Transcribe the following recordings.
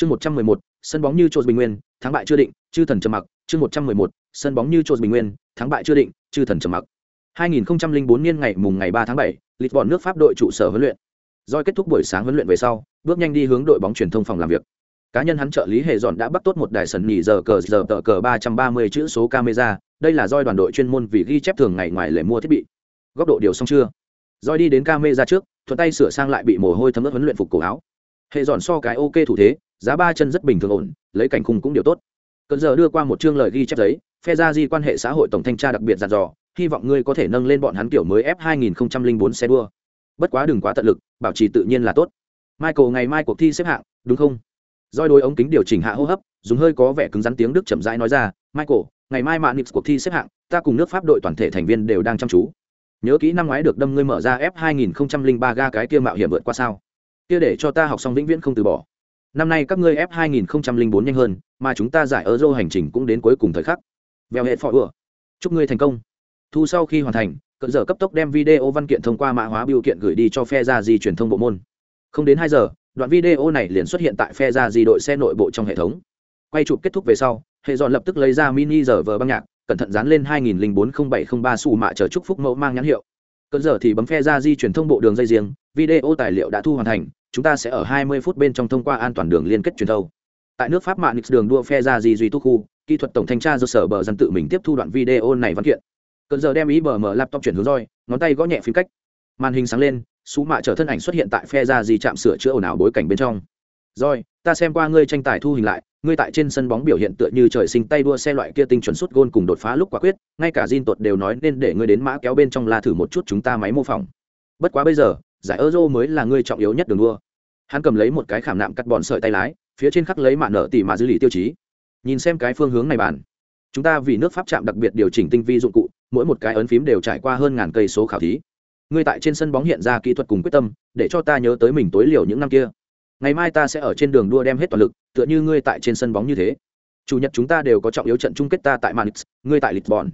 chương một trăm mười một sân bóng như trộn bình nguyên thắng bại chưa định chư thần trầm mặc chương một trăm mười một sân bóng như trộn bình nguyên thắng bại chưa định chư thần trầm mặc 2004 niên ngày mùng ngày 3 tháng 7, Lisbon nước Pháp đội trụ sở huấn luyện. Doi kết thúc buổi sáng huấn luyện về sau, bước nhanh đi hướng đội bóng truyền thông phòng làm việc. Cá nhân hắn trợ lý hệ dọn đã bắt tốt một đài sân nhì giờ cờ giờ tờ cờ 330 chữ số camera, đây là Doi đoàn đội chuyên môn vì ghi chép thường ngày ngoài lễ mua thiết bị. Góc độ điều xong chưa? Doi đi đến camera trước, thuận tay sửa sang lại bị mồ hôi thấm ướt huấn luyện phục cổ áo. Hệ dọn so cái ok thủ thế, giá ba chân rất bình thường ổn, lấy cảnh khung cũng điều tốt. Cơn giờ đưa qua một chương lời ghi chép giấy, phe ra di quan hệ xã hội tổng thanh tra đặc biệt dặn dò, hy vọng ngươi có thể nâng lên bọn hắn kiểu mới f 2004 xe đua. Bất quá đừng quá tận lực bảo trì tự nhiên là tốt. Michael ngày mai cuộc thi xếp hạng đúng không? Doi đôi ống kính điều chỉnh hạ hô hấp dùng hơi có vẻ cứng rắn tiếng đức chậm rãi nói ra michael ngày mai mạng nix cuộc thi xếp hạng ta cùng nước pháp đội toàn thể thành viên đều đang chăm chú. Nhớ kỹ năm ngoái được đâm ngươi mở ra f 2003 ga cái kia mạo hiểm vượt qua sao? Kia để cho ta học xong vĩnh viễn không từ bỏ năm nay các ngươi f 2004 nhanh hơn, mà chúng ta giải euro hành trình cũng đến cuối cùng thời khắc. Vèo hệ phò vừa chúc ngươi thành công. Thu sau khi hoàn thành, cận giờ cấp tốc đem video văn kiện thông qua mã hóa biểu kiện gửi đi cho phe gia di truyền thông bộ môn. Không đến hai giờ, đoạn video này liền xuất hiện tại phe gia di đội xe nội bộ trong hệ thống. Quay chụp kết thúc về sau, hệ dọn lập tức lấy ra mini giờ vờ băng nhạc, cẩn thận dán lên 20040703 xù mạ chờ chúc phúc mẫu mang nhãn hiệu. Cận giờ thì bấm phe ra di truyền thông bộ đường dây riêng, video tài liệu đã thu hoàn thành chúng ta sẽ ở 20 phút bên trong thông qua an toàn đường liên kết truyền thâu. Tại nước pháp mạng đường đua phe ra di duy tu khu, kỹ thuật tổng thanh tra do sở bờ dân tự mình tiếp thu đoạn video này văn kiện. Cơn giờ đem ý bờ mở laptop chuyển hướng roi, ngón tay gõ nhẹ phím cách. Màn hình sáng lên, sú mạ trở thân ảnh xuất hiện tại phe ra gì chạm sửa chữa ồn ào bối cảnh bên trong. Roi, ta xem qua ngươi tranh tài thu hình lại, ngươi tại trên sân bóng biểu hiện tựa như trời sinh tay đua xe loại kia tinh chuẩn suốt gôn cùng đột phá lúc quả quyết, ngay cả Jin tuột đều nói nên để ngươi đến mã kéo bên trong la thử một chút chúng ta máy mô phỏng. Bất quá bây giờ, giải euro mới là ngươi trọng yếu nhất đường đua hắn cầm lấy một cái khảm nạm cắt bòn sợi tay lái, phía trên khắc lấy mạ nợ tỉ mà dư lì tiêu chí. Nhìn xem cái phương hướng này bàn, chúng ta vì nước pháp chạm đặc biệt điều chỉnh tinh vi dụng cụ, mỗi một cái ấn phím đều trải qua hơn ngàn cây số khảo thí. Ngươi tại trên sân bóng hiện ra kỹ thuật cùng quyết tâm, để cho ta nhớ tới mình tối liều những năm kia. Ngày mai ta sẽ ở trên đường đua đem hết toàn lực, tựa như ngươi tại trên sân bóng như thế. Chủ nhật chúng ta đều có trọng yếu trận chung kết ta tại manix ngươi tại lisbon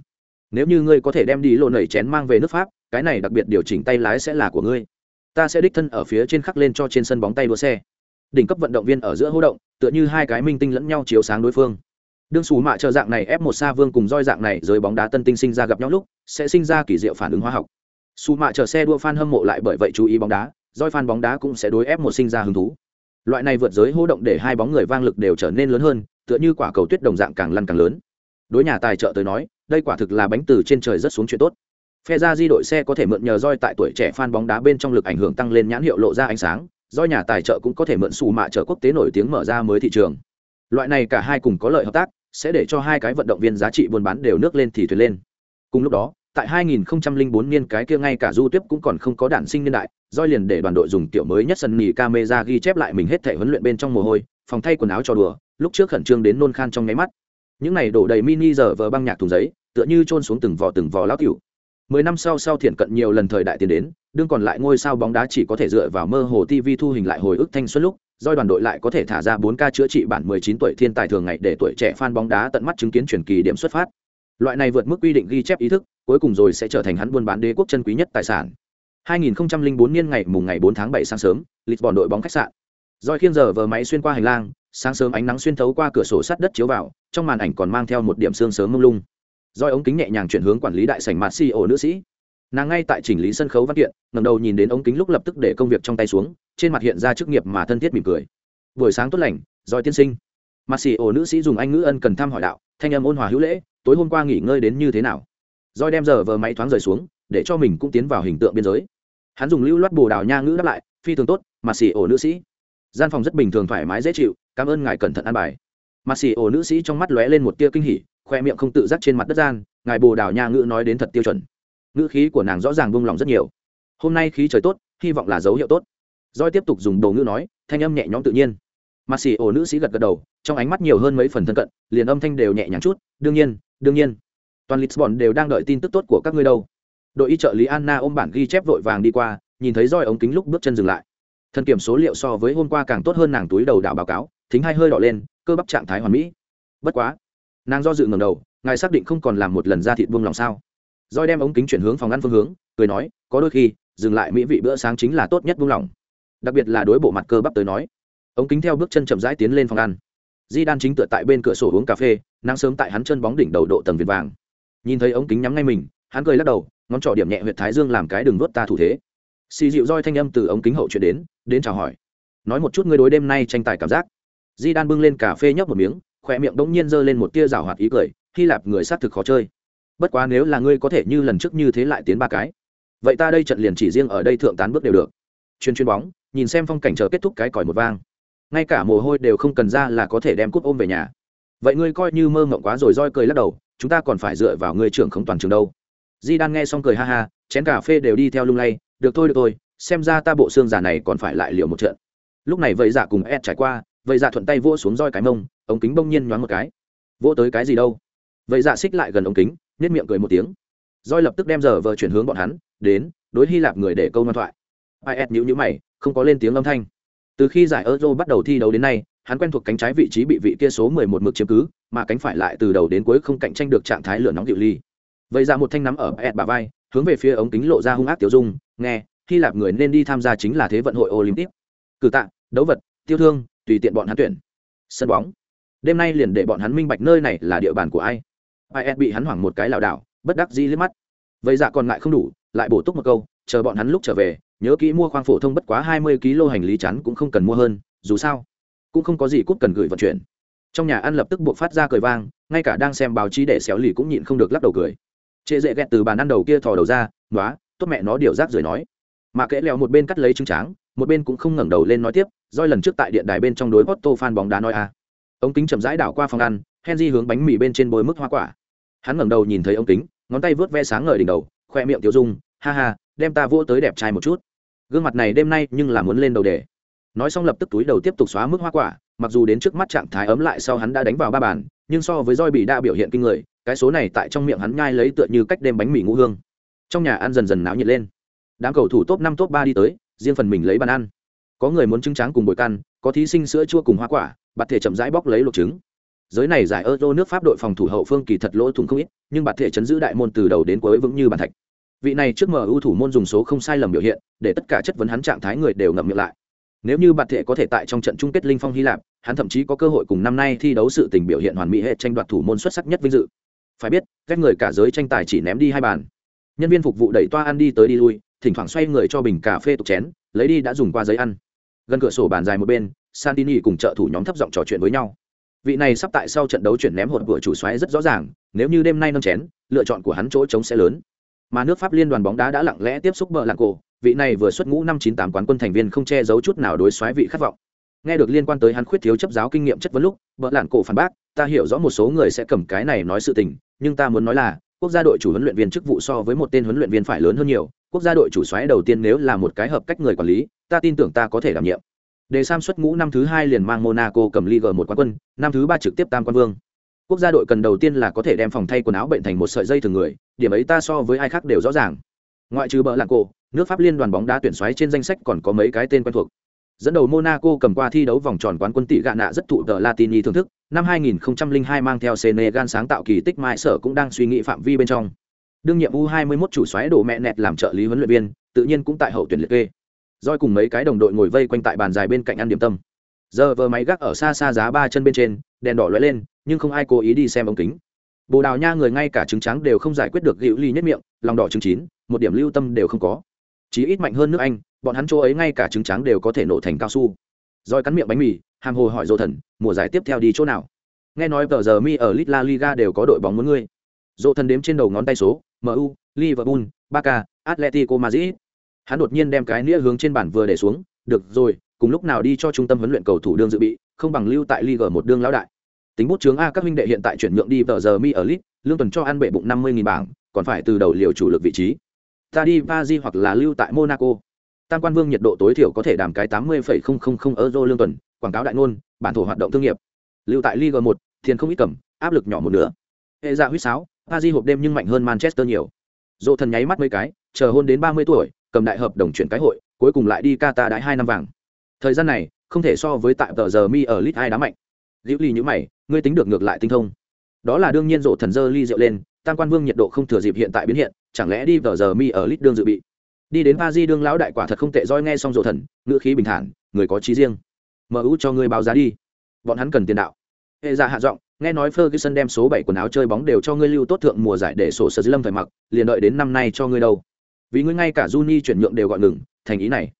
nếu như ngươi có thể đem đi lộ nẩy chén mang về nước pháp, cái này đặc biệt điều chỉnh tay lái sẽ là của ngươi ta sẽ đích thân ở phía trên khắc lên cho trên sân bóng tay đua xe. Đỉnh cấp vận động viên ở giữa hô động, tựa như hai cái minh tinh lẫn nhau chiếu sáng đối phương. Đương xù mạ chờ dạng này ép một xa vương cùng roi dạng này giới bóng đá tân tinh sinh ra gặp nhau lúc, sẽ sinh ra kỳ diệu phản ứng hóa học. Xù mạ chờ xe đua fan hâm mộ lại bởi vậy chú ý bóng đá, roi fan bóng đá cũng sẽ đối ép một sinh ra hứng thú. Loại này vượt giới hô động để hai bóng người vang lực đều trở nên lớn hơn, tựa như quả cầu tuyết đồng dạng càng lăn càng lớn. Đối nhà tài trợ tới nói, đây quả thực là bánh từ trên trời rất xuống chuyện tốt phe ra di đội xe có thể mượn nhờ roi tại tuổi trẻ fan bóng đá bên trong lực ảnh hưởng tăng lên nhãn hiệu lộ ra ánh sáng do nhà tài trợ cũng có thể mượn xù mạ trợ quốc tế nổi tiếng mở ra mới thị trường. Loại này cả hai cùng có lợi hợp tác, sẽ để cho hai cái vận động viên giá trị buôn bán đều nước lên thì thuyền lên. Cùng lúc đó, tại 2004 niên cái kia ngay cả du tiếp cũng còn không có đản sinh niên đại doi liền để đoàn đội dùng tiểu mới nhất sân nhì camera ghi chép lại mình hết thể huấn luyện bên trong mồ hôi, phòng thay quần áo cho đùa, lúc trước khẩn trương đến nôn khan trong nháy mắt. Những này đổ đầy mini giờ vờ băng nhạc thùng giấy, tựa như trôn xuống từng vò từng vò lão tiểu mười năm sau sau thiện cận nhiều lần thời đại tiến đến đương còn lại ngôi sao bóng đá chỉ có thể dựa vào mơ hồ tv thu hình lại hồi ức thanh xuân lúc doi đoàn đội lại có thể thả ra 4 ca chữa trị bản 19 tuổi thiên tài thường ngày để tuổi trẻ fan bóng đá tận mắt chứng kiến truyền kỳ điểm xuất phát. Loại này vượt mức quy định ghi chép ý thức, cuối cùng rồi sẽ trở thành hắn buôn bán đế quốc chân quý nhất tài sản. 2004 niên ngày mùng ngày 4 tháng 7 sáng sớm, Lisbon đội bóng khách sạn. Doi khiêng giờ vờ máy xuyên qua hành lang, sáng sớm ánh nắng xuyên thấu qua cửa sổ sắt đất chiếu vào, trong màn ảnh còn mang theo một điểm sương sớm mông lung roi ống kính nhẹ nhàng chuyển hướng quản lý đại sảnh Mặt CEO nữ sĩ. Nàng ngay tại chỉnh lý sân khấu văn kiện ngầm đầu nhìn đến ống kính lúc lập tức để công việc trong tay xuống, trên mặt hiện ra chức nghiệp mà thân thiết mỉm cười. Buổi sáng tốt lành, roi tiên sinh. Mặt xì ổ nữ sĩ dùng anh ngữ ân cần thăm hỏi đạo, thanh âm ôn hòa hữu lễ, tối hôm qua nghỉ ngơi đến như thế nào? Roi đem giờ vờ máy thoáng rời xuống, để cho mình cũng tiến vào hình tượng biên giới. Hắn dùng lưu loát bồ đào nha ngữ đáp lại, phi thường tốt mặt xì ổ nữ sĩ. Gian phòng rất bình thường thoải mái dễ chịu, cảm ơn ngài cẩn thận ăn bài. Mặt xì ổ nữ sĩ trong mắt lóe lên một tia kinh hỉ khoe miệng không tự giác trên mặt đất gian, ngài bồ đào nha ngữ nói đến thật tiêu chuẩn. Ngữ khí của nàng rõ ràng buông lỏng rất nhiều. Hôm nay khí trời tốt, hy vọng là dấu hiệu tốt. Roi tiếp tục dùng đồ ngữ nói, thanh âm nhẹ nhõm tự nhiên. Mặt xì ổ nữ sĩ gật gật đầu, trong ánh mắt nhiều hơn mấy phần thân cận, liền âm thanh đều nhẹ nhàng chút, đương nhiên đương nhiên. Toàn lisbon đều đang đợi tin tức tốt của các ngươi đâu. Đội y trợ lý anna ôm bản ghi chép vội vàng đi qua, nhìn thấy roi ống kính lúc bước chân dừng lại. Thân kiểm số liệu so với hôm qua càng tốt hơn nàng túi đầu đảo báo cáo, thính hai hơi đỏ lên, cơ bắp trạng thái hoàn mỹ. Bất quá nàng do dự ngầm đầu, ngài xác định không còn làm một lần ra thịt buông lòng sao? Roi đem ống kính chuyển hướng phòng ăn phương hướng, cười nói, có đôi khi, dừng lại mỹ vị bữa sáng chính là tốt nhất buông lòng. đặc biệt là đối bộ mặt cơ bắp tới nói. Ống kính theo bước chân chậm rãi tiến lên phòng ăn di đan chính tựa tại bên cửa sổ uống cà phê, nắng sớm tại hắn chân bóng đỉnh đầu độ tầng viền vàng. Nhìn thấy ống kính nhắm ngay mình, hắn cười lắc đầu, ngón trỏ điểm nhẹ huyện thái dương làm cái đường vớt ta thủ thế. Xì dịu roi thanh âm từ ống kính hậu chuyển đến đến chào hỏi. Nói một chút ngươi đối đêm nay tranh tài cảm giác. Di đan bưng lên cà phê nhấp một miếng khỏe miệng bỗng nhiên giơ lên một tia rào hoạt ý cười, hy lạp người xác thực khó chơi. Bất quá nếu là ngươi có thể như lần trước như thế lại tiến ba cái, vậy ta đây trận liền chỉ riêng ở đây thượng tán bước đều được. Chuyên chuyên bóng, nhìn xem phong cảnh chờ kết thúc cái còi một vang. Ngay cả mồ hôi đều không cần ra là có thể đem cúp ôm về nhà. Vậy ngươi coi như mơ mộng quá rồi roi cười lắc đầu, chúng ta còn phải dựa vào ngươi trưởng không toàn trường đâu. Di đang nghe xong cười ha ha, chén cà phê đều đi theo lung lay, được thôi được thôi, xem ra ta bộ xương già này còn phải lại liệu một trận. Lúc này vậy giả cùng ed trải qua vậy dạ thuận tay vỗ xuống roi cái mông, ống kính bông nhiên nhoáng một cái. Vỗ tới cái gì đâu? Vậy dạ xích lại gần ống kính nết miệng cười một tiếng. Roi lập tức đem giờ vờ chuyển hướng bọn hắn, đến, đối hy lạp người để câu ngoan thoại. Ai ed nhữ nhữ mày, không có lên tiếng âm thanh. Từ khi giải euro bắt đầu thi đấu đến nay, hắn quen thuộc cánh trái vị trí bị vị kia số 11 mực chiếm cứ, mà cánh phải lại từ đầu đến cuối không cạnh tranh được trạng thái lửa nóng hiệu ly. Vậy ra một thanh nắm ở ed bà vai, hướng về phía ống kính lộ ra hung ác tiểu dung, nghe, hy lạp người nên đi tham gia chính là thế vận hội olympic. Cử tạ, đấu vật, tiêu thương tùy tiện bọn hắn tuyển. Sân bóng. Đêm nay liền để bọn hắn minh bạch nơi này là địa bàn của ai. Ai bị hắn hoảng một cái lảo đảo, bất đắc dĩ liếc mắt. Vậy dạ còn ngại không đủ, lại bổ túc một câu, chờ bọn hắn lúc trở về, nhớ kỹ mua khoang phổ thông bất quá hai mươi kg hành lý chắn cũng không cần mua hơn, dù sao, cũng không có gì cút cần gửi vận chuyển. Trong nhà ăn lập tức buộc phát ra cười vang, ngay cả đang xem báo chí để xéo lì cũng nhịn không được lắc đầu cười. Trệ dễ ghẹt từ bàn ăn đầu kia thò đầu ra nói tốt mẹ nó, điều rác rồi nói. Mà kẽ leo một bên cắt lấy trứng tráng một bên cũng không ngẩng đầu lên nói tiếp doi lần trước tại điện đài bên trong đối Porto fan bóng đá nói a. À. ống kính chậm rãi đảo qua phòng ăn, henry hướng bánh mì bên trên bôi mức hoa quả. Hắn ngẩng đầu nhìn thấy ống kính, ngón tay vớt ve sáng ngời đỉnh đầu, khoe miệng tiêu dung, ha ha, đem ta vỗ tới đẹp trai một chút. Gương mặt này đêm nay nhưng là muốn lên đầu đề. Nói xong lập tức túi đầu tiếp tục xóa mức hoa quả, mặc dù đến trước mắt trạng thái ấm lại sau hắn đã đánh vào ba bàn, nhưng so với roi bị đa biểu hiện kinh người, cái số này tại trong miệng hắn nhai lấy tựa như cách đêm bánh mì ngũ hương. Trong nhà ăn dần dần náo nhiệt lên. Đám cầu thủ top năm, top ba đi tới riêng phần mình lấy bàn ăn. Có người muốn trứng tráng cùng bồi căn, có thí sinh sữa chua cùng hoa quả, bạt thể chậm rãi bóc lấy luộc trứng. Giới này giải euro nước pháp đội phòng thủ hậu phương kỳ thật lỗ thủng không ít, nhưng bạt thể chấn giữ đại môn từ đầu đến cuối vững như bàn thạch. Vị này trước mở ưu thủ môn dùng số không sai lầm biểu hiện, để tất cả chất vấn hắn trạng thái người đều ngậm miệng lại. Nếu như bạt thể có thể tại trong trận chung kết linh phong hy lạp, hắn thậm chí có cơ hội cùng năm nay thi đấu sự tình biểu hiện hoàn mỹ hệ tranh đoạt thủ môn xuất sắc nhất vinh dự. Phải biết, các người cả giới tranh tài chỉ ném đi hai bàn. Nhân viên phục vụ đẩy toa ăn đi tới đi lui thỉnh thoảng xoay người cho bình cà phê tục chén, lấy đi đã dùng qua giấy ăn. Gần cửa sổ bàn dài một bên, santini cùng trợ thủ nhóm thấp giọng trò chuyện với nhau. Vị này sắp tại sau trận đấu chuyển ném hột của chủ xoáy rất rõ ràng, nếu như đêm nay nâng chén, lựa chọn của hắn chỗ trống sẽ lớn. Mà nước pháp liên đoàn bóng đá đã lặng lẽ tiếp xúc bờ lạng cổ, vị này vừa xuất ngũ năm chín tám quán quân thành viên không che giấu chút nào đối xoáy vị khát vọng. Nghe được liên quan tới hắn khuyết thiếu chấp giáo kinh nghiệm chất vấn lúc bợ lạn cổ phản bác, ta hiểu rõ một số người sẽ cầm cái này nói sự tình, nhưng ta muốn nói là quốc gia đội chủ huấn luyện viên chức vụ so với một tên huấn luyện viên phải lớn hơn nhiều. Quốc gia đội chủ xoáy đầu tiên nếu là một cái hợp cách người quản lý, ta tin tưởng ta có thể đảm nhiệm. Để sam xuất ngũ năm thứ hai liền mang monaco cầm liga một quán quân, năm thứ ba trực tiếp tam quan vương. Quốc gia đội cần đầu tiên là có thể đem phòng thay quần áo bệnh thành một sợi dây thường người, điểm ấy ta so với ai khác đều rõ ràng. Ngoại trừ bỡ lạc cổ, nước pháp liên đoàn bóng đá tuyển xoáy trên danh sách còn có mấy cái tên quen thuộc dẫn đầu monaco cầm qua thi đấu vòng tròn quán quân tỷ gạ nạ rất thụ tờ latini thưởng thức. Năm 2002 mang theo senegal sáng tạo kỳ tích mãi sở cũng đang suy nghĩ phạm vi bên trong. Đương nhiệm u 21 chủ xoáy đồ mẹ nẹt làm trợ lý huấn luyện viên, tự nhiên cũng tại hậu tuyển liệt kê roi cùng mấy cái đồng đội ngồi vây quanh tại bàn dài bên cạnh ăn điểm tâm. Giờ vờ máy gác ở xa xa giá ba chân bên trên, đèn đỏ lóe lên, nhưng không ai cố ý đi xem ống kính. Bồ đào nha người ngay cả trứng trắng đều không giải quyết được hữu ly nhất miệng, lòng đỏ trứng chín, một điểm lưu tâm đều không có. Chí ít mạnh hơn nước anh bọn hắn chỗ ấy ngay cả trứng trắng đều có thể nổ thành cao su. Roi cắn miệng bánh mì hàng hồ hỏi dô thần, mùa giải tiếp theo đi chỗ nào? Nghe nói tờ giờ mi ở lit la liga đều có đội bóng muốn ngươi. Dô thần đếm trên đầu ngón tay số mu liverpool, barca, atletico madrid. Hắn đột nhiên đem cái nĩa hướng trên bản vừa để xuống, được rồi, cùng lúc nào đi cho trung tâm huấn luyện cầu thủ đương dự bị, không bằng lưu tại liga một đương lão đại. Tính bút chướng a các huynh đệ hiện tại chuyển nhượng đi tờ giờ mi ở lit lương tuần cho ăn bệ bụng năm mươi nghìn bảng, còn phải từ đầu liều chủ lực vị trí. Ta đi Paris hoặc là lưu tại Monaco. Tam quan vương nhiệt độ tối thiểu có thể đảm cái tám 80,000 euro lương tuần, quảng cáo đại ngôn, bản thổ hoạt động thương nghiệp. Lưu tại Liga 1, tiền không ít cầm, áp lực nhỏ một nửa. Hệ dạ huýt sáo, Paris hộp đêm nhưng mạnh hơn Manchester nhiều. Dỗ thần nháy mắt mấy cái, chờ hôn đến 30 tuổi, cầm đại hợp đồng chuyển cái hội, cuối cùng lại đi Qatar đãi 2 năm vàng. Thời gian này, không thể so với tại tờ giờ mi ở lit hai đá mạnh. liễu Ly như mày, ngươi tính được ngược lại tinh thông. Đó là đương nhiên rộ thần dơ ly rượu lên, tam quan vương nhiệt độ không thừa dịp hiện tại biến hiện chẳng lẽ đi tờ giờ mi ở lit đương dự bị đi đến ba di đương lão đại quả thật không tệ roi nghe xong rộ thần, ngữ khí bình thản, người có trí riêng. Mu cho ngươi báo giá đi. Bọn hắn cần tiền đạo. Hệ dạ hạ giọng, nghe nói ferguson đem số bảy quần áo chơi bóng đều cho ngươi lưu tốt thượng mùa giải để sổ sở dư lâm phải mặc, liền đợi đến năm nay cho ngươi đâu. Vì ngươi ngay cả Juni chuyển nhượng đều gọi ngừng, thành ý này.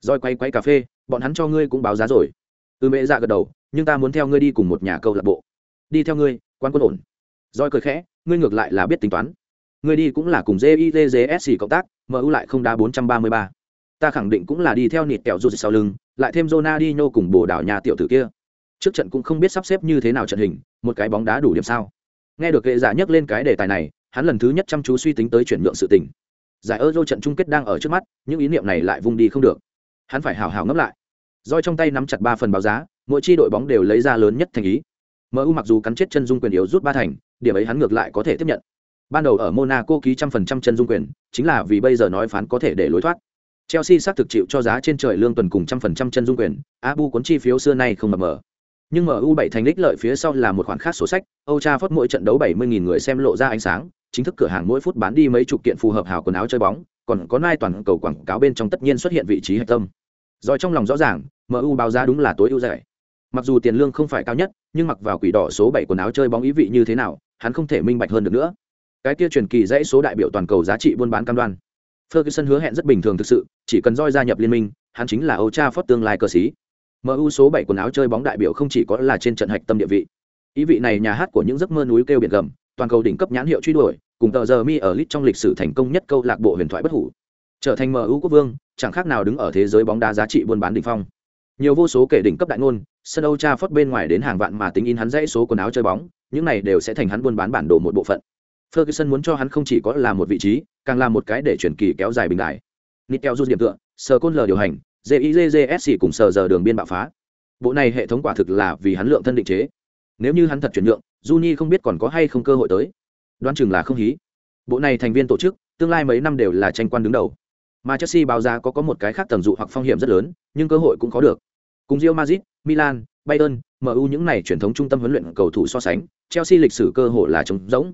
Roi quay quay cà phê, bọn hắn cho ngươi cũng báo giá rồi. Ừ mẹ dạ gật đầu, nhưng ta muốn theo ngươi đi cùng một nhà câu lạc bộ. Đi theo ngươi, quan quân ổn. Roi cười khẽ, ngươi ngược lại là biết tính toán. Ngươi đi cũng là cùng jizsc cộng tác mu lại không đá 433. ta khẳng định cũng là đi theo nịt kẹo rụt sau lưng, lại thêm Ronaldinho cùng bồ đảo nhà tiểu tử kia. Trước trận cũng không biết sắp xếp như thế nào trận hình, một cái bóng đá đủ điểm sao. Nghe được kệ giả nhắc lên cái đề tài này, hắn lần thứ nhất chăm chú suy tính tới chuyển nhượng sự tình. Giải euro trận chung kết đang ở trước mắt, những ý niệm này lại vung đi không được. Hắn phải hào hào ngấp lại. Rồi trong tay nắm chặt ba phần báo giá, mỗi chi đội bóng đều lấy ra lớn nhất thành ý. Mu mặc dù cắn chết chân dung quyền yếu rút ba thành, điểm ấy hắn ngược lại có thể tiếp nhận ban đầu ở monaco ký trăm phần trăm chân dung quyền chính là vì bây giờ nói phán có thể để lối thoát chelsea xác thực chịu cho giá trên trời lương tuần cùng trăm phần trăm chân dung quyền abu cuốn chi phiếu xưa nay không mập mờ nhưng MU 7 thành đích lợi phía sau là một khoản khác sổ sách, Old Trafford mỗi trận đấu 70.000 người xem lộ ra ánh sáng, chính thức cửa hàng mỗi phút bán đi mấy chục kiện phù hợp hào quần áo chơi bóng, còn có nai toàn cầu quảng cáo bên trong tất nhiên xuất hiện vị trí hạch tâm. Rồi trong lòng rõ ràng, MU báo giá đúng là tối ưu rẻ. Mặc dù tiền lương không phải cao nhất, nhưng mặc vào quỷ đỏ số 7 quần áo chơi bóng ý vị như thế nào, hắn không thể minh bạch hơn được nữa. Cái kia truyền kỳ dãy số đại biểu toàn cầu giá trị buôn bán cam đoan. Ferguson hứa hẹn rất bình thường thực sự, chỉ cần roi gia nhập liên minh, hắn chính là Old Trafford tương lai cơ sĩ. MU số 7 quần áo chơi bóng đại biểu không chỉ có là trên trận hạch tâm địa vị. Ý vị này nhà hát của những giấc mơ núi kêu biển gầm, toàn cầu đỉnh cấp nhãn hiệu truy đuổi, cùng tờ giờ mi ở lit trong lịch sử thành công nhất câu lạc bộ huyền thoại bất hủ. Trở thành MU quốc vương, chẳng khác nào đứng ở thế giới bóng đá giá trị buôn bán đỉnh phong. Nhiều vô số kể đỉnh cấp đại ngôn, sân Old Trafford bên ngoài đến hàng vạn mà tính in hắn dãy số quần áo chơi bóng, những này đều sẽ thành hắn buôn bán bản đồ một bộ phận. Ferguson muốn cho hắn không chỉ có là một vị trí, càng là một cái để chuyển kỳ kéo dài bình đại. Nitel du điểm tựa, sờ côn lờ điều hành, JIJJSC cùng sờ giờ đường biên bạo phá. Bộ này hệ thống quả thực là vì hắn lượng thân định chế. Nếu như hắn thật chuyển nhượng, Juni không biết còn có hay không cơ hội tới. Đoán chừng là không hí. Bộ này thành viên tổ chức, tương lai mấy năm đều là tranh quan đứng đầu. Mà Chelsea báo giá có có một cái khác tầng dụ hoặc phong hiểm rất lớn, nhưng cơ hội cũng có được. Cùng Real Madrid, Milan, Bayern, MU những này truyền thống trung tâm huấn luyện cầu thủ so sánh, Chelsea lịch sử cơ hội là trống rỗng.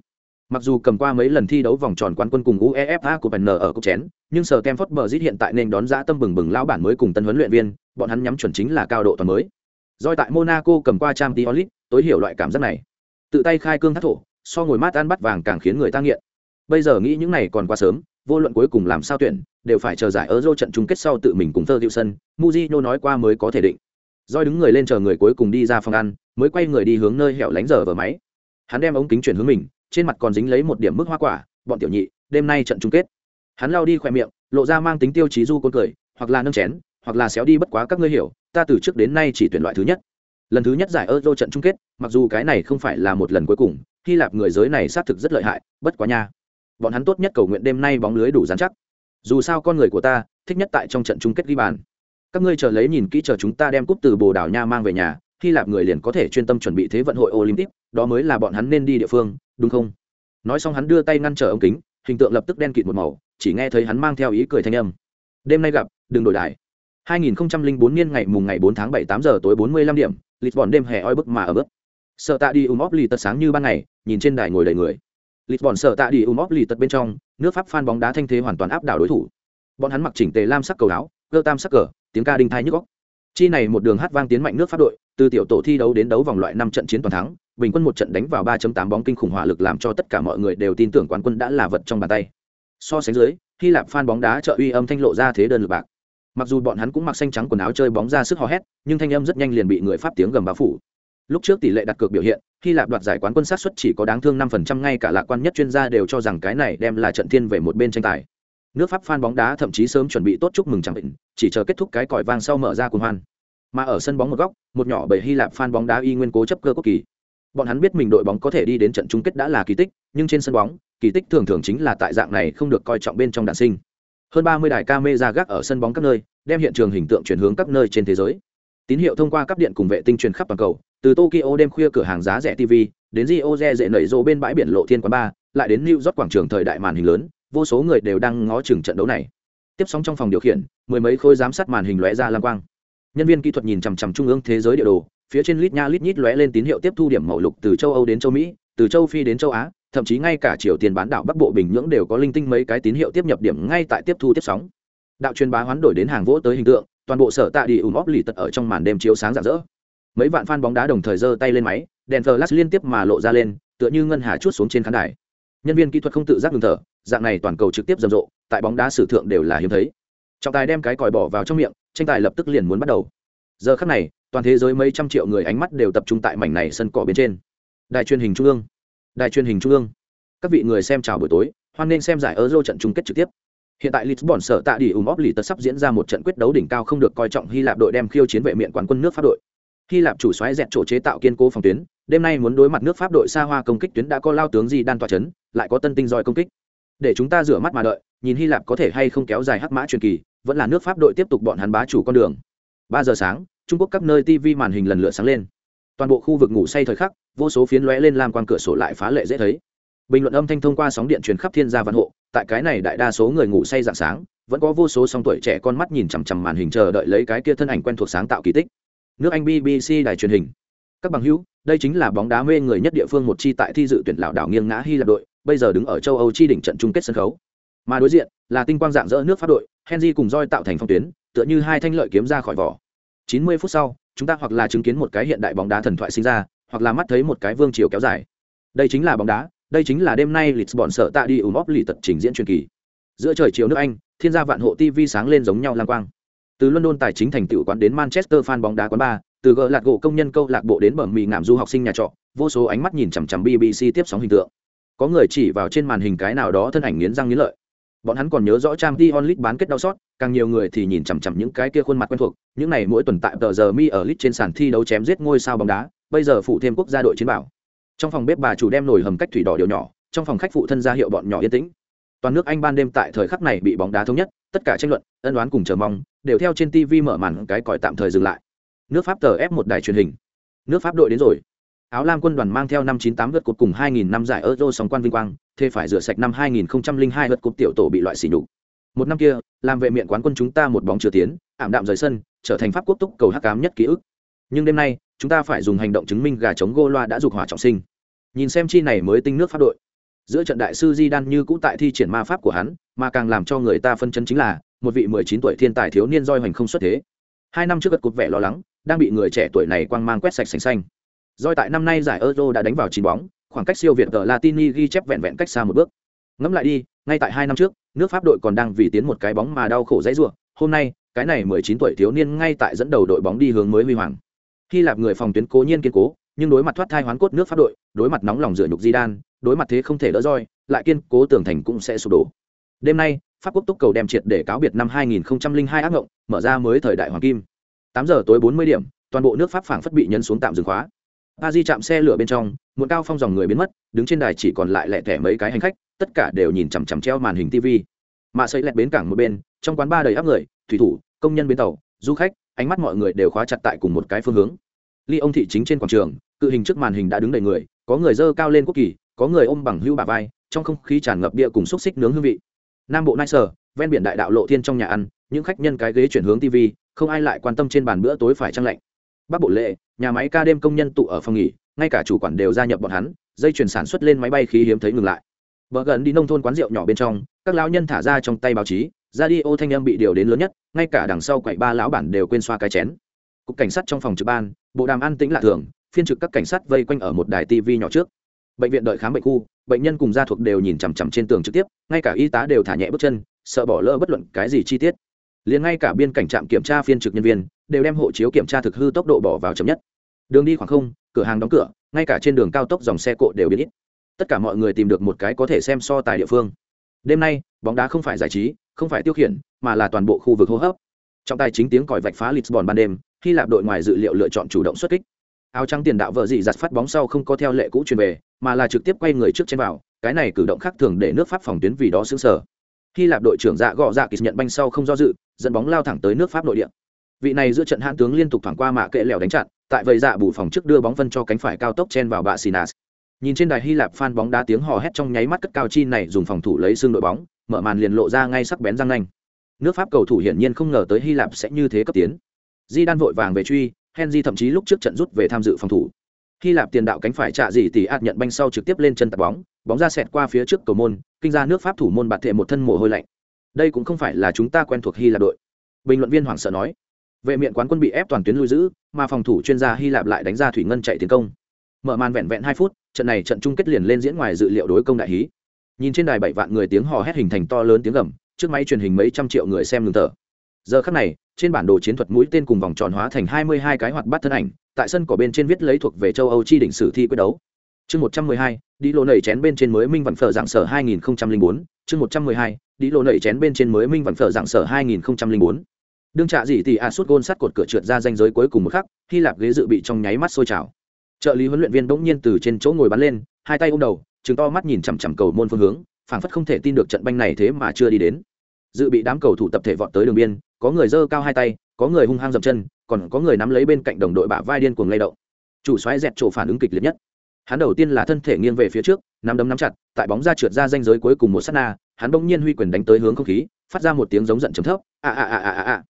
Mặc dù cầm qua mấy lần thi đấu vòng tròn quán quân cùng UEFA của N ở cúp chén, nhưng sở Kemford Bridge hiện tại nên đón giá tâm bừng bừng lão bản mới cùng tân huấn luyện viên, bọn hắn nhắm chuẩn chính là cao độ toàn mới. Doi tại Monaco cầm qua Champions League, tối hiểu loại cảm giác này. Tự tay khai cương thác thổ, so ngồi mát ăn bắt vàng càng khiến người ta nghiện. Bây giờ nghĩ những này còn quá sớm, vô luận cuối cùng làm sao tuyển, đều phải chờ giải Euro trận chung kết sau tự mình cùng Ferguson, Mourinho nói qua mới có thể định. Doi đứng người lên chờ người cuối cùng đi ra phòng ăn, mới quay người đi hướng nơi hẻo lánh giờ vào máy. Hắn đem ống kính chuyển hướng mình, trên mặt còn dính lấy một điểm mức hoa quả, bọn tiểu nhị, đêm nay trận chung kết. Hắn lao đi khỏe miệng, lộ ra mang tính tiêu chí du côn cười, hoặc là nâng chén, hoặc là xéo đi bất quá các ngươi hiểu, ta từ trước đến nay chỉ tuyển loại thứ nhất. Lần thứ nhất giải euro trận chung kết, mặc dù cái này không phải là một lần cuối cùng, hy lạp người giới này xác thực rất lợi hại, bất quá nha. Bọn hắn tốt nhất cầu nguyện đêm nay bóng lưới đủ dán chắc. Dù sao con người của ta, thích nhất tại trong trận chung kết ghi bàn. Các ngươi chờ lấy nhìn kỹ chờ chúng ta đem cúp từ bồ đào nha mang về nhà hy lạp người liền có thể chuyên tâm chuẩn bị thế vận hội olympic, đó mới là bọn hắn nên đi địa phương, đúng không? Nói xong hắn đưa tay ngăn trở ống kính, hình tượng lập tức đen kịt một màu, chỉ nghe thấy hắn mang theo ý cười thanh âm. Đêm nay gặp, đừng đổi đài. 2004 niên ngày mùng ngày 4 tháng 7 8 giờ tối 45 điểm Lisbon đêm hè oi bức mà ở bức. sợ tạ đi um óp lì tật sáng như ban ngày, nhìn trên đài ngồi đầy người. Lisbon sợ tạ đi um óp lì tật bên trong, nước pháp phan bóng đá thanh thế hoàn toàn áp đảo đối thủ. Bọn hắn mặc chỉnh tề lam sắc cầu áo, cơ tam sắc cờ, tiếng ca đinh thai nhức góc chi này một đường hát vang tiến mạnh nước pháp đội từ tiểu tổ thi đấu đến đấu vòng loại năm trận chiến toàn thắng bình quân một trận đánh vào 3.8 bóng kinh khủng hỏa lực làm cho tất cả mọi người đều tin tưởng quán quân đã là vật trong bàn tay. So sánh dưới, Hy Lạp fan bóng đá trợ uy âm thanh lộ ra thế đơn lực bạc. Mặc dù bọn hắn cũng mặc xanh trắng quần áo chơi bóng ra sức hò hét, nhưng thanh âm rất nhanh liền bị người Pháp tiếng gầm bao phủ. Lúc trước tỷ lệ đặt cược biểu hiện, Hy Lạp đoạt giải quán quân sát suất chỉ có đáng thương 5% ngay cả lạc quan nhất chuyên gia đều cho rằng cái này đem là trận thiên về một bên tranh tài. Nước Pháp fan bóng đá thậm chí sớm chuẩn bị tốt chúc mừng chẳng định, chỉ chờ kết thúc cái còi vang sau mở ra cuồng hoan. Mà ở sân bóng một góc, một nhỏ bầy Hy Lạp fan bóng đá y nguyên cố chấp cơ quốc kỳ. Bọn hắn biết mình đội bóng có thể đi đến trận chung kết đã là kỳ tích nhưng trên sân bóng kỳ tích thường thường chính là tại dạng này không được coi trọng bên trong đạn sinh. Hơn ba mươi đài ca mê ra gác ở sân bóng các nơi đem hiện trường hình tượng chuyển hướng các nơi trên thế giới. Tín hiệu thông qua cấp điện cùng vệ tinh truyền khắp toàn cầu từ tokyo đêm khuya cửa hàng giá rẻ tv đến rio de dễ nảy rộ bên bãi biển lộ thiên quán ba lại đến new york quảng trường thời đại màn hình lớn vô số người đều đang ngó chừng trận đấu này. Tiếp sóng trong phòng điều khiển mười mấy khối giám sát màn hình lóe ra lam quang nhân viên kỹ thuật nhìn chằm chằm trung ương thế giới địa đồ, phía trên lít nha lít nhít lóe lên tín hiệu tiếp thu điểm màu lục từ châu âu đến châu mỹ, từ châu phi đến châu á, thậm chí ngay cả triều tiên bán đảo bắc bộ bình nhưỡng đều có linh tinh mấy cái tín hiệu tiếp nhập điểm ngay tại tiếp thu tiếp sóng. Đạo truyền bá hoán đổi đến hàng vỗ tới hình tượng, toàn bộ sở tạ đi ủng óp lì tật ở trong màn đêm chiếu sáng rạng rỡ. Mấy vạn fan bóng đá đồng thời giơ tay lên máy, đèn flash liên tiếp mà lộ ra lên, tựa như ngân hà chút xuống trên khán đài. Nhân viên kỹ thuật không tự giác ngừng thở, dạng này toàn cầu trực tiếp rầm rộ, tại bóng đá sử thượng đều là hiếm thấy trọng tài đem cái còi bỏ vào trong miệng, tranh tài lập tức liền muốn bắt đầu. Giờ khắc này, toàn thế giới mấy trăm triệu người ánh mắt đều tập trung tại mảnh này sân cỏ bên trên. Đài truyền hình trung ương, đài truyền hình trung ương. Các vị người xem chào buổi tối, hoan nên xem giải euro trận chung kết trực tiếp. Hiện tại lisbon sở tạ đi ủng óp lì tật sắp diễn ra một trận quyết đấu đỉnh cao không được coi trọng hy lạp đội đem khiêu chiến vệ miện quán quân nước pháp đội. Hy lạp chủ xoáy dẹt chỗ chế tạo kiên cố phòng tuyến, đêm nay muốn đối mặt nước pháp đội xa hoa công kích tuyến đã có lao tướng gì đan tòa chấn, lại có tân tinh roi công kích. Để chúng ta rửa mắt mà đợi, nhìn hy lạp có thể hay không kéo dài hắc mã truyền kỳ vẫn là nước pháp đội tiếp tục bọn hắn bá chủ con đường. Ba giờ sáng, trung quốc các nơi tv màn hình lần lượt sáng lên. Toàn bộ khu vực ngủ say thời khắc, vô số phiến lóe lên làm quan cửa sổ lại phá lệ dễ thấy. Bình luận âm thanh thông qua sóng điện truyền khắp thiên gia văn hộ, tại cái này đại đa số người ngủ say dạng sáng, vẫn có vô số song tuổi trẻ con mắt nhìn chằm chằm màn hình chờ đợi lấy cái kia thân ảnh quen thuộc sáng tạo kỳ tích. Nước anh bbc đài truyền hình. Các bằng hữu, đây chính là bóng đá mê người nhất địa phương một chi tại thi dự tuyển lão đảo nghiêng ngã hy lạp đội, bây giờ đứng ở châu âu chi đỉnh trận chung kết sân khấu. Mà đối diện là tinh quang dạng dỡ nước pháp đội henry cùng roi tạo thành phong tuyến tựa như hai thanh lợi kiếm ra khỏi vỏ 90 phút sau chúng ta hoặc là chứng kiến một cái hiện đại bóng đá thần thoại sinh ra hoặc là mắt thấy một cái vương triều kéo dài đây chính là bóng đá đây chính là đêm nay Lisbon sợ tạ đi ủng óp lì tật trình diễn truyền kỳ. Giữa trời chiều nước Anh, thiên gia vạn hộ TV sáng lên giống nhau lang quang. Từ London tài chính thành tựu quán đến Manchester fan bóng đá quán bar, từ gỡ lạc gỗ công nhân câu lạc bộ đến bẩm mì ngảm du học sinh nhà trọ, vô số ánh mắt nhìn chằm chằm BBC tiếp sóng hình tượng. Có người chỉ vào trên màn hình cái nào đó thân ảnh nghiến răng nghiến lợi. Bọn hắn còn nhớ rõ trang Dion League bán kết đau sót, càng nhiều người thì nhìn chằm chằm những cái kia khuôn mặt quen thuộc, những này mỗi tuần tại tờ giờ mi ở lit trên sàn thi đấu chém giết ngôi sao bóng đá, bây giờ phụ thêm quốc gia đội chiến bảo. Trong phòng bếp bà chủ đem nồi hầm cách thủy đỏ điều nhỏ, trong phòng khách phụ thân ra hiệu bọn nhỏ yên tĩnh. Toàn nước anh ban đêm tại thời khắc này bị bóng đá thống nhất tất cả tranh luận ân đoán cùng chờ mong đều theo trên tv mở màn cái còi tạm thời dừng lại. Nước pháp tờ ép một đài truyền hình. Nước pháp đội đến rồi áo lam quân đoàn mang theo năm chín tám vượt cột cùng hai nghìn năm giải euro sòng quan vinh quang thê phải rửa sạch năm hai nghìn hai vượt cột tiểu tổ bị loại xỉ nhục. Một năm kia, làm vệ miệng quán quân chúng ta một bóng chưa tiến, ảm đạm rời sân, trở thành pháp quốc túc cầu hắc cám nhất ký ức. Nhưng đêm nay, chúng ta phải dùng hành động chứng minh gà chống gô loa đã dục hỏa trọng sinh. Nhìn xem chi này mới tinh nước pháp đội. Giữa trận đại sư di đan như cũ tại thi triển ma pháp của hắn, mà càng làm cho người ta phân chân chính là, một vị mười chín tuổi thiên tài thiếu niên roi hoành không xuất thế. Hai năm trước gật cột vẻ lo lắng, đang bị người trẻ tuổi này quang mang quét sạch sành xanh. Doi tại năm nay giải euro đã đánh vào chín bóng khoảng cách siêu việt tờ latini ghi chép vẹn vẹn cách xa một bước. Ngẫm lại đi ngay tại hai năm trước nước pháp đội còn đang vì tiến một cái bóng mà đau khổ dãy rủa, hôm nay cái này mười chín tuổi thiếu niên ngay tại dẫn đầu đội bóng đi hướng mới huy hoàng. Hy lạp người phòng tuyến cố nhiên kiên cố nhưng đối mặt thoát thai hoán cốt nước pháp đội đối mặt nóng lòng dựa nhục di đan đối mặt thế không thể đỡ roi lại kiên cố tưởng thành cũng sẽ sụp đổ. Đêm nay pháp quốc túc cầu đem triệt để cáo biệt năm 2002 ác ngộng mở ra mới thời đại hoàng kim. tám giờ tối 40 điểm toàn bộ nước pháp phảng phất bị nhấn xuống tạm dừng khóa a di chạm xe lửa bên trong, một cao phong dòng người biến mất, đứng trên đài chỉ còn lại lẻ tẻ mấy cái hành khách, tất cả đều nhìn chằm chằm treo màn hình tv mạ xây lẹt bến cảng một bên, trong quán ba đầy áp người, thủy thủ, công nhân bến tàu, du khách, ánh mắt mọi người đều khóa chặt tại cùng một cái phương hướng. Ly ông thị chính trên quảng trường, cự hình trước màn hình đã đứng đầy người, có người dơ cao lên quốc kỳ, có người ôm bằng hưu bà vai, trong không khí tràn ngập bia cùng xúc xích nướng hương vị. Nam bộ nai sở ven biển đại đạo lộ thiên trong nhà ăn, những khách nhân cái ghế chuyển hướng tv không ai lại quan tâm trên bàn bữa tối phải trăng lạnh bắc bộ lệ, nhà máy ca đêm công nhân tụ ở phòng nghỉ, ngay cả chủ quản đều gia nhập bọn hắn, dây chuyển sản xuất lên máy bay khí hiếm thấy ngừng lại. Vợ gần đi nông thôn quán rượu nhỏ bên trong, các lão nhân thả ra trong tay báo chí ra đi ô thanh âm bị điều đến lớn nhất, ngay cả đằng sau quậy ba lão bản đều quên xoa cái chén. Cục cảnh sát trong phòng trực ban, bộ đàm an tĩnh lạ thường, phiên trực các cảnh sát vây quanh ở một đài tv nhỏ trước. Bệnh viện đợi khám bệnh khu, bệnh nhân cùng gia thuộc đều nhìn chằm chằm trên tường trực tiếp, ngay cả y tá đều thả nhẹ bước chân, sợ bỏ lỡ bất luận cái gì chi tiết. Liền ngay cả biên cảnh trạm kiểm tra phiên trực nhân viên đều đem hộ chiếu kiểm tra thực hư tốc độ bỏ vào chậm nhất. Đường đi khoảng không, cửa hàng đóng cửa, ngay cả trên đường cao tốc dòng xe cộ đều biến ít tất cả mọi người tìm được một cái có thể xem so tài địa phương. Đêm nay, bóng đá không phải giải trí, không phải tiêu khiển, mà là toàn bộ khu vực hô hấp. Trọng tài chính tiếng còi vạch phá lisbon ban đêm, khi lạp đội ngoài dự liệu lựa chọn chủ động xuất kích. Áo trắng tiền đạo vợ dị giặt phát bóng sau không có theo lệ cũ truyền về, mà là trực tiếp quay người trước trên vào, cái này cử động khác thường để nước pháp phòng tuyến vì đó xứng sở khi lạp đội trưởng dạ gọ dạ kịch nhận banh sau không do dự, dẫn bóng lao thẳng tới nước pháp nội địa vị này giữa trận hãn tướng liên tục thoảng qua mạ kệ lẻo đánh chặn, tại vậy dạ bù phòng trước đưa bóng phân cho cánh phải cao tốc chen vào bạ sinas nhìn trên đài hy lạp phan bóng đá tiếng hò hét trong nháy mắt cất cao chi này dùng phòng thủ lấy xương đội bóng, mở màn liền lộ ra ngay sắc bén răng nanh. Nước pháp cầu thủ hiển nhiên không ngờ tới hy lạp sẽ như thế cấp tiến. Di đan vội vàng về truy, henry thậm chí lúc trước trận rút về tham dự phòng thủ. Hy lạp tiền đạo cánh phải trạ dị tỷ ạt nhận banh sau trực tiếp lên chân tạt bóng bóng ra xẹt qua phía trước cầu môn, kinh ra nước pháp thủ môn bạt thệ một thân mồ hôi lạnh. Đây cũng không phải là chúng ta quen thuộc hy lạp đội. Bình luận viên hoàng sợ nói vệ miện quán quân bị ép toàn tuyến lui giữ, mà phòng thủ chuyên gia hy lạp lại đánh ra thủy ngân chạy tiến công. Mở màn vẹn vẹn hai phút, trận này trận chung kết liền lên diễn ngoài dự liệu đối công đại hí. Nhìn trên đài bảy vạn người tiếng hò hét hình thành to lớn tiếng gầm, trước máy truyền hình mấy trăm triệu người xem ngừng thở. Giờ khắc này, trên bản đồ chiến thuật mũi tên cùng vòng tròn hóa thành hai mươi hai cái hoạt bát thân ảnh, tại sân cỏ bên trên viết lấy thuộc về châu âu chi đỉnh sử thi quyết đấu. Chương một trăm mười hai, đi lộ nẩy chén bên trên mới minh vạn phở dạng sở hai nghìn bốn. Chương một trăm mười hai, đi lộ nẩy chén bên trên mới minh vạn phở dạng sở hai nghìn bốn đương trạ gì thì a sút gôn sắt cột cửa trượt ra danh giới cuối cùng một khắc, hy lạp ghế dự bị trong nháy mắt sôi trào. Trợ lý huấn luyện viên bỗng nhiên từ trên chỗ ngồi bắn lên, hai tay ôm đầu chứng to mắt nhìn chằm chằm cầu môn phương hướng, phảng phất không thể tin được trận banh này thế mà chưa đi đến. Dự bị đám cầu thủ tập thể vọt tới đường biên, có người giơ cao hai tay, có người hung hăng dập chân, còn có người nắm lấy bên cạnh đồng đội bả vai điên cuồng lay động. Chủ xoáy dẹt chỗ phản ứng kịch liệt nhất. Hắn đầu tiên là thân thể nghiêng về phía trước, nắm đấm nắm chặt, tại bóng ra trượt ra danh giới cuối cùng một sát na, hắn bỗng nhiên huy quyền đánh tới hướng không khí, phát ra một tiếng giống giận trầm thấp. A a a a a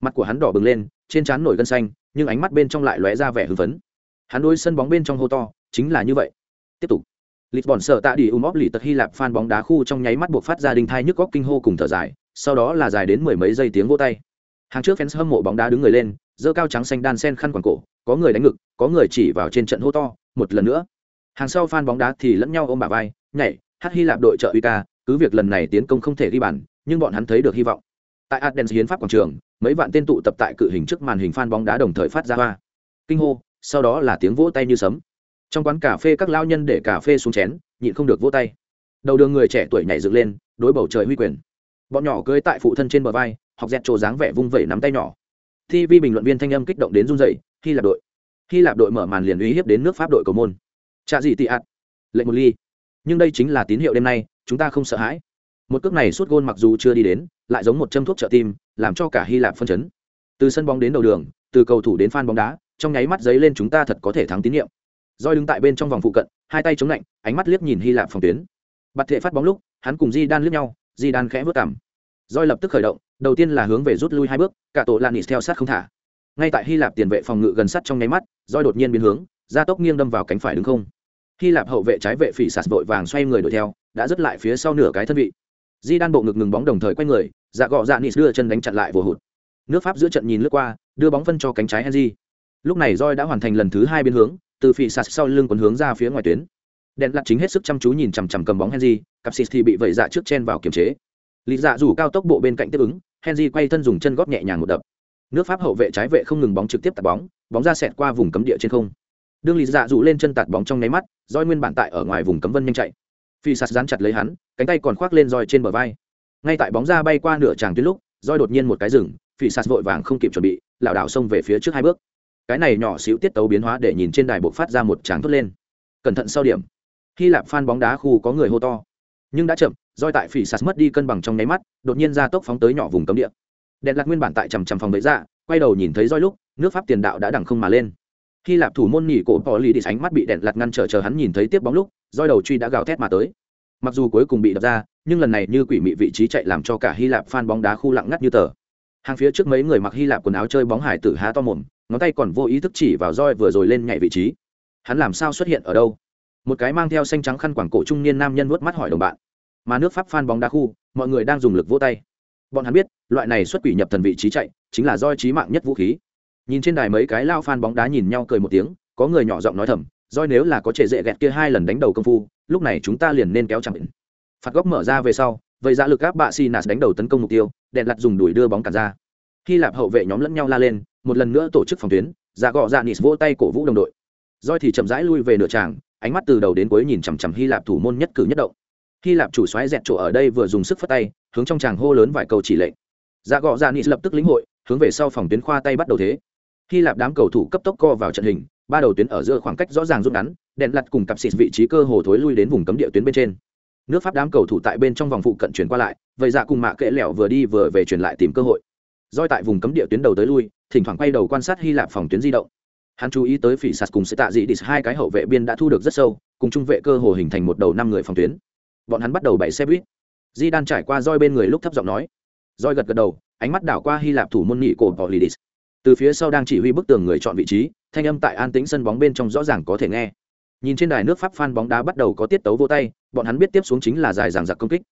mặt của hắn đỏ bừng lên trên trán nổi gân xanh nhưng ánh mắt bên trong lại lóe ra vẻ hưng phấn hắn đôi sân bóng bên trong hô to chính là như vậy tiếp tục Lisbon sợ tạ đi um lì tật Hy Lạp fan bóng đá khu trong nháy mắt buộc phát ra đình thai nhức góc kinh hô cùng thở dài, sau đó là dài đến mười mấy giây tiếng vỗ tay. Hàng trước fans hâm mộ bóng đá đứng người lên, giơ cao trắng xanh đan sen khăn quàng cổ, có người đánh ngực, có người chỉ vào trên trận hô to, một lần nữa. Hàng sau fan bóng đá thì lẫn nhau ôm bà vai, nhảy, hát Hy Lạp đội trợ uy ca, cứ việc lần này tiến công không thể ghi bàn, nhưng bọn hắn thấy được hy vọng. Tại Athens hiến pháp quảng trường, mấy vạn tên tụ tập tại cự hình trước màn hình fan bóng đá đồng thời phát ra hoa. Kinh hô, sau đó là tiếng vỗ tay như sấm. Trong quán cà phê các lao nhân để cà phê xuống chén nhịn không được vỗ tay. Đầu đường người trẻ tuổi nhảy dựng lên đối bầu trời huy quyền. Bọn nhỏ cưới tại phụ thân trên bờ vai học dẹt trồ dáng vẻ vung vẩy nắm tay nhỏ. Thi vi bình luận viên thanh âm kích động đến run rẩy. khi lạp đội. Khi lạp đội mở màn liền uy hiếp đến nước pháp đội cầu môn. Trạ gì tị ạt lệnh một ly. Nhưng đây chính là tín hiệu đêm nay chúng ta không sợ hãi. Một cước này suốt gôn mặc dù chưa đi đến lại giống một châm thuốc trợ tim, làm cho cả hy lạp phân chấn. Từ sân bóng đến đầu đường, từ cầu thủ đến fan bóng đá, trong nháy mắt giấy lên chúng ta thật có thể thắng tín nhiệm. Roi đứng tại bên trong vòng phụ cận, hai tay chống lạnh, ánh mắt liếc nhìn hy lạp phòng tuyến. Bặt thệ phát bóng lúc, hắn cùng di đan liếc nhau di đan khẽ vớt cảm roi lập tức khởi động, đầu tiên là hướng về rút lui hai bước, cả tổ lan theo sát không thả. Ngay tại hy lạp tiền vệ phòng ngự gần sát trong nháy mắt roi đột nhiên biến hướng, gia tốc nghiêng đâm vào cánh phải đứng không. Hy lạp hậu vệ trái vệ phỉ sạt vội vàng xoay người đuổi theo, đã dứt lại phía sau nửa cái thân vị di đan bộ ngực ngừng bóng đồng thời quay người dạ gọ dạ nis đưa chân đánh chặn lại vừa hụt. Nước pháp giữa trận nhìn lướt qua, đưa bóng phân cho cánh trái henry. Lúc này roi đã hoàn thành lần thứ hai biến hướng, từ phỉ sạt sau lưng quấn hướng ra phía ngoài tuyến. Đèn lặt chính hết sức chăm chú nhìn chằm chằm cầm bóng henry, cặp xịt thì bị vẩy dạ trước chen vào kiềm chế. Lý dạ rủ cao tốc bộ bên cạnh tiếp ứng, henry quay thân dùng chân góp nhẹ nhàng một đập. Nước pháp hậu vệ trái vệ không ngừng bóng trực tiếp tạt bóng bóng ra xẹt qua vùng cấm địa trên không. Đương lý dạ rủ lên chân tạt bóng trong nháy mắt roi nguyên bản tại ở ngoài vùng cấm vân nhanh chạy phi sạt dán chặt lấy hắn, cánh tay còn khoác lên roi trên bờ vai. Ngay tại bóng ra bay qua nửa tràng tuyến lúc, roi đột nhiên một cái rừng phi sạt vội vàng không kịp chuẩn bị, lảo đảo xông về phía trước hai bước. Cái này nhỏ xíu tiết tấu biến hóa để nhìn trên đài buộc phát ra một tràng thốt lên. Cẩn thận sau điểm. Hy lạp phan bóng đá khu có người hô to. Nhưng đã chậm, roi tại phỉ sạt mất đi cân bằng trong nháy mắt, đột nhiên ra tốc phóng tới nhỏ vùng cấm địa. Đèn lạc nguyên bản tại trầm trầm phòng bẫy ra quay đầu nhìn thấy roi lúc, nước pháp tiền đạo đã đằng không mà lên hy lạp thủ môn nhỉ cổ bỏ lì đi ánh mắt bị đèn lạt ngăn trở chờ hắn nhìn thấy tiếp bóng lúc, roi đầu truy đã gào thét mà tới. Mặc dù cuối cùng bị đập ra, nhưng lần này như quỷ mị vị trí chạy làm cho cả hy lạp fan bóng đá khu lặng ngắt như tờ. Hàng phía trước mấy người mặc hy lạp quần áo chơi bóng hải tử há to mồm, ngón tay còn vô ý thức chỉ vào roi vừa rồi lên nhảy vị trí. Hắn làm sao xuất hiện ở đâu? Một cái mang theo xanh trắng khăn quảng cổ trung niên nam nhân vuốt mắt hỏi đồng bạn. Mà nước pháp fan bóng đá khu, mọi người đang dùng lực vỗ tay. Bọn hắn biết, loại này xuất quỷ nhập thần vị trí chạy, chính là roi trí mạng nhất vũ khí nhìn trên đài mấy cái lao phan bóng đá nhìn nhau cười một tiếng, có người nhỏ giọng nói thầm doi nếu là có trệ dễ gẹt kia hai lần đánh đầu công phu, lúc này chúng ta liền nên kéo chẳng định phạt góc mở ra về sau, vậy ra lực các bạ si nạt đánh đầu tấn công mục tiêu, đèn lặt dùng đuổi đưa bóng cản ra. Hy lạp hậu vệ nhóm lẫn nhau la lên, một lần nữa tổ chức phòng tuyến giả gọ dạ nịt vỗ tay cổ vũ đồng đội. Doi thì chậm rãi lui về nửa tràng, ánh mắt từ đầu đến cuối nhìn chằm chằm hy lạp thủ môn nhất cử nhất động. Hy lạp chủ xoáy dẹt chỗ ở đây vừa dùng sức phất tay, hướng trong tràng hô lớn vài câu chỉ lệnh. Giả gọ dạ nịt lập tức lĩnh hội, hướng về sau phòng tuyến khoa tay bắt đầu thế hy lạp đám cầu thủ cấp tốc co vào trận hình, ba đầu tuyến ở giữa khoảng cách rõ ràng rút ngắn, đèn lật cùng cặp xịt vị trí cơ hồ thối lui đến vùng cấm địa tuyến bên trên. Nước pháp đám cầu thủ tại bên trong vòng phụ cận chuyển qua lại, vậy dạ cùng mạ kệ lẻo vừa đi vừa về chuyển lại tìm cơ hội. Doi tại vùng cấm địa tuyến đầu tới lui, thỉnh thoảng quay đầu quan sát hy lạp phòng tuyến di động. Hắn chú ý tới phỉ sạt cùng sẽ tạ dị đi hai cái hậu vệ biên đã thu được rất sâu, cùng trung vệ cơ hồ hình thành một đầu năm người phòng tuyến. Bọn hắn bắt đầu bày xe buýt. Di đang trải qua roi bên người lúc thấp giọng nói. Roi gật gật đầu, ánh mắt đảo qua hy lạp thủ môn nghị cổ Paulidis từ phía sau đang chỉ huy bức tường người chọn vị trí, thanh âm tại an tĩnh sân bóng bên trong rõ ràng có thể nghe. Nhìn trên đài nước pháp phan bóng đá bắt đầu có tiết tấu vô tay, bọn hắn biết tiếp xuống chính là dài dàng giặc công kích.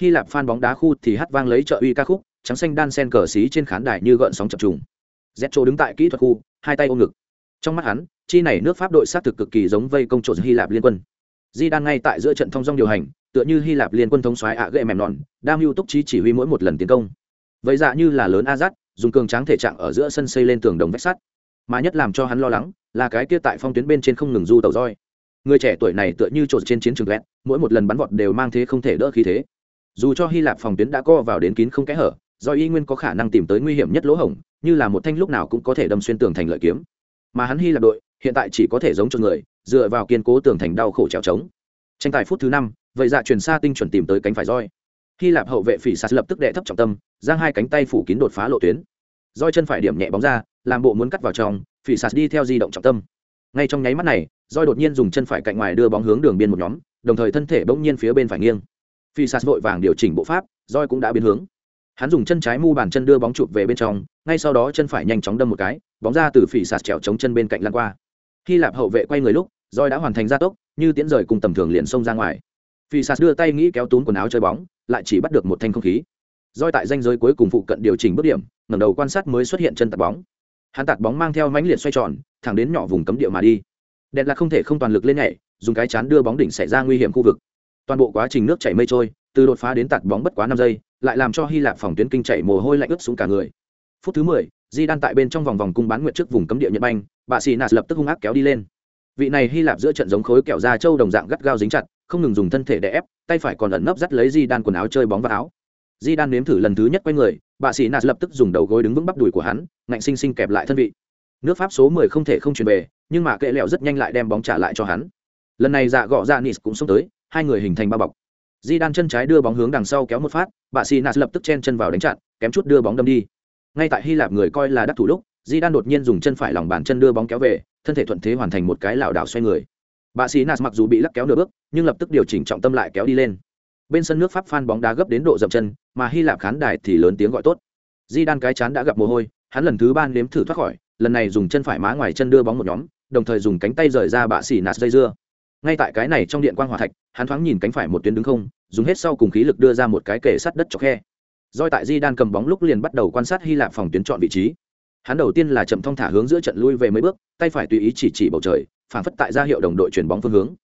Hy lạp phan bóng đá khu thì hát vang lấy trợ uy ca khúc, trắng xanh đan sen cờ xí trên khán đài như gợn sóng chập trùng. Chỗ đứng tại kỹ thuật khu, hai tay ôm ngực. Trong mắt hắn, chi này nước pháp đội xác thực cực kỳ giống vây công trộn hy lạp liên quân. Di đang ngay tại giữa trận thông dong điều hành, tựa như hy lạp liên quân thống xoái ạ gậy mềm nòn, đam mưu túc trí chỉ huy mỗi một lần tiến công. Vậy dạ như là lớn a dắt dùng cường tráng thể trạng ở giữa sân xây lên tường đồng vách sắt. Mà nhất làm cho hắn lo lắng là cái kia tại phong tuyến bên trên không ngừng du tàu roi. Người trẻ tuổi này tựa như trột trên chiến trường lẹt mỗi một lần bắn vọt đều mang thế không thể đỡ khí thế. Dù cho hy lạp phòng tuyến đã co vào đến kín không kẽ hở, do y nguyên có khả năng tìm tới nguy hiểm nhất lỗ hổng, như là một thanh lúc nào cũng có thể đâm xuyên tường thành lợi kiếm. Mà hắn hy lạp đội, hiện tại chỉ có thể giống cho người, dựa vào kiên cố tường thành đau khổ trèo trống. Tranh tài phút thứ năm, vậy dạ truyền xa tinh chuẩn tìm tới cánh phải roi hy lạp hậu vệ phỉ sạt lập tức đệ thấp trọng tâm, giang hai cánh tay phủ kín đột phá lộ tuyến. Roi chân phải điểm nhẹ bóng ra, làm bộ muốn cắt vào trong, phỉ sạt đi theo di động trọng tâm. Ngay trong nháy mắt này, roi đột nhiên dùng chân phải cạnh ngoài đưa bóng hướng đường biên một nhóm, đồng thời thân thể bỗng nhiên phía bên phải nghiêng. Phỉ sạt vội vàng điều chỉnh bộ pháp, roi cũng đã biến hướng. Hắn dùng chân trái mu bàn chân đưa bóng chụp về bên trong, ngay sau đó chân phải nhanh chóng đâm một cái, bóng ra từ phỉ sạt trèo chống chân bên cạnh lăn qua. Khi lạp hậu vệ quay người lúc, roi đã hoàn thành gia tốc, như tiễn rời cùng tầm thường liền xông ra ngoài phi sas đưa tay nghĩ kéo túm quần áo chơi bóng, lại chỉ bắt được một thanh không khí. Roi tại danh giới cuối cùng phụ cận điều chỉnh bước điểm, ngẩng đầu quan sát mới xuất hiện chân tạt bóng. Hắn tạt bóng mang theo mãnh liệt xoay tròn, thẳng đến nhỏ vùng cấm địa mà đi. Đèn là không thể không toàn lực lên nhảy, dùng cái chán đưa bóng đỉnh xảy ra nguy hiểm khu vực. Toàn bộ quá trình nước chảy mây trôi, từ đột phá đến tạt bóng bất quá năm giây, lại làm cho hy lạp phòng tuyến kinh chảy mồ hôi lạnh ướt xuống cả người. Phút thứ mười di đan tại bên trong vòng vòng cung bán nguyệt trước vùng cấm địa nhật banh bà xì nạt lập tức hung ác kéo đi lên. Vị này hy lạp giữa trận giống khối kẹo da trâu đồng dạng gắt gao dính chặt không ngừng dùng thân thể để ép, tay phải còn ẩn nấp dắt lấy di đan quần áo chơi bóng vào áo. Di đan nếm thử lần thứ nhất quay người, bà sĩ nạt lập tức dùng đầu gối đứng vững bắp đùi của hắn, ngạnh xinh xinh kẹp lại thân vị. Nước pháp số mười không thể không chuyển về, nhưng mà kệ lẹo rất nhanh lại đem bóng trả lại cho hắn. Lần này dạ gõ ra nis cũng xông tới, hai người hình thành ba bọc. Di đan chân trái đưa bóng hướng đằng sau kéo một phát, bà sĩ nạt lập tức chen chân vào đánh chặn, kém chút đưa bóng đâm đi. Ngay tại hy lạp người coi là đắc thủ lúc di đan đột nhiên dùng chân phải lòng bàn chân đưa bóng kéo về, thân thể thuận thế hoàn thành một cái lảo đảo xoay người bà xì Nas mặc dù bị lắc kéo nửa bước, nhưng lập tức điều chỉnh trọng tâm lại kéo đi lên. Bên sân nước pháp phan bóng đá gấp đến độ dậm chân, mà hy lạp khán đài thì lớn tiếng gọi tốt. Di đan cái chán đã gặp mồ hôi, hắn lần thứ ba nếm thử thoát khỏi, lần này dùng chân phải má ngoài chân đưa bóng một nhóm, đồng thời dùng cánh tay rời ra bạ xỉ nạt dây dưa. Ngay tại cái này trong điện quan hòa thạch, hắn thoáng nhìn cánh phải một tuyến đứng không, dùng hết sau cùng khí lực đưa ra một cái kể sắt đất cho khe. Doi tại di đan cầm bóng lúc liền bắt đầu quan sát hy lạp phòng tuyến chọn vị trí. Hắn đầu tiên là chậm thong thả hướng giữa trận lui về mấy bước, tay phải tùy ý chỉ chỉ bầu trời phản phất tại ra hiệu đồng đội chuyển bóng phương hướng.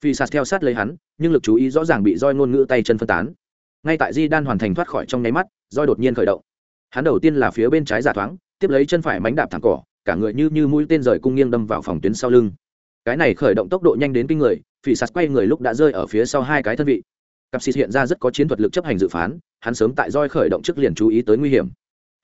Phi sạt theo sát lấy hắn, nhưng lực chú ý rõ ràng bị roi ngôn ngữ tay chân phân tán. Ngay tại di đan hoàn thành thoát khỏi trong nháy mắt, roi đột nhiên khởi động. Hắn đầu tiên là phía bên trái giả thoáng, tiếp lấy chân phải mánh đạp thẳng cỏ, cả người như như mũi tên rời cung nghiêng đâm vào phòng tuyến sau lưng. Cái này khởi động tốc độ nhanh đến kinh người phỉ sạt quay người lúc đã rơi ở phía sau hai cái thân vị. Cặp xịt hiện ra rất có chiến thuật lực chấp hành dự phán, hắn sớm tại roi khởi động trước liền chú ý tới nguy hiểm.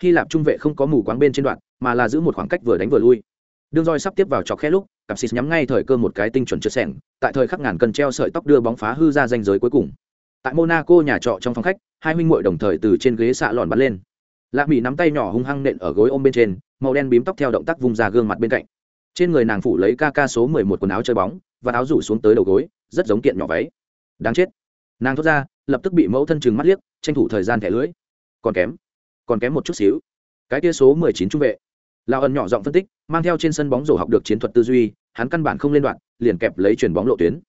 Hy lạp trung vệ không có mù quáng bên trên đoạn, mà là giữ một khoảng cách vừa đánh vừa lui. Đương roi sắp tiếp vào chọc khe lúc cặp xịt nhắm ngay thời cơ một cái tinh chuẩn chưa sẻng, tại thời khắc ngàn cần treo sợi tóc đưa bóng phá hư ra danh giới cuối cùng. Tại monaco nhà trọ trong phòng khách, hai huynh muội đồng thời từ trên ghế xạ lòn bắn lên. Lạc mỹ nắm tay nhỏ hung hăng nện ở gối ôm bên trên, màu đen bím tóc theo động tác vùng ra gương mặt bên cạnh. Trên người nàng phủ lấy ca ca số mười một quần áo chơi bóng, và áo rủ xuống tới đầu gối, rất giống kiện nhỏ váy. Đáng chết. Nàng thốt ra, lập tức bị mẫu thân chừng mắt liếc, tranh thủ thời gian thẻ lưới. còn kém. Còn kém một chút xíu. Cái kia số mười chín trung vệ lao ân nhỏ giọng phân tích, mang theo trên sân bóng rổ học được chiến thuật tư duy, hắn căn bản không lên đoạn, liền kẹp lấy chuyền bóng lộ tuyến.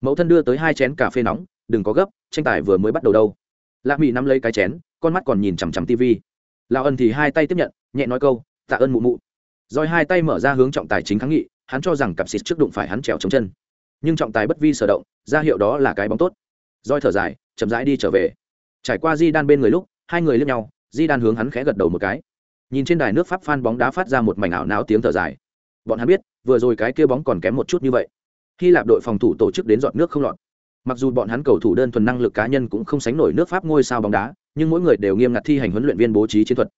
Mẫu thân đưa tới hai chén cà phê nóng, đừng có gấp, tranh tài vừa mới bắt đầu đâu. Lạc mỹ nắm lấy cái chén, con mắt còn nhìn chằm chằm tv lao ân thì hai tay tiếp nhận, nhẹ nói câu, tạ ơn mụ mụ. Rồi hai tay mở ra hướng trọng tài chính kháng nghị, hắn cho rằng cặp xịt trước đụng phải hắn trèo chống chân. Nhưng trọng tài bất vi sở động, ra hiệu đó là cái bóng tốt. Roi thở dài, chậm rãi đi trở về. Trải qua di đan bên người lúc, hai người lên nhau di đan hướng hắn khẽ gật đầu một cái nhìn trên đài nước pháp phan bóng đá phát ra một mảnh ảo não tiếng thở dài. Bọn hắn biết, vừa rồi cái kia bóng còn kém một chút như vậy. Hy lạp đội phòng thủ tổ chức đến dọn nước không lọt. Mặc dù bọn hắn cầu thủ đơn thuần năng lực cá nhân cũng không sánh nổi nước pháp ngôi sao bóng đá, nhưng mỗi người đều nghiêm ngặt thi hành huấn luyện viên bố trí chiến thuật.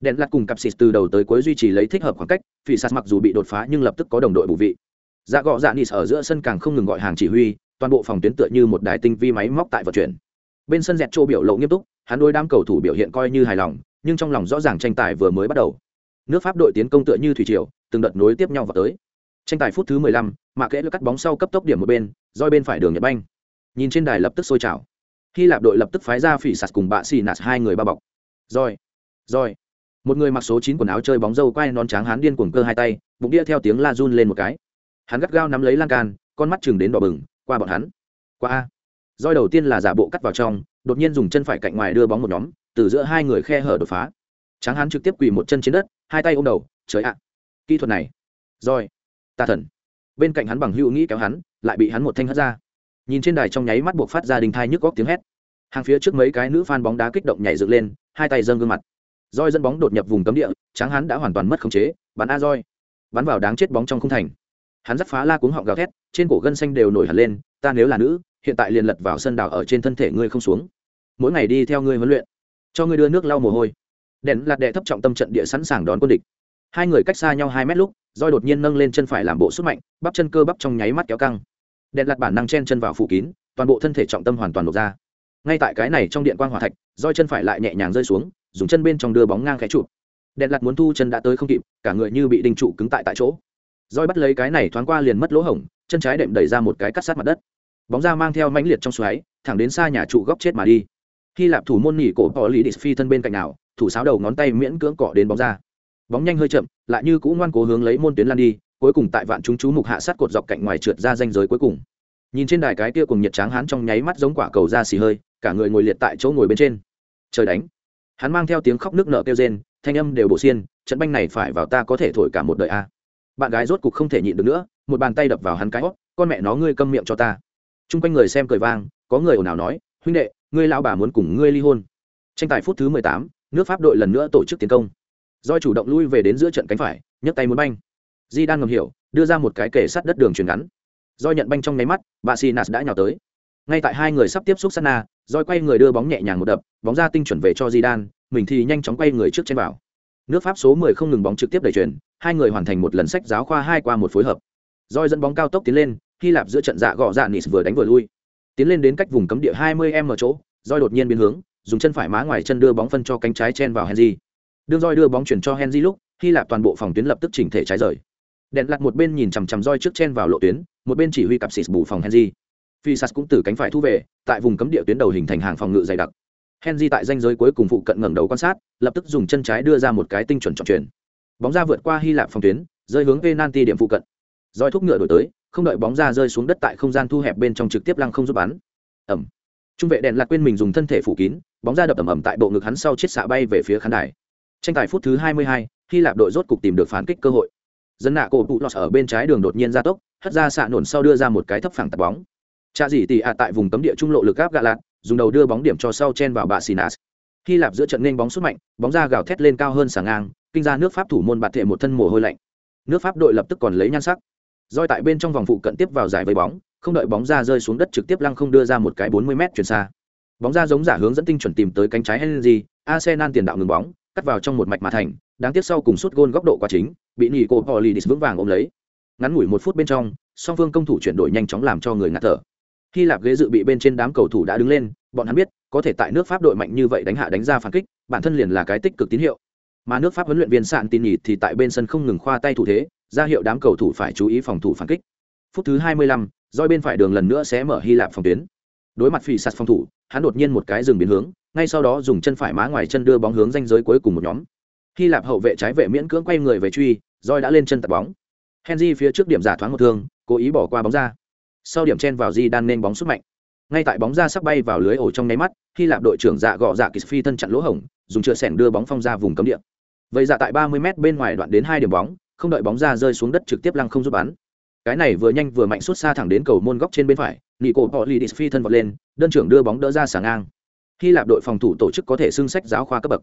Đèn lặt cùng cặp xịt từ đầu tới cuối duy trì lấy thích hợp khoảng cách phi sạt mặc dù bị đột phá nhưng lập tức có đồng đội bù vị. Dạ gọ dạ nis ở giữa sân càng không ngừng gọi hàng chỉ huy, toàn bộ phòng tuyến tựa như một đài tinh vi máy móc tại vận chuyển. Bên sân dẹt chỗ biểu lộ nghiêm túc, hắn đôi đám cầu thủ biểu hiện coi như hài lòng nhưng trong lòng rõ ràng tranh tài vừa mới bắt đầu. Nước pháp đội tiến công tựa như thủy triều từng đợt nối tiếp nhau vào tới. Tranh tài phút thứ mười lăm, mạ kẽ cắt bóng sau cấp tốc điểm một bên roi bên phải đường nhật banh. Nhìn trên đài lập tức sôi trào. Hy lạp đội lập tức phái ra phỉ sạt cùng bạ xì nạt hai người bao bọc. Roi roi một người mặc số chín quần áo chơi bóng dâu quay non tráng hán điên cuồng cơ hai tay bụng đĩa theo tiếng la run lên một cái. Hắn gắt gao nắm lấy lan can con mắt chừng đến đỏ bừng qua bọn hắn. Qua rồi roi đầu tiên là giả bộ cắt vào trong đột nhiên dùng chân phải cạnh ngoài đưa bóng một nhóm từ giữa hai người khe hở đột phá. Tráng hán trực tiếp quỳ một chân trên đất hai tay ôm đầu trời ạ kỹ thuật này. Roi, ta thần. Bên cạnh hắn bằng hữu nghĩ kéo hắn lại bị hắn một thanh hất ra. Nhìn trên đài trong nháy mắt buộc phát ra đình thai nhức góc tiếng hét. Hàng phía trước mấy cái nữ fan bóng đá kích động nhảy dựng lên hai tay dâng gương mặt. Roi dẫn bóng đột nhập vùng cấm địa tráng hắn đã hoàn toàn mất khống chế bắn a roi. Bắn vào đáng chết bóng trong khung thành. Hắn dắt phá la cuống họng gào thét trên cổ gân xanh đều nổi hẳn lên ta nếu là nữ hiện tại liền lật vào sân đảo ở trên thân thể ngươi không xuống. Mỗi ngày đi theo ngươi huấn luyện cho ngươi đưa nước lau mồ hôi. Đèn lạt đệ thấp trọng tâm trận địa sẵn sàng đón quân địch. Hai người cách xa nhau hai mét lúc, roi đột nhiên nâng lên chân phải làm bộ sức mạnh, bắp chân cơ bắp trong nháy mắt kéo căng. Đèn lạt bản năng chen chân vào phủ kín, toàn bộ thân thể trọng tâm hoàn toàn nộp ra. Ngay tại cái này trong điện quang hỏa thạch, roi chân phải lại nhẹ nhàng rơi xuống, dùng chân bên trong đưa bóng ngang khẽ chụp. Đèn lạt muốn thu chân đã tới không kịp, cả người như bị đình trụ cứng tại tại chỗ. Roi bắt lấy cái này thoáng qua liền mất lỗ hổng, chân trái đệm đẩy ra một cái cắt sát mặt đất. Bóng ra mang theo mãnh liệt trong xoáy, thẳng đến xa nhà trụ góc chết mà đi khi lạp thủ môn nỉ cổ bỏ lý địch phi thân bên cạnh nào, thủ sáo đầu ngón tay miễn cưỡng cọ đến bóng ra. Bóng nhanh hơi chậm, lại như cũng ngoan cố hướng lấy môn tuyến lan đi, cuối cùng tại vạn chúng chú mục hạ sát cột dọc cạnh ngoài trượt ra danh giới cuối cùng. Nhìn trên đài cái kia cùng nhiệt tráng hắn trong nháy mắt giống quả cầu ra xì hơi, cả người ngồi liệt tại chỗ ngồi bên trên. Trời đánh. Hắn mang theo tiếng khóc nước nợ kêu rên, thanh âm đều bổ xiên, trận banh này phải vào ta có thể thổi cả một đời a. Bạn gái rốt cục không thể nhịn được nữa, một bàn tay đập vào hắn cái hót, con mẹ nó ngươi câm miệng cho ta. T r u n g quanh người xem cười vang, có người ồn ào nói, huynh đệ ngươi lao bà muốn cùng ngươi ly hôn. Tranh tài phút thứ mười tám, nước pháp đội lần nữa tổ chức tiến công. Doi chủ động lui về đến giữa trận cánh phải, nhấc tay muốn banh. Di đang ngầm hiểu, đưa ra một cái kể sắt đất đường truyền ngắn. Doi nhận banh trong nháy mắt bà sinas đã nhào tới. Ngay tại hai người sắp tiếp xúc sát na doi quay người đưa bóng nhẹ nhàng một đập, bóng ra tinh chuẩn về cho di đan mình thì nhanh chóng quay người trước trên vào. Nước pháp số 10 không ngừng bóng trực tiếp đẩy chuyển hai người hoàn thành một lần sách giáo khoa hai qua một phối hợp. Doi dẫn bóng cao tốc tiến lên, hy lạp giữa trận dạ gõ dạ nịt vừa đánh vừa lui tiến lên đến cách vùng cấm địa 20 m chỗ roi đột nhiên biến hướng, dùng chân phải má ngoài chân đưa bóng phân cho cánh trái chen vào henry. Đương roi đưa bóng chuyển cho henry lúc, hy lạp toàn bộ phòng tuyến lập tức chỉnh thể trái rời. Đèn lặt một bên nhìn chằm chằm roi trước chen vào lộ tuyến, một bên chỉ huy cặp xịt bù phòng henry. Phi sas cũng từ cánh phải thu về, tại vùng cấm địa tuyến đầu hình thành hàng phòng ngự dày đặc. Henry tại danh giới cuối cùng phụ cận ngẩng đầu quan sát, lập tức dùng chân trái đưa ra một cái tinh chuẩn trọng chuyển. Bóng ra vượt qua hy lạp phòng tuyến, rơi hướng penalty điểm phụ cận. Roi thúc ngựa đổi tới không đợi bóng ra rơi xuống đất tại không gian thu hẹp bên trong trực tiếp lăng không giúp bắn. Ẩm trung vệ đèn lạc quên mình dùng thân thể phủ kín bóng ra đập ẩm ẩm tại bộ ngực hắn sau chiết xạ bay về phía khán đài. Tranh tài phút thứ 22, hy lạp đội rốt cục tìm được phán kích cơ hội. Dân nạ cổ tụ lọt ở bên trái đường đột nhiên ra tốc hất ra xạ nổn sau đưa ra một cái thấp phẳng tạt bóng. Cha dỉ tỉ ạ tại vùng cấm địa trung lộ lực áp gạ lạt dùng đầu đưa bóng điểm cho sau chen vào bà sinas hy lạp giữa trận nên bóng xuất mạnh bóng ra gào thét lên cao hơn sàng ngang kinh ra nước pháp thủ môn bạt thệ một thân mồ hôi lạnh. Nước pháp đội lập tức còn lấy nhan sắc roi tại bên trong vòng phụ cận tiếp vào giải với bóng, không đợi bóng ra rơi xuống đất trực tiếp lăng không đưa ra một cái 40 m chuyển xa. Bóng ra giống giả hướng dẫn tinh chuẩn tìm tới cánh trái henry, arsenal tiền đạo ngừng bóng, cắt vào trong một mạch mà thành, đáng tiếc sau cùng suốt gôn góc độ quá chính, bị nhị cô polidis vững vàng ôm lấy. Ngắn ngủi một phút bên trong, song phương công thủ chuyển đổi nhanh chóng làm cho người ngạt thở. Hy lạp ghế dự bị bên trên đám cầu thủ đã đứng lên, bọn hắn biết, có thể tại nước pháp đội mạnh như vậy đánh hạ đánh ra phản kích, bản thân liền là cái tích cực tín hiệu. Mà nước pháp huấn luyện viên sạn tin nhì thì tại bên sân không ngừng khoa tay thủ thế ra hiệu đám cầu thủ phải chú ý phòng thủ phản kích. Phút thứ 25, roi bên phải đường lần nữa sẽ mở hy lạp phòng tuyến. Đối mặt phỉ sạt phòng thủ hắn đột nhiên một cái dừng biến hướng ngay sau đó dùng chân phải má ngoài chân đưa bóng hướng ranh giới cuối cùng một nhóm. Hy lạp hậu vệ trái vệ miễn cưỡng quay người về truy roi đã lên chân tập bóng. Henry phía trước điểm giả thoáng một thương cố ý bỏ qua bóng ra. Sau điểm chen vào di đang nên bóng xuất mạnh. Ngay tại bóng ra sắp bay vào lưới ổ trong nháy mắt hy lạp đội trưởng dạ gọ dạ Kisfi phi thân chặn lỗ hổng dùng chữa sẻn đưa bóng phong ra vùng cấm địa. Vậy dạ tại 30 m bên ngoài đoạn đến hai điểm bóng không đợi bóng ra rơi xuống đất trực tiếp lăng không giúp bắn. Cái này vừa nhanh vừa mạnh suốt xa thẳng đến cầu môn góc trên bên phải, nị cổ họ lì phi thân vọt lên, đơn trưởng đưa bóng đỡ ra sàng ngang. Hy lạp đội phòng thủ tổ chức có thể xưng sách giáo khoa cấp bậc.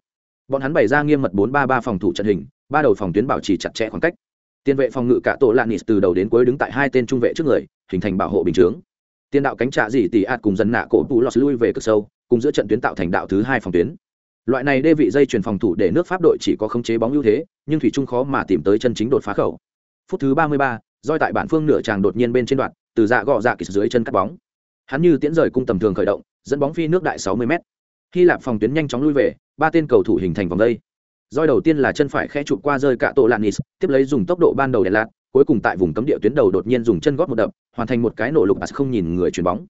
Bọn hắn bày ra nghiêm mật 4-3-3 phòng thủ trận hình, ba đầu phòng tuyến bảo trì chặt chẽ khoảng cách. Tiền vệ phòng ngự cả tổ lạ nịt từ đầu đến cuối đứng tại hai tên trung vệ trước người, hình thành bảo hộ bình chướng. Tiền đạo cánh trạ dị tỷ ạt cùng dân nạ cổ tù lọt lui về cực sâu, cùng giữa trận tuyến tạo thành đạo thứ hai phòng tuyến loại này đê vị dây chuyển phòng thủ để nước pháp đội chỉ có khống chế bóng ưu thế nhưng thủy trung khó mà tìm tới chân chính đột phá khẩu. Phút thứ ba mươi ba, roi tại bản phương nửa tràng đột nhiên bên trên đoạn từ dạ gọ dạ kịch dưới chân cắt bóng. Hắn như tiễn rời cung tầm thường khởi động dẫn bóng phi nước đại sáu mươi m hy lạp phòng tuyến nhanh chóng lui về ba tên cầu thủ hình thành vòng đây. Roi đầu tiên là chân phải khẽ chụp qua rơi cả tổ lanis tiếp lấy dùng tốc độ ban đầu đèn lạc cuối cùng tại vùng cấm địa tuyến đầu đột nhiên dùng chân gót một đập hoàn thành một cái nổ lục bạt không nhìn người chuyền bóng.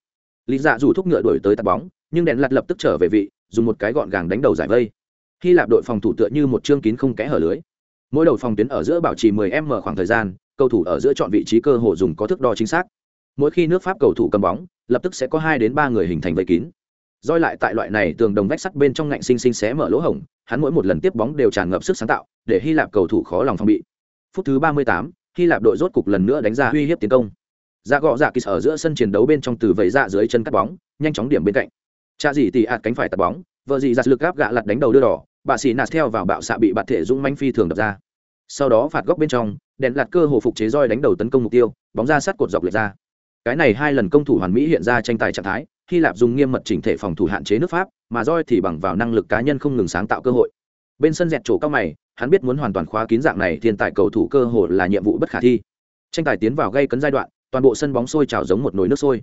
Lý dạ dù thúc ngựa đuổi tới tạt bóng nhưng đèn lạt lập tức trở về vị dùng một cái gọn gàng đánh đầu giải vây. Hy lạp đội phòng thủ tựa như một chương kín không kẽ hở lưới. Mỗi đầu phòng tuyến ở giữa bảo trì 10 m khoảng thời gian cầu thủ ở giữa chọn vị trí cơ hội dùng có thước đo chính xác. Mỗi khi nước pháp cầu thủ cầm bóng lập tức sẽ có hai đến ba người hình thành vây kín. Roi lại tại loại này tường đồng vách sắt bên trong ngạnh sinh sinh xé mở lỗ hổng hắn mỗi một lần tiếp bóng đều tràn ngập sức sáng tạo để hy lạp cầu thủ khó lòng phòng bị. Phút thứ ba mươi tám, hy lạp đội rốt cục lần nữa đánh ra uy hiếp tiến công. Dạ gọ dạ kỳ ở giữa sân chiến đấu bên trong từ vẩy dạ dưới chân cắt bóng nhanh chóng điểm bên cạnh cha dì tỉ ạt cánh phải tạt bóng, vợ dì giặt lực gáp gạ lặt đánh đầu đưa đỏ, bà xì nạt theo vào bạo xạ bị bạt thể dũng manh phi thường đập ra. Sau đó phạt góc bên trong, đèn lạt cơ hồ phục chế roi đánh đầu tấn công mục tiêu, bóng ra sát cột dọc lệch ra. Cái này hai lần công thủ hoàn mỹ hiện ra tranh tài trạng thái, hy lạp dùng nghiêm mật chỉnh thể phòng thủ hạn chế nước pháp, mà roi thì bằng vào năng lực cá nhân không ngừng sáng tạo cơ hội. Bên sân dẹt chỗ cao mày, hắn biết muốn hoàn toàn khóa kín dạng này thiên tài cầu thủ cơ hội là nhiệm vụ bất khả thi. Tranh tài tiến vào gây cấn giai đoạn, toàn bộ sân bóng sôi trào giống một nồi nước sôi.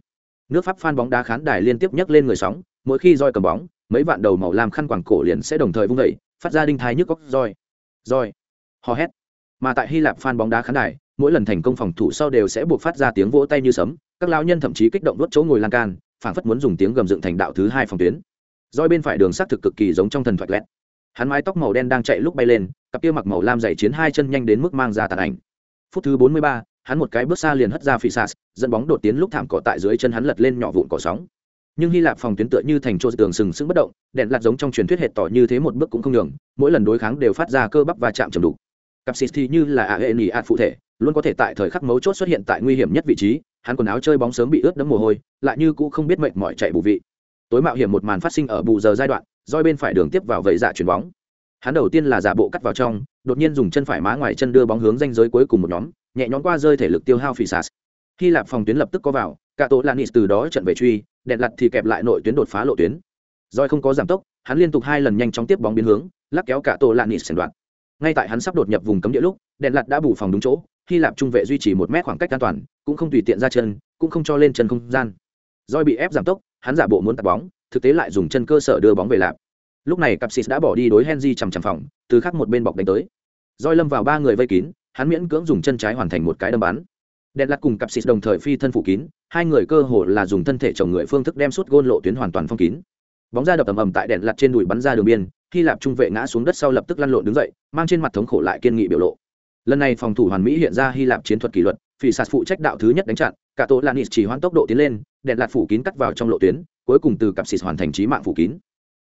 Nước pháp phan bóng đá khán đài liên tiếp nhấc lên người sóng mỗi khi roi cầm bóng mấy vạn đầu màu lam khăn quàng cổ liền sẽ đồng thời vung đẩy phát ra đinh thái nhức góc roi roi hò hét. Mà tại hy lạp phan bóng đá khán đài mỗi lần thành công phòng thủ sau đều sẽ buộc phát ra tiếng vỗ tay như sấm các lao nhân thậm chí kích động đốt chỗ ngồi lan can phảng phất muốn dùng tiếng gầm dựng thành đạo thứ hai phòng tuyến. Roi bên phải đường xác thực cực kỳ giống trong thần thoại lẹt. Hắn mái tóc màu đen đang chạy lúc bay lên cặp kia mặc màu lam dày chiến hai chân nhanh đến mức mang ra tàn ảnh. Phút thứ bốn mươi ba, hắn một cái bước xa liền hất ra phi sas dẫn bóng đột tiến lúc thảm cỏ tại dưới chân hắn lật lên nhỏ vụn cỏ sóng nhưng hy lạp phòng tuyến tựa như thành chỗ tường sừng sững bất động, đèn lạt giống trong truyền thuyết hệt tỏ như thế một bước cũng không đường mỗi lần đối kháng đều phát ra cơ bắp và chạm chầm đủ cặp xịt thì như là ạ hệ nỉ ạt phụ thể, luôn có thể tại thời khắc mấu chốt xuất hiện tại nguy hiểm nhất vị trí, hắn quần áo chơi bóng sớm bị ướt đẫm mồ hôi, lại như cũ không biết mệnh mọi chạy bù vị. Tối mạo hiểm một màn phát sinh ở bù giờ giai đoạn, roi bên phải đường tiếp vào vẫy dạ chuyền bóng. Hắn đầu tiên là giả bộ cắt vào trong, đột nhiên dùng chân phải má ngoài chân đưa bóng hướng danh giới cuối cùng một nhóm, nhẹ nhõm qua rơi thể lực tiêu hao phì sas hy lạp phòng tuyến lập tức có vào cả tổ lanis từ đó trận về truy đèn lặt thì kẹp lại nội tuyến đột phá lộ tuyến. Roi không có giảm tốc, hắn liên tục hai lần nhanh chóng tiếp bóng biến hướng, lắc kéo cả tổ nịt sèn đoạn. Ngay tại hắn sắp đột nhập vùng cấm địa lúc, đèn lặt đã bù phòng đúng chỗ, hy lạp trung vệ duy trì một mét khoảng cách an toàn, cũng không tùy tiện ra chân, cũng không cho lên chân không gian. Roi bị ép giảm tốc, hắn giả bộ muốn tạt bóng, thực tế lại dùng chân cơ sở đưa bóng về lạp. Lúc này cặp đã bỏ đi đối henry chằm chằm phòng, từ khắc một bên bọc đánh tới. Roi lâm vào ba người vây kín, hắn miễn cưỡng dùng chân trái hoàn thành một cái đâm bắn. Đèn lặt cùng cặp đồng thời phi thân phủ kín hai người cơ hồ là dùng thân thể chồng người phương thức đem suốt gôn lộ tuyến hoàn toàn phong kín. Bóng ra đập ầm ầm tại đèn lặt trên đùi bắn ra đường biên khi lạp trung vệ ngã xuống đất sau lập tức lăn lộn đứng dậy, mang trên mặt thống khổ lại kiên nghị biểu lộ. Lần này phòng thủ hoàn mỹ hiện ra hy lạp chiến thuật kỷ luật, phỉ sạt phụ trách đạo thứ nhất đánh chặn, cả tổ lanis chỉ hoãn tốc độ tiến lên, đèn lạt phủ kín cắt vào trong lộ tuyến, cuối cùng từ cặp xịt hoàn thành trí mạng phủ kín.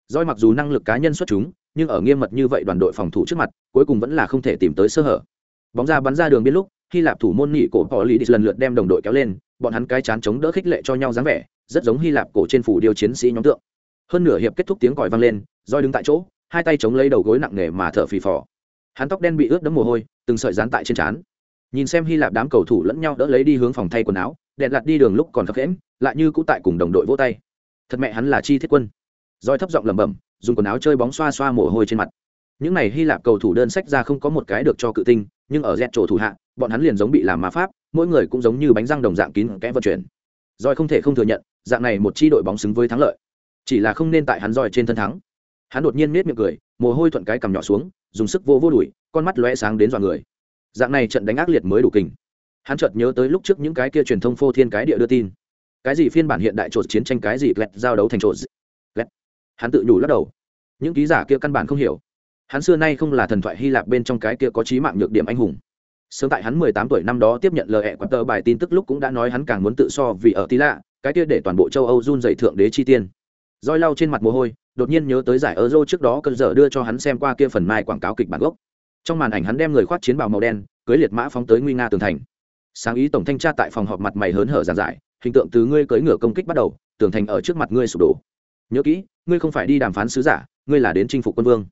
Doi mặc dù năng lực cá nhân xuất chúng, nhưng ở nghiêm mật như vậy đoàn đội phòng thủ trước mặt, cuối cùng vẫn là không thể tìm tới sơ hở. Bóng ra bắn ra đường biên lúc khi lạp thủ môn nhị cổ họ lý lần lượt đem đồng đội kéo lên bọn hắn cái chán chống đỡ khích lệ cho nhau dáng vẻ, rất giống hy lạp cổ trên phủ điêu chiến sĩ nhóm tượng. Hơn nửa hiệp kết thúc tiếng còi vang lên roi đứng tại chỗ, hai tay chống lấy đầu gối nặng nề mà thở phì phò. Hắn tóc đen bị ướt đẫm mồ hôi, từng sợi dán tại trên trán. Nhìn xem hy lạp đám cầu thủ lẫn nhau đỡ lấy đi hướng phòng thay quần áo, đèn lặt đi đường lúc còn khập khẽm lại như cũ tại cùng đồng đội vỗ tay. Thật mẹ hắn là chi thiết quân. Roi thấp giọng lẩm bẩm, dùng quần áo chơi bóng xoa xoa mồ hôi trên mặt. Những này hy lạp cầu thủ đơn sách ra không có một cái được cho cự tinh nhưng ở dẹt trổ thủ hạ, bọn hắn liền giống bị làm ma pháp, mỗi người cũng giống như bánh răng đồng dạng kín kẽ vận chuyển. Roi không thể không thừa nhận, dạng này một chi đội bóng xứng với thắng lợi. Chỉ là không nên tại hắn roi trên thân thắng. Hắn đột nhiên nết miệng cười, mồ hôi thuận cái cầm nhỏ xuống, dùng sức vô vô đùi, con mắt lóe sáng đến dọa người. Dạng này trận đánh ác liệt mới đủ kình. Hắn chợt nhớ tới lúc trước những cái kia truyền thông phô thiên cái địa đưa tin. Cái gì phiên bản hiện đại trột chiến tranh, cái gì lẹt giao đấu thành trột. Lẹt hắn tự nhủ lắc đầu. Những ký giả kia căn bản không hiểu hắn xưa nay không là thần thoại hy lạp bên trong cái kia có trí mạng nhược điểm anh hùng. Sớm tại hắn mười tám tuổi năm đó tiếp nhận lời hẹ quạt tờ bài tin tức lúc cũng đã nói hắn càng muốn tự so vì ở tí lạ, cái kia để toàn bộ châu âu run dày thượng đế chi tiên. Roi lau trên mặt mồ hôi, đột nhiên nhớ tới giải euro trước đó cơn dở đưa cho hắn xem qua kia phần mai quảng cáo kịch bản gốc. Trong màn ảnh hắn đem người khoác chiến bào màu đen, cưới liệt mã phóng tới nguy nga tường thành. Sáng ý tổng thanh tra tại phòng họp mặt mày hớn hở giàn giải, hình tượng từ ngươi cưỡi ngựa công kích bắt đầu, tường thành ở trước mặt ngươi sụp đổ. Nhớ kỹ, ngươi không phải đi đàm phán sứ giả, ngươi là đến chinh phục quân vương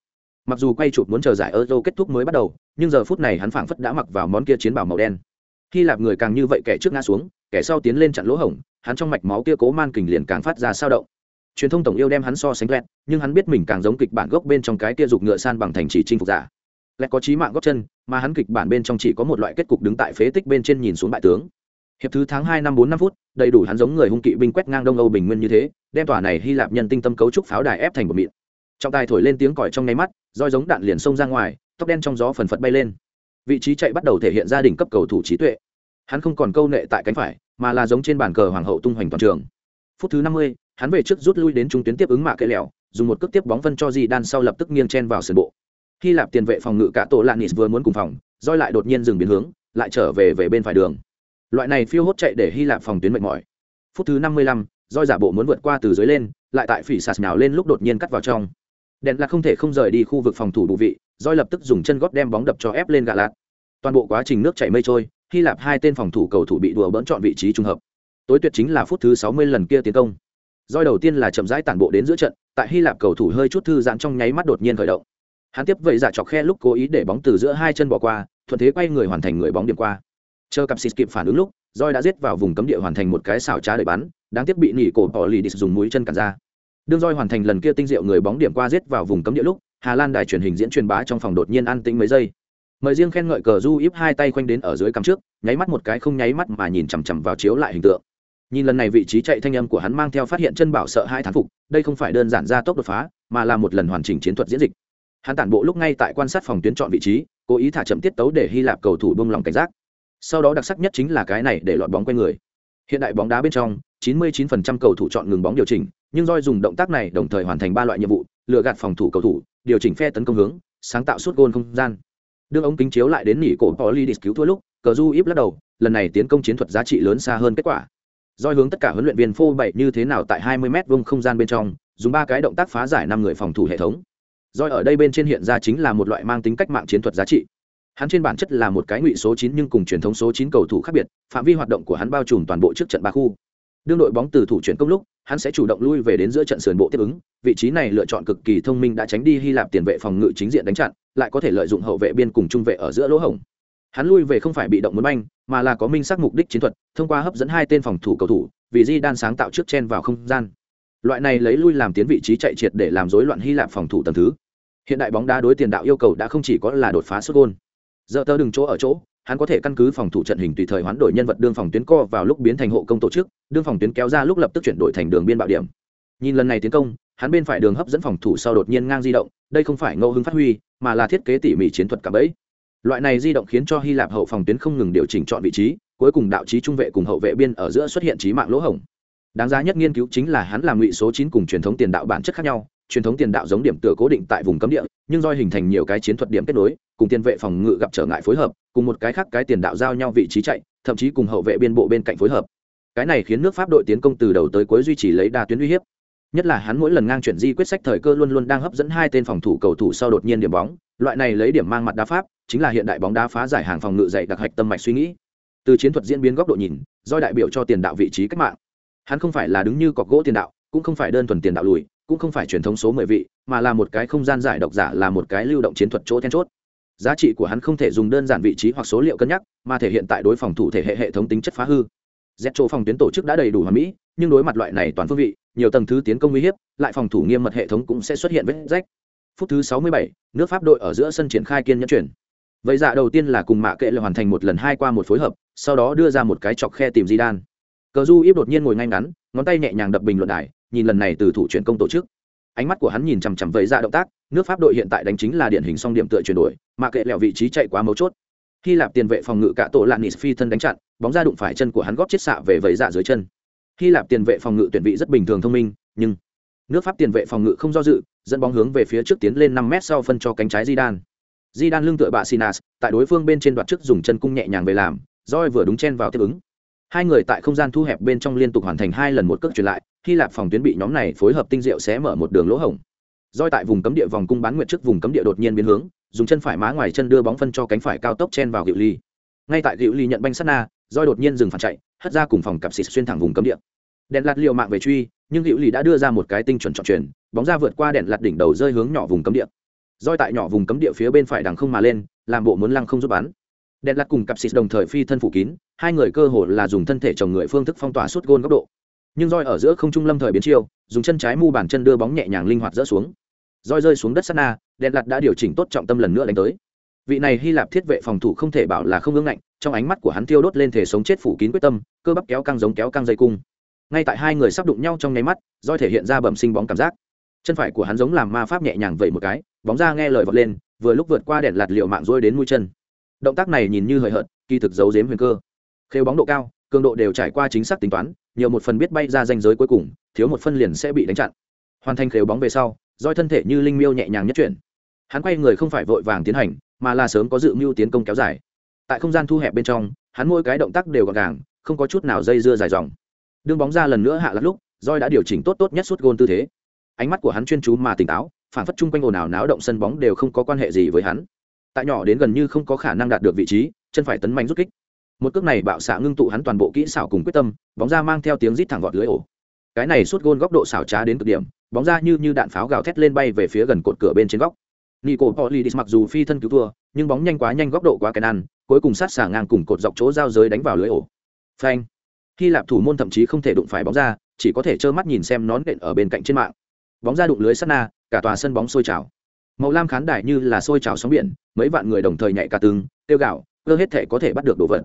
mặc dù quay chụp muốn chờ giải euro kết thúc mới bắt đầu, nhưng giờ phút này hắn phảng phất đã mặc vào món kia chiến bào màu đen. Khi lạp người càng như vậy kẻ trước ngã xuống, kẻ sau tiến lên chặn lỗ hổng, hắn trong mạch máu kia cố man kình liền càng phát ra sao động. Truyền thông tổng yêu đem hắn so sánh lẹt, nhưng hắn biết mình càng giống kịch bản gốc bên trong cái kia dục ngựa san bằng thành chỉ chinh phục giả. Lẹt có trí mạng góc chân, mà hắn kịch bản bên trong chỉ có một loại kết cục đứng tại phế tích bên trên nhìn xuống bại tướng. Hiệp thứ tháng hai năm bốn năm phút, đầy đủ hắn giống người hung kỵ binh quét ngang đông âu bình nguyên như thế, đem tòa này hy lạp nhân tinh tâm cấu trúc pháo đài ép thành một miệng trọng tài thổi lên tiếng còi trong nháy mắt, roi giống đạn liền xông ra ngoài, tóc đen trong gió phần phật bay lên. Vị trí chạy bắt đầu thể hiện gia đình cấp cầu thủ trí tuệ. Hắn không còn câu nệ tại cánh phải, mà là giống trên bàn cờ hoàng hậu tung hoành toàn trường. Phút thứ năm mươi, hắn về trước rút lui đến trung tuyến tiếp ứng mạ kệ lẹo, dùng một cước tiếp bóng phân cho di đan sau lập tức nghiêng chen vào sườn bộ. Hy lạp tiền vệ phòng ngự cả tổ lanis vừa muốn cùng phòng, roi lại đột nhiên dừng biến hướng, lại trở về về bên phải đường. Loại này phiêu hốt chạy để hy lạp phòng tuyến mệt mỏi. Phút thứ năm mươi lăm, roi giả bộ muốn vượt qua từ dưới lên, lại tại phỉ sạt nhào lên lúc đột nhiên cắt vào trong đèn là không thể không rời đi khu vực phòng thủ đủ vị Doi lập tức dùng chân gót đem bóng đập cho ép lên gà lạt. Toàn bộ quá trình nước chảy mây trôi, hy lạp hai tên phòng thủ cầu thủ bị đùa bỡn chọn vị trí trùng hợp. Tối tuyệt chính là phút thứ 60 lần kia tiến công. Doi đầu tiên là chậm rãi tản bộ đến giữa trận, tại hy lạp cầu thủ hơi chút thư giãn trong nháy mắt đột nhiên khởi động. Hắn tiếp vậy giả chọc khe lúc cố ý để bóng từ giữa hai chân bỏ qua, thuận thế quay người hoàn thành người bóng điểm qua. Chờ cặp xịt kịp phản ứng lúc roi đã giết vào vùng cấm địa hoàn thành một cái xảo trá để bắn, đáng tiếc bị nỉ cổ bỏ lì đi dùng mũi chân cản ra đương roi hoàn thành lần kia tinh diệu người bóng điểm qua giết vào vùng cấm địa lúc, hà lan đài truyền hình diễn truyền bá trong phòng đột nhiên an tĩnh mấy giây. Mời riêng khen ngợi cờ du íp hai tay khoanh đến ở dưới cắm trước, nháy mắt một cái không nháy mắt mà nhìn chằm chằm vào chiếu lại hình tượng. Nhìn lần này vị trí chạy thanh âm của hắn mang theo phát hiện chân bảo sợ hai thán phục, đây không phải đơn giản ra tốc đột phá, mà là một lần hoàn chỉnh chiến thuật diễn dịch. Hắn tản bộ lúc ngay tại quan sát phòng tuyến chọn vị trí, cố ý thả chậm tiết tấu để hy lạp cầu thủ bông lòng cảnh giác. Sau đó đặc sắc nhất chính là cái này để lọt bóng quay người. Hiện đại bóng đá bên trong 99% cầu thủ chọn ngừng bóng điều chỉnh nhưng roi dùng động tác này đồng thời hoàn thành ba loại nhiệm vụ, lừa gạt phòng thủ cầu thủ, điều chỉnh phe tấn công hướng, sáng tạo suốt gôn không gian. Đưa ống kính chiếu lại đến nỉ cổ Polydis cứu thua lúc, cờ du íp lắc đầu, lần này tiến công chiến thuật giá trị lớn xa hơn kết quả. Roi hướng tất cả huấn luyện viên phô bày như thế nào tại 20 m vuông không gian bên trong, dùng ba cái động tác phá giải năm người phòng thủ hệ thống. Roi ở đây bên trên hiện ra chính là một loại mang tính cách mạng chiến thuật giá trị. Hắn trên bản chất là một cái ngụy số chín nhưng cùng truyền thống số chín cầu thủ khác biệt, phạm vi hoạt động của hắn bao trùm toàn bộ trước trận ba khu đương đội bóng từ thủ chuyển công lúc, hắn sẽ chủ động lui về đến giữa trận sườn bộ tiếp ứng. Vị trí này lựa chọn cực kỳ thông minh đã tránh đi hy lạp tiền vệ phòng ngự chính diện đánh chặn, lại có thể lợi dụng hậu vệ biên cùng trung vệ ở giữa lỗ hổng. Hắn lui về không phải bị động muốn banh, mà là có minh xác mục đích chiến thuật, thông qua hấp dẫn hai tên phòng thủ cầu thủ, vì di đan sáng tạo trước chen vào không gian. Loại này lấy lui làm tiến vị trí chạy triệt để làm rối loạn hy lạp phòng thủ tầng thứ. Hiện đại bóng đá đối tiền đạo yêu cầu đã không chỉ có là đột phá xuất gôn. Giờ tơ đừng chỗ ở chỗ hắn có thể căn cứ phòng thủ trận hình tùy thời hoán đổi nhân vật đương phòng tuyến co vào lúc biến thành hộ công tổ chức, đương phòng tuyến kéo ra lúc lập tức chuyển đổi thành đường biên bạo điểm. Nhìn lần này tiến công, hắn bên phải đường hấp dẫn phòng thủ sau đột nhiên ngang di động, đây không phải ngẫu hứng phát huy, mà là thiết kế tỉ mỉ chiến thuật cả bẫy. Loại này di động khiến cho hy lạp hậu phòng tuyến không ngừng điều chỉnh chọn vị trí, cuối cùng đạo trí trung vệ cùng hậu vệ biên ở giữa xuất hiện trí mạng lỗ hổng. Đáng giá nhất nghiên cứu chính là hắn làm ngụy số chín cùng truyền thống tiền đạo bản chất khác nhau truyền thống tiền đạo giống điểm tựa cố định tại vùng cấm địa, nhưng doi hình thành nhiều cái chiến thuật điểm kết nối, cùng tiền vệ phòng ngự gặp trở ngại phối hợp, cùng một cái khác cái tiền đạo giao nhau vị trí chạy, thậm chí cùng hậu vệ biên bộ bên cạnh phối hợp. Cái này khiến nước pháp đội tiến công từ đầu tới cuối duy trì lấy đa tuyến uy hiếp. Nhất là hắn mỗi lần ngang chuyển di quyết sách thời cơ luôn luôn đang hấp dẫn hai tên phòng thủ cầu thủ sau đột nhiên điểm bóng, loại này lấy điểm mang mặt đá pháp, chính là hiện đại bóng đá phá giải hàng phòng ngự dạy đặc hạch tâm mạch suy nghĩ. Từ chiến thuật diễn biến góc độ nhìn do đại biểu cho tiền đạo vị trí cách mạng. Hắn không phải là đứng như cọc gỗ tiền đạo, cũng không phải đơn thuần tiền đạo lùi cũng không phải truyền thống số mười vị mà là một cái không gian giải độc giả là một cái lưu động chiến thuật chỗ then chốt. Giá trị của hắn không thể dùng đơn giản vị trí hoặc số liệu cân nhắc mà thể hiện tại đối phòng thủ thể hệ hệ thống tính chất phá hư. Z chỗ phòng tuyến tổ chức đã đầy đủ hoàn mỹ nhưng đối mặt loại này toàn phương vị nhiều tầng thứ tiến công uy hiếp lại phòng thủ nghiêm mật hệ thống cũng sẽ xuất hiện vết rách. Phút thứ 67, nước pháp đội ở giữa sân triển khai kiên nhẫn chuyển. Vậy dạ đầu tiên là cùng mạ kệ là hoàn thành một lần hai qua một phối hợp sau đó đưa ra một cái chọc khe tìm di đan cờ du íp đột nhiên ngồi ngay ngắn ngón tay nhẹ nhàng đập bình luận đài nhìn lần này từ thủ chuyển công tổ chức. Ánh mắt của hắn nhìn chằm chằm vẫy ra động tác, nước pháp đội hiện tại đánh chính là điển hình song điểm tựa chuyển đổi, mà kệ lẹo vị trí chạy quá mấu chốt. Hy lạp tiền vệ phòng ngự cả tổ lạn nịt phi thân đánh chặn, bóng ra đụng phải chân của hắn góp chiết xạ về vẫy ra dưới chân. Hy lạp tiền vệ phòng ngự tuyển vị rất bình thường thông minh, nhưng nước pháp tiền vệ phòng ngự không do dự, dẫn bóng hướng về phía trước tiến lên năm mét sau phân cho cánh trái di đan di đan lưng tựa bạ sinas tại đối phương bên trên đoạt trước dùng chân cung nhẹ nhàng về làm, roi vừa đúng chen vào tiếp ứng hai người tại không gian thu hẹp bên trong liên tục hoàn thành hai lần một cước truyền lại hy lạp phòng tuyến bị nhóm này phối hợp tinh diệu sẽ mở một đường lỗ hổng. Doi tại vùng cấm địa vòng cung bán nguyệt trước vùng cấm địa đột nhiên biến hướng dùng chân phải má ngoài chân đưa bóng phân cho cánh phải cao tốc chen vào hiệu ly. Ngay tại hiệu ly nhận banh sát na Doi đột nhiên dừng phản chạy hất ra cùng phòng cặp xịt xuyên thẳng vùng cấm địa. Đèn lạt liều mạng về truy nhưng gịu ly đã đưa ra một cái tinh chuẩn chọn truyền, bóng ra vượt qua đèn lạt đỉnh đầu rơi hướng nhỏ vùng cấm địa. Roi tại nhỏ vùng cấm địa phía bên phải đằng không mà lên làm bộ muốn lăng không giúp bắn đèn lạt cùng cặp xịt đồng thời phi thân phủ kín, hai người cơ hồ là dùng thân thể chồng người phương thức phong tỏa suốt gôn góc độ. Nhưng roi ở giữa không trung lâm thời biến chiêu, dùng chân trái mu bàn chân đưa bóng nhẹ nhàng linh hoạt rỡ xuống. Roi rơi xuống đất sát na đèn lạt đã điều chỉnh tốt trọng tâm lần nữa đánh tới. Vị này hy lạp thiết vệ phòng thủ không thể bảo là không ngưng ngạnh, trong ánh mắt của hắn tiêu đốt lên thể sống chết phủ kín quyết tâm, cơ bắp kéo căng giống kéo căng dây cung. Ngay tại hai người sắp đụng nhau trong nháy mắt, roi thể hiện ra bẩm sinh bóng cảm giác. Chân phải của hắn giống làm ma pháp nhẹ nhàng vậy một cái, bóng ra nghe lời vọt lên, vừa lúc vượt qua đèn lạt liệu mạng rôi đến mũi chân động tác này nhìn như hời hợt kỳ thực giấu giếm huyền cơ. Khêu bóng độ cao cường độ đều trải qua chính xác tính toán nhiều một phần biết bay ra danh giới cuối cùng thiếu một phân liền sẽ bị đánh chặn. Hoàn thành khều bóng về sau roi thân thể như linh miêu nhẹ nhàng nhất chuyển. Hắn quay người không phải vội vàng tiến hành mà là sớm có dự mưu tiến công kéo dài. Tại không gian thu hẹp bên trong hắn mỗi cái động tác đều gọn gàng không có chút nào dây dưa dài dòng. Đương bóng ra lần nữa hạ lắc lúc roi đã điều chỉnh tốt tốt nhất suốt gôn tư thế. Ánh mắt của hắn chuyên chú mà tỉnh táo, phản phất chung quanh ồn ào náo động sân bóng đều không có quan hệ gì với hắn. Tại nhỏ đến gần như không có khả năng đạt được vị trí, chân phải tấn mạnh rút kích. Một cước này bạo xạ ngưng tụ hắn toàn bộ kỹ xảo cùng quyết tâm, bóng ra mang theo tiếng rít thẳng vọt lưới ổ. Cái này suốt gôn góc độ xảo trá đến cực điểm, bóng ra như như đạn pháo gào thét lên bay về phía gần cột cửa bên trên góc. Nico Polidis mặc dù phi thân cứu thua, nhưng bóng nhanh quá nhanh góc độ quá kén ăn, cuối cùng sát xả ngang cùng cột dọc chỗ giao giới đánh vào lưới ổ. Phanh. Hy Lạp thủ môn thậm chí không thể đụng phải bóng ra, chỉ có thể trơ mắt nhìn xem nón đện ở bên cạnh trên mạng. Bóng ra đụng lưới sắt na, cả tòa sân bóng sôi trào. Màu lam khán đài như là sôi trào sóng biển, mấy vạn người đồng thời nhảy cả tương, tiêu gạo, cơ hết thể có thể bắt được đồ vật.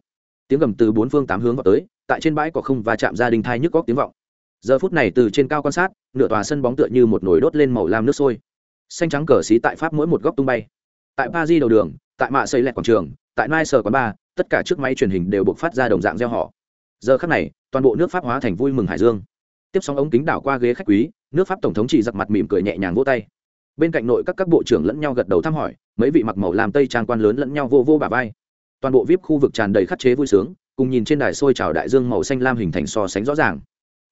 Tiếng gầm từ bốn phương tám hướng vào tới, tại trên bãi có không va chạm gia đình thai nhức góc tiếng vọng. Giờ phút này từ trên cao quan sát, nửa tòa sân bóng tựa như một nồi đốt lên màu lam nước sôi. Xanh trắng cờ xí tại pháp mỗi một góc tung bay. Tại ba di đầu đường tại mạ xây lẹt quảng trường tại nai sở quán ba tất cả chiếc máy truyền hình đều buộc phát ra đồng dạng gieo họ giờ khắc này toàn bộ nước pháp hóa thành vui mừng hải dương. Tiếp sóng ống kính đảo qua ghế khách quý nước pháp tổng thống chỉ giặc mặt mỉm cười nhẹ nhàng vỗ tay bên cạnh nội các các bộ trưởng lẫn nhau gật đầu thăm hỏi, mấy vị mặc màu làm tây trang quan lớn lẫn nhau vô vô bà vai. Toàn bộ vip khu vực tràn đầy khắc chế vui sướng, cùng nhìn trên đài sôi trào đại dương màu xanh lam hình thành so sánh rõ ràng.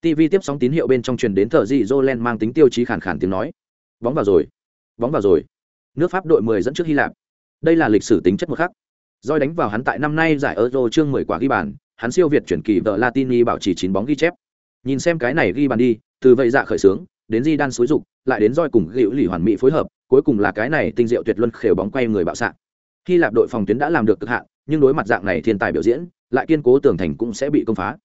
Tv tiếp sóng tín hiệu bên trong truyền đến thợ dị jolen mang tính tiêu chí khản khản tiếng nói. Bóng vào rồi, bóng vào rồi. Nước pháp đội 10 dẫn trước hy lạp. Đây là lịch sử tính chất một khắc. Roi đánh vào hắn tại năm nay giải euro chương 10 quả ghi bàn, hắn siêu việt chuyển kỳ vợ latini bảo trì chín bóng ghi chép. Nhìn xem cái này ghi bàn đi, từ vậy dạ khởi sướng đến di đan xúi dục lại đến roi cùng gữu lì hoàn mỹ phối hợp cuối cùng là cái này tinh diệu tuyệt luân khều bóng quay người bạo xạ. Hy lạp đội phòng tuyến đã làm được cực hạn nhưng đối mặt dạng này thiên tài biểu diễn lại kiên cố tường thành cũng sẽ bị công phá.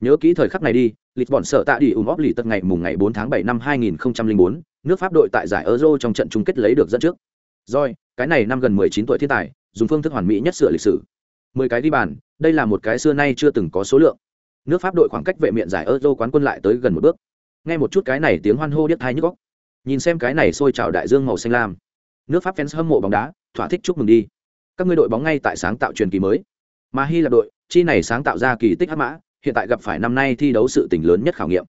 Nhớ kỹ thời khắc này đi lịch bọn sợ tạ đi ủng óp lì tật ngày mùng ngày 4 tháng 7 năm 2004, nước pháp đội tại giải euro trong trận chung kết lấy được dẫn trước. Rồi cái này năm gần 19 tuổi thiên tài dùng phương thức hoàn mỹ nhất sửa lịch sử. 10 cái đi bàn đây là một cái xưa nay chưa từng có số lượng. Nước pháp đội khoảng cách vệ miện giải euro quán quân lại tới gần một bước nghe một chút cái này tiếng hoan hô điếc thai nhức óc. Nhìn xem cái này sôi trào đại dương màu xanh lam. Nước pháp fans hâm mộ bóng đá, thỏa thích chúc mừng đi. Các ngươi đội bóng ngay tại sáng tạo truyền kỳ mới. Mà hy là đội, chi này sáng tạo ra kỳ tích hắc mã, hiện tại gặp phải năm nay thi đấu sự tình lớn nhất khảo nghiệm.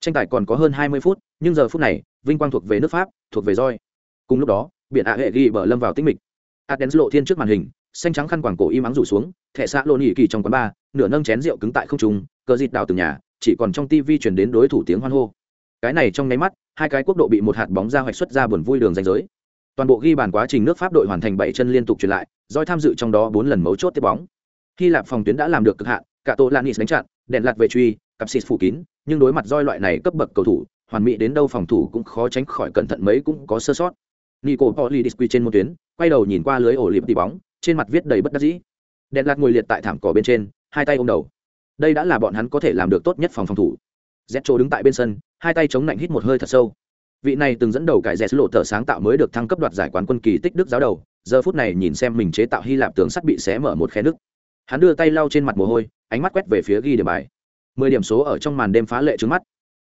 Tranh tài còn có hơn 20 phút, nhưng giờ phút này, vinh quang thuộc về nước pháp, thuộc về roi. Cùng lúc đó, biển ạ hệ ghi bờ lâm vào tĩnh mịch. Adens lộ thiên trước màn hình, xanh trắng khăn quàng cổ im ắng rủ xuống, thẻ xã lô nhị kỳ trong quán bar, nửa nâng chén rượu cứng tại không trung, cờ dịt đào từ nhà, chỉ còn trong tivi truyền đến đối thủ tiếng hoan hô cái này trong nháy mắt, hai cái quốc độ bị một hạt bóng ra hoạch xuất ra buồn vui đường danh giới. Toàn bộ ghi bàn quá trình nước pháp đội hoàn thành bảy chân liên tục truyền lại doi tham dự trong đó bốn lần mấu chốt tiếp bóng. Hy lạp phòng tuyến đã làm được cực hạn, cả tổ lanis đánh chặn, đèn lạt về truy, cặp xịt phủ kín, nhưng đối mặt roi loại này cấp bậc cầu thủ, hoàn mỹ đến đâu phòng thủ cũng khó tránh khỏi cẩn thận mấy cũng có sơ sót. Nico polidis quy trên một tuyến, quay đầu nhìn qua lưới ổ liệp tỉ bóng, trên mặt viết đầy bất đắc dĩ. Đèn lạt ngồi liệt tại thảm cỏ bên trên, hai tay ôm đầu. Đây đã là bọn hắn có thể làm được tốt nhất phòng phòng thủ. Zetro đứng tại bên sân hai tay chống lạnh hít một hơi thật sâu. Vị này từng dẫn đầu cải rẽ lộ tờ sáng tạo mới được thăng cấp đoạt giải quán quân kỳ tích đức giáo đầu giờ phút này nhìn xem mình chế tạo hy lạp tường sắt bị xé mở một khe nứt, hắn đưa tay lau trên mặt mồ hôi ánh mắt quét về phía ghi điểm bài. Mười điểm số ở trong màn đêm phá lệ trước mắt.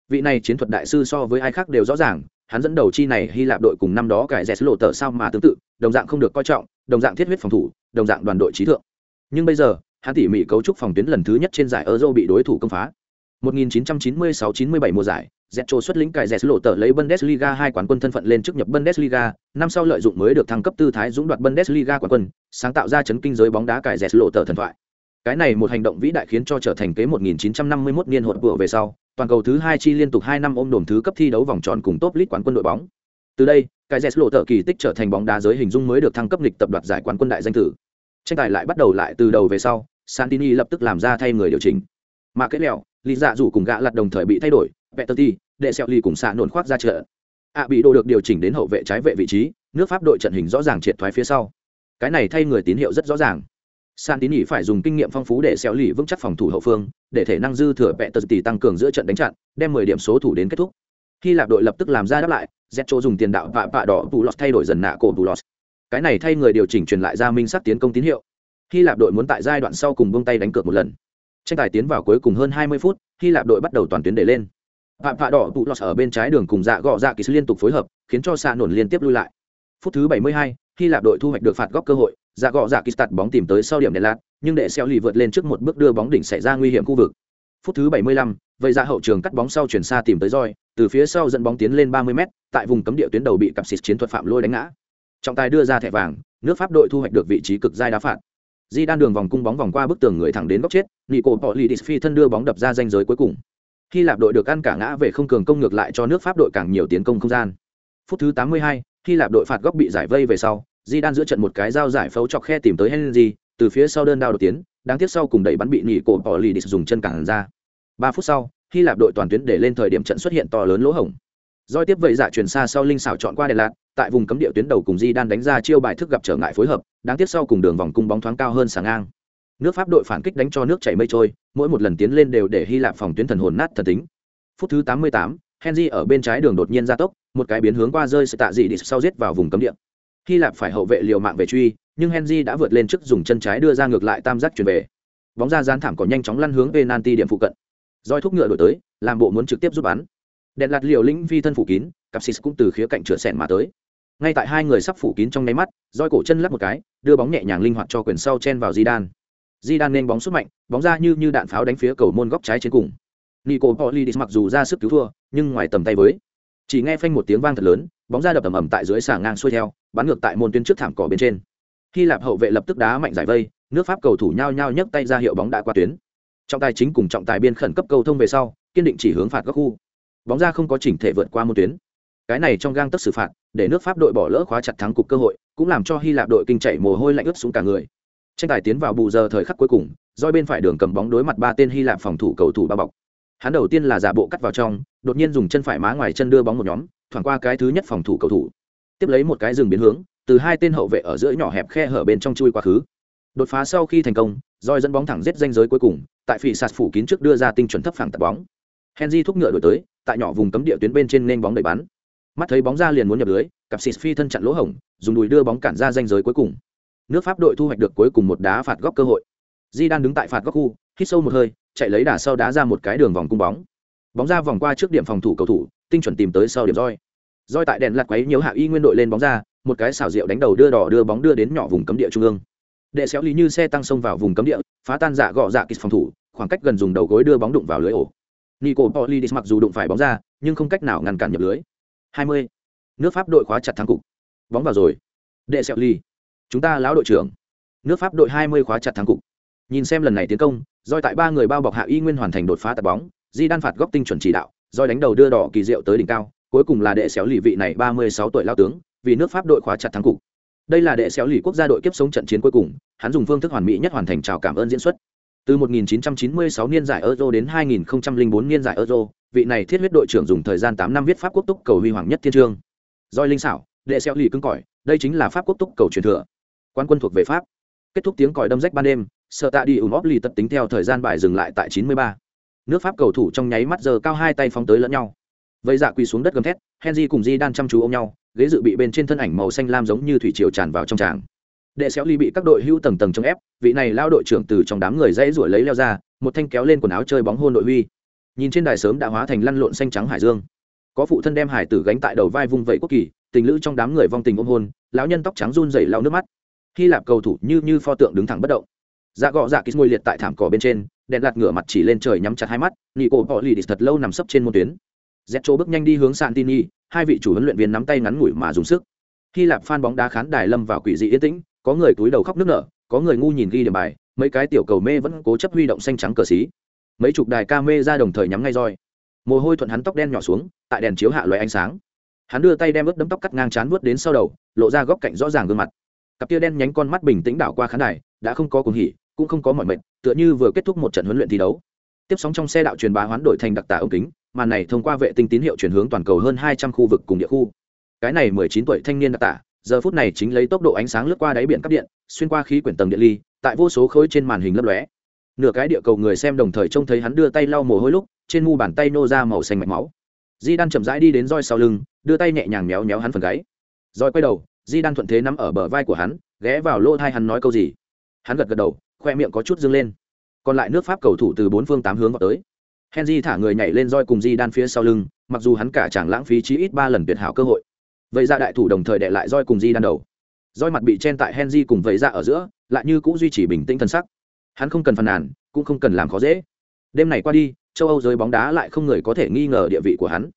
Vị này chiến thuật đại sư so với ai khác đều rõ ràng hắn dẫn đầu chi này hy lạp đội cùng năm đó cải rẽ lộ tờ sao mà tương tự đồng dạng không được coi trọng đồng dạng thiết huyết phòng thủ đồng dạng đoàn đội trí thượng. Nhưng bây giờ hắn tỉ mỉ cấu trúc phòng tuyến lần thứ nhất trên giải euro bị đối thủ công phá. 1996-97 mùa giải Zetro xuất lĩnh cải Zetro lộ tờ lấy Bundesliga hai quán quân thân phận lên chức nhập Bundesliga, năm sau lợi dụng mới được thăng cấp tư thái dũng đoạt Bundesliga quán quân, sáng tạo ra chấn kinh giới bóng đá cải Zetro lộ tờ thần thoại. Cái này một hành động vĩ đại khiến cho trở thành kế 1951 niên hột vừa về sau, toàn cầu thứ hai chi liên tục hai năm ôm đồm thứ cấp thi đấu vòng tròn cùng top league quán quân đội bóng. Từ đây, cài Zetro lộ tờ kỳ tích trở thành bóng đá giới hình dung mới được thăng cấp lịch tập đoạt giải quán quân đại danh tử. Tranh tài lại bắt đầu lại từ đầu về sau, Santini lập tức làm ra thay người điều chỉnh. Mà kết lẹo, lý dạ dù cùng gã lật đồng thời bị thay đổi, Peterti, đệ xẹo ly cùng xạ nổn khoác ra chợ. Ạ bị đồ được điều chỉnh đến hậu vệ trái vệ vị trí nước pháp đội trận hình rõ ràng triệt thoái phía sau. Cái này thay người tín hiệu rất rõ ràng. San tín nhỉ phải dùng kinh nghiệm phong phú để xéo lì vững chắc phòng thủ hậu phương để thể năng dư thừa vẹ tờ tỷ tăng cường giữa trận đánh chặn đem mười điểm số thủ đến kết thúc. Khi lạp đội lập tức làm ra đáp lại z dùng tiền đạo vạ vạ đỏ bù lọt thay đổi dần nạ cổ bù lọt cái này thay người điều chỉnh truyền lại ra minh sắc tiến công tín hiệu. Khi lạp đội muốn tại giai đoạn sau cùng buông tay đánh cược một lần tranh tài tiến vào cuối cùng hơn hai mươi phút khi lạp đội bắt đầu toàn tuyến để lên Phạm Phạ đỏ tụ lọt ở bên trái đường cùng dạ gọ dạ kỳ liên tục phối hợp, khiến cho xạ nổn liên tiếp lui lại. Phút thứ 72, khi Lạp đội thu hoạch được phạt góc cơ hội, dạ gọ dạ kỳ tạt bóng tìm tới sau điểm đèn lát, nhưng để xeo lì vượt lên trước một bước đưa bóng đỉnh xảy ra nguy hiểm khu vực. Phút thứ 75, vậy ra hậu trường cắt bóng sau chuyển xa tìm tới roi, từ phía sau dẫn bóng tiến lên 30m, tại vùng cấm địa tuyến đầu bị cặp xịt chiến thuật phạm lôi đánh ngã. Trọng tài đưa ra thẻ vàng, nước Pháp đội thu hoạch được vị trí cực giai đá phạt. Di đan đường vòng cung bóng vòng qua bức tường người thẳng đến góc chết, Nico Polidis phi thân đưa bóng đập ra ranh giới cuối cùng. Hy lạp đội được ăn cả ngã về không cường công ngược lại cho nước pháp đội càng nhiều tiến công không gian. Phút thứ 82, hy lạp đội phạt góc bị giải vây về sau di đan giữa trận một cái dao giải phẫu chọc khe tìm tới henry từ phía sau đơn đao đột tiến đáng tiếc sau cùng đẩy bắn bị Nico cổ lì dùng chân cản ra. Ba phút sau hy lạp đội toàn tuyến để lên thời điểm trận xuất hiện to lớn lỗ hổng. Doi tiếp vậy giả truyền xa sau linh xảo chọn qua đèn lạc tại vùng cấm địa tuyến đầu cùng di đan đánh ra chiêu bài thức gặp trở ngại phối hợp đáng tiếc sau cùng đường vòng cung bóng thoáng cao hơn sáng ngang. Nước pháp đội phản kích đánh cho nước chảy mây trôi mỗi một lần tiến lên đều để hy lạp phòng tuyến thần hồn nát thần tính. Phút thứ 88, henry ở bên trái đường đột nhiên ra tốc một cái biến hướng qua rơi sự tạ dị đi sau giết vào vùng cấm địa. Hy lạp phải hậu vệ liều mạng về truy nhưng henry đã vượt lên trước dùng chân trái đưa ra ngược lại tam giác chuyển về. Bóng ra gián thảm còn nhanh chóng lăn hướng penalty điểm phụ cận. Roi thúc ngựa đổi tới làm bộ muốn trực tiếp giúp bắn. Đèn lạt liều lĩnh vi thân phủ kín cặp xịt cũng từ khía cạnh chửa sẹn mà tới ngay tại hai người sắp phủ kín trong nháy mắt, roi cổ chân lắp một cái, đưa bóng nhẹ nhàng linh hoạt cho quyền sau chen vào di đan di đan nên bóng xuất mạnh, bóng ra như như đạn pháo đánh phía cầu môn góc trái trên cùng. Nico polidis mặc dù ra sức cứu thua, nhưng ngoài tầm tay với. Chỉ nghe phanh một tiếng vang thật lớn, bóng ra đập ầm ầm tại dưới xà ngang xuôi theo, bắn ngược tại môn tuyến trước thảm cỏ bên trên. Hy lạp hậu vệ lập tức đá mạnh giải vây, nước pháp cầu thủ nhao nhao nhấc tay ra hiệu bóng đã qua tuyến. Trọng tài chính cùng trọng tài biên khẩn cấp cầu thông về sau, kiên định chỉ hướng phạt các khu. Bóng ra không có chỉnh thể vượt qua môn tuyến cái này trong gang tất xử phạt, để nước pháp đội bỏ lỡ khóa chặt thắng cục cơ hội, cũng làm cho hy lạp đội kinh chạy mồ hôi lạnh ướt xuống cả người. Tranh tài tiến vào bù giờ thời khắc cuối cùng doi bên phải đường cầm bóng đối mặt ba tên hy lạp phòng thủ cầu thủ bao bọc. Hắn đầu tiên là giả bộ cắt vào trong, đột nhiên dùng chân phải má ngoài chân đưa bóng một nhóm, thoảng qua cái thứ nhất phòng thủ cầu thủ. Tiếp lấy một cái dừng biến hướng, từ hai tên hậu vệ ở giữa nhỏ hẹp khe hở bên trong chui quá khứ. Đột phá sau khi thành công roi dẫn bóng thẳng giết danh giới cuối cùng, tại phỉ sạt phủ kín trước đưa ra tinh chuẩn thấp phẳng tập bóng. Henry thúc ngựa đổi tới, tại nhỏ vùng cấm địa tuyến bên trên nên bóng đẩy bắn mắt thấy bóng ra liền muốn nhập lưới, cặp xịt phi thân chặn lỗ hổng, dùng đùi đưa bóng cản ra danh giới cuối cùng. Nước pháp đội thu hoạch được cuối cùng một đá phạt góc cơ hội. Di đang đứng tại phạt góc khu, hít sâu một hơi, chạy lấy đà sau đá ra một cái đường vòng cung bóng. Bóng ra vòng qua trước điểm phòng thủ cầu thủ, tinh chuẩn tìm tới sau điểm roi. Roi tại đèn lặt quấy nhiều hạ y nguyên đội lên bóng ra, một cái xảo diệu đánh đầu đưa đỏ đưa bóng đưa đến nhỏ vùng cấm địa trung ương. Đệ xéo lý như xe tăng xông vào vùng cấm địa, phá tan dạ gọ dạ kịch phòng thủ, khoảng cách gần dùng đầu gối đưa bóng đụng vào lưới ổ. Nico polidis mặc dù đụng phải bóng ra, nhưng không cách nào ngăn cản nhập lưới. 20. nước pháp đội khóa chặt thắng cục. Bóng vào rồi. Đệ Sẹo ly chúng ta lão đội trưởng. Nước pháp đội 20 khóa chặt thắng cục. Nhìn xem lần này tiến công doi tại ba người bao bọc hạ y nguyên hoàn thành đột phá tạt bóng di đan phạt góc tinh chuẩn chỉ đạo doi đánh đầu đưa đỏ kỳ diệu tới đỉnh cao, cuối cùng là đệ xéo lì vị này 36 tuổi lao tướng, vì nước pháp đội khóa chặt thắng cục. Đây là đệ xéo lì quốc gia đội kiếp sống trận chiến cuối cùng, hắn dùng phương thức hoàn mỹ nhất hoàn thành chào cảm ơn diễn xuất từ 1996 niên giải Euro đến 2004 niên giải Euro, vị này thiết huyết đội trưởng dùng thời gian 8 năm viết pháp quốc túc cầu huy hoàng nhất thiên trương. Doi linh xảo, đệ xeo lì cứng cỏi, đây chính là pháp quốc túc cầu truyền thừa. Quan quân thuộc về pháp. Kết thúc tiếng còi đâm rách ban đêm, sợ tạ đi ủng óp lì tật tính theo thời gian bài dừng lại tại 93. Nước pháp cầu thủ trong nháy mắt giờ cao hai tay phóng tới lẫn nhau. Vây dạ quỳ xuống đất gầm thét, Henry cùng Di đan chăm chú ôm nhau, ghế dự bị bên trên thân ảnh màu xanh lam giống như thủy triều tràn vào trong tràng đệ xéo ly bị các đội hưu tầng tầng trong ép, vị này lao đội trưởng từ trong đám người dãy ruổi lấy leo ra, một thanh kéo lên quần áo chơi bóng hôn đội huy. Nhìn trên đài sớm đã hóa thành lăn lộn xanh trắng hải dương. Có phụ thân đem hải tử gánh tại đầu vai vung vẩy quốc kỳ, tình lữ trong đám người vong tình ôm hôn, lão nhân tóc trắng run rẩy lau nước mắt. Hy lạp cầu thủ như như pho tượng đứng thẳng bất động. Dạ gọ dạ kýt ngồi liệt tại thảm cỏ bên trên, đèn lạt ngửa mặt chỉ lên trời nhắm chặt hai mắt nhị cổ họ lì thật lâu nằm sấp trên môn tuyến. Z chỗ bước nhanh đi hướng santini, hai vị chủ huấn luyện viên nắm tay ngắn ngủi mà dùng sức. Hy lạp phan bóng đá khán đài lâm vào quỷ dị yên tĩnh có người túi đầu khóc nước nở, có người ngu nhìn ghi điểm bài, mấy cái tiểu cầu mê vẫn cố chấp huy động xanh trắng cờ xí. Mấy chục đài ca mê ra đồng thời nhắm ngay roi. Mồ hôi thuận hắn tóc đen nhỏ xuống, tại đèn chiếu hạ loại ánh sáng. Hắn đưa tay đem ướt đấm tóc cắt ngang chán vuốt đến sau đầu, lộ ra góc cạnh rõ ràng gương mặt. Cặp tia đen nhánh con mắt bình tĩnh đảo qua khán đài, đã không có cuồng hỉ, cũng không có mọi mệt, tựa như vừa kết thúc một trận huấn luyện thi đấu. Tiếp sóng trong xe đạo truyền bá hoán đổi thành đặc tả ống kính, màn này thông qua vệ tinh tín hiệu chuyển hướng toàn cầu hơn hai trăm khu vực cùng địa khu. Cái này mười chín tuổi thanh niên đặc tả giờ phút này chính lấy tốc độ ánh sáng lướt qua đáy biển cắp điện, xuyên qua khí quyển tầng điện ly, tại vô số khối trên màn hình lấp lóe. Nửa cái địa cầu người xem đồng thời trông thấy hắn đưa tay lau mồ hôi lúc, trên mu bàn tay nô ra màu xanh mạch máu. Di đan chậm rãi đi đến roi sau lưng, đưa tay nhẹ nhàng méo méo hắn phần gáy. Roi quay đầu di đan thuận thế nắm ở bờ vai của hắn, ghé vào lỗ thai hắn nói câu gì. Hắn gật gật đầu, khoe miệng có chút dâng lên. Còn lại nước pháp cầu thủ từ bốn phương tám hướng vào tới. Henry thả người nhảy lên roi cùng di đan phía sau lưng, mặc dù hắn cả chẳng lãng phí chí ít ba lần tuyệt hảo cơ hội vậy ra đại thủ đồng thời đệ lại roi cùng di đan đầu. Roi mặt bị chen tại henry cùng vậy ra ở giữa, lại như cũng duy trì bình tĩnh thân sắc. Hắn không cần phàn nàn, cũng không cần làm khó dễ. Đêm này qua đi, châu âu giới bóng đá lại không người có thể nghi ngờ địa vị của hắn.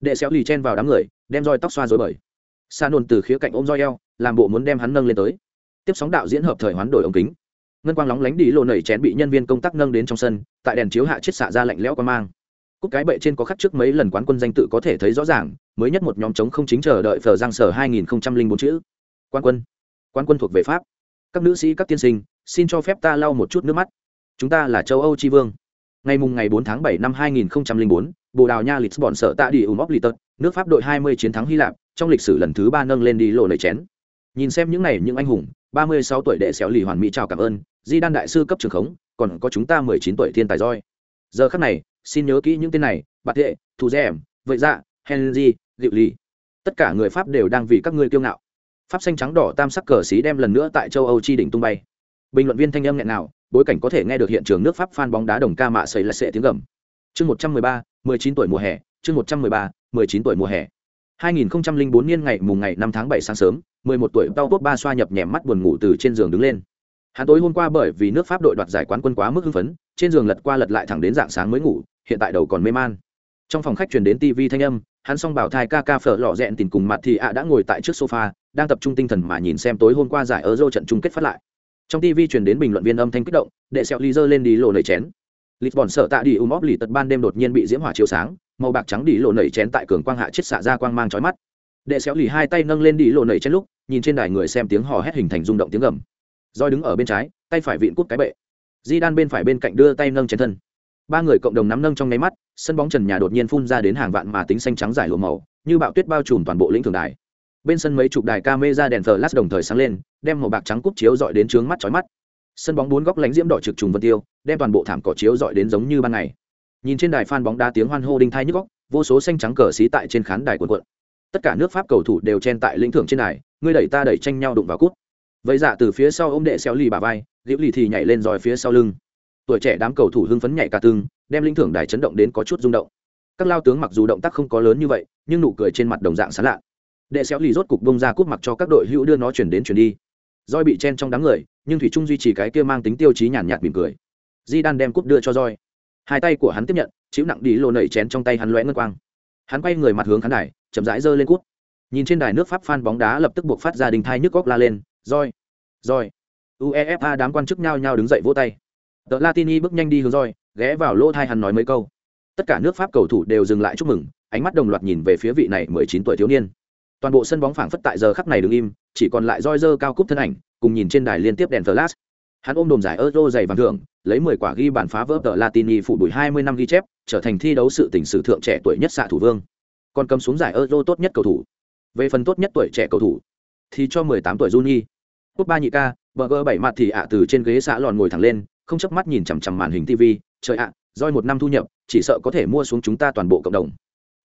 Đệ xéo lì chen vào đám người, đem roi tóc xoa rối bời. Sa nôn từ khía cạnh ôm roi eo, làm bộ muốn đem hắn nâng lên tới. Tiếp sóng đạo diễn hợp thời hoán đổi ống kính. Ngân quang lóng lánh đi lộ nảy chén bị nhân viên công tác nâng đến trong sân, tại đèn chiếu hạ chiết xạ ra lạnh lẽo qua mang cúc cái bệ trên có khắc trước mấy lần quán quân danh tự có thể thấy rõ ràng mới nhất một nhóm chống không chính chờ đợi phờ giang sở 2004 chữ. Quan quân quan quân thuộc về pháp. Các nữ sĩ các tiên sinh xin cho phép ta lau một chút nước mắt. Chúng ta là châu âu tri vương. Ngày mùng ngày 4 tháng 7 năm 2004, bồ đào nha lisbon sợ tạ đi ủng óc litot nước pháp đội 20 chiến thắng hy lạp trong lịch sử lần thứ ba nâng lên đi lộ nầy chén. Nhìn xem những này những anh hùng 36 tuổi đệ xéo lì hoàn mỹ chào cảm ơn di đan đại sư cấp trường khống còn có chúng ta 19 tuổi thiên tài roi. Giờ khắc này xin nhớ kỹ những tên này bạt thệ thù ẻm, vậy dạ henry diệu ly tất cả người pháp đều đang vì các ngươi kiêu ngạo. Pháp xanh trắng đỏ tam sắc cờ xí đem lần nữa tại châu âu chi đỉnh tung bay. Bình luận viên thanh âm nghẹn nào bối cảnh có thể nghe được hiện trường nước pháp phan bóng đá đồng ca mạ xây là sệ tiếng gầm. Chương một trăm mười ba mười chín tuổi mùa hè chương một trăm mười ba mười chín tuổi mùa hè. 2004 niên ngày mùng ngày 5 tháng 7 sáng sớm, 11 tuổi Tao Tốt Ba xoa nhập nhèm mắt buồn ngủ từ trên giường đứng lên. Hắn tối hôm qua bởi vì nước Pháp đội đoạt giải quán quân quá mức hưng phấn, trên giường lật qua lật lại thẳng đến dạng sáng mới ngủ, hiện tại đầu còn mê man. Trong phòng khách truyền đến TV thanh âm, hắn song bảo thai ca ca phở lọ rẽn tìm cùng mặt thì ạ đã ngồi tại trước sofa, đang tập trung tinh thần mà nhìn xem tối hôm qua giải Euro trận chung kết phát lại. Trong TV truyền đến bình luận viên âm thanh kích động, đệ sẹo ly dơ lên đi lộ nảy chén. lịch bọn sợ tạ đi umop lì tật ban đêm đột nhiên bị diễm hỏa chiếu sáng, màu bạc trắng đi lộ nảy chén tại cường quang hạ chết xạ ra quang mang trói mắt. Đệ xéo lì hai tay nâng lên đi lộ nảy chén lúc, nhìn trên đài người xem tiếng hò hét hình thành rung động tiếng gầm. Roi đứng ở bên trái, tay phải vịn cút cái bệ. Di đan bên phải bên cạnh đưa tay nâng chén thân. Ba người cộng đồng nắm nâng trong nháy mắt, sân bóng trần nhà đột nhiên phun ra đến hàng vạn mà tính xanh trắng giải lụa màu, như bạo tuyết bao trùm toàn bộ lĩnh thường đài. Bên sân mấy chục đài ca mây ra đèn flash đồng thời sáng lên đem màu bạc trắng cúp chiếu dọi đến trướng mắt chói mắt. Sân bóng bốn góc lánh diễm đỏ trực trùng vân tiêu đem toàn bộ thảm cỏ chiếu dọi đến giống như ban ngày. Nhìn trên đài phan bóng đá tiếng hoan hô đinh thai nhức góc vô số xanh trắng cờ xí tại trên khán đài cuộn cuộn. Tất cả nước pháp cầu thủ đều chen tại lĩnh thưởng trên đài ngươi đẩy ta đẩy tranh nhau đụng vào cút vậy dạ từ phía sau ôm đệ xéo lì bà vai liễu lì thì nhảy lên dòi phía sau lưng tuổi trẻ đám cầu thủ hưng phấn nhảy cả tương đem linh thưởng đài chấn động đến có chút rung động. Các lao tướng mặc dù động tác không có lớn như vậy, nhưng nụ cười trên mặt đồng dạng sán lạ. Đệ xéo lì rốt cục bông ra cút mặc cho các đội hữu đưa nó chuyển đến chuyển đi. Roi bị chen trong đám người, nhưng thủy trung duy trì cái kia mang tính tiêu chí nhàn nhạt mỉm cười. Di đan đem cút đưa cho roi hai tay của hắn tiếp nhận, chịu nặng đi lô nẩy chén trong tay hắn lóe ngân quang. Hắn quay người mặt hướng khán đài, chậm rãi giơ lên cút nhìn trên đài nước pháp phan bóng đá lập tức buộc phát ra đình thai nhức góc la lên. Roi roi uefa đám quan chức nhao nhao đứng dậy vỗ tay tờ latini bước nhanh đi hướng roi, ghé vào lỗ thai hắn nói mấy câu. Tất cả nước pháp cầu thủ đều dừng lại chúc mừng, ánh mắt đồng loạt nhìn về phía vị này mười chín tuổi thiếu niên. Toàn bộ sân bóng phảng phất tại giờ khắc này đứng im, chỉ còn lại roi dơ cao cúp thân ảnh, cùng nhìn trên đài liên tiếp đèn flash. Hắn ôm đồm giải euro dày vàng thưởng, lấy mười quả ghi bàn phá vỡ tờ latini phụ đuổi hai mươi năm ghi chép, trở thành thi đấu sự tỉnh sử thượng trẻ tuổi nhất xạ thủ vương. Còn cầm xuống giải euro tốt nhất cầu thủ. Về phần tốt nhất tuổi trẻ cầu thủ, thì cho mười tám tuổi juni. Cúp ba nhị ca bờ gơ bảy mặt thì ạ từ trên ghế xã lòn ngồi thẳng lên không chớp mắt nhìn chằm chằm màn hình tv trời ạ, roi một năm thu nhập, chỉ sợ có thể mua xuống chúng ta toàn bộ cộng đồng.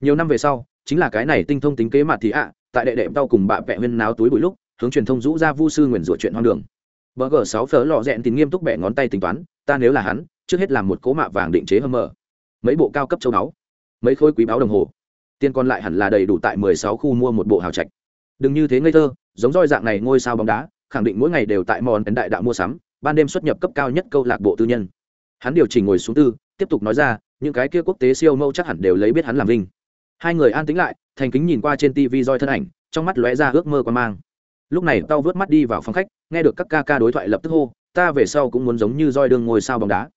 Nhiều năm về sau, chính là cái này tinh thông tính kế mặt thì ạ, tại đệ đệm tao cùng bạ vẹ huyên náo túi bụi lúc, hướng truyền thông rũ ra vu sư nguyền rủa chuyện hoang đường. Bờ gờ sáu phớ lọ rẽn tìm nghiêm túc bẻ ngón tay tính toán, ta nếu là hắn, trước hết làm một cố mạ vàng định chế hâm mờ mấy bộ cao cấp châu báu, mấy khối quý báo đồng hồ. Tiền còn lại hẳn là đầy đủ tại mười sáu khu mua một bộ hào trạch. Đừng như thế ngây thơ, giống roi dạng này ngôi sao bóng đá, khẳng định mỗi ngày đều tại mòn ấn đại đạo mua sắm ban đêm xuất nhập cấp cao nhất câu lạc bộ tư nhân. Hắn điều chỉnh ngồi xuống tư, tiếp tục nói ra, những cái kia quốc tế siêu mâu chắc hẳn đều lấy biết hắn làm vinh. Hai người an tính lại, thành kính nhìn qua trên tv roi thân ảnh, trong mắt lóe ra ước mơ quan mang. Lúc này, tao vớt mắt đi vào phòng khách, nghe được các ca ca đối thoại lập tức hô, ta về sau cũng muốn giống như roi đường ngồi sao bóng đá.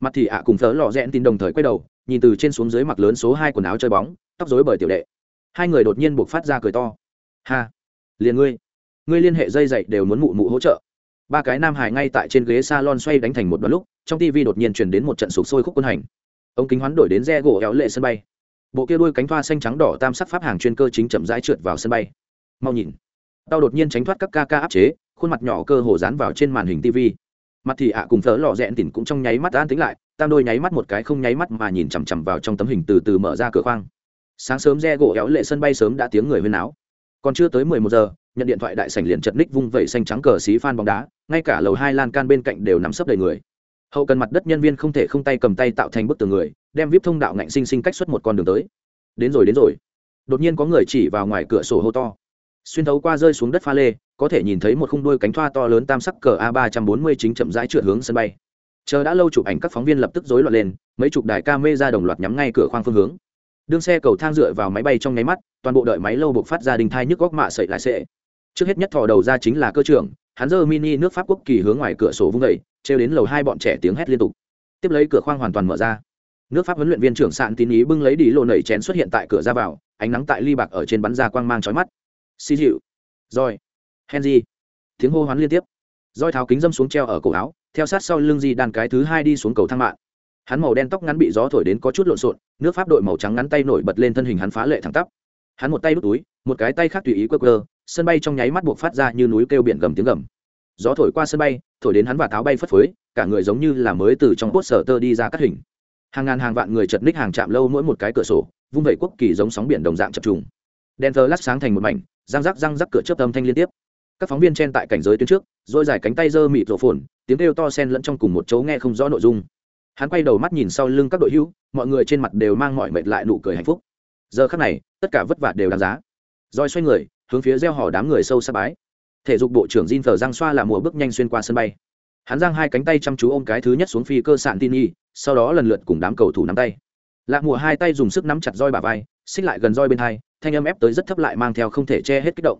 Mặt thì ạ cùng thớ lò rẽn tin đồng thời quay đầu, nhìn từ trên xuống dưới mặc lớn số hai quần áo chơi bóng, tóc rối bởi tiểu đệ. Hai người đột nhiên buộc phát ra cười to. Ha, liền ngươi. Ngươi liên hệ dây dậy đều muốn mụ mụ hỗ trợ ba cái nam hải ngay tại trên ghế salon xoay đánh thành một đoạn lúc, trong tv đột nhiên truyền đến một trận sụp sôi khúc quân hành. Ống kính hoán đổi đến re gỗ éo lệ sân bay. Bộ kia đuôi cánh thoa xanh trắng đỏ tam sắc pháp hàng chuyên cơ chính chậm rãi trượt vào sân bay. Mau nhìn. Tao đột nhiên tránh thoát các ca ca áp chế, khuôn mặt nhỏ cơ hồ dán vào trên màn hình tv mặt thì ạ cùng thớ lò rẽn tỉn cũng trong nháy mắt an tính lại, tam đôi nháy mắt một cái không nháy mắt mà nhìn chằm chằm vào trong tấm hình từ từ mở ra cửa khoang. Sáng sớm re gỗ éo lệ sân bay sớm đã tiếng người huyên áo còn chưa tới mười một giờ nhận điện thoại đại sảnh liền chật ních vung vẩy xanh trắng cờ xí phan bóng đá, ngay cả lầu hai lan can bên cạnh đều nằm sấp đầy người. Hậu cần mặt đất nhân viên không thể không tay cầm tay tạo thành bức tường người, đem vip thông đạo ngạnh sinh sinh cách xuất một con đường tới. Đến rồi đến rồi. Đột nhiên có người chỉ vào ngoài cửa sổ hô to. Xuyên thấu qua rơi xuống đất pha lê, có thể nhìn thấy một khung đuôi cánh thoa to lớn tam sắc cờ a ba trăm bốn mươi chính chậm rãi trượt hướng sân bay. Chờ đã lâu chụp ảnh các phóng viên lập tức rối loạn lên, mấy chục đài ca mê ra đồng loạt nhắm ngay cửa khoang phương hướng. Đương xe cầu thang dựa vào máy bay trong nháy mắt, toàn bộ đợi máy lâu buộc phát ra đình thai nhức góc mạ sậy lại sệ trước hết nhất thò đầu ra chính là cơ trưởng, hắn dơ mini nước pháp quốc kỳ hướng ngoài cửa sổ vung vẩy trêu đến lầu hai bọn trẻ tiếng hét liên tục. Tiếp lấy cửa khoang hoàn toàn mở ra. Nước pháp huấn luyện viên trưởng sạn tín ý bưng lấy đi lộ nẩy chén xuất hiện tại cửa ra vào, ánh nắng tại ly bạc ở trên bắn ra quang mang chói mắt. Xì dịu. Roi henry. Tiếng hô hoán liên tiếp. Roi tháo kính dâm xuống treo ở cổ áo, theo sát sau lưng di đàn cái thứ hai đi xuống cầu thang mạng. Hắn màu đen tóc ngắn bị gió thổi đến có chút lộn xộn, nước pháp đội màu trắng ngắn tay nổi bật lên thân hình hắn phá lệ thẳng tắp. Hắn một tay đút túi, một cái tay khác tùy ý quơ quơ sân bay trong nháy mắt buộc phát ra như núi kêu biển gầm tiếng gầm. Gió thổi qua sân bay, thổi đến hắn và tháo bay phất phới, cả người giống như là mới từ trong cốt sở tơ đi ra cắt hình. Hàng ngàn hàng vạn người chật ních hàng chạm lâu mỗi một cái cửa sổ, vung vẩy quốc kỳ giống sóng biển đồng dạng chập trùng. Đèn thờ lát sáng thành một mảnh, răng rắc răng rắc cửa chớp âm thanh liên tiếp. Các phóng viên chen tại cảnh giới tuyến trước dôi giải cánh tay dơ mịt rổ phồn, tiếng kêu to sen lẫn trong cùng một chỗ nghe không rõ nội dung. Hắn quay đầu mắt nhìn sau lưng các đội hữu, mọi người trên mặt đều mang mọi mệt lại nụ cười hạnh phúc. Giờ khắc này, tất cả vất vả đều đáng giá. Roi xoay người hướng phía gieo hò đám người sâu xa bái thể dục bộ trưởng Jin Phở Giang xoa là mùa bước nhanh xuyên qua sân bay. Hắn giang hai cánh tay chăm chú ôm cái thứ nhất xuống phi cơ sạn tin y, sau đó lần lượt cùng đám cầu thủ nắm tay. Lạ mùa hai tay dùng sức nắm chặt roi bà vai, xích lại gần roi bên hai, thanh âm ép tới rất thấp lại mang theo không thể che hết kích động.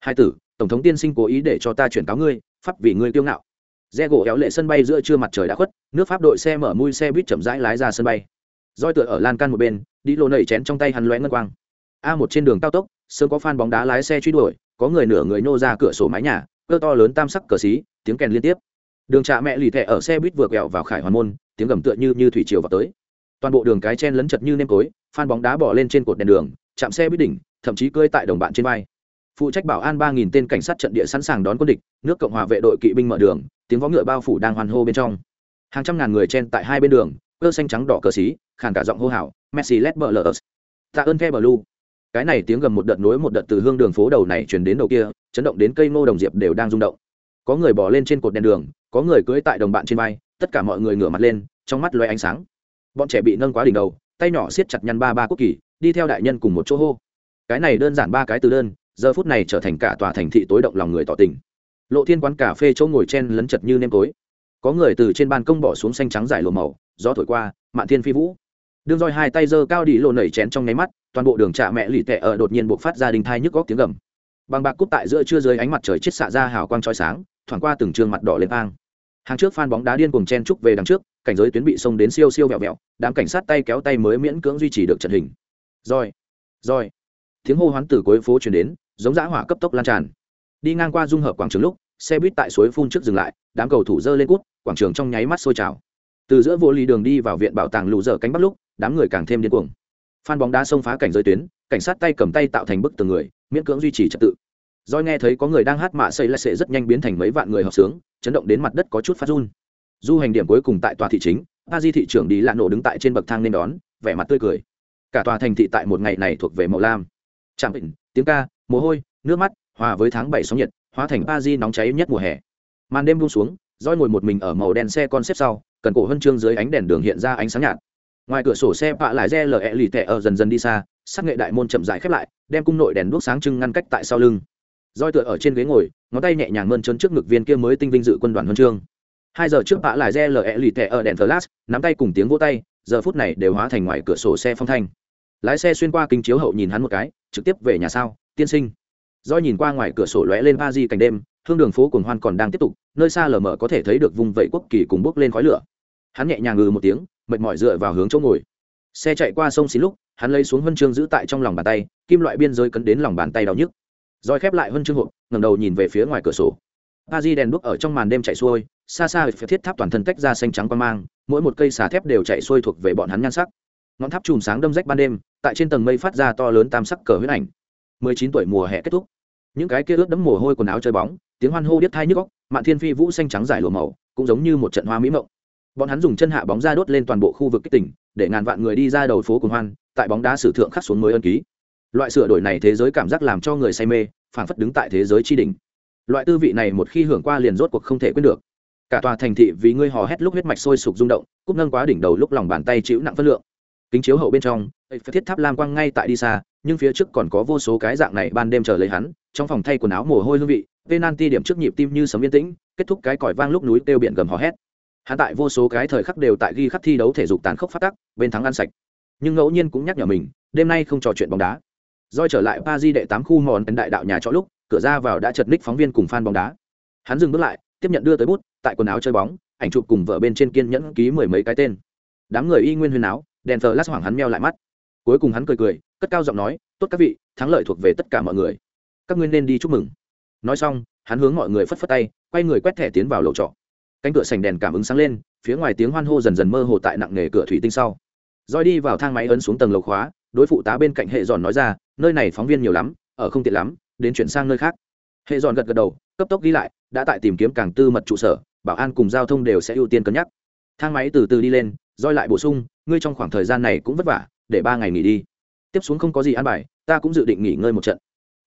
Hai tử, tổng thống tiên sinh cố ý để cho ta chuyển cáo ngươi, pháp vì ngươi kiêu ngạo. Re gỗ éo lệ sân bay giữa trưa mặt trời đã khuất, nước Pháp đội xe mở mui xe buýt chậm rãi lái ra sân bay. Roi tựa ở lan can một bên, đi lô nảy chén trong tay hắn lóe ngân quang. A một trên đường cao tốc, sớm có fan bóng đá lái xe truy đuổi, có người nửa người nô ra cửa sổ mái nhà, cơ to lớn tam sắc cờ xí tiếng kèn liên tiếp. Đường trạ mẹ lì thẹ ở xe buýt vừa quẹo vào khải hoàn môn tiếng gầm tựa như như thủy triều vào tới. Toàn bộ đường cái chen lấn chật như nêm tối phan bóng đá bỏ lên trên cột đèn đường chạm xe buýt đỉnh thậm chí cơi tại đồng bạn trên vai. Phụ trách bảo an ba nghìn tên cảnh sát trận địa sẵn sàng đón quân địch nước cộng hòa vệ đội kỵ binh mở đường tiếng vó ngựa bao phủ đang hoan hô bên trong. Hàng trăm ngàn người chen tại hai bên đường cơ xanh trắng đỏ cờ xí khàn cả giọng hô hào messi let's go! tạ ơn the blue cái này tiếng gầm một đợt nối một đợt từ hương đường phố đầu này chuyển đến đầu kia, chấn động đến cây ngô đồng diệp đều đang rung động. Có người bỏ lên trên cột đèn đường, có người cưỡi tại đồng bạn trên vai, tất cả mọi người ngửa mặt lên, trong mắt loay ánh sáng. Bọn trẻ bị nâng quá đỉnh đầu, tay nhỏ siết chặt nhăn ba ba quốc kỳ, đi theo đại nhân cùng một chỗ hô. Cái này đơn giản ba cái từ đơn, giờ phút này trở thành cả tòa thành thị tối động lòng người tỏ tình. Lộ thiên quán cà phê chỗ ngồi chen lấn chật như nêm tối. Có người từ trên ban công bỏ xuống xanh trắng dài lồ màu, gió thổi qua, mạn thiên phi vũ đương roi hai tay giơ cao đi lộ nẩy chén trong nháy mắt toàn bộ đường trạ mẹ lì tệ ở đột nhiên buộc phát ra đình thai nhức góc tiếng gầm. Bằng bạc cúp tại giữa trưa dưới ánh mặt trời chết xạ ra hào quang trói sáng thoảng qua từng trường mặt đỏ lên vang. Hàng trước phan bóng đá điên cùng chen trúc về đằng trước cảnh giới tuyến bị xông đến siêu siêu vẹo vẹo đám cảnh sát tay kéo tay mới miễn cưỡng duy trì được trận hình. Roi, roi, tiếng hô hoán từ cuối phố chuyển đến giống dã hỏa cấp tốc lan tràn. Đi ngang qua dung hợp quảng trường lúc xe buýt tại suối phun trước dừng lại đám cầu thủ dơ lên cút quảng trường trong nháy mắt sôi trào từ giữa vô ly đường đi vào viện bảo tàng lù dở cánh bắc lúc, đám người càng thêm điên cuồng. Phan bóng đá xông phá cảnh giới tuyến, cảnh sát tay cầm tay tạo thành bức tường người, miễn cưỡng duy trì trật tự. Doi nghe thấy có người đang hát mạ xây lại sẽ rất nhanh biến thành mấy vạn người hợp sướng, chấn động đến mặt đất có chút phát run. Du hành điểm cuối cùng tại tòa thị chính, a di thị trưởng đi lạ nổ đứng tại trên bậc thang nên đón, vẻ mặt tươi cười. Cả tòa thành thị tại một ngày này thuộc về màu lam. Trạm bình, tiếng ca, mồ hôi, nước mắt, hòa với tháng bảy sóng nhiệt, hóa thành a di nóng cháy nhất mùa hè. Màn đêm buông xuống roi ngồi một mình ở màu đen xe con xếp sau cần cổ huân chương dưới ánh đèn đường hiện ra ánh sáng nhạt. Ngoài cửa sổ xe bạ lại re lẹ e lì tệ ở dần dần đi xa, sắc nghệ đại môn chậm rãi khép lại, đem cung nội đèn đuốc sáng trưng ngăn cách tại sau lưng. Roi tựa ở trên ghế ngồi, ngón tay nhẹ nhàng mơn trơn trước ngực viên kia mới tinh vinh dự quân đoàn huân chương. Hai giờ trước bạ lại re lẹ e lì tệ ở đèn flash, nắm tay cùng tiếng vỗ tay, giờ phút này đều hóa thành ngoài cửa sổ xe phong thanh. Lái xe xuyên qua kính chiếu hậu nhìn hắn một cái, trực tiếp về nhà sao tiên sinh. Roi nhìn qua ngoài cửa sổ lóe lên ba di cảnh đêm hương đường phố cuồng hoan còn đang tiếp tục, nơi xa lờ mờ có thể thấy được vùng vẫy quốc kỳ cùng bốc lên khói lửa. Hắn nhẹ nhàng ngừ một tiếng, mệt mỏi dựa vào hướng chỗ ngồi. Xe chạy qua sông xí lúc, hắn lấy xuống huân chương giữ tại trong lòng bàn tay, kim loại biên giới cấn đến lòng bàn tay đau nhức. Rồi khép lại huân chương hộp, ngẩng đầu nhìn về phía ngoài cửa sổ. A di đèn đuốc ở trong màn đêm chạy xuôi, xa xa phía thiết tháp toàn thân tách ra xanh trắng quan mang, mỗi một cây xà thép đều chạy xuôi thuộc về bọn hắn nhan sắc. Ngọn tháp chùm sáng đâm rách ban đêm, tại trên tầng mây phát ra to lớn tam sắc cờ huyết ảnh. Mười chín tuổi mùa hè kết thúc. Những cái kia ướt đẫm mồ hôi quần áo chơi bóng tiếng hoan hô biết thai nhức góc, mạn thiên phi vũ xanh trắng dài lùa màu, cũng giống như một trận hoa mỹ mộng. Bọn hắn dùng chân hạ bóng ra đốt lên toàn bộ khu vực kích tỉnh để ngàn vạn người đi ra đầu phố cùng hoan, tại bóng đá sử thượng khắc xuống mới ân ký. Loại sửa đổi này thế giới cảm giác làm cho người say mê phản phất đứng tại thế giới tri đình loại tư vị này một khi hưởng qua liền rốt cuộc không thể quên được. Cả tòa thành thị vì ngươi hò hét lúc huyết mạch sôi sục rung động, cúp nâng quá đỉnh đầu lúc lòng bàn tay chịu nặng phân lượng. Kính chiếu hậu bên trong thiết tháp lam quang ngay tại đi xa, nhưng phía trước còn có vô số cái dạng này ban đêm chờ lấy hắn, trong phòng thay quần áo mồ hôi hương vị penalty điểm trước nhịp tim như sấm yên tĩnh, kết thúc cái còi vang lúc núi kêu biển gầm hò hét. Hắn tại vô số cái thời khắc đều tại ghi khắc thi đấu thể dục tàn khốc phát tắc, bên thắng ăn sạch. Nhưng ngẫu nhiên cũng nhắc nhở mình, đêm nay không trò chuyện bóng đá. Doi trở lại Paris đệ tám khu mòn đại đạo nhà trọ lúc, cửa ra vào đã chật ních phóng viên cùng fan bóng đá. Hắn dừng bước lại, tiếp nhận đưa tới bút, tại quần áo chơi bóng, ảnh chụp cùng vợ bên trên kiên nhẫn ký mười mấy cái tên. Đám người y nguyên huyên áo, đèn thờ lát hoảng hắn meo lại mắt. Cuối cùng hắn cười cười, cất cao giọng nói, tốt các vị, thắng lợi thuộc về tất cả mọi người. Các ngươi nên đi chúc mừng nói xong, hắn hướng mọi người phất phất tay, quay người quét thẻ tiến vào lầu trọ. Cánh cửa sành đèn cảm ứng sáng lên, phía ngoài tiếng hoan hô dần dần mơ hồ tại nặng nghề cửa thủy tinh sau. Roi đi vào thang máy ấn xuống tầng lầu khóa, đối phụ tá bên cạnh hệ giòn nói ra, nơi này phóng viên nhiều lắm, ở không tiện lắm, đến chuyển sang nơi khác. Hệ giòn gật gật đầu, cấp tốc ghi lại, đã tại tìm kiếm càng tư mật trụ sở, bảo an cùng giao thông đều sẽ ưu tiên cân nhắc. Thang máy từ từ đi lên roi lại bổ sung, ngươi trong khoảng thời gian này cũng vất vả, để ba ngày nghỉ đi. Tiếp xuống không có gì ăn bài, ta cũng dự định nghỉ ngơi một trận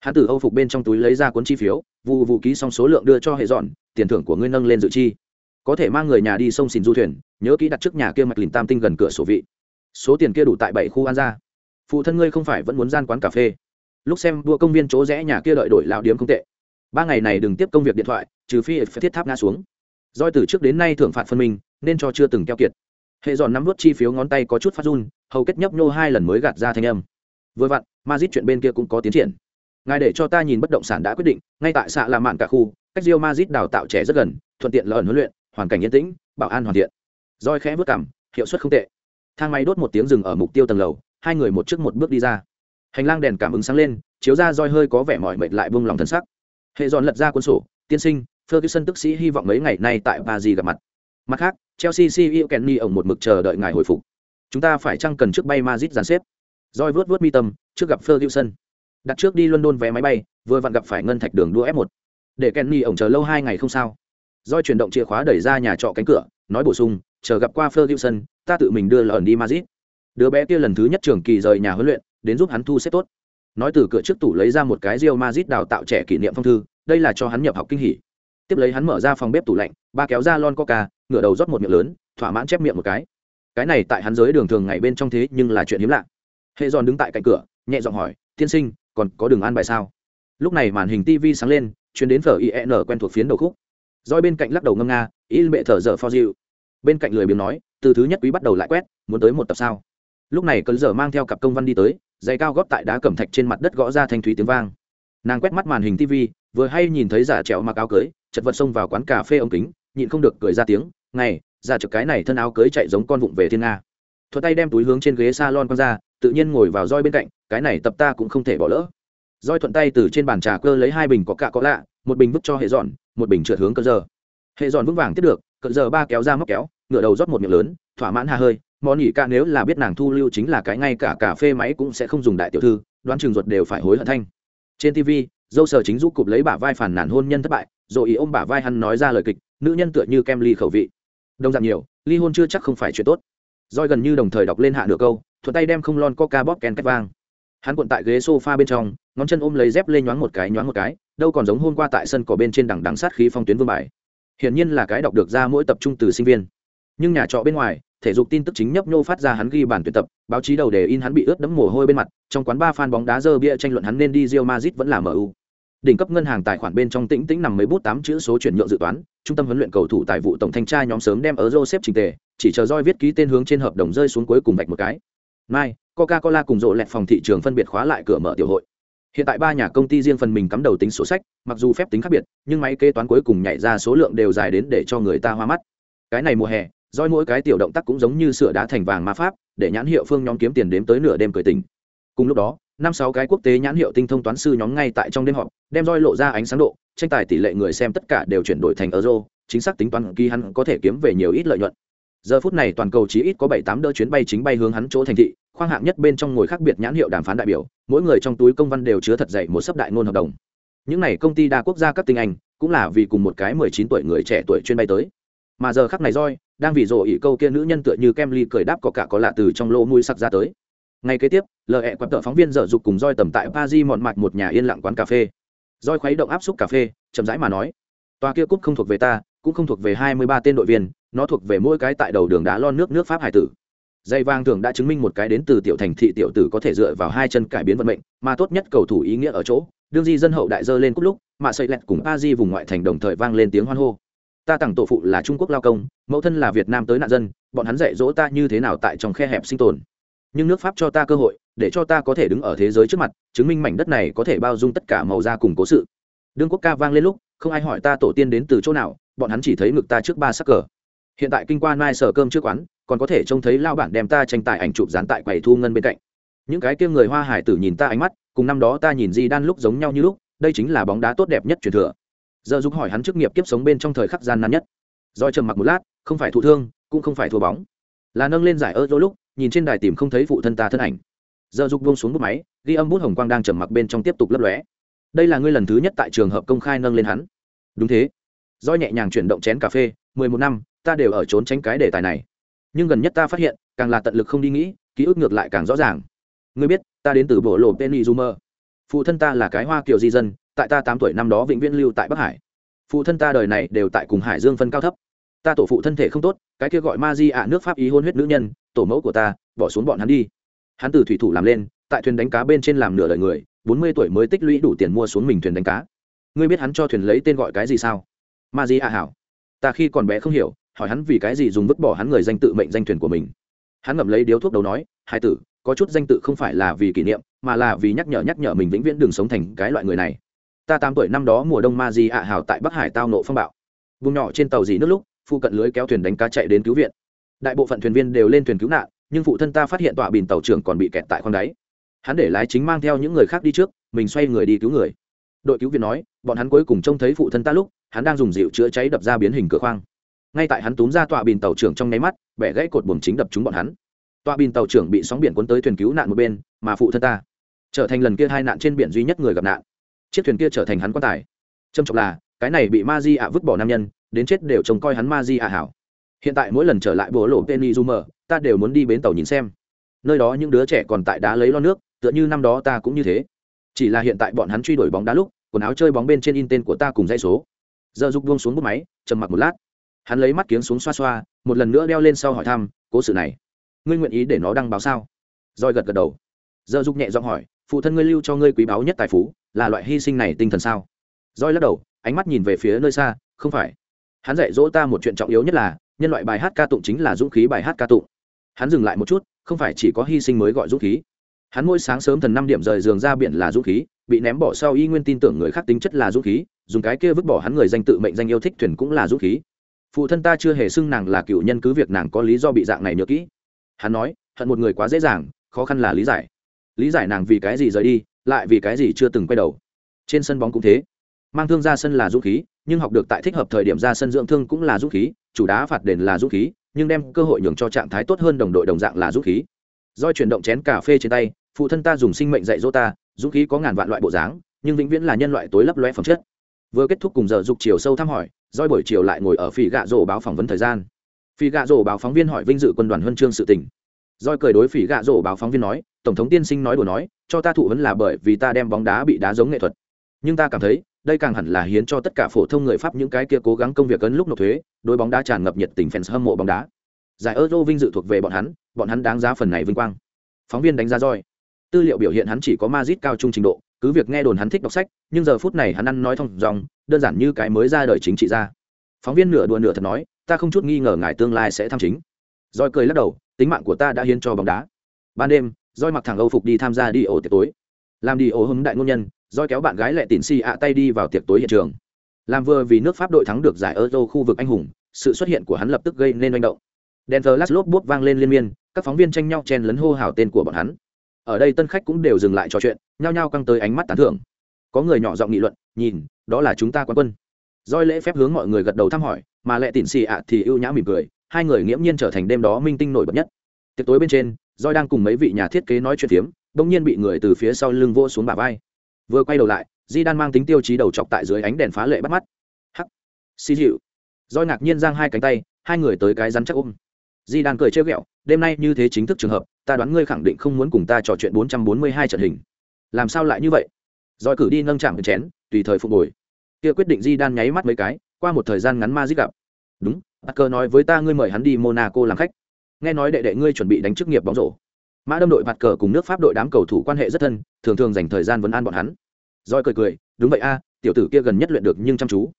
hắn từ âu phục bên trong túi lấy ra cuốn chi phiếu vụ vụ ký xong số lượng đưa cho hệ dọn, tiền thưởng của ngươi nâng lên dự chi. Có thể mang người nhà đi sông xin du thuyền, nhớ kỹ đặt trước nhà kia mạch lìn tam tinh gần cửa sổ vị. Số tiền kia đủ tại bảy khu an ra phụ thân ngươi không phải vẫn muốn gian quán cà phê. Lúc xem đua công viên chỗ rẽ nhà kia đợi đổi lão điếm không tệ. Ba ngày này đừng tiếp công việc điện thoại, trừ phi phải thiết tháp ngã xuống. Doi từ trước đến nay thưởng phạt phân minh, nên cho chưa từng keo kiệt. Hệ dọn nắm vút chi phiếu ngón tay có chút phát run, hầu kết nhấp nhô hai lần mới gạt ra thanh âm. Vừa vặn mazit chuyện bên kia cũng có tiến triển ngài để cho ta nhìn bất động sản đã quyết định, ngay tại xạ là mạn cả khu, cách rio mazit đào tạo trẻ rất gần, thuận tiện lợn huấn luyện, hoàn cảnh yên tĩnh, bảo an hoàn thiện. Roi khẽ vất cảm hiệu suất không tệ. Thang máy đốt một tiếng dừng ở mục tiêu tầng lầu, hai người một trước một bước đi ra. Hành lang đèn cảm ứng sáng lên, chiếu ra roi hơi có vẻ mỏi mệt lại buông lòng thân sắc. Hệ dọn lật ra cuốn sổ, tiên sinh, ferguson tức sĩ hy vọng mấy ngày nay tại paris gặp mặt. Mặt khác, chelsea ceo kenny ổng một mực chờ đợi ngài hồi phục. Chúng ta phải chăng cần trước bay madrid dàn xếp? Roi vớt vớt mi tâm, trước gặp ferguson đặt trước đi london vé máy bay, vừa vặn gặp phải ngân thạch đường đua f 1 để kenny ổng chờ lâu hai ngày không sao. Roi chuyển động chìa khóa đẩy ra nhà trọ cánh cửa, nói bổ sung, chờ gặp qua ferguson, ta tự mình đưa lợn đi mazit đứa bé kia lần thứ nhất trường kỳ rời nhà huấn luyện, đến giúp hắn thu xếp tốt. Nói từ cửa trước tủ lấy ra một cái rio mazit đào tạo trẻ kỷ niệm phong thư, đây là cho hắn nhập học kinh hỉ. Tiếp lấy hắn mở ra phòng bếp tủ lạnh, ba kéo ra lon coca, ngửa đầu rót một miệng lớn, thỏa mãn chép miệng một cái. Cái này tại hắn giới đường thường ngày bên trong thế nhưng là chuyện hiếm lạ. Hệ giòn đứng tại cạnh cửa, nhẹ giọng hỏi, tiên sinh còn có đường an bài sao? Lúc này màn hình tv sáng lên chuyến đến phở ien quen thuộc phiến đầu khúc. Roi bên cạnh lắc đầu ngâm nga in bệ thở dở for you bên cạnh lười biếng nói, từ thứ nhất quý bắt đầu lại quét, muốn tới một tập sao? Lúc này cơn giờ mang theo cặp công văn đi tới, giày cao góp tại đá cẩm thạch trên mặt đất gõ ra thanh thúy tiếng vang. Nàng quét mắt màn hình tv vừa hay nhìn thấy giả trẹo mặc áo cưới, chật vật xông vào quán cà phê ống kính, nhịn không được cười ra tiếng ngày giả trực cái này thân áo cưới chạy giống con vụng về thiên nga. Thuật tay đem túi hướng trên ghế salon quăng ra tự nhiên ngồi vào roi bên cạnh, cái này tập ta cũng không thể bỏ lỡ. Roi thuận tay từ trên bàn trà cơ lấy hai bình có cạ có lạ, một bình vứt cho hệ dọn, một bình trượt hướng cơn giờ. Hệ dọn vững vàng tiếp được cơn giờ ba kéo ra móc kéo ngựa đầu rót một miệng lớn, thỏa mãn hà hơi. Món nhỉ ca nếu là biết nàng thu lưu chính là cái ngay cả cà phê máy cũng sẽ không dùng đại tiểu thư, đoán chừng ruột đều phải hối hận thanh. Trên tv dâu sở chính giúp cụp lấy bả vai phản nản hôn nhân thất bại, rồi ý ôm bả vai hắn nói ra lời kịch, nữ nhân tựa như kem ly khẩu vị. Đông dạng nhiều, ly hôn chưa chắc không phải chuyện tốt. Roi gần như đồng thời đọc lên hạ nửa câu thuận tay đem không lon coca bóp kèn cách vang. Hắn cuộn tại ghế sofa bên trong, ngón chân ôm lấy dép lên nhoáng một cái, nhoáng một cái, đâu còn giống hôm qua tại sân cỏ bên trên đằng đằng sát khí phong tuyến vương bài. Hiển nhiên là cái đọc được ra mỗi tập trung từ sinh viên. Nhưng nhà trọ bên ngoài, thể dục tin tức chính nhấp nhô phát ra hắn ghi bản tuyển tập, báo chí đầu đề in hắn bị ướt đẫm mồ hôi bên mặt, trong quán ba fan bóng đá dơ bia tranh luận hắn nên đi Real Madrid vẫn là MU đỉnh cấp ngân hàng tài khoản bên trong tĩnh tĩnh nằm mấy bút tám chữ số chuyển nhượng dự toán, trung tâm huấn luyện cầu thủ tài vụ tổng thanh tra nhóm sớm đem ở Joseph trình tề, chỉ chờ roi viết ký tên hướng trên hợp đồng rơi xuống cuối cùng vạch một cái mai coca cola cùng rộ lẹt phòng thị trường phân biệt khóa lại cửa mở tiểu hội. Hiện tại ba nhà công ty riêng phần mình cắm đầu tính sổ sách, mặc dù phép tính khác biệt, nhưng máy kế toán cuối cùng nhảy ra số lượng đều dài đến để cho người ta hoa mắt. Cái này mùa hè, roi mỗi cái tiểu động tác cũng giống như sửa đá thành vàng ma pháp, để nhãn hiệu phương nhóm kiếm tiền đếm tới nửa đêm cười tỉnh. Cùng lúc đó, năm sáu cái quốc tế nhãn hiệu tinh thông toán sư nhóm ngay tại trong đêm họp, đem roi lộ ra ánh sáng độ, tranh tài tỷ lệ người xem tất cả đều chuyển đổi thành euro, chính xác tính toán kỳ hắn có thể kiếm về nhiều ít lợi nhuận giờ phút này toàn cầu chỉ ít có bảy tám đỡ chuyến bay chính bay hướng hắn chỗ thành thị, khoang hạng nhất bên trong ngồi khác biệt nhãn hiệu đàm phán đại biểu, mỗi người trong túi công văn đều chứa thật dạy một sấp đại ngôn hợp đồng. Những này công ty đa quốc gia cấp tinh anh, cũng là vì cùng một cái mười chín tuổi người trẻ tuổi chuyên bay tới. Mà giờ khắc này roi, đang vì rộ ỉ câu kia nữ nhân tựa như kem ly cười đáp có cả có lạ từ trong lỗ mũi sặc ra tới. Ngay kế tiếp lời hẹ quặn tợ phóng viên dở dục cùng roi tầm tại paris mọn mạch một nhà yên lặng quán cà phê. Roi khuấy động áp xúc cà phê, chậm rãi mà nói, tòa kia cúp không thuộc về ta, cũng không thuộc về hai mươi ba tên đội viên nó thuộc về mỗi cái tại đầu đường đá lon nước nước pháp hải tử. Dây vang thường đã chứng minh một cái đến từ tiểu thành thị tiểu tử có thể dựa vào hai chân cải biến vận mệnh, mà tốt nhất cầu thủ ý nghĩa ở chỗ, đương di dân hậu đại dơ lên cúp lúc, mà xây lẹt cùng a di vùng ngoại thành đồng thời vang lên tiếng hoan hô. Ta tặng tổ phụ là trung quốc lao công, mẫu thân là việt nam tới nạn dân, bọn hắn dạy dỗ ta như thế nào tại trong khe hẹp sinh tồn. Nhưng nước pháp cho ta cơ hội, để cho ta có thể đứng ở thế giới trước mặt, chứng minh mảnh đất này có thể bao dung tất cả màu da cùng cố sự. Đương quốc ca vang lên lúc, không ai hỏi ta tổ tiên đến từ chỗ nào, bọn hắn chỉ thấy ngực ta trước ba sắc cờ hiện tại kinh qua nai sở cơm trước quán, còn có thể trông thấy lao bản đem ta tranh tài ảnh chụp dán tại quầy thu ngân bên cạnh. Những cái kia người hoa hải tử nhìn ta ánh mắt, cùng năm đó ta nhìn di đan lúc giống nhau như lúc, đây chính là bóng đá tốt đẹp nhất truyền thừa. Giờ giúp hỏi hắn chức nghiệp kiếp sống bên trong thời khắc gian nan nhất. Doi trầm mặc một lát, không phải thụ thương, cũng không phải thua bóng. Là nâng lên giải ơ đôi lúc, nhìn trên đài tìm không thấy phụ thân ta thân ảnh. Giờ giúp buông xuống bút máy, ghi âm bút hồng quang đang trầm mặc bên trong tiếp tục lấp lóe. Đây là ngươi lần thứ nhất tại trường hợp công khai nâng lên hắn. Đúng thế. Do nhẹ nhàng chuyển động chén cà phê, mười một năm ta đều ở trốn tránh cái đề tài này. Nhưng gần nhất ta phát hiện, càng là tận lực không đi nghĩ, ký ức ngược lại càng rõ ràng. Ngươi biết, ta đến từ bộ lộ penny zoomer phụ thân ta là cái hoa kiểu di dân, tại ta tám tuổi năm đó vĩnh viễn lưu tại bắc hải. Phụ thân ta đời này đều tại cùng hải dương phân cao thấp. Ta tổ phụ thân thể không tốt, cái kia gọi ma di ạ nước pháp ý hôn huyết nữ nhân, tổ mẫu của ta, bỏ xuống bọn hắn đi. Hắn từ thủy thủ làm lên, tại thuyền đánh cá bên trên làm nửa đời người, bốn mươi tuổi mới tích lũy đủ tiền mua xuống mình thuyền đánh cá. Ngươi biết hắn cho thuyền lấy tên gọi cái gì sao? Ma di ạ hảo. Ta khi còn bé không hiểu hỏi hắn vì cái gì dùng vứt bỏ hắn người danh tự mệnh danh thuyền của mình. Hắn ngậm lấy điếu thuốc đầu nói hai tử, có chút danh tự không phải là vì kỷ niệm, mà là vì nhắc nhở nhắc nhở mình vĩnh viễn đừng sống thành cái loại người này. Ta tám tuổi năm đó mùa đông ma di ạ hào tại bắc hải tao nộ phong bạo. Vùng nhỏ trên tàu dì nước lúc, phụ cận lưới kéo thuyền đánh cá chạy đến cứu viện. Đại bộ phận thuyền viên đều lên thuyền cứu nạn, nhưng phụ thân ta phát hiện tọa bìn tàu trưởng còn bị kẹt tại khoang đáy. Hắn để lái chính mang theo những người khác đi trước, mình xoay người đi cứu người. Đội cứu viện nói, bọn hắn cuối cùng trông thấy phụ thân ta lúc, hắn đang dùng dịu chữa cháy đập ra biến hình cửa khoang ngay tại hắn túm ra tọa bìn tàu trưởng trong nháy mắt, bẻ gãy cột buồng chính đập trúng bọn hắn. Tọa bìn tàu trưởng bị sóng biển cuốn tới thuyền cứu nạn một bên, mà phụ thân ta trở thành lần kia hai nạn trên biển duy nhất người gặp nạn. Chiếc thuyền kia trở thành hắn quan tài. Trâm trọng là, cái này bị ma di ạ vứt bỏ nam nhân, đến chết đều trông coi hắn ma di ạ hảo. Hiện tại mỗi lần trở lại bố lộ penny zoomer ta đều muốn đi bến tàu nhìn xem. Nơi đó những đứa trẻ còn tại đá lấy lo nước, tựa như năm đó ta cũng như thế. Chỉ là hiện tại bọn hắn truy đuổi bóng đá lúc, quần áo chơi bóng bên trên in tên của ta cùng dây số. Giờ dục buông xuống bút máy, trầm mặc một lát hắn lấy mắt kiếng xuống xoa xoa, một lần nữa đeo lên sau hỏi thăm, cố sự này, ngươi nguyện ý để nó đăng báo sao? Roi gật gật đầu. Giờ dục nhẹ giọng hỏi, phụ thân ngươi lưu cho ngươi quý báu nhất tài phú, là loại hy sinh này tinh thần sao? Roi lắc đầu, ánh mắt nhìn về phía nơi xa, không phải. Hắn dạy dỗ ta một chuyện trọng yếu nhất là, nhân loại bài hát ca tụng chính là dũng khí bài hát ca tụng. Hắn dừng lại một chút, không phải chỉ có hy sinh mới gọi dũng khí. Hắn mỗi sáng sớm thần năm điểm rời giường ra biển là dũng khí, bị ném bỏ sau y nguyên tin tưởng người khác tính chất là dũng khí, dùng cái kia vứt bỏ hắn người danh tự mệnh danh yêu thích thuyền cũng là dũng khí phụ thân ta chưa hề xưng nàng là cựu nhân cứ việc nàng có lý do bị dạng này nhớ kỹ. Hắn nói, hận một người quá dễ dàng, khó khăn là lý giải. Lý giải nàng vì cái gì rời đi, lại vì cái gì chưa từng quay đầu. Trên sân bóng cũng thế. Mang thương ra sân là dũng khí, nhưng học được tại thích hợp thời điểm ra sân dưỡng thương cũng là dũng khí, chủ đá phạt đền là dũng khí, nhưng đem cơ hội nhường cho trạng thái tốt hơn đồng đội đồng dạng là dũng khí. Doi chuyển động chén cà phê trên tay, phụ thân ta dùng sinh mệnh dạy dỗ ta, dũng khí có ngàn vạn loại bộ dáng, nhưng vĩnh viễn là nhân loại tối lấp loe phẩm chất. Vừa kết thúc cùng giờ dục chiều sâu thăm hỏi doi buổi chiều lại ngồi ở phỉ gạ rổ báo phỏng vấn thời gian. Phỉ gạ rổ báo phóng viên hỏi vinh dự quân đoàn huân chương sự tình. Doi cười đối phỉ gạ rổ báo phóng viên nói, tổng thống tiên sinh nói đùa nói, cho ta thụ vấn là bởi vì ta đem bóng đá bị đá giống nghệ thuật. Nhưng ta cảm thấy, đây càng hẳn là hiến cho tất cả phổ thông người pháp những cái kia cố gắng công việc ấn lúc nộp thuế, đối bóng đá tràn ngập nhiệt tình fans hâm mộ bóng đá. Giải euro vinh dự thuộc về bọn hắn bọn hắn đáng giá phần này vinh quang. Phóng viên đánh giá roi tư liệu biểu hiện hắn chỉ có mazit cao trung trình độ cứ việc nghe đồn hắn thích đọc sách, nhưng giờ phút này hắn ăn nói thông dòng đơn giản như cái mới ra đời chính trị ra phóng viên nửa đùa nửa thật nói, ta không chút nghi ngờ ngài tương lai sẽ tham chính. Roi cười lắc đầu, tính mạng của ta đã hiến cho bóng đá. Ban đêm roi mặc thẳng âu phục đi tham gia đi ổ tiệc tối. Làm đi ổ hứng đại ngôn nhân roi kéo bạn gái lệ tịn si ạ tay đi vào tiệc tối hiện trường. Làm vừa vì nước pháp đội thắng được giải euro khu vực anh hùng, sự xuất hiện của hắn lập tức gây nên manh động. Denver lát lốp bút vang lên liên miên, các phóng viên tranh nhau chen lấn hô hào tên của bọn hắn ở đây tân khách cũng đều dừng lại trò chuyện, nhao nhao căng tới ánh mắt tán thưởng. Có người nhỏ giọng nghị luận, nhìn, đó là chúng ta quan quân. Doi lễ phép hướng mọi người gật đầu thăm hỏi, mà lệ tịn xì ạ thì ưu nhã mỉm cười, hai người nghiễm nhiên trở thành đêm đó minh tinh nổi bật nhất. Tiệc tối bên trên doi đang cùng mấy vị nhà thiết kế nói chuyện phiếm, bỗng nhiên bị người từ phía sau lưng vô xuống bả vai. Vừa quay đầu lại, di đan mang tính tiêu chí đầu chọc tại dưới ánh đèn phá lệ bắt mắt. Hắc. Xì dịu. Doi ngạc nhiên giang hai cánh tay, hai người tới cái rắn chắc ôm. Di đan cười trêu ghẹo, đêm nay như thế chính thức trường hợp ta đoán ngươi khẳng định không muốn cùng ta trò chuyện bốn trăm bốn mươi hai trận hình. Làm sao lại như vậy? Rồi cử đi nâng chạm chén, tùy thời phục hồi. Kia quyết định di đan nháy mắt mấy cái, qua một thời gian ngắn ma dít gặp. Đúng bắt cờ nói với ta ngươi mời hắn đi monaco làm khách. Nghe nói đệ đệ ngươi chuẩn bị đánh chức nghiệp bóng rổ. Mã đâm đội bạt cờ cùng nước pháp đội đám cầu thủ quan hệ rất thân, thường thường dành thời gian vấn an bọn hắn. Roi cười cười, đúng vậy a, tiểu tử kia gần nhất luyện được nhưng chăm chú.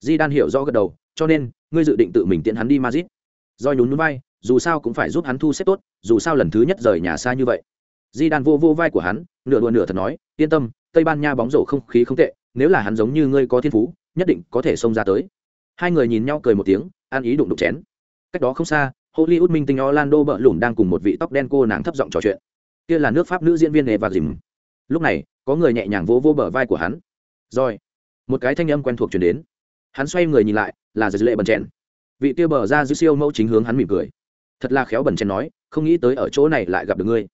Di đan hiểu rõ gật đầu, cho nên, ngươi dự định tự mình tiện hắn đi mazit roi nhún núi vai dù sao cũng phải giúp hắn thu xếp tốt, dù sao lần thứ nhất rời nhà xa như vậy. Di đan vô vô vai của hắn, nửa đùa nửa thật nói, yên tâm, tây ban nha bóng rổ không khí không tệ, nếu là hắn giống như ngươi có thiên phú, nhất định có thể xông ra tới. Hai người nhìn nhau cười một tiếng an ý đụng đụng chén. Cách đó không xa, hollywood minh tinh orlando bợ lủng đang cùng một vị tóc đen cô nàng thấp giọng trò chuyện. Kia là nước pháp nữ diễn viên eva dìm lúc này, có người nhẹ nhàng vỗ vỗ bờ vai của hắn. Rồi. Một cái thanh âm quen thuộc chuyển đến. Hắn xoay người nhìn lại, là giật lệ bần chèn. Vị kia bờ ra giữ siêu mẫu chính hướng hắn mỉm cười thật là khéo bẩn chen nói, không nghĩ tới ở chỗ này lại gặp được ngươi.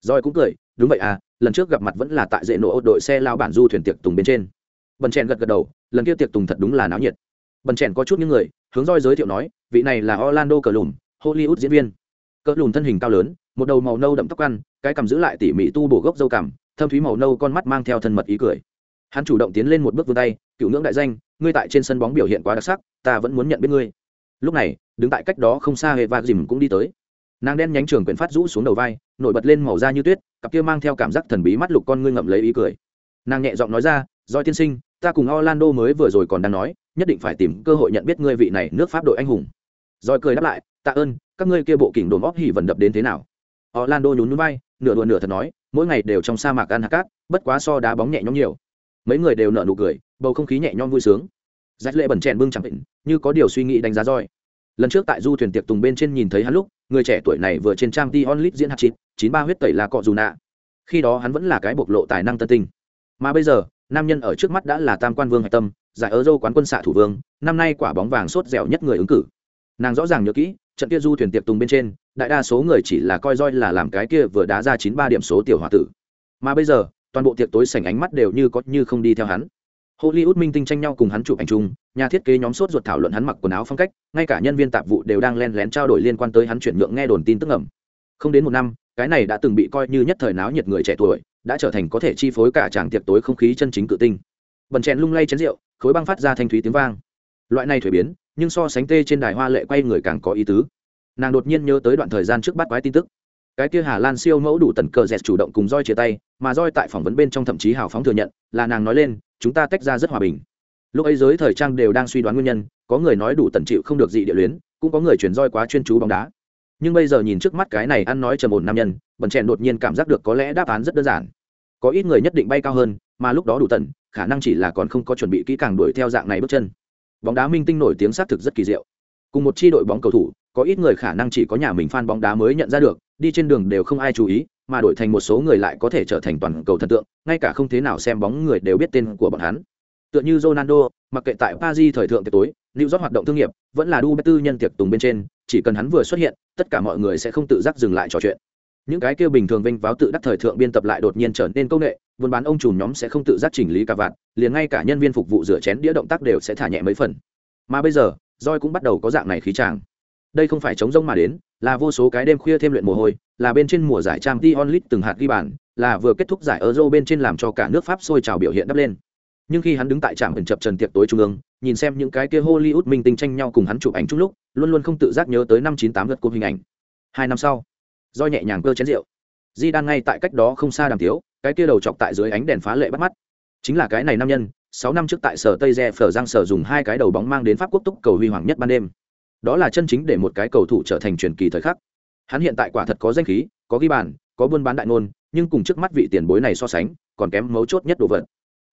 Roi cũng cười, đúng vậy à lần trước gặp mặt vẫn là tại dễ nổ đội xe lao bản du thuyền tiệc tùng bên trên. Bần chèn gật gật đầu, lần kia tiệc tùng thật đúng là náo nhiệt. Bần chèn có chút những người, hướng roi giới thiệu nói, vị này là orlando cờ lùm, hollywood diễn viên. Cờ lùm thân hình cao lớn, một đầu màu nâu đậm tóc ăn, cái cầm giữ lại tỉ mỉ tu bổ gốc dâu cằm, thâm thúy màu nâu con mắt mang theo thân mật ý cười. Hắn chủ động tiến lên một bước vươn tay, cựu ngưỡng đại danh, ngươi tại trên sân bóng biểu hiện quá đặc sắc, ta vẫn muốn nhận biết ngươi lúc này, đứng tại cách đó không xa hệ và dìm cũng đi tới. Nàng đen nhánh trường quyển phát rũ xuống đầu vai, nổi bật lên màu da như tuyết, cặp kia mang theo cảm giác thần bí mắt lục con ngươi ngậm lấy ý cười. Nàng nhẹ giọng nói ra doi tiên sinh, ta cùng orlando mới vừa rồi còn đang nói, nhất định phải tìm cơ hội nhận biết ngươi vị này nước pháp đội anh hùng. Doi cười đáp lại, tạ ơn, các ngươi kia bộ kỉnh đồn óp hỉ vần đập đến thế nào? Orlando nhún nhún bay nửa đùa nửa thật nói, mỗi ngày đều trong sa mạc ăn hạt cát, bất quá so đá bóng nhẹ nhõm nhiều. Mấy người đều nở nụ cười, bầu không khí nhẹ nhõm vui sướng. Rách lệ bẩn chèn bưng chẳng định như có điều suy nghĩ đánh giá roi. Lần trước tại du thuyền tiệc tùng bên trên nhìn thấy hắn lúc, người trẻ tuổi này vừa trên trang t onlit diễn hạt chín chín ba huyết tẩy là cọ dù nạ. Khi đó hắn vẫn là cái bộc lộ tài năng tân tinh. Mà bây giờ, nam nhân ở trước mắt đã là tam quan vương hạch tâm, giải ở dâu quán quân xạ thủ vương, năm nay quả bóng vàng sốt dẻo nhất người ứng cử. Nàng rõ ràng nhớ kỹ, trận kia du thuyền tiệc tùng bên trên, đại đa số người chỉ là coi roi là làm cái kia vừa đá ra chín ba điểm số tiểu h tử. Mà bây giờ, toàn bộ tiệc tối sảnh ánh mắt đều như có như không đi theo hắn hollywood minh tinh tranh nhau cùng hắn chụp ảnh chung, nhà thiết kế nhóm sốt ruột thảo luận hắn mặc quần áo phong cách, ngay cả nhân viên tạp vụ đều đang lén lén trao đổi liên quan tới hắn chuyển nhượng nghe đồn tin tức ẩm không đến một năm, cái này đã từng bị coi như nhất thời náo nhiệt người trẻ tuổi, đã trở thành có thể chi phối cả tràng tiệc tối không khí chân chính cự tinh. Bần chèn lung lay chén rượu, khối băng phát ra thanh thúy tiếng vang. Loại này thủy biến, nhưng so sánh tê trên đài hoa lệ quay người càng có ý tứ. Nàng đột nhiên nhớ tới đoạn thời gian trước bắt quái tin tức. Cái kia hà lan siêu mẫu đủ tần cờ dẹt chủ động cùng roi chia tay, mà roi tại phỏng vấn bên trong thậm chí hào phóng thừa nhận, là nàng nói lên chúng ta tách ra rất hòa bình. Lúc ấy giới thời trang đều đang suy đoán nguyên nhân, có người nói đủ tần chịu không được dị địa luyến, cũng có người chuyển roi quá chuyên chú bóng đá. Nhưng bây giờ nhìn trước mắt cái này ăn nói trầm ổn nam nhân, bần chèn đột nhiên cảm giác được có lẽ đáp án rất đơn giản. Có ít người nhất định bay cao hơn, mà lúc đó đủ tần, khả năng chỉ là còn không có chuẩn bị kỹ càng đuổi theo dạng này bước chân. Bóng đá minh tinh nổi tiếng xác thực rất kỳ diệu. Cùng một chi đội bóng cầu thủ, có ít người khả năng chỉ có nhà mình fan bóng đá mới nhận ra được, đi trên đường đều không ai chú ý mà đổi thành một số người lại có thể trở thành toàn cầu thần tượng ngay cả không thế nào xem bóng người đều biết tên của bọn hắn tựa như Ronaldo, mặc kệ tại Paris thời thượng tiệc tối, lưu rót hoạt động thương nghiệp, vẫn là đu tư nhân tiệc tùng bên trên, chỉ cần hắn vừa xuất hiện, tất cả mọi người sẽ không tự giác dừng lại trò chuyện. Những cái kia bình thường vinh váo tự đắc thời thượng biên tập lại đột nhiên trở nên công nghệ, buôn bán ông trùm nhóm sẽ không tự giác chỉnh lý cả vạn, liền ngay cả nhân viên phục vụ rửa chén đĩa động tác đều sẽ thả nhẹ mấy phần. Mà bây giờ, Joy cũng bắt đầu có dạng này khí chàng. Đây không phải chống rông mà đến, là vô số cái đêm khuya thêm luyện mồ hôi, là bên trên mùa giải trang t onlit từng hạt ghi bàn, là vừa kết thúc giải Euro bên trên làm cho cả nước Pháp sôi trào biểu hiện đắp lên. Nhưng khi hắn đứng tại trạm ẩn chập trần tiệc tối trung ương nhìn xem những cái kia hollywood minh tinh tranh nhau cùng hắn chụp ảnh chung lúc luôn luôn không tự giác nhớ tới năm chín tám lượt cuộc hình ảnh. Hai năm sau do nhẹ nhàng cơ chén rượu di đang ngay tại cách đó không xa đàm tiếu cái kia đầu chọc tại dưới ánh đèn phá lệ bắt mắt. Chính là cái này nam nhân sáu năm trước tại sở tây re phở giang sở dùng hai cái đầu bóng mang đến pháp quốc túc cầu huy hoàng nhất ban đêm đó là chân chính để một cái cầu thủ trở thành truyền kỳ thời khắc hắn hiện tại quả thật có danh khí có ghi bàn có buôn bán đại ngôn nhưng cùng trước mắt vị tiền bối này so sánh còn kém mấu chốt nhất đồ vật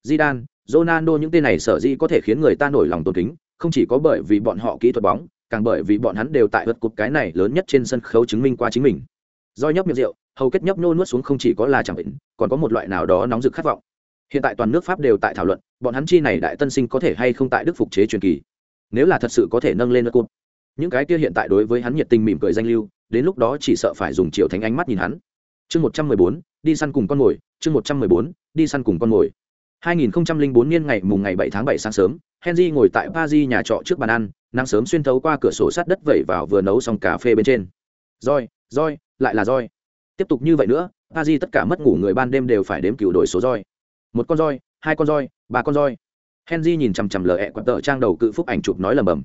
Zidane, Ronaldo những tên này sở dĩ có thể khiến người ta nổi lòng tôn kính, không chỉ có bởi vì bọn họ kỹ thuật bóng, càng bởi vì bọn hắn đều tại vượt cục cái này lớn nhất trên sân khấu chứng minh qua chính mình. Do nhấp miệng rượu, hầu kết nhấp nô nuốt xuống không chỉ có là chẳng bệnh, còn có một loại nào đó nóng rực khát vọng. Hiện tại toàn nước Pháp đều tại thảo luận, bọn hắn chi này đại tân sinh có thể hay không tại Đức phục chế truyền kỳ. Nếu là thật sự có thể nâng lên cột, những cái kia hiện tại đối với hắn nhiệt tình mỉm cười danh lưu, đến lúc đó chỉ sợ phải dùng chiều thánh ánh mắt nhìn hắn. Chương 114, đi săn cùng con mồi, chương 114, đi săn cùng con mồi. 2004 niên ngày mùng ngày 7 tháng 7 sáng sớm, Henry ngồi tại Paris nhà trọ trước bàn ăn, nắng sớm xuyên thấu qua cửa sổ sắt đất vẩy vào vừa nấu xong cà phê bên trên. Roi, roi, lại là roi. Tiếp tục như vậy nữa, Paris tất cả mất ngủ người ban đêm đều phải đếm cừu đổi số roi. Một con roi, hai con roi, ba con roi. Henry nhìn chằm chằm lờ ẹ quạt tờ trang đầu cự phúc ảnh chụp nói lầm bầm.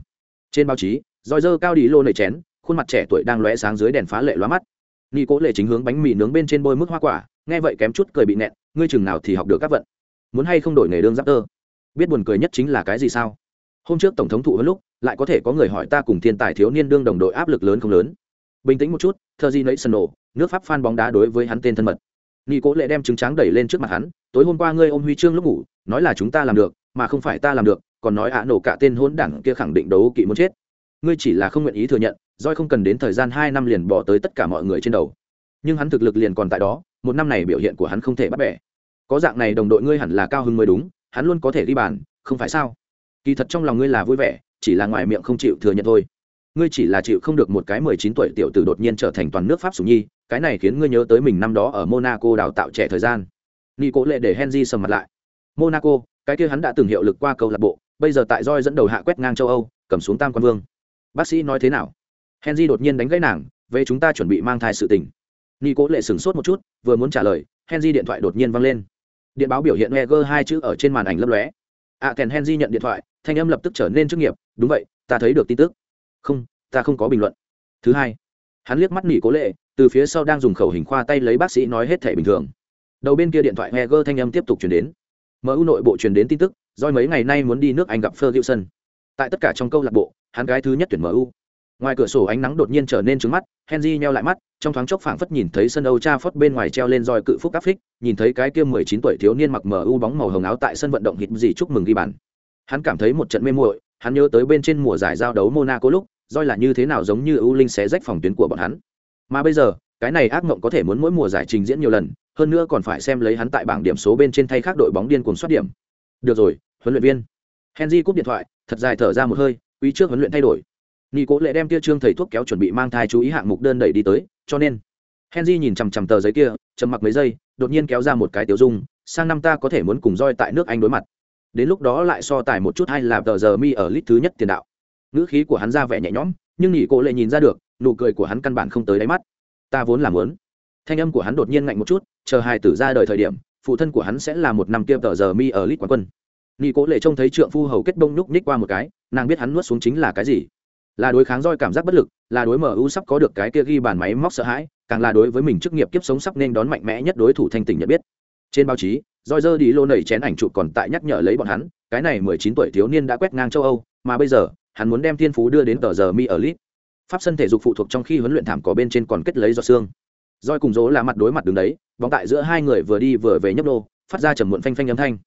Trên báo chí, roi dơ cao đi lô nảy chén, khuôn mặt trẻ tuổi đang lóe sáng dưới đèn phá lệ lóa mắt. Nghi cố lệ chính hướng bánh mì nướng bên trên bôi mức hoa quả, nghe vậy kém chút cười bị nẹn, ngươi chừng nào thì học được các vận. Muốn hay không đổi nghề đương giáp tơ? Biết buồn cười nhất chính là cái gì sao? Hôm trước tổng thống thụ hơn lúc lại có thể có người hỏi ta cùng thiên tài thiếu niên đương đồng đội áp lực lớn không lớn. Bình tĩnh một chút thơ di nấy sân nổ nước pháp phan bóng đá đối với hắn tên thân mật. Nghi cố lệ đem trứng trắng đẩy lên trước mặt hắn tối hôm qua ngươi ôm huy chương lúc ngủ nói là chúng ta làm được mà không phải ta làm được còn nói ạ nổ cả tên hôn đảng kia khẳng định đấu kỵ muốn chết ngươi chỉ là không nguyện ý thừa nhận doi không cần đến thời gian hai năm liền bỏ tới tất cả mọi người trên đầu. Nhưng hắn thực lực liền còn tại đó, một năm này biểu hiện của hắn không thể bắt bẻ. Có dạng này đồng đội ngươi hẳn là cao hơn mới đúng, hắn luôn có thể đi bàn, không phải sao? Kỳ thật trong lòng ngươi là vui vẻ, chỉ là ngoài miệng không chịu thừa nhận thôi. Ngươi chỉ là chịu không được một cái mười chín tuổi tiểu tử đột nhiên trở thành toàn nước pháp sủng nhi, cái này khiến ngươi nhớ tới mình năm đó ở monaco đào tạo trẻ thời gian. Ni cố lệ để henry sầm mặt lại. Monaco, cái kia hắn đã từng hiệu lực qua câu lạc bộ, bây giờ tại roi dẫn đầu hạ quét ngang châu âu, cầm xuống tam quan vương bác sĩ nói thế nào? Henry đột nhiên đánh gãy nàng về chúng ta chuẩn bị mang thai sự tình. Ni cố lệ sửng sốt một chút vừa muốn trả lời henry điện thoại đột nhiên văng lên. Điện báo biểu hiện heger hai chữ ở trên màn ảnh lấp lóe. Ạ à, kèn henry nhận điện thoại thanh âm lập tức trở nên chức nghiệp đúng vậy ta thấy được tin tức. Không ta không có bình luận. Thứ hai hắn liếc mắt nỉ cố lệ từ phía sau đang dùng khẩu hình khoa tay lấy bác sĩ nói hết thể bình thường. Đầu bên kia điện thoại heger thanh âm tiếp tục chuyển đến. Mu nội bộ truyền đến tin tức doi mấy ngày nay muốn đi nước anh gặp ferguson. Tại tất cả trong câu lạc bộ hắn gái thứ nhất tuyển mu ngoài cửa sổ ánh nắng đột nhiên trở nên trướng mắt, henry nheo lại mắt, trong thoáng chốc phảng phất nhìn thấy sân Old cha bên ngoài treo lên roi cự phúc áp phích, nhìn thấy cái kia mười chín tuổi thiếu niên mặc mu bóng màu hồng áo tại sân vận động hít gì chúc mừng ghi bàn. Hắn cảm thấy một trận mê muội, hắn nhớ tới bên trên mùa giải giao đấu monaco lúc, roi là như thế nào giống như ưu linh xé rách phòng tuyến của bọn hắn. Mà bây giờ, cái này ác mộng có thể muốn mỗi mùa giải trình diễn nhiều lần, hơn nữa còn phải xem lấy hắn tại bảng điểm số bên trên thay khác đội bóng điên cuồng soát điểm. Được rồi, huấn luyện viên. Henry cúp điện thoại, thật dài thở ra một hơi quý trước huấn luyện thay đổi. Nghi cố lệ đem tia trương thầy thuốc kéo chuẩn bị mang thai chú ý hạng mục đơn đẩy đi tới, cho nên. Henry nhìn chằm chằm tờ giấy kia, trầm mặc mấy giây, đột nhiên kéo ra một cái tiểu dung, sang năm ta có thể muốn cùng roi tại nước anh đối mặt. Đến lúc đó lại so tài một chút hay là tờ giờ mi ở lít thứ nhất tiền đạo. Ngữ khí của hắn ra vẻ nhẹ nhõm, nhưng nghỉ cố lệ nhìn ra được, nụ cười của hắn căn bản không tới đáy mắt. Ta vốn làm lớn thanh âm của hắn đột nhiên ngạnh một chút, chờ hai tử ra đời thời điểm, phụ thân của hắn sẽ là một năm kia tờ giờ mi ở lít quán quân. Nghi cố lệ trông thấy trượng phu hầu kết bông nhúc nhích qua một cái, nàng biết hắn nuốt xuống chính là cái gì. Là đối kháng roi cảm giác bất lực, là đối mở ưu sắp có được cái kia ghi bàn máy móc sợ hãi, càng là đối với mình chức nghiệp kiếp sống sắp nên đón mạnh mẽ nhất đối thủ thanh tỉnh nhận biết. Trên báo chí roi dơ đi lô nẩy chén ảnh chụp còn tại nhắc nhở lấy bọn hắn, cái này mười chín tuổi thiếu niên đã quét ngang châu âu, mà bây giờ, hắn muốn đem thiên phú đưa đến tờ giờ mi ở lit pháp sân thể dục phụ thuộc trong khi huấn luyện thảm có bên trên còn kết lấy do xương. Roi cùng dỗ là mặt đối mặt đứng đấy, bóng tại giữa hai người vừa đi vừa về nhấp đô phát ra trầm muộn phanh phanh âm thanh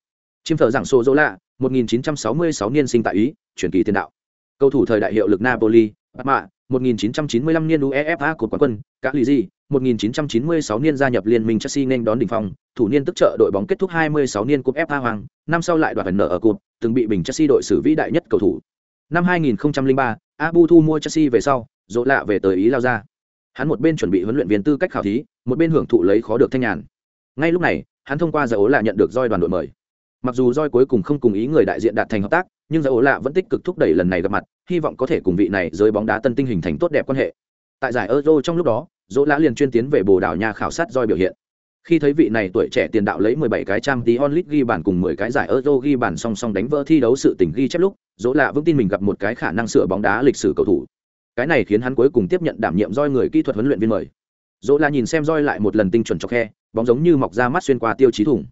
chim thờ giảng số dỗ lạ 1966 niên sinh tại ý chuyển kỳ tiền đạo cầu thủ thời đại hiệu lực napoli Mạ. 1995 niên UEFA của quán quân, cả lì gì, 1996 niên gia nhập liên minh Chelsea nên đón đỉnh phong, thủ niên tức trợ đội bóng kết thúc 26 niên cúp FA Hoàng, năm sau lại đoạt phần nợ ở cúp, từng bị bình Chelsea đội xử vĩ đại nhất cầu thủ. Năm 2003, Abu Thu mua Chelsea về sau, dỗ lạ về tới ý lao ra. Hắn một bên chuẩn bị huấn luyện viên tư cách khảo thí, một bên hưởng thụ lấy khó được thanh nhàn. Ngay lúc này, hắn thông qua giải ố là nhận được roi đoàn đội mời. Mặc dù roi cuối cùng không cùng ý người đại diện đạt thành hợp tác, nhưng dạ giải ố lạ vẫn tích cực thúc đẩy lần này gặp mặt, hy vọng có thể cùng vị này giới bóng đá tân tinh hình thành tốt đẹp quan hệ. Tại giải Euro trong lúc đó, dạ dỗ lã liền chuyên tiến về bồ đào nha khảo sát roi biểu hiện. Khi thấy vị này tuổi trẻ tiền đạo lấy 17 cái trang tí onlit ghi bàn cùng 10 cái giải euro ghi bàn song song đánh vỡ thi đấu sự tình ghi chép lúc dạ dỗ lạ vững tin mình gặp một cái khả năng sửa bóng đá lịch sử cầu thủ. Cái này khiến hắn cuối cùng tiếp nhận đảm nhiệm roi người kỹ thuật huấn luyện viên mời. Dỗ lạ nhìn xem roi lại một lần tinh chuẩn cho khe bóng giống như mọc ra mắt xuyên qua tiêu chí thủng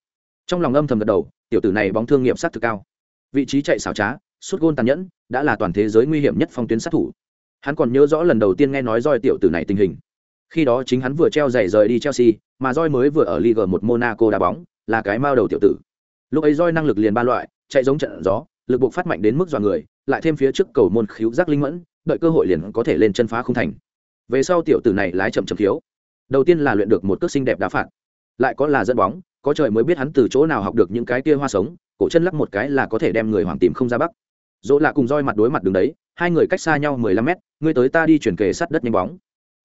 trong lòng âm thầm gật đầu, tiểu tử này bóng thương nghiệm sát thực cao. Vị trí chạy xảo trá, suốt gôn tàn nhẫn, đã là toàn thế giới nguy hiểm nhất phong tuyến sát thủ. Hắn còn nhớ rõ lần đầu tiên nghe nói roi tiểu tử này tình hình. Khi đó chính hắn vừa treo giày rời đi chelsea, mà roi mới vừa ở liga một monaco đá bóng, là cái mao đầu tiểu tử. Lúc ấy roi năng lực liền ba loại, chạy giống trận gió, lực buộc phát mạnh đến mức dọa người, lại thêm phía trước cầu môn khiếu giác linh mẫn, đợi cơ hội liền có thể lên chân phá không thành. Về sau tiểu tử này lái chậm chậm thiếu. Đầu tiên là luyện được một cước xinh đẹp đá phạt, lại có là dẫn bóng có trời mới biết hắn từ chỗ nào học được những cái kia hoa sống, cổ chân lắc một cái là có thể đem người hoàng tìm không ra bắc. Dỗ lạ cùng roi mặt đối mặt đường đấy, hai người cách xa nhau mười lăm mét, ngươi tới ta đi chuyển kề sát đất nhanh bóng.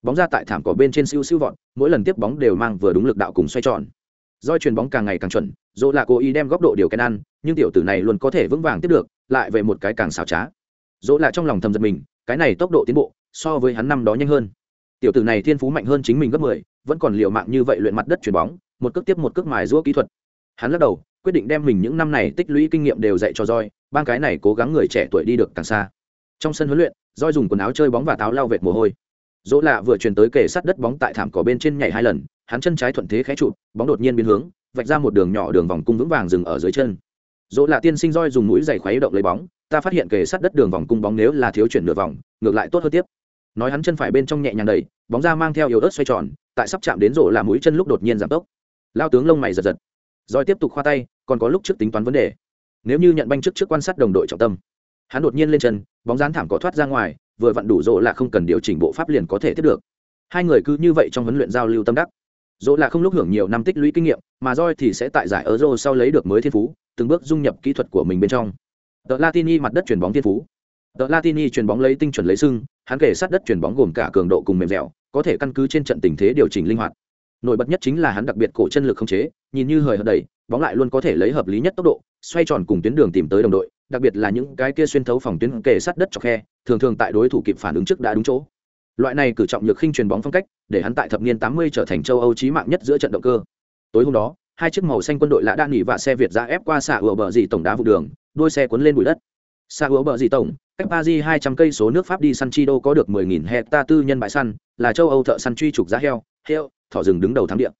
Bóng ra tại thảm cỏ bên trên siêu siêu vọt, mỗi lần tiếp bóng đều mang vừa đúng lực đạo cùng xoay tròn. Roi chuyền bóng càng ngày càng chuẩn, dỗ là cố ý đem góc độ điều kèn ăn, nhưng tiểu tử này luôn có thể vững vàng tiếp được, lại về một cái càng xảo trá. Dỗ là trong lòng thầm giật mình, cái này tốc độ tiến bộ, so với hắn năm đó nhanh hơn. Tiểu tử này thiên phú mạnh hơn chính mình gấp mười, vẫn còn liều mạng như vậy luyện mặt đất chuyền bóng một cước tiếp một cước mài giũa kỹ thuật. Hắn lắc đầu, quyết định đem mình những năm này tích lũy kinh nghiệm đều dạy cho roi ban cái này cố gắng người trẻ tuổi đi được càng xa. Trong sân huấn luyện roi dùng quần áo chơi bóng và táo lao vệt mồ hôi. Dỗ lạ vừa truyền tới kề sát đất bóng tại thảm cỏ bên trên nhảy hai lần, hắn chân trái thuận thế khẽ chụp, bóng đột nhiên biến hướng, vạch ra một đường nhỏ đường vòng cung vững vàng dừng ở dưới chân. Dỗ lạ tiên sinh roi dùng mũi giày khuấy động lấy bóng, ta phát hiện kề sát đất đường vòng cung bóng nếu là thiếu chuyển nửa vòng, ngược lại tốt hơn tiếp. Nói hắn chân phải bên trong nhẹ nhàng đẩy, bóng ra mang theo yếu ớt xoay tròn, tại sắp chạm đến rổ là mũi chân lúc đột nhiên giảm tốc lao tướng lông mày giật giật. Roi tiếp tục khoa tay, còn có lúc trước tính toán vấn đề. Nếu như nhận banh trước trước quan sát đồng đội trọng tâm, hắn đột nhiên lên chân, bóng dán thảm cỏ thoát ra ngoài, vừa vặn đủ rộ là không cần điều chỉnh bộ pháp liền có thể tiếp được. Hai người cứ như vậy trong huấn luyện giao lưu tâm đắc. Dỗ là không lúc hưởng nhiều năm tích lũy kinh nghiệm, mà roi thì sẽ tại giải euro sau lấy được mới thiên phú, từng bước dung nhập kỹ thuật của mình bên trong. Tờ latini mặt đất chuyển bóng thiên phú. Tờ latini chuyển bóng lấy tinh chuẩn lấy sưng, hắn kể sát đất chuyển bóng gồm cả cường độ cùng mềm dẻo, có thể căn cứ trên trận tình thế điều chỉnh linh hoạt nổi bật nhất chính là hắn đặc biệt cổ chân lực không chế, nhìn như hời hợt đầy, bóng lại luôn có thể lấy hợp lý nhất tốc độ, xoay tròn cùng tuyến đường tìm tới đồng đội, đặc biệt là những cái kia xuyên thấu phòng tuyến kề sát đất cho khe, thường thường tại đối thủ kịp phản ứng trước đã đúng chỗ. Loại này cử trọng nhược khinh truyền bóng phong cách, để hắn tại thập niên 80 trở thành châu âu trí mạng nhất giữa trận động cơ. Tối hôm đó, hai chiếc màu xanh quân đội lã đã nghỉ và xe việt ra ép qua xạ ủa bờ dì tổng đá vụ đường đôi xe cuốn lên bụi đất. Xạ ủa bờ dì tổng, cách ba giây hai trăm cây số nước pháp đi săn chi đô có được 10.000 hecta tư nhân bãi săn, là châu âu thợ săn truy trục giá heo heo thỏ rừng đứng đầu thắng địa.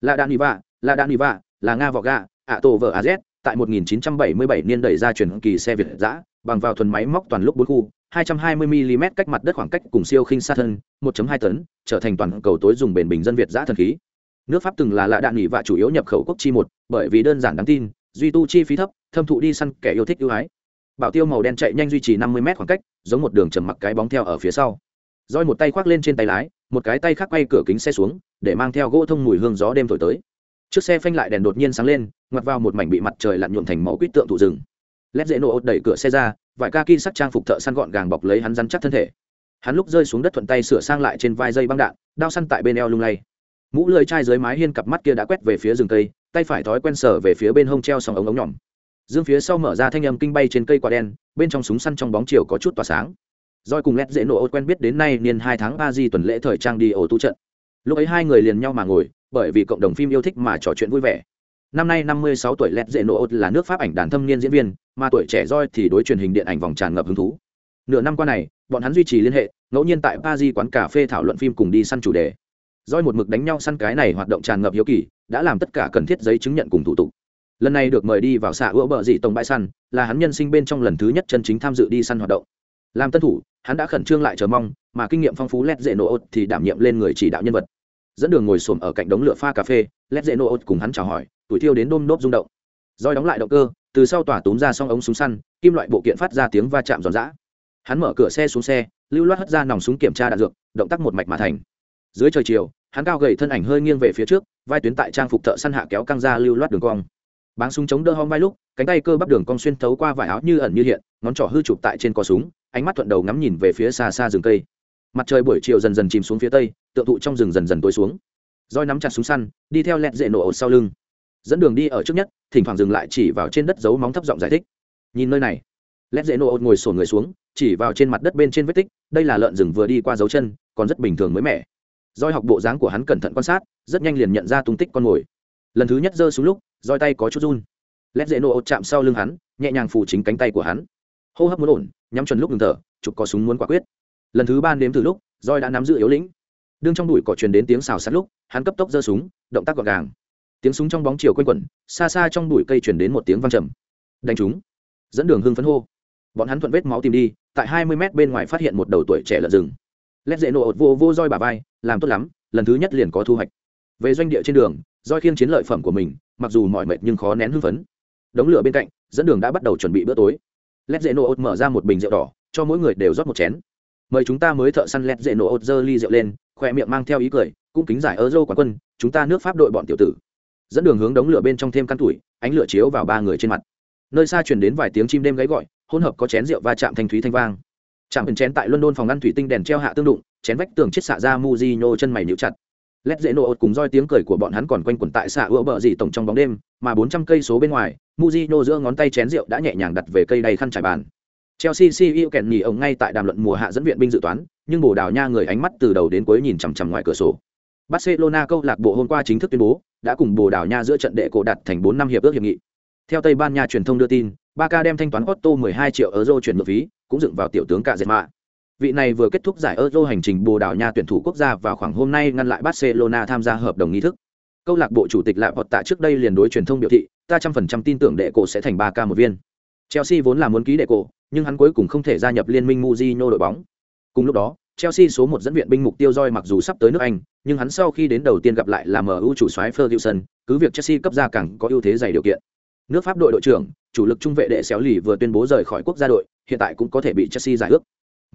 Lạ đan nghỉ vạ lạ đan nghỉ vạ là nga vọ ga, ạ tổ vợ az tại 1977 niên đẩy ra truyền kỳ xe việt giã bằng vào thuần máy móc toàn lúc bốn khu 220 mm cách mặt đất khoảng cách cùng siêu khinh sát thân 1.2 tấn trở thành toàn cầu tối dùng bền bình dân việt giã thần khí. Nước pháp từng là lạ đạn nghỉ và chủ yếu nhập khẩu quốc chi một bởi vì đơn giản đáng tin duy tu chi phí thấp thâm thụ đi săn kẻ yêu thích ưu ái. Bảo tiêu màu đen chạy nhanh duy trì 50 m khoảng cách giống một đường trầm mặc cái bóng theo ở phía sau. Roi một tay khoác lên trên tay lái một cái tay khác quay cửa kính xe xuống, để mang theo gỗ thông mùi hương gió đêm thổi tới. Chiếc xe phanh lại đèn đột nhiên sáng lên, ngoặt vào một mảnh bị mặt trời lặn nhuộm thành màu quýt tượng thụ rừng. Lét dễ nổ đẩy cửa xe ra vải ca ki sắc trang phục thợ săn gọn gàng bọc lấy hắn rắn chắc thân thể. Hắn lúc rơi xuống đất thuận tay sửa sang lại trên vai dây băng đạn, đao săn tại bên eo lung lay. Mũ lưỡi chai dưới mái hiên cặp mắt kia đã quét về phía rừng cây, tay phải thói quen sở về phía bên hông treo sòng ống ống nhỏm dương phía sau mở ra thanh âm kinh bay trên cây quả đen, bên trong súng săn trong bóng chiều có chút tỏa sáng. Rồi cùng lét dễ nổ quen biết đến nay niên hai tháng ba di tuần lễ thời trang đi ổ tu trận. Lúc ấy hai người liền nhau mà ngồi, bởi vì cộng đồng phim yêu thích mà trò chuyện vui vẻ. Năm nay năm mươi sáu tuổi lét dễ nổ là nước pháp ảnh đàn thâm niên diễn viên, mà tuổi trẻ rồi thì đối truyền hình điện ảnh vòng tràn ngập hứng thú. Nửa năm qua này, bọn hắn duy trì liên hệ, ngẫu nhiên tại paris quán cà phê thảo luận phim cùng đi săn chủ đề. Rồi một mực đánh nhau săn cái này hoạt động tràn ngập hiếu kỳ, đã làm tất cả cần thiết giấy chứng nhận cùng thủ tục. Lần này được mời đi vào xạ ủa bờ dị tổng bãi săn, là hắn nhân sinh bên trong lần thứ nhất chân chính tham dự đi săn hoạt động làm tân thủ, hắn đã khẩn trương lại chờ mong, mà kinh nghiệm phong phú lét dễ nổ thì đảm nhiệm lên người chỉ đạo nhân vật. Dẫn đường ngồi xổm ở cạnh đống lửa pha cà phê lét dễ nổ cùng hắn chào hỏi, tuổi thiêu đến đôm nốt rung động. Roi đóng lại động cơ, từ sau tỏa túm ra xong ống súng săn, kim loại bộ kiện phát ra tiếng va chạm giòn giã. Hắn mở cửa xe xuống xe, lưu loát hất ra nòng súng kiểm tra đạn dược, động tác một mạch mà thành. Dưới trời chiều, hắn cao gầy thân ảnh hơi nghiêng về phía trước, vai tuyến tại trang phục thợ săn hạ kéo căng ra lưu loát đường cong. Báng súng chống đỡ hong vai lúc, cánh tay cơ bắp đường cong xuyên thấu qua vải áo như ẩn như hiện, ngón trỏ hư chụp tại trên cò súng ánh mắt thuận đầu ngắm nhìn về phía xa xa rừng cây. Mặt trời buổi chiều dần dần chìm xuống phía tây tượng thụ trong rừng dần dần tối xuống. Roi nắm chặt súng săn, đi theo lẹt dễ nổ ột sau lưng. Dẫn đường đi ở trước nhất, thỉnh thoảng dừng lại chỉ vào trên đất giấu móng thấp giọng giải thích. Nhìn nơi này, lẹt dễ nổ ột ngồi sổ người xuống, chỉ vào trên mặt đất bên trên vết tích, đây là lợn rừng vừa đi qua dấu chân, còn rất bình thường mới mẻ. Roi học bộ dáng của hắn cẩn thận quan sát, rất nhanh liền nhận ra tung tích con mồi. Lần thứ nhất giơ xuống lúc, roi tay có chút run. Lẹt dễ nổ ột chạm sau lưng hắn, nhẹ nhàng phủ chính cánh tay của hắn hô hấp muốn ổn, nhắm chuẩn lúc ngừng thở, chụp có súng muốn quả quyết. Lần thứ ba nếm từ lúc roi đã nắm giữ yếu lĩnh. Đương trong đùi cỏ truyền đến tiếng xào sát lúc, hắn cấp tốc giơ súng, động tác gọn gàng. Tiếng súng trong bóng chiều quanh quẩn, xa xa trong bụi cây truyền đến một tiếng văng trầm. Đánh chúng dẫn đường hưng phấn hô. Bọn hắn thuận vết máu tìm đi, tại hai mươi mét bên ngoài phát hiện một đầu tuổi trẻ lợn rừng. Lét dễ nổ ột vô vô roi bà vai, làm tốt lắm, lần thứ nhất liền có thu hoạch. Về doanh địa trên đường roi khiêng chiến lợi phẩm của mình, mặc dù mọi mệt nhưng khó nén hưng phấn. Đống lửa bên cạnh, dẫn đường đã bắt đầu chuẩn bị bữa tối lét dễ nổ ột mở ra một bình rượu đỏ, cho mỗi người đều rót một chén. Mời chúng ta mới thợ săn lét dễ nổ ột dơ ly rượu lên khoe miệng mang theo ý cười cũng kính giải ơ dâu quán quân, chúng ta nước pháp đội bọn tiểu tử. Dẫn đường hướng đống lửa bên trong thêm căn tuổi ánh lửa chiếu vào ba người trên mặt. Nơi xa truyền đến vài tiếng chim đêm gáy gọi, hỗn hợp có chén rượu va chạm thanh thúy thanh vang. Chạm hình chén tại london phòng ngăn thủy tinh đèn treo hạ tương đụng, chén vách tường chết xạ ra muzino chân mày níu chặt lét dễ nổ ột cùng roi tiếng cười của bọn hắn còn quanh quẩn tại xạ ưa bờ dì tổng trong bóng đêm mà bốn trăm cây số bên ngoài muzino giữa ngón tay chén rượu đã nhẹ nhàng đặt về cây đầy khăn trải bàn chelsea ceo kèn nhì ông ngay tại đàm luận mùa hạ dẫn viện binh dự toán nhưng bồ đào nha người ánh mắt từ đầu đến cuối nhìn chằm chằm ngoài cửa sổ barcelona câu lạc bộ hôm qua chính thức tuyên bố đã cùng Bồ Đào Nha giữa trận đệ cổ đặt thành 4 năm hiệp ước hiệp nghị. Theo Tây Ban Nha truyền thông đưa tin, Barca đem thanh toán Otto 12 triệu euro chuyển nhượng phí, cũng dựng vào tiểu tướng cả dệt mạ. Vị này vừa kết thúc giải Euro hành trình Bồ Đào Nha tuyển thủ quốc gia vào khoảng hôm nay ngăn lại Barcelona tham gia hợp đồng nghi thức. Câu lạc bộ chủ tịch lại vọt tạ trước đây liền đối truyền thông biểu thị, ta trăm phần trăm tin tưởng đệ cổ sẽ thành 3K một viên. Chelsea vốn là muốn ký đệ cổ, nhưng hắn cuối cùng không thể gia nhập liên minh Mourinho đội bóng. Cùng lúc đó, Chelsea số một dẫn viện binh mục tiêu roi mặc dù sắp tới nước Anh, nhưng hắn sau khi đến đầu tiên gặp lại là MU chủ soái Ferguson, cứ việc Chelsea cấp ra càng có ưu thế dày điều kiện. Nước Pháp đội đội trưởng, chủ lực trung vệ đệ xéo lì vừa tuyên bố rời khỏi quốc gia đội, hiện tại cũng có thể bị Chelsea giải ước.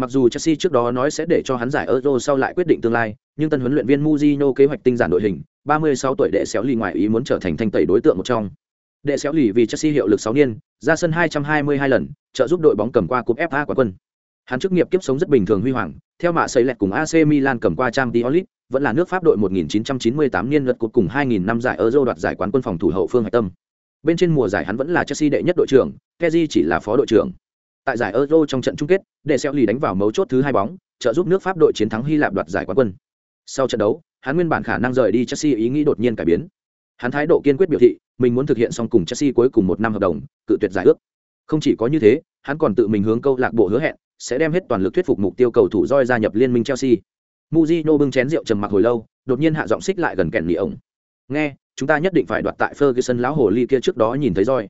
Mặc dù Chelsea trước đó nói sẽ để cho hắn giải Euro sau lại quyết định tương lai, nhưng tân huấn luyện viên Mourinho kế hoạch tinh giản đội hình, 36 tuổi đệ xéo lì ngoài ý muốn trở thành thanh tẩy đối tượng một trong. Đệ xéo lì vì Chelsea hiệu lực 6 niên, ra sân 222 lần, trợ giúp đội bóng cầm qua cúp FA quán quân. Hắn chức nghiệp kiếp sống rất bình thường huy hoàng, theo mạ sấy lẹt cùng AC Milan cầm qua Champions League, vẫn là nước Pháp đội 1998 niên lượt cuộc cùng 2000 năm giải Euro đoạt giải quán quân phòng thủ hậu phương hạch tâm. Bên trên mùa giải hắn vẫn là Chelsea đệ nhất đội trưởng, Kessié chỉ là phó đội trưởng. Tại giải Euro trong trận chung kết, để Xeo lì đánh vào mấu chốt thứ hai bóng, trợ giúp nước Pháp đội chiến thắng Hy Lạp đoạt giải quán quân. Sau trận đấu, hắn nguyên bản khả năng rời đi Chelsea ý nghĩ đột nhiên cải biến. Hắn thái độ kiên quyết biểu thị, mình muốn thực hiện xong cùng Chelsea cuối cùng một năm hợp đồng, cự tuyệt giải ước. Không chỉ có như thế, hắn còn tự mình hướng câu lạc bộ hứa hẹn, sẽ đem hết toàn lực thuyết phục mục tiêu cầu thủ roi gia nhập liên minh Chelsea. Mujino bưng chén rượu trầm mặc hồi lâu, đột nhiên hạ giọng xích lại gần kèn nỉ ổng. Nghe, chúng ta nhất định phải đoạt tại Ferguson lão hồ ly kia trước đó nhìn thấy roi.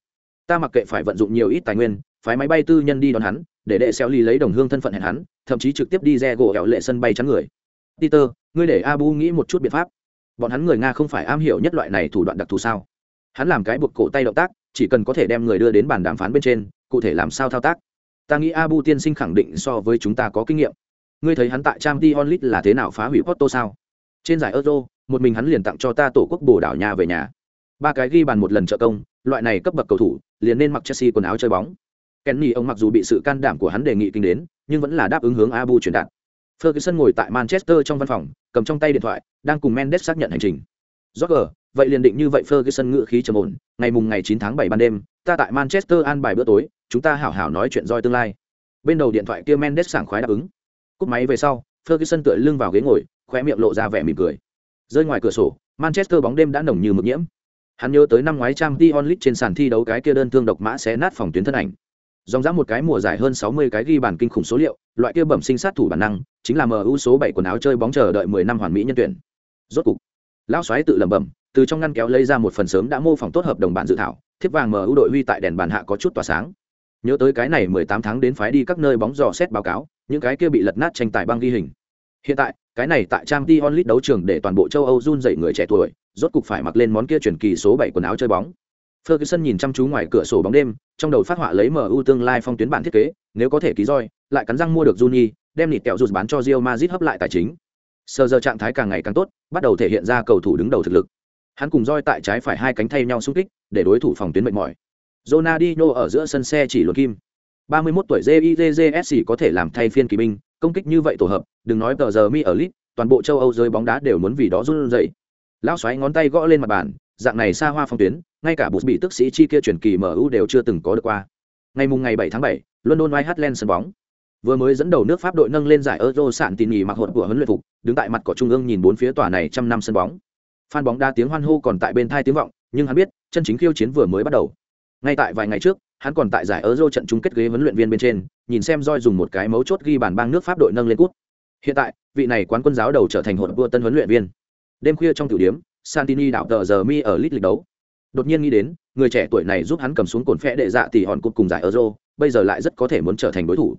Ta mặc kệ phải vận dụng nhiều ít tài nguyên, phái máy bay tư nhân đi đón hắn, để đệ xéo ly lấy đồng hương thân phận hẹn hắn, thậm chí trực tiếp đi re gỗ kẹo lệ sân bay chắn người. Peter, ngươi để Abu nghĩ một chút biện pháp. Bọn hắn người Nga không phải am hiểu nhất loại này thủ đoạn đặc thù sao? Hắn làm cái buộc cổ tay động tác, chỉ cần có thể đem người đưa đến bàn đàm phán bên trên, cụ thể làm sao thao tác. Ta nghĩ Abu tiên sinh khẳng định so với chúng ta có kinh nghiệm ngươi thấy hắn tại trang t onlit là thế nào phá hủy porto sao trên giải euro một mình hắn liền tặng cho ta tổ quốc bồ đảo nhà về nhà ba cái ghi bàn một lần trợ công loại này cấp bậc cầu thủ liền nên mặc chelsea quần áo chơi bóng kenny ông mặc dù bị sự can đảm của hắn đề nghị kinh đến nhưng vẫn là đáp ứng hướng abu chuyển đạt. Ferguson ngồi tại manchester trong văn phòng cầm trong tay điện thoại đang cùng mendes xác nhận hành trình. Roger, vậy liền định như vậy Ferguson ngựa khí trầm ổn, ngày mùng ngày 9 tháng 7 ban đêm, ta tại Manchester an bài bữa tối, chúng ta hảo hảo nói chuyện roi tương lai. Bên đầu điện thoại kia Mendes sảng khoái đáp ứng. Cúp máy về sau ferguson tựa lưng vào ghế ngồi khóe miệng lộ ra vẻ mỉm cười. Rơi ngoài cửa sổ manchester bóng đêm đã nồng như mực nhiễm. Hắn nhớ tới năm ngoái trang League trên sàn thi đấu cái kia đơn thương độc mã xé nát phòng tuyến thân ảnh dòng dã một cái mùa giải hơn 60 cái ghi bàn kinh khủng số liệu, loại kia bẩm sinh sát thủ bản năng, chính là mu số 7 quần áo chơi bóng chờ đợi 10 năm hoàn mỹ nhân tuyển. Rốt cục, lão xoáy tự lẩm bẩm, từ trong ngăn kéo lấy ra một phần sớm đã mô phỏng tốt hợp đồng bản dự thảo, thiếp vàng mu đội huy tại đèn bàn hạ có chút tỏa sáng. Nhớ tới cái này 18 tháng đến phái đi các nơi bóng dò xét báo cáo, những cái kia bị lật nát tranh tài băng ghi hình. Hiện tại, cái này tại trang Dion onlit đấu trường để toàn bộ châu âu run rẩy người trẻ tuổi, rốt cục phải mặc lên món kia truyền kỳ số bảy quần áo chơi bóng ferguson nhìn chăm chú ngoài cửa sổ bóng đêm trong đầu phát họa lấy mu tương lai phong tuyến bản thiết kế nếu có thể ký roi lại cắn răng mua được juni đem nịt kẹo rụt bán cho Real Madrid hấp lại tài chính. Sơ giờ trạng thái càng ngày càng tốt bắt đầu thể hiện ra cầu thủ đứng đầu thực lực. Hắn cùng roi tại trái phải hai cánh thay nhau xung kích để đối thủ phòng tuyến mệt mỏi. Ronaldinho ở giữa sân xe chỉ luồn kim. 31 tuổi JIJJSC có thể làm thay phiên kỳ binh, công kích như vậy tổ hợp, đừng nói tờ giờ mi ở lit, toàn bộ châu Âu giới bóng đá đều muốn vì đó run rẩy. Lão xoáy ngón tay gõ lên mặt bàn, dạng này xa hoa phong tuyến, ngay cả bụt bị tức sĩ chi kia chuyển kỳ MU đều chưa từng có được qua. Ngày mùng ngày 7 tháng 7, London White sân bóng. Vừa mới dẫn đầu nước Pháp đội nâng lên giải Euro sạn tin nghỉ mặc hột của huấn luyện phục, đứng tại mặt cỏ trung ương nhìn bốn phía tòa này trăm năm sân bóng. Fan bóng đá tiếng hoan hô còn tại bên thai tiếng vọng, nhưng hắn biết, chân chính khiêu chiến vừa mới bắt đầu. Ngay tại vài ngày trước, hắn còn tại giải Euro trận chung kết ghế huấn luyện viên bên trên, nhìn xem roi dùng một cái mấu chốt ghi bàn bang nước Pháp đội nâng lên cút. Hiện tại, vị này quán quân giáo đầu trở thành hột vua tân huấn luyện viên. Đêm khuya trong tiểu điểm, Santini đảo tờ giờ mi ở lit lịch đấu. Đột nhiên nghĩ đến, người trẻ tuổi này giúp hắn cầm xuống cồn phẽ đệ dạ tỷ hòn cột cùng giải Euro, bây giờ lại rất có thể muốn trở thành đối thủ.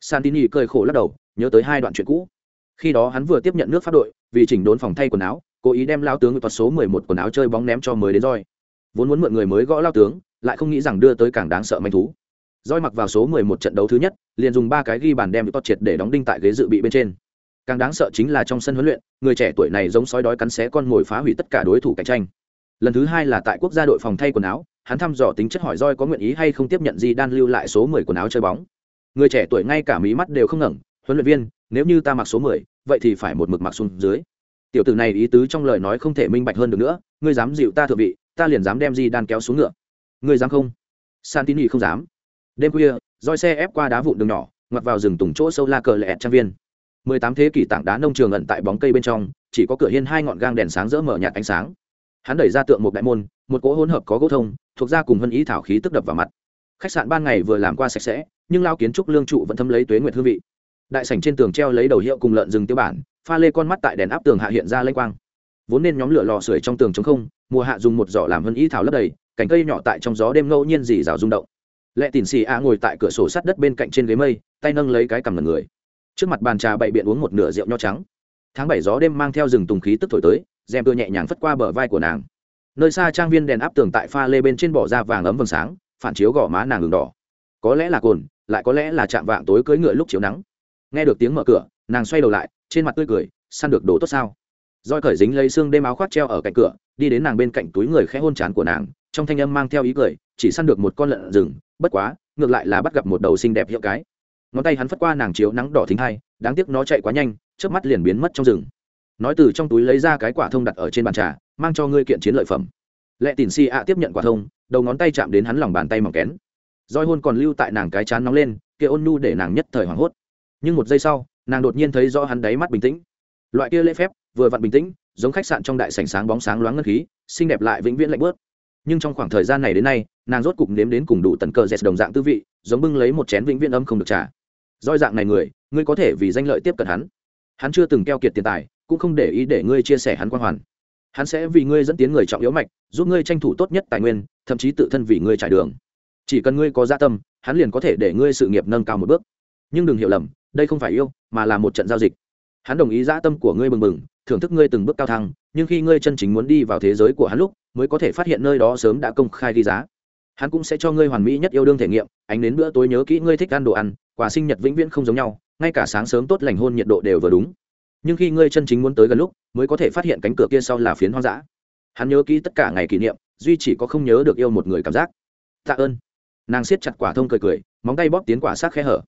Santini cười khổ lắc đầu, nhớ tới hai đoạn chuyện cũ. Khi đó hắn vừa tiếp nhận nước Pháp đội, vì chỉnh đốn phòng thay quần áo, cố ý đem lao tướng thuật số 11 quần áo chơi bóng ném cho mới đến roi. Vốn muốn mượn người mới gõ lao tướng, lại không nghĩ rằng đưa tới càng đáng sợ manh thú roi mặc vào số 11 trận đấu thứ nhất liền dùng ba cái ghi bàn đem tốt triệt để đóng đinh tại ghế dự bị bên trên càng đáng sợ chính là trong sân huấn luyện người trẻ tuổi này giống sói đói cắn xé con mồi phá hủy tất cả đối thủ cạnh tranh. Lần thứ hai là tại quốc gia đội phòng thay quần áo hắn thăm dò tính chất hỏi roi có nguyện ý hay không tiếp nhận gì đan lưu lại số 10 quần áo chơi bóng. Người trẻ tuổi ngay cả mí mắt đều không ngẩng huấn luyện viên nếu như ta mặc số 10, vậy thì phải một mực mặc xuống dưới. Tiểu tử này ý tứ trong lời nói không thể minh bạch hơn được nữa ngươi dám dịu ta thượng vị ta liền dám đem gì đan kéo xuống ngựa. Ngươi dám không? Santini không dám. Đêm khuya roi xe ép qua đá vụn đường nhỏ ngoặt vào rừng tùng chỗ sâu la cờ lẹt trang viên mười tám thế kỷ tảng đá nông trường ẩn tại bóng cây bên trong, chỉ có cửa hiên hai ngọn gang đèn sáng rỡ mở nhạt ánh sáng. Hắn đẩy ra tượng một đại môn, một cỗ hỗn hợp có gỗ thông, thuộc ra cùng hân ý thảo khí tức đập vào mặt. Khách sạn ban ngày vừa làm qua sạch sẽ, nhưng lao kiến trúc lương trụ vẫn thấm lấy tuế nguyệt hương vị. Đại sảnh trên tường treo lấy đầu hiệu cùng lợn rừng tiêu bản, pha lê con mắt tại đèn áp tường hạ hiện ra lênh quang. Vốn nên nhóm lửa lò sưởi trong tường trống không, mùa hạ dùng một giỏ làm hân ý thảo lấp đầy, cành cây nhỏ tại trong gió đêm ngẫu nhiên dì rào rung động. Lệ tỉn xì a ngồi tại cửa sổ sắt đất bên cạnh trên ghế mây, tay nâng lấy cái cằm lần người trước mặt bàn trà bậy biện uống một nửa rượu nho trắng. Tháng bảy gió đêm mang theo rừng tùng khí tức thổi tới, rèm tựa nhẹ nhàng phất qua bờ vai của nàng. Nơi xa trang viên đèn áp tường tại pha lê bên trên bỏ ra vàng ấm vầng sáng, phản chiếu gò má nàng đường đỏ. Có lẽ là cồn, lại có lẽ là chạm vạng tối cưới ngựa lúc chiếu nắng. Nghe được tiếng mở cửa, nàng xoay đầu lại, trên mặt tươi cười, săn được đồ tốt sao? Roi cởi dính lấy xương đêm áo khoác treo ở cạnh cửa, đi đến nàng bên cạnh túi người khẽ hôn chán của nàng, trong thanh âm mang theo ý cười, chỉ săn được một con lợn rừng, bất quá, ngược lại là bắt gặp một đầu xinh đẹp hiệu cái ngón tay hắn phất qua nàng chiếu nắng đỏ thính hai đáng tiếc nó chạy quá nhanh trước mắt liền biến mất trong rừng. Nói từ trong túi lấy ra cái quả thông đặt ở trên bàn trà, mang cho ngươi kiện chiến lợi phẩm. Lệ tỉn si ạ tiếp nhận quả thông, đầu ngón tay chạm đến hắn lòng bàn tay mỏng kén. Roi hôn còn lưu tại nàng cái chán nóng lên, kia ôn nu để nàng nhất thời hoảng hốt. Nhưng một giây sau, nàng đột nhiên thấy do hắn đáy mắt bình tĩnh. Loại kia lễ phép, vừa vặn bình tĩnh, giống khách sạn trong đại sảnh sáng bóng sáng loáng ngân khí, xinh đẹp lại vĩnh viễn lạnh bớt nhưng trong khoảng thời gian này đến nay, nàng rốt cục nếm đến cùng đủ tận cờ dẹt đồng dạng tư vị, giống bưng lấy một chén vĩnh viễn âm không được trả doi dạng này người, ngươi có thể vì danh lợi tiếp cận hắn. Hắn chưa từng keo kiệt tiền tài, cũng không để ý để ngươi chia sẻ hắn quan hoàn. Hắn sẽ vì ngươi dẫn tiến người trọng yếu mạch, giúp ngươi tranh thủ tốt nhất tài nguyên, thậm chí tự thân vì ngươi trải đường. Chỉ cần ngươi có gia dạ tâm, hắn liền có thể để ngươi sự nghiệp nâng cao một bước. Nhưng đừng hiểu lầm, đây không phải yêu, mà là một trận giao dịch. Hắn đồng ý dạ tâm của ngươi bừng bừng, thưởng thức ngươi từng bước cao thăng, nhưng khi ngươi chân chính muốn đi vào thế giới của hắn lúc, mới có thể phát hiện nơi đó sớm đã công khai ghi giá. Hắn cũng sẽ cho ngươi hoàn mỹ nhất yêu đương thể nghiệm, ánh đến bữa tối nhớ kỹ ngươi thích ăn đồ ăn quà sinh nhật vĩnh viễn không giống nhau, ngay cả sáng sớm tốt lành hôn nhiệt độ đều vừa đúng. Nhưng khi ngươi chân chính muốn tới gần lúc, mới có thể phát hiện cánh cửa kia sau là phiến hoang dã. Hắn nhớ kỹ tất cả ngày kỷ niệm, duy chỉ có không nhớ được yêu một người cảm giác. Tạ ơn. Nàng siết chặt quả thông cười cười, móng tay bóp tiến quả xác khe hở.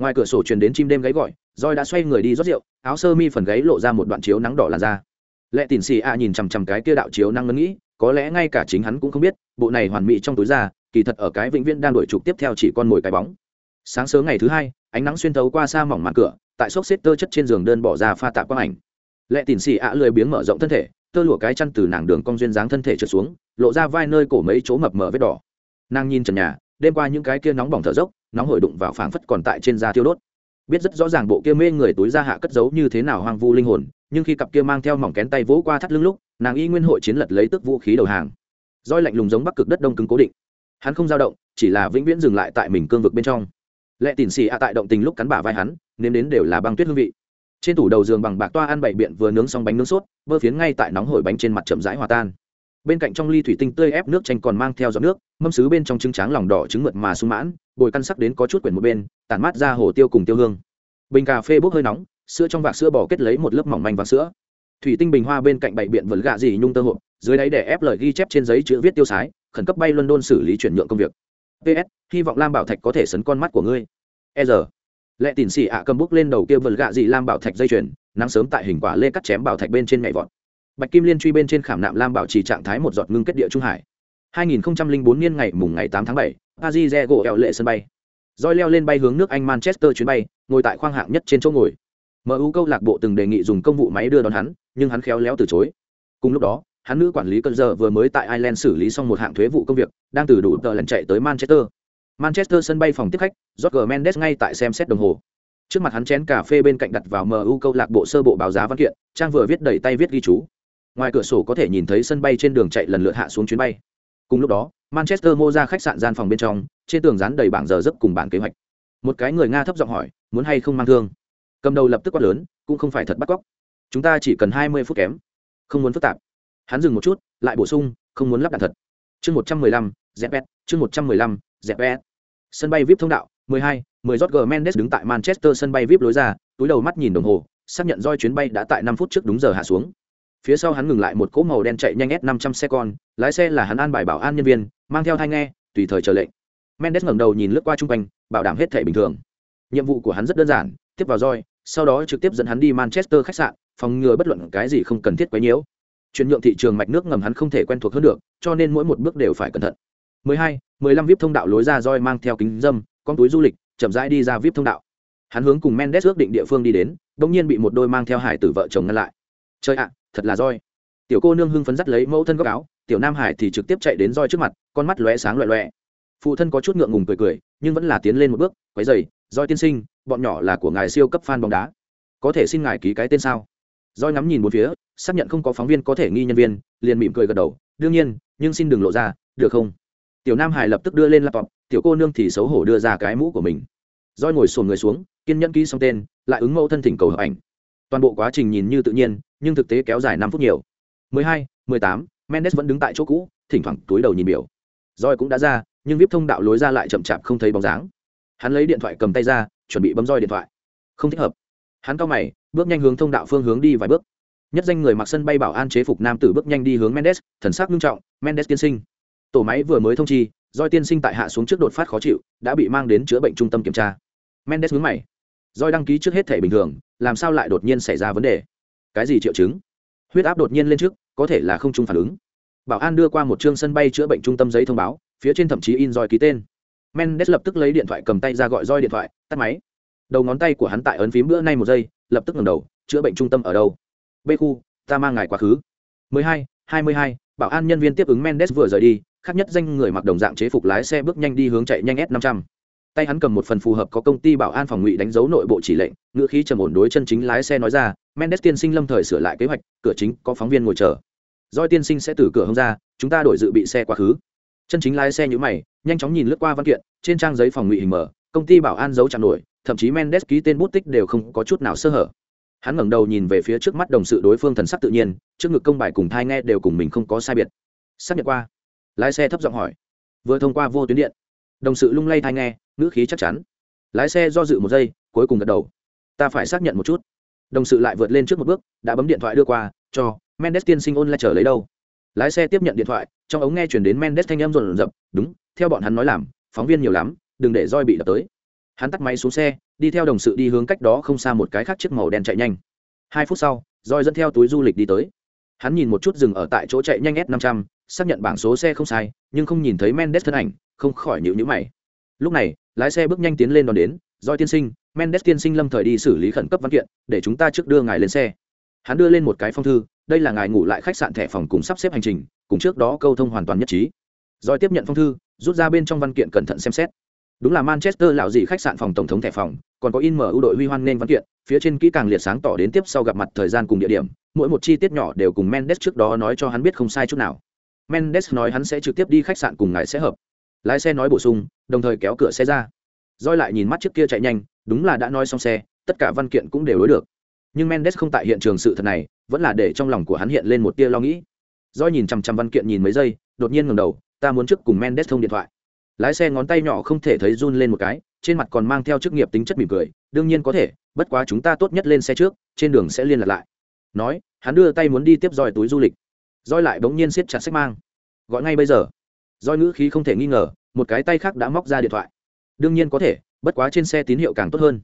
Ngoài cửa sổ truyền đến chim đêm gáy gọi roi đã xoay người đi rót rượu, áo sơ mi phần gáy lộ ra một đoạn chiếu nắng đỏ làn da. Lệ tỉn xì a nhìn chằm chằm cái kia đạo chiếu năng ngẫm nghĩ, có lẽ ngay cả chính hắn cũng không biết, bộ này hoàn mỹ trong túi ra. kỳ thật ở cái vĩnh viễn đang đổi trục tiếp theo chỉ con mồi cái bóng sáng sớm ngày thứ hai, ánh nắng xuyên thấu qua xa mỏng màn cửa, tại xốc xếp tơ chất trên giường đơn bỏ ra pha tạp quang ảnh. Lệ tỉn xì ạ lười biếng mở rộng thân thể, tơ lụa cái chăn từ nàng đường cong duyên dáng thân thể trượt xuống, lộ ra vai nơi cổ mấy chỗ mập mờ vết đỏ. Nàng nhìn trần nhà, đêm qua những cái kia nóng bỏng thở dốc, nóng hổi đụng vào phảng phất còn tại trên da thiêu đốt. Biết rất rõ ràng bộ kia mê người túi ra hạ cất giấu như thế nào hoang vu linh hồn, nhưng khi cặp kia mang theo mỏng kén tay vỗ qua thắt lưng lúc, nàng y nguyên hội chiến lật lấy tức vũ khí đầu hàng. Roi lạnh lùng giống bắc cực đất đông cứng cố định. Hắn không dao động, chỉ là vĩnh viễn dừng lại tại mình cương vực bên trong lệ tỉn xì ạ tại động tình lúc cắn bả vai hắn, nếm đến đều là băng tuyết hương vị. Trên tủ đầu giường bằng bạc toa ăn bảy biện vừa nướng xong bánh nướng sốt, bơ phiến ngay tại nóng hổi bánh trên mặt chậm rãi hòa tan. Bên cạnh trong ly thủy tinh tươi ép nước chanh còn mang theo giọt nước, mâm xứ bên trong trứng tráng lòng đỏ trứng mượt mà sung mãn, bồi căn sắc đến có chút quyển một bên, tản mát ra hồ tiêu cùng tiêu hương. Bình cà phê bốc hơi nóng, sữa trong vạc sữa bỏ kết lấy một lớp mỏng manh và sữa. Thủy tinh bình hoa bên cạnh bảy biện vẫn gạ gì nhung tơ hộp, dưới đáy để ép lời ghi chép trên giấy chữ viết tiêu sái, khẩn cấp bay london xử lý chuyển nhượng công việc ps hy vọng lam bảo thạch có thể sấn con mắt của ngươi e giờ lệ tỉn xì ạ cầm bút lên đầu kia vật gạ dị lam bảo thạch dây chuyền nắng sớm tại hình quả lê cắt chém bảo thạch bên trên nhảy vọt bạch kim liên truy bên trên khảm nạm lam bảo trì trạng thái một giọt ngưng kết địa trung hải 2004 niên ngày mùng ngày 8 tháng 7, Paris gỗ eo lệ sân bay. Rồi leo lên bay hướng nước Anh Manchester chuyến bay, ngồi tại khoang hạng nhất trên chỗ ngồi. MU câu lạc bộ từng đề nghị dùng công vụ máy đưa đón hắn, nhưng hắn khéo léo từ chối. Cùng lúc đó, hắn nữ quản lý cơn giờ vừa mới tại Ireland xử lý xong một hạng thuế vụ công việc, đang từ đủ tờ lần chạy tới Manchester. Manchester sân bay phòng tiếp khách, Roger Mendes ngay tại xem xét đồng hồ. Trước mặt hắn chén cà phê bên cạnh đặt vào MU câu lạc bộ sơ bộ báo giá văn kiện, trang vừa viết đầy tay viết ghi chú. Ngoài cửa sổ có thể nhìn thấy sân bay trên đường chạy lần lượt hạ xuống chuyến bay. Cùng lúc đó, Manchester mua ra khách sạn gian phòng bên trong, trên tường dán đầy bảng giờ giấc cùng bản kế hoạch. Một cái người Nga thấp giọng hỏi, muốn hay không mang thương? Cầm đầu lập tức quát lớn, cũng không phải thật bắt cóc. Chúng ta chỉ cần hai mươi phút kém, không muốn phức tạp. Hắn dừng một chút, lại bổ sung, không muốn lắp đặt thật. Chương một trăm mười lăm, Zepet, chương một trăm mười lăm, Zepet. Sân bay VIP thông đạo, mười hai, mười Jorge Mendes đứng tại Manchester sân bay VIP lối ra, túi đầu mắt nhìn đồng hồ, xác nhận roi chuyến bay đã tại năm phút trước đúng giờ hạ xuống phía sau hắn ngừng lại một cỗ màu đen chạy nhanh s năm trăm xe con lái xe là hắn an bài bảo an nhân viên mang theo thai nghe tùy thời chờ lệnh mendes ngẩng đầu nhìn lướt qua chung quanh bảo đảm hết thể bình thường nhiệm vụ của hắn rất đơn giản tiếp vào roi sau đó trực tiếp dẫn hắn đi manchester khách sạn phòng ngừa bất luận cái gì không cần thiết quấy nhiễu chuyển nhượng thị trường mạch nước ngầm hắn không thể quen thuộc hơn được cho nên mỗi một bước đều phải cẩn thận. 12, 15 vip thông đạo lối ra roi mang theo kính dâm con túi du lịch chậm rãi đi ra vip thông đạo. Hắn hướng cùng mendes ước định địa phương đi đến đột nhiên bị một đôi mang theo hải tử vợ chồng ngăn lại. Trời ạ thật là roi. Tiểu cô nương hưng phấn dắt lấy mẫu thân góc áo tiểu nam hải thì trực tiếp chạy đến roi trước mặt con mắt lóe sáng loẹ loẹ phụ thân có chút ngượng ngùng cười cười nhưng vẫn là tiến lên một bước quấy dày roi tiên sinh bọn nhỏ là của ngài siêu cấp fan bóng đá. Có thể xin ngài ký cái tên sao? Roi ngắm nhìn bốn phía xác nhận không có phóng viên có thể nghi nhân viên liền mỉm cười gật đầu. Đương nhiên nhưng xin đừng lộ ra được không? Tiểu nam hải lập tức đưa lên laptop tiểu cô nương thì xấu hổ đưa ra cái mũ của mình. Roi ngồi sồn người xuống kiên nhẫn ký xong tên lại ứng mẫu thân thỉnh cầu hợp ảnh. Toàn bộ quá trình nhìn như tự nhiên nhưng thực tế kéo dài năm phút nhiều. 12, 18, mendes vẫn đứng tại chỗ cũ thỉnh thoảng túi đầu nhìn biểu. Roi cũng đã ra nhưng vip thông đạo lối ra lại chậm chạp không thấy bóng dáng. Hắn lấy điện thoại cầm tay ra chuẩn bị bấm roi điện thoại. Không thích hợp hắn cao mày, bước nhanh hướng thông đạo phương hướng đi vài bước. Nhất danh người mặc sân bay bảo an chế phục nam tử bước nhanh đi hướng mendes, thần sắc nghiêm trọng, mendes tiên sinh. Tổ máy vừa mới thông chi doi tiên sinh tại hạ xuống trước đột phát khó chịu, đã bị mang đến chữa bệnh trung tâm kiểm tra. Mendes hướng mày. Doi đăng ký trước hết thể bình thường, làm sao lại đột nhiên xảy ra vấn đề? Cái gì triệu chứng? Huyết áp đột nhiên lên trước, có thể là không chung phản ứng. Bảo an đưa qua một chương sân bay chữa bệnh trung tâm giấy thông báo, phía trên thậm chí in roi ký tên. Mendes lập tức lấy điện thoại cầm tay ra gọi roi điện thoại, tắt máy đầu ngón tay của hắn tại ấn phím bữa nay một giây lập tức ngẩng đầu chữa bệnh trung tâm ở đâu? B khu ta mang ngài quá khứ. 12, 22, bảo an nhân viên tiếp ứng mendes vừa rời đi khác nhất danh người mặc đồng dạng chế phục lái xe bước nhanh đi hướng chạy nhanh s 500 tay hắn cầm một phần phù hợp có công ty bảo an phòng ngụy đánh dấu nội bộ chỉ lệnh ngữ khí trầm ổn đối chân chính lái xe nói ra mendes tiên sinh lâm thời sửa lại kế hoạch cửa chính có phóng viên ngồi chờ. Doi tiên sinh sẽ từ cửa hông ra chúng ta đổi dự bị xe quá khứ. Chân chính lái xe nhữ mày nhanh chóng nhìn lướt qua văn kiện trên trang giấy phòng ngụy hình mở công ty bảo an giấu chạm nổi thậm chí mendes ký tên bút tích đều không có chút nào sơ hở. Hắn ngẩng đầu nhìn về phía trước mắt đồng sự đối phương thần sắc tự nhiên, trước ngực công bài cùng thai nghe đều cùng mình không có sai biệt. Xác nhận qua. Lái xe thấp giọng hỏi. Vừa thông qua vô tuyến điện. Đồng sự lung lay thai nghe, ngữ khí chắc chắn. Lái xe do dự một giây, cuối cùng gật đầu. Ta phải xác nhận một chút. Đồng sự lại vượt lên trước một bước, đã bấm điện thoại đưa qua, cho mendes tiên sinh ôn lại chờ lấy đâu. Lái xe tiếp nhận điện thoại, trong ống nghe chuyển đến mendes thanh âm rộn rập, đúng, theo bọn hắn nói làm, phóng viên nhiều lắm, đừng để roi bị đập tới hắn tắt máy xuống xe, đi theo đồng sự đi hướng cách đó không xa một cái khác chiếc màu đen chạy nhanh. Hai phút sau roi dẫn theo túi du lịch đi tới. Hắn nhìn một chút dừng ở tại chỗ chạy nhanh s năm trăm, xác nhận bảng số xe không sai, nhưng không nhìn thấy mendes thân ảnh, không khỏi nhịu nhữ mày. Lúc này, lái xe bước nhanh tiến lên đón đến doi tiên sinh, mendes tiên sinh lâm thời đi xử lý khẩn cấp văn kiện, để chúng ta trước đưa ngài lên xe. Hắn đưa lên một cái phong thư, đây là ngài ngủ lại khách sạn thẻ phòng cùng sắp xếp hành trình, cùng trước đó câu thông hoàn toàn nhất trí. Doi tiếp nhận phong thư, rút ra bên trong văn kiện cẩn thận xem xét đúng là manchester lão dị khách sạn phòng tổng thống thẻ phòng, còn có in mở ưu đội huy hoan nên văn kiện, phía trên kỹ càng liệt sáng tỏ đến tiếp sau gặp mặt thời gian cùng địa điểm, mỗi một chi tiết nhỏ đều cùng mendes trước đó nói cho hắn biết không sai chút nào. Mendes nói hắn sẽ trực tiếp đi khách sạn cùng ngài sẽ hợp. Lái xe nói bổ sung, đồng thời kéo cửa xe ra. Roi lại nhìn mắt trước kia chạy nhanh, đúng là đã nói xong xe, tất cả văn kiện cũng đều đối được. Nhưng mendes không tại hiện trường sự thật này, vẫn là để trong lòng của hắn hiện lên một tia lo nghĩ. Roi nhìn chằm chằm văn kiện nhìn mấy giây, đột nhiên ngẩng đầu, ta muốn trước cùng mendes thông điện thoại lái xe ngón tay nhỏ không thể thấy run lên một cái, trên mặt còn mang theo chức nghiệp tính chất mỉm cười, đương nhiên có thể, bất quá chúng ta tốt nhất lên xe trước, trên đường sẽ liên lạc lại. Nói, hắn đưa tay muốn đi tiếp roi túi du lịch. Roi lại bỗng nhiên siết chặt sách mang. Gọi ngay bây giờ. Roi ngữ khí không thể nghi ngờ, một cái tay khác đã móc ra điện thoại. Đương nhiên có thể, bất quá trên xe tín hiệu càng tốt hơn.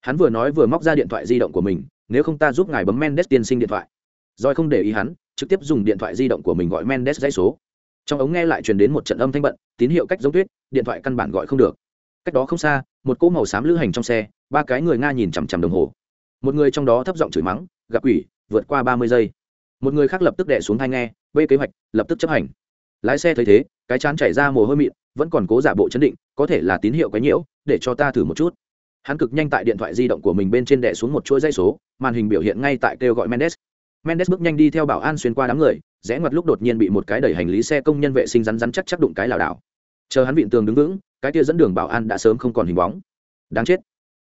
Hắn vừa nói vừa móc ra điện thoại di động của mình, nếu không ta giúp ngài bấm mendes tiên sinh điện thoại. Roi không để ý hắn, trực tiếp dùng điện thoại di động của mình gọi mendes dãy số trong ống nghe lại truyền đến một trận âm thanh bận, tín hiệu cách giống tuyết, điện thoại căn bản gọi không được. Cách đó không xa, một cỗ màu xám lữ hành trong xe, ba cái người nga nhìn chằm chằm đồng hồ. Một người trong đó thấp giọng chửi mắng, gặp quỷ, vượt qua ba mươi giây. Một người khác lập tức đẻ xuống thai nghe, bê kế hoạch, lập tức chấp hành. Lái xe thấy thế, cái chán chảy ra mồ hôi mịn, vẫn còn cố giả bộ chấn định, có thể là tín hiệu cái nhiễu, để cho ta thử một chút. Hắn cực nhanh tại điện thoại di động của mình bên trên đẻ xuống một chuỗi dây số, màn hình biểu hiện ngay tại kêu gọi mendes. Mendes bước nhanh đi theo bảo an xuyên qua đám người rẽ ngoặt lúc đột nhiên bị một cái đẩy hành lý xe công nhân vệ sinh rắn rắn chắc chắc đụng cái lảo đảo. Chờ hắn vịn tường đứng vững, cái tia dẫn đường bảo an đã sớm không còn hình bóng. Đáng chết.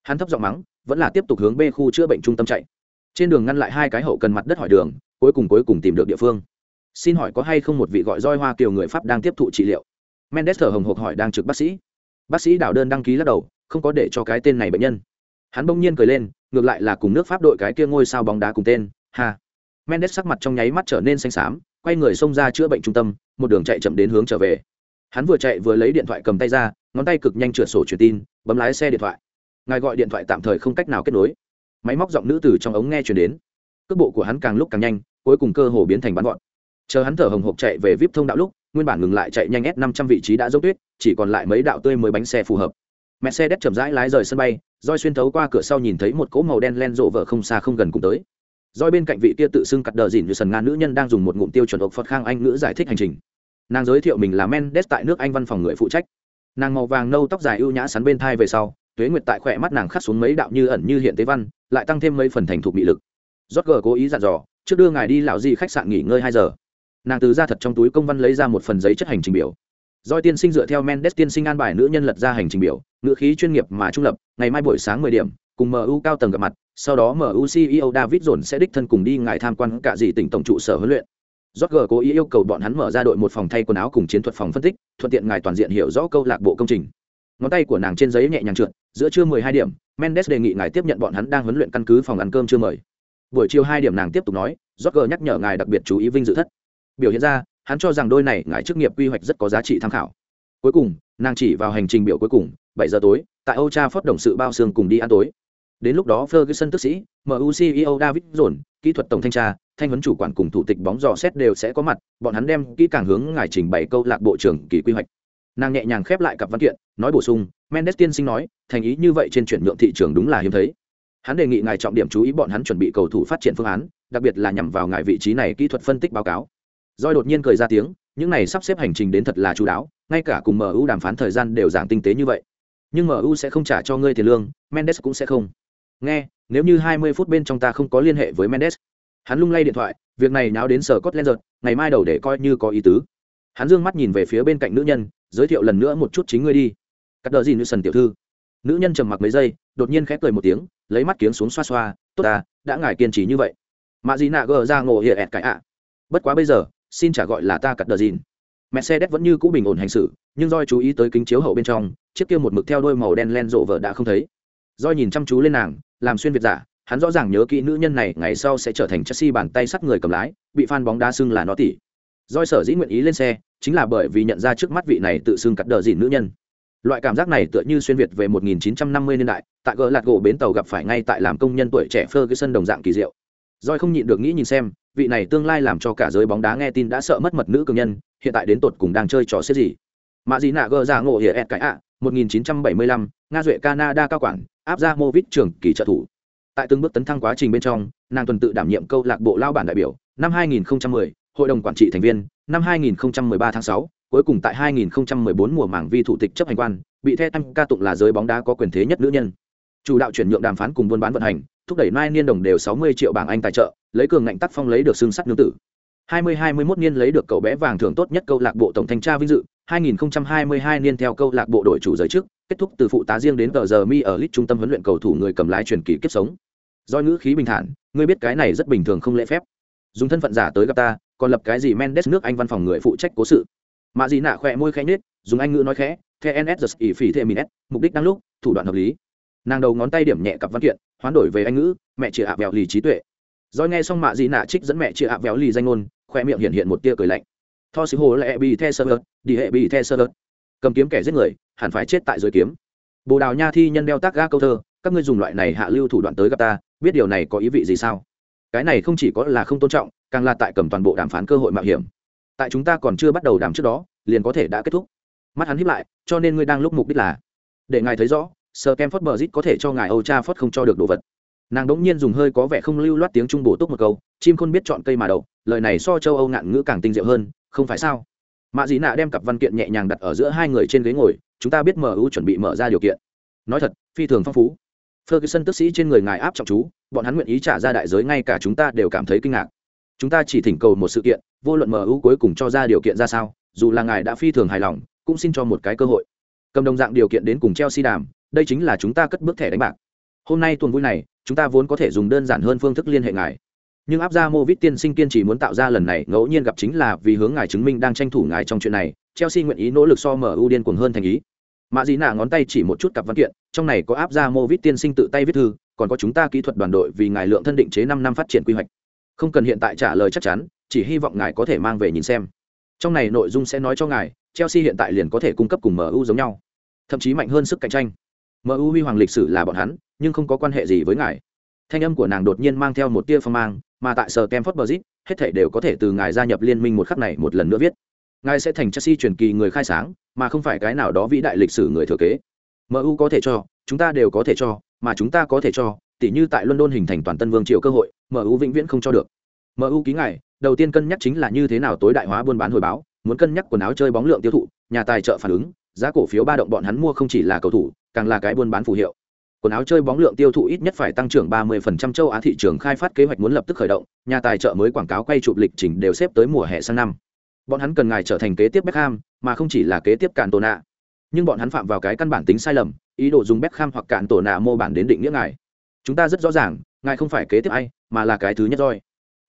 Hắn thấp giọng mắng, vẫn là tiếp tục hướng b khu chữa bệnh trung tâm chạy. Trên đường ngăn lại hai cái hậu cần mặt đất hỏi đường, cuối cùng cuối cùng tìm được địa phương. Xin hỏi có hay không một vị gọi roi hoa kiều người pháp đang tiếp thụ trị liệu? Mendes thở hồng hộc hỏi đang trực bác sĩ. Bác sĩ đảo đơn đăng ký lắc đầu, không có để cho cái tên này bệnh nhân. Hắn bỗng nhiên cười lên, ngược lại là cùng nước pháp đội cái kia ngôi sao bóng đá cùng tên, ha mendes sắc mặt trong nháy mắt trở nên xanh xám, quay người xông ra chữa bệnh trung tâm, một đường chạy chậm đến hướng trở về. Hắn vừa chạy vừa lấy điện thoại cầm tay ra, ngón tay cực nhanh trượt sổ truyền tin, bấm lái xe điện thoại. Ngài gọi điện thoại tạm thời không cách nào kết nối. Máy móc giọng nữ từ trong ống nghe chuyển đến. Cước bộ của hắn càng lúc càng nhanh, cuối cùng cơ hồ biến thành bắn gọn. Chờ hắn thở hồng hộc chạy về vip thông đạo lúc, nguyên bản ngừng lại chạy nhanh s năm trăm vị trí đã dốc tuyết, chỉ còn lại mấy đạo tươi mới bánh xe phù hợp. Mercedes chậm rãi lái rời sân bay, roi xuyên thấu qua cửa sau nhìn thấy một cỗ màu đen len rộ vợ không xa không gần cùng tới doi bên cạnh vị kia tự xưng cắt đờ dìn như sần nga nữ nhân đang dùng một ngụm tiêu chuẩn ộc phật khang anh ngữ giải thích hành trình. Nàng giới thiệu mình là mendes tại nước anh văn phòng người phụ trách. Nàng màu vàng nâu tóc dài ưu nhã sắn bên thai về sau, tuế nguyệt tại khỏe mắt nàng khắc xuống mấy đạo như ẩn như hiện tế văn, lại tăng thêm mấy phần thành thục bị lực. Rót gờ cố ý dặn dò, trước đưa ngài đi lão di khách sạn nghỉ ngơi hai giờ. Nàng từ ra thật trong túi công văn lấy ra một phần giấy chất hành trình biểu. Doi tiên sinh dựa theo mendes tiên sinh an bài nữ nhân lật ra hành trình biểu, ngữ khí chuyên nghiệp mà trung lập, ngày mai buổi sáng mười điểm cùng mu cao tầng gặp mặt sau đó mu ceo david dồn sẽ đích thân cùng đi ngài tham quan cả gì tỉnh tổng trụ sở huấn luyện. Roger cố ý yêu cầu bọn hắn mở ra đội một phòng thay quần áo cùng chiến thuật phòng phân tích, thuận tiện ngài toàn diện hiểu rõ câu lạc bộ công trình. ngón tay của nàng trên giấy nhẹ nhàng trượt giữa trưa mười hai điểm mendes đề nghị ngài tiếp nhận bọn hắn đang huấn luyện căn cứ phòng ăn cơm chưa mời. Buổi chiều hai điểm nàng tiếp tục nói Roger nhắc nhở ngài đặc biệt chú ý vinh dự thất. Biểu hiện ra hắn cho rằng đôi này ngài chức nghiệp quy hoạch rất có giá trị tham khảo. Cuối cùng nàng chỉ vào hành trình biểu cuối cùng bảy giờ tối tại âu cha đồng sự bao xương cùng đi ăn tối đến lúc đó ferguson tức sĩ mu ceo david dồn kỹ thuật tổng thanh tra, thanh vấn chủ quản cùng thủ tịch bóng dò xét đều sẽ có mặt, bọn hắn đem kỹ càng hướng ngài trình bày câu lạc bộ trưởng kỳ quy hoạch. Nàng nhẹ nhàng khép lại cặp văn kiện, nói bổ sung, mendes tiên sinh nói, thành ý như vậy trên chuyển nhượng thị trường đúng là hiếm thấy. Hắn đề nghị ngài trọng điểm chú ý bọn hắn chuẩn bị cầu thủ phát triển phương án, đặc biệt là nhằm vào ngài vị trí này kỹ thuật phân tích báo cáo. Doi đột nhiên cười ra tiếng, những này sắp xếp hành trình đến thật là chú đáo, ngay cả cùng mu đàm phán thời gian đều giảng tinh tế như vậy. Nhưng mu sẽ không trả cho ngươi tiền lương, mendes cũng sẽ không nghe, nếu như 20 phút bên trong ta không có liên hệ với mendes. Hắn lung lay điện thoại, việc này náo đến sở Scotland ngày mai đầu để coi như có ý tứ. Hắn dương mắt nhìn về phía bên cạnh nữ nhân, giới thiệu lần nữa một chút chính ngươi đi. Cắt đờ gì như sần tiểu thư. Nữ nhân trầm mặc mấy giây, đột nhiên khép cười một tiếng, lấy mắt kiếng xuống xoa xoa, tốt ta, đã ngài kiên trì như vậy. Mạ gì nạ gờ ra ngộ hiệ ẹt cãi ạ. Bất quá bây giờ, xin trả gọi là ta cắt đờ dìn mercedes vẫn như cũ bình ổn hành xử nhưng doi chú ý tới kính chiếu hậu bên trong, chiếc kia một mực theo đôi màu đen len rộ vợ đã không thấy. Doi nhìn chăm chú lên nàng làm xuyên việt giả hắn rõ ràng nhớ kỹ nữ nhân này ngày sau sẽ trở thành chelsea bàn tay sắt người cầm lái bị fan bóng đá xưng là nó tỷ doi sở dĩ nguyện ý lên xe chính là bởi vì nhận ra trước mắt vị này tự xưng cắt đờ dìn nữ nhân. Loại cảm giác này tựa như xuyên việt về 1950 niên đại tại gờ lạt gỗ bến tàu gặp phải ngay tại làm công nhân tuổi trẻ ferguson đồng dạng kỳ diệu. Doi không nhịn được nghĩ nhìn xem, vị này tương lai làm cho cả giới bóng đá nghe tin đã sợ mất mật nữ cường nhân, hiện tại đến tột cùng đang chơi trò xếp gì. Mã Dĩ Nạ gờ ra ngộ hiệp cái ạ, 1975, Nga duệ Canada cao quản, áp ra Movit trưởng kỳ trợ thủ. Tại từng bước tấn thăng quá trình bên trong, nàng tuần tự đảm nhiệm câu lạc bộ lao bản đại biểu, năm 2010, hội đồng quản trị thành viên, năm 2013 tháng 6, cuối cùng tại 2014 mùa mảng vi thủ tịch chấp hành quan, bị The Tăng ca tụng là giới bóng đá có quyền thế nhất nữ nhân. Chủ đạo chuyển nhượng đàm phán cùng buôn bán vận hành, thúc đẩy Mai niên đồng đều 60 triệu bảng Anh tài trợ, lấy cường ngạnh tác phong lấy được xương sắt nương tử. 20-21 niên lấy được cậu bé vàng thưởng tốt nhất câu lạc bộ tổng thanh tra vinh dự, 2022 niên theo câu lạc bộ đổi chủ giới trước, kết thúc từ phụ tá riêng đến tờ giờ mi ở lit trung tâm huấn luyện cầu thủ người cầm lái truyền kỳ kiếp sống. Do ngữ khí bình thản, ngươi biết cái này rất bình thường không lễ phép. Dùng thân phận giả tới gặp ta, còn lập cái gì Mendes nước Anh văn phòng người phụ trách cố sự. Mã Dị Nạ khỏe môi khẽ nhết dùng anh ngữ nói khẽ, the ns ỉ phỉ thêm mục đích đang lúc, thủ đoạn hợp lý." Nàng đầu ngón tay điểm nhẹ cặp văn kiện, hoán đổi về anh ngữ, mẹ chị ạ à lì trí tuệ do nghe xong mạ dị nạ trích dẫn mẹ chị ạ vẹo lì danh ngôn khoe miệng hiện hiện một tia cười lạnh tho xứ hồ lệ bị the sơ đi hệ bị the sơ cầm kiếm kẻ giết người hẳn phải chết tại dưới kiếm. Bồ đào nha thi nhân đeo tác ga câu thơ, các ngươi dùng loại này hạ lưu thủ đoạn tới gặp ta, biết điều này có ý vị gì sao? Cái này không chỉ có là không tôn trọng, càng là tại cầm toàn bộ đàm phán cơ hội mạo hiểm. Tại chúng ta còn chưa bắt đầu đàm trước đó, liền có thể đã kết thúc. Mắt hắn hiếp lại, cho nên ngươi đang lúc mục đích là để ngài thấy rõ, Sir kem phớt bờ có thể cho ngài âu cha phớt không cho được đồ vật. Nàng đống nhiên dùng hơi có vẻ không lưu loát tiếng trung bổ túc một câu, chim khôn biết chọn cây mà đậu, lời này so châu âu ngạn ngữ càng tinh diệu hơn, không phải sao? Mạ dị nạ đem cặp văn kiện nhẹ nhàng đặt ở giữa hai người trên ghế ngồi, chúng ta biết mu chuẩn bị mở ra điều kiện. Nói thật, phi thường phong phú. Ferguson tức sĩ trên người ngài áp trọng chú, bọn hắn nguyện ý trả ra đại giới ngay cả chúng ta đều cảm thấy kinh ngạc. Chúng ta chỉ thỉnh cầu một sự kiện, vô luận mu cuối cùng cho ra điều kiện ra sao, dù là ngài đã phi thường hài lòng, cũng xin cho một cái cơ hội. Cầm đồng dạng điều kiện đến cùng chelsea đàm, đây chính là chúng ta cất bước thẻ đánh bạc. Hôm nay tuần vui này, chúng ta vốn có thể dùng đơn giản hơn phương thức liên hệ ngài nhưng áp gia mô vít tiên sinh kiên trì muốn tạo ra lần này, ngẫu nhiên gặp chính là vì hướng ngài chứng minh đang tranh thủ ngài trong chuyện này. Chelsea nguyện ý nỗ lực so mở ưu điên cuồng hơn thành ý. Mạ dị nạ ngón tay chỉ một chút cặp văn kiện, trong này có áp gia mô vít tiên sinh tự tay viết thư, còn có chúng ta kỹ thuật đoàn đội vì ngài lượng thân định chế năm năm phát triển quy hoạch. Không cần hiện tại trả lời chắc chắn, chỉ hy vọng ngài có thể mang về nhìn xem. Trong này nội dung sẽ nói cho ngài, chelsea hiện tại liền có thể cung cấp cùng mu giống nhau. Thậm chí mạnh hơn sức cạnh tranh. Mu huy hoàng lịch sử là bọn hắn, nhưng không có quan hệ gì với ngài. Thanh âm của nàng đột nhiên mang theo một tia phong mang mà tại sở kem Bridge, hết thảy đều có thể từ ngài gia nhập liên minh một khắc này một lần nữa viết. Ngài sẽ thành chelsea truyền kỳ người khai sáng mà không phải cái nào đó vĩ đại lịch sử người thừa kế. Mu có thể cho chúng ta đều có thể cho mà chúng ta có thể cho tỉ như tại london hình thành toàn tân vương triều cơ hội mu vĩnh viễn không cho được. Mu ký ngài đầu tiên cân nhắc chính là như thế nào tối đại hóa buôn bán hồi báo muốn cân nhắc quần áo chơi bóng lượng tiêu thụ nhà tài trợ phản ứng giá cổ phiếu ba động bọn hắn mua không chỉ là cầu thủ càng là cái buôn bán phù hiệu quần áo chơi bóng lượng tiêu thụ ít nhất phải tăng trưởng 30% châu Á thị trường khai phát kế hoạch muốn lập tức khởi động, nhà tài trợ mới quảng cáo quay chụp lịch trình đều xếp tới mùa hè sang năm. Bọn hắn cần ngài trở thành kế tiếp Beckham, mà không chỉ là kế tiếp cản tổ nạ Nhưng bọn hắn phạm vào cái căn bản tính sai lầm, ý đồ dùng Beckham hoặc cản tổ nạ mô bản đến định nghĩa ngài. Chúng ta rất rõ ràng, ngài không phải kế tiếp ai, mà là cái thứ nhất rồi.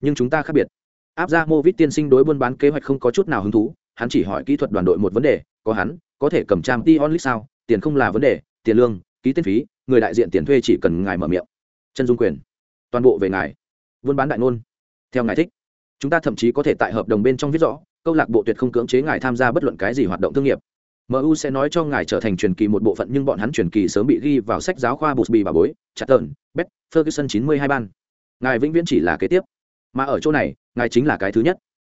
Nhưng chúng ta khác biệt. Áp ra Movit tiên sinh đối buôn bán kế hoạch không có chút nào hứng thú, hắn chỉ hỏi kỹ thuật đoàn đội một vấn đề, có hắn, có thể cầm trang Tion League sao? tiền không là vấn đề tiền lương ký tên phí người đại diện tiền thuê chỉ cần ngài mở miệng. Chân dung quyền. Toàn bộ về ngài. Buôn bán đại ngôn. Theo ngài thích. Chúng ta thậm chí có thể tại hợp đồng bên trong viết rõ, câu lạc bộ tuyệt không cưỡng chế ngài tham gia bất luận cái gì hoạt động thương nghiệp. Mu sẽ nói cho ngài trở thành truyền kỳ một bộ phận, nhưng bọn hắn truyền kỳ sớm bị ghi vào sách giáo khoa bụt bì bà bối chặt tợn bet ferguson chín mươi hai ban. Ngài vĩnh viễn chỉ là kế tiếp. Mà ở chỗ này, ngài chính là cái thứ nhất.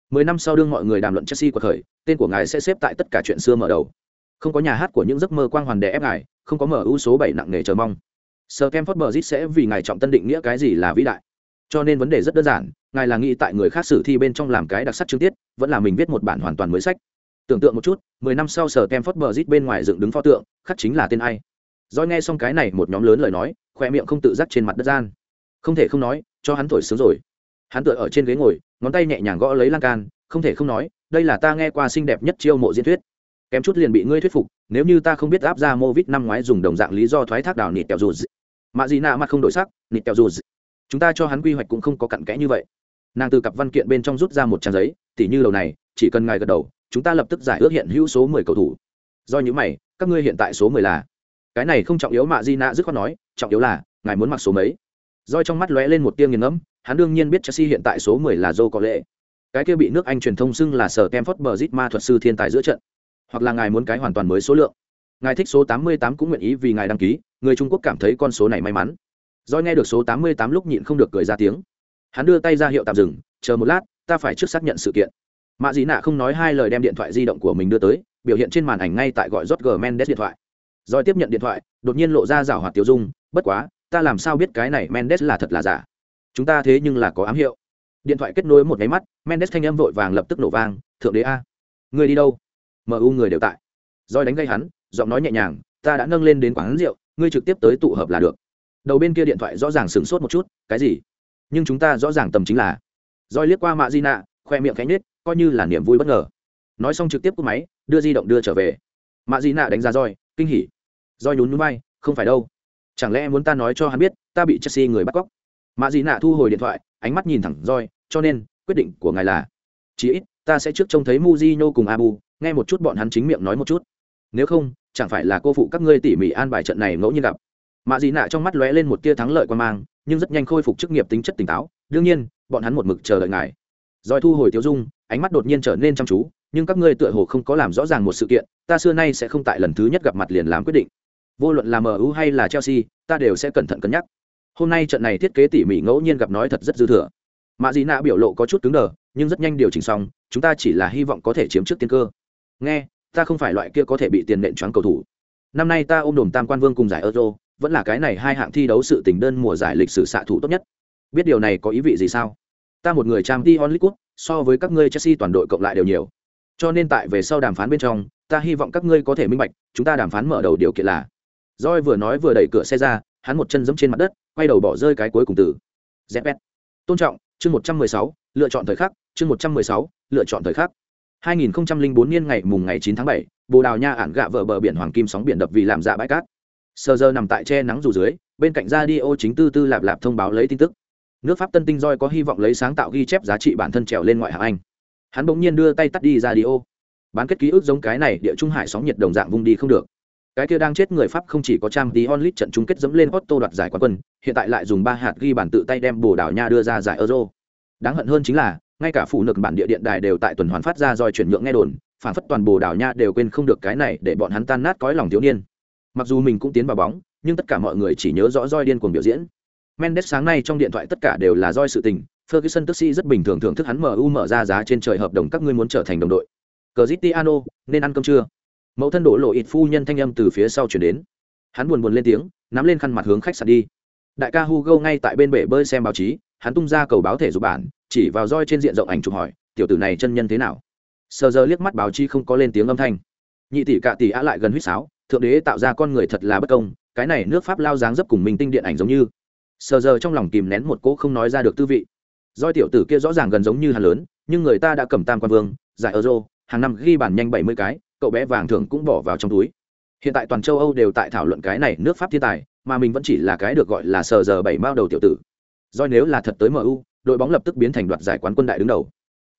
Mười năm sau đương mọi người đàm luận chelsea cuộc khởi, tên của ngài sẽ xếp tại tất cả chuyện xưa mở đầu không có nhà hát của những giấc mơ quang hoàn đè ép ngài, không có mở ưu số bảy nặng nề chờ mong. Sir kem phớt sẽ vì ngài trọng tân định nghĩa cái gì là vĩ đại. Cho nên vấn đề rất đơn giản, ngài là nghĩ tại người khác sử thi bên trong làm cái đặc sắc chương tiết, vẫn là mình viết một bản hoàn toàn mới sách. Tưởng tượng một chút, mười năm sau sở kem phớt bên ngoài dựng đứng pho tượng, khắc chính là tên ai. Doi nghe xong cái này một nhóm lớn lời nói khoe miệng không tự giác trên mặt đất gian. Không thể không nói, cho hắn thổi sướng rồi. Hắn tựa ở trên ghế ngồi, ngón tay nhẹ nhàng gõ lấy lan can, không thể không nói, đây là ta nghe qua xinh đẹp nhất chiêu mộ diễn thuyết kém chút liền bị ngươi thuyết phục, nếu như ta không biết áp ra mô vít năm ngoái dùng đồng dạng lý do thoái thác đào nịt kẹo dù mạ dị nạ mặt không đổi sắc, nịt kẹo dù chúng ta cho hắn quy hoạch cũng không có cặn kẽ như vậy. Nàng từ cặp văn kiện bên trong rút ra một trang giấy, tỉ như đầu này, chỉ cần ngài gật đầu, chúng ta lập tức giải ước hiện hữu số mười cầu thủ. Do những mày, các ngươi hiện tại số mười là? Cái này không trọng yếu, mạ di nạ dứt khoát nói, trọng yếu là, ngài muốn mặc số mấy? Roi trong mắt lóe lên một tia nghiền ngẫm, hắn đương nhiên biết chelsea hiện tại số mười là joe có lệ cái kia bị nước anh truyền thông xưng là sở kem phớt bờ ma thuật sư thiên tài giữa trận hoặc là ngài muốn cái hoàn toàn mới số lượng ngài thích số tám mươi tám cũng nguyện ý vì ngài đăng ký người trung quốc cảm thấy con số này may mắn Doi nghe được số tám mươi tám lúc nhịn không được cười ra tiếng hắn đưa tay ra hiệu tạm dừng chờ một lát ta phải trước xác nhận sự kiện mạ dị nạ không nói hai lời đem điện thoại di động của mình đưa tới biểu hiện trên màn ảnh ngay tại gọi Jorge Mendes điện thoại. Rồi tiếp nhận điện thoại, đột nhiên lộ ra rảo hoạt tiêu dung, bất quá, ta làm sao biết cái này Mendes là thật là giả? Chúng ta thế nhưng là có ám hiệu. Điện thoại kết nối một nháy mắt, Mendes thanh âm vội vàng lập tức nổ vang, thượng đế a, người đi đâu? MU người đều tại. Rồi đánh gây hắn, giọng nói nhẹ nhàng, ta đã nâng lên đến quán rượu, ngươi trực tiếp tới tụ hợp là được. Đầu bên kia điện thoại rõ ràng sửng sốt một chút, cái gì? Nhưng chúng ta rõ ràng tầm chính là. Rồi liếc qua Mạ Gina, khoe miệng khẽ nhếch, coi như là niềm vui bất ngờ nói xong trực tiếp cúp máy đưa di động đưa trở về mạ dị nạ đánh giá roi kinh hỉ roi nhún núi bay không phải đâu chẳng lẽ muốn ta nói cho hắn biết ta bị chelsea người bắt cóc mạ dị nạ thu hồi điện thoại ánh mắt nhìn thẳng roi cho nên quyết định của ngài là chí ít ta sẽ trước trông thấy muzino cùng abu nghe một chút bọn hắn chính miệng nói một chút. Nếu không, chẳng phải là cô phụ các ngươi tỉ mỉ an bài trận này ngẫu nhiên gặp. Mạ dị nạ trong mắt lóe lên một tia thắng lợi quan mang, nhưng rất nhanh khôi phục chức nghiệp tính chất tỉnh táo. Đương nhiên, bọn hắn một mực chờ đợi ngài. Rồi thu hồi tiêu dung, ánh mắt đột nhiên trở nên chăm chú, nhưng các ngươi tựa hồ không có làm rõ ràng một sự kiện, ta xưa nay sẽ không tại lần thứ nhất gặp mặt liền làm quyết định. Vô luận là mu hay là chelsea, ta đều sẽ cẩn thận cân nhắc. Hôm nay trận này thiết kế tỉ mỉ ngẫu nhiên gặp nói thật rất dư thừa. Mạ dị nạ biểu lộ có chút cứng đờ, nhưng rất nhanh điều chỉnh xong, chúng ta chỉ là hy vọng có thể chiếm trước tiên cơ nghe, ta không phải loại kia có thể bị tiền nện choáng cầu thủ. Năm nay ta ôm đồm tam quan vương cùng giải euro, vẫn là cái này hai hạng thi đấu sự tình đơn mùa giải lịch sử xạ thủ tốt nhất. Biết điều này có ý vị gì sao? Ta một người trang t onlit so với các ngươi chelsea toàn đội cộng lại đều nhiều. Cho nên tại về sau đàm phán bên trong, ta hy vọng các ngươi có thể minh bạch, chúng ta đàm phán mở đầu điều kiện là. Roi vừa nói vừa đẩy cửa xe ra, hắn một chân giẫm trên mặt đất, quay đầu bỏ rơi cái cuối cùng từ. Zepet. Tôn trọng, chương một trăm mười sáu, lựa chọn thời khắc, chương một trăm mười sáu, lựa chọn thời khắc. 2004 niên ngày mùng ngày 9 tháng 7, Bồ Đào Nha ản gạ vợ bờ biển hoàng kim sóng biển đập vì làm dạ bãi cát. Sơ giờ nằm tại che nắng dù dưới, bên cạnh radio chính tư tư lạp lạp thông báo lấy tin tức nước pháp tân tinh roi có hy vọng lấy sáng tạo ghi chép giá trị bản thân trèo lên ngoại hạng anh hắn bỗng nhiên đưa tay tắt đi radio. bán kết ký ức giống cái này địa trung hải sóng nhiệt đồng dạng vung đi không được cái kia đang chết người pháp không chỉ có trang tí onlit trận chung kết dẫm lên otto đoạt giải quán quân hiện tại lại dùng ba hạt ghi bản tự tay đem bồ Đào nha đưa ra giải euro đáng hận hơn chính là ngay cả phụ nực bản địa điện đài đều tại tuần hoàn phát ra roi chuyển nhượng nghe đồn, phản phất toàn bồ đảo nha đều quên không được cái này để bọn hắn tan nát cõi lòng thiếu niên. Mặc dù mình cũng tiến vào bóng, nhưng tất cả mọi người chỉ nhớ rõ roi điên cuồng biểu diễn. Mendes sáng nay trong điện thoại tất cả đều là roi sự tình, ferguson tức sĩ rất bình thường thưởng thức hắn mu mở ra giá trên trời hợp đồng các ngươi muốn trở thành đồng đội. Cristiano, nên ăn cơm trưa mẫu thân đổ lộ ít phu nhân thanh âm từ phía sau chuyển đến. Hắn buồn buồn lên tiếng, nắm lên khăn mặt hướng khách sạn đi. Đại ca hugo ngay tại bên bể bơi xem báo chí, hắn tung ra cầu báo thể giúp bản chỉ vào roi trên diện rộng ảnh chụp hỏi, tiểu tử này chân nhân thế nào? Sờ giờ liếc mắt báo chí không có lên tiếng âm thanh. Nhị tỷ cạ tỷ á lại gần huýt sáo, thượng đế tạo ra con người thật là bất công, cái này nước pháp lao dáng dấp cùng mình tinh điện ảnh giống như. Sờ giờ trong lòng kìm nén một cỗ không nói ra được tư vị. Roi tiểu tử kia rõ ràng gần giống như hàn lớn, nhưng người ta đã cầm tam quan vương, giải euro, hàng năm ghi bàn nhanh bảy mươi cái, cậu bé vàng thường cũng bỏ vào trong túi. Hiện tại toàn châu âu đều tại thảo luận cái này nước pháp thiên tài, mà mình vẫn chỉ là cái được gọi là sờ giờ bảy mao đầu tiểu tử. Roi nếu là thật tới mu đội bóng lập tức biến thành đoạt giải quán quân đại đứng đầu.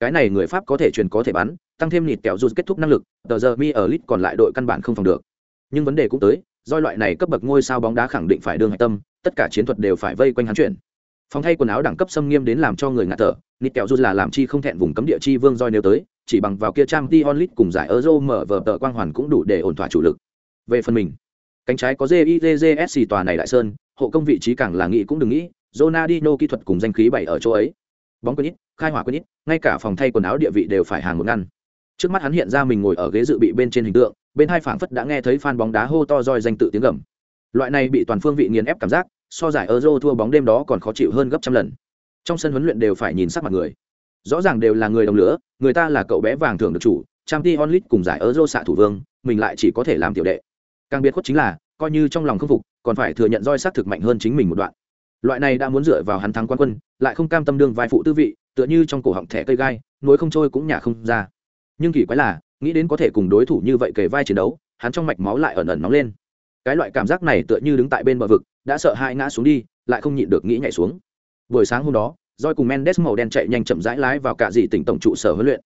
Cái này người pháp có thể truyền có thể bắn tăng thêm nịt kẹo rút kết thúc năng lực, tờ giờ mi ở lit còn lại đội căn bản không phòng được. Nhưng vấn đề cũng tới do loại này cấp bậc ngôi sao bóng đá khẳng định phải đương hạch tâm, tất cả chiến thuật đều phải vây quanh hắn chuyển. Phòng thay quần áo đẳng cấp xâm nghiêm đến làm cho người ngạt thở nhịp kẹo rút là làm chi không thẹn vùng cấm địa chi vương roi nếu tới, chỉ bằng vào kia trang t onlit cùng giải euro mở vở tờ quang hoàn cũng đủ để ổn thỏa chủ lực. Về phần mình, cánh trái có jizsc tòa này đại sơn, hộ công vị trí càng là nghĩ cũng đừng nghĩ Ronaldinho kỹ thuật cùng danh khí bảy ở chỗ ấy. Bóng quên ít, khai hỏa quên ít, ngay cả phòng thay quần áo địa vị đều phải hàng một ngăn. Trước mắt hắn hiện ra mình ngồi ở ghế dự bị bên trên hình tượng, bên hai phảng phất đã nghe thấy fan bóng đá hô to roi danh tự tiếng gầm. Loại này bị toàn phương vị nghiền ép cảm giác, so giải euro thua bóng đêm đó còn khó chịu hơn gấp trăm lần. Trong sân huấn luyện đều phải nhìn sắc mặt người. Rõ ràng đều là người đồng lửa, người ta là cậu bé vàng thường được chủ, Champions League onlit cùng giải euro xạ thủ vương, mình lại chỉ có thể làm tiểu đệ. Càng biệt khuất chính là, coi như trong lòng không phục, còn phải thừa nhận roi sát thực mạnh hơn chính mình một đoạn loại này đã muốn dựa vào hắn thắng quan quân lại không cam tâm đương vai phụ tư vị tựa như trong cổ họng thẻ cây gai nối không trôi cũng nhả không ra nhưng kỳ quái là nghĩ đến có thể cùng đối thủ như vậy kề vai chiến đấu hắn trong mạch máu lại ẩn ẩn nóng lên cái loại cảm giác này tựa như đứng tại bên bờ vực đã sợ hai ngã xuống đi lại không nhịn được nghĩ nhảy xuống buổi sáng hôm đó roi cùng Mendes màu đen chạy nhanh chậm rãi lái vào cả dì tỉnh tổng trụ sở huấn luyện.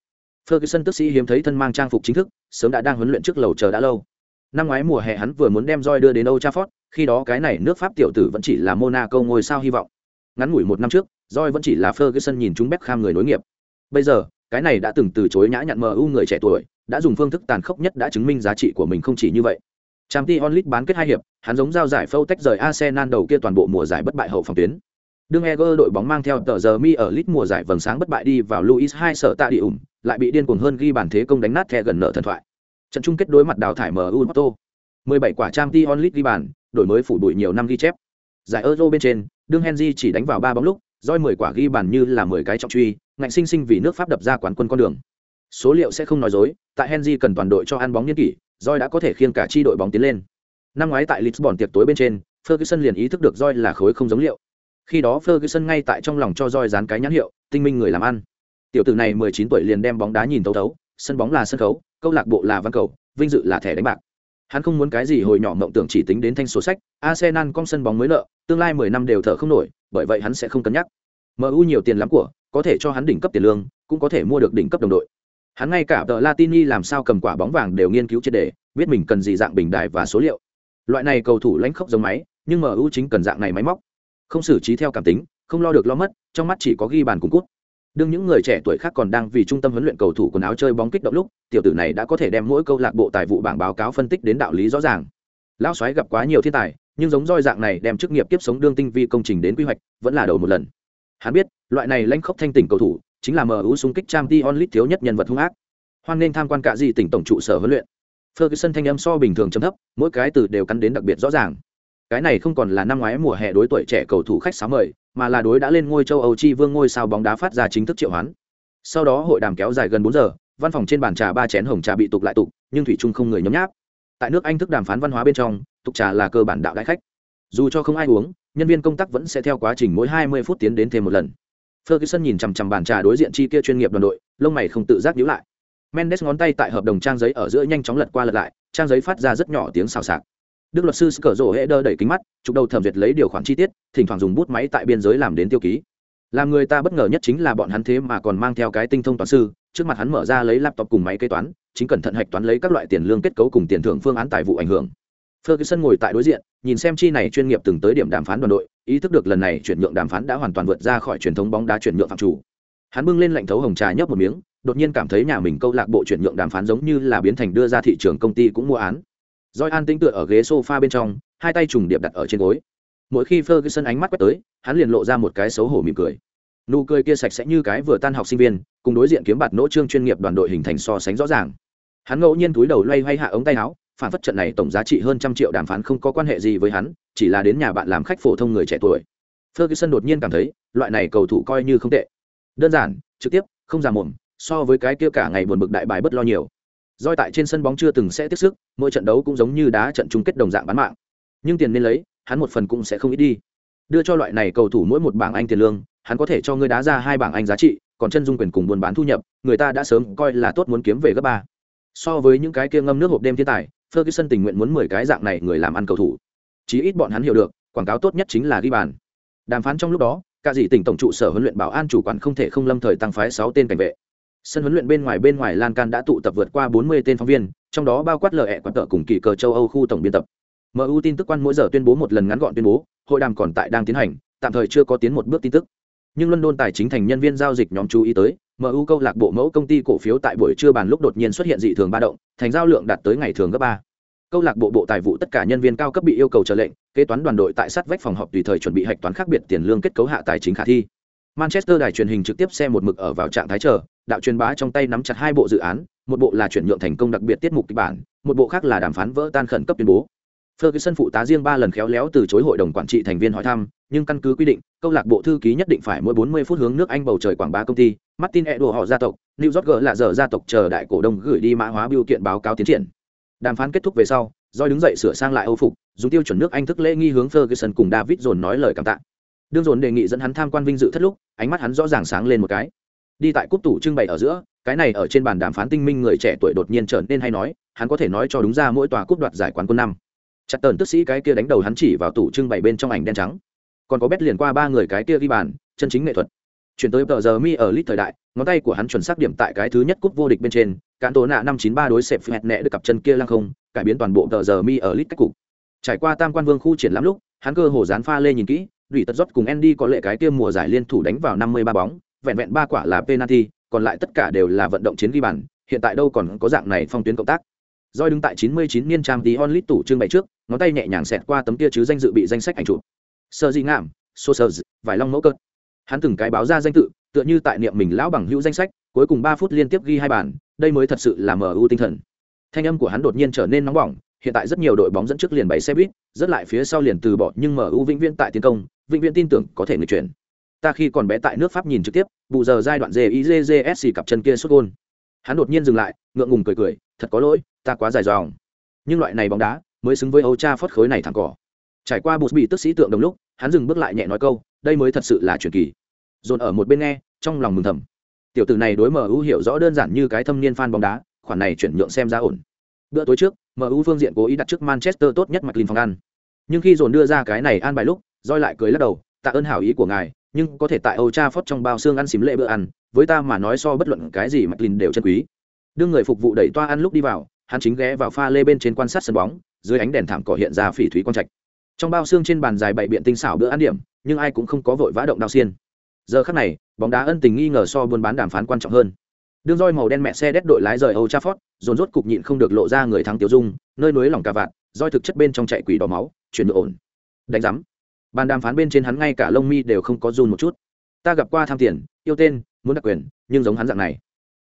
Ferguson tức sĩ hiếm thấy thân mang trang phục chính thức, sớm đã đang huấn luyện trước lầu chờ đã lâu. Năm ngoái mùa hè hắn vừa muốn đem roi đưa đến âu Trafford, khi đó cái này nước Pháp tiểu tử vẫn chỉ là Monaco ngôi sao hy vọng. Ngắn ngủi một năm trước, Doi vẫn chỉ là Ferguson nhìn chúng Beckham người nối nghiệp. Bây giờ, cái này đã từng từ chối nhã nhặn MU người trẻ tuổi, đã dùng phương thức tàn khốc nhất đã chứng minh giá trị của mình không chỉ như vậy. Champions League bán kết hai hiệp, hắn giống giao giải phâu tách rời Arsenal đầu kia toàn bộ mùa giải bất bại hậu phòng tuyến. Đương Eger đội bóng mang theo tờ giờ mi ở lit mùa giải vầng sáng bất bại đi vào Luis hai sở tạ địa ủng, lại bị điên cuồng hơn ghi bàn thế công đánh nát thẻ gần nợ thần thoại. Trận chung kết đối mặt đào thải MU Porto. 17 quả Champions League ghi bàn, đổi mới phủ bụi nhiều năm ghi chép. Giải Euro bên trên, đương Henry chỉ đánh vào ba bóng lúc, roi 10 quả ghi bàn như là 10 cái trọng truy, ngạnh sinh sinh vì nước Pháp đập ra quán quân con đường. Số liệu sẽ không nói dối, tại Henry cần toàn đội cho ăn bóng niên kỷ, roi đã có thể khiêng cả chi đội bóng tiến lên. Năm ngoái tại Lisbon tiệc tối bên trên, Ferguson liền ý thức được roi là khối không giống liệu khi đó Ferguson ngay tại trong lòng cho roi dán cái nhãn hiệu, tinh minh người làm ăn. Tiểu tử này 19 tuổi liền đem bóng đá nhìn tấu tấu, sân bóng là sân khấu, câu lạc bộ là văn cầu, vinh dự là thẻ đánh bạc. Hắn không muốn cái gì hồi nhỏ mộng tưởng chỉ tính đến thanh số sách, Arsenal con sân bóng mới nợ, tương lai 10 năm đều thở không nổi, bởi vậy hắn sẽ không cân nhắc. MU nhiều tiền lắm của, có thể cho hắn đỉnh cấp tiền lương, cũng có thể mua được đỉnh cấp đồng đội. Hắn ngay cả tờ Latini làm sao cầm quả bóng vàng đều nghiên cứu triệt để, biết mình cần gì dạng bình đài và số liệu. Loại này cầu thủ lãnh khốc giống máy, nhưng MU chính cần dạng này máy móc không xử trí theo cảm tính không lo được lo mất trong mắt chỉ có ghi bàn cùng cút đương những người trẻ tuổi khác còn đang vì trung tâm huấn luyện cầu thủ quần áo chơi bóng kích động lúc tiểu tử này đã có thể đem mỗi câu lạc bộ tài vụ bảng báo cáo phân tích đến đạo lý rõ ràng lão soái gặp quá nhiều thiên tài nhưng giống roi dạng này đem chức nghiệp tiếp sống đương tinh vi công trình đến quy hoạch vẫn là đầu một lần hắn biết loại này lanh khốc thanh tỉnh cầu thủ chính là MU xung kích trang Champions League thiếu nhất nhân vật hung ác. Hoan nên tham quan cả gì tỉnh tổng trụ sở huấn luyện. Ferguson thanh âm so bình thường trầm thấp, mỗi cái từ đều cắn đến đặc biệt rõ ràng cái này không còn là năm ngoái mùa hè đối tuổi trẻ cầu thủ khách sáo mời mà là đối đã lên ngôi châu âu chi vương ngôi sao bóng đá phát ra chính thức triệu hoán. Sau đó hội đàm kéo dài gần bốn giờ, văn phòng trên bàn trà ba chén hồng trà bị tục lại tục, nhưng thủy trung không người nhấm nháp. Tại nước anh thức đàm phán văn hóa bên trong, tục trà là cơ bản đạo đại khách. Dù cho không ai uống, nhân viên công tác vẫn sẽ theo quá trình mỗi hai mươi phút tiến đến thêm một lần. Ferguson nhìn chằm chằm bàn trà đối diện chi kia chuyên nghiệp đoàn đội, lông mày không tự giác nhíu lại. Mendes ngón tay tại hợp đồng trang giấy ở giữa nhanh chóng lật qua lật lại, trang giấy phát ra rất nhỏ tiếng xào xạc đức luật sư cờ rổ hệ đơ đẩy kính mắt chụp đầu thẩm duyệt lấy điều khoản chi tiết, thỉnh thoảng dùng bút máy tại biên giới làm đến tiêu ký. Làm người ta bất ngờ nhất chính là bọn hắn thế mà còn mang theo cái tinh thông toán sư, trước mặt hắn mở ra lấy laptop cùng máy kế toán, chính cẩn thận hạch toán lấy các loại tiền lương kết cấu cùng tiền thưởng phương án tài vụ ảnh hưởng. Ferguson ngồi tại đối diện, nhìn xem chi này chuyên nghiệp từng tới điểm đàm phán đoàn đội, ý thức được lần này chuyển nhượng đàm phán đã hoàn toàn vượt ra khỏi truyền thống bóng đá chuyển nhượng phạm chủ. Hắn bưng lên lạnh thấu hồng trà nhấp một miếng, đột nhiên cảm thấy nhà mình câu lạc bộ chuyển nhượng đàm phán giống như là biến thành đưa ra thị trường công ty cũng mua án. Doi an tĩnh tựa ở ghế sofa bên trong, hai tay trùng điệp đặt ở trên gối. Mỗi khi Ferguson ánh mắt quét tới, hắn liền lộ ra một cái xấu hổ mỉm cười. Nụ cười kia sạch sẽ như cái vừa tan học sinh viên, cùng đối diện kiếm bạt nỗ trương chuyên nghiệp đoàn đội hình thành so sánh rõ ràng. Hắn ngẫu nhiên túi đầu loay hoay hạ ống tay áo, phản phất trận này tổng giá trị hơn trăm triệu đàm phán không có quan hệ gì với hắn, chỉ là đến nhà bạn làm khách phổ thông người trẻ tuổi. Ferguson đột nhiên cảm thấy, loại này cầu thủ coi như không tệ. Đơn giản, trực tiếp, không giả mồm, so với cái kia cả ngày buồn bực đại bài bất lo nhiều Doi tại trên sân bóng chưa từng sẽ tiếp sức, mỗi trận đấu cũng giống như đá trận chung kết đồng dạng bán mạng. Nhưng tiền nên lấy, hắn một phần cũng sẽ không ít đi. Đưa cho loại này cầu thủ mỗi một bảng Anh tiền lương, hắn có thể cho ngươi đá ra hai bảng Anh giá trị, còn chân dung quyền cùng buôn bán thu nhập, người ta đã sớm coi là tốt muốn kiếm về gấp ba. So với những cái kia ngâm nước hộp đêm thiên tài, Ferguson tình nguyện muốn mười cái dạng này người làm ăn cầu thủ. Chí ít bọn hắn hiểu được, quảng cáo tốt nhất chính là ghi bàn. Đàm phán trong lúc đó, cả dị tỉnh tổng trụ sở huấn luyện bảo an chủ quản không thể không lâm thời tăng phái sáu tên cảnh vệ sân huấn luyện bên ngoài bên ngoài lan can đã tụ tập vượt qua 40 tên phóng viên, trong đó bao quát lời ẹ quản tợ cùng kỳ cờ châu âu khu tổng biên tập. Mu tin tức quan mỗi giờ tuyên bố một lần ngắn gọn tuyên bố, hội đàm còn tại đang tiến hành, tạm thời chưa có tiến một bước tin tức. Nhưng london tài chính thành nhân viên giao dịch nhóm chú ý tới mu câu lạc bộ mẫu công ty cổ phiếu tại buổi trưa bàn lúc đột nhiên xuất hiện dị thường ba động, thành giao lượng đạt tới ngày thường gấp ba. Câu lạc bộ bộ tài vụ tất cả nhân viên cao cấp bị yêu cầu chờ lệnh, kế toán đoàn đội tại sát vách phòng họp tùy thời chuẩn bị hạch toán khác biệt tiền lương kết cấu hạ tài chính khả thi manchester đài truyền hình trực tiếp xe một mực ở vào trạng thái chờ đạo truyền bá trong tay nắm chặt hai bộ dự án một bộ là chuyển nhượng thành công đặc biệt tiết mục kịch bản một bộ khác là đàm phán vỡ tan khẩn cấp tuyên bố Ferguson phụ tá riêng ba lần khéo léo từ chối hội đồng quản trị thành viên hỏi thăm, nhưng căn cứ quy định, câu lạc bộ thư ký nhất định phải mỗi 40 phút hướng nước Anh bầu trời quảng bá công ty, Martin Edo họ gia tộc, New York là giờ gia tộc chờ đại cổ đông gửi đi mã hóa biểu kiện báo cáo tiến triển. Đàm phán kết thúc về sau, Joy đứng dậy sửa sang lại Âu phục, dùng tiêu chuẩn nước Anh thức lễ nghi hướng Ferguson cùng David dồn nói lời cảm tạ. Đương dồn đề nghị dẫn hắn tham quan vinh dự thất lúc, ánh mắt hắn rõ ràng sáng lên một cái. Đi tại cúp tủ trưng bày ở giữa, cái này ở trên bàn đàm phán tinh minh người trẻ tuổi đột nhiên trở nên hay nói, hắn có thể nói cho đúng ra mỗi tòa cúp đoạt giải quán quân năm. Chặt tần tức sĩ cái kia đánh đầu hắn chỉ vào tủ trưng bày bên trong ảnh đen trắng. Còn có bét liền qua ba người cái kia ghi bàn chân chính nghệ thuật. Chuyển tới tờ giờ mi ở lit thời đại ngón tay của hắn chuẩn xác điểm tại cái thứ nhất cúp vô địch bên trên cán tố nạ năm chín ba đối xẹp phẹt nẹ được cặp chân kia lăng không cải biến toàn bộ tờ giờ mi ở lit cách cục. Trải qua tam quan vương khu triển lắm lúc hắn cơ hồ dán pha lê nhìn kỹ đủy tật rót cùng andy có lệ cái kia mùa giải liên thủ đánh vào năm mươi ba bóng vẹn vẹn ba quả là penalty còn lại tất cả đều là vận động chiến ghi bàn hiện tại đâu còn có dạng này phong tuyến cộng tác Doi đứng tại 99 niên trang tí onlit tủ trưng bày trước, ngón tay nhẹ nhàng xẹt qua tấm kia chứ danh dự bị danh sách ảnh chụp. Sơ gì ngạm, số sơ, vài long mẫu cơn. Hắn từng cái báo ra danh tự, tựa như tại niệm mình lão bằng hữu danh sách, cuối cùng 3 phút liên tiếp ghi hai bàn, đây mới thật sự là MU tinh thần. Thanh âm của hắn đột nhiên trở nên nóng bỏng, hiện tại rất nhiều đội bóng dẫn trước liền bảy xe buýt, rất lại phía sau liền từ bỏ, nhưng MU vĩnh viễn tại tiến công, vĩnh viễn tin tưởng có thể người chuyển. Ta khi còn bé tại nước Pháp nhìn trực tiếp, bù giờ giai đoạn JIJJSC cặp chân kia sút gôn, Hắn đột nhiên dừng lại, ngượng ngùng cười cười, thật có lỗi, ta quá dài dòng. Nhưng loại này bóng đá mới xứng với âu cha phất khối này thẳng cỏ. Trải qua bụt bị tức sĩ tượng đồng lúc hắn dừng bước lại nhẹ nói câu đây mới thật sự là truyền kỳ. Dồn ở một bên nghe trong lòng mừng thầm. Tiểu tử này đối mu hiểu rõ đơn giản như cái thâm niên fan bóng đá khoản này chuyển nhượng xem ra ổn. Bữa tối trước mu phương diện cố ý đặt trước manchester tốt nhất mạch linh phòng ăn. Nhưng khi dồn đưa ra cái này an bài lúc roi lại cười lắc đầu tạ ơn hảo ý của ngài nhưng có thể tại âu cha phót trong bao xương ăn xím lệ bữa ăn với ta mà nói so bất luận cái gì mạch lìn đều chân quý đương người phục vụ đẩy toa ăn lúc đi vào hắn chính ghé vào pha lê bên trên quan sát sân bóng dưới ánh đèn thảm cỏ hiện ra phỉ thúy quang trạch trong bao xương trên bàn dài bảy biện tinh xảo bữa ăn điểm nhưng ai cũng không có vội vã động đao xiên giờ khắc này bóng đá ân tình nghi ngờ so buôn bán đàm phán quan trọng hơn đương roi màu đen mẹ xe đét đội lái rời Old Trafford, dồn rốt cục nhịn không được lộ ra người thắng tiêu dung, nơi núi lòng cà vạn, roi thực chất bên trong chạy quỷ đỏ máu, chuyển được ổn. Đánh rắm. Bàn đàm phán bên trên hắn ngay cả lông mi đều không có run một chút. Ta gặp qua tham tiền, yêu tên, muốn đặc quyền, nhưng giống hắn dạng này.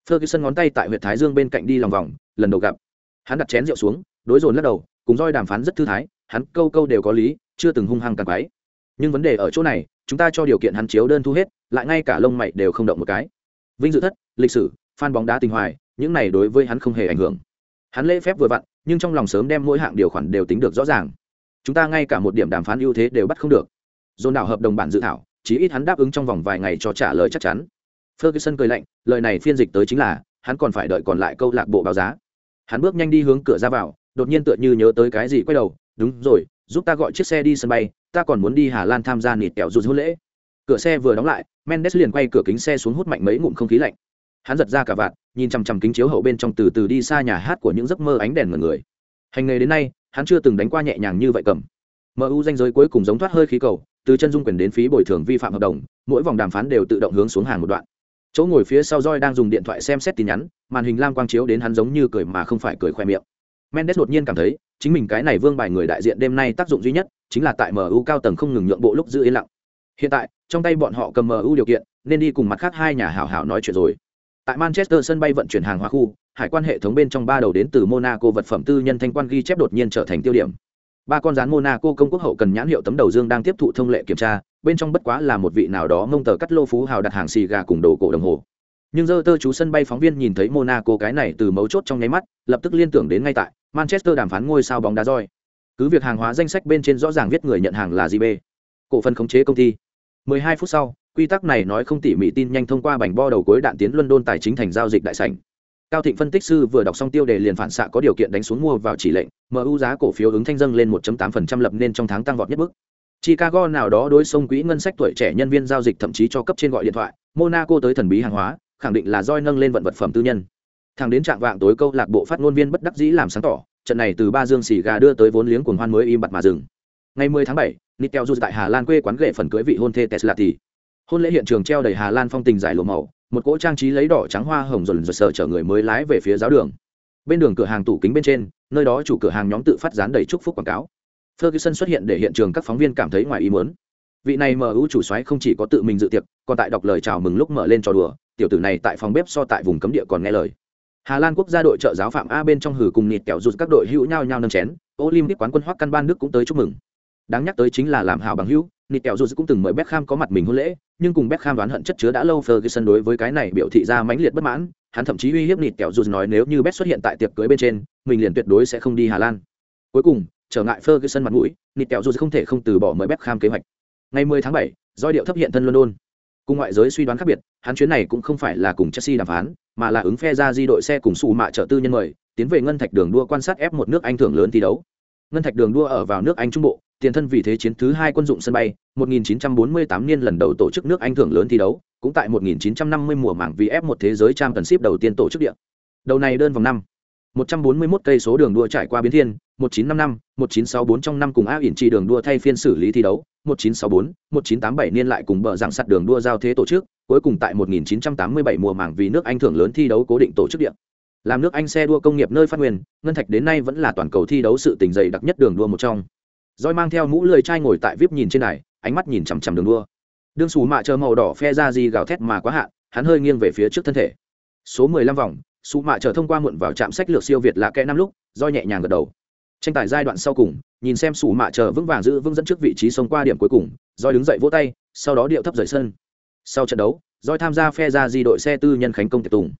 Ferguson ngón tay tại huyệt thái dương bên cạnh đi lòng vòng, lần đầu gặp. Hắn đặt chén rượu xuống đối dồn lắc đầu cùng roi đàm phán rất thư thái hắn câu câu đều có lý chưa từng hung hăng càng quái. Nhưng vấn đề ở chỗ này chúng ta cho điều kiện hắn chiếu đơn thu hết lại ngay cả lông mày đều không động một cái. Vinh dự thất lịch sử phan bóng đá tình hoài những này đối với hắn không hề ảnh hưởng. Hắn lễ phép vừa vặn nhưng trong lòng sớm đem mỗi hạng điều khoản đều tính được rõ ràng chúng ta ngay cả một điểm đàm phán ưu thế đều bắt không được. Dồn đảo hợp đồng bản dự thảo, chí ít hắn đáp ứng trong vòng vài ngày cho trả lời chắc chắn. Ferguson cười lạnh, lời này phiên dịch tới chính là, hắn còn phải đợi còn lại câu lạc bộ báo giá. Hắn bước nhanh đi hướng cửa ra vào, đột nhiên tựa như nhớ tới cái gì quay đầu, đúng rồi, giúp ta gọi chiếc xe đi sân bay, ta còn muốn đi hà lan tham gia nịt kẹo rụt hôn lễ. Cửa xe vừa đóng lại, mendes liền quay cửa kính xe xuống hút mạnh mấy ngụm không khí lạnh. Hắn giật ra cả vạt, nhìn chằm chằm kính chiếu hậu bên trong từ từ đi xa nhà hát của những giấc mơ ánh đèn mọi người. Hành nghề đến nay hắn chưa từng đánh qua nhẹ nhàng như vậy cầm. Mu danh giới cuối cùng giống thoát hơi khí cầu, từ chân dung quyền đến phí bồi thường vi phạm hợp đồng, mỗi vòng đàm phán đều tự động hướng xuống hàng một đoạn. Chỗ ngồi phía sau roi đang dùng điện thoại xem xét tin nhắn, màn hình lam quang chiếu đến hắn giống như cười mà không phải cười khoe miệng. Mendes đột nhiên cảm thấy, chính mình cái này vương bài người đại diện đêm nay tác dụng duy nhất, chính là tại mu cao tầng không ngừng nhượng bộ lúc giữ yên lặng. Hiện tại, trong tay bọn họ cầm mu điều kiện, nên đi cùng mặt khác hai nhà hảo hảo nói chuyện rồi. Tại manchester sân bay vận chuyển hàng hóa khu hải quan hệ thống bên trong ba đầu đến từ monaco vật phẩm tư nhân thanh quan ghi chép đột nhiên trở thành tiêu điểm. Ba con rán monaco công quốc hậu cần nhãn hiệu tấm đầu dương đang tiếp thụ thông lệ kiểm tra, bên trong bất quá là một vị nào đó mông tờ cắt lô phú hào đặt hàng xì gà cùng đồ cổ đồng hồ. Nhưng dơ tơ chú sân bay phóng viên nhìn thấy monaco cái này từ mấu chốt trong nháy mắt, lập tức liên tưởng đến ngay tại manchester đàm phán ngôi sao bóng đá roi. Cứ việc hàng hóa danh sách bên trên rõ ràng viết người nhận hàng là gb cổ phần khống chế công ty. 12 phút sau, quy tắc này nói không tỉ mỉ tin nhanh thông qua bành bo đầu cuối đạn tiến london tài chính thành giao dịch đại sảnh cao thịnh phân tích sư vừa đọc xong tiêu đề liền phản xạ có điều kiện đánh xuống mua vào chỉ lệnh mu giá cổ phiếu ứng thanh dâng lên 1.8% lập nên trong tháng tăng vọt nhất bước. chicago nào đó đối sông quỹ ngân sách tuổi trẻ nhân viên giao dịch thậm chí cho cấp trên gọi điện thoại monaco tới thần bí hàng hóa khẳng định là roi nâng lên vận vật phẩm tư nhân. Thằng đến trạng vạng tối câu lạc bộ phát ngôn viên bất đắc dĩ làm sáng tỏ trận này từ ba dương xì gà đưa tới vốn liếng cuồng hoan mới im bặt mà dừng. Ngày 10 tháng 7, Nitel du tại Hà Lan quê quán ghệ phần cưới vị hôn thê Tesla thì. Hôn lễ hiện trường treo đầy Hà Lan phong tình giải lụa màu một cỗ trang trí lấy đỏ trắng hoa hồng dồn dồn sợ chở người mới lái về phía giáo đường. Bên đường cửa hàng tủ kính bên trên, nơi đó chủ cửa hàng nhóm tự phát dán đầy chúc phúc quảng cáo. Ferguson xuất hiện để hiện trường các phóng viên cảm thấy ngoài ý muốn. Vị này mu chủ xoáy không chỉ có tự mình dự tiệc, còn tại đọc lời chào mừng lúc mở lên trò đùa, tiểu tử này tại phòng bếp so tại vùng cấm địa còn nghe lời. Hà lan quốc gia đội trợ giáo phạm a bên trong hử cùng nịt kẹo rụt các đội hữu nhau nhau nâng chén, olympic quán quân hoắc căn ban nước cũng tới chúc mừng. Đáng nhắc tới chính là làm hảo bằng hữu nịt kẹo dù cũng từng mời beckham có mặt mình hôn lễ nhưng cùng beckham đoán hận chất chứa đã lâu ferguson đối với cái này biểu thị ra mãnh liệt bất mãn hắn thậm chí uy hiếp nịt kẹo dù nói nếu như Beck xuất hiện tại tiệc cưới bên trên mình liền tuyệt đối sẽ không đi hà lan. Cuối cùng trở ngại ferguson mặt mũi nịt kẹo dù không thể không từ bỏ mời beckham kế hoạch. Ngày 10 tháng 7, doi điệu thấp hiện thân london. Cùng ngoại giới suy đoán khác biệt hắn chuyến này cũng không phải là cùng chelsea đàm phán mà là ứng phe ra di đội xe cùng sụ mạ trợ tư nhân mời tiến về ngân thạch đường đua quan sát ép một nước anh thưởng lớn thi đấu. Ngân thạch đường đua ở vào nước anh trung bộ tiền thân vì thế chiến thứ hai quân dụng sân bay 1948 niên lần đầu tổ chức nước anh thưởng lớn thi đấu cũng tại 1950 mùa mảng vì ép một thế giới trang tần ship đầu tiên tổ chức địa. Đầu này đơn vòng năm 141 cây số đường đua trải qua biến thiên 1955, 1964 trong năm cùng A ỉn trì đường đua thay phiên xử lý thi đấu 1964, 1987 niên lại cùng bờ giảng sắt đường đua giao thế tổ chức cuối cùng tại 1987 mùa mảng vì nước Anh thưởng lớn thi đấu cố định tổ chức địa. Làm nước Anh xe đua công nghiệp nơi phát nguyên ngân thạch đến nay vẫn là toàn cầu thi đấu sự tình dày đặc nhất đường đua một trong roi mang theo mũ lười trai ngồi tại vip nhìn trên này ánh mắt nhìn chằm chằm đường đua. Đương xù mạ chờ màu đỏ phe ra gì gào thét mà quá hạn, hắn hơi nghiêng về phía trước thân thể. Số 15 vòng, xù mạ chờ thông qua muộn vào trạm sách lược siêu việt là kẽ năm lúc do nhẹ nhàng gật đầu. Tranh tài giai đoạn sau cùng, nhìn xem xù mạ chờ vững vàng giữ vững dẫn trước vị trí sống qua điểm cuối cùng Doi đứng dậy vỗ tay, sau đó điệu thấp rời sân. Sau trận đấu Doi tham gia phe ra di đội xe tư nhân khánh công tiệc tùng.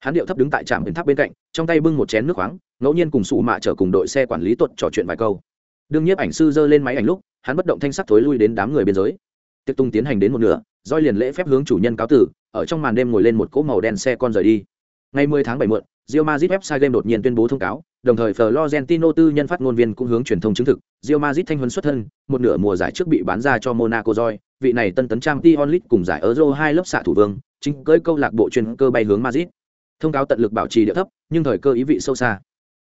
Hắn điệu thấp đứng tại trạm biển tháp bên cạnh, trong tay bưng một chén nước khoáng, ngẫu nhiên cùng xù mạ chờ cùng đội xe quản lý tuột trò chuyện vài câu đương nhiếp ảnh sư giơ lên máy ảnh lúc, hắn bất động thanh sắc thối lui đến đám người biên giới. Tiệc tung tiến hành đến một nửa roi liền lễ phép hướng chủ nhân cáo tử, ở trong màn đêm ngồi lên một cỗ màu đen xe con rời đi. Ngày 10 tháng 7 muộn, Real Madrid website game đột nhiên tuyên bố thông cáo, đồng thời Florentino tư nhân phát ngôn viên cũng hướng truyền thông chứng thực, Real Madrid thanh huấn xuất thân, một nửa mùa giải trước bị bán ra cho Monaco Joy, vị này tân tấn trang Tionlit cùng giải Euro hai lớp xạ thủ vương, chính cưới câu lạc bộ chuyên cơ bay hướng Madrid. Thông cáo tận lực bảo trì địa thấp, nhưng thời cơ ý vị sâu xa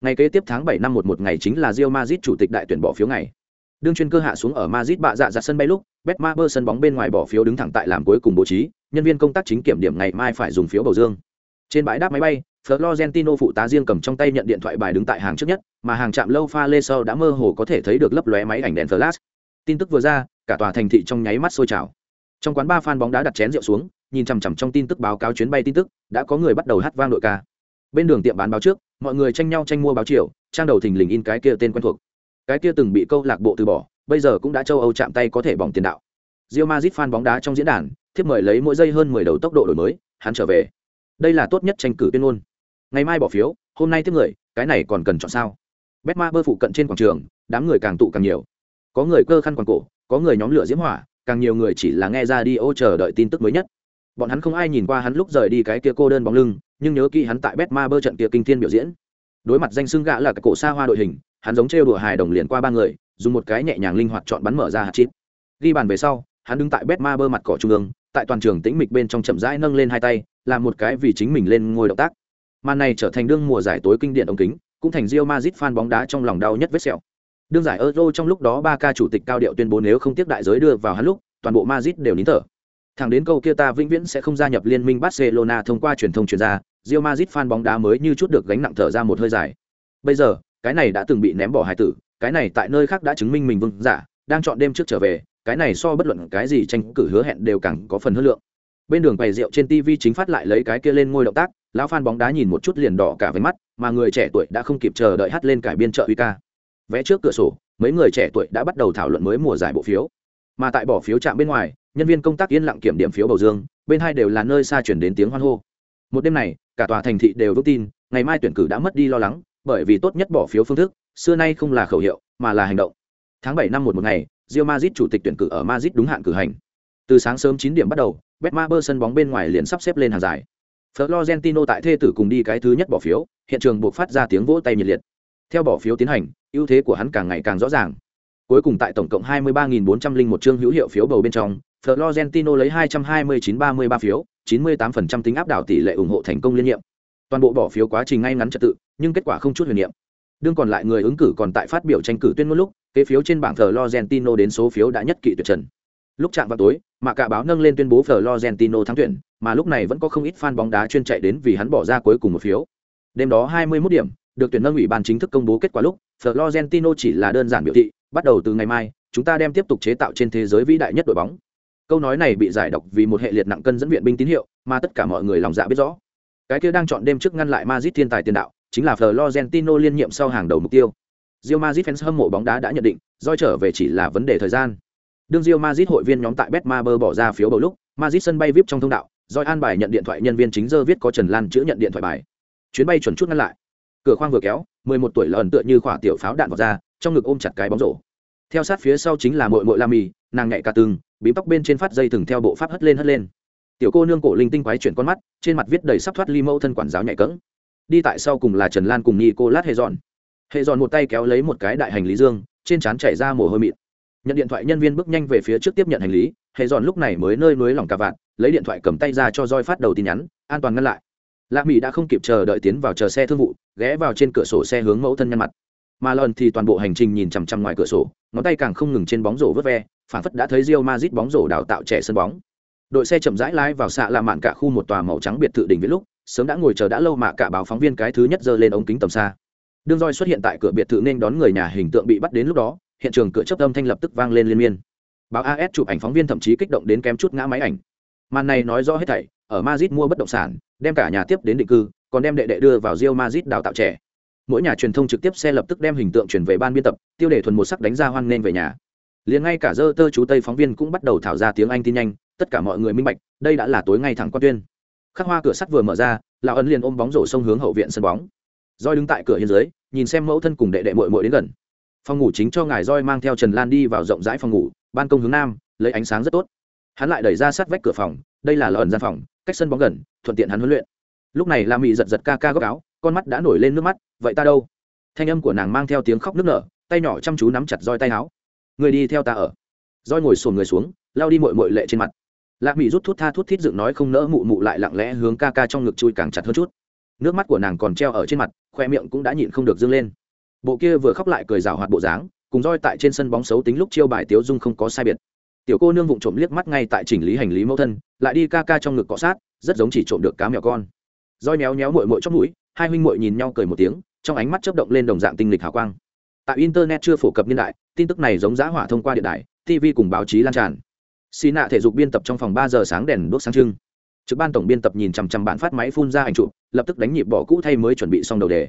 ngày kế tiếp tháng 7 năm một một ngày chính là Real Madrid chủ tịch đại tuyển bỏ phiếu ngày. Đương chuyên cơ hạ xuống ở Madrid bạ dạ dạ sân bay lúc Betmaber sân bóng bên ngoài bỏ phiếu đứng thẳng tại làm cuối cùng bố trí, nhân viên công tác chính kiểm điểm ngày mai phải dùng phiếu bầu dương. Trên bãi đáp máy bay, Florentino phụ tá riêng cầm trong tay nhận điện thoại bài đứng tại hàng trước nhất, mà hàng chạm lâu pha Leso đã mơ hồ có thể thấy được lấp lóe máy ảnh đèn flash. Tin tức vừa ra, cả tòa thành thị trong nháy mắt sôi trào. Trong quán ba fan bóng đá đặt chén rượu xuống, nhìn chằm chằm trong tin tức báo cáo chuyến bay tin tức, đã có người bắt đầu hát vang đội ca. Bên đường tiệm bán báo trước mọi người tranh nhau tranh mua báo chiều trang đầu thình lình in cái kia tên quen thuộc. Cái kia từng bị câu lạc bộ từ bỏ, bây giờ cũng đã châu âu chạm tay có thể bỏng tiền đạo. Rio mazit fan bóng đá trong diễn đàn, thiếp mời lấy mỗi giây hơn mười đầu tốc độ đổi mới, hắn trở về. Đây là tốt nhất tranh cử tuyên ngôn. Ngày mai bỏ phiếu, hôm nay tiếp người, cái này còn cần chọn sao? Betma bơ phụ cận trên quảng trường, đám người càng tụ càng nhiều. Có người cơ khăn quảng cổ, có người nhóm lửa diễm hỏa, càng nhiều người chỉ là nghe ra đi ô chờ đợi tin tức mới nhất bọn hắn không ai nhìn qua hắn lúc rời đi cái kia cô đơn bóng lưng, nhưng nhớ kỹ hắn tại betma bơ trận kia kinh thiên biểu diễn. Đối mặt danh xưng gã là cái cổ xa hoa đội hình, hắn giống trêu đùa hài đồng liền qua ba người, dùng một cái nhẹ nhàng linh hoạt chọn bắn mở ra hạt chít. Ghi bàn về sau, hắn đứng tại betma bơ mặt cỏ trung ương, tại toàn trường tĩnh mịch bên trong chậm rãi nâng lên hai tay, làm một cái vì chính mình lên ngôi động tác. Màn này trở thành đương mùa giải tối kinh điển ống kính, cũng thành Real Madrid fan bóng đá trong lòng đau nhất vết sẹo. Đương giải Euro trong lúc đó ba ca chủ tịch cao điệu tuyên bố nếu không tiếp đại giới đưa vào hắn lúc, toàn bộ Madrid đều nín thở thẳng đến câu kia ta vĩnh viễn sẽ không gia nhập liên minh Barcelona thông qua truyền thông truyền ra Real Madrid fan bóng đá mới như chút được gánh nặng thở ra một hơi dài. Bây giờ, cái này đã từng bị ném bỏ hài tử, cái này tại nơi khác đã chứng minh mình vương giả dạ, đang chọn đêm trước trở về, cái này so bất luận cái gì tranh cử hứa hẹn đều càng có phần hơn lượng. Bên đường bày rượu trên tv chính phát lại lấy cái kia lên ngôi động tác, lão fan bóng đá nhìn một chút liền đỏ cả với mắt, mà người trẻ tuổi đã không kịp chờ đợi hắt lên cải biên trợ uy ca vẽ trước cửa sổ, mấy người trẻ tuổi đã bắt đầu thảo luận mới mùa giải bộ phiếu. Mà tại bỏ phiếu trạm bên ngoài nhân viên công tác yên lặng kiểm điểm phiếu bầu dương, bên hai đều là nơi xa chuyển đến tiếng hoan hô. Một đêm này, cả tòa thành thị đều vững tin, ngày mai tuyển cử đã mất đi lo lắng, bởi vì tốt nhất bỏ phiếu phương thức, xưa nay không là khẩu hiệu, mà là hành động. Tháng bảy năm một một ngày rio mazit chủ tịch tuyển cử ở mazit đúng hạn cử hành. Từ sáng sớm chín điểm bắt đầu Betmaber sân bóng bên ngoài liền sắp xếp lên hàng dài. Florentino tại thê tử cùng đi cái thứ nhất bỏ phiếu, hiện trường buộc phát ra tiếng vỗ tay nhiệt liệt. Theo bỏ phiếu tiến hành, ưu thế của hắn càng ngày càng rõ ràng. Cuối cùng tại tổng cộng 23.401 chương hữu hiệu phiếu bầu bên trong Florentino lấy 229-33 phiếu 98% tính áp đảo tỷ lệ ủng hộ thành công liên nhiệm. Toàn bộ bỏ phiếu quá trình ngay ngắn trật tự, nhưng kết quả không chút huyền niệm. Đương còn lại người ứng cử còn tại phát biểu tranh cử tuyên ngôn lúc, kế phiếu trên bảng Florentino đến số phiếu đã nhất kỵ tuyệt trần. Lúc chạm vào tối, mà cả báo nâng lên tuyên bố Florentino thắng tuyển, mà lúc này vẫn có không ít fan bóng đá chuyên chạy đến vì hắn bỏ ra cuối cùng một phiếu. Đêm đó 21 điểm, được tuyển nâng ủy ban chính thức công bố kết quả lúc, Florentino chỉ là đơn giản biểu thị, bắt đầu từ ngày mai, chúng ta đem tiếp tục chế tạo trên thế giới vĩ đại nhất đội bóng câu nói này bị giải độc vì một hệ liệt nặng cân dẫn viện binh tín hiệu, mà tất cả mọi người lòng dạ biết rõ. Cái kia đang chọn đêm trước ngăn lại mazit thiên tài tiền đạo, chính là Florentino liên nhiệm sau hàng đầu mục tiêu. Rio mazit fans hâm mộ bóng đá đã nhận định doi trở về chỉ là vấn đề thời gian. Đương rio mazit hội viên nhóm tại Betmaber bỏ ra phiếu bầu lúc mazit sân bay VIP trong thông đạo doi an bài nhận điện thoại nhân viên chính dơ viết có Trần Lan chữ nhận điện thoại bài. Chuyến bay chuẩn chút ngăn lại. Cửa khoang vừa kéo 11 tuổi lần tựa như khỏa tiểu pháo đạn vào ra, trong ngực ôm chặt cái bóng rổ. Theo sát phía sau chính là mội mội la mì nàng nhạy cả từng bím tóc bên trên phát dây thừng theo bộ pháp hất lên hất lên. Tiểu cô nương cổ linh tinh quái chuyển con mắt, trên mặt viết đầy sắp thoát ly mẫu thân quản giáo nhạy cỡng. Đi tại sau cùng là trần lan cùng nhi cô lát hệ dọn. Hệ dọn một tay kéo lấy một cái đại hành lý dương, trên trán chảy ra mồ hôi mịn. Nhận điện thoại nhân viên bước nhanh về phía trước tiếp nhận hành lý hệ dọn lúc này mới nơi núi lòng cả vạn lấy điện thoại cầm tay ra cho roi phát đầu tin nhắn, an toàn ngăn lại. Lạc mỹ đã không kịp chờ đợi tiến vào chờ xe thương vụ, ghé vào trên cửa sổ xe hướng mẫu thân nhăn mặt. Mà lần thì toàn bộ hành trình nhìn chằm chằm ngoài cửa sổ, ngón tay càng không ngừng trên bóng rổ vớt ve phản phất đã thấy Real Madrid bóng rổ đào tạo trẻ sân bóng. Đội xe chậm rãi lái vào xạ là mạn cả khu một tòa màu trắng biệt thự đỉnh viết lúc, sớm đã ngồi chờ đã lâu mà cả báo phóng viên cái thứ nhất giơ lên ống kính tầm xa. Đương roi xuất hiện tại cửa biệt thự nên đón người nhà hình tượng bị bắt đến lúc đó, hiện trường cửa chớp âm thanh lập tức vang lên liên miên. Báo as chụp ảnh phóng viên thậm chí kích động đến kém chút ngã máy ảnh. Màn này nói rõ hết thảy, ở Madrid mua bất động sản, đem cả nhà tiếp đến định cư, còn đem đệ đệ đưa vào Real Madrid đào tạo trẻ. Mỗi nhà truyền thông trực tiếp xe lập tức đem hình tượng chuyển về ban biên tập, tiêu đề thuần một sắc đánh ra hoan nghênh về nhà liền ngay cả dơ tơ chú tây phóng viên cũng bắt đầu thảo ra tiếng anh tin nhanh tất cả mọi người minh bạch đây đã là tối ngày thẳng quan tuyên khắc hoa cửa sắt vừa mở ra lão ấn liền ôm bóng rổ sông hướng hậu viện sân bóng roi đứng tại cửa hiên dưới nhìn xem mẫu thân cùng đệ đệ mội mội đến gần phòng ngủ chính cho ngài roi mang theo trần lan đi vào rộng rãi phòng ngủ ban công hướng nam lấy ánh sáng rất tốt hắn lại đẩy ra sát vách cửa phòng đây là lợn gian phòng cách sân bóng gần thuận tiện hắn huấn luyện lúc này la mị giật giật ca ca góc áo con mắt đã nổi lên nước mắt vậy ta đâu thanh âm của nàng mang theo tiếng khóc nức nở tay nhỏ chăm chú nắm chặt roi tay áo người đi theo ta ở. Roi ngồi sồn người xuống, lao đi mội mội lệ trên mặt. Lạc mỹ rút thuốc tha thuốc thít dựng nói không nỡ mụ mụ lại lặng lẽ hướng ca ca trong ngực chui càng chặt hơn chút. Nước mắt của nàng còn treo ở trên mặt, khoe miệng cũng đã nhịn không được dâng lên. Bộ kia vừa khóc lại cười rào hoạt bộ dáng, cùng roi tại trên sân bóng xấu tính lúc chiêu bài tiếu dung không có sai biệt. Tiểu cô nương vụng trộm liếc mắt ngay tại chỉnh lý hành lý mẫu thân, lại đi ca ca trong ngực cọ sát, rất giống chỉ trộm được cá mèo con. Roi méo méo mội mội trong mũi, hai huynh mội nhìn nhau cười một tiếng, trong ánh mắt chớp động lên đồng dạng tinh lịch hào quang. Tại internet chưa phổ cập niên đại tin tức này giống giá hỏa thông qua điện đài tv cùng báo chí lan tràn xì nạ thể dục biên tập trong phòng ba giờ sáng đèn đuốc sáng trưng trực ban tổng biên tập nhìn chằm chằm bạn phát máy phun ra ảnh chụp lập tức đánh nhịp bỏ cũ thay mới chuẩn bị xong đầu đề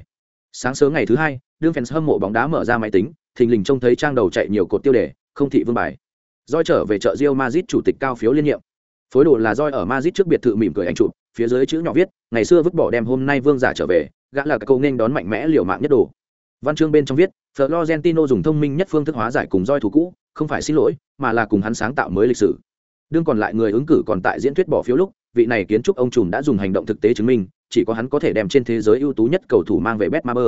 sáng sớm ngày thứ hai đương fans hâm mộ bóng đá mở ra máy tính thình lình trông thấy trang đầu chạy nhiều cột tiêu đề không thị vương bài Doi trở về chợ Rio Madrid chủ tịch cao phiếu liên nhiệm. Phối đồ là Doi ở Madrid trước biệt thự mỉm cười anh chụp, phía dưới chữ nhỏ viết, ngày xưa vứt bỏ đem hôm nay vương giả trở về, gã là cái câu nên đón mạnh mẽ liều mạng nhất đồ. Văn chương bên trong viết, Florentino dùng thông minh nhất phương thức hóa giải cùng roi thủ cũ, không phải xin lỗi, mà là cùng hắn sáng tạo mới lịch sử. Đương còn lại người ứng cử còn tại diễn thuyết bỏ phiếu lúc, vị này kiến trúc ông trùm đã dùng hành động thực tế chứng minh, chỉ có hắn có thể đem trên thế giới ưu tú nhất cầu thủ mang về Betmaber.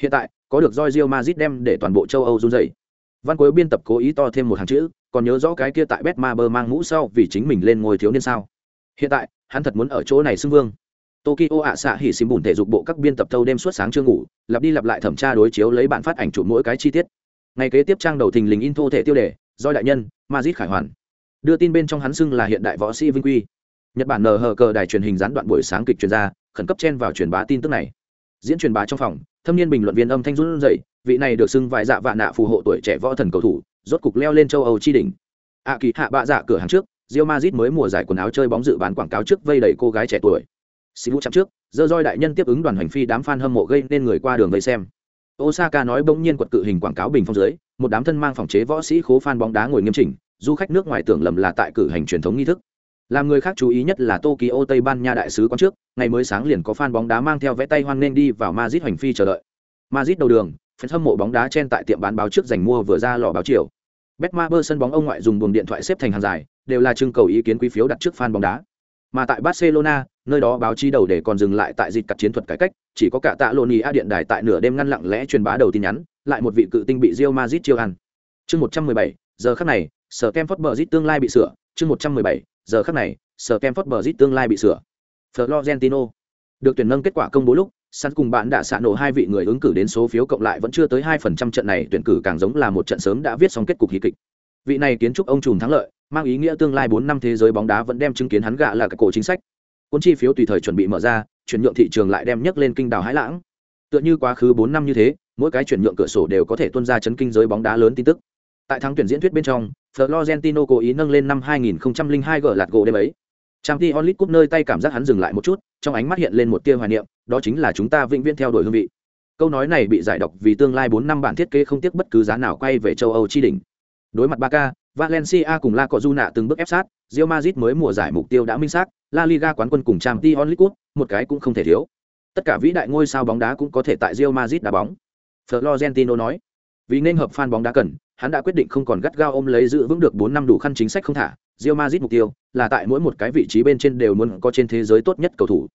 Hiện tại, có được roi Real Madrid đem để toàn bộ châu Âu run rẩy. Văn cuối biên tập cố ý to thêm một hàng chữ, còn nhớ rõ cái kia tại Betmaber mang mũ sau vì chính mình lên ngôi thiếu niên sao? Hiện tại, hắn thật muốn ở chỗ này xưng vương. Tokyo ạ xạ hỉ xìm bùn thể dục bộ các biên tập thâu đêm suốt sáng chưa ngủ, lặp đi lặp lại thẩm tra đối chiếu lấy bản phát ảnh chụp mỗi cái chi tiết. Ngày kế tiếp trang đầu thình lình in thô thể tiêu đề, doi đại nhân, mazit khải hoàn. Đưa tin bên trong hắn xưng là hiện đại võ sĩ vinh quy. Nhật Bản nờ cờ đài truyền hình gián đoạn buổi sáng kịch truyền ra, khẩn cấp chen vào truyền bá tin tức này. Diễn truyền bá trong phòng, thâm niên bình luận viên âm thanh run dậy, vị này được xưng vài dạ vạn nạ phù hộ tuổi trẻ võ thần cầu thủ, rốt cục leo lên châu Âu chi đỉnh. A kỳ hạ bạ dạ cửa hàng trước, rio mazit mới mùa giải quần áo chơi bóng dự bán quảng cáo trước vây đầy cô gái trẻ tuổi. Sivu chạm trước, dơ roi đại nhân tiếp ứng đoàn hành phi đám fan hâm mộ gây nên người qua đường vây xem. Osaka nói bỗng nhiên quật cự hình quảng cáo bình phong dưới, một đám thân mang phòng chế võ sĩ khố fan bóng đá ngồi nghiêm chỉnh, du khách nước ngoài tưởng lầm là tại cử hành truyền thống nghi thức. Làm người khác chú ý nhất là Tokyo Tây Ban Nha đại sứ quán trước, ngày mới sáng liền có fan bóng đá mang theo vẽ tay hoan nên đi vào Madrid hành phi chờ đợi. Madrid đầu đường, fan hâm mộ bóng đá chen tại tiệm bán báo trước giành mua vừa ra lò báo chiều. Betmaber sân bóng ông ngoại dùng buồng điện thoại xếp thành hàng dài, đều là trưng cầu ý kiến quý phiếu đặt trước fan bóng đá. Mà tại Barcelona, nơi đó báo chí đầu để còn dừng lại tại dịch cắt chiến thuật cải cách, chỉ có cả tạ Lonia điện đài tại nửa đêm ngăn lặng lẽ truyền bá đầu tin nhắn, lại một vị cự tinh bị Real Madrid chiêu ăn. Chương 117, giờ khắc này, sở Kemford Bridge tương lai bị sửa, chương 117, giờ khắc này, sở kem phớt bờ tương lai bị sửa. Florentino. Được tuyển nâng kết quả công bố lúc săn cùng bạn đã xạ nổ hai vị người ứng cử đến số phiếu cộng lại vẫn chưa tới hai phần trăm trận này tuyển cử càng giống là một trận sớm đã viết xong kết cục hí kịch. Vị này kiến trúc ông trùm thắng lợi mang ý nghĩa tương lai bốn năm thế giới bóng đá vẫn đem chứng kiến hắn gạ là cái cổ chính sách cuốn chi phiếu tùy thời chuẩn bị mở ra, chuyển nhượng thị trường lại đem nhấc lên kinh đảo hãi lãng. Tựa như quá khứ bốn năm như thế, mỗi cái chuyển nhượng cửa sổ đều có thể tuân ra chấn kinh giới bóng đá lớn tin tức. Tại thắng tuyển diễn thuyết bên trong, florentino cố ý nâng lên năm 2002 g lạt gỗ đêm ấy. Trang t onlit cúp nơi tay cảm giác hắn dừng lại một chút, trong ánh mắt hiện lên một tia hoài niệm, đó chính là chúng ta vĩnh viễn theo đuổi hương vị. Câu nói này bị giải đọc vì tương lai bốn năm bản thiết kế không tiếc bất cứ giá nào quay về châu âu chi đỉnh. Đối mặt ba ca. Valencia cùng La Cojuna từng bước ép sát, Real Madrid mới mùa giải mục tiêu đã minh xác, La Liga quán quân cùng Champions League, một cái cũng không thể thiếu. Tất cả vĩ đại ngôi sao bóng đá cũng có thể tại Real Madrid đá bóng. Florentino nói, vì nên hợp fan bóng đá cần, hắn đã quyết định không còn gắt gao ôm lấy giữ vững được 4 năm đủ khăn chính sách không thả. Real Madrid mục tiêu là tại mỗi một cái vị trí bên trên đều muốn có trên thế giới tốt nhất cầu thủ.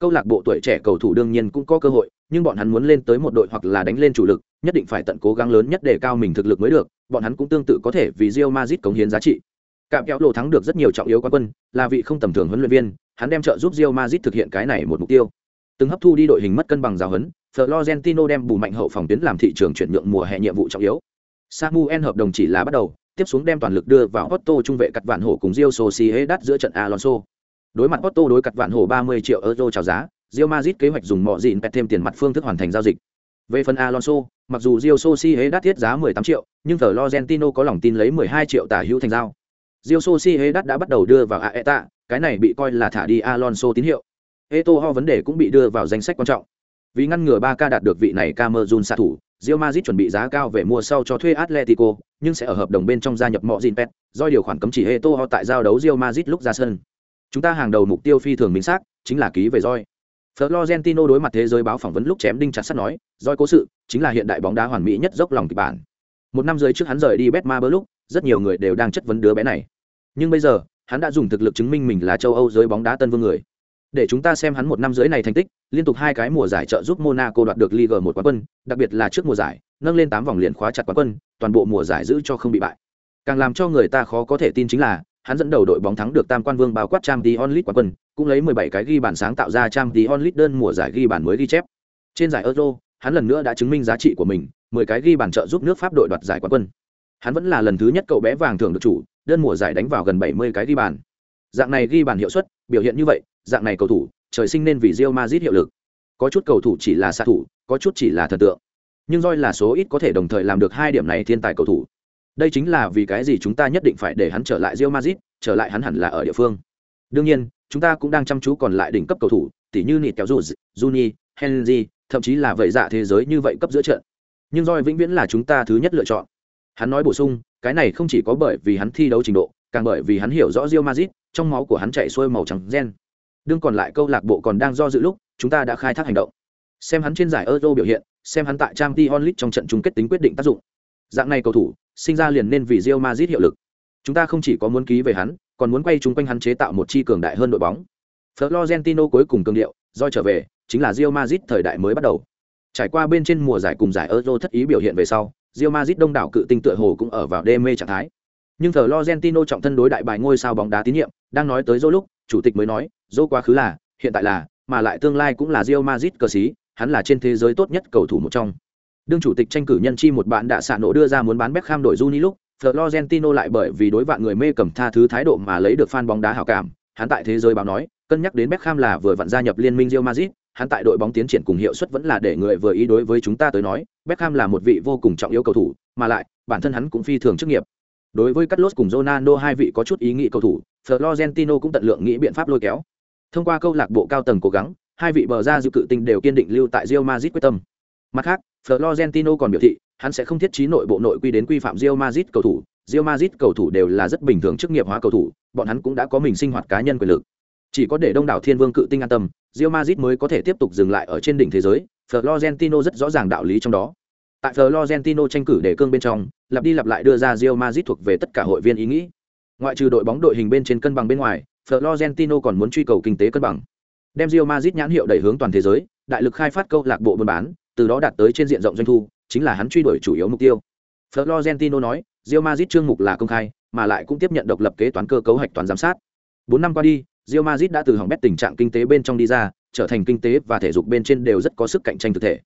Câu lạc bộ tuổi trẻ cầu thủ đương nhiên cũng có cơ hội, nhưng bọn hắn muốn lên tới một đội hoặc là đánh lên chủ lực, nhất định phải tận cố gắng lớn nhất để cao mình thực lực mới được, bọn hắn cũng tương tự có thể vì Real Madrid cống hiến giá trị. Cạm kéo lộ thắng được rất nhiều trọng yếu quán quân, là vị không tầm thường huấn luyện viên, hắn đem trợ giúp Real Madrid thực hiện cái này một mục tiêu. Từng hấp thu đi đội hình mất cân bằng giáo huấn, Florentino đem bù mạnh hậu phòng tuyến làm thị trường chuyển nhượng mùa hè nhiệm vụ trọng yếu. Samuel hợp đồng chỉ là bắt đầu, tiếp xuống đem toàn lực đưa vào Otto trung vệ cắt vạn hổ cùng Real Sociedad giữa trận Alonso. Đối mặt Otto đối cặt vạn hổ 30 triệu euro chào giá, Real Madrid kế hoạch dùng mọ dịn pet thêm tiền mặt phương thức hoàn thành giao dịch. Về phần Alonso, mặc dù Real Sociedad thiết giá 18 triệu, nhưng Florentino có lòng tin lấy 12 triệu tả hữu thành giao. Real Sociedad đã bắt đầu đưa vào Aeta, cái này bị coi là thả đi Alonso tín hiệu. Eto'o vấn đề cũng bị đưa vào danh sách quan trọng. Vì ngăn ngừa 3K đạt được vị này Camerun xạ thủ, Real Madrid chuẩn bị giá cao về mua sau cho thuê Atletico, nhưng sẽ ở hợp đồng bên trong gia nhập mọi Pet, do điều khoản cấm chỉ Eto'o tại giao đấu Real Madrid lúc ra sân. Chúng ta hàng đầu mục tiêu phi thường minh xác, chính là ký về roi. Florentino đối mặt thế giới báo phỏng vấn lúc chém đinh chặt sắt nói, roi cố sự chính là hiện đại bóng đá hoàn mỹ nhất dốc lòng kịch bản. Một năm dưới trước hắn rời đi Betmaber lúc, rất nhiều người đều đang chất vấn đứa bé này. Nhưng bây giờ, hắn đã dùng thực lực chứng minh mình là châu Âu giới bóng đá tân vương người. Để chúng ta xem hắn một năm dưới này thành tích, liên tục hai cái mùa giải trợ giúp Monaco đoạt được Liga một quán quân, đặc biệt là trước mùa giải, nâng lên tám vòng liền khóa chặt quán quân, toàn bộ mùa giải giữ cho không bị bại. Càng làm cho người ta khó có thể tin chính là, hắn dẫn đầu đội bóng thắng được tam quan vương bao quát trang t onlit quán quân, cũng lấy 17 cái ghi bàn sáng tạo ra trang t onlit đơn mùa giải ghi bàn mới ghi chép. Trên giải Euro, hắn lần nữa đã chứng minh giá trị của mình, 10 cái ghi bàn trợ giúp nước Pháp đội đoạt giải quán quân. Hắn vẫn là lần thứ nhất cậu bé vàng thưởng được chủ, đơn mùa giải đánh vào gần 70 cái ghi bàn. Dạng này ghi bàn hiệu suất, biểu hiện như vậy, dạng này cầu thủ, trời sinh nên vì Real Madrid hiệu lực. Có chút cầu thủ chỉ là xạ thủ, có chút chỉ là thần tượng. Nhưng roi là số ít có thể đồng thời làm được hai điểm này thiên tài cầu thủ. Đây chính là vì cái gì chúng ta nhất định phải để hắn trở lại Real Madrid, trở lại hắn hẳn là ở địa phương. Đương nhiên, chúng ta cũng đang chăm chú còn lại đỉnh cấp cầu thủ, tỉ như Nịt kéo dù, Juni, Henry, thậm chí là vậy dạ thế giới như vậy cấp giữa trận. Nhưng roi vĩnh viễn là chúng ta thứ nhất lựa chọn. Hắn nói bổ sung, cái này không chỉ có bởi vì hắn thi đấu trình độ, càng bởi vì hắn hiểu rõ Real Madrid, trong máu của hắn chảy xuôi màu trắng gen. Đương còn lại câu lạc bộ còn đang do dự lúc, chúng ta đã khai thác hành động. Xem hắn trên giải Euro biểu hiện, xem hắn tại trang t onlit trong trận chung kết tính quyết định tác dụng. Dạng này cầu thủ, sinh ra liền nên vì Real Madrid hiệu lực. Chúng ta không chỉ có muốn ký về hắn, còn muốn quay chúng quanh hắn chế tạo một chi cường đại hơn đội bóng. Florentino cuối cùng cường điệu, do trở về, chính là Real Madrid thời đại mới bắt đầu. Trải qua bên trên mùa giải cùng giải Euro thất ý biểu hiện về sau, Real Madrid đông đảo cự tinh tựa hồ cũng ở vào đê mê trạng thái. Nhưng Florentino trọng thân đối đại bài ngôi sao bóng đá tín nhiệm, đang nói tới Zô lúc, chủ tịch mới nói, Zô quá khứ là, hiện tại là, mà lại tương lai cũng là Real Madrid cờ sĩ, hắn là trên thế giới tốt nhất cầu thủ một trong. Đương chủ tịch tranh cử nhân chi một bạn đã xạ nổ đưa ra muốn bán Beckham đổi Juni lúc, Florentino lại bởi vì đối vạn người mê cầm tha thứ thái độ mà lấy được fan bóng đá hảo cảm, hắn tại thế giới báo nói, cân nhắc đến Beckham là vừa vặn gia nhập liên minh Real Madrid, hắn tại đội bóng tiến triển cùng hiệu suất vẫn là để người vừa ý đối với chúng ta tới nói, Beckham là một vị vô cùng trọng yếu cầu thủ, mà lại, bản thân hắn cũng phi thường chức nghiệp. Đối với Carlos cùng Ronaldo hai vị có chút ý nghĩ cầu thủ, Florentino cũng tận lượng nghĩ biện pháp lôi kéo. Thông qua câu lạc bộ cao tầng cố gắng, hai vị bờ ra dự cự tinh đều kiên định lưu tại Real Madrid quyết tâm. Mặt khác, Florentino còn biểu thị, hắn sẽ không thiết trí nội bộ nội quy đến quy phạm Real Madrid cầu thủ, Real Madrid cầu thủ đều là rất bình thường chức nghiệp hóa cầu thủ, bọn hắn cũng đã có mình sinh hoạt cá nhân quyền lực. Chỉ có để đông đảo thiên vương cự tinh an tâm, Real Madrid mới có thể tiếp tục dừng lại ở trên đỉnh thế giới, Florentino rất rõ ràng đạo lý trong đó. Tại Florentino tranh cử để cương bên trong, lặp đi lặp lại đưa ra Real Madrid thuộc về tất cả hội viên ý nghĩ. Ngoại trừ đội bóng đội hình bên trên cân bằng bên ngoài, Florentino còn muốn truy cầu kinh tế cân bằng. Đem Real Madrid nhãn hiệu đẩy hướng toàn thế giới, đại lực khai phát câu lạc bộ buôn bán, từ đó đạt tới trên diện rộng doanh thu, chính là hắn truy đuổi chủ yếu mục tiêu. Florentino nói, Real Madrid chương mục là công khai, mà lại cũng tiếp nhận độc lập kế toán cơ cấu hạch toán giám sát. Bốn năm qua đi, Real Madrid đã từ hỏng bét tình trạng kinh tế bên trong đi ra, trở thành kinh tế và thể dục bên trên đều rất có sức cạnh tranh thực thể.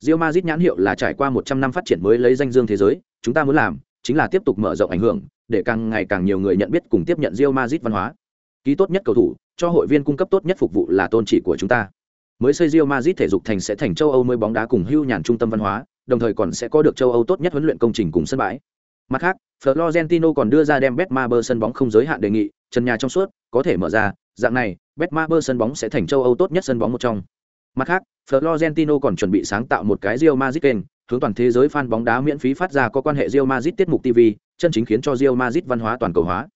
Real Madrid nhãn hiệu là trải qua 100 năm phát triển mới lấy danh dương thế giới, chúng ta muốn làm chính là tiếp tục mở rộng ảnh hưởng, để càng ngày càng nhiều người nhận biết cùng tiếp nhận Real Madrid văn hóa. Ký tốt nhất cầu thủ, cho hội viên cung cấp tốt nhất phục vụ là tôn chỉ của chúng ta. Mới xây Real Madrid thể dục thành sẽ thành châu Âu mới bóng đá cùng hưu nhàn trung tâm văn hóa, đồng thời còn sẽ có được châu Âu tốt nhất huấn luyện công trình cùng sân bãi. Mặt khác, Florentino còn đưa ra đem Betmaber sân bóng không giới hạn đề nghị, trần nhà trong suốt, có thể mở ra, dạng này, Betmaber sân bóng sẽ thành châu Âu tốt nhất sân bóng một trong. Mặt khác, Florentino còn chuẩn bị sáng tạo một cái Real Madrid kênh, hướng toàn thế giới fan bóng đá miễn phí phát ra có quan hệ Real Madrid tiết mục TV, chân chính khiến cho Real Madrid văn hóa toàn cầu hóa.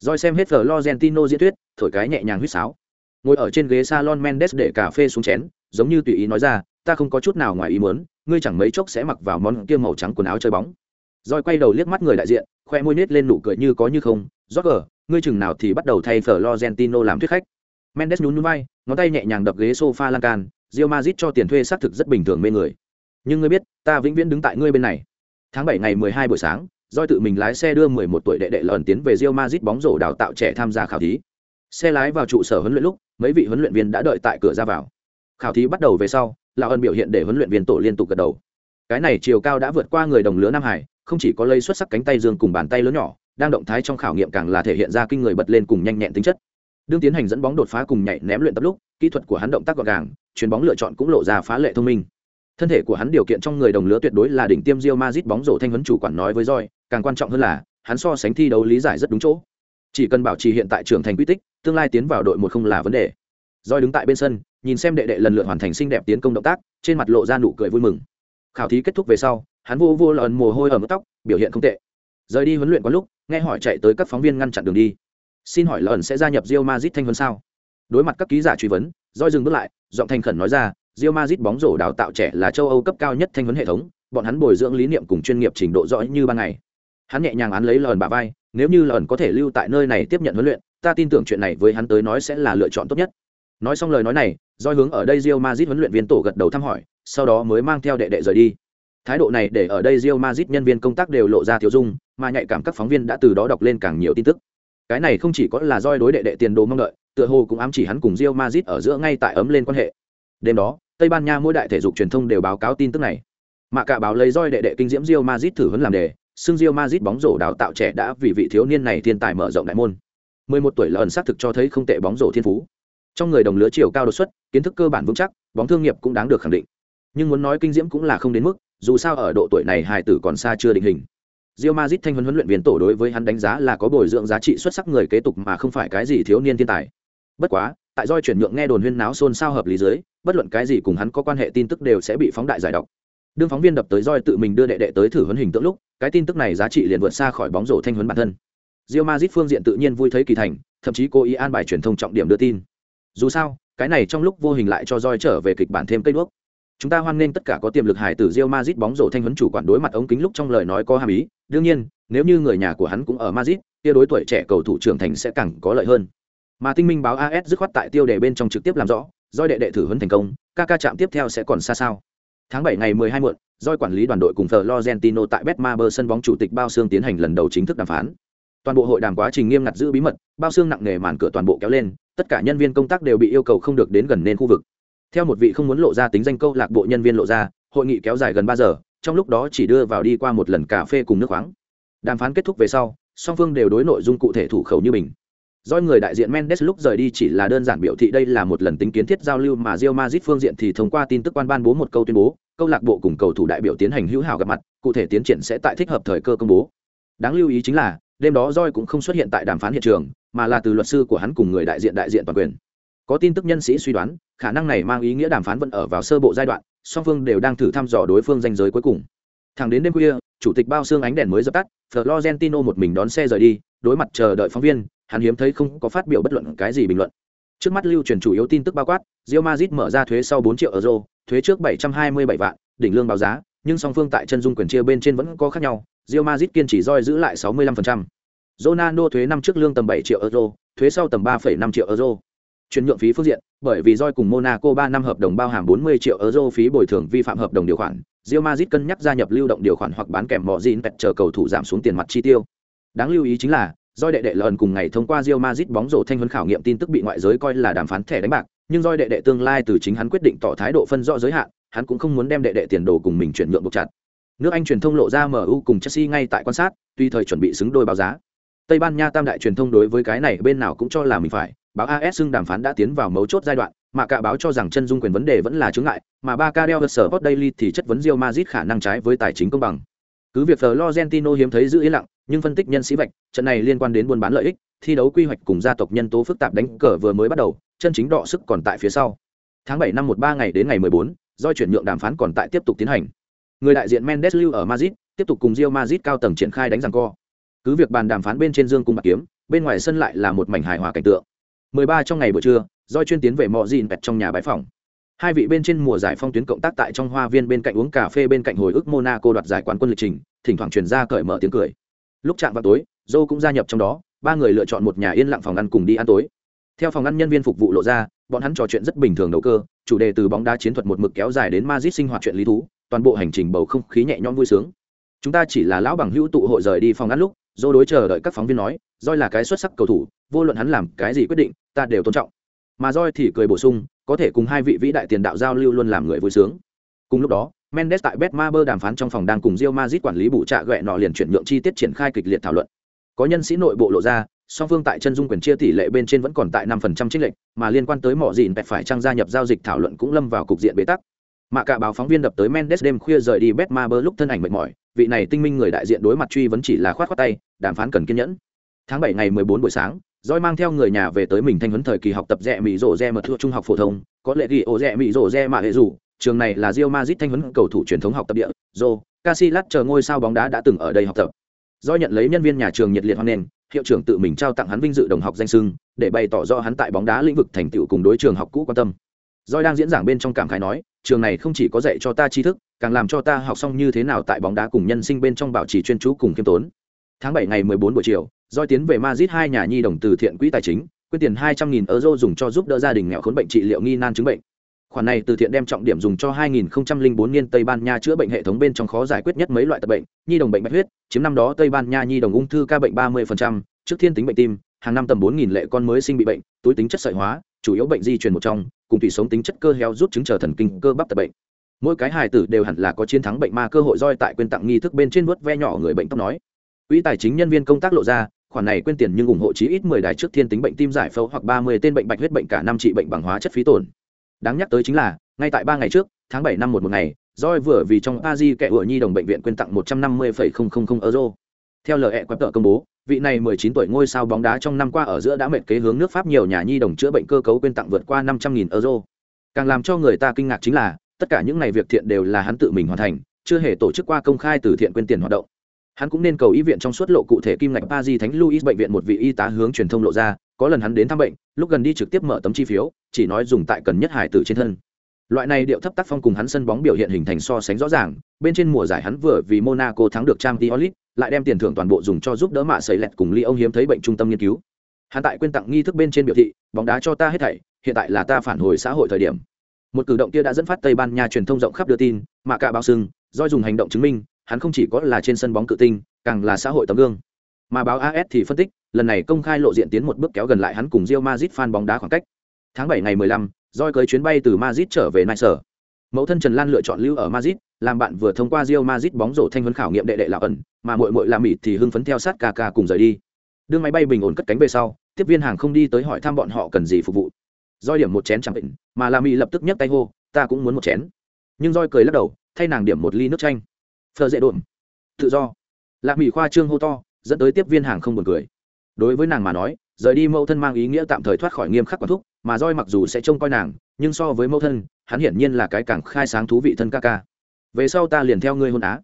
Rồi xem hết Florentino diễn thuyết, thổi cái nhẹ nhàng huýt sáo. Ngồi ở trên ghế salon Mendes để cà phê xuống chén, giống như tùy ý nói ra, ta không có chút nào ngoài ý muốn, ngươi chẳng mấy chốc sẽ mặc vào món kia màu trắng quần áo chơi bóng. Rồi quay đầu liếc mắt người đại diện, khoe môi nết lên nụ cười như có như không, Roger, ngươi chừng nào thì bắt đầu thay Florentino làm thuyết khách. Mendes nhún nhún vai, ngón tay nhẹ nhàng đập ghế sofa lan can, Real Madrid cho tiền thuê xác thực rất bình thường mê người. Nhưng ngươi biết, ta vĩnh viễn đứng tại ngươi bên này. Tháng 7 ngày 12 buổi sáng, Doi tự mình lái xe đưa 11 tuổi đệ đệ lần tiến về Real Madrid bóng rổ đào tạo trẻ tham gia khảo thí. Xe lái vào trụ sở huấn luyện lúc, mấy vị huấn luyện viên đã đợi tại cửa ra vào. Khảo thí bắt đầu về sau, lão ân biểu hiện để huấn luyện viên tổ liên tục gật đầu. Cái này chiều cao đã vượt qua người đồng lứa Nam Hải, không chỉ có lây xuất sắc cánh tay dương cùng bàn tay lớn nhỏ, đang động thái trong khảo nghiệm càng là thể hiện ra kinh người bật lên cùng nhanh nhẹn tính chất. Đương tiến hành dẫn bóng đột phá cùng nhảy ném luyện tập lúc, kỹ thuật của hắn động tác gọn gàng, chuyền bóng lựa chọn cũng lộ ra phá lệ thông minh. Thân thể của hắn điều kiện trong người đồng lứa tuyệt đối là đỉnh tiêm Real Madrid bóng rổ thanh huấn chủ quản nói với roi càng quan trọng hơn là, hắn so sánh thi đấu lý giải rất đúng chỗ. Chỉ cần bảo trì hiện tại trưởng thành quy tích, tương lai tiến vào đội một không là vấn đề. doi đứng tại bên sân, nhìn xem đệ đệ lần lượt hoàn thành xinh đẹp tiến công động tác, trên mặt lộ ra nụ cười vui mừng. Khảo thí kết thúc về sau, hắn vô vô lần mồ hôi ở mức tóc, biểu hiện không tệ. Rời đi huấn luyện có lúc, nghe hỏi chạy tới các phóng viên ngăn chặn đường đi. Xin hỏi lần sẽ gia nhập Real Madrid thanh huấn sao? Đối mặt các ký giả truy vấn, doi dừng bước lại, giọng thành khẩn nói ra, Real Madrid bóng rổ đào tạo trẻ là châu Âu cấp cao nhất thanh huấn hệ thống, bọn hắn bồi dưỡng lý niệm cùng chuyên nghiệp trình độ rõ như ban ngày. Hắn nhẹ nhàng án lấy lần bà vai, nếu như lần có thể lưu tại nơi này tiếp nhận huấn luyện, ta tin tưởng chuyện này với hắn tới nói sẽ là lựa chọn tốt nhất. Nói xong lời nói này, Doi hướng ở đây Real Madrid huấn luyện viên tổ gật đầu thăm hỏi, sau đó mới mang theo đệ đệ rời đi. Thái độ này để ở đây Real Madrid nhân viên công tác đều lộ ra thiếu dung, mà nhạy cảm các phóng viên đã từ đó đọc lên càng nhiều tin tức. Cái này không chỉ có là Doi đối đệ đệ tiền đồ mong đợi, tựa hồ cũng ám chỉ hắn cùng Real Madrid ở giữa ngay tại ấm lên quan hệ. Đêm đó, Tây Ban Nha mỗi đại thể dục truyền thông đều báo cáo tin tức này. mà cả báo lấy roi đệ đệ kinh diễm Real Madrid thử huấn làm đề, xưng Real Madrid bóng rổ đào tạo trẻ đã vì vị thiếu niên này thiên tài mở rộng đại môn. 11 tuổi là ẩn xác thực cho thấy không tệ bóng rổ thiên phú. Trong người đồng lứa chiều cao đột xuất, kiến thức cơ bản vững chắc, bóng thương nghiệp cũng đáng được khẳng định. Nhưng muốn nói kinh diễm cũng là không đến mức, dù sao ở độ tuổi này hài tử còn xa chưa định hình. Real Madrid thanh huấn huấn luyện viên tổ đối với hắn đánh giá là có bồi dưỡng giá trị xuất sắc người kế tục mà không phải cái gì thiếu niên thiên tài. Bất quá, tại doi chuyển nhượng nghe đồn huyên náo xôn xao hợp lý dưới, bất luận cái gì cùng hắn có quan hệ tin tức đều sẽ bị phóng đại giải độc đương phóng viên đập tới roi tự mình đưa đệ đệ tới thử huấn hình tượng lúc, cái tin tức này giá trị liền vượt xa khỏi bóng rổ thanh huấn bản thân. Rio mazit phương diện tự nhiên vui thấy kỳ thành, thậm chí cố ý an bài truyền thông trọng điểm đưa tin. Dù sao, cái này trong lúc vô hình lại cho roi trở về kịch bản thêm cây đuốc. Chúng ta hoan nghênh tất cả có tiềm lực hài tử rio mazit bóng rổ thanh huấn chủ quản đối mặt ống kính lúc trong lời nói có hàm ý. Đương nhiên, nếu như người nhà của hắn cũng ở mazit kia đối tuổi trẻ cầu thủ trưởng thành sẽ càng có lợi hơn. Mà tinh minh báo AS dứt khoát tại tiêu đề bên trong trực tiếp làm rõ, roi đệ đệ thử huấn thành công ca ca chạm tiếp theo sẽ còn xa sao tháng bảy ngày 12 muộn doi quản lý đoàn đội cùng Florentino tại Betmaber sân bóng chủ tịch bao xương tiến hành lần đầu chính thức đàm phán. Toàn bộ hội đàm quá trình nghiêm ngặt giữ bí mật, bao xương nặng nề màn cửa toàn bộ kéo lên, tất cả nhân viên công tác đều bị yêu cầu không được đến gần nên khu vực. Theo một vị không muốn lộ ra tính danh câu lạc bộ nhân viên lộ ra, hội nghị kéo dài gần ba giờ, trong lúc đó chỉ đưa vào đi qua một lần cà phê cùng nước khoáng. Đàm phán kết thúc về sau, song phương đều đối nội dung cụ thể thủ khẩu như mình. Doi người đại diện Mendes lúc rời đi chỉ là đơn giản biểu thị đây là một lần tính kiến thiết giao lưu mà Real Madrid phương diện thì thông qua tin tức quan ban bố một câu tuyên bố, câu lạc bộ cùng cầu thủ đại biểu tiến hành hữu hảo gặp mặt, cụ thể tiến triển sẽ tại thích hợp thời cơ công bố. Đáng lưu ý chính là, đêm đó Joy cũng không xuất hiện tại đàm phán hiện trường, mà là từ luật sư của hắn cùng người đại diện đại diện toàn quyền. Có tin tức nhân sĩ suy đoán, khả năng này mang ý nghĩa đàm phán vẫn ở vào sơ bộ giai đoạn, song phương đều đang thử thăm dò đối phương danh giới cuối cùng. Thẳng đến đêm khuya, chủ tịch bao xương ánh đèn mới dập tắt, Florentino một mình đón xe rời đi, đối mặt chờ đợi phóng viên, hắn hiếm thấy không có phát biểu bất luận cái gì bình luận. Trước mắt lưu truyền chủ yếu tin tức bao quát, Real Madrid mở ra thuế sau 4 triệu euro, thuế trước 727 vạn, đỉnh lương báo giá, nhưng song phương tại chân dung quyền chia bên trên vẫn có khác nhau, Real Madrid kiên trì roi giữ lại 65%. Ronaldo thuế năm trước lương tầm 7 triệu euro, thuế sau tầm 3,5 triệu euro. Chuyển nhượng phí phương diện, bởi vì roi cùng Monaco 3 năm hợp đồng bao hàm 40 triệu euro phí bồi thường vi phạm hợp đồng điều khoản, Real Madrid cân nhắc gia nhập lưu động điều khoản hoặc bán kèm mọ gìn chờ cầu thủ giảm xuống tiền mặt chi tiêu. Đáng lưu ý chính là, Doi đệ đệ lần cùng ngày thông qua Real Madrid bóng rổ thanh huấn khảo nghiệm tin tức bị ngoại giới coi là đàm phán thẻ đánh bạc, nhưng Doi đệ đệ tương lai từ chính hắn quyết định tỏ thái độ phân rõ giới hạn, hắn cũng không muốn đem đệ đệ tiền đồ cùng mình chuyển nhượng buộc chặt. Nước Anh truyền thông lộ ra MU cùng Chelsea ngay tại quan sát, tuy thời chuẩn bị xứng đôi báo giá. Tây Ban Nha tam đại truyền thông đối với cái này bên nào cũng cho là mình phải, báo AS xưng đàm phán đã tiến vào mấu chốt giai đoạn, mà cả báo cho rằng chân dung quyền vấn đề vẫn là chướng ngại, mà Barca đeo Sport Daily thì chất vấn Real Madrid khả năng trái với tài chính công bằng. Cứ việc Florentino hiếm thấy giữ yên lặng, nhưng phân tích nhân sĩ vạch, trận này liên quan đến buôn bán lợi ích, thi đấu quy hoạch cùng gia tộc nhân tố phức tạp đánh cờ vừa mới bắt đầu, chân chính đọ sức còn tại phía sau. Tháng bảy năm 13 ngày đến ngày 14, do chuyển nhượng đàm phán còn tại tiếp tục tiến hành. Người đại diện Mendes lưu ở Madrid, tiếp tục cùng Real Madrid cao tầng triển khai đánh giằng co. Cứ việc bàn đàm phán bên trên dương cung bạc kiếm, bên ngoài sân lại là một mảnh hài hòa cảnh tượng. 13 trong ngày buổi trưa, Doi chuyên tiến về mọ dìn pẹt trong nhà bãi phòng. Hai vị bên trên mùa giải phong tuyến cộng tác tại trong hoa viên bên cạnh uống cà phê bên cạnh hồi ức Monaco đoạt giải quán quân lịch trình, thỉnh thoảng truyền ra cởi mở tiếng cười. Lúc chạm vào tối, Joe cũng gia nhập trong đó, ba người lựa chọn một nhà yên lặng phòng ăn cùng đi ăn tối. Theo phòng ăn nhân viên phục vụ lộ ra, bọn hắn trò chuyện rất bình thường đầu cơ, chủ đề từ bóng đá chiến thuật một mực kéo dài đến Madrid sinh hoạt chuyện lý thú, toàn bộ hành trình bầu không khí nhẹ nhõm vui sướng. Chúng ta chỉ là lão bằng hữu tụ hội rời đi phòng ăn lúc, Joe đối chờ đợi các phóng viên nói, Joy là cái xuất sắc cầu thủ, vô luận hắn làm cái gì quyết định, ta đều tôn trọng. Mà Joy thì cười bổ sung, có thể cùng hai vị vĩ đại tiền đạo giao lưu luôn làm người vui sướng. Cùng lúc đó, Mendes tại Betmaber đàm phán trong phòng đang cùng Real Madrid quản lý bổ trạ gẹ nọ liền chuyển nhượng chi tiết triển khai kịch liệt thảo luận. Có nhân sĩ nội bộ lộ ra, song phương tại chân dung quyền chia tỷ lệ bên trên vẫn còn tại 5% chênh lệch, mà liên quan tới mỏ gìn bẹt phải trang gia nhập giao dịch thảo luận cũng lâm vào cục diện bế tắc. Mà cả báo phóng viên đập tới Mendes đêm khuya rời đi Betmaber lúc thân ảnh mệt mỏi, vị này tinh minh người đại diện đối mặt truy vấn chỉ là khoát khoát tay, đàm phán cần kiên nhẫn. Tháng 7 ngày 14 buổi sáng, Joy mang theo người nhà về tới mình thanh huấn thời kỳ học tập rẻ mỹ rổ rẻ mật thua trung học phổ thông, có lệ ghi ổ rẻ mỹ rổ rẻ mà hệ rủ, trường này là Real Madrid thanh huấn cầu thủ truyền thống học tập địa, Rô, Casillas chờ ngôi sao bóng đá đã từng ở đây học tập. Do nhận lấy nhân viên nhà trường nhiệt liệt hoan nghênh, hiệu trưởng tự mình trao tặng hắn vinh dự đồng học danh xưng, để bày tỏ do hắn tại bóng đá lĩnh vực thành tựu cùng đối trường học cũ quan tâm. Doi đang diễn giảng bên trong cảm khái nói, trường này không chỉ có dạy cho ta tri thức, càng làm cho ta học xong như thế nào tại bóng đá cùng nhân sinh bên trong bảo trì chuyên chú cùng kiêm tốn. Tháng 7 ngày 14 buổi chiều, Doi tiến về Madrid hai nhà nhi đồng từ thiện quỹ tài chính, quyên tiền 200.000 euro dùng cho giúp đỡ gia đình nghèo khốn bệnh trị liệu nghi nan chứng bệnh. Khoản này từ thiện đem trọng điểm dùng cho 2004 niên Tây Ban Nha chữa bệnh hệ thống bên trong khó giải quyết nhất mấy loại tật bệnh, nhi đồng bệnh bạch huyết, chiếm năm đó Tây Ban Nha nhi đồng ung thư ca bệnh 30%, trước thiên tính bệnh tim, hàng năm tầm 4000 lệ con mới sinh bị bệnh, túi tính chất sợi hóa, chủ yếu bệnh di truyền một trong, cùng tùy sống tính chất cơ heo rút chứng chờ thần kinh cơ bắp tật bệnh. Mỗi cái hài tử đều hẳn là có chiến thắng bệnh ma cơ hội roi tại quyên tặng nghi thức bên trên vuốt ve nhỏ người bệnh tóc nói. Quỹ tài chính nhân viên công tác lộ ra, khoản này quên tiền nhưng ủng hộ chí ít 10 đài trước thiên tính bệnh tim giải phẫu hoặc 30 tên bệnh bạch huyết bệnh cả năm trị bệnh bằng hóa chất phí tổn. Đáng nhắc tới chính là, ngay tại ba ngày trước, tháng bảy năm một một ngày, roi vừa vì trong Paris kẻ ủa nhi đồng bệnh viện quyên tặng 150,000 euro. Theo lời quẹp tợ công bố, vị này 19 tuổi ngôi sao bóng đá trong năm qua ở giữa đã mệt kế hướng nước Pháp nhiều nhà nhi đồng chữa bệnh cơ cấu quyên tặng vượt qua 500.000 euro. Càng làm cho người ta kinh ngạc chính là, tất cả những này việc thiện đều là hắn tự mình hoàn thành, chưa hề tổ chức qua công khai từ thiện quyên tiền hoạt động hắn cũng nên cầu ý viện trong suốt lộ cụ thể kim ngạch Paris di thánh louis bệnh viện một vị y tá hướng truyền thông lộ ra có lần hắn đến thăm bệnh lúc gần đi trực tiếp mở tấm chi phiếu chỉ nói dùng tại cần nhất hải tử trên thân. Loại này điệu thấp tác phong cùng hắn sân bóng biểu hiện hình thành so sánh rõ ràng bên trên mùa giải hắn vừa vì monaco thắng được trang t lại đem tiền thưởng toàn bộ dùng cho giúp đỡ mạ xây lẹt cùng ly ông hiếm thấy bệnh trung tâm nghiên cứu. Hắn tại quyên tặng nghi thức bên trên biểu thị bóng đá cho ta hết thảy hiện tại là ta phản hồi xã hội thời điểm. Một cử động kia đã dẫn phát tây ban nha truyền thông rộng khắp đưa tin mà cả bao sưng do dùng hành động chứng minh hắn không chỉ có là trên sân bóng cự tinh, càng là xã hội tấm gương. Mà báo AS thì phân tích, lần này công khai lộ diện tiến một bước kéo gần lại hắn cùng Real Madrid fan bóng đá khoảng cách. Tháng 7 ngày 15, Joy cưới chuyến bay từ Madrid trở về Nice. Mẫu thân Trần Lan lựa chọn lưu ở Madrid, làm bạn vừa thông qua Real Madrid bóng rổ thanh huấn khảo nghiệm đệ đệ lão ẩn, mà muội muội làm mịt thì hưng phấn theo sát Kaka cùng rời đi. Đưa máy bay bình ổn cất cánh về sau, tiếp viên hàng không đi tới hỏi thăm bọn họ cần gì phục vụ. Joy điểm một chén chẳng định, mà làm mị lập tức nhấc tay hô, ta cũng muốn một chén. Nhưng Joy cười lắc đầu, thay nàng điểm một ly nước chanh phờ dễ đụn, tự do lạc mỹ khoa trương hô to dẫn tới tiếp viên hàng không buồn cười. Đối với nàng mà nói, rời đi mẫu thân mang ý nghĩa tạm thời thoát khỏi nghiêm khắc quản thúc, mà roi mặc dù sẽ trông coi nàng, nhưng so với mẫu thân, hắn hiển nhiên là cái càng khai sáng thú vị thân ca ca. Về sau ta liền theo ngươi hôn á.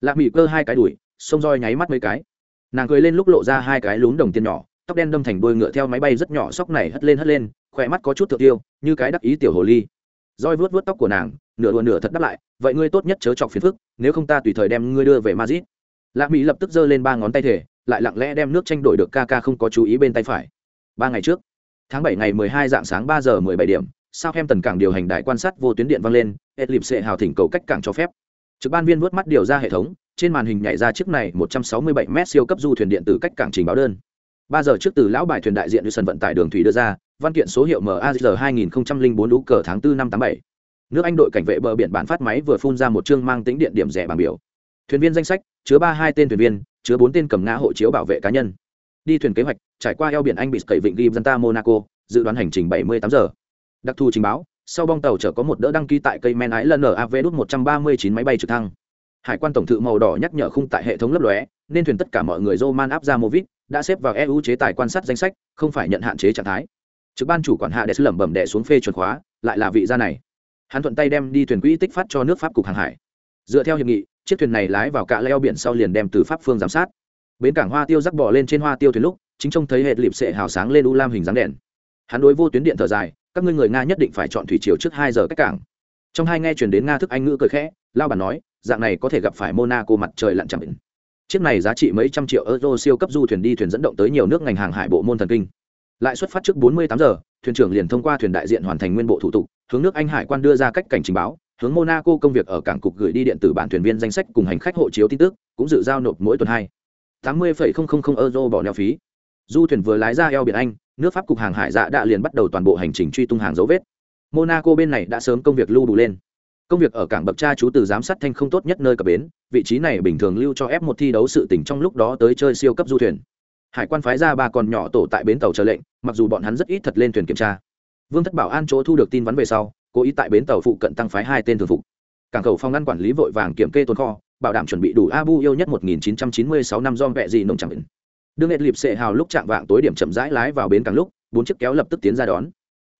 Lạc mị cơ hai cái đuổi xông roi nháy mắt mấy cái. Nàng cười lên lúc lộ ra hai cái lún đồng tiền nhỏ, tóc đen đâm thành đôi ngựa theo máy bay rất nhỏ sóc này hất lên hất lên, khỏe mắt có chút thượng tiêu, như cái đắc ý tiểu hồ ly. Roi vuốt vuốt tóc của nàng, nửa đùa nửa thật đáp lại, vậy ngươi tốt nhất chớ chọc phiền phức, nếu không ta tùy thời đem ngươi đưa về madrid lạ mỹ lập tức giơ lên ba ngón tay thể, lại lặng lẽ đem nước tranh đổi được ca ca không có chú ý bên tay phải. Ba ngày trước, tháng bảy ngày mười hai dạng sáng ba giờ mười bảy điểm sao em tần cảng điều hành đại quan sát vô tuyến điện vang lên ed lịp sệ hào thỉnh cầu cách cảng cho phép. Trực ban viên vuốt mắt điều ra hệ thống, trên màn hình nhảy ra chiếc này một trăm sáu mươi bảy m siêu cấp du thuyền điện từ cách cảng trình báo đơn. Ba giờ trước từ lão bài thuyền đại diện như sân vận tải đường thủy đưa ra, văn kiện số hiệu maz 2004 lũ cờ tháng 4 năm 87. nước anh đội cảnh vệ bờ biển bản phát máy vừa phun ra một chương mang tính điện điểm rẻ bằng biểu thuyền viên danh sách, chứa ba hai tên thuyền viên, chứa bốn tên cầm ngã hộ chiếu bảo vệ cá nhân. Đi thuyền kế hoạch, trải qua eo biển anh bị cậy vịnh ghi santa monaco, dự đoán hành trình 78 giờ. Đặc thù trình báo, sau bong tàu chở có một đỡ đăng ký tại cây men ái lần av đút 139 máy bay trực thăng. Hải quan tổng thự màu đỏ nhắc nhở khung tại hệ thống lấp lóe, nên thuyền tất cả mọi người roman áp ra movit đã xếp vào eu chế tài quan sát danh sách, không phải nhận hạn chế trạng thái. Trực ban chủ quản hạ đệ sư lẩm bẩm đệ xuống phê chuẩn khóa, lại là vị gia này. Hắn thuận tay đem đi thuyền quỹ tích phát cho nước pháp cục hàng hải. Dựa theo hiệp nghị chiếc thuyền này lái vào cạ leo biển sau liền đem từ pháp phương giám sát. Bến cảng hoa tiêu rắc bỏ lên trên hoa tiêu thuyền lúc, chính trông thấy hệ lịp sệ hào sáng lên u lam hình dáng đèn. Hắn đối vô tuyến điện thở dài, các ngươi người nga nhất định phải chọn thủy chiều trước hai giờ cách cảng. Trong hai nghe chuyển đến nga thức anh ngữ cười khẽ lao bản nói, dạng này có thể gặp phải monaco mặt trời lặn chẳng chiếc này giá trị mấy trăm triệu euro siêu cấp du thuyền đi thuyền dẫn động tới nhiều nước ngành hàng hải bộ môn thần kinh. Lại xuất phát trước 48 giờ, thuyền trưởng liền thông qua thuyền đại diện hoàn thành nguyên bộ thủ tục, hướng nước anh hải quan đưa ra cách cảnh trình báo hướng monaco công việc ở cảng cục gửi đi điện tử bản thuyền viên danh sách cùng hành khách hộ chiếu tin tức, cũng dự giao nộp mỗi tuần hai. Tám mươi euro bỏ neo phí. Du thuyền vừa lái ra eo biển anh, nước pháp cục hàng hải dạ đã liền bắt đầu toàn bộ hành trình truy tung hàng dấu vết. Monaco bên này đã sớm công việc lưu đủ lên. Công việc ở cảng bậc cha chú từ giám sát thanh không tốt nhất nơi cập bến, vị trí này bình thường lưu cho f một thi đấu sự tỉnh trong lúc đó tới chơi siêu cấp du thuyền. Hải quan phái ra ba con nhỏ tổ tại bến tàu chờ lệnh, mặc dù bọn hắn rất ít thật lên thuyền kiểm tra. Vương thất bảo an chỗ thu được tin vắn về sau cố ý tại bến tàu phụ cận tăng phái hai tên thường phục. Cảng khẩu phong ngăn quản lý vội vàng kiểm kê tồn kho, bảo đảm chuẩn bị đủ abu yêu nhất 1996 năm do vẹ gì nồng chẳng đương nghệ lịp sệ hào lúc chạm vạng tối điểm chậm rãi lái vào bến cảng lúc, bốn chiếc kéo lập tức tiến ra đón.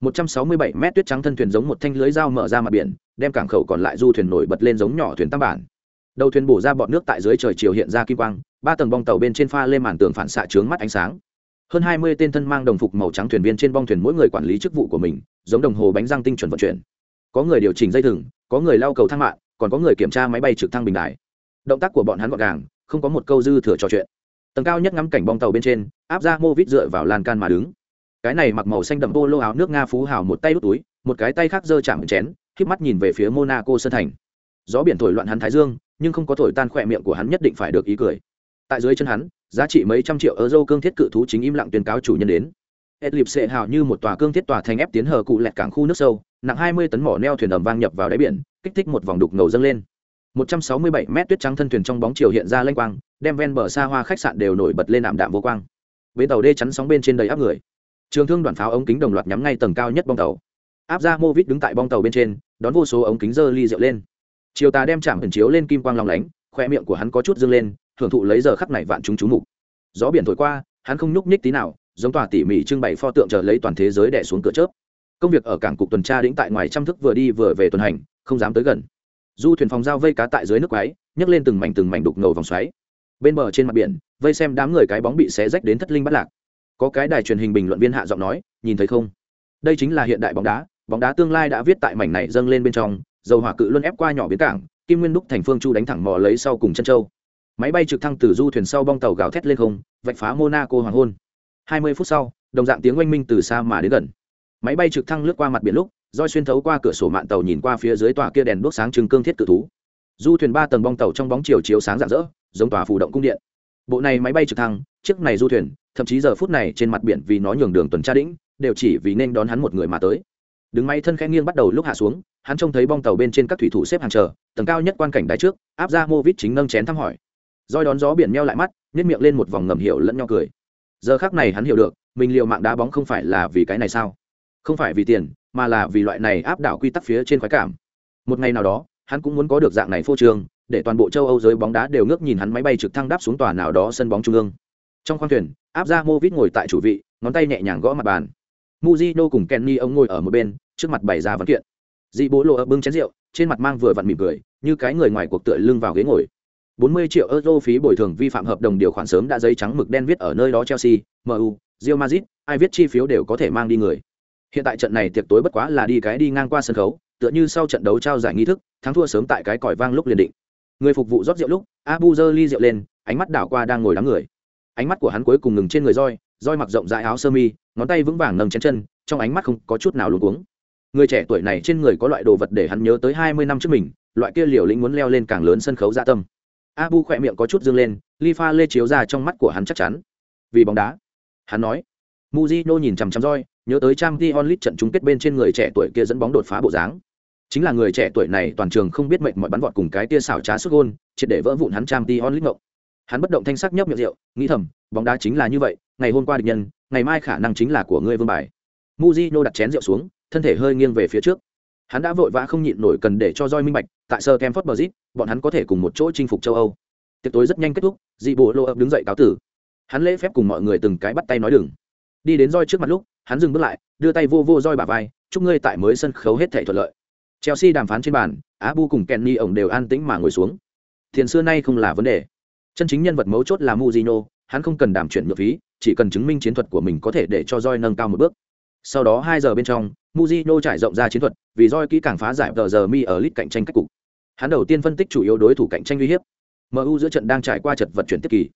167 mét tuyết trắng thân thuyền giống một thanh lưới dao mở ra mặt biển, đem cảng khẩu còn lại du thuyền nổi bật lên giống nhỏ thuyền tam bản. Đầu thuyền bổ ra bọn nước tại dưới trời chiều hiện ra kim quang, ba tầng bong tàu bên trên pha lên màn tường phản xạ trướng mắt ánh sáng hơn hai mươi tên thân mang đồng phục màu trắng thuyền viên trên bong thuyền mỗi người quản lý chức vụ của mình, giống đồng hồ bánh răng tinh chuẩn vận chuyển. Có người điều chỉnh dây thừng, có người lao cầu thang mạng còn có người kiểm tra máy bay trực thăng bình đài. Động tác của bọn hắn gọn gàng, không có một câu dư thừa trò chuyện. Tầng cao nhất ngắm cảnh bong tàu bên trên, áp ra mô vít dựa vào lan can mà đứng. Cái này mặc màu xanh đậm ô lô áo nước nga phú hào một tay đút túi, một cái tay khác giơ chạm chén k mắt nhìn về phía monaco sân thành. Gió biển thổi loạn hắn thái dương, nhưng không có thổi tan khỏe miệng của hắn nhất định phải được ý cười. Tại dưới chân hắn giá trị mấy trăm triệu euro cương thiết cự thú chính im lặng tuyên cáo chủ nhân đến Edlip sệ hào như một tòa cương thiết tòa thành ép tiến hờ cụ lẹt cảng khu nước sâu, nặng 20 tấn mỏ neo thuyền ầm vang nhập vào đáy biển, kích thích một vòng đục ngầu dâng lên. 167 mét tuyết trắng thân thuyền trong bóng chiều hiện ra lênh quang, đem ven bờ xa hoa khách sạn đều nổi bật lên ảm đạm vô quang. Bên tàu đê chắn sóng bên trên đầy áp người. Trường thương đoàn pháo ống kính đồng loạt nhắm ngay tầng cao nhất bong tàu. Áp ra Movit đứng tại bong tàu bên trên, đón vô số ống kính giơ ly rượu lên. Chiều tà đem chạm hình chiếu lên kim quang long lánh, khóe miệng của hắn có chút dương lên, thưởng thụ lấy giờ khắc này vạn chúng chú mục. Gió biển thổi qua, hắn không nhúc nhích tí nào, giống tòa tỉ mỉ trưng bày pho tượng chờ lấy toàn thế giới đè xuống cửa chớp. Công việc ở cảng cục tuần tra đĩnh tại ngoài trăm thức vừa đi vừa về tuần hành không dám tới gần. Du thuyền phòng giao vây cá tại dưới nước quái nhấc lên từng mảnh từng mảnh đục ngầu vòng xoáy. Bên bờ trên mặt biển vây xem đám người cái bóng bị xé rách đến thất linh bắt lạc. Có cái đài truyền hình bình luận viên hạ giọng nói nhìn thấy không? Đây chính là hiện đại bóng đá bóng đá tương lai đã viết tại mảnh này dâng lên bên trong dầu hỏa cự luôn ép qua nhỏ biến cảng kim nguyên đúc thành phương chu đánh thẳng mò lấy sau cùng chân châu máy bay trực thăng từ du thuyền sau bong tàu gào thét lên không, vạch phá monaco hoàng hôn. Hai mươi phút sau, đồng dạng tiếng oanh minh từ xa mà đến gần. Máy bay trực thăng lướt qua mặt biển lúc, roi xuyên thấu qua cửa sổ mạng tàu nhìn qua phía dưới tòa kia đèn đuốc sáng trưng cương thiết cự thú. Du thuyền ba tầng bong tàu trong bóng chiều chiếu sáng rạng rỡ, giống tòa phủ động cung điện. Bộ này máy bay trực thăng, chiếc này du thuyền, thậm chí giờ phút này trên mặt biển vì nó nhường đường tuần tra đĩnh, đều chỉ vì nên đón hắn một người mà tới. Đứng máy thân khẽ nghiêng bắt đầu lúc hạ xuống, hắn trông thấy bong tàu bên trên các thủy thủ xếp hàng chờ, tầng cao nhất quan cảnh đáy trước áp ra mô vít chính nâng chén thăm hỏi roi đón gió biển meo lại mắt nhét miệng lên một vòng ngầm hiểu lẫn nhau cười. Giờ khác này hắn hiểu được, mình liệu mạng đá bóng không phải là vì cái này sao? Không phải vì tiền, mà là vì loại này áp đảo quy tắc phía trên khoái cảm. Một ngày nào đó, hắn cũng muốn có được dạng này phô trường để toàn bộ châu âu giới bóng đá đều ngước nhìn hắn máy bay trực thăng đáp xuống tòa nào đó sân bóng trung ương. Trong khoang thuyền, áp ra mô vít ngồi tại chủ vị, ngón tay nhẹ nhàng gõ mặt bàn. Muzino cùng kenny ông ngồi ở một bên, trước mặt bày ra văn kiện. Dị bố lộ ập bưng chén rượu, trên mặt mang vừa vặn mỉm cười, như cái người ngoài cuộc tựa lưng vào ghế ngồi. 40 triệu euro phí bồi thường vi phạm hợp đồng điều khoản sớm đã giấy trắng mực đen viết ở nơi đó Chelsea, MU, Real Madrid, ai viết chi phiếu đều có thể mang đi người. Hiện tại trận này tiệc tối bất quá là đi cái đi ngang qua sân khấu, tựa như sau trận đấu trao giải nghi thức, thắng thua sớm tại cái còi vang lúc liền định. Người phục vụ rót rượu lúc, Abu giơ ly rượu lên, ánh mắt đảo qua đang ngồi đám người. Ánh mắt của hắn cuối cùng ngừng trên người roi, roi mặc rộng rãi áo sơ mi, ngón tay vững vàng nâng chén chân, trong ánh mắt không có chút nào luống cuống. Người trẻ tuổi này trên người có loại đồ vật để hắn nhớ tới 20 năm trước mình, loại kia liều lĩnh muốn leo lên càng lớn sân khấu dạ tâm abu khỏe miệng có chút dương lên ly pha lê chiếu ra trong mắt của hắn chắc chắn vì bóng đá Hắn nói. Mujino nhìn chằm chằm roi, nhớ tới Champions League trận chung kết bên trên người trẻ tuổi kia dẫn bóng đột phá bộ dáng. Chính là người trẻ tuổi này toàn trường không biết mệnh mọi bắn vọt cùng cái tia xảo trá sút gôn, triệt để vỡ vụn hắn Champions League ngộng. Hắn bất động thanh sắc nhấp miệng rượu, nghĩ thầm, bóng đá chính là như vậy, ngày hôm qua địch nhân, ngày mai khả năng chính là của ngươi vương bài. Mujino đặt chén rượu xuống, thân thể hơi nghiêng về phía trước. Hắn đã vội vã không nhịn nổi cần để cho roi minh bạch, tại sơ kem phớt bờ zit bọn hắn có thể cùng một chỗ chinh phục châu Âu. Tiệc tối rất nhanh kết thúc, Dị Bộ Lô ập đứng dậy cáo tử. Hắn lễ phép cùng mọi người từng cái bắt tay nói đừng. Đi đến roi trước mặt lúc, hắn dừng bước lại, đưa tay vô vô roi bả vai, chúc ngươi tại mới sân khấu hết thảy thuận lợi. Chelsea đàm phán trên bàn, Abu cùng Kenny ổng đều an tĩnh mà ngồi xuống. Tiền xưa nay không là vấn đề. Chân chính nhân vật mấu chốt là Mujino, hắn không cần đàm chuyển nhược phí, chỉ cần chứng minh chiến thuật của mình có thể để cho roi nâng cao một bước. Sau đó hai giờ bên trong, Mujino trải rộng ra chiến thuật, vì roi kỹ càng phá giải tờ giờ mi ở lít cạnh tranh cách cục. Hắn đầu tiên phân tích chủ yếu đối thủ cạnh tranh uy hiếp. MU giữa trận đang trải qua chật vật chuyển tiếp kỳ.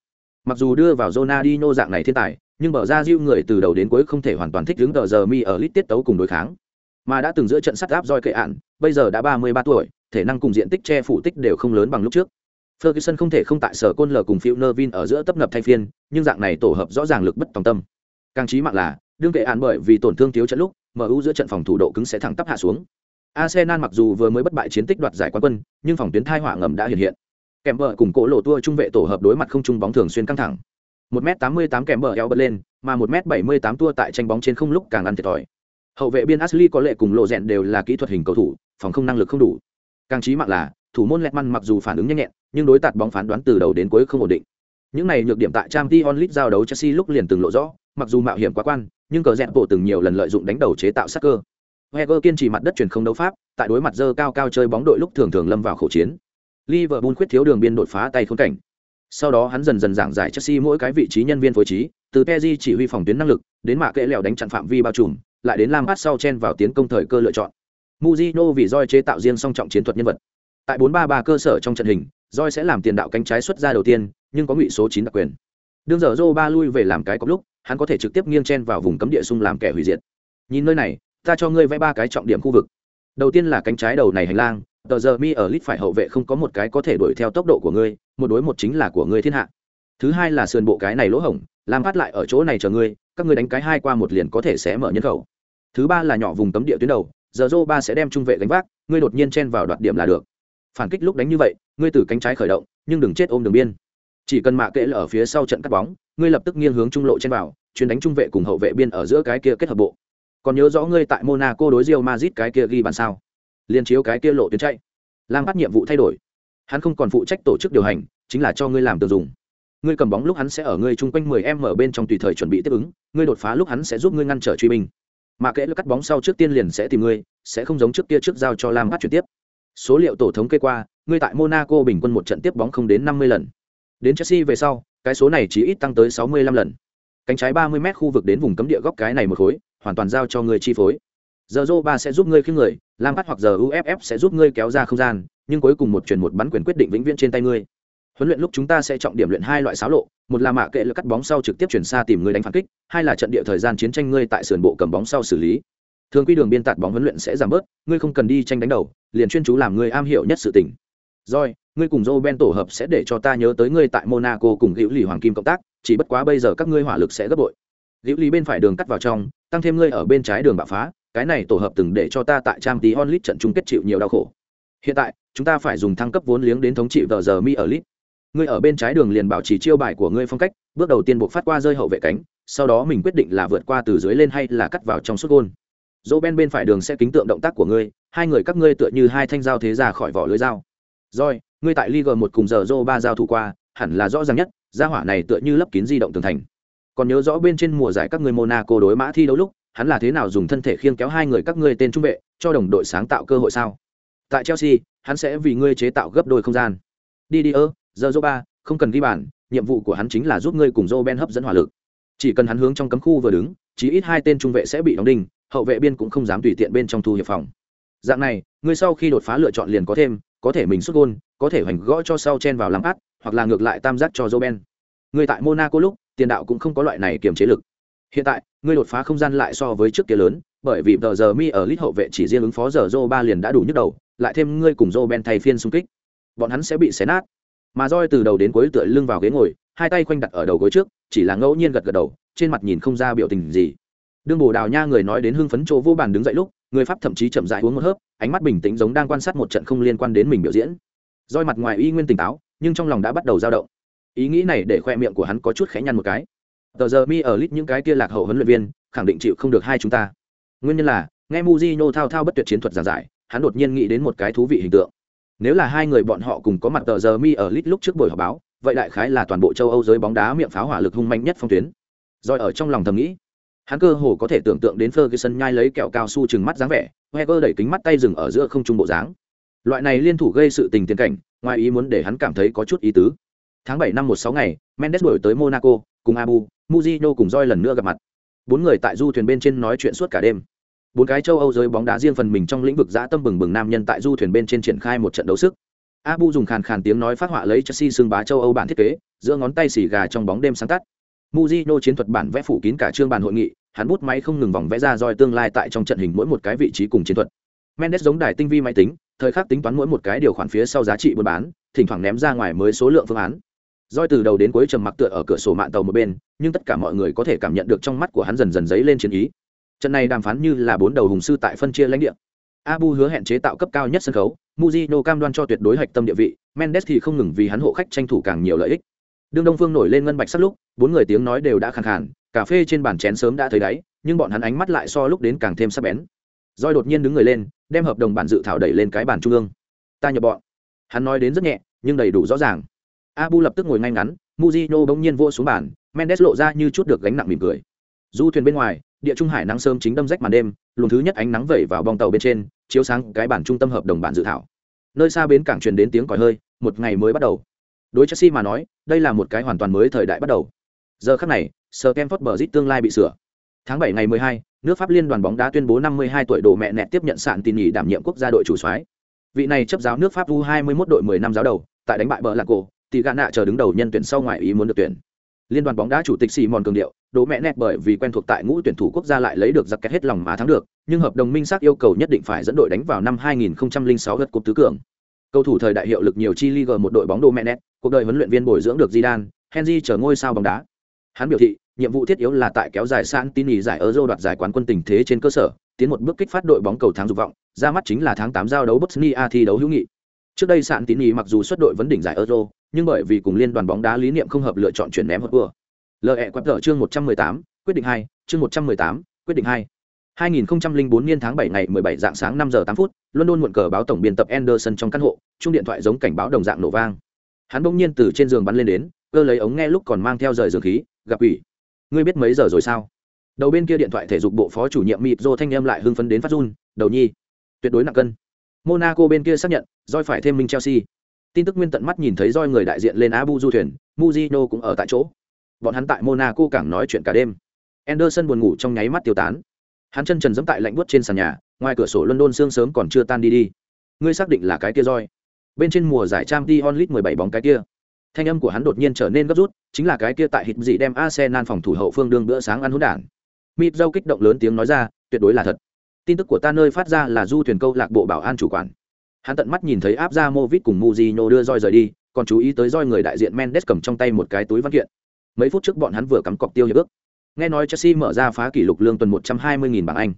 Mặc dù đưa vào Ronaldinho dạng này thiên tài, nhưng bờ ra Diu người từ đầu đến cuối không thể hoàn toàn thích ứng tờ giờ mi ở lít tiết tấu cùng đối kháng. Mà đã từng giữa trận sắt áp roi kệ ạn, bây giờ đã 33 tuổi, thể năng cùng diện tích che phủ tích đều không lớn bằng lúc trước. Ferguson không thể không tại sở côn lờ cùng Phil Nervin ở giữa tấp nập thay phiên, nhưng dạng này tổ hợp rõ ràng lực bất tòng tâm. Càng chí mạng là, đương kệ án bởi vì tổn thương thiếu trận lúc, MU giữa trận phòng thủ độ cứng sẽ thẳng tắp hạ xuống. Arsenal mặc dù vừa mới bất bại chiến tích đoạt giải quán quân, nhưng phòng tuyến thai hỏa ngầm đã hiện hiện. Kèm bờ cùng cỗ lộ tua trung vệ tổ hợp đối mặt không trung bóng thường xuyên căng thẳng. 1m88 kèm bờ eo bật lên, mà 1m78 tua tại tranh bóng trên không lúc càng ăn thiệt thòi. Hậu vệ biên Ashley có lệ cùng lộ rèn đều là kỹ thuật hình cầu thủ, phòng không năng lực không đủ. Càng chí mạng là, thủ môn Letman mặc dù phản ứng nhanh nhẹn, nhưng đối tạt bóng phán đoán từ đầu đến cuối không ổn định. Những này nhược điểm tại Champions League giao đấu Chelsea lúc liền từng lộ rõ, mặc dù mạo hiểm quá quan, nhưng cờ rẽ bộ từng nhiều lần lợi dụng đánh đầu chế tạo sắc cơ. heger kiên trì mặt đất truyền không đấu pháp, tại đối mặt dơ cao cao chơi bóng đội lúc thường thường lâm vào khẩu chiến. Liverpool khuyết thiếu đường biên đột phá tay khốn cảnh. Sau đó hắn dần dần giảng giải Chelsea mỗi cái vị trí nhân viên phối trí, từ Pepe chỉ huy phòng tuyến năng lực, đến mạ kệ lèo đánh chặn phạm vi bao trùm, lại đến Lampard sau chen vào tiến công thời cơ lựa chọn. Mujino vì roi chế tạo riêng song trọng chiến thuật nhân vật. Tại 4-3-3 cơ sở trong trận hình, roi sẽ làm tiền đạo cánh trái xuất ra đầu tiên, nhưng có ngụy số 9 đặc quyền. Đương giờ Zô ba lui về làm cái cọc lúc, hắn có thể trực tiếp nghiêng chen vào vùng cấm địa xung làm kẻ hủy diệt. Nhìn nơi này, ta cho ngươi vẽ ba cái trọng điểm khu vực. Đầu tiên là cánh trái đầu này hành lang, tờ giờ mi ở lít phải hậu vệ không có một cái có thể đuổi theo tốc độ của ngươi, một đối một chính là của ngươi thiên hạ. Thứ hai là sườn bộ cái này lỗ hổng, làm phát lại ở chỗ này chờ ngươi, các ngươi đánh cái hai qua một liền có thể sẽ mở nhân khẩu. Thứ ba là nhỏ vùng cấm địa tuyến đầu, giờ Zô ba sẽ đem trung vệ đánh vác, ngươi đột nhiên chen vào đoạt điểm là được. Phản kích lúc đánh như vậy, ngươi từ cánh trái khởi động, nhưng đừng chết ôm đường biên. Chỉ cần mạ kệ là ở phía sau trận cắt bóng, ngươi lập tức nghiêng hướng trung lộ trên vào, chuyên đánh trung vệ cùng hậu vệ biên ở giữa cái kia kết hợp bộ. Còn nhớ rõ ngươi tại Monaco đối diêu mazit cái kia ghi bàn sao? Liên chiếu cái kia lộ tuyến chạy. Lam bắt nhiệm vụ thay đổi. Hắn không còn phụ trách tổ chức điều hành, chính là cho ngươi làm tường dùng. Ngươi cầm bóng lúc hắn sẽ ở ngươi chung quanh 10 em ở bên trong tùy thời chuẩn bị tiếp ứng, ngươi đột phá lúc hắn sẽ giúp ngươi ngăn trở truy binh. Mà kệ cắt bóng sau trước tiên liền sẽ tìm ngươi, sẽ không giống trước kia trước giao cho Lam bắt chuyển tiếp. Số liệu tổ thống kê qua, ngươi tại Monaco bình quân một trận tiếp bóng không đến 50 lần. Đến Chelsea về sau, cái số này chỉ ít tăng tới 65 lần. Cánh trái ba mươi m khu vực đến vùng cấm địa góc cái này một khối hoàn toàn giao cho người chi phối. Giờ dô ba sẽ giúp ngươi khi người lam bắt hoặc giờ uff sẽ giúp ngươi kéo ra không gian nhưng cuối cùng một chuyển một bắn quyền quyết định vĩnh viễn trên tay ngươi. Huấn luyện lúc chúng ta sẽ trọng điểm luyện hai loại xáo lộ một là mạ kệ lực cắt bóng sau trực tiếp chuyển xa tìm người đánh phản kích hai là trận địa thời gian chiến tranh ngươi tại sườn bộ cầm bóng sau xử lý. Thường quy đường biên tạt bóng huấn luyện sẽ giảm bớt ngươi không cần đi tranh đánh đầu liền chuyên chú làm người am hiểu nhất sự tỉnh rồi ngươi cùng Roben tổ hợp sẽ để cho ta nhớ tới ngươi tại Monaco cùng Diệu Lì Hoàng Kim cộng tác, chỉ bất quá bây giờ các ngươi hỏa lực sẽ gấp bội. Diệu Lì bên phải đường cắt vào trong, tăng thêm ngươi ở bên trái đường bạo phá, cái này tổ hợp từng để cho ta tại Tram Tion Lit trận chung kết chịu nhiều đau khổ. Hiện tại, chúng ta phải dùng thăng cấp vốn liếng đến thống trị tờ giờ mi ở Lit. Ngươi ở bên trái đường liền bảo trì chiêu bài của ngươi phong cách, bước đầu tiên buộc phát qua rơi hậu vệ cánh, sau đó mình quyết định là vượt qua từ dưới lên hay là cắt vào trong sút gôn. Roben bên phải đường sẽ kính tượng động tác của ngươi, hai người các ngươi tựa như hai thanh dao thế ra khỏi vỏ lưới dao. Rồi, ngươi tại Liga một cùng giờ Zoro ba giao thủ qua, hẳn là rõ ràng nhất, gia hỏa này tựa như lấp kín di động tường thành. Còn nhớ rõ bên trên mùa giải các ngươi Monaco đối mã thi đấu lúc, hắn là thế nào dùng thân thể khiêng kéo hai người các ngươi tên trung vệ, cho đồng đội sáng tạo cơ hội sao? Tại Chelsea, hắn sẽ vì ngươi chế tạo gấp đôi không gian. Đi đi ơ, giờ Zoro ba, không cần ghi bàn, nhiệm vụ của hắn chính là giúp ngươi cùng Roben Ben hấp dẫn hỏa lực. Chỉ cần hắn hướng trong cấm khu vừa đứng, chỉ ít hai tên trung vệ sẽ bị đóng đinh, hậu vệ biên cũng không dám tùy tiện bên trong thu hiệp phòng. Dạng này, ngươi sau khi đột phá lựa chọn liền có thêm, có thể mình xuất gôn, có thể hoành gõ cho sau chen vào lắm át, hoặc là ngược lại tam giác cho Roben. Người tại Monaco lúc, tiền đạo cũng không có loại này kiềm chế lực. Hiện tại, người đột phá không gian lại so với trước kia lớn, bởi vì giờ giờ mi ở lít hậu vệ chỉ riêng ứng phó giờ Zô ba liền đã đủ nhức đầu, lại thêm ngươi cùng Roben thay phiên xung kích, bọn hắn sẽ bị xé nát. Mà roi từ đầu đến cuối tựa lưng vào ghế ngồi, hai tay khoanh đặt ở đầu gối trước, chỉ là ngẫu nhiên gật gật đầu trên mặt nhìn không ra biểu tình gì đương bồ đào nha người nói đến hưng phấn chỗ vô bàn đứng dậy lúc người pháp thậm chí chậm rãi uống một hớp, ánh mắt bình tĩnh giống đang quan sát một trận không liên quan đến mình biểu diễn. Roi mặt ngoài y nguyên tỉnh táo, nhưng trong lòng đã bắt đầu dao động. Ý nghĩ này để khoe miệng của hắn có chút khẽ nhăn một cái. Tờ giờ mi ở lít những cái kia lạc hậu huấn luyện viên, khẳng định chịu không được hai chúng ta. Nguyên nhân là, nghe muzino thao thao bất tuyệt chiến thuật giảng giải, hắn đột nhiên nghĩ đến một cái thú vị hình tượng. Nếu là hai người bọn họ cùng có mặt tờ giờ mi ở lit lúc trước buổi họp báo, vậy đại khái là toàn bộ châu âu giới bóng đá miệng pháo hỏa lực hung mạnh nhất phong tuyến. Rồi ở trong lòng thầm nghĩ hắn cơ hồ có thể tưởng tượng đến ferguson nhai lấy kẹo cao su chừng mắt dáng vẻ, Wenger đẩy kính mắt tay dừng ở giữa không trung bộ dáng. Loại này liên thủ gây sự tình tiền cảnh, ngoài ý muốn để hắn cảm thấy có chút ý tứ. Tháng bảy năm một sáu ngày, mendes đổi tới monaco, cùng abu Mujino cùng roi lần nữa gặp mặt. Bốn người tại du thuyền bên trên nói chuyện suốt cả đêm. Bốn cái châu âu giới bóng đá riêng phần mình trong lĩnh vực dã tâm bừng bừng nam nhân tại du thuyền bên trên triển khai một trận đấu sức. Abu dùng khàn khàn tiếng nói phát họa lấy chelsea xương bá châu âu bản thiết kế, giữa ngón tay xì gà trong bóng đêm sáng tắt. Mujino chiến thuật bản vẽ phủ kín cả trương bàn hội nghị hắn bút máy không ngừng vòng vẽ ra roi tương lai tại trong trận hình mỗi một cái vị trí cùng chiến thuật. Mendes giống đài tinh vi máy tính, thời khắc tính toán mỗi một cái điều khoản phía sau giá trị buôn bán, thỉnh thoảng ném ra ngoài mới số lượng phương án. Roi từ đầu đến cuối trầm mặc tựa ở cửa sổ mạng tàu một bên, nhưng tất cả mọi người có thể cảm nhận được trong mắt của hắn dần dần dấy lên chiến ý. Trận này đàm phán như là bốn đầu hùng sư tại phân chia lãnh địa. Abu hứa hẹn chế tạo cấp cao nhất sân khấu muzino cam đoan cho tuyệt đối hạch tâm địa vị, mendes thì không ngừng vì hắn hộ khách tranh thủ càng nhiều lợi ích. Đương đông phương nổi lên ngân bạch sắt lúc, bốn người tiếng nói đều đã khàn khàn cà phê trên bàn chén sớm đã thấy đáy, nhưng bọn hắn ánh mắt lại so lúc đến càng thêm sắc bén. Roi đột nhiên đứng người lên, đem hợp đồng bản dự thảo đẩy lên cái bàn trung ương. Ta nhập bọn. Hắn nói đến rất nhẹ, nhưng đầy đủ rõ ràng. Abu lập tức ngồi ngay ngắn muzino bỗng nhiên vô xuống bàn, mendes lộ ra như chút được gánh nặng mỉm cười. Du thuyền bên ngoài, địa trung hải nắng sớm chính đâm rách màn đêm, luồng thứ nhất ánh nắng vẩy vào bong tàu bên trên, chiếu sáng cái bản trung tâm hợp đồng bản dự thảo. Nơi xa bến cảng truyền đến tiếng còi hơi, một ngày mới bắt đầu. Đối chelsea mà nói, đây là một cái hoàn toàn mới thời đại bắt đầu giờ khắc này sờ kem phớt bờ rít tương lai bị sửa tháng bảy ngày 12, nước pháp liên đoàn bóng đá tuyên bố 52 tuổi đồ mẹ nẹt tiếp nhận sạn tin nhì đảm nhiệm quốc gia đội chủ soái vị này chấp giáo nước pháp u 21 đội 10 năm giáo đầu tại đánh bại bờ lạc cổ tỷ gã nạ chờ đứng đầu nhân tuyển sau ngoài ý muốn được tuyển liên đoàn bóng đá chủ tịch Simon cường điệu, đỗ mẹ nẹt bởi vì quen thuộc tại ngũ tuyển thủ quốc gia lại lấy được giặc kẹt hết lòng mà thắng được, nhưng hợp đồng minh xác yêu cầu nhất định phải dẫn đội đánh vào năm 2006 lượt cúp tứ cường. Cầu thủ thời đại hiệu lực nhiều chi league một đội bóng đỗ mẹ nẹt, cuộc đời huấn luyện viên bồi dưỡng được Zidane, Henry chờ ngôi sao bóng đá. Hắn biểu thị, nhiệm vụ thiết yếu là tại kéo dài sang tin ý giải Euro đoạt giải quán quân tình thế trên cơ sở, tiến một bước kích phát đội bóng cầu thắng dục vọng, ra mắt chính là tháng tám giao đấu Bosnia thi đấu hữu nghị. Trước đây Sạn Tín ý mặc dù xuất đội vấn đỉnh giải Euro, nhưng bởi vì cùng liên đoàn bóng đá lý niệm không hợp lựa chọn chuyển ném hợp vừa. LE quẹp tờ chương 118, quyết định 2, chương 118, quyết định 2. 2004 niên tháng 7 ngày 17 dạng sáng 5 giờ 8 phút, London muộn cờ báo tổng biên tập Anderson trong căn hộ, chung điện thoại giống cảnh báo đồng dạng nổ vang. Hắn bỗng nhiên từ trên giường bắn lên đến, cơ lấy ống nghe lúc còn mang theo rời giường khí, gặp ủy Ngươi biết mấy giờ rồi sao? Đầu bên kia điện thoại thể dục bộ phó chủ nhiệm Mịp Dô thanh em lại hưng phấn đến phát run, đầu nhi, tuyệt đối nặng cân. Monaco bên kia xác nhận, roi phải thêm minh Chelsea. Tin tức nguyên tận mắt nhìn thấy roi người đại diện lên Abu du thuyền, muzino cũng ở tại chỗ. Bọn hắn tại monaco cảng nói chuyện cả đêm. Anderson buồn ngủ trong nháy mắt tiêu tán. Hắn chân trần dẫm tại lạnh buốt trên sàn nhà ngoài cửa sổ london sương sớm còn chưa tan đi đi. Ngươi xác định là cái kia roi bên trên mùa giải trang t onlit mười bảy bóng cái kia thanh âm của hắn đột nhiên trở nên gấp rút, chính là cái kia tại hít dị đem arsenal phòng thủ hậu phương đương bữa sáng ăn hỗn đản. Mịp dâu kích động lớn tiếng nói ra, tuyệt đối là thật. Tin tức của ta nơi phát ra là du thuyền câu lạc bộ bảo an chủ quản. Hắn tận mắt nhìn thấy áp ra movit cùng muzino đưa roi rời đi, còn chú ý tới roi người đại diện mendes cầm trong tay một cái túi văn kiện. Mấy phút trước bọn hắn vừa cắm cọc tiêu hiệp ước. Nghe nói chelsea mở ra phá kỷ lục lương tuần một trăm hai mươi nghìn bảng anh.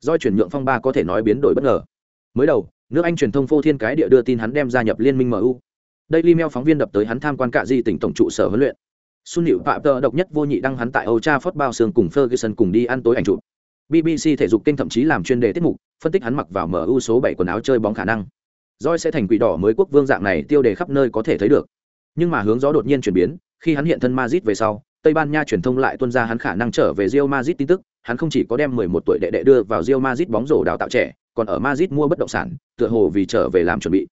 Roi chuyển nhượng phong ba có thể nói biến đổi bất ngờ. Mới đầu, nước anh truyền thông phô thiên cái địa đưa tin hắn đem gia nhập liên minh mu đây li meo phóng viên đập tới hắn tham quan cả di tỉnh tổng trụ sở huấn luyện. Xuân hiệu phạm tờ độc nhất vô nhị đăng hắn tại âu cha phót bao xương cùng ferguson cùng đi ăn tối ảnh chụp. Bbc thể dục kênh thậm chí làm chuyên đề tiết mục phân tích hắn mặc vào mu số bảy quần áo chơi bóng khả năng. Roi sẽ thành quỷ đỏ mới quốc vương dạng này tiêu đề khắp nơi có thể thấy được. Nhưng mà hướng gió đột nhiên chuyển biến khi hắn hiện thân Madrid về sau, Tây Ban Nha truyền thông lại tuân ra hắn khả năng trở về Real Madrid tin tức, hắn không chỉ có đem 11 tuổi đệ đệ đưa vào Real Madrid bóng rổ đào tạo trẻ, còn ở Madrid mua bất động sản, tựa hồ vì trở về làm chuẩn bị.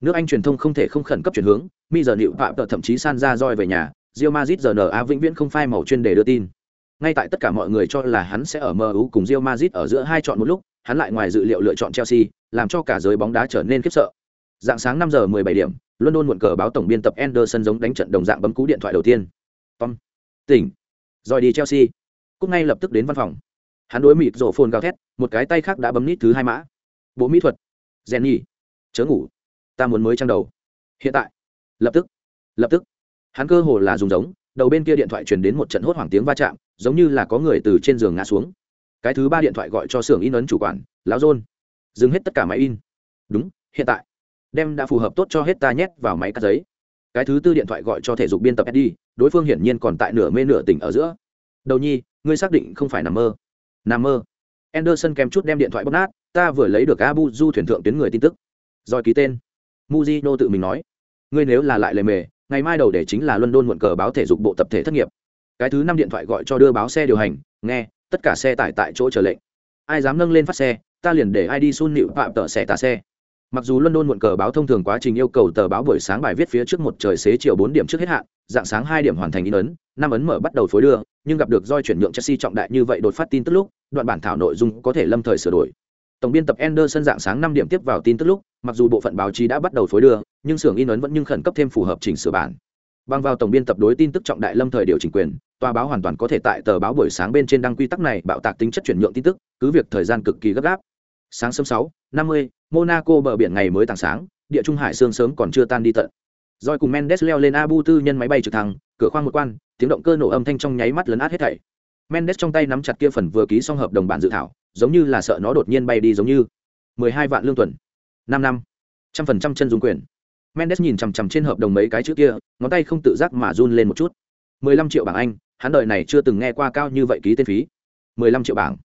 Nước Anh truyền thông không thể không khẩn cấp chuyển hướng, mi giờ liệu phạm thậm chí san ra roi về nhà, Real Madrid giờ NA vĩnh viễn không phai màu chuyên để đưa tin. Ngay tại tất cả mọi người cho là hắn sẽ ở MU cùng Real Madrid ở giữa hai chọn một lúc, hắn lại ngoài dự liệu lựa chọn Chelsea, làm cho cả giới bóng đá trở nên khiếp sợ. Dạng sáng 5 giờ 17 điểm, London muộn cờ báo tổng biên tập Anderson giống đánh trận đồng dạng bấm cú điện thoại đầu tiên. Tom, tỉnh. Rồi đi Chelsea. Cúp ngay lập tức đến văn phòng. Hắn đối mịt rổ phồn gào thét, một cái tay khác đã bấm nít thứ hai mã. Bộ mỹ thuật. Jenny, chớ ngủ. Ta muốn mới trang đầu. Hiện tại. Lập tức. Lập tức. Hắn cơ hồ là dùng giống, đầu bên kia điện thoại truyền đến một trận hốt hoảng tiếng va chạm giống như là có người từ trên giường ngã xuống. Cái thứ ba điện thoại gọi cho xưởng in ấn chủ quản lão dôn dừng hết tất cả máy in. Đúng hiện tại. Đem đã phù hợp tốt cho hết ta nhét vào máy cắt giấy. Cái thứ tư điện thoại gọi cho thể dục biên tập eddie đối phương hiển nhiên còn tại nửa mê nửa tỉnh ở giữa. Đầu nhi ngươi xác định không phải nằm mơ. Nằm mơ. Anderson kèm chút đem điện thoại bóc nát ta vừa lấy được abu du thuyền thượng tuyến người tin tức. Rồi ký tên muzino tự mình nói, ngươi nếu là lại lề mề, ngày mai đầu để chính là london muộn cờ báo thể dục bộ tập thể thất nghiệp. Cái thứ năm điện thoại gọi cho đưa báo xe điều hành, nghe, tất cả xe tải tại chỗ chờ lệnh. Ai dám nâng lên phát xe, ta liền để ai đi sun nịu phạm tợ xe tà xe. Mặc dù london muộn cờ báo thông thường quá trình yêu cầu tờ báo buổi sáng bài viết phía trước một trời xế chiều bốn điểm trước hết hạn, dạng sáng hai điểm hoàn thành in ấn, năm ấn mở bắt đầu phối đưa, nhưng gặp được doi chuyển nhượng chelsea trọng đại như vậy đột phát tin tức lúc, đoạn bản thảo nội dung có thể lâm thời sửa đổi tổng biên tập Anderson dạng sáng năm điểm tiếp vào tin tức lúc, mặc dù bộ phận báo chí đã bắt đầu phối đưa, nhưng xưởng in ấn vẫn nhưng khẩn cấp thêm phù hợp chỉnh sửa bản. Bằng vào tổng biên tập đối tin tức trọng đại lâm thời điều chỉnh quyền, tòa báo hoàn toàn có thể tại tờ báo buổi sáng bên trên đăng quy tắc này bạo tạc tính chất chuyển nhượng tin tức, cứ việc thời gian cực kỳ gấp gáp. Sáng sớm sáu, năm mươi, Monaco bờ biển ngày mới tảng sáng, địa trung hải sương sớm còn chưa tan đi tận. Rồi cùng Mendes leo lên Abu tư nhân máy bay trực thăng, cửa khoang một quan, tiếng động cơ nổ âm thanh trong nháy mắt lớn át hết thảy. Mendes trong tay nắm chặt kia phần vừa ký xong hợp đồng bản dự thảo, giống như là sợ nó đột nhiên bay đi giống như. mười hai vạn lương tuần, năm năm, trăm phần trăm chân dung quyền. Mendes nhìn chằm chằm trên hợp đồng mấy cái chữ kia, ngón tay không tự giác mà run lên một chút. mười lăm triệu bảng Anh, hắn đời này chưa từng nghe qua cao như vậy ký tên phí. mười lăm triệu bảng.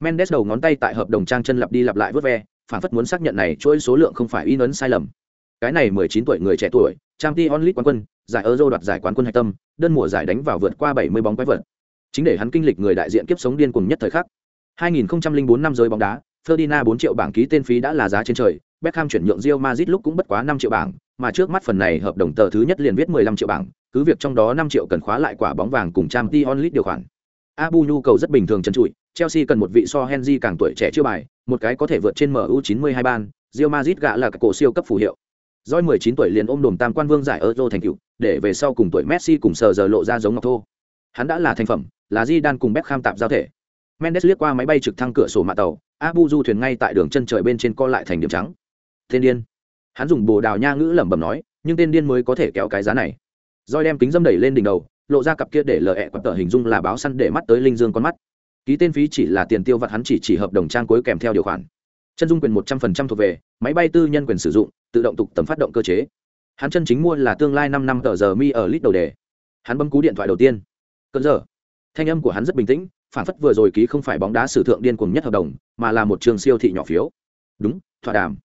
Mendes đầu ngón tay tại hợp đồng trang chân lặp đi lặp lại vớt ve, phản phất muốn xác nhận này chuỗi số lượng không phải in ấn sai lầm. Cái này mười chín tuổi người trẻ tuổi, Champions League quán quân, giải Euro đoạt giải quán quân hạch tâm, đơn mùa giải đánh vào vượt qua bảy mươi bóng quái vật. Chính để hắn kinh lịch người đại diện kiếp sống điên cuồng nhất thời khắc. 2004 năm giới bóng đá, Ferdinand 4 triệu bảng ký tên phí đã là giá trên trời, Beckham chuyển nhượng Real Madrid lúc cũng bất quá 5 triệu bảng, mà trước mắt phần này hợp đồng tờ thứ nhất liền viết 15 triệu bảng, cứ việc trong đó 5 triệu cần khóa lại quả bóng vàng cùng Champions League điều khoản. Abu nhu cầu rất bình thường trần trụi, Chelsea cần một vị so Henry càng tuổi trẻ chưa bài, một cái có thể vượt trên MU 92 ban, Real Madrid gã là cái cổ siêu cấp phù hiệu. Doi 19 tuổi liền ôm đồm tam quan vương giải Euro thành tựu, để về sau cùng tuổi Messi cùng sờ giờ lộ ra giống ngọc thô. Hắn đã là thành phẩm, là Zidane cùng Beckham tạm giao thể. Mendes liếc qua máy bay trực thăng cửa sổ mạ tàu, Abu Du thuyền ngay tại đường chân trời bên trên co lại thành điểm trắng. Tên điên. Hắn dùng bồ đào nha ngữ lẩm bẩm nói, nhưng tên điên mới có thể kéo cái giá này. Doi đem kính dâm đẩy lên đỉnh đầu, lộ ra cặp kia để lờ ẹ quặp tờ hình dung là báo săn để mắt tới linh dương con mắt. Ký tên phí chỉ là tiền tiêu vặt hắn chỉ chỉ hợp đồng trang cuối kèm theo điều khoản. Chân dung quyền một trăm phần trăm thuộc về, máy bay tư nhân quyền sử dụng, tự động tục tầm phát động cơ chế. Hắn chân chính mua là tương lai năm năm tờ giờ mi ở lít đầu đề. Hắn bấm cú điện thoại đầu tiên. Cơn giờ. Thanh âm của hắn rất bình tĩnh, phản phất vừa rồi ký không phải bóng đá sử thượng điên cuồng nhất hợp đồng mà là một trường siêu thị nhỏ phiếu. Đúng thỏa đàm.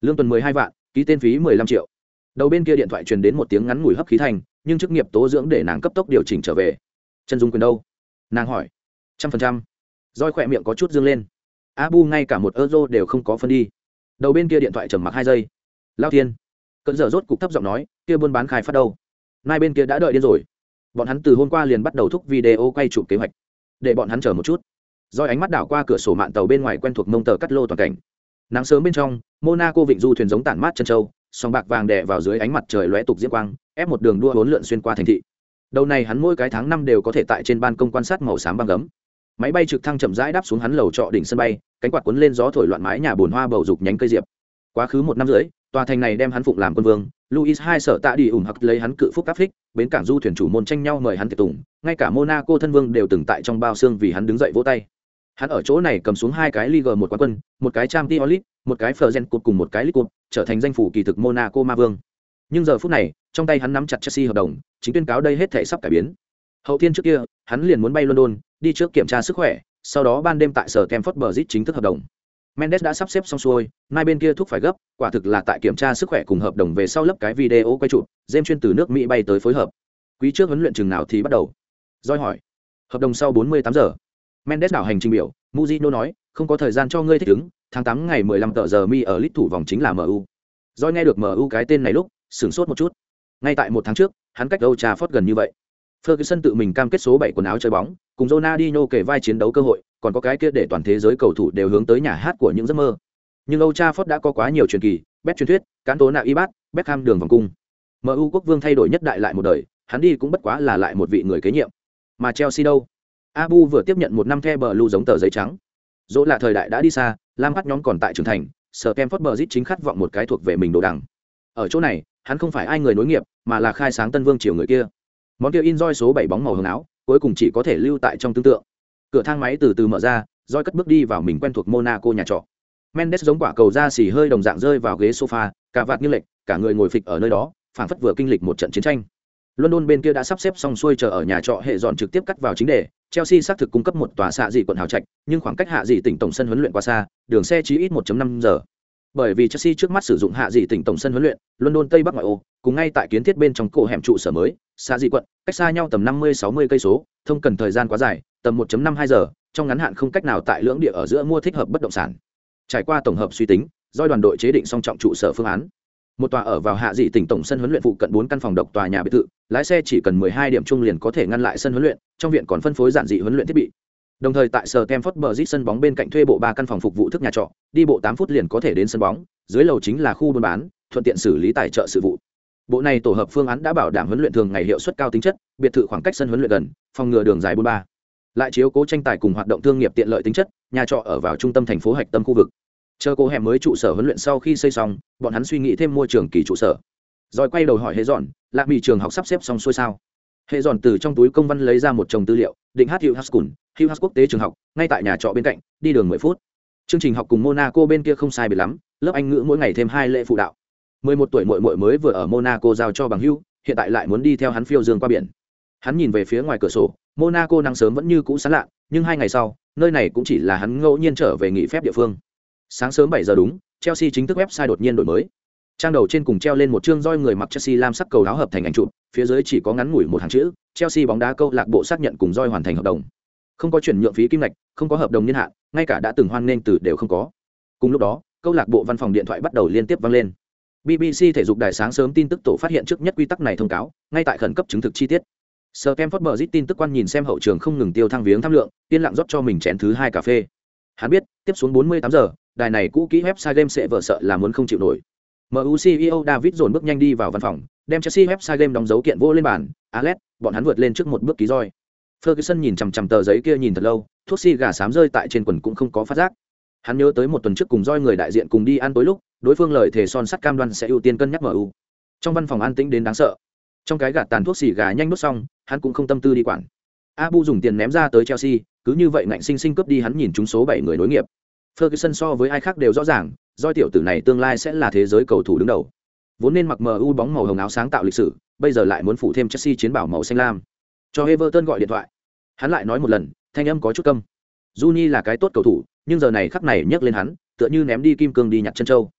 Lương tuần mười hai vạn ký tên phí mười lăm triệu. Đầu bên kia điện thoại truyền đến một tiếng ngắn ngủi hấp khí thành nhưng chức nghiệp tố dưỡng để nàng cấp tốc điều chỉnh trở về. Chân dung quyền đâu? Nàng hỏi. Trăm phần trăm. Roi khỏe miệng có chút dương lên. Abu ngay cả một euro đều không có phân đi. Đầu bên kia điện thoại trầm mặc hai giây. Lao thiên. Cận giờ rốt cục thấp giọng nói kia buôn bán khai phát đâu? Nay bên kia đã đợi điên rồi bọn hắn từ hôm qua liền bắt đầu thúc video quay chụp kế hoạch, để bọn hắn chờ một chút. Doi ánh mắt đảo qua cửa sổ mạn tàu bên ngoài quen thuộc mông tờ cắt lô toàn cảnh. Nắng sớm bên trong, monaco vịnh du thuyền giống tản mát chân trâu song bạc vàng đè vào dưới ánh mặt trời lóe tục diễm quang, ép một đường đua hỗn lượn xuyên qua thành thị. Đầu này hắn mỗi cái tháng năm đều có thể tại trên ban công quan sát màu xám băng gấm. Máy bay trực thăng chậm rãi đáp xuống hắn lầu trọ đỉnh sân bay, cánh quạt cuốn lên gió thổi loạn mái nhà bồn hoa bầu dục nhánh cây diệp. Quá khứ một năm rưỡi, tòa thành này đem hắn phụng làm quân vương luis hai sở tạ đi ủng hặc lấy hắn cự phúc áp phích bến cảng du thuyền chủ môn tranh nhau mời hắn tiệc tùng ngay cả monaco thân vương đều từng tại trong bao xương vì hắn đứng dậy vỗ tay. Hắn ở chỗ này cầm xuống hai cái liga một quán quân một cái Champions League, một cái phờ gen cùng một cái lit trở thành danh phủ kỳ thực monaco ma vương. Nhưng giờ phút này trong tay hắn nắm chặt chelsea hợp đồng chính tuyên cáo đây hết thể sắp cải biến. Hậu thiên trước kia hắn liền muốn bay london đi trước kiểm tra sức khỏe sau đó ban đêm tại sở Campfort Bridge chính thức hợp đồng mendes đã sắp xếp xong xuôi ngay bên kia thuốc phải gấp quả thực là tại kiểm tra sức khỏe cùng hợp đồng về sau lấp cái video quay chụp James chuyên từ nước mỹ bay tới phối hợp. Quý trước huấn luyện chừng nào thì bắt đầu? Doi hỏi. Hợp đồng sau 48 giờ. Mendes đảo hành trình biểu Mujino nói không có thời gian cho ngươi thích ứng tháng 8 ngày 15 tờ giờ mi ở lít thủ vòng chính là mu doi nghe được mu cái tên này lúc sửng sốt một chút. Ngay tại một tháng trước hắn cách Old Trafford gần như vậy. Ferguson tự mình cam kết số 7 quần áo chơi bóng, cùng Ronaldinho kể vai chiến đấu cơ hội, còn có cái kia để toàn thế giới cầu thủ đều hướng tới nhà hát của những giấc mơ. Nhưng Âu Trafford đã có quá nhiều truyền kỳ, bet truyền thuyết, cán tố nạ Ibat, Beckham đường vòng cung. MU quốc vương thay đổi nhất đại lại một đời, hắn đi cũng bất quá là lại một vị người kế nhiệm. Mà Chelsea đâu? Abu vừa tiếp nhận một năm the bờ lưu giống tờ giấy trắng. Dỗ là thời đại đã đi xa, Lam bắt nhóm còn tại trưởng thành, sở Kem Bridge chính khát vọng một cái thuộc về mình đồ đằng. Ở chỗ này, hắn không phải ai người nối nghiệp, mà là khai sáng tân vương triều người kia món kia in roi số bảy bóng màu hồng áo cuối cùng chỉ có thể lưu tại trong tương tượng cửa thang máy từ từ mở ra roi cất bước đi vào mình quen thuộc monaco nhà trọ. Mendes giống quả cầu da xì hơi đồng dạng rơi vào ghế sofa cả vạt như lệch, cả người ngồi phịch ở nơi đó, phảng phất vừa kinh lịch một trận chiến tranh. London bên kia đã sắp xếp xong xuôi chờ ở nhà trọ hệ dọn trực tiếp cắt vào chính đề, chelsea xác thực cung cấp một tòa xạ dị quận hào trạch, nhưng khoảng cách hạ dị tỉnh tổng sân huấn luyện quá xa, đường xe chỉ ít 1.5 giờ bởi vì chelsea trước mắt sử dụng hạ dị tỉnh tổng sân huấn luyện, london tây bắc ngoại ô, cùng ngay tại kiến thiết bên trong cổ hẻm trụ sở mới, xa dị quận, cách xa nhau tầm 50-60 cây số, thông cần thời gian quá dài, tầm 1.52 giờ, trong ngắn hạn không cách nào tại lưỡng địa ở giữa mua thích hợp bất động sản. Trải qua tổng hợp suy tính, do đoàn đội chế định song trọng trụ sở phương án. Một tòa ở vào hạ dị tỉnh tổng sân huấn luyện phụ cận bốn căn phòng độc tòa nhà biệt thự, lái xe chỉ cần mười hai điểm chung liền có thể ngăn lại sân huấn luyện, trong viện còn phân phối giản dị huấn luyện thiết bị đồng thời tại sở Kemford Bridge sân bóng bên cạnh thuê bộ ba căn phòng phục vụ thức nhà trọ, đi bộ tám phút liền có thể đến sân bóng, dưới lầu chính là khu buôn bán, thuận tiện xử lý tài trợ sự vụ. Bộ này tổ hợp phương án đã bảo đảm huấn luyện thường ngày hiệu suất cao tính chất, biệt thự khoảng cách sân huấn luyện gần, phòng ngừa đường dài bốn ba. Lại chiếu cố tranh tài cùng hoạt động thương nghiệp tiện lợi tính chất, nhà trọ ở vào trung tâm thành phố hạch tâm khu vực. Chờ cô hẻm mới trụ sở huấn luyện sau khi xây xong, bọn hắn suy nghĩ thêm môi trường kỳ trụ sở. Rồi quay đầu hỏi hệ dọn, lạc mỹ trường học sắp xếp xong xuôi sao? Hệ dọn từ trong túi công văn lấy ra một chồng tư liệu, định hát hiệu haskun hữu has quốc tế trường học, ngay tại nhà trọ bên cạnh, đi đường mười phút. Chương trình học cùng monaco bên kia không sai biệt lắm, lớp anh ngữ mỗi ngày thêm hai lễ phụ đạo. Mười một tuổi mội mội mới vừa ở monaco giao cho bằng hưu hiện tại lại muốn đi theo hắn phiêu dương qua biển. Hắn nhìn về phía ngoài cửa sổ, monaco nắng sớm vẫn như cũ sán lạ, nhưng hai ngày sau, nơi này cũng chỉ là hắn ngẫu nhiên trở về nghỉ phép địa phương. Sáng sớm bảy giờ đúng, chelsea chính thức website đột nhiên đổi mới. Trang đầu trên cùng treo lên một chương roi người mặc chelsea lam sắc cầu áo hợp thành ảnh chụp, phía dưới chỉ có ngắn ngủi một hàng chữ, chelsea bóng đá câu lạc bộ xác nhận cùng roi hoàn thành hợp đồng không có chuyển nhượng phí kim ngạch không có hợp đồng niên hạn ngay cả đã từng hoan nghênh từ đều không có cùng lúc đó câu lạc bộ văn phòng điện thoại bắt đầu liên tiếp vang lên bbc thể dục đài sáng sớm tin tức tổ phát hiện trước nhất quy tắc này thông cáo ngay tại khẩn cấp chứng thực chi tiết Sir Kem phớt Bờ tin tức quan nhìn xem hậu trường không ngừng tiêu thang viếng tham lượng, yên lặng rót cho mình chén thứ hai cà phê. Hắn biết, tiếp xuống 48 giờ, đài này cũ kỹ website game sẽ vỡ sợ là muốn không chịu nổi. MU CEO David dồn bước nhanh đi vào văn phòng, đem Chelsea website game đóng dấu kiện vô lên bàn, Alex, bọn hắn vượt lên trước một bước ký roi. Ferguson nhìn chằm chằm tờ giấy kia nhìn thật lâu, thuốc xi gà xám rơi tại trên quần cũng không có phát giác. Hắn nhớ tới một tuần trước cùng roi người đại diện cùng đi ăn tối lúc, đối phương lời thề son sắt cam đoan sẽ ưu tiên cân nhắc MU. Trong văn phòng an tĩnh đến đáng sợ. Trong cái gạt tàn thuốc xì gà nhanh đốt xong, hắn cũng không tâm tư đi quản. Abu dùng tiền ném ra tới Chelsea, cứ như vậy ngạnh sinh sinh cướp đi hắn nhìn chúng số bảy người nối nghiệp. Ferguson so với ai khác đều rõ ràng, doi tiểu tử này tương lai sẽ là thế giới cầu thủ đứng đầu. Vốn nên mặc MU bóng màu hồng áo sáng tạo lịch sử, bây giờ lại muốn phụ thêm Chelsea chiến bảo màu xanh lam. Cho Everton gọi điện thoại. Hắn lại nói một lần, thanh âm có chút câm. Juni là cái tốt cầu thủ, nhưng giờ này khắc này nhấc lên hắn, tựa như ném đi kim cương đi nhặt chân châu.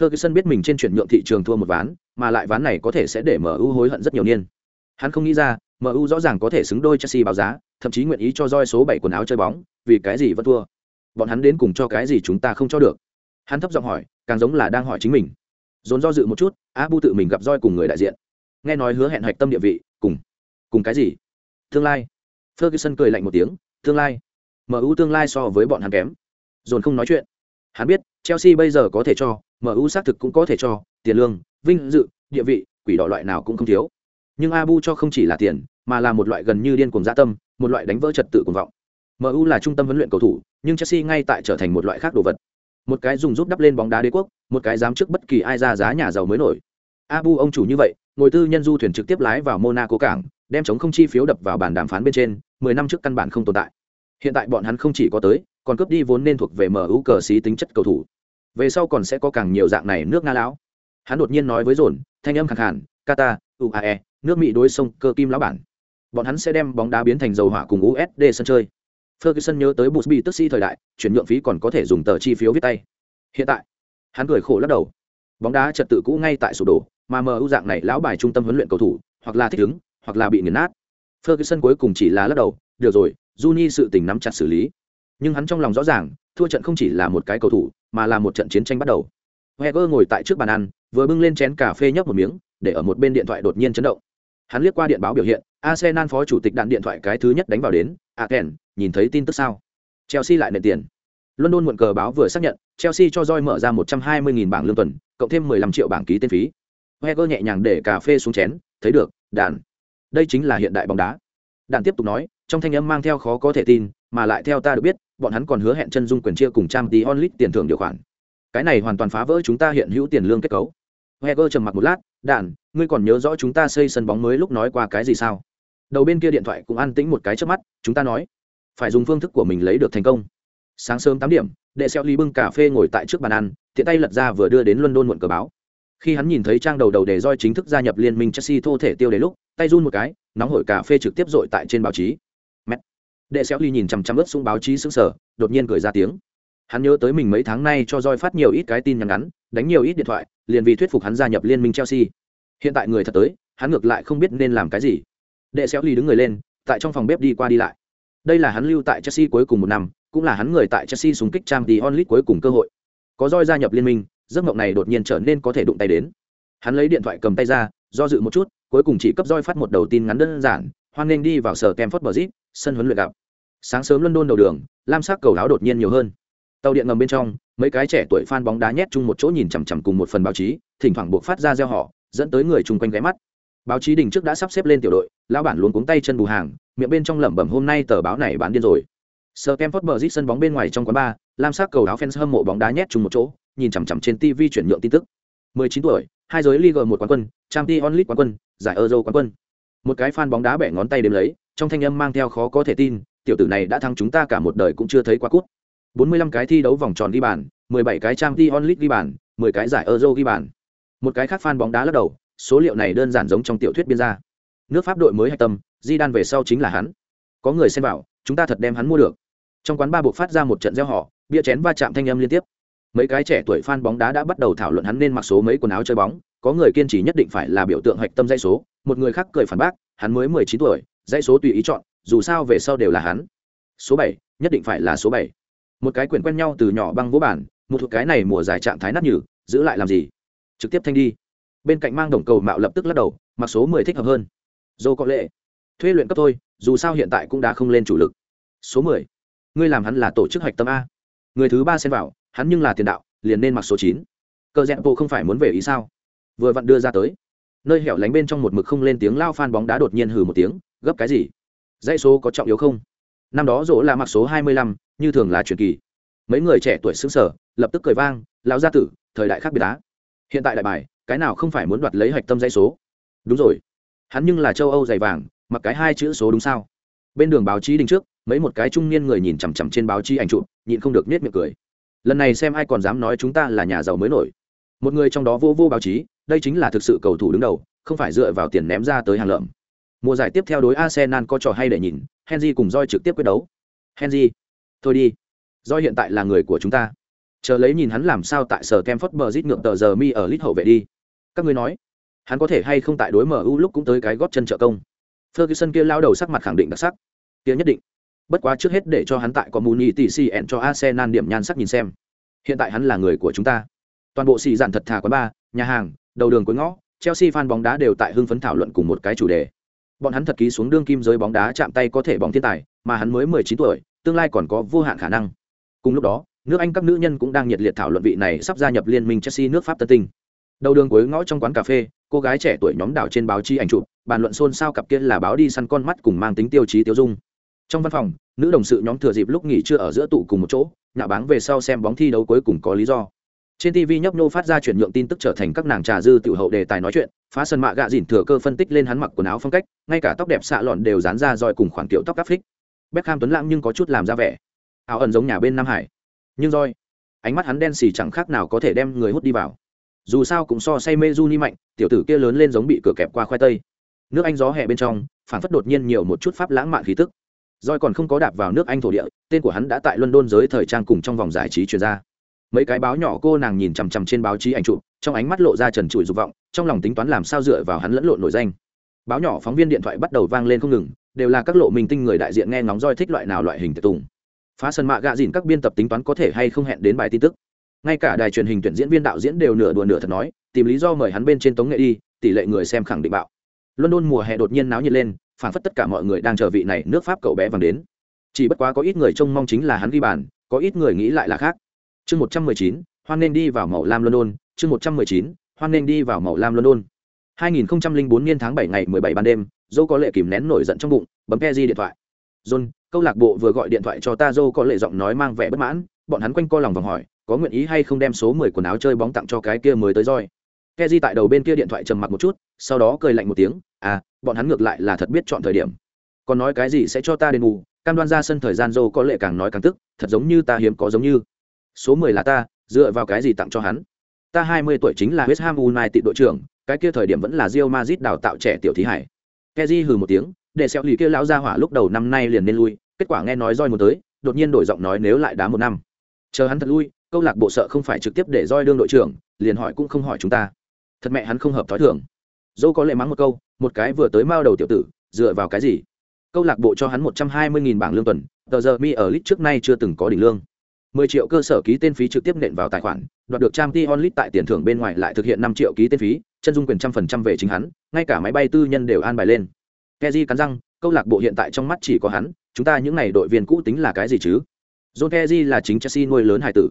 Ferguson biết mình trên chuyển nhượng thị trường thua một ván, mà lại ván này có thể sẽ để MU hối hận rất nhiều niên. Hắn không nghĩ ra, MU rõ ràng có thể xứng đôi Chelsea báo giá, thậm chí nguyện ý cho roi số 7 quần áo chơi bóng, vì cái gì vẫn thua? Bọn hắn đến cùng cho cái gì chúng ta không cho được? Hắn thấp giọng hỏi, càng giống là đang hỏi chính mình. Dồn do dự một chút, Abu tự mình gặp roi cùng người đại diện. Nghe nói hứa hẹn hoạch tâm địa vị, cùng cùng cái gì? Tương lai. Ferguson cười lạnh một tiếng, tương lai. MU tương lai so với bọn hắn kém. Dồn không nói chuyện. Hắn biết, Chelsea bây giờ có thể cho, MU xác thực cũng có thể cho, tiền lương, vinh dự, địa vị, quỷ đỏ loại nào cũng không thiếu. Nhưng Abu cho không chỉ là tiền, mà là một loại gần như điên cuồng dã tâm, một loại đánh vỡ trật tự cuồng vọng. MU là trung tâm huấn luyện cầu thủ, nhưng Chelsea ngay tại trở thành một loại khác đồ vật. Một cái dùng giúp đắp lên bóng đá đế quốc, một cái dám trước bất kỳ ai ra giá nhà giàu mới nổi. Abu ông chủ như vậy, ngồi tư nhân du thuyền trực tiếp lái vào Monaco cảng, đem chống không chi phiếu đập vào bàn đàm phán bên trên, 10 năm trước căn bản không tồn tại. Hiện tại bọn hắn không chỉ có tới, còn cướp đi vốn nên thuộc về MU cờ xí tính chất cầu thủ. Về sau còn sẽ có càng nhiều dạng này nước nga lão. Hắn đột nhiên nói với Dồn, thanh âm khàn khàn, "Qatar, UAE, nước Mỹ đối sông cơ kim lão bản." Bọn hắn sẽ đem bóng đá biến thành dầu hỏa cùng USD sân chơi. Ferguson nhớ tới Busby tức sĩ thời đại, chuyển nhượng phí còn có thể dùng tờ chi phiếu viết tay. Hiện tại, hắn cười khổ lắc đầu. Bóng đá trật tự cũ ngay tại sụp đổ, mà MU dạng này lão bài trung tâm huấn luyện cầu thủ, hoặc là thích ứng, hoặc là bị nghiền nát. Ferguson cuối cùng chỉ là lắc đầu, được rồi, Juni sự tình nắm chặt xử lý. Nhưng hắn trong lòng rõ ràng, thua trận không chỉ là một cái cầu thủ, mà là một trận chiến tranh bắt đầu. Wenger ngồi tại trước bàn ăn, vừa bưng lên chén cà phê nhấp một miếng, để ở một bên điện thoại đột nhiên chấn động. Hắn liếc qua điện báo biểu hiện, Arsenal phó chủ tịch đạn điện thoại cái thứ nhất đánh vào đến, Aken, nhìn thấy tin tức sao? Chelsea lại nợ tiền. London muộn cờ báo vừa xác nhận, Chelsea cho Joy mở ra 120.000 bảng lương tuần, cộng thêm 15 triệu bảng ký tên phí. Wenger nhẹ nhàng để cà phê xuống chén, thấy được, đạn. Đây chính là hiện đại bóng đá. Đạn tiếp tục nói, trong thanh âm mang theo khó có thể tin, mà lại theo ta được biết, bọn hắn còn hứa hẹn chân dung quyền chia cùng trang tí onlit tiền thưởng điều khoản. Cái này hoàn toàn phá vỡ chúng ta hiện hữu tiền lương kết cấu. heger trầm mặc một lát, "Đạn, ngươi còn nhớ rõ chúng ta xây sân bóng mới lúc nói qua cái gì sao?" đầu bên kia điện thoại cũng an tĩnh một cái trước mắt chúng ta nói phải dùng phương thức của mình lấy được thành công sáng sớm tám điểm đệ xeo ly bưng cà phê ngồi tại trước bàn ăn tiện tay lật ra vừa đưa đến london muộn cờ báo khi hắn nhìn thấy trang đầu đầu đề roi chính thức gia nhập liên minh chelsea thô thể tiêu đề lúc tay run một cái, nóng hổi cà phê trực tiếp dội tại trên báo chí. Mẹ. đệ xéo ly nhìn chằm chằm ướt xuống báo chí sững sờ, đột nhiên cười ra tiếng. Hắn nhớ tới mình mấy tháng nay cho roi phát nhiều ít cái tin nhắn ngắn, đánh nhiều ít điện thoại, liền vì thuyết phục hắn gia nhập liên minh chelsea. Hiện tại người thật tới, hắn ngược lại không biết nên làm cái gì. Đệ xéo ly đứng người lên, tại trong phòng bếp đi qua đi lại. Đây là hắn lưu tại chelsea cuối cùng một năm, cũng là hắn người tại chelsea súng kích trang t onlit cuối cùng cơ hội. Có roi gia nhập liên minh, giấc mộng này đột nhiên trở nên có thể đụng tay đến. Hắn lấy điện thoại cầm tay ra, do dự một chút cuối cùng chỉ cấp roi phát một đầu tin ngắn đơn giản, hoan nghênh đi vào sở kem phớt bờ zip sân huấn luyện gặp. Sáng sớm london đầu đường, lam sắc cầu áo đột nhiên nhiều hơn. Tàu điện ngầm bên trong, mấy cái trẻ tuổi fan bóng đá nhét chung một chỗ nhìn chằm chằm cùng một phần báo chí, thỉnh thoảng buộc phát ra gieo họ dẫn tới người chung quanh ghé mắt. Báo chí đình trước đã sắp xếp lên tiểu đội, lão bản luôn cuống tay chân bù hàng, miệng bên trong lẩm bẩm hôm nay tờ báo này bán điên rồi. Sờ kem phớt bờ rít sân bóng bên ngoài trong quán bar, lam sắc cầu áo fans hâm mộ bóng đá nhét chung một chỗ, nhìn chằm chằm trên tv chuyển nhượng tin tức. 19 tuổi, hai giới league một quán quân trang t onlit quán quân giải Euro quán quân. Một cái fan bóng đá bẻ ngón tay đếm lấy trong thanh âm mang theo khó có thể tin tiểu tử này đã thắng chúng ta cả một đời cũng chưa thấy qua cút. 45 cái thi đấu vòng tròn ghi bàn 17 cái Champions League ghi bàn 10 cái giải Euro ghi bàn. Một cái khác fan bóng đá lắc đầu số liệu này đơn giản giống trong tiểu thuyết biên gia nước pháp đội mới hạch tâm di đan về sau chính là hắn. Có người xem bảo chúng ta thật đem hắn mua được. Trong quán ba buộc phát ra một trận reo hò, bia chén va chạm thanh âm liên tiếp mấy cái trẻ tuổi fan bóng đá đã bắt đầu thảo luận hắn nên mặc số mấy quần áo chơi bóng, có người kiên trì nhất định phải là biểu tượng hạch tâm dãy số, một người khác cười phản bác, hắn mới mười chín tuổi, dãy số tùy ý chọn, dù sao về sau đều là hắn. Số bảy, nhất định phải là số bảy. Một cái quyển quen nhau từ nhỏ băng vô bản một thuộc cái này mùa giải trạng thái nát nhừ, giữ lại làm gì? Trực tiếp thanh đi. Bên cạnh mang đồng cầu mạo lập tức lắc đầu, mặc số mười thích hợp hơn. Dô có lệ. Thuê luyện cấp thôi, dù sao hiện tại cũng đã không lên chủ lực. Số mười. Ngươi làm hắn là tổ chức hạch tâm a. Người thứ ba xen vào hắn nhưng là tiền đạo, liền nên mặc số chín. Cờ rẽ bộ không phải muốn về ý sao? Vừa vặn đưa ra tới. Nơi hẻo lánh bên trong một mực không lên tiếng lao phan bóng đá đột nhiên hừ một tiếng, gấp cái gì? Dãy số có trọng yếu không? Năm đó dỗ là mặc số hai mươi lăm, như thường là truyền kỳ. Mấy người trẻ tuổi xứng sở lập tức cười vang, lão gia tử, thời đại khác biệt đá hiện tại đại bài, cái nào không phải muốn đoạt lấy hạch tâm dãy số? Đúng rồi. Hắn nhưng là châu âu dày vàng, mặc cái hai chữ số đúng sao? Bên đường báo chí đình trước, mấy một cái trung niên người nhìn chằm chằm trên báo chí ảnh chụp, nhịn không được nết miệng cười lần này xem ai còn dám nói chúng ta là nhà giàu mới nổi. Một người trong đó vô vô báo chí, đây chính là thực sự cầu thủ đứng đầu, không phải dựa vào tiền ném ra tới hàng lợm. Mùa giải tiếp theo đối arsenal có trò hay để nhìn, henry cùng roi trực tiếp quyết đấu. Henry, thôi đi. Roi hiện tại là người của chúng ta. Chờ lấy nhìn hắn làm sao tại sở kem phất bờ rít ngược tờ giờ mi ở lít hậu vệ đi. Các ngươi nói, hắn có thể hay không tại đối mu lúc cũng tới cái góp chân trợ công? Ferguson kia lao đầu sắc mặt khẳng định đặc sắc. Kia nhất định bất quá trước hết để cho hắn tại có muni tỷ xì ẹn cho arsenal điểm nhan sắc nhìn xem. Hiện tại hắn là người của chúng ta. Toàn bộ xì dạn thật thà quán bar, nhà hàng, đầu đường cuối ngõ, chelsea fan bóng đá đều tại hưng phấn thảo luận cùng một cái chủ đề. Bọn hắn thật ký xuống đương kim giới bóng đá chạm tay có thể bóng thiên tài, mà hắn mới mười chín tuổi, tương lai còn có vô hạn khả năng. Cùng lúc đó, nước anh các nữ nhân cũng đang nhiệt liệt thảo luận vị này sắp gia nhập liên minh chelsea nước pháp tân tinh. Đầu đường cuối ngõ trong quán cà phê, cô gái trẻ tuổi nhóm đảo trên báo chí ảnh chụp, bàn luận xôn xao cặp kia là báo đi săn con mắt cùng mang tính tiêu chí tiêu dung trong văn phòng, nữ đồng sự nhóm thừa dịp lúc nghỉ trưa ở giữa tụ cùng một chỗ nhạ báng về sau xem bóng thi đấu cuối cùng có lý do. Trên tv nhấp nô phát ra chuyển nhượng tin tức trở thành các nàng trà dư tiểu hậu đề tài nói chuyện, phá sân mạ gạ dỉn thừa cơ phân tích lên hắn mặc quần áo phong cách, ngay cả tóc đẹp xạ lọn đều dán ra roi cùng khoảng kiểu tóc áp phích. Beckham tuấn lãng nhưng có chút làm ra vẻ. Áo ẩn giống nhà bên nam hải. Nhưng roi, ánh mắt hắn đen xì chẳng khác nào có thể đem người hút đi vào. Dù sao cũng so say mê du ni mạnh, tiểu tử kia lớn lên giống bị cửa kẹp qua khoai tây. Nước anh gió hè bên trong, phản phất đột nhiên nhiều một chút pháp lãng mạn khí tức. Doi còn không có đạp vào nước Anh thổ địa, tên của hắn đã tại London giới thời trang cùng trong vòng giải trí truyền ra. Mấy cái báo nhỏ cô nàng nhìn chằm chằm trên báo chí ảnh chụp, trong ánh mắt lộ ra trần trụi dục vọng, trong lòng tính toán làm sao dựa vào hắn lẫn lộn nổi danh. Báo nhỏ phóng viên điện thoại bắt đầu vang lên không ngừng, đều là các lộ minh tinh người đại diện nghe ngóng Doi thích loại nào loại hình tiệc tùng. Phá sân mạ gạ dìn các biên tập tính toán có thể hay không hẹn đến bài tin tức. Ngay cả đài truyền hình tuyển diễn viên đạo diễn đều nửa đùa nửa thật nói, tìm lý do mời hắn bên trên tống nghệ đi, tỷ lệ người xem khẳng định bạo. London mùa hè đột nhiên náo nhiệt lên, phản phất tất cả mọi người đang chờ vị này nước Pháp cậu bé vàng đến. Chỉ bất quá có ít người trông mong chính là hắn ghi bàn, có ít người nghĩ lại là khác. Chương một trăm mười chín, hoan nên đi vào màu lam london. Chương một trăm mười chín, hoan nên đi vào màu lam london. Hai nghìn bốn niên tháng bảy ngày mười bảy ban đêm dô có lệ kìm nén nổi giận trong bụng, bấm pe di điện thoại. John, câu lạc bộ vừa gọi điện thoại cho ta dô có lệ giọng nói mang vẻ bất mãn. Bọn hắn quanh co lòng vòng hỏi, có nguyện ý hay không đem số mười quần áo chơi bóng tặng cho cái kia mới tới roi? Keji tại đầu bên kia điện thoại trầm mặc một chút, sau đó cười lạnh một tiếng à bọn hắn ngược lại là thật biết chọn thời điểm. Còn nói cái gì sẽ cho ta đền bù? Cam đoan ra sân thời gian dâu có lệ càng nói càng tức, thật giống như ta hiếm có giống như. Số mười là ta, dựa vào cái gì tặng cho hắn? Ta hai mươi tuổi chính là west ham united đội trưởng, cái kia thời điểm vẫn là Real Madrid đào tạo trẻ tiểu thí hải. Keji hừ một tiếng, để xéo lì kia lão gia hỏa lúc đầu năm nay liền nên lui, kết quả nghe nói roi muốn tới, đột nhiên đổi giọng nói nếu lại đá một năm. Chờ hắn thật lui, câu lạc bộ sợ không phải trực tiếp để roi đương đội trưởng, liền hỏi cũng không hỏi chúng ta thật mẹ hắn không hợp thói thường. Dâu có lệ mắng một câu, một cái vừa tới mao đầu tiểu tử, dựa vào cái gì? Câu lạc bộ cho hắn một trăm hai mươi nghìn bảng lương tuần, tờ giờ mi ở lit trước nay chưa từng có đỉnh lương. mười triệu cơ sở ký tên phí trực tiếp nện vào tài khoản, đoạt được trang t onlit tại tiền thưởng bên ngoài lại thực hiện năm triệu ký tên phí, chân dung quyền trăm phần trăm về chính hắn, ngay cả máy bay tư nhân đều an bài lên. Keji cắn răng, câu lạc bộ hiện tại trong mắt chỉ có hắn, chúng ta những n à y đội viên cũ tính là cái gì chứ? John keji là chính chelsea nuôi lớn hải tử.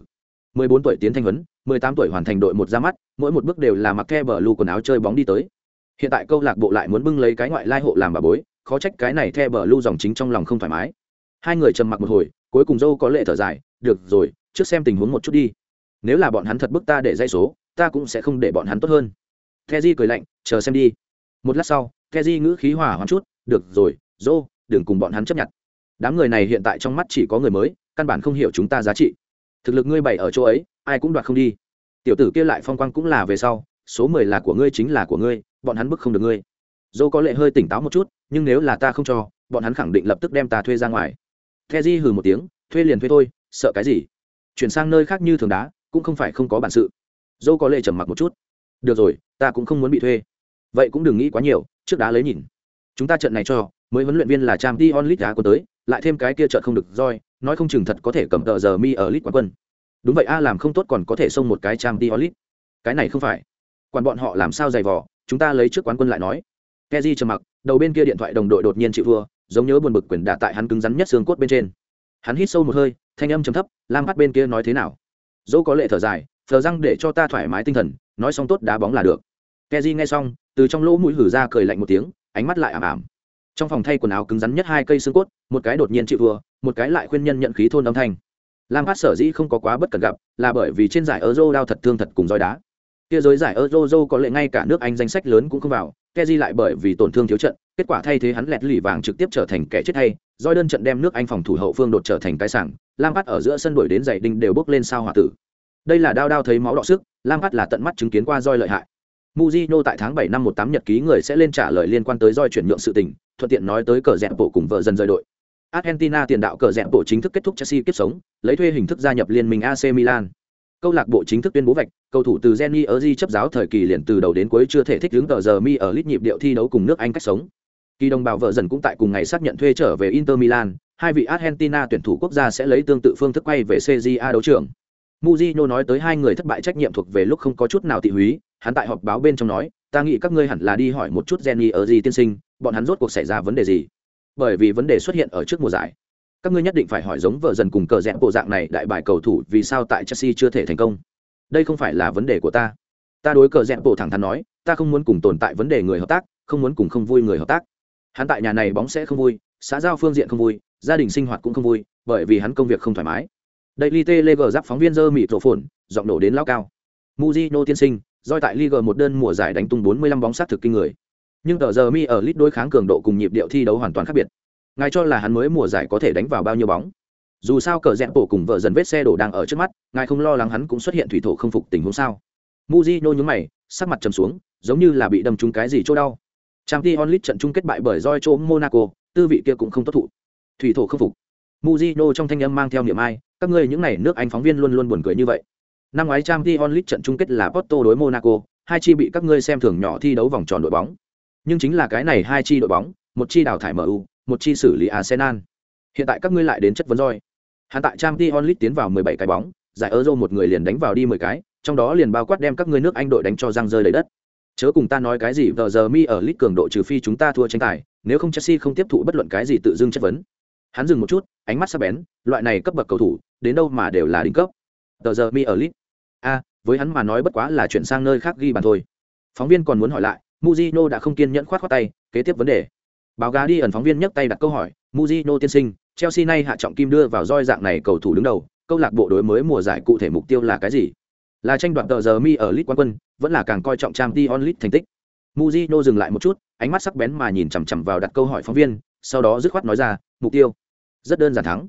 14 tuổi tiến thanh huấn 18 tuổi hoàn thành đội một ra mắt, mỗi một bước đều là mặc khe bờ lu quần áo chơi bóng đi tới. Hiện tại câu lạc bộ lại muốn bưng lấy cái ngoại lai hộ làm bà bối, khó trách cái này the bờ lu dòng chính trong lòng không thoải mái. Hai người trầm mặc một hồi, cuối cùng dâu có lệ thở dài, được rồi, trước xem tình huống một chút đi. Nếu là bọn hắn thật bức ta để dây số, ta cũng sẽ không để bọn hắn tốt hơn. Keji cười lạnh, chờ xem đi. Một lát sau, keji ngữ khí hòa hoãn chút, được rồi, dô, đừng cùng bọn hắn chấp nhận. Đám người này hiện tại trong mắt chỉ có người mới, căn bản không hiểu chúng ta giá trị thực lực ngươi bày ở chỗ ấy, ai cũng đoạt không đi. Tiểu tử kia lại phong quang cũng là về sau, số mười là của ngươi chính là của ngươi, bọn hắn bức không được ngươi. Dô có lệ hơi tỉnh táo một chút, nhưng nếu là ta không cho, bọn hắn khẳng định lập tức đem ta thuê ra ngoài. The di hừ một tiếng, thuê liền thuê thôi sợ cái gì? Chuyển sang nơi khác như thường đá, cũng không phải không có bản sự. Dô có lệ trầm mặc một chút. Được rồi, ta cũng không muốn bị thuê. Vậy cũng đừng nghĩ quá nhiều, trước đá lấy nhìn. Chúng ta trận này cho, mới huấn luyện viên là trang t onlit đá có tới, lại thêm cái kia trận không được roi nói không chừng thật có thể cầm tờ giờ mi ở lit quán quân. Đúng vậy, a làm không tốt còn có thể xông một cái trang t olit. Cái này không phải. Quản bọn họ làm sao dày vò, chúng ta lấy trước quán quân lại nói. Keji trầm mặc, đầu bên kia điện thoại đồng đội đột nhiên chịu thua, giống nhớ buồn bực quyền đả tại hắn cứng rắn nhất xương cốt bên trên. Hắn hít sâu một hơi, thanh âm trầm thấp, lam hát bên kia nói thế nào? Dẫu có lệ thở dài, thờ răng để cho ta thoải mái tinh thần, nói xong tốt đá bóng là được. Keji nghe xong, từ trong lỗ mũi hử ra cười lạnh một tiếng, ánh mắt lại ảm ảm. Trong phòng thay quần áo cứng rắn nhất hai cây xương cốt, một cái đột nhiên chịu thua một cái lại khuyên nhân nhận khí thôn âm thanh. Lam hát sở dĩ không có quá bất cần gặp là bởi vì trên giải euro đao thật thương thật cùng roi đá. Kia giới giải euro có lệ ngay cả nước anh danh sách lớn cũng không vào keji lại bởi vì tổn thương thiếu trận kết quả thay thế hắn lẹt lì vàng trực tiếp trở thành kẻ chết hay roi đơn trận đem nước anh phòng thủ hậu phương đột trở thành cái sảng lam hát ở giữa sân đuổi đến giày đinh đều bước lên sao hỏa tử. Đây là đao đao thấy máu đỏ sức lam hát là tận mắt chứng kiến qua roi lợi hại. Mujino tại tháng 7 năm 18 nhật ký người sẽ lên trả lời liên quan tới roi chuyển nhượng sự tình, thuận tiện nói tới cờ rẽ bộ cùng vợ dần rời đội. Argentina tiền đạo cờ rẽ bộ chính thức kết thúc Chelsea kiếp sống, lấy thuê hình thức gia nhập liên minh AC Milan. Câu lạc bộ chính thức tuyên bố vạch, cầu thủ từ Jenny Erzi chấp giáo thời kỳ liền từ đầu đến cuối chưa thể thích ứng tờ giờ mi ở lít nhịp điệu thi đấu cùng nước Anh cách sống. Kỳ đồng bào vợ dần cũng tại cùng ngày xác nhận thuê trở về Inter Milan, hai vị Argentina tuyển thủ quốc gia sẽ lấy tương tự phương thức quay về CJA đấu trường. Mujino nói tới hai người thất bại trách nhiệm thuộc về lúc không có chút nào tị húy, hắn tại họp báo bên trong nói, ta nghĩ các ngươi hẳn là đi hỏi một chút Jenny Erzi tiên sinh, bọn hắn rốt cuộc xảy ra vấn đề gì? Bởi vì vấn đề xuất hiện ở trước mùa giải. Các ngươi nhất định phải hỏi giống vợ dần cùng cờ rẽ bộ dạng này đại bài cầu thủ vì sao tại Chelsea chưa thể thành công. Đây không phải là vấn đề của ta. Ta đối cờ rẽ bộ thẳng thắn nói, ta không muốn cùng tồn tại vấn đề người hợp tác, không muốn cùng không vui người hợp tác. Hắn tại nhà này bóng sẽ không vui, xã giao phương diện không vui, gia đình sinh hoạt cũng không vui, bởi vì hắn công việc không thoải mái. Đây Li Tê Lê giáp phóng viên dơ mịt rổ phồn, giọng nổ đến lao cao. Mujino tiên sinh, doi tại Liga một đơn mùa giải đánh tung 45 bóng sát thực kinh người. Nhưng tờ giờ mi ở lit đối kháng cường độ cùng nhịp điệu thi đấu hoàn toàn khác biệt. Ngài cho là hắn mới mùa giải có thể đánh vào bao nhiêu bóng? Dù sao cờ rẽn bộ cùng vợ dần vết xe đổ đang ở trước mắt, ngài không lo lắng hắn cũng xuất hiện thủy thổ không phục tình huống sao? Mujino nhúng mày, sắc mặt trầm xuống, giống như là bị đâm trúng cái gì chỗ đau. trang t onlit trận chung kết bại bởi Roi chỗ Monaco, tư vị kia cũng không tốt thụ. Thủy thổ không phục. Mujino trong thanh âm mang theo niềm ai, các ngươi những này nước Anh phóng viên luôn luôn buồn cười như vậy. Năm ngoái trang t onlit trận chung kết là Porto đối Monaco, hai chi bị các ngươi xem thường nhỏ thi đấu vòng tròn đội bóng. Nhưng chính là cái này hai chi đội bóng, một chi đào thải MU, một chi xử lý Arsenal. Hiện tại các ngươi lại đến chất vấn roi. Hắn tại trang t onlit tiến vào 17 cái bóng, giải Euro một người liền đánh vào đi 10 cái, trong đó liền bao quát đem các ngươi nước Anh đội đánh cho răng rơi đầy đất. Chớ cùng ta nói cái gì vờ giờ mi ở lit cường độ trừ phi chúng ta thua tranh tài, nếu không Chelsea không tiếp thụ bất luận cái gì tự dưng chất vấn. Hắn dừng một chút, ánh mắt sắc bén, loại này cấp bậc cầu thủ, đến đâu mà đều là đỉnh cấp. Tờ giờ mi ở lit A, với hắn mà nói bất quá là chuyện sang nơi khác ghi bàn thôi. Phóng viên còn muốn hỏi lại, Mujino đã không kiên nhẫn khoát khoát tay, kế tiếp vấn đề. Báo gá đi ẩn phóng viên nhấc tay đặt câu hỏi, Mujino tiên sinh, Chelsea nay hạ trọng kim đưa vào roi dạng này cầu thủ đứng đầu, câu lạc bộ đối mới mùa giải cụ thể mục tiêu là cái gì? Là tranh đoạt tờ giờ mi ở League quán quân, vẫn là càng coi trọng Champions League thành tích. Mujino dừng lại một chút, ánh mắt sắc bén mà nhìn chằm chằm vào đặt câu hỏi phóng viên, sau đó dứt khoát nói ra, mục tiêu rất đơn giản thắng.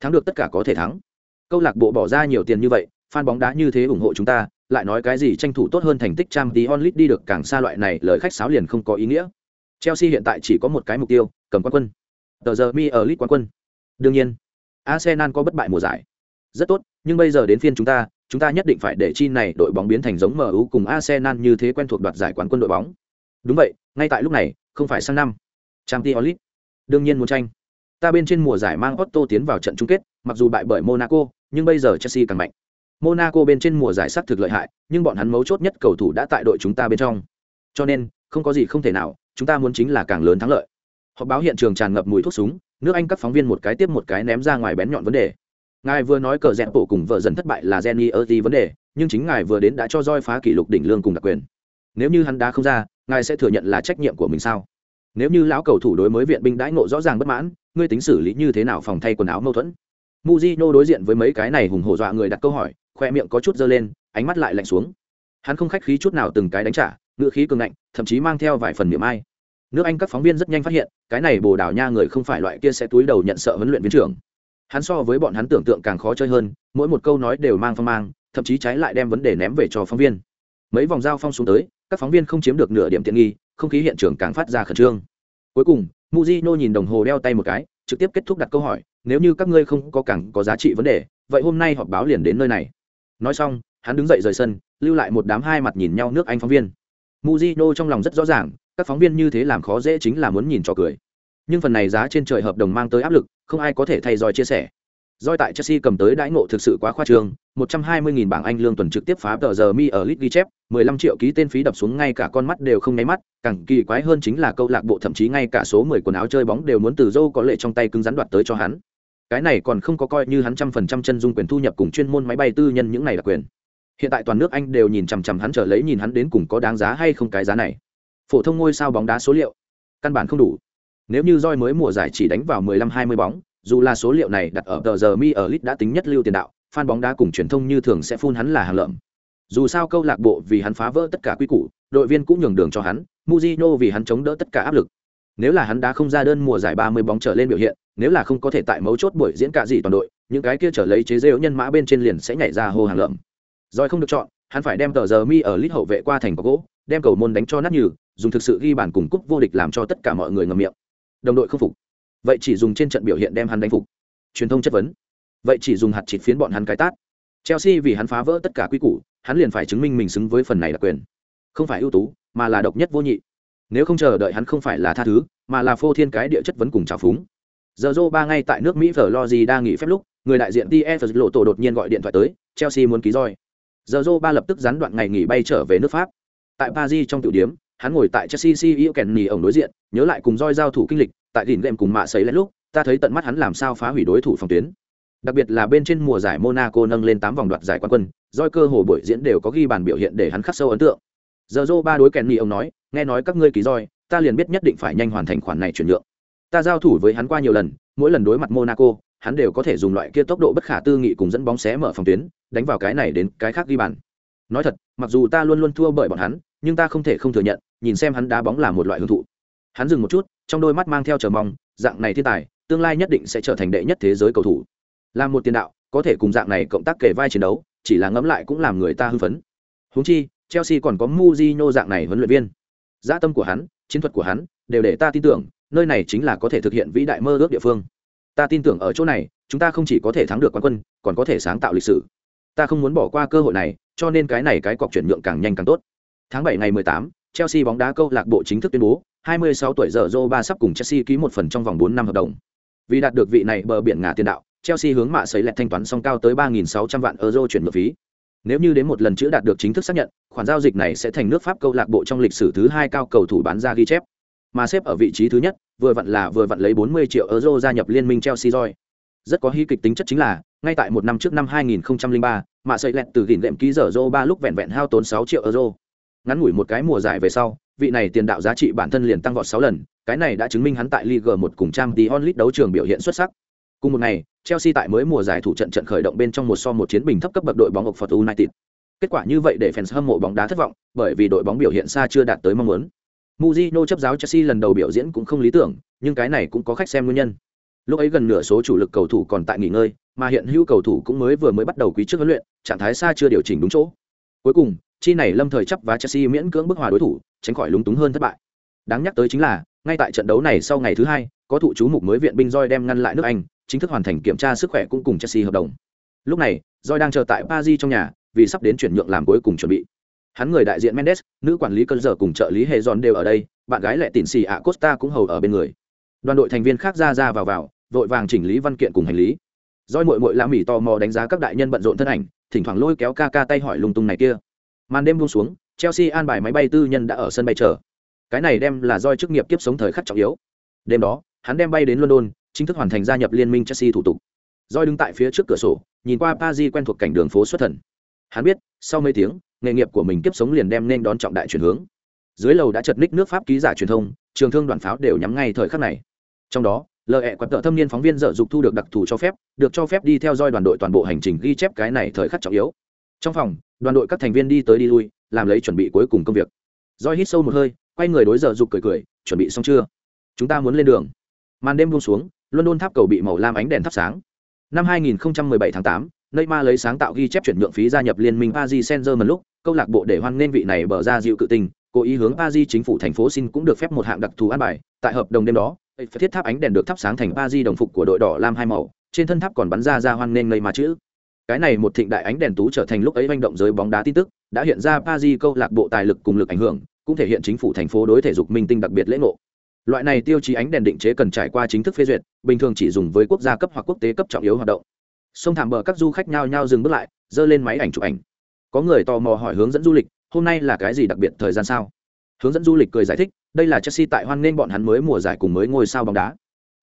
Thắng được tất cả có thể thắng. Câu lạc bộ bỏ ra nhiều tiền như vậy, fan bóng đá như thế ủng hộ chúng ta, lại nói cái gì tranh thủ tốt hơn thành tích Champions League đi được càng xa loại này, lời khách sáo liền không có ý nghĩa. Chelsea hiện tại chỉ có một cái mục tiêu, cầm quán quân. Tờ giờ mi ở League quán quân. Đương nhiên, Arsenal có bất bại mùa giải. Rất tốt, nhưng bây giờ đến phiên chúng ta, chúng ta nhất định phải để chi này đội bóng biến thành giống MU cùng Arsenal như thế quen thuộc đoạt giải quán quân đội bóng. Đúng vậy, ngay tại lúc này, không phải sang năm. Champions League. Đương nhiên muốn tranh. Ta bên trên mùa giải mang Otto tiến vào trận chung kết, mặc dù bại bởi Monaco, nhưng bây giờ Chelsea càng mạnh. Monaco bên trên mùa giải sắc thực lợi hại, nhưng bọn hắn mấu chốt nhất cầu thủ đã tại đội chúng ta bên trong. Cho nên, không có gì không thể nào, chúng ta muốn chính là càng lớn thắng lợi. Họp báo hiện trường tràn ngập mùi thuốc súng, nước Anh các phóng viên một cái tiếp một cái ném ra ngoài bén nhọn vấn đề ngài vừa nói cờ rẽ bộ cùng vợ dần thất bại là jenny ơ vấn đề nhưng chính ngài vừa đến đã cho roi phá kỷ lục đỉnh lương cùng đặc quyền nếu như hắn đá không ra ngài sẽ thừa nhận là trách nhiệm của mình sao nếu như lão cầu thủ đối mới viện binh đãi ngộ rõ ràng bất mãn ngươi tính xử lý như thế nào phòng thay quần áo mâu thuẫn Mujino đối diện với mấy cái này hùng hổ dọa người đặt câu hỏi khoe miệng có chút dơ lên, ánh mắt lại lạnh xuống. Hắn không khách khí chút nào từng cái đánh trả ngựa khí cường ngạnh, thậm chí mang theo vài phần miệng ai. Nước anh các phóng viên rất nhanh phát hiện, cái này bồ đào nha người không phải loại kia sẽ túi đầu nhận sợ huấn luyện viên trưởng. Hắn so với bọn hắn tưởng tượng càng khó chơi hơn, mỗi một câu nói đều mang phong mang, thậm chí trái lại đem vấn đề ném về cho phóng viên. Mấy vòng giao phong xuống tới, các phóng viên không chiếm được nửa điểm tiện nghi, không khí hiện trường càng phát ra khẩn trương. Cuối cùng, muzino nhìn đồng hồ đeo tay một cái, trực tiếp kết thúc đặt câu hỏi, nếu như các ngươi không có càng có giá trị vấn đề, vậy hôm nay họp báo liền đến nơi này nói xong hắn đứng dậy rời sân lưu lại một đám hai mặt nhìn nhau nước anh phóng viên. Muzino trong lòng rất rõ ràng các phóng viên như thế làm khó dễ chính là muốn nhìn trò cười. Nhưng phần này giá trên trời hợp đồng mang tới áp lực không ai có thể thay roi chia sẻ. Doi tại Chelsea cầm tới đãi ngộ thực sự quá khoa trương, 120.000 bảng Anh lương tuần trực tiếp phá tờ giờ mi ở League ghi chép, 15 triệu ký tên phí đập xuống ngay cả con mắt đều không nháy mắt, càng kỳ quái hơn chính là câu lạc bộ thậm chí ngay cả số 10 quần áo chơi bóng đều muốn từ Zhou có lệ trong tay cứng rắn đoạt tới cho hắn. Cái này còn không có coi như hắn trăm phần trăm chân dung quyền thu nhập cùng chuyên môn máy bay tư nhân những này là quyền. Hiện tại toàn nước Anh đều nhìn chằm chằm hắn trở lấy nhìn hắn đến cùng có đáng giá hay không cái giá này. Phổ thông ngôi sao bóng đá số liệu, căn bản không đủ. Nếu như roi mới mùa giải chỉ đánh vào 15-20 bóng, dù là số liệu này đặt ở tờ giờ mi ở lit đã tính nhất lưu tiền đạo fan bóng đá cùng truyền thông như thường sẽ phun hắn là hàng lợm dù sao câu lạc bộ vì hắn phá vỡ tất cả quy củ đội viên cũng nhường đường cho hắn muzino vì hắn chống đỡ tất cả áp lực nếu là hắn đã không ra đơn mùa giải 30 bóng trở lên biểu hiện nếu là không có thể tại mấu chốt buổi diễn cả gì toàn đội, những cái kia trở lấy chế rêu nhân mã bên trên liền sẽ nhảy ra hô hàng lợm rồi không được chọn, hắn phải đem tờ giờ mi ở lít hậu vệ qua thành có gỗ, đem cầu môn đánh cho nát nhừ, dùng thực sự ghi bàn cùng cúp vô địch làm cho tất cả mọi người ngậm miệng. Đồng đội không phục. Vậy chỉ dùng trên trận biểu hiện đem hắn đánh phục. Truyền thông chất vấn. Vậy chỉ dùng hạt chịt phiến bọn hắn cái tát. Chelsea vì hắn phá vỡ tất cả quy củ, hắn liền phải chứng minh mình xứng với phần này là quyền. Không phải ưu tú, mà là độc nhất vô nhị. Nếu không chờ đợi hắn không phải là tha thứ, mà là phô thiên cái địa chất vấn cùng trào phúng giờ dô ba ngay tại nước mỹ florida đang nghỉ phép lúc, người đại diện tf lộ tổ đột nhiên gọi điện thoại tới, chelsea muốn ký roi. Giờ dô ba lập tức gián đoạn ngày nghỉ bay trở về nước pháp. Tại paris trong tiểu điếm hắn ngồi tại chelsea ceo kenny ổng đối diện, nhớ lại cùng roi giao thủ kinh lịch, tại đỉnh game cùng mạ sấy lên lúc, ta thấy tận mắt hắn làm sao phá hủy đối thủ phòng tuyến. Đặc biệt là bên trên mùa giải monaco nâng lên tám vòng đoạt giải quán quân, roi cơ hồ buổi diễn đều có ghi bàn biểu hiện để hắn khắc sâu ấn tượng. Giờ dô ba đối kèn nghi ông nói, nghe nói các ngươi ký roi, ta liền biết nhất định phải nhanh hoàn thành khoản này chuyển nhượng ta giao thủ với hắn qua nhiều lần, mỗi lần đối mặt monaco, hắn đều có thể dùng loại kia tốc độ bất khả tư nghị cùng dẫn bóng xé mở phòng tuyến, đánh vào cái này đến cái khác ghi bàn. Nói thật, mặc dù ta luôn luôn thua bởi bọn hắn, nhưng ta không thể không thừa nhận, nhìn xem hắn đá bóng là một loại hưởng thụ. Hắn dừng một chút, trong đôi mắt mang theo chờ mong, dạng này thiên tài, tương lai nhất định sẽ trở thành đệ nhất thế giới cầu thủ. Là một tiền đạo, có thể cùng dạng này cộng tác kể vai chiến đấu, chỉ là ngẫm lại cũng làm người ta hưng phấn. Húng chi, chelsea còn có muzino dạng này huấn luyện viên. Dã tâm của hắn, chiến thuật của hắn, đều để ta tin tưởng nơi này chính là có thể thực hiện vĩ đại mơ ước địa phương ta tin tưởng ở chỗ này chúng ta không chỉ có thể thắng được quán quân còn có thể sáng tạo lịch sử ta không muốn bỏ qua cơ hội này cho nên cái này cái cọc chuyển nhượng càng nhanh càng tốt tháng 7 ngày 18, chelsea bóng đá câu lạc bộ chính thức tuyên bố 26 tuổi giờ Zoba sắp cùng Chelsea ký một phần trong vòng 4 năm hợp đồng. Vì đạt được vị này bờ biển ngả tiền đạo, Chelsea hướng mạ sấy lẹt thanh toán song cao tới 3.600 vạn euro chuyển nhượng phí. Nếu như đến một lần chữ đạt được chính thức xác nhận, khoản giao dịch này sẽ thành nước Pháp câu lạc bộ trong lịch sử thứ hai cao cầu thủ bán ra ghi chép. Mà xếp ở vị trí thứ nhất, vừa vặn là vừa vặn lấy 40 triệu euro gia nhập liên minh Chelsea rồi. Rất có hy kịch tính chất chính là, ngay tại một năm trước năm 2003, mạ xây lẹt từ gỉn lệm ký giờ Zoba lúc vẹn vẹn hao tốn 6 triệu euro. Ngắn ngủi một cái mùa giải về sau, vị này tiền đạo giá trị bản thân liền tăng vọt 6 lần, cái này đã chứng minh hắn tại Ligue 1 cùng Champions League đấu trường biểu hiện xuất sắc. Cùng một ngày, Chelsea tại mới mùa giải thủ trận trận khởi động bên trong một so một chiến bình thấp cấp bậc đội bóng Oxford United. Kết quả như vậy để fans hâm mộ bóng đá thất vọng, bởi vì đội bóng biểu hiện xa chưa đạt tới mong muốn. Mujino chấp giáo Chelsea lần đầu biểu diễn cũng không lý tưởng, nhưng cái này cũng có khách xem nguyên nhân. Lúc ấy gần nửa số chủ lực cầu thủ còn tại nghỉ ngơi, mà hiện hữu cầu thủ cũng mới vừa mới bắt đầu quý trước huấn luyện, trạng thái xa chưa điều chỉnh đúng chỗ. Cuối cùng, chi này lâm thời chấp vá Chelsea miễn cưỡng bức hòa đối thủ, tránh khỏi lúng túng hơn thất bại. Đáng nhắc tới chính là, ngay tại trận đấu này sau ngày thứ hai, có thụ chú mục mới viện binh roi đem ngăn lại nước Anh, chính thức hoàn thành kiểm tra sức khỏe cũng cùng Chelsea hợp đồng. Lúc này, roi đang chờ tại Paris trong nhà, vì sắp đến chuyển nhượng làm cuối cùng chuẩn bị. Hắn người đại diện Mendes, nữ quản lý cơn giờ cùng trợ lý Hệ Giòn đều ở đây, bạn gái lệ tịn xì ạ Costa cũng hầu ở bên người. Đoàn đội thành viên khác ra ra vào vào, vội vàng chỉnh lý văn kiện cùng hành lý. Doi muội muội la mỉ tò mò đánh giá các đại nhân bận rộn thân ảnh, thỉnh thoảng lôi kéo ca ca tay hỏi lung tung này kia. Màn đêm buông xuống, Chelsea an bài máy bay tư nhân đã ở sân bay chờ. Cái này đem là Doi chức nghiệp kiếp sống thời khắc trọng yếu. Đêm đó, hắn đem bay đến London, chính thức hoàn thành gia nhập liên minh Chelsea thủ tục. Doi đứng tại phía trước cửa sổ, nhìn qua Paris quen thuộc cảnh đường phố xuất thần. Hắn biết, sau mấy tiếng, nghề nghiệp của mình kiếp sống liền đem nên đón trọng đại chuyển hướng. Dưới lầu đã chật ních nước Pháp ký giả truyền thông, trường thương đoàn pháo đều nhắm ngay thời khắc này. Trong đó, lợi ẹ quạt tợ thâm niên phóng viên dở dục thu được đặc thù cho phép, được cho phép đi theo dõi đoàn đội toàn bộ hành trình ghi chép cái này thời khắc trọng yếu. Trong phòng, đoàn đội các thành viên đi tới đi lui, làm lấy chuẩn bị cuối cùng công việc. Doi hít sâu một hơi, quay người đối dở dục cười cười, chuẩn bị xong chưa? Chúng ta muốn lên đường. Màn đêm buông xuống, London tháp cầu bị màu lam ánh đèn thắp sáng. Năm 2017 tháng 8, Neymar lấy sáng tạo ghi chép chuyển nhượng phí gia nhập liên minh Paris Saint-Germain lúc, câu lạc bộ để hoan nên vị này bở ra dịu cự tình, cố ý hướng Paris chính phủ thành phố xin cũng được phép một hạng đặc thù an bài, tại hợp đồng đêm đó, thiết tháp ánh đèn được thắp sáng thành Paris đồng phục của đội đỏ lam hai màu, trên thân tháp còn bắn ra ra hoan nên Neymar chữ. Cái này một thịnh đại ánh đèn tú trở thành lúc ấy manh động giới bóng đá tin tức, đã hiện ra Paris câu lạc bộ tài lực cùng lực ảnh hưởng, cũng thể hiện chính phủ thành phố đối thể dục minh tinh đặc biệt lễ ngộ. Loại này tiêu chí ánh đèn định chế cần trải qua chính thức phê duyệt bình thường chỉ dùng với quốc gia cấp hoặc quốc tế cấp trọng yếu hoạt động sông thảm bờ các du khách nhao nhao dừng bước lại giơ lên máy ảnh chụp ảnh. Có người tò mò hỏi hướng dẫn du lịch, hôm nay là cái gì đặc biệt thời gian sao? Hướng dẫn du lịch cười giải thích, đây là chelsea tại hoan nghênh bọn hắn mới mùa giải cùng mới ngôi sao bóng đá.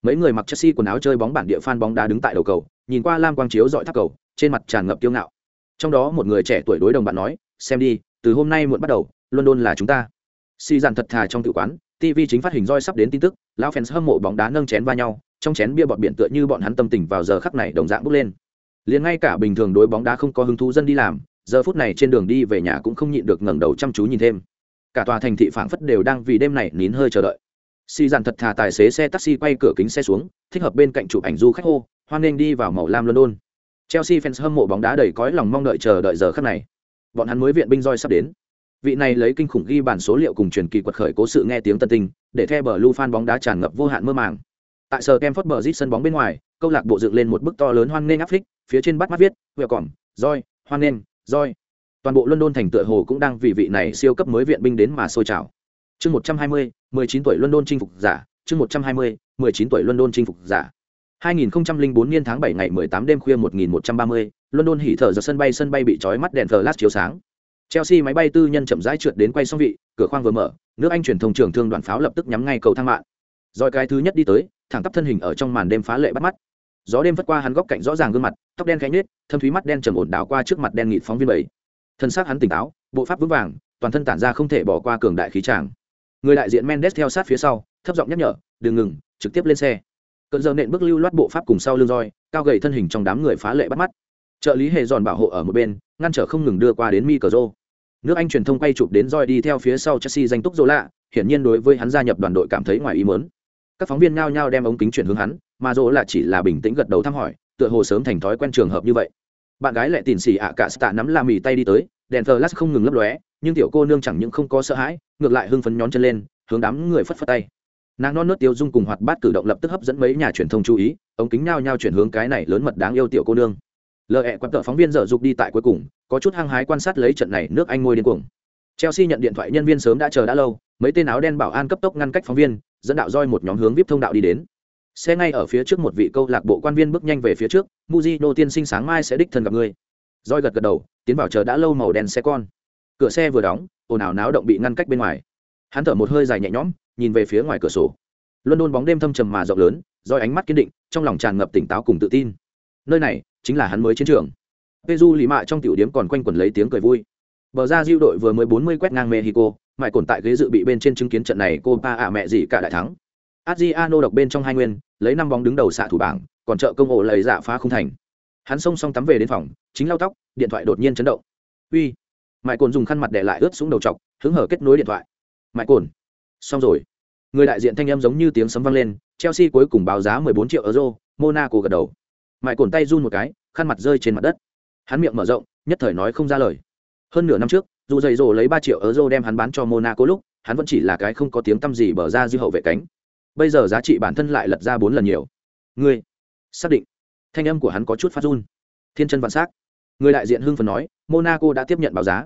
Mấy người mặc chelsea quần áo chơi bóng bản địa fan bóng đá đứng tại đầu cầu, nhìn qua lam quang chiếu dọi tháp cầu, trên mặt tràn ngập kiêu ngạo. Trong đó một người trẻ tuổi đối đồng bạn nói, xem đi, từ hôm nay muộn bắt đầu, london là chúng ta. Si dàn thật thà trong tự quán tv chính phát hình roi sắp đến tin tức, lão fans hâm mộ bóng đá nâng chén va nhau, trong chén bia bọt biển tựa như bọn hắn tâm tình vào giờ khắc này đồng dạng bước lên liền ngay cả bình thường đối bóng đá không có hứng thú dân đi làm, giờ phút này trên đường đi về nhà cũng không nhịn được ngẩng đầu chăm chú nhìn thêm. Cả tòa thành thị phảng phất đều đang vì đêm này nín hơi chờ đợi. Si dàn thật thà tài xế xe taxi quay cửa kính xe xuống, thích hợp bên cạnh chụp ảnh du khách hô, hoan nghênh đi vào màu lam london. Chelsea fans hâm mộ bóng đá đầy cõi lòng mong đợi chờ đợi giờ khắc này. Bọn hắn mới viện binh roi sắp đến. Vị này lấy kinh khủng ghi bản số liệu cùng truyền kỳ quật khởi cố sự nghe tiếng tân tinh, để theo bờ lu fan bóng đá tràn ngập vô hạn mơ màng. Tại sở kem phớt bờ rít sân bóng bên ngoài, câu lạc bộ dựng lên một bức to lớn hoan nghênh áp phích phía trên bắt mắt viết huệ cỏm roi hoan nghênh roi toàn bộ london thành tựa hồ cũng đang vì vị này siêu cấp mới viện binh đến mà sôi trào chương một trăm hai mươi mười chín tuổi london chinh phục giả chương một trăm hai mươi mười chín tuổi london chinh phục giả 2004 niên tháng 7 ngày 18 đêm khuya 1130, London hỉ thở giờ sân bay sân bay bị chói mắt đèn flash chiếu sáng. Chelsea máy bay tư nhân chậm rãi trượt đến quay xong vị, cửa khoang vừa mở, nước Anh truyền thông trưởng thương đoàn pháo lập tức nhắm ngay cầu thang mạng. Rồi cái thứ nhất đi tới, thẳng tắp thân hình ở trong màn đêm phá lệ bắt mắt. Gió đêm vất qua hắn góc cạnh rõ ràng gương mặt, tóc đen khẽ nhếch, thâm thúy mắt đen trầm ổn đảo qua trước mặt đen nghịt phóng viên bảy. Thân xác hắn tỉnh táo, bộ pháp vững vàng, toàn thân tản ra không thể bỏ qua cường đại khí tràng. Người đại diện Mendes theo sát phía sau, thấp giọng nhắc nhở, "Đừng ngừng, trực tiếp lên xe." Cơn giờ nện bước lưu loát bộ pháp cùng sau lưng roi, cao gầy thân hình trong đám người phá lệ bắt mắt. Trợ lý hề giòn bảo hộ ở một bên, ngăn trở không ngừng đưa qua đến Mikro nước anh truyền thông quay chụp đến roi đi theo phía sau chelsea danh túc rô lạ hiển nhiên đối với hắn gia nhập đoàn đội cảm thấy ngoài ý mớn các phóng viên nhao nhao đem ống kính chuyển hướng hắn, mà dỗ là chỉ là bình tĩnh gật đầu thăm hỏi, tựa hồ sớm thành thói quen trường hợp như vậy. Bạn gái lại tìm xì ạ cả stạ nắm la mì tay đi tới, đèn flash không ngừng lấp lóe, nhưng tiểu cô nương chẳng những không có sợ hãi, ngược lại hưng phấn nhón chân lên, hướng đám người phất phất tay. Nàng non nớt tiêu dung cùng hoạt bát cử động lập tức hấp dẫn mấy nhà truyền thông chú ý, ống kính nhao nhao chuyển hướng cái này lớn mật đáng yêu tiểu cô nương. Lời ẹ quặn tợ phóng viên dở dục đi tại cuối cùng, có chút hăng hái quan sát lấy trận này nước anh ngôi điên cuồng. Chelsea nhận điện thoại, nhân viên sớm đã chờ đã lâu, mấy tên áo đen bảo an cấp tốc ngăn cách phóng viên dẫn đạo roi một nhóm hướng vip thông đạo đi đến. Xe ngay ở phía trước một vị câu lạc bộ quan viên bước nhanh về phía trước muzino tiên sinh sáng mai sẽ đích thân gặp ngươi. Roi gật gật đầu tiến vào chờ đã lâu màu đen xe con. Cửa xe vừa đóng ồn ào náo động bị ngăn cách bên ngoài. Hắn thở một hơi dài nhẹ nhõm nhìn về phía ngoài cửa sổ. London bóng đêm thâm trầm mà rộng lớn roi ánh mắt kiên định trong lòng tràn ngập tỉnh táo cùng tự tin. Nơi này chính là hắn mới chiến trường. Peju lì mạ trong tiểu điếm còn quanh quẩn lấy tiếng cười vui. Bờ ra diêu đội vừa mới 40 quét ngang Mexico, mãi cồn tại ghế dự bị bên trên chứng kiến trận này cô Copa ạ mẹ gì cả đại thắng. Adriano độc bên trong hai nguyên, lấy năm bóng đứng đầu xạ thủ bảng, còn trợ công ổ lầy dạ phá không thành. Hắn xông xong tắm về đến phòng, chính lau tóc, điện thoại đột nhiên chấn động. "Uy, mãi cồn dùng khăn mặt để lại ướt xuống đầu chọc hứng hở kết nối điện thoại mãi cồn xong rồi người đại diện thanh em giống như tiếng sấm vang lên chelsea cuối cùng báo giá 14 triệu euro monaco gật đầu mãi cồn tay run một cái khăn mặt rơi trên mặt đất hắn miệng mở rộng nhất thời nói không ra lời hơn nửa năm trước dù dày dỗ lấy ba triệu euro đem hắn bán cho monaco lúc, hắn vẫn chỉ là cái không có tiếng tăm gì bở ra dư hậu vệ cánh. Bây giờ giá trị bản thân lại lật ra bốn lần nhiều. Ngươi, xác định. Thanh âm của hắn có chút phát run. Thiên chân vạn s á c người đại diện hưng phần nói, monaco đã tiếp nhận báo giá.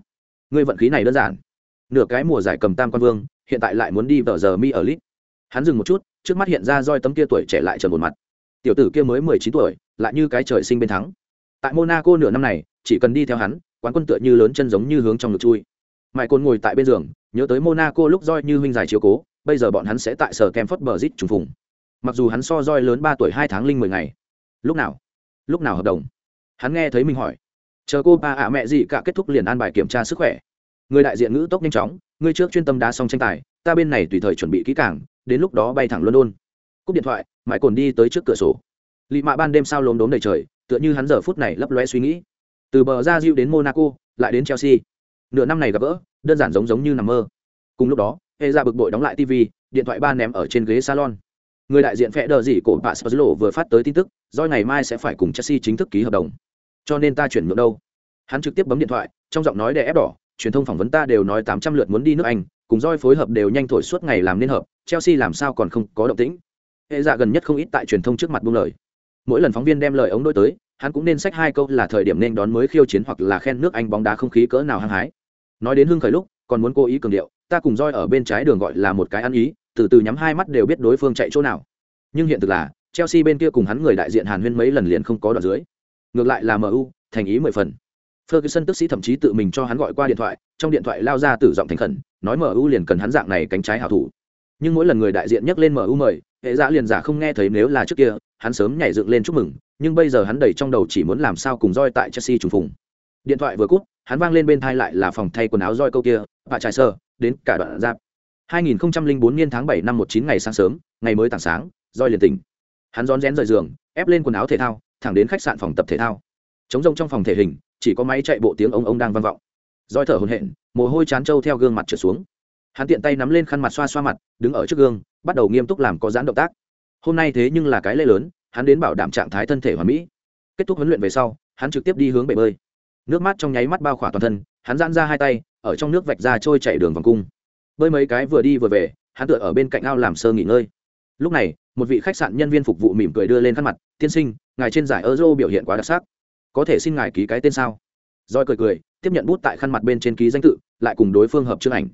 Ngươi vận khí này đơn giản. Nửa cái mùa giải cầm tam quan vương, hiện tại lại muốn đi vợ giờ mi ở lit hắn dừng một chút, trước mắt hiện ra roi tấm kia tuổi trẻ lại trở một mặt. Tiểu tử kia mới mười chín tuổi, lại như cái trời sinh bên thắng. Tại monaco nửa năm này, chỉ cần đi theo hắn quán quân tựa như lớn chân giống như hướng trong ngực chui. Mãi côn ngồi tại bên giường, nhớ tới monaco lúc roi như huynh dài chiếu cố, bây giờ bọn hắn sẽ tại sở kem phất bờ rít trùng phùng. Mặc dù hắn so roi lớn ba tuổi hai tháng linh mười ngày. Lúc nào? Lúc nào hợp đồng? Hắn nghe thấy mình hỏi. Chờ cô ba ạ mẹ gì cả kết thúc liền an bài kiểm tra sức khỏe. Người đại diện ngữ tốc nhanh chóng, người trước chuyên tâm đá xong tranh tài, ta bên này tùy thời chuẩn bị kỹ càng, đến lúc đó bay thẳng london. Cúp điện thoại, mãi cồn đi tới trước cửa sổ. Lị mạ ban đêm sao lốm đốm đầy trời, tựa như hắn giờ phút này lấp loe suy nghĩ từ bờ ra diêu đến monaco, lại đến chelsea. Nửa năm này gặp gỡ, đơn giản giống giống như nằm mơ. Cùng lúc đó hệ ra bực bội đóng lại tv điện thoại ba ném ở trên ghế salon. Người đại diện phe đờ Dỉ của bà Spazlo vừa phát tới tin tức do ngày mai sẽ phải cùng chelsea chính thức ký hợp đồng. Cho nên ta chuyển nhượng đâu? Hắn trực tiếp bấm điện thoại, trong giọng nói đè ép đỏ, truyền thông phỏng vấn ta đều nói tám trăm lượt muốn đi nước anh, cùng roi phối hợp đều nhanh thổi suốt ngày làm nên hợp, chelsea làm sao còn không có động tĩnh? Hệ dạ gần nhất không ít tại truyền thông trước mặt buông lời. Mỗi lần phóng viên đem lời ống đôi tới hắn cũng nên sách hai câu là thời điểm nên đón mới khiêu chiến hoặc là khen nước anh bóng đá không khí cỡ nào hăng hái. Nói đến hưng khởi lúc, còn muốn cố ý cường điệu, ta cùng roi ở bên trái đường gọi là một cái ăn ý, từ từ nhắm hai mắt đều biết đối phương chạy chỗ nào. Nhưng hiện thực là, chelsea bên kia cùng hắn người đại diện hàn huyên mấy lần liền không có đoạn dưới. Ngược lại là mu thành ý mười phần. Ferguson tức sĩ thậm chí tự mình cho hắn gọi qua điện thoại, trong điện thoại lao ra tử giọng thành khẩn, nói mu liền cần hắn dạng này cánh trái hảo thủ. Nhưng mỗi lần người đại diện nhắc lên mu mời, hệ giả liền giả không nghe thấy nếu là trước kia, hắn sớm nhảy dựng lên chúc mừng nhưng bây giờ hắn đầy trong đầu chỉ muốn làm sao cùng roi tại chelsea trùng phùng. Điện thoại vừa cút hắn vang lên bên thai lại là phòng thay quần áo roi câu kia, và trải sơ, đến cả đoạn giáp. 2004 niên tháng 7 năm 19 ngày sáng sớm, ngày mới tảng sáng, roi liền tỉnh. Hắn rón rén rời giường, ép lên quần áo thể thao, thẳng đến khách sạn phòng tập thể thao. Chống rông trong phòng thể hình, chỉ có máy chạy bộ tiếng ông ông đang vang vọng. Roi thở hổn hển, mồ hôi chán trâu theo gương mặt trượt xuống. Hắn tiện tay nắm lên khăn mặt xoa xoa mặt, đứng ở trước gương, bắt đầu nghiêm túc làm có giãn động tác. Hôm nay thế nhưng là cái lễ lớn hắn đến bảo đảm trạng thái thân thể hoàn mỹ. Kết thúc huấn luyện về sau, hắn trực tiếp đi hướng bể bơi. Nước mắt trong nháy mắt bao khỏa toàn thân, hắn giãn ra hai tay, ở trong nước vạch ra trôi chảy đường vòng cung. Bơi mấy cái vừa đi vừa về, hắn tựa ở bên cạnh ao làm sơ nghỉ ngơi. Lúc này, một vị khách sạn nhân viên phục vụ mỉm cười đưa lên khăn mặt, tiên sinh, ngài trên giải euro biểu hiện quá đặc sắc. Có thể xin ngài ký cái tên sao? Roi cười cười, tiếp nhận bút tại khăn mặt bên trên ký danh tự, lại cùng đối phương hợp chương ảnh.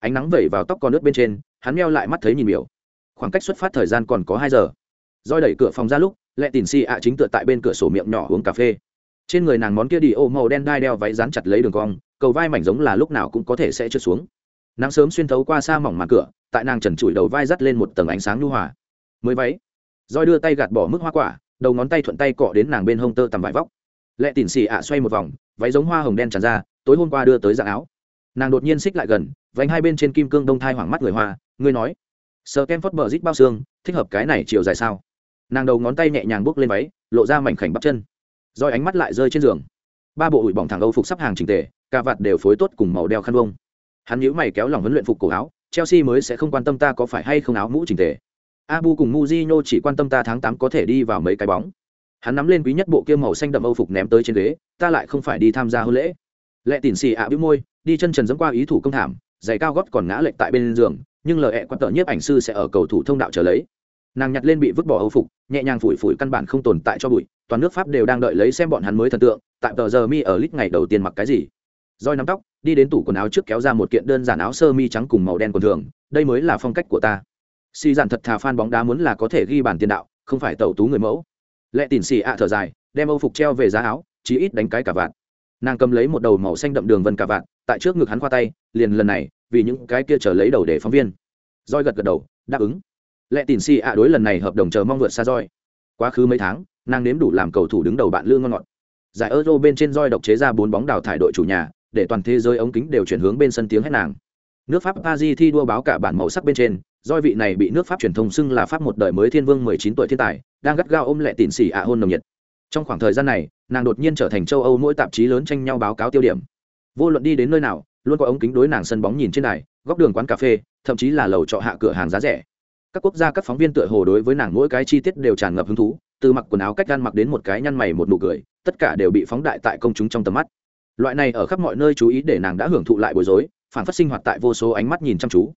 Ánh nắng vẩy vào tóc con nước bên trên, hắn meo lại mắt thấy nhìn biểu. Khoảng cách xuất phát thời gian còn có hai giờ roi đẩy cửa phòng ra lúc, lẹ tìn xì ạ chính tựa tại bên cửa sổ miệng nhỏ uống cà phê. Trên người nàng món kia đi ô màu đen đai đeo váy dán chặt lấy đường cong, cầu vai mảnh giống là lúc nào cũng có thể sẽ trượt xuống. Nắng sớm xuyên thấu qua xa mỏng màn cửa, tại nàng trần trụi đầu vai dắt lên một tầng ánh sáng nhu hòa. Mới váy. Roi đưa tay gạt bỏ mức hoa quả, đầu ngón tay thuận tay cọ đến nàng bên hông tơ tằm vải vóc. Lẹ tỉn xì ạ xoay một vòng, váy giống hoa hồng đen tràn ra, tối hôm qua đưa tới dạng áo. Nàng đột nhiên xích lại gần, vánh hai bên trên kim cương đông thai hoảng mắt người hoa, ngươi nói sờ kem phớt bờ rít bao xương, thích hợp cái này chiều dài sao? Nàng đầu ngón tay nhẹ nhàng bước lên váy, lộ ra mảnh khảnh bắp chân. Rồi ánh mắt lại rơi trên giường. Ba bộ ủi bỏng thẳng âu phục sắp hàng trình tề, cà vạt đều phối tốt cùng màu đeo khăn bông hắn nhíu mày kéo lòng huấn luyện phục cổ áo, chelsea mới sẽ không quan tâm ta có phải hay không áo mũ trình tề. Abu cùng muzino chỉ quan tâm ta tháng tám có thể đi vào mấy cái bóng. Hắn nắm lên quý nhất bộ kia màu xanh đậm âu phục ném tới trên ghế, ta lại không phải đi tham gia hôn lễ. Lệ tỉn xì ạ à bĩu môi, đi chân trần dẫm qua ý thủ công thảm, giày cao gót còn ngã lệch tại bên giường, nhưng lời ẹ quan tợ nhiếp ảnh sư sẽ ở cầu thủ thông đạo trở lấy nàng nhặt lên bị vứt bỏ âu phục, nhẹ nhàng phủi phủi căn bản không tồn tại cho bụi, toàn nước pháp đều đang đợi lấy xem bọn hắn mới thần tượng, tại tờ giờ mi ở lít ngày đầu tiên mặc cái gì. Roi nắm tóc, đi đến tủ quần áo trước kéo ra một kiện đơn giản áo sơ mi trắng cùng màu đen quần thường, đây mới là phong cách của ta. Si giản thật thà fan bóng đá muốn là có thể ghi bàn tiền đạo, không phải tẩu tú người mẫu. Lệ tỉn xì ạ thở dài, đem âu phục treo về giá áo, chí ít đánh cái cả vạn nàng cầm lấy một đầu màu xanh đậm đường vân cả vạn tại trước ngực hắn khoa tay, liền lần này, vì những cái kia trở lấy đầu để phóng viên. Roi gật gật đầu, đáp ứng lệ tỉn xì ạ đối lần này hợp đồng chờ mong vượt xa roi. Quá khứ mấy tháng nàng nếm đủ làm cầu thủ đứng đầu bạn lương ngon ngọt. Giải euro bên trên roi độc chế ra bốn bóng đào thải đội chủ nhà để toàn thế giới ống kính đều chuyển hướng bên sân tiếng hét nàng. Nước pháp paris thi đua báo cả bản màu sắc bên trên Roi vị này bị nước pháp truyền thông xưng là pháp một đời mới thiên vương 19 tuổi thiên tài đang gắt gao ôm lệ tịn xì ạ hôn nồng nhiệt. Trong khoảng thời gian này nàng đột nhiên trở thành châu âu mỗi tạp chí lớn tranh nhau báo cáo tiêu điểm. Vô luận đi đến nơi nào luôn có ống kính đối nàng sân bóng nhìn trên này, góc đường quán cà phê thậm chí là lầu trọ hạ cửa hàng giá rẻ các quốc gia các phóng viên tựa hồ đối với nàng mỗi cái chi tiết đều tràn ngập hứng thú, từ mặc quần áo cách gan mặc đến một cái nhăn mày một nụ cười, tất cả đều bị phóng đại tại công chúng trong tầm mắt. Loại này ở khắp mọi nơi chú ý để nàng đã hưởng thụ lại bối rối, phản phát sinh hoạt tại vô số ánh mắt nhìn chăm chú.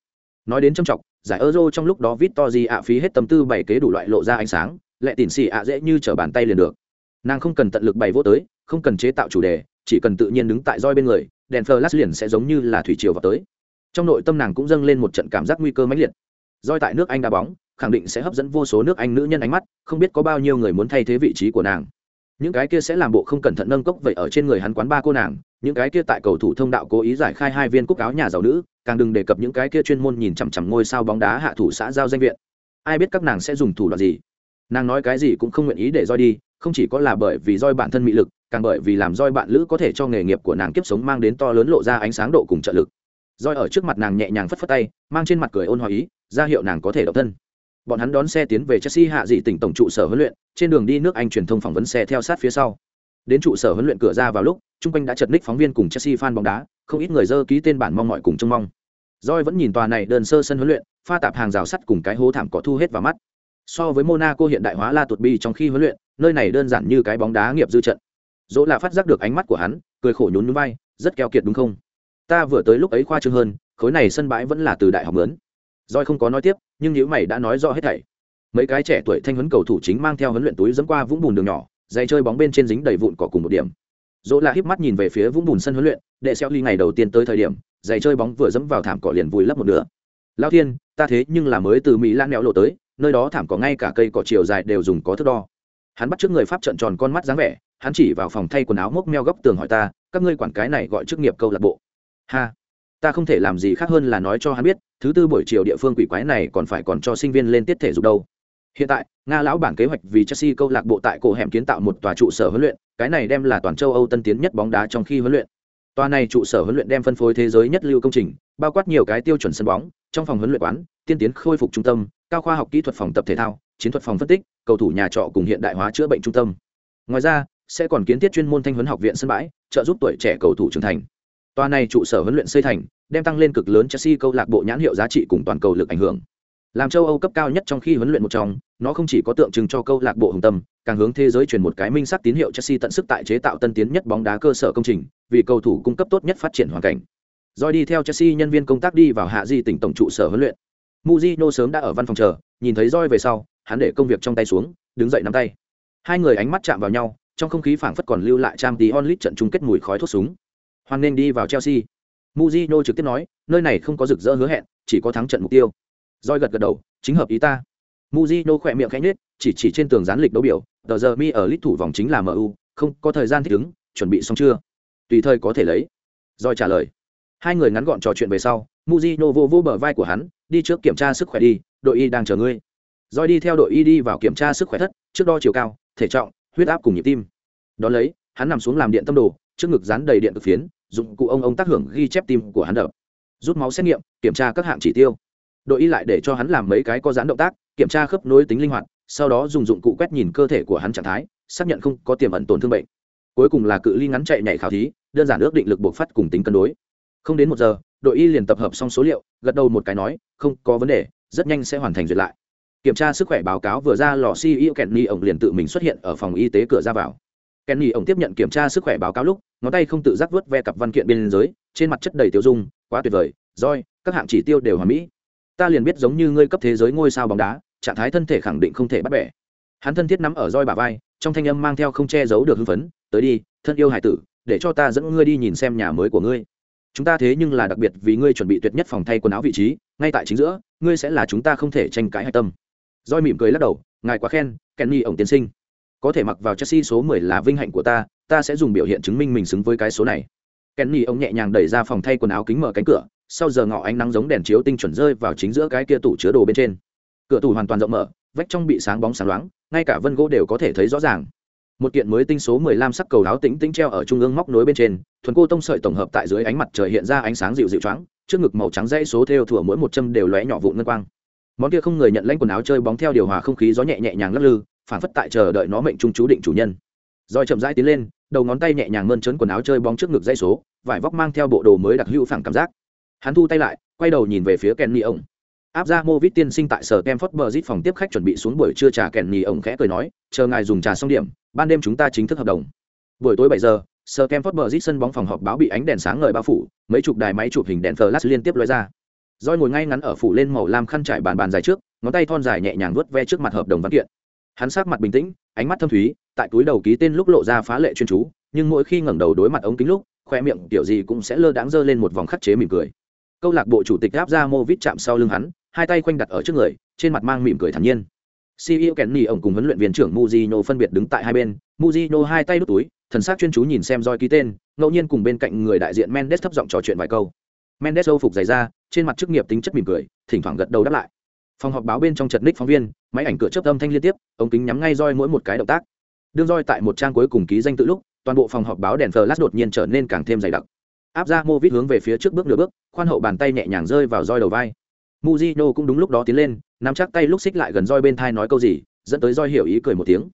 Nói đến châm trọng giải euro trong lúc đó vít to gì ạ phí hết tâm tư bày kế đủ loại lộ ra ánh sáng lệ tỉn xì ạ dễ như t bàn tay liền được. Nàng không cần tận lực bày vô tới, không cần chế tạo chủ đề, chỉ cần tự nhiên đứng tại roi bên người, đèn flash liền sẽ giống như là thủy triều vào tới. Trong nội tâm nàng cũng dâng lên một trận cảm giác nguy cơ mãnh liệt roi tại nước anh đá bóng, khẳng định sẽ hấp dẫn vô số nước anh nữ nhân ánh mắt, không biết có bao nhiêu người muốn thay thế vị trí của nàng. Những cái kia sẽ làm bộ không cẩn thận nâng cốc vậy ở trên người hắn quán ba cô nàng, những cái kia tại cầu thủ thông đạo cố ý giải khai hai viên cúc áo nhà giàu nữ, càng đừng đề cập những cái kia chuyên môn nhìn chằm chằm ngôi sao bóng đá hạ thủ xã giao danh viện. Ai biết các nàng sẽ dùng thủ đoạn gì? Nàng nói cái gì cũng không nguyện ý để roi đi, không chỉ có là bởi vì roi bản thân mị lực, càng bởi vì làm roi bạn lữ có thể cho nghề nghiệp của nàng kiếp sống mang đến to lớn lộ ra ánh sáng độ cùng trợ lực. Roi ở trước mặt nàng nhẹ nhàng phất phất tay, mang trên mặt cười ôn hòa ý ra hiệu nàng có thể độc thân bọn hắn đón xe tiến về chelsea hạ dị tỉnh tổng trụ sở huấn luyện trên đường đi nước anh truyền thông phỏng vấn xe theo sát phía sau đến trụ sở huấn luyện cửa ra vào lúc chung quanh đã chật ních phóng viên cùng chelsea fan bóng đá không ít người dơ ký tên bản mong mọi cùng trông mong Doi vẫn nhìn tòa này đơn sơ sân huấn luyện, pha tạp hàng rào sắt cùng cái hố thảm cỏ thu hết vào mắt. So với Monaco hiện đại hóa La Tuột Bi trong khi huấn luyện, nơi này đơn giản như cái bóng đá nghiệp dư trận. Dỗ là phát giác được ánh mắt của hắn, cười khổ nhún nhún vai, rất keo kiệt đúng không? Ta vừa tới lúc ấy khoa trương hơn, khối này sân bãi vẫn là từ đại học lớn. Doi không có nói tiếp, nhưng nếu mày đã nói rõ hết thảy. Mấy cái trẻ tuổi thanh huấn cầu thủ chính mang theo huấn luyện túi dẫm qua vũng bùn đường nhỏ, giày chơi bóng bên trên dính đầy vụn cỏ cùng một điểm. Dỗ là híp mắt nhìn về phía vũng bùn sân huấn luyện, đệ xeo ly ngày đầu tiên tới thời điểm, giày chơi bóng vừa dẫm vào thảm cỏ liền vùi lấp một nửa lao thiên ta thế nhưng là mới từ mỹ lan nẹo lộ tới nơi đó thảm cỏ ngay cả cây cỏ chiều dài đều dùng có thước đo hắn bắt trước người pháp trận tròn con mắt dáng vẻ hắn chỉ vào phòng thay quần áo mốc meo góc tường hỏi ta các ngươi quản cái này gọi chức nghiệp câu lạc bộ ha ta không thể làm gì khác hơn là nói cho hắn biết thứ tư buổi chiều địa phương quỷ quái này còn phải còn cho sinh viên lên tiết thể dục đâu hiện tại nga lão bản kế hoạch vì chelsea câu lạc bộ tại cổ hẻm kiến tạo một tòa trụ sở huấn luyện cái này đem là toàn châu âu tân tiến nhất bóng đá trong khi huấn luyện Tòa này trụ sở huấn luyện đem phân phối thế giới nhất lưu công trình, bao quát nhiều cái tiêu chuẩn sân bóng, trong phòng huấn luyện quán, tiên tiến khôi phục trung tâm, cao khoa học kỹ thuật phòng tập thể thao, chiến thuật phòng phân tích, cầu thủ nhà trọ cùng hiện đại hóa chữa bệnh trung tâm. Ngoài ra, sẽ còn kiến thiết chuyên môn thanh huấn học viện sân bãi, trợ giúp tuổi trẻ cầu thủ trưởng thành. Tòa này trụ sở huấn luyện xây thành, đem tăng lên cực lớn Chelsea câu lạc bộ nhãn hiệu giá trị cùng toàn cầu lực ảnh hưởng. Làm châu Âu cấp cao nhất trong khi huấn luyện một trong, nó không chỉ có tượng trưng cho câu lạc bộ hùng tâm, càng hướng thế giới truyền một cái minh sắc tín hiệu Chelsea tận sức tại chế tạo tân tiến nhất bóng đá cơ sở công trình, vì cầu thủ cung cấp tốt nhất phát triển hoàn cảnh. Rồi đi theo Chelsea nhân viên công tác đi vào hạ di tỉnh tổng trụ sở huấn luyện. Mujino sớm đã ở văn phòng chờ, nhìn thấy Roy về sau, hắn để công việc trong tay xuống, đứng dậy nắm tay. Hai người ánh mắt chạm vào nhau, trong không khí phảng phất còn lưu lại trang tí onlit trận chung kết mùi khói thuốc súng. Hoan nên đi vào Chelsea. muzino trực tiếp nói, nơi này không có rực rỡ hứa hẹn, chỉ có thắng trận mục tiêu. Roi gật gật đầu, chính hợp ý ta. muzino khỏe miệng khẽ nhếch, chỉ chỉ trên tường dán lịch đấu biểu, tờ giờ mi ở lít thủ vòng chính là MU, không có thời gian thích ứng, chuẩn bị xong chưa? Tùy thời có thể lấy. Roi trả lời. Hai người ngắn gọn trò chuyện về sau, muzino vô vô bờ vai của hắn, đi trước kiểm tra sức khỏe đi, đội y đang chờ ngươi. Roi đi theo đội y đi vào kiểm tra sức khỏe thất, trước đo chiều cao, thể trọng, huyết áp cùng nhịp tim. Đón lấy, hắn nằm xuống làm điện tâm đồ, trước ngực dán đầy điện cực phiến, dụng cụ ông ông tác hưởng ghi chép tim của hắn đập. Rút máu xét nghiệm, kiểm tra các hạng chỉ tiêu. Đội y lại để cho hắn làm mấy cái có dán động tác kiểm tra khớp nối tính linh hoạt sau đó dùng dụng cụ quét nhìn cơ thể của hắn trạng thái xác nhận không có tiềm ẩn tổn thương bệnh. Cuối cùng là cự ly ngắn chạy nhảy khảo thí đơn giản ước định lực buộc phát cùng tính cân đối. Không đến một giờ đội y liền tập hợp xong số liệu gật đầu một cái nói không có vấn đề rất nhanh sẽ hoàn thành duyệt lại. Kiểm tra sức khỏe báo cáo vừa ra lò ceo ni ổng liền tự mình xuất hiện ở phòng y tế cửa ra vào kenny ổng tiếp nhận kiểm tra sức khỏe báo cáo lúc, ngón tay không tự giác vớt ve cặp văn kiện bên dưới, trên mặt chất đầy tiêu dung, quá tuyệt vời roi các hạng chỉ tiêu đều hoàn mỹ. Ta liền biết giống như ngươi cấp thế giới ngôi sao bóng đá, trạng thái thân thể khẳng định không thể bắt bẻ. Hắn thân thiết nắm ở roi bà vai, trong thanh âm mang theo không che giấu được hưng phấn, tới đi, thân yêu hải tử, để cho ta dẫn ngươi đi nhìn xem nhà mới của ngươi. Chúng ta thế nhưng là đặc biệt vì ngươi chuẩn bị tuyệt nhất phòng thay quần áo vị trí, ngay tại chính giữa, ngươi sẽ là chúng ta không thể tranh cãi hạch tâm. Roi mỉm cười lắc đầu, ngài quá khen, kenny ổng tiên sinh có thể mặc vào chelsea số 10 là vinh hạnh của ta ta sẽ dùng biểu hiện chứng minh mình xứng với cái số này. Kenny, ông nhẹ nhàng đẩy ra phòng thay quần áo kính mở cánh cửa, sau giờ ngọ ánh nắng giống đèn chiếu tinh chuẩn rơi vào chính giữa cái kia tủ chứa đồ bên trên. Cửa tủ hoàn toàn rộng mở, vách trong bị sáng bóng sáng loáng, ngay cả vân gỗ đều có thể thấy rõ ràng. Một kiện mới tinh số 15 sắc cầu áo tĩnh tĩnh treo ở trung ương móc nối bên trên, thuần cô tông sợi tổng hợp tại dưới ánh mặt trời hiện ra ánh sáng dịu dịu choáng, trước ngực màu trắng dãy số theo thủa mỗi một châm đều lóe nhỏ vụn ngân quang. Món kia không người nhận lãnh quần áo chơi bóng theo điều hòa không khí gió nhẹ nhẹ nhàng lắc lư phản phất tại chờ đợi nó mệnh trung chú định chủ nhân. Rồi chậm rãi tiến lên, đầu ngón tay nhẹ nhàng mơn trớn quần áo chơi bóng trước ngực dây số, vải vóc mang theo bộ đồ mới đặc hữu phẳng cảm giác. Hắn thu tay lại, quay đầu nhìn về phía kenny ổng áp ra mô vít tiên sinh tại sở kem phớt bờ zit phòng tiếp khách chuẩn bị xuống buổi trưa trà, kenny ổng khẽ cười nói, chờ ngài dùng trà xong điểm, ban đêm chúng ta chính thức hợp đồng. Buổi tối bảy giờ, sở kem phớt bờ zit sân bóng phòng họp báo bị ánh đèn sáng ngời bao phủ, mấy chục đài máy chụp hình đèn flash liên tiếp lóe ra. Roi ngồi ngay ngắn ở phủ lên màu lam khăn trải bàn bàn dài trước, ngón tay thon dài nhẹ nhàng vuốt ve trước mặt hợp đồng văn kiện hắn sắc mặt bình tĩnh ánh mắt thâm thúy tại túi đầu ký tên lúc lộ ra phá lệ chuyên chú nhưng mỗi khi ngẩng đầu đối mặt ống kính lúc khoe miệng kiểu gì cũng sẽ lơ đãng dơ lên một vòng khắc chế mỉm cười câu lạc bộ chủ tịch áp ra mô vít chạm sau lưng hắn hai tay khoanh đặt ở trước người trên mặt mang mỉm cười thản nhiên CEO Kenny ổng cùng huấn luyện viên trưởng muzino phân biệt đứng tại hai bên, muzino hai tay đút túi, thần sắc chuyên chú nhìn xem roi ký tên, ngẫu nhiên cùng bên cạnh người đại diện Mendes thấp giọng trò chuyện vài câu. Mendes âu phục dày ra, trên mặt chức nghiệp tính chất mỉm cười, thỉnh thoảng gật đầu đáp lại. Phòng họp báo bên trong chật ních phóng viên, máy ảnh cửa chớp âm thanh liên tiếp, ống kính nhắm ngay roi mỗi một cái động tác. Đương roi tại một trang cuối cùng ký danh tự lúc, toàn bộ phòng họp báo đèn flash đột nhiên trở nên càng thêm dày đặc. Áp ra mô vít hướng về phía trước bước nửa bước, khoan hậu bàn tay nhẹ nhàng rơi vào roi đầu vai. muzino cũng đúng lúc đó tiến lên, nắm chắc tay lúc xích lại gần roi bên thai nói câu gì, dẫn tới roi hiểu ý cười một tiếng.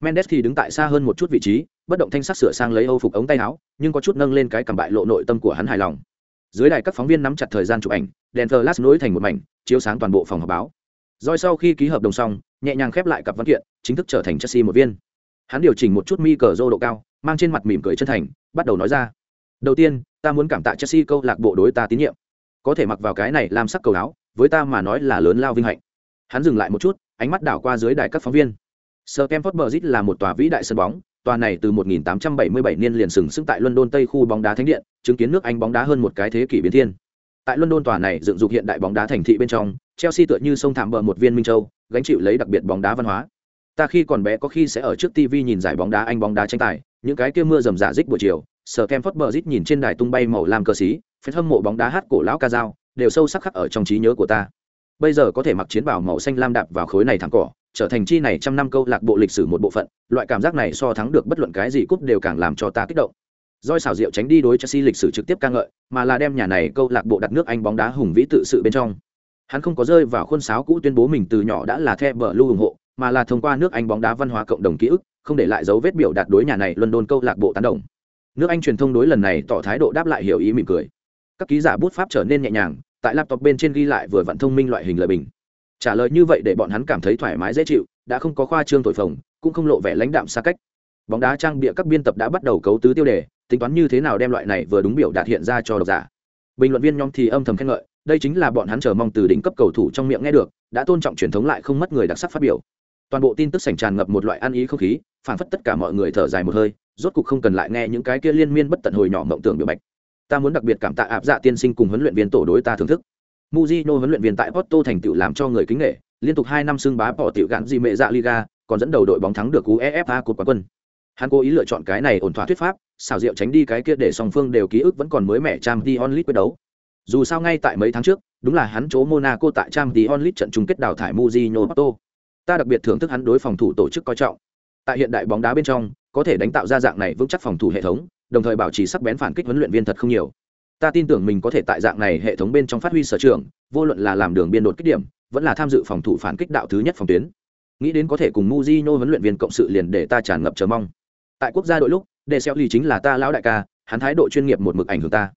Mendes thì đứng tại xa hơn một chút vị trí, bất động thanh sắc sửa sang lấy Âu phục ống tay áo, nhưng có chút nâng lên cái cằm bại lộ nội tâm của hắn hài lòng. Dưới đài các phóng viên nắm chặt thời gian chụp ảnh, đèn flash nối thành một mảnh, chiếu sáng toàn bộ phòng họp báo. rồi sau khi ký hợp đồng xong, nhẹ nhàng khép lại cặp văn kiện, chính thức trở thành Chelsea một viên. Hắn điều chỉnh một chút mi cờ rô độ cao, mang trên mặt mỉm cười chân thành, bắt đầu nói ra. Đầu tiên, ta muốn cảm tạ Chelsea câu lạc bộ đối ta tín nhiệm. Có thể mặc vào cái này làm sắc cầu áo, với ta mà nói là lớn lao vinh hạnh. Hắn dừng lại một chút, ánh mắt đảo qua dưới đài các phóng viên. Stamford Bridge là một tòa vĩ đại sân bóng, tòa này từ 1877 niên liền sừng sững tại London Tây khu bóng đá thánh điện, chứng kiến nước Anh bóng đá hơn một cái thế kỷ biến thiên. Tại London tòa này dựng dục hiện đại bóng đá thành thị bên trong, Chelsea tựa như sông thảm bờ một viên minh châu, gánh chịu lấy đặc biệt bóng đá văn hóa. Ta khi còn bé có khi sẽ ở trước TV nhìn giải bóng đá Anh bóng đá tranh tài, những cái kia mưa rầm rả rích buổi chiều, Stamford Bridge nhìn trên đài tung bay màu lam cờ xí, phết hâm mộ bóng đá hát cổ lão ca dao, đều sâu sắc khắc ở trong trí nhớ của ta. Bây giờ có thể mặc chiến bào màu xanh lam đạp vào khối này thẳng cỏ, trở thành chi này trăm năm câu lạc bộ lịch sử một bộ phận, loại cảm giác này so thắng được bất luận cái gì cúp đều càng làm cho ta kích động. Doi xảo diệu tránh đi đối Chelsea lịch sử trực tiếp ca ngợi, mà là đem nhà này câu lạc bộ đặt nước Anh bóng đá hùng vĩ tự sự bên trong. Hắn không có rơi vào khuôn sáo cũ tuyên bố mình từ nhỏ đã là The Blue ủng hộ, mà là thông qua nước Anh bóng đá văn hóa cộng đồng ký ức, không để lại dấu vết biểu đạt đối nhà này London câu lạc bộ tán đồng. Nước Anh truyền thông đối lần này tỏ thái độ đáp lại hiểu ý mỉm cười. Các ký giả bút pháp trở nên nhẹ nhàng, tại laptop bên trên ghi lại vừa vận thông minh loại hình lời bình. Trả lời như vậy để bọn hắn cảm thấy thoải mái dễ chịu, đã không có khoa trương thổi phồng, cũng không lộ vẻ lãnh đạm xa cách. Bóng đá trang bịa các biên tập đã bắt đầu cấu tứ tiêu đề, tính toán như thế nào đem loại này vừa đúng biểu đạt hiện ra cho độc giả. Bình luận viên nhóm thì âm thầm khen ngợi, đây chính là bọn hắn chờ mong từ đỉnh cấp cầu thủ trong miệng nghe được, đã tôn trọng truyền thống lại không mất người đặc sắc phát biểu. Toàn bộ tin tức sảnh tràn ngập một loại ăn ý không khí, phản phất tất cả mọi người thở dài một hơi, rốt cục không cần lại nghe những cái kia liên miên bất tận hồi nhỏ mộng tưởng biểu bạch. Ta muốn đặc biệt cảm tạ áp dạ tiên sinh cùng huấn luyện viên tổ đối ta thưởng thức. Mujino huấn luyện viên tại Porto thành tựu làm cho người kính nể, liên tục hai năm xưng bá bỏ tiểu gạn gì mẹ dạ Liga, còn dẫn đầu đội bóng thắng được UEFA cột quán quân. Hắn cố ý lựa chọn cái này ổn thỏa thuyết pháp, xảo diệu tránh đi cái kia để song phương đều ký ức vẫn còn mới mẻ Champions League quyết đấu. Dù sao ngay tại mấy tháng trước, đúng là hắn chỗ Monaco tại Champions League trận chung kết đào thải Mujino Porto. Ta đặc biệt thưởng thức hắn đối phòng thủ tổ chức coi trọng. Tại hiện đại bóng đá bên trong, có thể đánh tạo ra dạng này vững chắc phòng thủ hệ thống, đồng thời bảo trì sắc bén phản kích huấn luyện viên thật không nhiều. Ta tin tưởng mình có thể tại dạng này hệ thống bên trong phát huy sở trường, vô luận là làm đường biên đột kích điểm, vẫn là tham dự phòng thủ phản kích đạo thứ nhất phòng tuyến. Nghĩ đến có thể cùng Mujino huấn luyện viên cộng sự liền để ta tràn ngập chờ mong. Tại quốc gia đội lúc, De Ly chính là ta lão đại ca, hắn thái độ chuyên nghiệp một mực ảnh hưởng ta.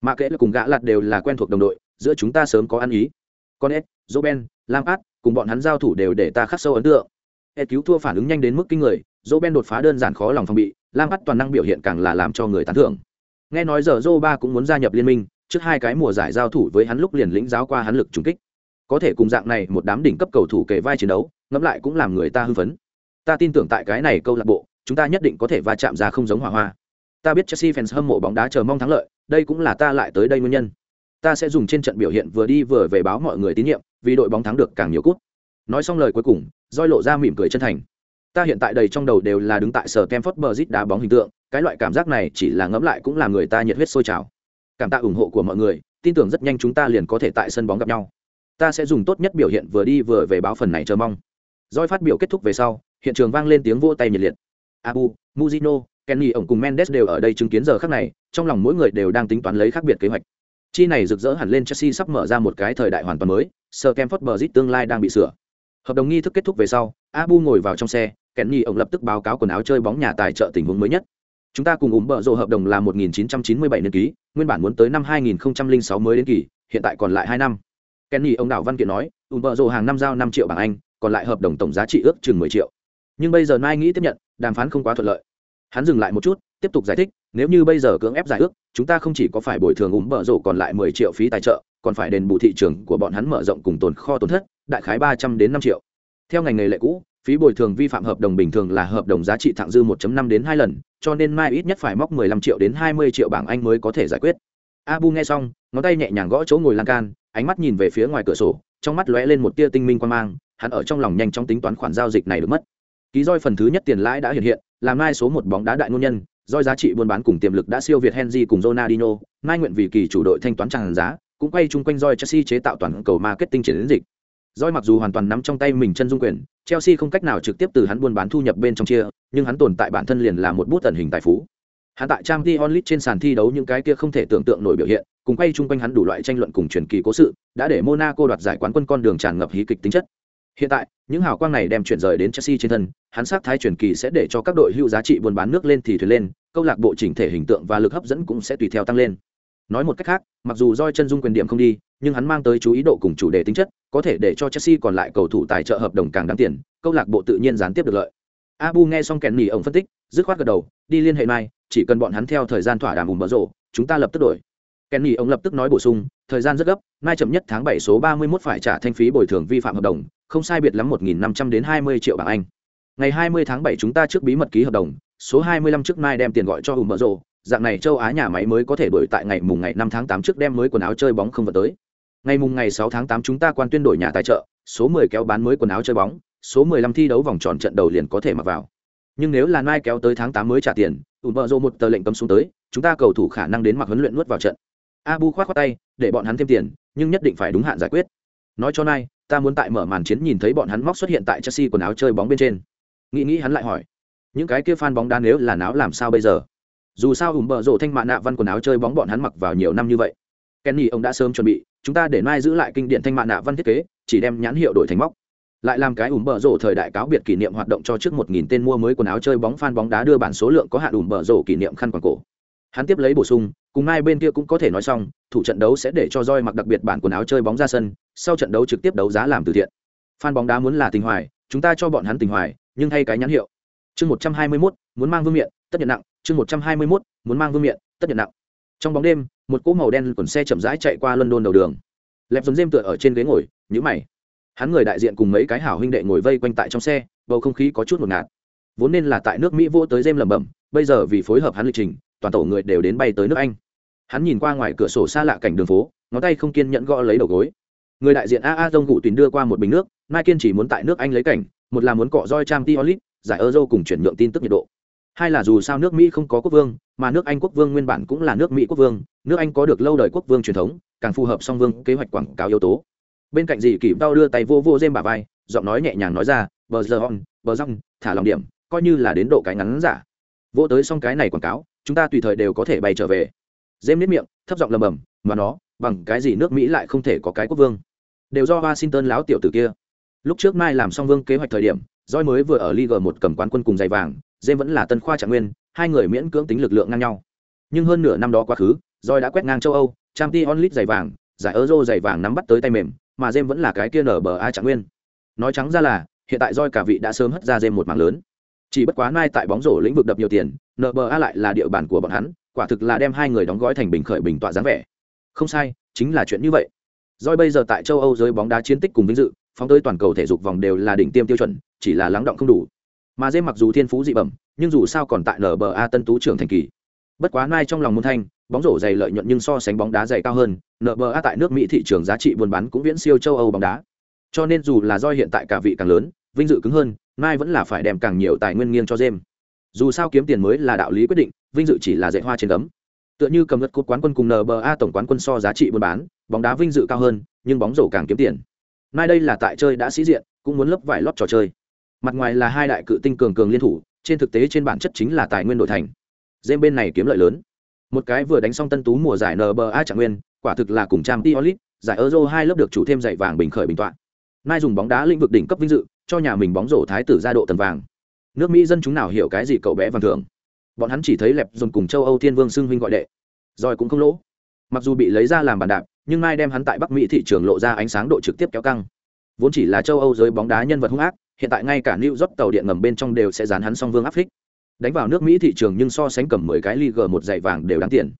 Mà kể là cùng gã lạt đều là quen thuộc đồng đội, giữa chúng ta sớm có ăn ý. Con Ed, joben lam át cùng bọn hắn giao thủ đều để ta khắc sâu ấn tượng. Ed cứu thua phản ứng nhanh đến mức kinh người, joben đột phá đơn giản khó lòng phòng bị, Lampard toàn năng biểu hiện càng là làm cho người tán thưởng. Nghe nói giờ Zoba cũng muốn gia nhập liên minh, trước hai cái mùa giải giao thủ với hắn lúc liền lĩnh giáo qua hắn lực trùng kích. Có thể cùng dạng này một đám đỉnh cấp cầu thủ kề vai chiến đấu ngẫm lại cũng làm người ta hưng phấn. Ta tin tưởng tại cái này câu lạc bộ chúng ta nhất định có thể va chạm ra không giống hỏa hoa. Ta biết chelsea fans hâm mộ bóng đá chờ mong thắng lợi đây cũng là ta lại tới đây nguyên nhân. Ta sẽ dùng trên trận biểu hiện vừa đi vừa về báo mọi người tín nhiệm vì đội bóng thắng được càng nhiều cút nói xong lời cuối cùng roi lộ ra mỉm cười chân thành. Ta hiện tại đầy trong đầu đều là đứng tại sở Kemford Bridge đá bóng hình tượng, cái loại cảm giác này chỉ là ngẫm lại cũng làm người ta nhiệt huyết sôi trào. Cảm tạ ủng hộ của mọi người, tin tưởng rất nhanh chúng ta liền có thể tại sân bóng gặp nhau. Ta sẽ dùng tốt nhất biểu hiện vừa đi vừa về báo phần này chờ mong. Doi phát biểu kết thúc về sau hiện trường vang lên tiếng vỗ tay nhiệt liệt. Abu muzino kenny ổng cùng mendes đều ở đây chứng kiến giờ khác này trong lòng mỗi người đều đang tính toán lấy khác biệt kế hoạch. Chi này rực rỡ hẳn lên chelsea sắp mở ra một cái thời đại hoàn toàn mới sir kemford bờ tương lai đang bị sửa. Hợp đồng nghi thức kết thúc về sau abu ngồi vào trong xe kenny ổng lập tức báo cáo quần áo chơi bóng nhà tài trợ tình huống mới nhất chúng ta cùng ủng bợ rộ hợp đồng là 1997 niên ký, nguyên bản muốn tới năm 2006 mới đến kỳ, hiện tại còn lại hai năm. Kenny, ông Đảo văn kiện nói ủng bợ rộ hàng năm giao năm triệu bảng anh, còn lại hợp đồng tổng giá trị ước chừng 10 triệu. Nhưng bây giờ mai nghĩ tiếp nhận, đàm phán không quá thuận lợi. Hắn dừng lại một chút, tiếp tục giải thích, nếu như bây giờ cưỡng ép giải ước, chúng ta không chỉ có phải bồi thường ủng bợ rộ còn lại 10 triệu phí tài trợ, còn phải đền bù thị trường của bọn hắn mở rộng cùng tồn kho tổn thất, đại khái 300 đến năm triệu. Theo ngành nghề lệ cũ phí bồi thường vi phạm hợp đồng bình thường là hợp đồng giá trị thặng dư 1.5 đến 2 lần, cho nên mai ít nhất phải móc 15 triệu đến 20 triệu bảng Anh mới có thể giải quyết. Abu nghe xong, ngón tay nhẹ nhàng gõ chỗ ngồi lan can, ánh mắt nhìn về phía ngoài cửa sổ, trong mắt lóe lên một tia tinh minh quan mang, hắn ở trong lòng nhanh chóng tính toán khoản giao dịch này được mất. Ký roi phần thứ nhất tiền lãi đã hiện hiện, làm mai số một bóng đá đại ngôn nhân, roi giá trị buôn bán cùng tiềm lực đã siêu việt Henry cùng Ronaldinho, mai nguyện vì kỳ chủ đội thanh toán tràn giá, cũng quay chung quanh roi Chelsea chế tạo toàn cầu marketing chiến dịch. Doi mặc dù hoàn toàn nắm trong tay mình chân dung quyền, Chelsea không cách nào trực tiếp từ hắn buôn bán thu nhập bên trong chia, nhưng hắn tồn tại bản thân liền là một bút tần hình tài phú. Hắn tại Champions League trên sàn thi đấu những cái kia không thể tưởng tượng nổi biểu hiện, cùng quay chung quanh hắn đủ loại tranh luận cùng truyền kỳ cố sự, đã để Monaco đoạt giải quán quân con đường tràn ngập hí kịch tính chất. Hiện tại, những hào quang này đem chuyển rời đến Chelsea trên thân, hắn sát thái truyền kỳ sẽ để cho các đội hữu giá trị buôn bán nước lên thì thuyền lên, câu lạc bộ chỉnh thể hình tượng và lực hấp dẫn cũng sẽ tùy theo tăng lên. Nói một cách khác, mặc dù Doi chân dung quyền điểm không đi, nhưng hắn mang tới chú ý độ cùng chủ đề tính chất, có thể để cho Chelsea còn lại cầu thủ tài trợ hợp đồng càng đáng tiền, câu lạc bộ tự nhiên gián tiếp được lợi. Abu nghe xong kèn nỉ ông phân tích, dứt khoát gật đầu, đi liên hệ mai, chỉ cần bọn hắn theo thời gian thỏa đàm ủng mở rổ, chúng ta lập tức đổi. Kèn nỉ ông lập tức nói bổ sung, thời gian rất gấp, mai chậm nhất tháng 7 số 31 phải trả thanh phí bồi thường vi phạm hợp đồng, không sai biệt lắm 1500 đến 20 triệu bảng Anh. Ngày 20 tháng 7 chúng ta trước bí mật ký hợp đồng, số 25 trước mai đem tiền gọi cho ủng mở rổ, dạng này châu Á nhà máy mới có thể đổi tại ngày mùng ngày 5 tháng 8 trước đem mới quần áo chơi bóng không vật tới ngày mùng ngày 6 tháng 8 chúng ta quan tuyên đổi nhà tài trợ, số 10 kéo bán mới quần áo chơi bóng, số 15 thi đấu vòng tròn trận đầu liền có thể mặc vào. Nhưng nếu là nai kéo tới tháng 8 mới trả tiền ủn bờ rô một tờ lệnh cấm xuống tới, chúng ta cầu thủ khả năng đến mặc huấn luyện nuốt vào trận. Abu khoát khoát tay, để bọn hắn thêm tiền, nhưng nhất định phải đúng hạn giải quyết. Nói cho nai ta muốn tại mở màn chiến nhìn thấy bọn hắn móc xuất hiện tại chelsea quần áo chơi bóng bên trên. Nghĩ nghĩ hắn lại hỏi, những cái kia fan bóng đá nếu là náo làm sao bây giờ? Dù sao ủn bờ rộ thanh mạ nạ văn quần áo chơi bóng bọn hắn mặc vào nhiều năm như vậy. Kenny ông đã sớm chuẩn bị chúng ta để mai giữ lại kinh điển thanh mạn nạ văn thiết kế chỉ đem nhãn hiệu đổi thành móc. Lại làm cái ủm bờ rổ thời đại cáo biệt kỷ niệm hoạt động cho trước một nghìn tên mua mới quần áo chơi bóng fan bóng đá đưa bản số lượng có hạn ủm bờ rổ kỷ niệm khăn quàng cổ. Hắn tiếp lấy bổ sung cùng mai bên kia cũng có thể nói xong thủ trận đấu sẽ để cho roi mặc đặc biệt bản quần áo chơi bóng ra sân sau trận đấu trực tiếp đấu giá làm từ thiện. Fan bóng đá muốn là tình hoài chúng ta cho bọn hắn tình hoài nhưng thay cái nhãn hiệu. Chương một trăm hai mươi 121, muốn mang vương miện tất nhận nặng. Chương một trăm hai mươi 121, muốn mang vương miện tất nhận nặng trong bóng đêm, một cỗ màu đen quần xe chậm rãi chạy qua london đầu đường. Lẹp dồn dêm tựa ở trên ghế ngồi nhữ mày. Hắn người đại diện cùng mấy cái hảo huynh đệ ngồi vây quanh tại trong xe, bầu không khí có chút ngột ngạt. Vốn nên là tại nước mỹ vô tới dêm lẩm bẩm, bây giờ vì phối hợp hắn lịch trình, toàn tổ người đều đến bay tới nước anh. Hắn nhìn qua ngoài cửa sổ xa lạ cảnh đường phố, ngón tay không kiên nhẫn gõ lấy đầu gối. Người đại diện a a dông cụ tuyền đưa qua một bình nước, mai kiên chỉ muốn tại nước anh lấy cảnh, một là muốn cọ roi trang t olit giải euro cùng chuyển nhượng tin tức nhiệt độ hai là dù sao nước mỹ không có quốc vương, mà nước anh quốc vương nguyên bản cũng là nước mỹ quốc vương, nước anh có được lâu đời quốc vương truyền thống, càng phù hợp song vương kế hoạch quảng cáo yếu tố. Bên cạnh dì kỷ bao đưa tay vô vô dêm bà vai, giọng nói nhẹ nhàng nói ra, bờ giờ on bờ rong, thả lòng điểm, coi như là đến độ cái ngắn giả. Vô tới xong cái này quảng cáo, chúng ta tùy thời đều có thể bay trở về. Dêm nếp miệng, thấp giọng lầm bầm, mà nó, bằng cái gì nước mỹ lại không thể có cái quốc vương? Đều do washington láo tiểu tử kia. Lúc trước mai làm song vương kế hoạch thời điểm roi mới vừa ở liga một cầm quán quân cùng giày vàng dêm vẫn là tân khoa trạng nguyên, hai người miễn cưỡng tính lực lượng ngang nhau. Nhưng hơn nửa năm đó quá khứ roi đã quét ngang châu âu trang t onlit giày vàng, giải euro giày vàng nắm bắt tới tay mềm, mà jem vẫn là cái kia nở bờ a trạng nguyên. Nói trắng ra là, hiện tại roi cả vị đã sớm hất ra jem một mảng lớn. Chỉ bất quá mai tại bóng rổ lĩnh vực đập nhiều tiền nở bờ a lại là địa bàn của bọn hắn, quả thực là đem hai người đóng gói thành bình khởi bình tọa dáng vẻ. Không sai, chính là chuyện như vậy. Roi bây giờ tại châu âu giới bóng đá chiến tích cùng vinh dự, phóng tới toàn cầu thể dục vòng đều là đỉnh tiêm tiêu chuẩn, chỉ là lắng động không đủ mà dê mặc dù thiên phú dị bẩm, nhưng dù sao còn tại nợ bờ a tân tú trưởng thành kỳ. Bất quá nai trong lòng môn thanh, bóng rổ dày lợi nhuận nhưng so sánh bóng đá dày cao hơn nợ bờ a tại nước mỹ thị trường giá trị buôn bán cũng viễn siêu châu âu bóng đá. Cho nên dù là do hiện tại cả vị càng lớn, vinh dự cứng hơn, nai vẫn là phải đem càng nhiều tài nguyên nghiêng cho dêm. Dù sao kiếm tiền mới là đạo lý quyết định, vinh dự chỉ là dạy hoa trên cấm tựa như cầm đất cốt quán quân cùng nba tổng quán quân so giá trị buôn bán, bóng đá vinh dự cao hơn, nhưng bóng rổ càng kiếm tiền. Nay đây là tại chơi đã sĩ diện, cũng muốn lấp vải lót trò chơi mặt ngoài là hai đại cự tinh cường cường liên thủ, trên thực tế trên bản chất chính là tài nguyên đổi thành. Dêm bên này kiếm lợi lớn. Một cái vừa đánh xong tân tú mùa giải nba trạng nguyên, quả thực là cùng trang t olit giải euro hai lớp được chủ thêm dạy vàng bình khởi bình toạn nay dùng bóng đá lĩnh vực đỉnh cấp vinh dự, cho nhà mình bóng rổ thái tử ra độ tần vàng. Nước mỹ dân chúng nào hiểu cái gì cậu bé vàng thường bọn hắn chỉ thấy lẹp dồn cùng châu âu thiên vương xưng huynh gọi đệ. Rồi cũng không lỗ. Mặc dù bị lấy ra làm bàn đạp, nhưng mai đem hắn tại bắc mỹ thị trường lộ ra ánh sáng độ trực tiếp kéo căng. Vốn chỉ là châu âu giới bóng đá nhân vật hung ác hiện tại ngay cả new york tàu điện ngầm bên trong đều sẽ dán hắn song vương áp phích. Đánh vào nước mỹ thị trường nhưng so sánh cầm mười cái ly g một giày vàng đều đáng tiền.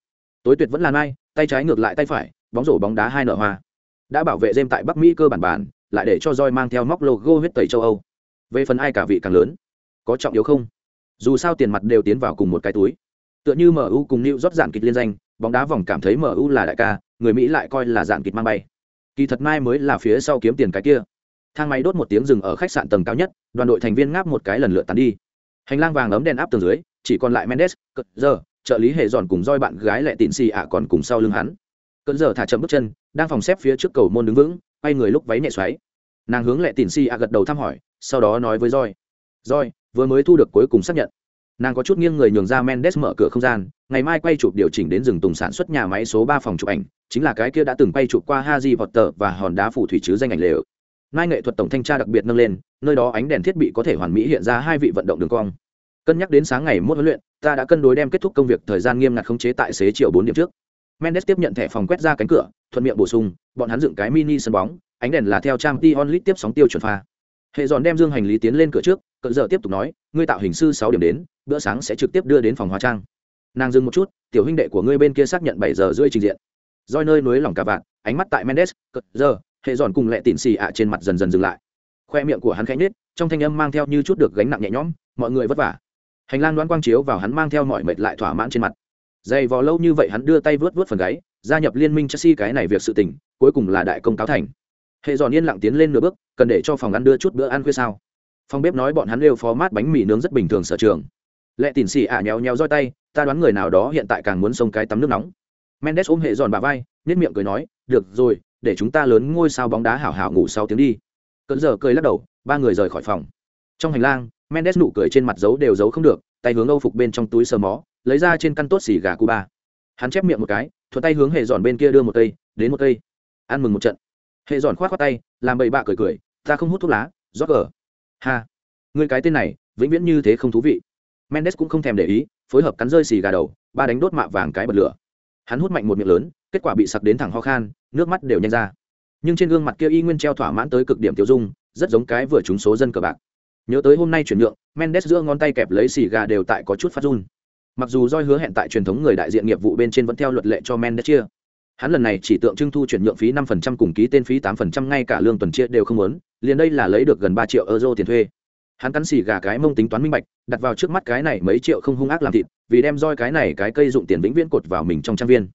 Tối tuyệt vẫn là mai tay trái ngược lại tay phải, bóng rổ bóng đá hai nở hoa. Đã bảo vệ dêm tại bắc mỹ cơ bản bản, lại để cho roi mang theo móc logo huyết tẩy châu âu. Về phần ai cả vị càng lớn, có trọng yếu không? Dù sao tiền mặt đều tiến vào cùng một cái túi. Tựa như mu cùng new York dạng kịch liên danh, bóng đá vòng cảm thấy mu là đại ca, người mỹ lại coi là dạng kịch mang bay. Kỳ thật mai mới là phía sau kiếm tiền cái kia thang máy đốt một tiếng dừng ở khách sạn tầng cao nhất, đoàn đội thành viên ngáp một cái lần lượt tắn đi. Hành lang vàng ấm đèn áp tầng dưới, chỉ còn lại mendes cận giờ trợ lý hệ dọn cùng roi bạn gái lẹ tịn xì ạ còn cùng sau lưng hắn. Cận giờ thả chậm bước chân, đang phòng xếp phía trước cầu môn đứng vững, quay người lúc váy nhẹ xoáy. Nàng hướng lẹ tịn xì ạ gật đầu thăm hỏi, sau đó nói với roi. Roi, vừa mới thu được cuối cùng xác nhận. Nàng có chút nghiêng người nhường ra mendes mở cửa không gian, ngày mai quay chụp điều chỉnh đến rừng tùng sản xuất nhà máy số ba phòng chụp ảnh, chính là cái kia đã từng quay chụp qua haji tờ và hòn đá phủ thủy chứ danh ảnh lều mai nghệ thuật tổng thanh tra đặc biệt nâng lên, nơi đó ánh đèn thiết bị có thể hoàn mỹ hiện ra hai vị vận động đường cong. Cân nhắc đến sáng ngày mốt huấn luyện, ta đã cân đối đem kết thúc công việc thời gian nghiêm ngặt khống chế tại xế chiều bốn điểm trước. Mendes tiếp nhận thẻ phòng quét ra cánh cửa, thuận miệng bổ sung, bọn hắn dựng cái mini sân bóng, ánh đèn là theo trang t onlit tiếp sóng tiêu chuẩn pha. Hệ dọn đem dương hành lý tiến lên cửa trước cận giờ tiếp tục nói, ngươi tạo hình sư sáu điểm đến, bữa sáng sẽ trực tiếp đưa đến phòng hóa trang. Nàng dừng một chút, tiểu huynh đệ của ngươi bên kia xác nhận bảy giờ rưỡi trình diện. Roi nơi núi lỏng cả vạn ánh mắt tại mendes cận giờ hệ dọn cùng lẹ tịn xì ạ trên mặt dần dần dừng lại. Khoe miệng của hắn khẽ nết trong thanh âm mang theo như chút được gánh nặng nhẹ nhõm, mọi người vất vả. Hành lang đoán quang chiếu vào hắn mang theo mọi mệt lại thỏa mãn trên mặt. Dày vò lâu như vậy hắn đưa tay vớt vớt phần gáy, gia nhập liên minh chelsea cái này việc sự tình, cuối cùng là đại công cáo thành. Hệ giòn yên lặng tiến lên nửa bước, cần để cho phòng ăn đưa chút bữa ăn khuya sao? Phòng bếp nói bọn hắn đều phó mát bánh mì nướng rất bình thường sở trường. Lệ tỉn xì ả nhéo nhéo roi tay, ta đoán người nào đó hiện tại càng muốn xông cái tắm nước nóng. Mendes ôm hệ giòn bà vai nhất miệng cười nói, được rồi để chúng ta lớn ngôi sao bóng đá hảo hảo ngủ sau tiếng đi. Cơn giờ cười lắc đầu, ba người rời khỏi phòng. Trong hành lang, mendes nụ cười trên mặt giấu đều giấu không được, tay hướng âu phục bên trong túi sờ mó, lấy ra trên căn tốt xì gà cuba. Hắn chép miệng một cái, thuận tay hướng hệ giòn bên kia đưa một cây, đến một cây. Ăn mừng một trận. Hệ giòn khoát khoát tay, làm bậy bạ cười cười, ta không hút thuốc lá rót gờ ha người cái tên này, vĩnh viễn như thế không thú vị. Mendes cũng không thèm để ý, phối hợp cắn rơi xì gà đầu, ba đánh đốt mạ vàng cái bật lửa hắn hút mạnh một miệng lớn, kết quả bị sặc đến thẳng ho khan, nước mắt đều nhanh ra. Nhưng trên gương mặt kia y nguyên treo thỏa mãn tới cực điểm tiêu dung, rất giống cái vừa trúng số dân cờ bạc. Nhớ tới hôm nay chuyển nhượng, mendes giữa ngón tay kẹp lấy xì gà đều tại có chút phát run. Mặc dù roi hứa hẹn tại truyền thống người đại diện nghiệp vụ bên trên vẫn theo luật lệ cho mendes chia. Hắn lần này chỉ tượng trưng thu chuyển nhượng phí năm phần trăm cùng ký tên phí tám phần trăm ngay cả lương tuần chia đều không muốn, liền đây là lấy được gần ba triệu euro tiền thuê hắn cắn xì gà cái mông tính toán minh bạch, đặt vào trước mắt cái này mấy triệu không hung ác làm thịt, vì đem roi cái này cái cây dụng tiền vĩnh viễn cột vào mình trong trang viên.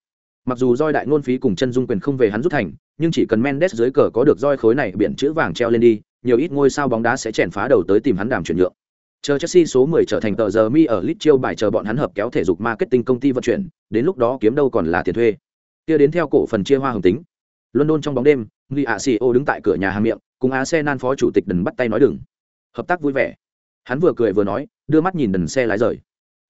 Mặc dù roi đại ngôn phí cùng chân dung quyền không về hắn rút thành, nhưng chỉ cần mendes dưới cờ có được roi khối này biển chữ vàng treo lên đi, nhiều ít ngôi sao bóng đá sẽ chèn phá đầu tới tìm hắn đàm chuyển nhượng. Chờ chelsea số 10 trở thành tờ giờ mi ở lit chiêu bài chờ bọn hắn hợp kéo thể dục marketing công ty vận chuyển, đến lúc đó kiếm đâu còn là tiền thuê. Kia đến theo cổ phần chia hoa hồng tính. London trong bóng đêm người ạ đứng tại cửa nhà hàng miệng, cùng arsenal phó chủ tịch đần bắt tay nói đừng hợp tác vui vẻ. Hắn vừa cười vừa nói, đưa mắt nhìn đần xe lái rời.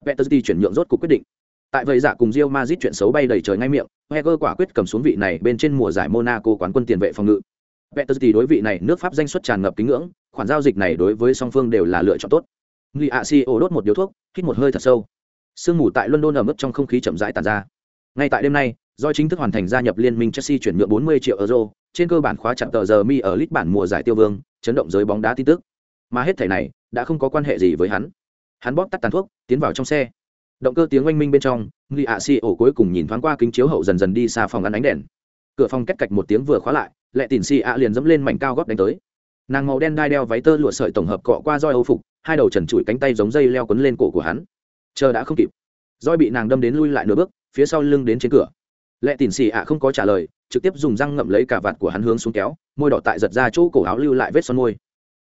Vettelty chuyển nhượng rốt cuộc quyết định. Tại vậy giả cùng Real Madrid chuyện xấu bay đầy trời ngay miệng Heger quả quyết cầm xuống vị này bên trên mùa giải Monaco quán quân tiền vệ phòng ngự. Vettelty đối vị này nước Pháp danh xuất tràn ngập kính ngưỡng, khoản giao dịch này đối với song phương đều là lựa chọn tốt. Li Asio đốt một điếu thuốc, hít một hơi thật sâu. Sương mù tại London ở mức trong không khí chậm rãi tàn ra. Ngay tại đêm nay, do chính thức hoàn thành gia nhập liên minh Chelsea chuyển nhượng 40 triệu euro, trên cơ bản khóa chặt tờ giờ mi ở lít bản mùa giải tiêu vương, chấn động giới bóng đá tin tức mà hết thảy này đã không có quan hệ gì với hắn. Hắn bóp tắt tàn thuốc, tiến vào trong xe. Động cơ tiếng oanh minh bên trong người ạ xì ổ cuối cùng nhìn thoáng qua kính chiếu hậu dần dần đi xa phòng ăn ánh đèn. Cửa phòng cách cạch một tiếng vừa khóa lại lệ tỉn xì ạ liền dẫm lên mảnh cao góp đánh tới. Nàng màu đen đai đeo váy tơ lụa sợi tổng hợp cọ qua roi âu phục, hai đầu trần trụi cánh tay giống dây leo quấn lên cổ của hắn. Chờ đã không kịp, roi bị nàng đâm đến lui lại nửa bước, phía sau lưng đến trên cửa. Lệ tỉn xì ạ không có trả lời, trực tiếp dùng răng ngậm lấy cả vạt của hắn hướng xuống kéo, môi đỏ tại giật ra chỗ cổ áo lưu lại vết son môi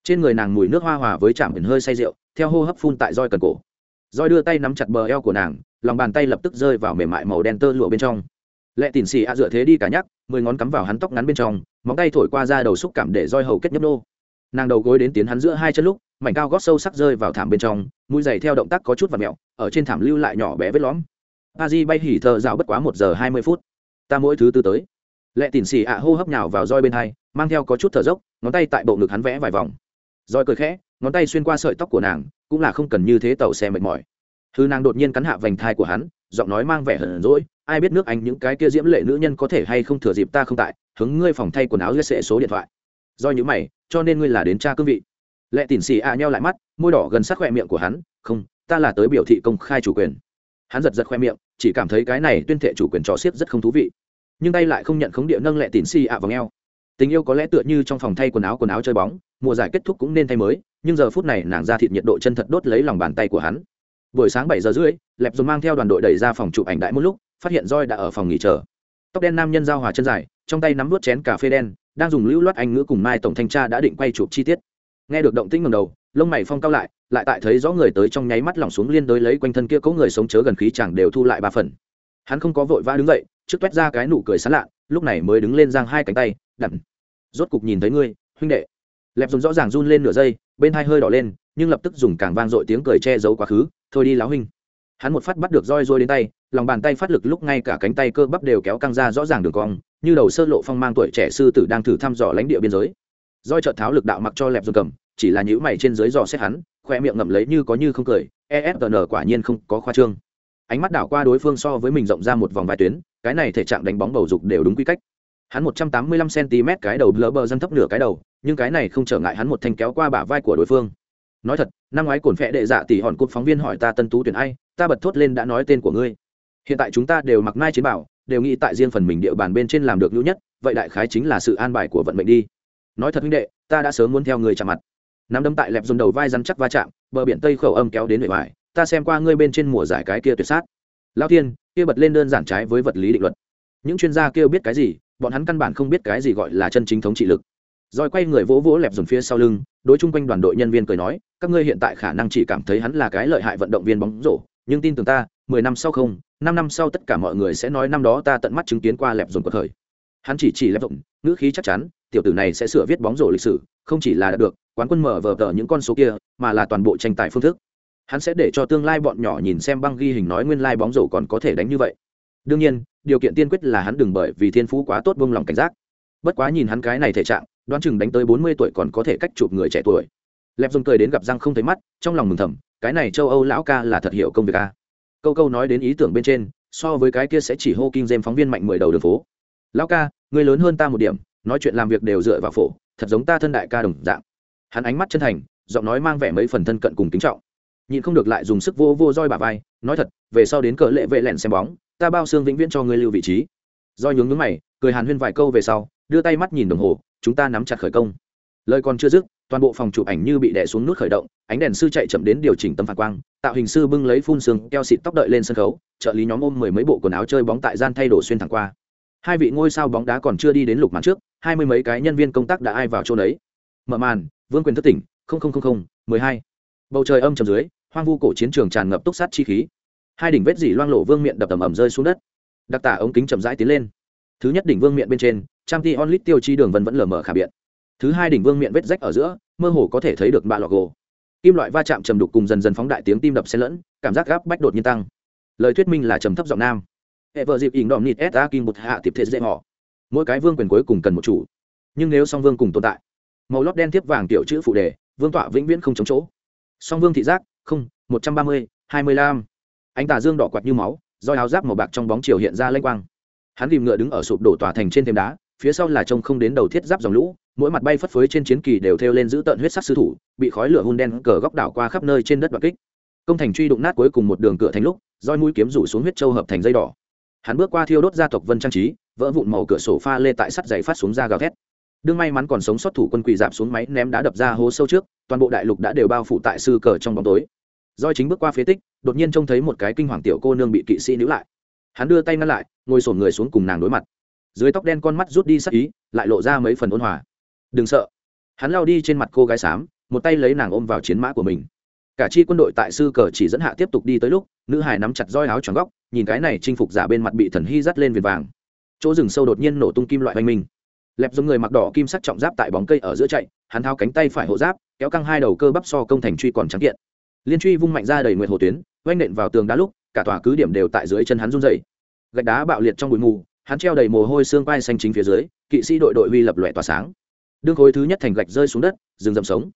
trên người nàng mùi nước hoa hòa với chạm ẩn hơi say rượu, theo hô hấp phun tại roi cần cổ. Roi đưa tay nắm chặt bờ eo của nàng, lòng bàn tay lập tức rơi vào mềm mại màu đen tơ lụa bên trong. Lệ tỉn xì ạ dựa thế đi cả nhắc, mười ngón cắm vào hắn tóc ngắn bên trong, móng tay thổi qua ra đầu xúc cảm để roi hầu kết nhấp nô. Nàng đầu gối đến tiến hắn giữa hai chân lúc, mảnh cao gót sâu sắc rơi vào thảm bên trong, mũi giày theo động tác có chút và mẹo, ở trên thảm lưu lại nhỏ bé vết lõm. A di bay hỉ thợ dạo bất quá một giờ hai mươi phút. Ta mỗi thứ tư tới. Lệ tỉn xì ạ hô hấp nhào vào roi bên hai, mang theo có chút thở dốc, ngón tay tại bộ ngực hắn vẽ vài vòng rồi cười khẽ, ngón tay xuyên qua sợi tóc của nàng, cũng là không cần như thế tàu xe mệt mỏi. Thứ nàng đột nhiên cắn hạ vành thai của hắn, giọng nói mang vẻ hờn rỗi ai biết nước anh những cái kia diễm lệ nữ nhân có thể hay không thừa dịp ta không tại, hướng ngươi phòng thay quần áo ghét sệ số điện thoại. Do những mày, cho nên ngươi là đến tra cương vị. Lệ tỉn xì a nheo lại mắt, môi đỏ gần sát khoe miệng của hắn, không, ta là tới biểu thị công khai chủ quyền. Hắn giật giật khoe miệng, chỉ cảm thấy cái này tuyên thệ chủ quyền trò xiết rất không thú vị. Nhưng tay lại không nhận khống địa nâng lệ tỉn xì a vào ngheo tình yêu có lẽ tựa như trong phòng thay quần áo quần áo chơi bóng, mùa giải kết thúc cũng nên thay mới, nhưng giờ phút này nàng ra thịt nhiệt độ chân thật đốt lấy lòng bàn tay của hắn. Buổi sáng bảy giờ rưỡi, lẹp dồn mang theo đoàn đội đẩy ra phòng chụp ảnh đại một lúc, phát hiện roi đã ở phòng nghỉ chờ. Tóc đen nam nhân giao hòa chân dài, trong tay nắm vút chén cà phê đen, đang dùng lưu loát anh ngữ cùng mai tổng thanh tra đã định quay chụp chi tiết. Nghe được động tĩnh ngầm đầu, lông mày phong cao lại lại tại thấy rõ người tới trong nháy mắt lỏng xuống liên đối lấy quanh thân kia có người sống chớ gần khí chẳng đều thu lại ba phần. Hắn không có vội vã đứng dậy, trước toét ra cái nụ cười sán lạ, lúc này mới đứng lên giang hai cánh tay đặn rốt cục nhìn thấy ngươi, huynh đệ. Lẹp dùng rõ ràng run lên nửa giây, bên hai hơi đỏ lên, nhưng lập tức dùng càng vang dội tiếng cười che giấu quá khứ. Thôi đi láo huynh. Hắn một phát bắt được roi roi đến tay, lòng bàn tay phát lực lúc ngay cả cánh tay cơ bắp đều kéo căng ra rõ ràng đường cong, như đầu sơ lộ phong mang tuổi trẻ sư tử đang thử thăm dò lãnh địa biên giới. Roi trợ tháo lực đạo mặc cho lẹp dùng cầm, chỉ là nhữ mày trên dưới dò xét hắn, khoe miệng ngậm lấy như có như không cười esn quả nhiên không có khoa trương. Ánh mắt đảo qua đối phương so với mình rộng ra một vòng vài tuyến, cái này thể trạng đánh bóng bầu dục đều đúng quy cách hắn một trăm tám mươi lăm cm cái đầu lỡ bờ dân thấp nửa cái đầu, nhưng cái này không trở ngại hắn một thanh kéo qua bả vai của đối phương. Nói thật, năm ngoái cồn phẹ đệ dạ tỷ hòn cụt phóng viên hỏi ta tân tú tuyển ai, ta bật thốt lên đã nói tên của ngươi. Hiện tại chúng ta đều mặc nai chiến bảo, đều nghĩ tại riêng phần mình địa bàn bên trên làm được nhũ nhất, vậy đại khái chính là sự an bài của vận mệnh đi. Nói thật huynh đệ, ta đã sớm muốn theo người chạm mặt. Nắm đấm tại lẹp dùng đầu vai rắn chắc va chạm, bờ biển tây khẩu âm kéo đến bề ngoài, ta xem qua ngươi bên trên mùa giải cái kia tuyệt sát. Lao thiên, kia bật lên đơn giản trái với vật lý định luật. Những chuyên gia kia biết cái gì bọn hắn căn bản không biết cái gì gọi là chân chính thống trị lực. Rồi quay người vỗ vỗ lẹp dồn phía sau lưng, đối chung quanh đoàn đội nhân viên cười nói, các ngươi hiện tại khả năng chỉ cảm thấy hắn là cái lợi hại vận động viên bóng rổ, nhưng tin tưởng ta, mười năm sau không, năm năm sau tất cả mọi người sẽ nói năm đó ta tận mắt chứng kiến qua lẹp dồn của thời hắn chỉ chỉ lẹp dồn ngữ khí chắc chắn, tiểu tử này sẽ sửa viết bóng rổ lịch sử, không chỉ là đạt được, quán quân mở vờ tờ những con số kia, mà là toàn bộ tranh tài phương thức. Hắn sẽ để cho tương lai bọn nhỏ nhìn xem băng ghi hình nói nguyên lai bóng rổ còn có thể đánh như vậy đương nhiên, điều kiện tiên quyết là hắn đừng bởi vì thiên phú quá tốt vung lòng cảnh giác. Bất quá nhìn hắn cái này thể trạng, đoán chừng đánh tới bốn mươi tuổi còn có thể cách chụp người trẻ tuổi. Lẹp dùng cười đến gặp răng không thấy mắt, trong lòng mừng thầm, cái này châu âu lão ca là thật hiểu công việc a câu câu nói đến ý tưởng bên trên, so với cái kia sẽ chỉ hô kinh dêm phóng viên mạnh mười đầu đường phố. Lão ca, người lớn hơn ta một điểm, nói chuyện làm việc đều dựa vào phổ, thật giống ta thân đại ca đồng dạng. Hắn ánh mắt chân thành, giọng nói mang vẻ mấy phần thân cận cùng kính trọng. Nhịn không được lại dùng sức vô vô roi bà vai, nói thật, về sau đến cờ lệ vệ lẹn xem bóng ta bao xương vĩnh viễn cho ngươi lưu vị trí. Do nhướng nhướng mày, cười hàn huyên vài câu về sau, đưa tay mắt nhìn đồng hồ, chúng ta nắm chặt khởi công. Lời còn chưa dứt, toàn bộ phòng chụp ảnh như bị đè xuống nút khởi động, ánh đèn sư chạy chậm đến điều chỉnh tâm phản quang, tạo hình sư bưng lấy phun sương keo xịt tóc đợi lên sân khấu, trợ lý nhóm ôm mười mấy bộ quần áo chơi bóng tại gian thay đổi xuyên thẳng qua. Hai vị ngôi sao bóng đá còn chưa đi đến lục màn trước, hai mươi mấy cái nhân viên công tác đã ai vào chỗ đấy mở màn, vương quyền thất tỉnh, không không không không, mười hai. Bầu trời âm trầm dưới, hoang vu cổ chiến trường tràn ngập túc sát chi khí hai đỉnh vết dỉ loang lộ vương miệng đập tầm ẩm rơi xuống đất. Đặc tả ống kính chậm rãi tiến lên. Thứ nhất đỉnh vương miệng bên trên, trang t onlit tiêu chi đường vân vẫn lờ mờ khả biện. Thứ hai đỉnh vương miệng vết rách ở giữa, mơ hồ có thể thấy được bạ lọc gồ. Kim loại va chạm trầm đục cùng dần dần phóng đại tiếng tim đập xen lẫn, cảm giác gáp bách đột nhiên tăng. Lời thuyết minh là trầm thấp giọng nam. Hệ vợ dịp ỉn đòm nịt s a kim một hạ tiệp thế dễ họ. Mỗi cái vương quyền cuối cùng cần một chủ. Nhưng nếu song vương cùng tồn tại, màu lót đen tiếp vàng tiểu chữ phụ đề, vương tọa vĩnh viễn không chống chỗ. Song vương thị giác, không, một trăm ba mươi, hai mươi lăm anh tà dương đỏ quạt như máu, do áo giáp màu bạc trong bóng chiều hiện ra lênh quang. Hắn tìm ngựa đứng ở sụp đổ tòa thành trên thềm đá, phía sau là trông không đến đầu thiết giáp dòng lũ, mỗi mặt bay phất phới trên chiến kỳ đều theo lên giữ tợn huyết sắc sư thủ, bị khói lửa hun đen cờ góc đảo qua khắp nơi trên đất đoạn kích. Công thành truy đụng nát cuối cùng một đường cửa thành lúc, roi mũi kiếm rủ xuống huyết châu hợp thành dây đỏ. Hắn bước qua thiêu đốt gia tộc vân trang trí, vỡ vụn màu cửa sổ pha lê tại sắt giày phát xuống ra gào thét. Đương may mắn còn sống sót thủ quân quỳ dạp xuống máy ném đá đập ra hố sâu trước, toàn bộ đại lục đã đều bao phủ tại sư cờ trong bóng tối doi chính bước qua phế tích, đột nhiên trông thấy một cái kinh hoàng tiểu cô nương bị kỵ sĩ níu lại. Hắn đưa tay ngăn lại, ngồi sổn người xuống cùng nàng đối mặt. Dưới tóc đen con mắt rút đi sắc ý, lại lộ ra mấy phần ôn hòa. Đừng sợ. Hắn lao đi trên mặt cô gái xám, một tay lấy nàng ôm vào chiến mã của mình. Cả chi quân đội tại sư cờ chỉ dẫn hạ tiếp tục đi tới lúc, nữ hải nắm chặt roi áo tròn góc, nhìn cái này chinh phục giả bên mặt bị thần hy dắt lên viền vàng. Chỗ rừng sâu đột nhiên nổ tung kim loại oanh minh. Lẹp giống người mặc đỏ kim sắc trọng giáp tại bóng cây ở giữa chạy, hắn thao cánh tay phải hộ giáp, kéo căng hai đầu cơ bắp so công thành truy còn trắng kiện liên truy vung mạnh ra đầy nguyệt hồ tuyến, oanh nện vào tường đá lúc, cả tòa cứ điểm đều tại dưới chân hắn run dày gạch đá bạo liệt trong bụi mù, hắn treo đầy mồ hôi xương vai xanh chính phía dưới, kỵ sĩ đội đội huy lập lòe tỏa sáng. Đương khối thứ nhất thành gạch rơi xuống đất, rừng rậm sống.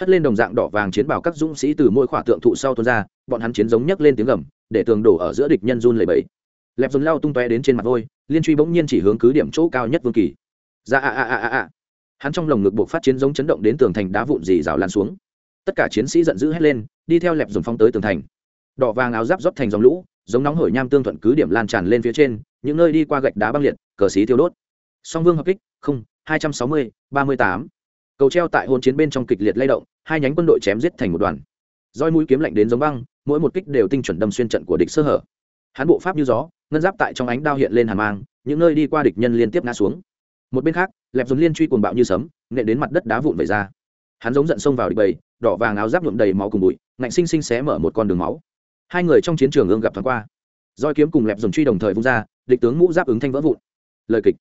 Hất lên đồng dạng đỏ vàng chiến bảo các dũng sĩ từ mỗi khỏa tượng thụ sau tuôn ra, bọn hắn chiến giống nhấc lên tiếng gầm, để tường đổ ở giữa địch nhân run lầy bẫy lẹp dồn lao tung tóe đến trên mặt vôi, liên truy bỗng nhiên chỉ hướng cứ điểm chỗ cao nhất vương kỳ. Ra a a a a a. Hắn trong lồng ngực buộc phát chiến giống chấn động đến tường thành đá vụn dì rào lan xuống tất cả chiến sĩ giận dữ hét lên, đi theo lẹp dùng phong tới tường thành. Đỏ vàng áo giáp rót thành dòng lũ, giống nóng hổi nham tương thuận cứ điểm lan tràn lên phía trên, những nơi đi qua gạch đá băng liệt, cờ xí thiêu đốt. Song vương hợp kích, không, hai trăm sáu mươi, ba mươi tám. Cầu treo tại hôn chiến bên trong kịch liệt lay động, hai nhánh quân đội chém giết thành một đoàn. Roi mũi kiếm lạnh đến giống băng, mỗi một kích đều tinh chuẩn đâm xuyên trận của địch sơ hở. Hán bộ pháp như gió, ngân giáp tại trong ánh đao hiện lên hàn mang, những nơi đi qua địch nhân liên tiếp ngã xuống. Một bên khác, lẹp dồn liên truy cuồng bạo như sấm, nện đến mặt đất đá vụn vẩy ra hắn giống giận xông vào địch bầy, đỏ vàng áo giáp nhuộm đầy máu cùng bụi, ngạnh sinh sinh xé mở một con đường máu. Hai người trong chiến trường ương gặp thoáng qua. Roi kiếm cùng lẹp dùng truy đồng thời vung ra, địch tướng mũ giáp ứng thanh vỡ vụn. Lời kịch.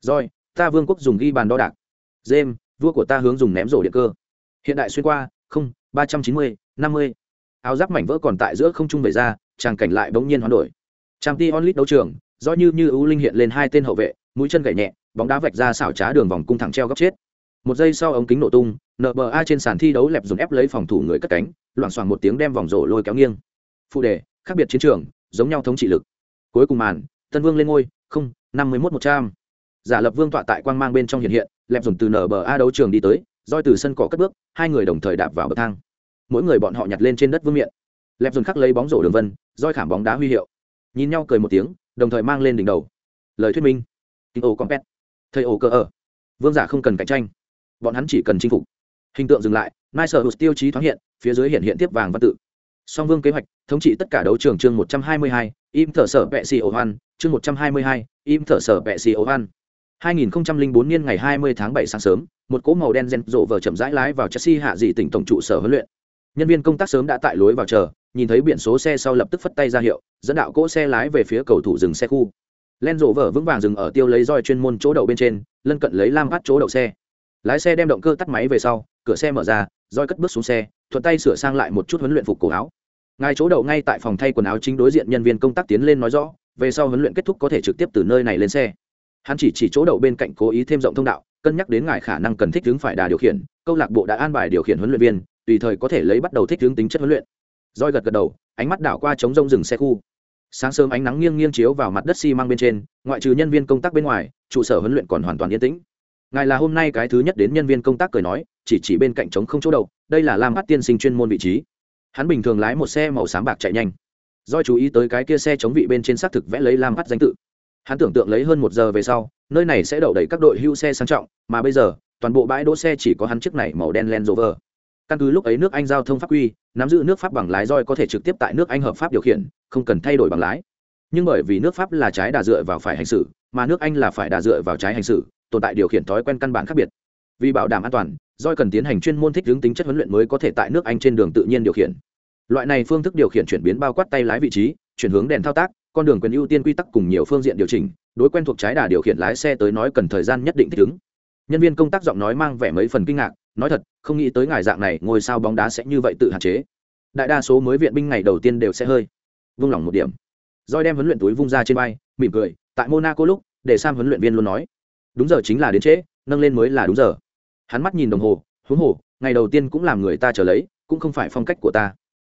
Roi, ta vương quốc dùng ghi bàn đo đạc. Dêm vua của ta hướng dùng ném rổ điện cơ. Hiện đại xuyên qua, không, ba trăm chín mươi, năm mươi. Áo giáp mảnh vỡ còn tại giữa không trung vẩy ra, tràng cảnh lại bỗng nhiên hoán đổi. Trang ti onlit đấu trường do như như ưu linh hiện lên hai tên hậu vệ, mũi chân gậy nhẹ, bóng đá vạch ra xảo trá đường vòng cung thẳng treo góc chết. Một giây sau ống kính nổ tung nba trên sàn thi đấu lẹp dùng ép lấy phòng thủ người cất cánh, loảng xoảng một tiếng đem vòng rổ lôi kéo nghiêng. Phụ đề, khác biệt chiến trường, giống nhau thống trị lực. Cuối cùng màn, tân vương lên ngôi, không, năm mươi mốt một trăm. Giả lập vương tọa tại quang mang bên trong hiện hiện, lẹp dùng từ nba đấu trường đi tới, roi từ sân cỏ cất bước, hai người đồng thời đạp vào bậc thang. Mỗi người bọn họ nhặt lên trên đất vương miện. Lẹp dùng khắc lấy bóng rổ đường vân, roi khảm bóng đá huy hiệu. Nhìn nhau cười một tiếng, đồng thời mang lên đỉnh đầu. Lời thuyết minh. Kinh ổ compet thầy ổ cơ ở. Vương giả không cần cạnh tranh. Bọn hắn chỉ cần chinh phục hình tượng dừng lại nai sở hữu tiêu chí thoáng hiện phía dưới hiện hiện tiếp vàng văn tự song vương kế hoạch thống trị tất cả đấu trường chương một trăm hai mươi hai im thở sở vệ xì ổ hoan chương một trăm hai mươi hai im thở sở vệ xì ổ hoan 2004 niên ngày 20 tháng 7 sáng sớm, một cỗ màu đen gen rộ vờ chậm rãi lái vào Chelsea hạ dị tỉnh tổng trụ sở huấn luyện. Nhân viên công tác sớm đã tại lối vào chờ, nhìn thấy biển số xe sau lập tức phất tay ra hiệu, dẫn đạo cỗ xe lái về phía cầu thủ dừng xe khu. Len rộ vờ vững vàng dừng ở tiêu lấy roi chuyên môn chỗ đậu bên trên, lân cận lấy lam bắt chỗ đậu xe. Lái xe đem động cơ tắt máy về sau, cửa xe mở ra, roi cất bước xuống xe, thuận tay sửa sang lại một chút huấn luyện phục cổ áo. Ngài chỗ đậu ngay tại phòng thay quần áo chính đối diện nhân viên công tác tiến lên nói rõ, về sau huấn luyện kết thúc có thể trực tiếp từ nơi này lên xe. Hắn chỉ chỉ chỗ đậu bên cạnh cố ý thêm rộng thông đạo cân nhắc đến ngài khả năng cần thích hướng phải đà điều khiển câu lạc bộ đã an bài điều khiển huấn luyện viên tùy thời có thể lấy bắt đầu thích hướng tính chất huấn luyện. Roi gật gật đầu ánh mắt đảo qua trống rông rừng xe khu. Sáng sớm ánh nắng nghiêng nghiêng chiếu vào mặt đất xi măng bên trên ngoại trừ nhân viên công tác bên ngoài trụ sở huấn luyện còn hoàn toàn yên tĩnh ngài là hôm nay cái thứ nhất đến nhân viên công tác cười nói chỉ chỉ bên cạnh trống không chỗ đậu đây là lam hát tiên sinh chuyên môn vị trí hắn bình thường lái một xe màu xám bạc chạy nhanh do chú ý tới cái kia xe chống vị bên trên xác thực vẽ lấy lam hát danh tự hắn tưởng tượng lấy hơn một giờ về sau nơi này sẽ đậu đầy các đội hưu xe sang trọng mà bây giờ toàn bộ bãi đỗ xe chỉ có hắn chiếc này màu đen Land Rover. Căn cứ lúc ấy nước Anh giao thông pháp quy, nắm giữ nước Pháp bằng lái roi có thể trực tiếp tại nước Anh hợp pháp điều khiển, không cần thay đổi bằng lái. Nhưng bởi vì nước Pháp là trái đà dựa vào phải hành xử, mà nước Anh là phải đà dựa vào trái hành xử, tồn tại điều khiển thói quen căn bản khác biệt. Vì bảo đảm an toàn, doi cần tiến hành chuyên môn thích ứng tính chất huấn luyện mới có thể tại nước Anh trên đường tự nhiên điều khiển. Loại này phương thức điều khiển chuyển biến bao quát tay lái vị trí, chuyển hướng đèn thao tác, con đường quyền ưu tiên quy tắc cùng nhiều phương diện điều chỉnh đối quen thuộc trái đà điều khiển lái xe tới nói cần thời gian nhất định thích ứng nhân viên công tác giọng nói mang vẻ mấy phần kinh ngạc nói thật không nghĩ tới ngài dạng này ngôi sao bóng đá sẽ như vậy tự hạn chế đại đa số mới viện binh ngày đầu tiên đều sẽ hơi vung lòng một điểm roi đem huấn luyện túi vung ra trên bay mỉm cười tại monaco lúc để sam huấn luyện viên luôn nói đúng giờ chính là đến trễ, nâng lên mới là đúng giờ. Hắn mắt nhìn đồng hồ, huống hồ, ngày đầu tiên cũng làm người ta trở lấy, cũng không phải phong cách của ta.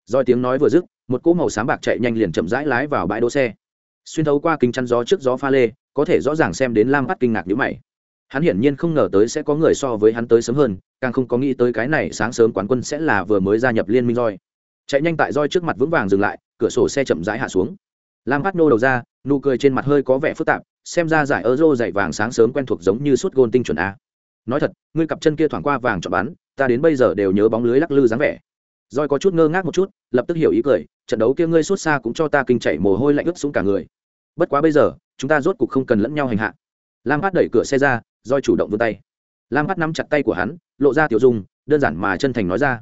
Roi tiếng nói vừa dứt, một cỗ màu sáng bạc chạy nhanh liền chậm rãi lái vào bãi đỗ xe. Xuyên thấu qua kính chắn gió trước gió pha lê, có thể rõ ràng xem đến lam bắt kinh ngạc nhữ mày. Hắn hiển nhiên không ngờ tới sẽ có người so với hắn tới sớm hơn, càng không có nghĩ tới cái này sáng sớm quán quân sẽ là vừa mới gia nhập liên minh roi. Chạy nhanh tại roi trước mặt vững vàng dừng lại, cửa sổ xe chậm rãi hạ xuống. Lam bắt nô đầu ra nụ cười trên mặt hơi có vẻ phức tạp, xem ra giải euro dày vàng sáng sớm quen thuộc giống như suốt gôn tinh chuẩn a. Nói thật, ngươi cặp chân kia thoảng qua vàng chọn bắn ta đến bây giờ đều nhớ bóng lưới lắc lư dáng vẻ. Roi có chút ngơ ngác một chút, lập tức hiểu ý cười, trận đấu kia ngươi suốt xa cũng cho ta kinh chảy mồ hôi lạnh ướt xuống cả người. Bất quá bây giờ, chúng ta rốt cục không cần lẫn nhau hành hạ. Lam hát đẩy cửa xe ra roi chủ động vươn tay. Lam hát nắm chặt tay của hắn, lộ ra tiểu dung, đơn giản mà chân thành nói ra.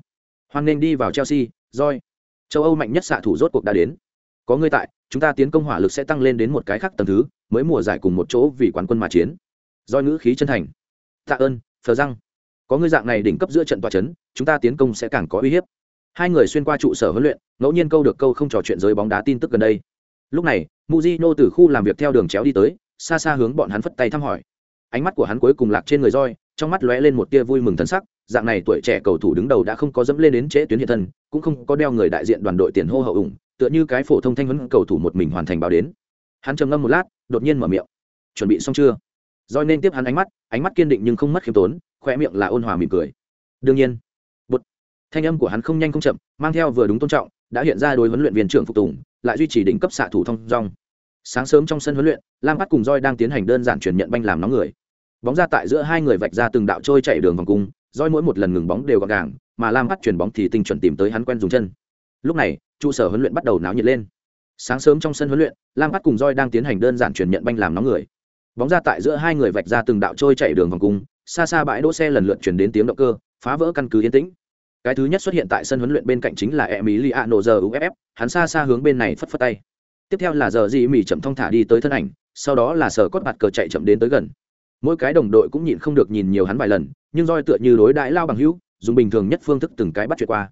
Hoan nên đi vào chelsea roi châu âu mạnh nhất xạ thủ rốt cuộc đã đến. Có ngươi tại chúng ta tiến công hỏa lực sẽ tăng lên đến một cái khác tầng thứ, mới mùa giải cùng một chỗ vì quán quân mà chiến. Roi ngữ khí chân thành. Tạ ơn thờ răng. Có ngươi dạng này đỉnh cấp giữa trận tòa chấn, chúng ta tiến công sẽ càng có uy hiếp. Hai người xuyên qua trụ sở huấn luyện, ngẫu nhiên câu được câu không trò chuyện giới bóng đá tin tức gần đây. Lúc này muzino từ khu làm việc theo đường chéo đi tới, xa xa hướng bọn hắn phất tay thăm hỏi. Ánh mắt của hắn cuối cùng lạc trên người roi, trong mắt lóe lên một tia vui mừng thân sắc, dạng này tuổi trẻ cầu thủ đứng đầu đã không có dẫm lên đến trễ tuyến hiện thân, cũng không có đeo người đại diện đoàn đội tiền hô hậu ủng tựa như cái phổ thông thanh huấn cầu thủ một mình hoàn thành báo đến. Hắn trầm ngâm một lát, đột nhiên mở miệng. Chuẩn bị xong chưa? Roi nên tiếp hắn ánh mắt ánh mắt kiên định nhưng không mất khiêm tốn khoe miệng là ôn hòa mỉm cười. Đương nhiên. Bột thanh âm của hắn không nhanh không chậm, mang theo vừa đúng tôn trọng, đã hiện ra đối huấn luyện viên trưởng phục tùng, lại duy trì đỉnh cấp xạ thủ thông rong sáng sớm trong sân huấn luyện, lam bắt cùng roi đang tiến hành đơn giản chuyển nhận banh làm nóng người. Bóng ra tại giữa hai người vạch ra từng đạo trôi chạy đường vòng cung roi mỗi một lần ngừng bóng đều gọn gàng, mà lam bắt chuyển bóng thì tinh chuẩn tìm tới hắn quen dùng chân. Lúc này trụ sở huấn luyện bắt đầu náo nhiệt lên. Sáng sớm trong sân huấn luyện, lam bắt cùng roi đang tiến hành đơn giản chuyển nhận banh làm nóng người. Bóng ra tại giữa hai người vạch ra từng đạo trôi chạy đường vòng cung, xa xa bãi đỗ xe lần lượt chuyển đến tiếng động cơ, phá vỡ căn cứ yên tĩnh. Cái thứ nhất xuất hiện tại sân huấn luyện bên cạnh chính là emiliano giờ uff hắn xa xa hướng bên này phất phất tay. Tiếp theo là giờ gì mỉ chậm thong thả đi tới thân ảnh, sau đó là sở cốt bạt cờ chạy chậm đến tới gần. Mỗi cái đồng đội cũng nhịn không được nhìn nhiều hắn vài lần, nhưng roi tựa như đối đãi lao bằng hữu, dùng bình thường nhất phương thức từng cái bắt chuyện qua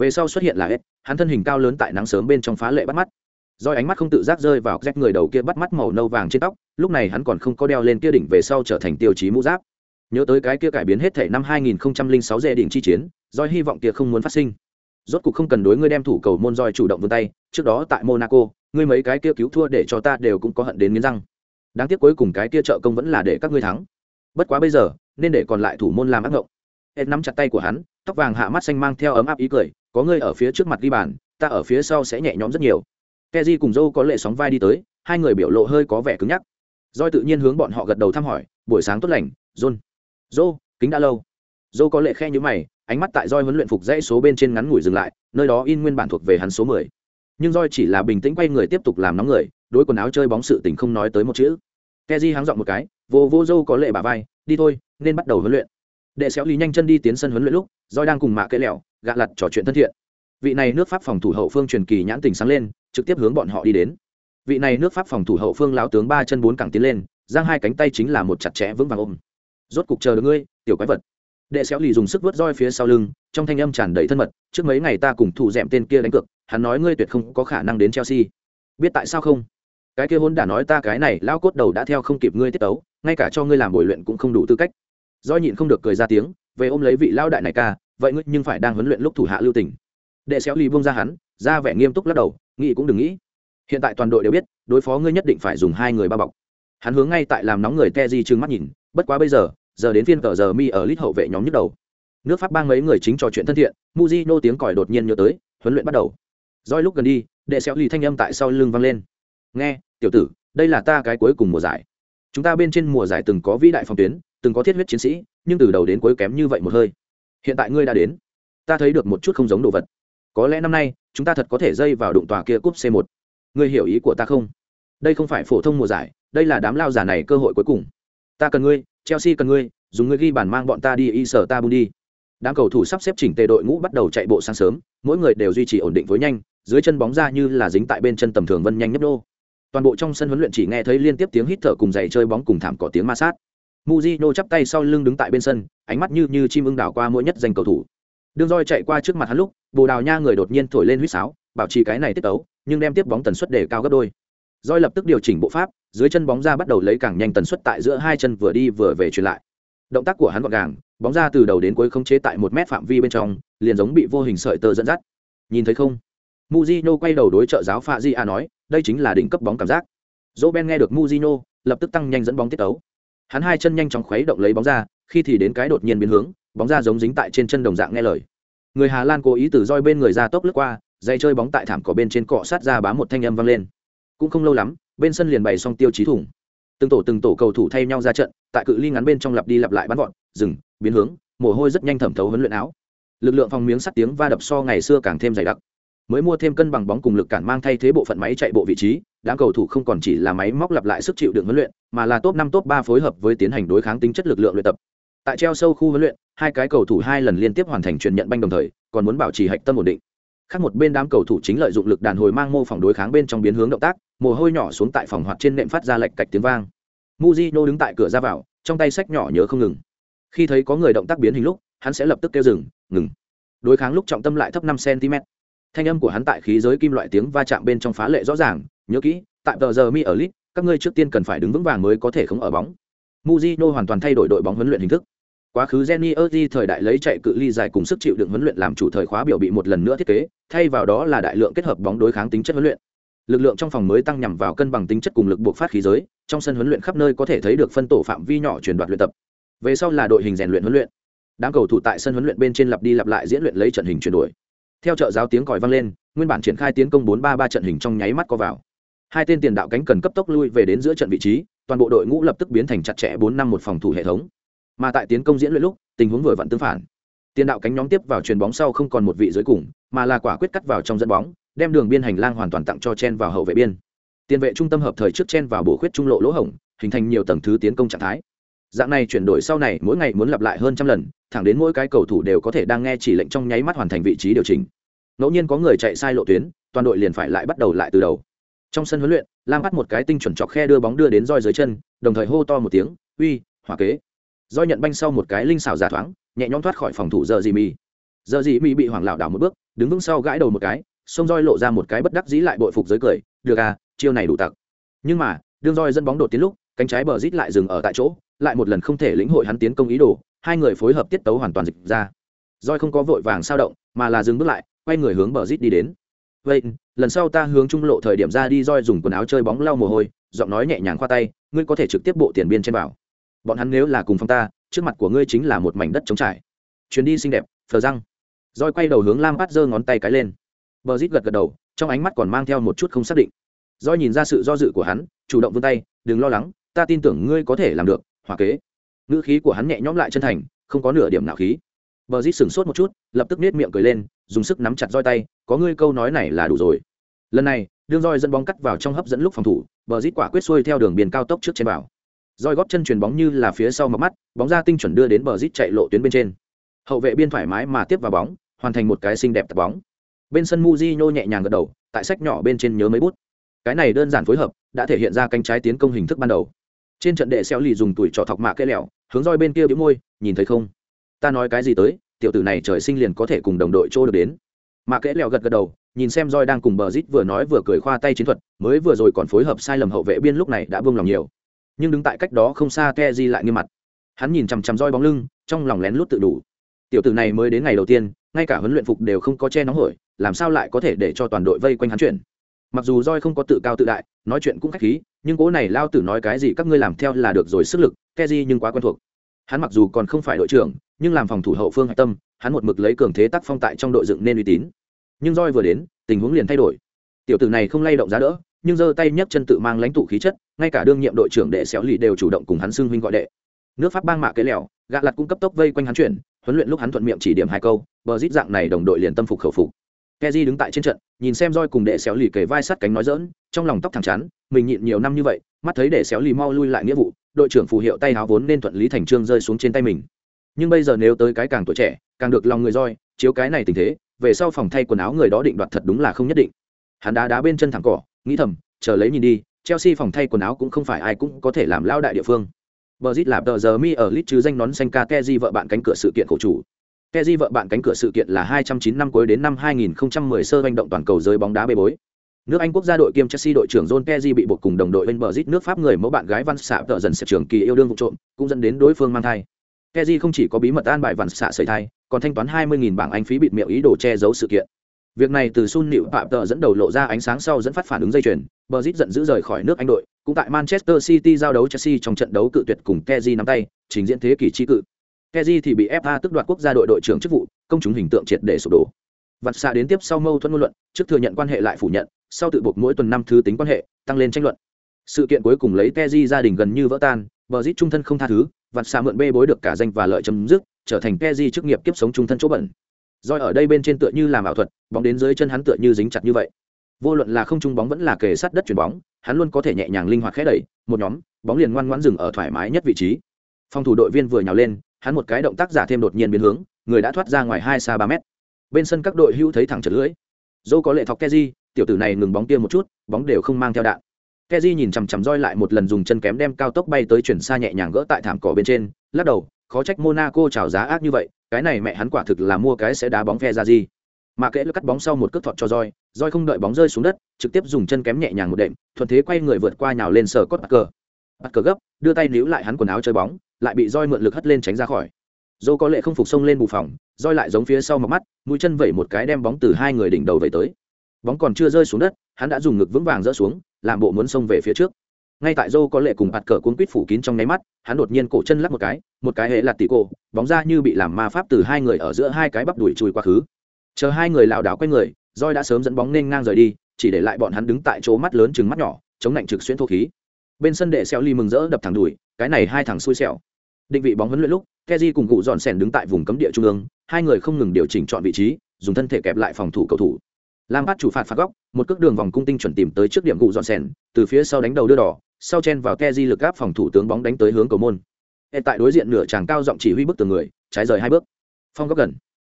về sau xuất hiện là ed hắn thân hình cao lớn tại nắng sớm bên trong phá lệ bắt mắt. Roi ánh mắt không tự giác rơi vào rách người đầu kia bắt mắt màu nâu vàng trên tóc, lúc này hắn còn không có đeo lên kia đỉnh về sau trở thành tiêu chí mũ giáp. Nhớ tới cái kia cải biến hết thể năm 2006 dê đỉnh chi chiến roi hy vọng kia không muốn phát sinh. Rốt cuộc không cần đối ngươi đem thủ cầu môn roi chủ động vươn tay, trước đó tại monaco, ngươi mấy cái kia cứu thua để cho ta đều cũng có hận đến nghiến răng. Đáng tiếc cuối cùng cái kia trợ công vẫn là để các ngươi thắng. Bất quá bây giờ, nên để còn lại thủ môn làm ác ngộng ed nắm chặt tay của hắn, tóc vàng hạ mắt xanh mang theo ấm áp ý cười, có ngươi ở phía trước mặt ghi bàn, ta ở phía sau sẽ nhẹ nhõm rất nhiều. Keji cùng dâu có lệ sóng vai đi tới, hai người biểu lộ hơi có vẻ cứng nhắc. Doi tự nhiên hướng bọn họ gật đầu thăm hỏi, buổi sáng tốt lành, john. Dô kính đã lâu. Dô có lệ khe như mày, ánh mắt tại roi huấn luyện phục dãy số bên trên ngắn ngủi dừng lại, nơi đó in nguyên bản thuộc về hắn số mười. Nhưng roi chỉ là bình tĩnh quay người tiếp tục làm nóng người, đối quần áo chơi bóng sự tình không nói tới một chữ. Keji háng dọn một cái, vô vô dâu có lệ bà vai, đi thôi, nên bắt đầu huấn luyện đệ xéo lý nhanh chân đi tiến sân huấn luyện lúc roi đang cùng mạ kệ lẹo, gạ lặt trò chuyện thân thiện. Vị này nước pháp phòng thủ hậu phương truyền kỳ nhãn tình sáng lên, trực tiếp hướng bọn họ đi đến. Vị này nước pháp phòng thủ hậu phương lão tướng ba chân bốn cẳng tiến lên, giang hai cánh tay chính là một chặt chẽ vững vàng ôm. Rốt cục chờ được ngươi, tiểu quái vật. Đệ xéo lì dùng sức vớt roi phía sau lưng, trong thanh âm tràn đầy thân mật, trước mấy ngày ta cùng thủ dẹm tên kia đánh cược, hắn nói ngươi tuyệt không có khả năng đến chelsea. Biết tại sao không? Cái kia hôn đã nói ta cái này lao cốt đầu đã theo không kịp ngươi tiết tấu, ngay cả cho ngươi làm buổi luyện cũng không đủ tư cách do nhịn không được cười ra tiếng, về ôm lấy vị lao đại này ca, vậy ngươi nhưng phải đang huấn luyện lúc thủ hạ lưu tình. Đệ xéo lì buông ra hắn, ra vẻ nghiêm túc lắc đầu, nghĩ cũng đừng nghĩ. Hiện tại toàn đội đều biết, đối phó ngươi nhất định phải dùng hai người bao bọc. Hắn hướng ngay tại làm nóng người te di trừng mắt nhìn, bất quá bây giờ giờ đến phiên cờ giờ mi ở lít hậu vệ nhóm nhức đầu. Nước pháp bang mấy người chính trò chuyện thân thiện muzino tiếng còi đột nhiên nhớ tới, huấn luyện bắt đầu. Roi lúc gần đi, đệ xéo lì thanh âm tại sau lưng vang lên. Nghe, tiểu tử, đây là ta cái cuối cùng mùa giải chúng ta bên trên mùa giải từng có vĩ đại phòng tuyến, từng có thiết huyết chiến sĩ, nhưng từ đầu đến cuối kém như vậy một hơi. Hiện tại ngươi đã đến. Ta thấy được một chút không giống đồ vật. Có lẽ năm nay, chúng ta thật có thể dây vào đụng tòa kia cúp c 1 ngươi hiểu ý của ta không? Đây không phải phổ thông mùa giải, đây là đám lao giả này cơ hội cuối cùng. Ta cần ngươi, chelsea cần ngươi, dùng ngươi ghi bàn mang bọn ta đi y sở ta bun đi. Đám cầu thủ sắp xếp chỉnh tề đội ngũ bắt đầu chạy bộ sáng sớm, mỗi người đều duy trì ổn định với nhanh, dưới chân bóng ra như là dính tại bên chân tầm thường vân nhanh nhấp đô toàn bộ trong sân huấn luyện chỉ nghe thấy liên tiếp tiếng hít thở cùng giày chơi bóng cùng thảm cỏ tiếng ma sát. Mujino chắp tay sau lưng đứng tại bên sân, ánh mắt như như chim ưng đảo qua mỗi nhất danh cầu thủ. Đường roi chạy qua trước mặt hắn lúc, bồ đào nha người đột nhiên thổi lên huýt sáo, bảo trì cái này tiết tấu, nhưng đem tiếp bóng tần suất để cao gấp đôi. Roi lập tức điều chỉnh bộ pháp, dưới chân bóng ra bắt đầu lấy càng nhanh tần suất tại giữa hai chân vừa đi vừa về truyền lại. Động tác của hắn gọn gàng, bóng ra từ đầu đến cuối không chế tại một mét phạm vi bên trong, liền giống bị vô hình sợi tơ dẫn dắt. Nhìn thấy không? Mujino quay đầu đối trợ giáo Pha Di A nói, đây chính là đỉnh cấp bóng cảm giác. Roben nghe được Mujino, lập tức tăng nhanh dẫn bóng tiết tấu. Hắn hai chân nhanh chóng khuấy động lấy bóng ra, khi thì đến cái đột nhiên biến hướng, bóng ra giống dính tại trên chân đồng dạng nghe lời. Người Hà Lan cố ý từ roi bên người ra tốc lướt qua, dây chơi bóng tại thảm cỏ bên trên cọ sát ra bám một thanh âm vang lên. Cũng không lâu lắm, bên sân liền bày xong tiêu chí thủng. Từng tổ từng tổ cầu thủ thay nhau ra trận, tại cự ly ngắn bên trong lặp đi lặp lại bắn gọn, dừng, biến hướng, mồ hôi rất nhanh thẩm thấu huấn luyện áo. Lực lượng phòng miếng sắt tiếng va đập so ngày xưa càng thêm dày đặc mới mua thêm cân bằng bóng cùng lực cản mang thay thế bộ phận máy chạy bộ vị trí, đám cầu thủ không còn chỉ là máy móc lặp lại sức chịu đựng huấn luyện, mà là top năm, top ba phối hợp với tiến hành đối kháng tính chất lực lượng luyện tập. Tại treo sâu khu huấn luyện, hai cái cầu thủ hai lần liên tiếp hoàn thành truyền nhận banh đồng thời, còn muốn bảo trì hạch tâm ổn định. Khác một bên đám cầu thủ chính lợi dụng lực đàn hồi mang mô phỏng đối kháng bên trong biến hướng động tác, mồ hôi nhỏ xuống tại phòng hoạt trên nệm phát ra lệch cạch tiếng vang. Muzino đứng tại cửa ra vào, trong tay sách nhỏ nhớ không ngừng. Khi thấy có người động tác biến hình lúc, hắn sẽ lập tức kêu dừng, ngừng. Đối kháng lúc trọng tâm lại thấp năm cm thanh âm của hắn tại khí giới kim loại tiếng va chạm bên trong phá lệ rõ ràng nhớ kỹ tại tờ giờ mi ở lit các ngươi trước tiên cần phải đứng vững vàng mới có thể không ở bóng muzino hoàn toàn thay đổi đội bóng huấn luyện hình thức Quá khứ Jenny Erdi thời đại lấy chạy cự ly dài cùng sức chịu đựng huấn luyện làm chủ thời khóa biểu bị một lần nữa thiết kế, thay vào đó là đại lượng kết hợp bóng đối kháng tính chất huấn luyện. Lực lượng trong phòng mới tăng nhằm vào cân bằng tính chất cùng lực buộc phát khí giới, trong sân huấn luyện khắp nơi có thể thấy được phân tổ phạm vi nhỏ truyền đoạt luyện tập. Về sau là đội hình rèn luyện huấn luyện. Đám cầu thủ tại sân huấn luyện bên trên lặp đi lặp lại diễn luyện lấy trận hình chuyển đổi. Theo trợ giáo tiếng còi vang lên, nguyên bản triển khai tiến công 4-3-3 trận hình trong nháy mắt có vào. Hai tên tiền đạo cánh cần cấp tốc lui về đến giữa trận vị trí, toàn bộ đội ngũ lập tức biến thành chặt chẽ 4-5 một phòng thủ hệ thống. Mà tại tiến công diễn luyện lúc tình huống vừa vặn tương phản. Tiền đạo cánh nhóm tiếp vào chuyền bóng sau không còn một vị dưới cùng mà là quả quyết cắt vào trong dẫn bóng đem đường biên hành lang hoàn toàn tặng cho chen vào hậu vệ biên. Tiền vệ trung tâm hợp thời trước chen vào bổ khuyết trung lộ lỗ hổng hình thành nhiều tầng thứ tiến công trạng thái dạng này chuyển đổi sau này, mỗi ngày muốn lặp lại hơn trăm lần, thẳng đến mỗi cái cầu thủ đều có thể đang nghe chỉ lệnh trong nháy mắt hoàn thành vị trí điều chỉnh. Ngẫu nhiên có người chạy sai lộ tuyến, toàn đội liền phải lại bắt đầu lại từ đầu. Trong sân huấn luyện, lam bắt một cái tinh chuẩn chọc khe đưa bóng đưa đến roi dưới chân, đồng thời hô to một tiếng, uy, hỏa kế. Roi nhận banh sau một cái linh xảo giả thoáng, nhẹ nhõm thoát khỏi phòng thủ giờ dì mi giờ dì mi bị hoảng lảo đảo một bước, đứng vững sau gãi đầu một cái, xông roi lộ ra một cái bất đắc dĩ lại bội phục dưới cười, được à chiêu này đủ tặc. Nhưng mà, đương roi dẫn bóng đột tiến lúc, cánh trái bờ rít lại dừng ở tại chỗ lại một lần không thể lĩnh hội hắn tiến công ý đồ, hai người phối hợp tiết tấu hoàn toàn dịch ra. Roi không có vội vàng sao động, mà là dừng bước lại, quay người hướng bờ rít đi đến. Vậy lần sau ta hướng trung lộ thời điểm ra đi roi dùng quần áo chơi bóng lau mồ hôi, giọng nói nhẹ nhàng khoa tay, ngươi có thể trực tiếp bộ tiền biên trên bảo. Bọn hắn nếu là cùng phong ta, trước mặt của ngươi chính là một mảnh đất trống trải. Chuyến đi xinh đẹp, phờ răng. Roi quay đầu hướng lam bắt giơ ngón tay cái lên. Bờ rít gật gật đầu, trong ánh mắt còn mang theo một chút không xác định. Roi nhìn ra sự do dự của hắn, chủ động vươn tay, đừng lo lắng, ta tin tưởng ngươi có thể làm được hòa kế. Ngữ khí của hắn nhẹ nhõm lại chân thành, không có nửa điểm nào khí. Bờ dít sửng sốt một chút, lập tức nết miệng cười lên, dùng sức nắm chặt roi tay, có ngươi câu nói này là đủ rồi. Lần này, đương roi dẫn bóng cắt vào trong hấp dẫn lúc phòng thủ, bờ dít quả quyết xuôi theo đường biên cao tốc trước trên bảo roi góp chân chuyền bóng như là phía sau mặt mắt, bóng ra tinh chuẩn đưa đến bờ dít chạy lộ tuyến bên trên. Hậu vệ biên thoải mái mà tiếp vào bóng, hoàn thành một cái xinh đẹp tập bóng. Bên sân Mujinho nhẹ nhàng gật đầu, tại sách nhỏ bên trên nhớ mấy bút. Cái này đơn giản phối hợp, đã thể hiện ra cánh trái tiến công hình thức ban đầu trên trận đệ xeo lì dùng tuổi trò thọc mạ cây lẹo hướng roi bên kia bĩu môi nhìn thấy không ta nói cái gì tới tiểu tử này trời sinh liền có thể cùng đồng đội trô được đến mạ kẽ lẹo gật gật đầu nhìn xem roi đang cùng bờ rít vừa nói vừa cười khoa tay chiến thuật mới vừa rồi còn phối hợp sai lầm hậu vệ biên lúc này đã buông lòng nhiều nhưng đứng tại cách đó không xa Keji lại nghiêm mặt. Hắn nhìn chằm chằm roi bóng lưng, trong lòng lén lút tự đủ. Tiểu tử này mới đến ngày đầu tiên, ngay cả huấn luyện phục đều không có che nóng hổi, làm sao lại có thể để cho toàn đội vây quanh hắn chuyển? Mặc dù roi không có tự cao tự đại, nói chuyện cũng khách khí, nhưng cỗ này lao tử nói cái gì các ngươi làm theo là được rồi sức lực, Keji nhưng quá quen thuộc. Hắn mặc dù còn không phải đội trưởng, nhưng làm phòng thủ hậu phương hạch tâm, hắn một mực lấy cường thế tác phong tại trong đội dựng nên uy tín. Nhưng roi vừa đến, tình huống liền thay đổi. Tiểu tử này không lay động giá đỡ, nhưng giơ tay nhấc chân tự mang lãnh tụ khí chất ngay cả đương nhiệm đội trưởng đệ xéo lì đều chủ động cùng hắn xưng huynh gọi đệ nước pháp bang mạ kế lèo gạ lặt cũng cấp tốc vây quanh hắn chuyển huấn luyện lúc hắn thuận miệng chỉ điểm hai câu bờ rít dạng này đồng đội liền tâm phục khẩu phục keji đứng tại trên trận nhìn xem roi cùng đệ xéo lì kề vai sát cánh nói dỡn trong lòng tóc thẳng chắn, mình nhịn nhiều năm như vậy, mắt thấy để xéo lì mau lui lại nghĩa vụ, đội trưởng phù hiệu tay háo vốn nên thuận lý thành trương rơi xuống trên tay mình. Nhưng bây giờ nếu tới cái càng tuổi trẻ, càng được lòng người roi, chiếu cái này tình thế, về sau phòng thay quần áo người đó định đoạt thật đúng là không nhất định. Hắn đá đá bên chân thẳng cỏ, nghĩ thầm, chờ lấy nhìn đi, chelsea phòng thay quần áo cũng không phải ai cũng có thể làm lao đại địa phương. Bờ rít là tờ giờ mi ở lit chứ danh nón xanh ca keji vợ bạn cánh cửa sự kiện khổ chủ. Keji vợ bạn cánh cửa sự kiện là 209 năm cuối đến năm 2010 sơ hành động toàn cầu giới bóng đá bê bối nước anh quốc gia đội kiêm chelsea đội trưởng john Terry bị buộc cùng đồng đội Benbridge nước pháp người mẫu bạn gái Van xạ tự dần sẽ trưởng kỳ yêu đương vụ trộm cũng dẫn đến đối phương mang thai Terry không chỉ có bí mật an bài Van xạ sẩy thai còn thanh toán 20.000 bảng anh phí bịt miệng ý đồ che giấu sự kiện Việc này từ Sun Liễu Phạm Tợ dẫn đầu lộ ra ánh sáng sau dẫn phát phản ứng dây chuyền, Brazil giận dữ rời khỏi nước Anh đội, cũng tại Manchester City giao đấu Chelsea trong trận đấu cự tuyệt cùng Terry nắm tay, trình diễn thế kỷ chi cự. Terry thì bị FA tức đoạt quốc gia đội đội trưởng chức vụ, công chúng hình tượng triệt để sụp đổ. Vặt xạ đến tiếp sau mâu thuẫn ngôn luận, trước thừa nhận quan hệ lại phủ nhận, sau tự buộc mỗi tuần năm thứ tính quan hệ, tăng lên tranh luận. Sự kiện cuối cùng lấy Kessié gia đình gần như vỡ tan, Brazil trung thân không tha thứ, vặt xà mượn bê bối được cả danh và lợi chấm dứt, trở thành Kessié chức nghiệp kiếp sống trung thân chỗ bẩn. Roi ở đây bên trên tựa như làm ảo thuật bóng đến dưới chân hắn tựa như dính chặt như vậy. Vô luận là không trung bóng vẫn là kề sát đất chuyển bóng hắn luôn có thể nhẹ nhàng linh hoạt khẽ đẩy một nhóm bóng liền ngoan ngoãn dừng ở thoải mái nhất vị trí. Phòng thủ đội viên vừa nhào lên hắn một cái động tác giả thêm đột nhiên biến hướng người đã thoát ra ngoài hai xa ba mét. Bên sân các đội hưu thấy thẳng chật lưỡi. Dô có lệ thọc keji tiểu tử này ngừng bóng kia một chút, bóng đều không mang theo đạn. Keji nhìn chằm chằm roi lại một lần dùng chân kém đem cao tốc bay tới chuyển xa nhẹ nhàng gỡ tại thảm cỏ bên trên, lắc đầu, khó trách monaco chào giá ác như vậy, cái này mẹ hắn quả thực là mua cái sẽ đá bóng phe ra gì mà kệ cắt bóng sau một cước thọt cho roi roi không đợi bóng rơi xuống đất, trực tiếp dùng chân kém nhẹ nhàng một đệm, thuận thế quay người vượt qua nhào lên sờ cốt bắt cờ bắt cờ gấp, đưa tay níu lại hắn quần áo chơi bóng, lại bị roi mượn lực hất lên tránh ra khỏi. Dô có lệ không phục sông lên bù phòng roi lại giống phía sau mặt mắt, mũi chân vẩy một cái đem bóng từ hai người đỉnh đầu vẩy tới bóng còn chưa rơi xuống đất, hắn đã dùng ngực vững vàng rỡ xuống, làm bộ muốn xông về phía trước. Ngay tại dô có lệ cùng bạt cờ cuốn quýt phủ kín trong nháy mắt, hắn đột nhiên cổ chân lắc một cái một cái hệ lạt tỉ cổ, bóng ra như bị làm ma pháp từ hai người ở giữa hai cái bắp đuổi chùi quá khứ. Chờ hai người lảo đảo quay người roi đã sớm dẫn bóng nên ngang rời đi, chỉ để lại bọn hắn đứng tại chỗ mắt lớn chừng mắt nhỏ, chống lạnh trực xuyên thô khí. Bên sân đệ xeo ly mừng rỡ đập thẳng đùi, cái này hai thằng xui xẻo. Định vị bóng huấn luyện lúc keji cùng cụ dọn sèn đứng tại vùng cấm địa trung ương, hai người không ngừng điều chỉnh chọn vị trí, dùng thân thể kẹp lại phòng thủ cầu thủ lam bắt chủ phạt phạt góc, một cước đường vòng cung tinh chuẩn tìm tới trước điểm cụ dọn sèn, từ phía sau đánh đầu đưa đỏ, sau chen vào keji lực gáp phòng thủ tướng bóng đánh tới hướng cầu môn. Hiện tại đối diện nửa chàng cao giọng chỉ huy bức từ người, trái rời hai bước. Phong góc gần.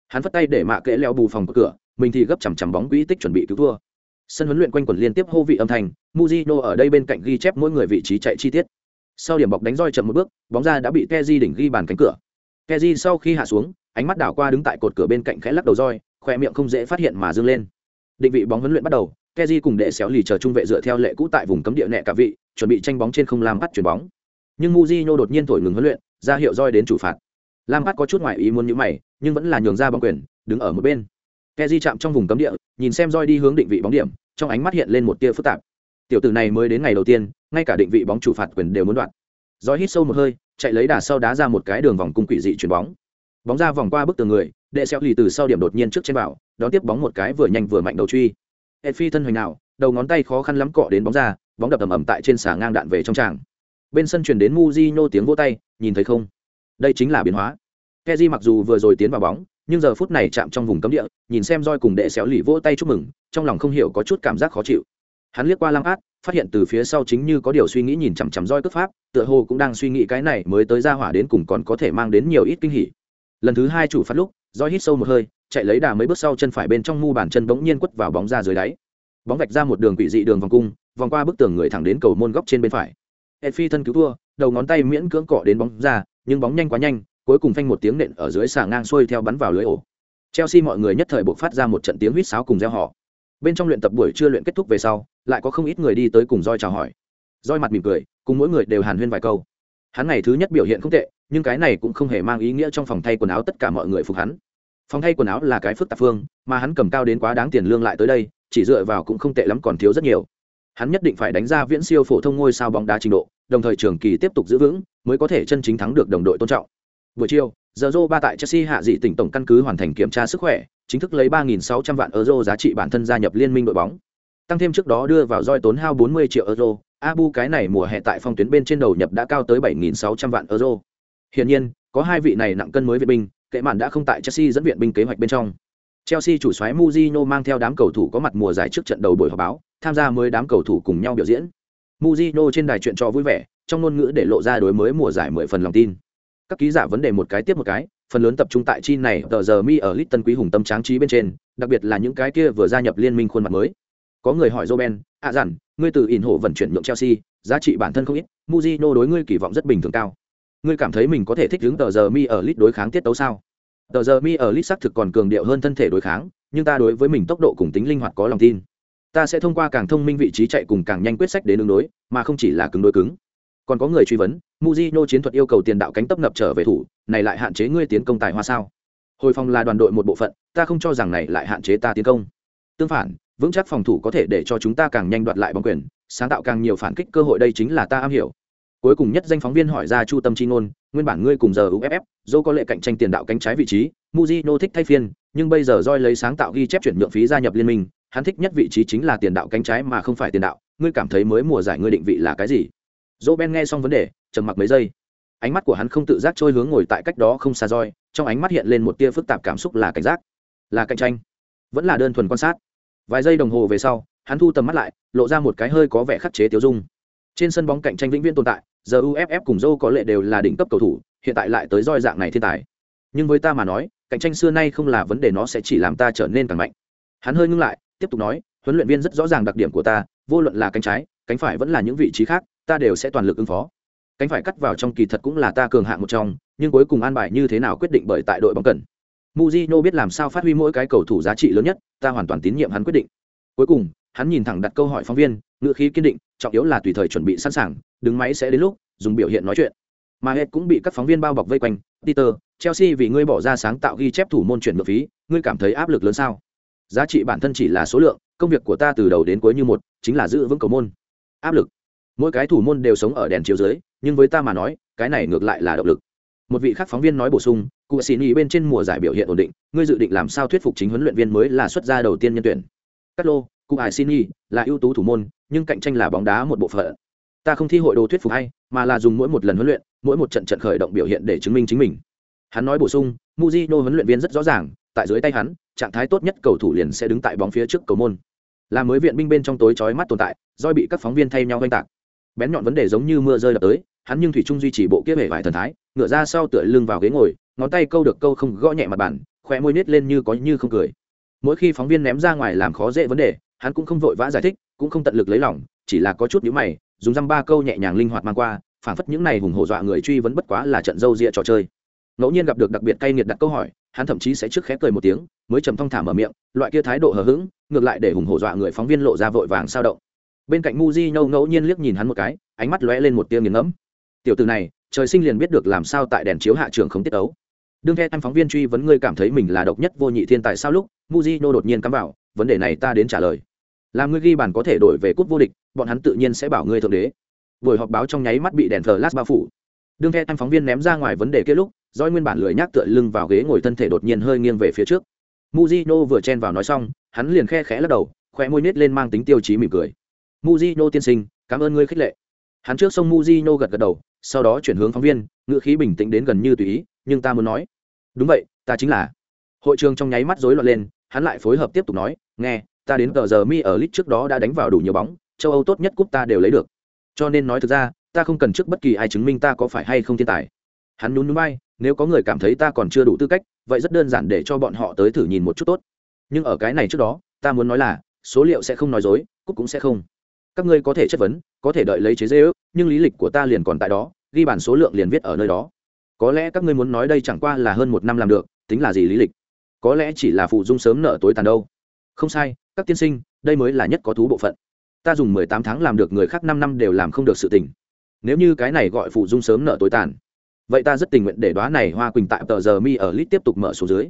Hắn vất tay để mạ kệ leo bù phòng cửa, mình thì gấp chằm chằm bóng quỹ tích chuẩn bị cứu thua. Sân huấn luyện quanh quẩn liên tiếp hô vị âm thanh muzino ở đây bên cạnh ghi chép mỗi người vị trí chạy chi tiết. Sau điểm bọc đánh roi chậm một bước, bóng ra đã bị keji đỉnh ghi bàn cánh cửa. Keji sau khi hạ xuống, ánh mắt đảo qua đứng tại cột cửa bên cạnh khẽ lắc đầu roi, khoe miệng không dễ phát hiện mà dương lên định vị bóng huấn luyện bắt đầu, keji cùng đệ xéo lì chờ trung vệ dựa theo lệ cũ tại vùng cấm địa nẹ cả vị, chuẩn bị tranh bóng trên không làm bắt chuyển bóng. Nhưng muzino đột nhiên thổi ngừng huấn luyện, ra hiệu roi đến chủ phạt. Lam bắt có chút ngoại ý muốn như mày, nhưng vẫn là nhường ra bóng quyền, đứng ở một bên. Keji chạm trong vùng cấm địa, nhìn xem roi đi hướng định vị bóng điểm, trong ánh mắt hiện lên một tia phức tạp. Tiểu tử này mới đến ngày đầu tiên, ngay cả định vị bóng chủ phạt quyền đều muốn đoạt roi hít sâu một hơi, chạy lấy đà sau đá ra một cái đường vòng cung quỷ dị chuyển bóng. Bóng ra vòng qua bức tường người đệ xeo lì từ sau điểm đột nhiên trước trên bảo, đón tiếp bóng một cái vừa nhanh vừa mạnh đầu truy. Ed phi thân hoành nào, đầu ngón tay khó khăn lắm cọ đến bóng ra, bóng đập ầm ầm tại trên xà ngang đạn về trong tràng. Bên sân truyền đến Mujino tiếng vỗ tay, nhìn thấy không? Đây chính là biến hóa. Keji mặc dù vừa rồi tiến vào bóng, nhưng giờ phút này chạm trong vùng cấm địa, nhìn xem roi cùng đệ xéo lì vỗ tay chúc mừng, trong lòng không hiểu có chút cảm giác khó chịu. Hắn liếc qua lăng át, phát hiện từ phía sau chính như có điều suy nghĩ nhìn chằm chằm roi cướp pháp, tựa hồ cũng đang suy nghĩ cái này mới tới ra hỏa đến cùng còn có thể mang đến nhiều ít kinh hỉ. Lần thứ hai chủ phát lúc roi hít sâu một hơi, chạy lấy đà mấy bước sau chân phải bên trong mu bàn chân bỗng nhiên quất vào bóng ra dưới đáy. Bóng vạch ra một đường quỷ dị đường vòng cung, vòng qua bức tường người thẳng đến cầu môn góc trên bên phải. Ed phi thân cứu thua, đầu ngón tay miễn cưỡng cọ đến bóng ra, nhưng bóng nhanh quá nhanh, cuối cùng phanh một tiếng nện ở dưới xà ngang xuôi theo bắn vào lưới ổ. Chelsea mọi người nhất thời buộc phát ra một trận tiếng huýt sáo cùng gieo họ bên trong luyện tập buổi trưa luyện kết thúc về sau, lại có không ít người đi tới cùng roi chào hỏi. Roi mặt mỉm cười, cùng mỗi người đều hàn huyên vài câu. Hắn ngày thứ nhất biểu hiện không tệ nhưng cái này cũng không hề mang ý nghĩa trong phòng thay quần áo tất cả mọi người phục hắn. Phòng thay quần áo là cái phức tạp phương, mà hắn cầm cao đến quá đáng tiền lương lại tới đây, chỉ dựa vào cũng không tệ lắm còn thiếu rất nhiều. Hắn nhất định phải đánh ra viễn siêu phổ thông ngôi sao bóng đá trình độ, đồng thời trường kỳ tiếp tục giữ vững, mới có thể chân chính thắng được đồng đội tôn trọng. Buổi chiều giờ ba tại chelsea hạ dị tỉnh tổng căn cứ hoàn thành kiểm tra sức khỏe, chính thức lấy 3.600 vạn euro giá trị bản thân gia nhập liên minh đội bóng. Tăng thêm trước đó đưa vào roi tốn hao 40 triệu euro, abu cái này mùa hè tại phong tuyến bên trên đầu nhập đã cao tới 7.600 vạn euro hiển nhiên có hai vị này nặng cân mới viện binh kệ mạn đã không tại chelsea dẫn viện binh kế hoạch bên trong. Chelsea chủ soái Mourinho mang theo đám cầu thủ có mặt mùa giải trước trận đầu buổi họp báo tham gia mới đám cầu thủ cùng nhau biểu diễn. Mourinho trên đài chuyện trò vui vẻ trong ngôn ngữ để lộ ra đối mới mùa giải mười phần lòng tin. Các ký giả vấn đề một cái tiếp một cái phần lớn tập trung tại chi này tờ giờ mi ở Litton quý hùng tâm tráng trí bên trên đặc biệt là những cái kia vừa gia nhập liên minh khuôn mặt mới. Có người hỏi Roben, à dặn ngươi từ ỉn hộ vận chuyển nhượng chelsea giá trị bản thân không ít Mourinho đối ngươi kỳ vọng rất bình thường cao ngươi cảm thấy mình có thể thích ứng tờ giờ mi ở lit đối kháng tiết tấu sao? Tờ giờ mi ở lit xác thực còn cường điệu hơn thân thể đối kháng, nhưng ta đối với mình tốc độ cùng tính linh hoạt có lòng tin. Ta sẽ thông qua càng thông minh vị trí chạy cùng càng nhanh quyết sách đến ứng đối, mà không chỉ là cứng đối cứng. Còn có người truy vấn, muzino chiến thuật yêu cầu tiền đạo cánh tấp ngập trở về thủ, này lại hạn chế ngươi tiến công tài hoa sao? Hồi phòng là đoàn đội một bộ phận, ta không cho rằng này lại hạn chế ta tiến công. Tương phản, vững chắc phòng thủ có thể để cho chúng ta càng nhanh đoạt lại bóng quyền, sáng tạo càng nhiều phản kích cơ hội đây chính là ta am hiểu cuối cùng nhất danh phóng viên hỏi ra chu tâm chi ngôn, nguyên bản ngươi cùng giờ uff dô có lệ cạnh tranh tiền đạo cánh trái vị trí, muzino thích thay phiên, nhưng bây giờ roi lấy sáng tạo ghi chép chuyển nhượng phí gia nhập liên minh, hắn thích nhất vị trí chính là tiền đạo cánh trái mà không phải tiền đạo, ngươi cảm thấy mới mùa giải ngươi định vị là cái gì? Dỗ ben nghe xong vấn đề, trầm mặc mấy giây. Ánh mắt của hắn không tự giác trôi hướng ngồi tại cách đó không xa roi, trong ánh mắt hiện lên một tia phức tạp cảm xúc là cảnh giác. Là cạnh tranh, vẫn là đơn thuần quan sát. Vài giây đồng hồ về sau, hắn thu tầm mắt lại, lộ ra một cái hơi có vẻ khắc chế tiêu dung trên sân bóng cạnh tranh vĩnh viễn tồn tại, giờ uff cùng dâu có lệ đều là đỉnh cấp cầu thủ, hiện tại lại tới roi dạng này thiên tài. Nhưng với ta mà nói, cạnh tranh xưa nay không là vấn đề nó sẽ chỉ làm ta trở nên càng mạnh. Hắn hơi ngưng lại, tiếp tục nói, huấn luyện viên rất rõ ràng đặc điểm của ta, vô luận là cánh trái, cánh phải vẫn là những vị trí khác, ta đều sẽ toàn lực ứng phó. Cánh phải cắt vào trong kỳ thật cũng là ta cường hạng một trong, nhưng cuối cùng an bài như thế nào quyết định bởi tại đội bóng cần. Mujino biết làm sao phát huy mỗi cái cầu thủ giá trị lớn nhất, ta hoàn toàn tín nhiệm hắn quyết định. Cuối cùng hắn nhìn thẳng đặt câu hỏi phóng viên, ngữ khí kiên định, trọng yếu là tùy thời chuẩn bị sẵn sàng, đứng máy sẽ đến lúc, dùng biểu hiện nói chuyện. Mà hết cũng bị các phóng viên bao bọc vây quanh, peter, chelsea vì ngươi bỏ ra sáng tạo ghi chép thủ môn chuyển ngược phí, ngươi cảm thấy áp lực lớn sao? Giá trị bản thân chỉ là số lượng, công việc của ta từ đầu đến cuối như một, chính là giữ vững cầu môn. Áp lực. Mỗi cái thủ môn đều sống ở đèn chiếu dưới, nhưng với ta mà nói, cái này ngược lại là động lực. Một vị khác phóng viên nói bổ sung, cụ xì nhì bên trên mùa giải biểu hiện ổn định, ngươi dự định làm sao thuyết phục chính huấn luyện viên mới là xuất gia đầu tiên nhân tuyển? Cát lô cụ hải xin nhì là ưu tú thủ môn, nhưng cạnh tranh là bóng đá một bộ phận. Ta không thi hội đồ thuyết phục hay, mà là dùng mỗi một lần huấn luyện, mỗi một trận trận khởi động biểu hiện để chứng minh chính mình. Hắn nói bổ sung, muzino huấn luyện viên rất rõ ràng, tại dưới tay hắn, trạng thái tốt nhất cầu thủ liền sẽ đứng tại bóng phía trước cầu môn. Là mới viện binh bên trong tối chói mắt tồn tại doi bị các phóng viên thay nhau oanh tạc. Bén nhọn vấn đề giống như mưa rơi đập tới, hắn nhưng thủy trung duy trì bộ kia vẻ vải thần thái ngựa ra sau tựa lưng vào ghế ngồi, ngón tay câu được câu không gõ nhẹ mặt bàn khoe môi nít lên như có như không cười. Mỗi khi phóng viên ném ra ngoài làm khó dễ vấn đề hắn cũng không vội vã giải thích, cũng không tận lực lấy lòng, chỉ là có chút nhíu mày, dùng dăm ba câu nhẹ nhàng linh hoạt mang qua, phảng phất những này hùng hổ dọa người truy vấn bất quá là trận dâu rịa trò chơi. Ngẫu nhiên gặp được đặc biệt cay nghiệt đặt câu hỏi, hắn thậm chí sẽ trước khép cười một tiếng, mới trầm thong thả mở miệng, loại kia thái độ hờ hững, ngược lại để hùng hổ dọa người phóng viên lộ ra vội vàng sao động. Bên cạnh Muji nhâu ngẫu nhiên liếc nhìn hắn một cái, ánh mắt lóe lên một tia nghiền ngẫm. Tiểu từ này, trời sinh liền biết được làm sao tại đèn chiếu hạ trường không tiết ấu. Đương nghe anh phóng viên truy vấn ngươi cảm thấy mình là độc nhất vô nhị thiên tài sao lúc, Muji đột nhiên cắm vào, vấn đề này ta đến trả lời làm ngươi ghi bàn có thể đổi về cúp vô địch, bọn hắn tự nhiên sẽ bảo ngươi thượng đế. Buổi họp báo trong nháy mắt bị đèn flash bao phủ. Đương theo anh phóng viên ném ra ngoài vấn đề kia lúc doi nguyên bản lười nhác tựa lưng vào ghế ngồi thân thể đột nhiên hơi nghiêng về phía trước. Muzino vừa chen vào nói xong, hắn liền khe khẽ lắc đầu khoe môi nết lên mang tính tiêu chí mỉm cười. Muzino tiên sinh, cảm ơn ngươi khích lệ. Hắn trước sông muzino gật gật đầu, sau đó chuyển hướng phóng viên, ngữ khí bình tĩnh đến gần như tùy ý, nhưng ta muốn nói. Đúng vậy, ta chính là. Hội trường trong nháy mắt rối loạn lên, hắn lại phối hợp tiếp tục nói, nghe ta đến tờ giờ mi ở lit trước đó đã đánh vào đủ nhiều bóng, châu âu tốt nhất cúp ta đều lấy được. Cho nên nói thực ra, ta không cần trước bất kỳ ai chứng minh ta có phải hay không thiên tài. Hắn nhún núi bay nếu có người cảm thấy ta còn chưa đủ tư cách, vậy rất đơn giản để cho bọn họ tới thử nhìn một chút tốt. Nhưng ở cái này trước đó, ta muốn nói là, số liệu sẽ không nói dối cúc cũng sẽ không. Các ngươi có thể chất vấn, có thể đợi lấy chế dễ ước, nhưng lý lịch của ta liền còn tại đó, ghi bản số lượng liền viết ở nơi đó. Có lẽ các ngươi muốn nói đây chẳng qua là hơn một năm làm được, tính là gì lý lịch? Có lẽ chỉ là phụ dung sớm nợ tối tàn đâu không sai, các tiên sinh, đây mới là nhất có thú bộ phận. Ta dùng mười tám tháng làm được người khác năm năm đều làm không được sự tình. Nếu như cái này gọi phụ dung sớm nợ tối tàn. Vậy ta rất tình nguyện để đoá này hoa quỳnh tại tờ giờ mi ở lit tiếp tục mở số dưới.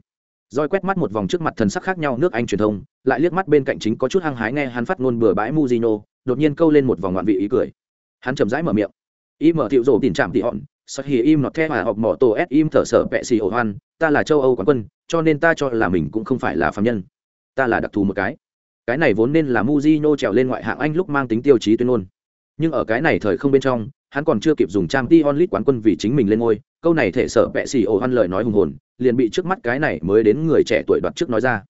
Roi quét mắt một vòng trước mặt thần sắc khác nhau nước anh truyền thông, lại liếc mắt bên cạnh chính có chút hăng hái nghe hắn phát ngôn bừa bãi muzino đột nhiên câu lên một vòng ngoạn vị ý cười. Hắn chậm rãi mở miệng. Y mở thiệu rổ tìm chạm tị hòn sắc hì im nọt the hòa học mỏ tổ s im thở sở vẹ xì ổ hoan, ta là châu âu quán quân, cho nên ta cho là mình cũng không phải là phạm nhân ta là đặc thù một cái cái này vốn nên là Mujino trèo lên ngoại hạng Anh lúc mang tính tiêu chí tuyên ngôn. Nhưng ở cái này thời không bên trong, hắn còn chưa kịp dùng trang Dion Lit quán quân vì chính mình lên ngôi, câu này thể sợ bẹ xì ổ hoan lời nói hùng hồn, liền bị trước mắt cái này mới đến người trẻ tuổi đoạt trước nói ra.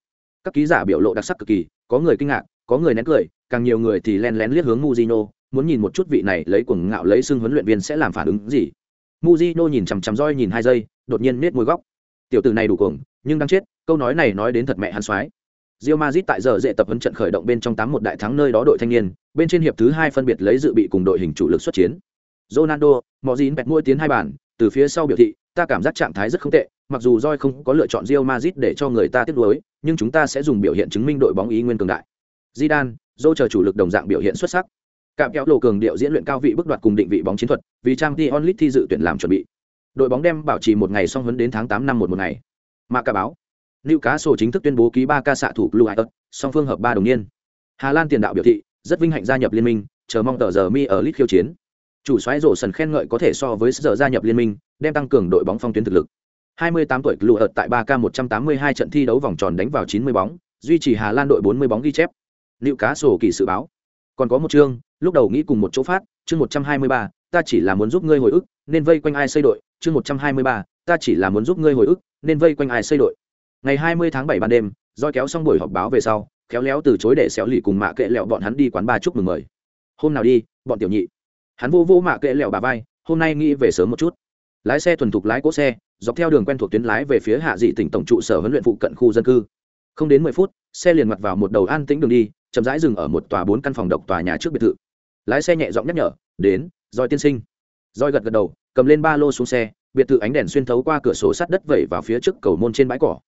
Các ký giả biểu lộ đặc sắc cực kỳ, có người kinh ngạc, có người nén cười, càng nhiều người thì len lén liếc hướng Mujino, muốn nhìn một chút vị này lấy cuồng ngạo lấy xưng huấn luyện viên sẽ làm phản ứng gì. Mujino nhìn chằm chằm roi nhìn hai giây, đột nhiên nết môi góc. Tiểu tử này đủ cuồng, nhưng đang chết, câu nói này nói đến thật mẹ hắn xoái. Real Madrid tại giờ dễ tập huấn trận khởi động bên trong tám một đại thắng nơi đó đội thanh niên, bên trên hiệp thứ hai phân biệt lấy dự bị cùng đội hình chủ lực xuất chiến. Ronaldo, Modric bẹt mũi tiến hai bàn, từ phía sau biểu thị, ta cảm giác trạng thái rất không tệ, mặc dù Joy không có lựa chọn Real Madrid để cho người ta tiếc nuối, nhưng chúng ta sẽ dùng biểu hiện chứng minh đội bóng ý nguyên cường đại. Zidane, Zô chờ chủ lực đồng dạng biểu hiện xuất sắc. Cạm kéo lộ cường điệu diễn luyện cao vị bước đoạt cùng định vị bóng chiến thuật, vì Champions League thi dự tuyển làm chuẩn bị. Đội bóng đem bảo trì một ngày song huấn đến tháng 8 năm một một ngày. Mà cả báo, Lưu Cá sổ chính thức tuyên bố ký 3 ca xạ thủ Blue Eyes, song phương hợp ba đồng niên. Hà Lan tiền đạo biểu thị, rất vinh hạnh gia nhập liên minh, chờ mong tờ giờ mi ở Lit khiêu chiến. Chủ soái rổ sần khen ngợi có thể so với giờ gia nhập liên minh, đem tăng cường đội bóng phong tuyến thực lực. 28 tuổi Blue Eyes tại 3K 182 trận thi đấu vòng tròn đánh vào 90 bóng, duy trì Hà Lan đội 40 bóng ghi chép. Lưu Cá sổ kỳ sự báo. Còn có một chương, lúc đầu nghĩ cùng một chỗ phát, chương 123, ta chỉ là muốn giúp ngươi hồi ức, nên vây quanh ai xây đội, chương 123, ta chỉ là muốn giúp ngươi hồi ức, nên vây quanh ai xây đội ngày 20 tháng 7 ban đêm do kéo xong buổi họp báo về sau, khéo léo từ chối để xéo lì cùng mạ kệ lẹo bọn hắn đi quán ba chúc mừng mời. Hôm nào đi, bọn tiểu nhị. Hắn vô vô mạ kệ lẹo bà vai, hôm nay nghĩ về sớm một chút. Lái xe thuần thục lái cỗ xe, dọc theo đường quen thuộc tuyến lái về phía hạ dị tỉnh tổng trụ sở huấn luyện phụ cận khu dân cư. Không đến mười phút, xe liền mặt vào một đầu an tĩnh đường đi, chậm rãi dừng ở một tòa bốn căn phòng độc tòa nhà trước biệt thự. Lái xe nhẹ giọng nhắc nhở, đến roi tiên sinh. Roi gật gật đầu, cầm lên ba lô xuống xe, biệt thự ánh đèn xuyên thấu qua cửa sổ sắt đất vẩy vào phía trước cầu môn trên bãi cỏ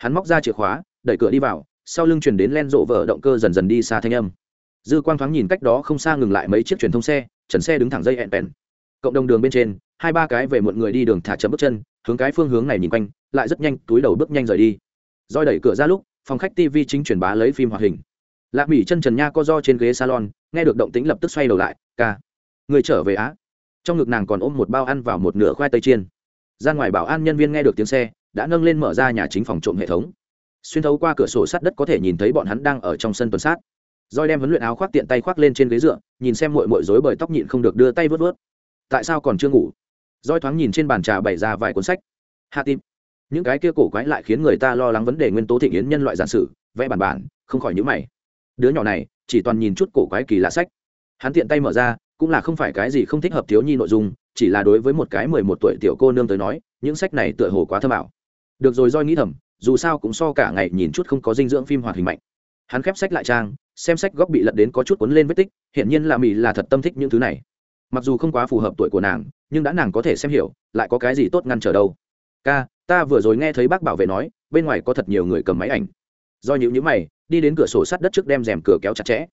hắn móc ra chìa khóa, đẩy cửa đi vào, sau lưng chuyển đến len rộ vở động cơ dần dần đi xa thanh âm. Dư quang thoáng nhìn cách đó không xa ngừng lại mấy chiếc truyền thông xe, trần xe đứng thẳng dây hẹn pèn cộng đồng đường bên trên, hai ba cái về một người đi đường thả chậm bước chân, hướng cái phương hướng này nhìn quanh, lại rất nhanh, túi đầu bước nhanh rời đi. Roi đẩy cửa ra lúc, phòng khách tv chính truyền bá lấy phim hoạt hình. Lạc mỹ chân trần nha co do trên ghế salon, nghe được động tĩnh lập tức xoay đầu lại, ca, người trở về á? Trong ngực nàng còn ôm một bao ăn vào một nửa khoai tây chiên. Ra ngoài bảo an nhân viên nghe được tiếng xe đã nâng lên mở ra nhà chính phòng trộm hệ thống. Xuyên thấu qua cửa sổ sắt đất có thể nhìn thấy bọn hắn đang ở trong sân tuần sát. Roi đem huấn luyện áo khoác tiện tay khoác lên trên ghế dựa, nhìn xem mội mội rối bời tóc nhịn không được đưa tay vớt vớt tại sao còn chưa ngủ? Roi thoáng nhìn trên bàn trà bày ra vài cuốn sách. Hạ tim những cái kia cổ quái lại khiến người ta lo lắng vấn đề nguyên tố thị kiến nhân loại giản sử vẽ bản bản, không khỏi nhữ mày. Đứa nhỏ này, chỉ toàn nhìn chút cổ quái kỳ lạ sách. Hắn tiện tay mở ra, cũng là không phải cái gì không thích hợp thiếu nhi nội dung, chỉ là đối với một cái mười một tuổi tiểu cô nương tới nói, những sách này tựa hồ quá thơm ảo được rồi roi nghĩ thầm, dù sao cũng so cả ngày nhìn chút không có dinh dưỡng phim hoạt hình mạnh. Hắn khép sách lại trang, xem sách góc bị lật đến có chút cuốn lên vết tích, hiển nhiên là mỹ là thật tâm thích những thứ này. Mặc dù không quá phù hợp tuổi của nàng, nhưng đã nàng có thể xem hiểu, lại có cái gì tốt ngăn trở đâu. Ca, ta vừa rồi nghe thấy bác bảo vệ nói, bên ngoài có thật nhiều người cầm máy ảnh. Do nhịu nhữ mày, đi đến cửa sổ sắt đất trước đem rèm cửa kéo chặt chẽ.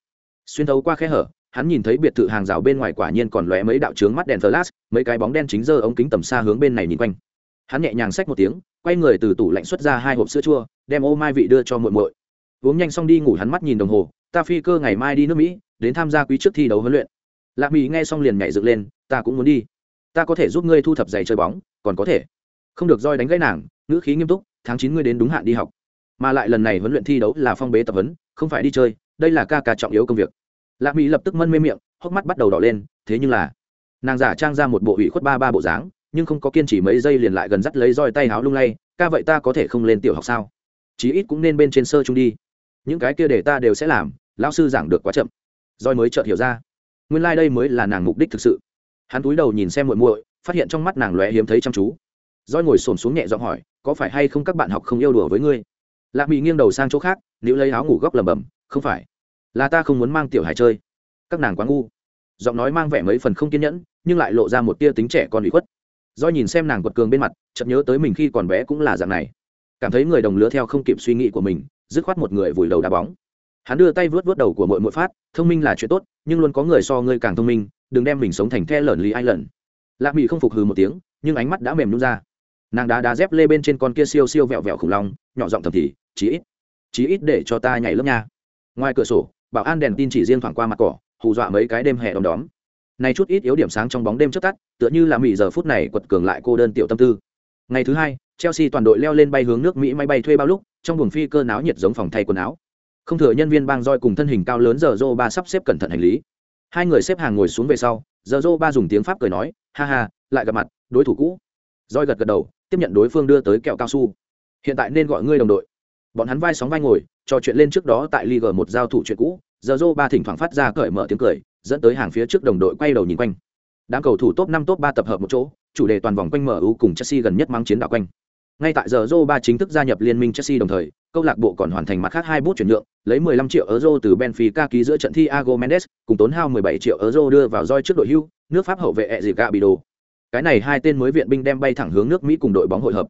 Xuyên thấu qua khe hở, hắn nhìn thấy biệt thự hàng rào bên ngoài quả nhiên còn lóe mấy đạo trướng mắt đèn flash, mấy cái bóng đen chính giờ ống kính tầm xa hướng bên này nhìn quanh. Hắn nhẹ nhàng xách một tiếng quay người từ tủ lạnh xuất ra hai hộp sữa chua, đem ô mai vị đưa cho muội muội. Uống nhanh xong đi ngủ hắn mắt nhìn đồng hồ, ta phi cơ ngày mai đi nước mỹ, đến tham gia quý trước thi đấu huấn luyện. Lạc mỹ nghe xong liền nhảy dựng lên, ta cũng muốn đi. Ta có thể giúp ngươi thu thập giày chơi bóng, còn có thể. Không được roi đánh gãy nàng, ngữ khí nghiêm túc, tháng chín ngươi đến đúng hạn đi học. Mà lại lần này huấn luyện thi đấu là phong bế tập huấn, không phải đi chơi, đây là ca ca trọng yếu công việc. Lạc mỹ lập tức mân mê miệng, hốc mắt bắt đầu đỏ lên, thế nhưng là, nàng giả trang ra một bộ ủy khuất ba ba bộ dáng nhưng không có kiên trì mấy giây liền lại gần dắt lấy roi tay háo lung lay, ca vậy ta có thể không lên tiểu học sao? Chí ít cũng nên bên trên sơ trung đi. Những cái kia để ta đều sẽ làm, lão sư giảng được quá chậm. Roi mới chợt hiểu ra. Nguyên lai đây mới là nàng mục đích thực sự. Hắn túi đầu nhìn xem muội muội, phát hiện trong mắt nàng lóe hiếm thấy chăm chú. Roi ngồi xổm xuống nhẹ giọng hỏi, có phải hay không các bạn học không yêu đùa với ngươi? Lạc mỹ nghiêng đầu sang chỗ khác nếu lấy áo ngủ góc lầm bầm không phải. Là ta không muốn mang tiểu hải chơi. Các nàng quá ngu. Giọng nói mang vẻ mấy phần không kiên nhẫn, nhưng lại lộ ra một tia tính trẻ con bị khuất do nhìn xem nàng quật cường bên mặt, chợt nhớ tới mình khi còn bé cũng là dạng này. Cảm thấy người đồng lứa theo không kịp suy nghĩ của mình, dứt khoát một người vùi đầu đá bóng. Hắn đưa tay vớt vớt đầu của mỗi mỗi phát, thông minh là chuyện tốt, nhưng luôn có người so ngươi càng thông minh, đừng đem mình sống thành the lởn lì ai lởn lạc mỹ không phục hừ một tiếng, nhưng ánh mắt đã mềm nhún ra. Nàng đá đá dép lê bên trên con kia siêu siêu vẹo vẹo khủng long, nhỏ giọng thầm thì, chí ít chí ít để cho ta nhảy lớp nha. Ngoài cửa sổ, bảo an đèn tin chỉ riêng thoảng qua mặt cỏ, hù dọa mấy cái đêm hè đom đóm này chút ít yếu điểm sáng trong bóng đêm chớp tắt, tựa như là mỹ giờ phút này quật cường lại cô đơn tiểu tâm tư. Ngày thứ hai, chelsea toàn đội leo lên bay hướng nước mỹ máy bay thuê bao lúc, trong buồng phi cơ náo nhiệt giống phòng thay quần áo. Không thừa nhân viên bang roi cùng thân hình cao lớn giờ dô ba sắp xếp cẩn thận hành lý. Hai người xếp hàng ngồi xuống về sau, giờ dô ba dùng tiếng pháp cười nói, ha ha, lại gặp mặt, đối thủ cũ. Roi gật gật đầu, tiếp nhận đối phương đưa tới kẹo cao su. Hiện tại nên gọi ngươi đồng đội. Bọn hắn vai sóng vai ngồi trò chuyện lên trước đó tại liga một giao thủ chuyện cũ, giờ Zoro ba thỉnh thoảng phát ra cởi mở tiếng cười, dẫn tới hàng phía trước đồng đội quay đầu nhìn quanh. Đám cầu thủ top năm, top ba tập hợp một chỗ, chủ đề toàn vòng quanh MU cùng Chelsea gần nhất mang chiến đạo quanh. Ngay tại giờ Zoro ba chính thức gia nhập liên minh Chelsea đồng thời, câu lạc bộ còn hoàn thành mặt khác hai bút chuyển nhượng, lấy 15 triệu euro từ Benfica ký giữa trận Thiago Mendes, cùng tốn hao 17 triệu euro đưa vào roi trước đội hưu, nước Pháp hậu vệ Ezeka Gabido. cái này hai tên mới viện binh đem bay thẳng hướng nước Mỹ cùng đội bóng hội hợp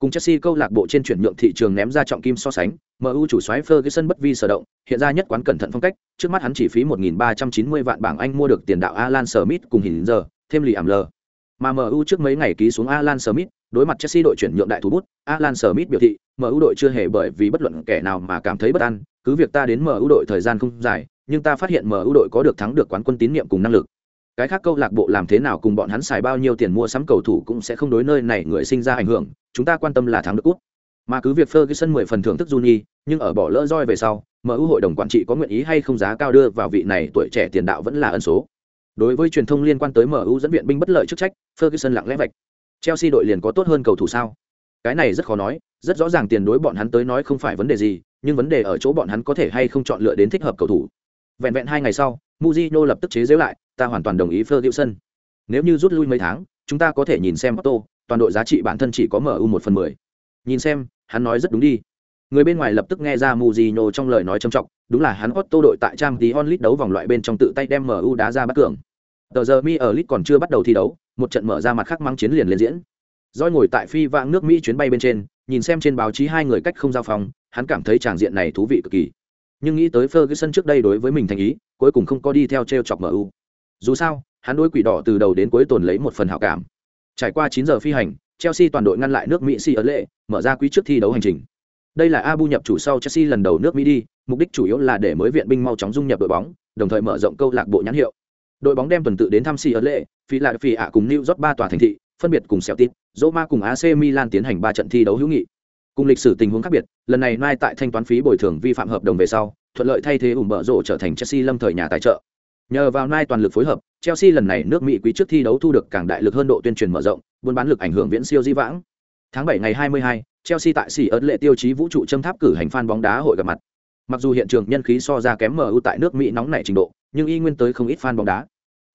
cùng Chelsea câu lạc bộ trên chuyển nhượng thị trường ném ra trọng kim so sánh MU chủ soái Ferguson bất vi sở động, hiện ra nhất quán cẩn thận phong cách, trước mắt hắn chỉ phí 1390 vạn bảng Anh mua được tiền đạo Alan Smith cùng hình giờ, thêm lì ảm lờ. Mà MU trước mấy ngày ký xuống Alan Smith, đối mặt Chelsea đội chuyển nhượng đại thủ bút, Alan Smith biểu thị, MU đội chưa hề bởi vì bất luận kẻ nào mà cảm thấy bất an, cứ việc ta đến MU đội thời gian không dài, nhưng ta phát hiện MU đội có được thắng được quán quân tín nhiệm cùng năng lực. Cái khác câu lạc bộ làm thế nào cùng bọn hắn xài bao nhiêu tiền mua sắm cầu thủ cũng sẽ không đối nơi này người sinh ra ảnh hưởng, chúng ta quan tâm là thắng được cút. Mà cứ việc Ferguson 10 phần thưởng thức Juni, nhưng ở bỏ lỡ roi về sau, MU hội đồng quản trị có nguyện ý hay không giá cao đưa vào vị này tuổi trẻ tiền đạo vẫn là ân số. Đối với truyền thông liên quan tới MU dẫn viện binh bất lợi chức trách, Ferguson lặng lẽ vạch. Chelsea đội liền có tốt hơn cầu thủ sao? Cái này rất khó nói, rất rõ ràng tiền đối bọn hắn tới nói không phải vấn đề gì, nhưng vấn đề ở chỗ bọn hắn có thể hay không chọn lựa đến thích hợp cầu thủ. Vẹn vẹn hai ngày sau, muzino lập tức chế giễu lại, ta hoàn toàn đồng ý Ferguson. Nếu như rút lui mấy tháng, chúng ta có thể nhìn xem Otto, toàn đội giá trị bản thân chỉ có MU một phần mười. Nhìn xem, hắn nói rất đúng đi người bên ngoài lập tức nghe ra muzino trong lời nói trầm trọng, đúng là hắn Otto đội tại trang tí onlit đấu vòng loại bên trong tự tay đem MU đá ra bắt cường. Tờ giờ mi ở lit còn chưa bắt đầu thi đấu, một trận mở ra mặt khác mang chiến liền lên diễn. Doi ngồi tại phi vạng nước Mỹ chuyến bay bên trên, nhìn xem trên báo chí hai người cách không giao phòng, hắn cảm thấy tràng diện này thú vị cực kỳ. Nhưng nghĩ tới Ferguson trước đây đối với mình thành ý, cuối cùng không có đi theo treo chọc MU. Dù sao, hắn đối quỷ đỏ từ đầu đến cuối tồn lấy một phần hảo cảm. Trải qua 9 giờ phi hành, Chelsea toàn đội ngăn lại nước Mỹ si ở lệ, mở ra quý trước thi đấu hành trình. Đây là Abu nhập chủ sau Chelsea lần đầu nước Mỹ đi, mục đích chủ yếu là để mới viện binh mau chóng dung nhập đội bóng, đồng thời mở rộng câu lạc bộ nhãn hiệu. Đội bóng đem tuần tự đến thăm si ở lệ, phi lại phi ạ cùng New York ba tòa thành thị, phân biệt cùng Celtic, Roma cùng AC Milan tiến hành 3 trận thi đấu hữu nghị. Cùng lịch sử tình huống khác biệt, lần này Nai tại thanh toán phí bồi thường vi phạm hợp đồng về sau, thuận lợi thay thế ủng bợ rổ trở thành Chelsea lâm thời nhà tài trợ. Nhờ vào Nai toàn lực phối hợp, Chelsea lần này nước Mỹ quý trước thi đấu thu được càng đại lực hơn độ tuyên truyền mở rộng, buôn bán lực ảnh hưởng viễn siêu di vãng. Tháng 7 ngày 22, Chelsea tại sỉ ấn lệ tiêu chí vũ trụ châm tháp cử hành fan bóng đá hội gặp mặt. Mặc dù hiện trường nhân khí so ra kém MU tại nước Mỹ nóng nảy trình độ, nhưng y nguyên tới không ít fan bóng đá.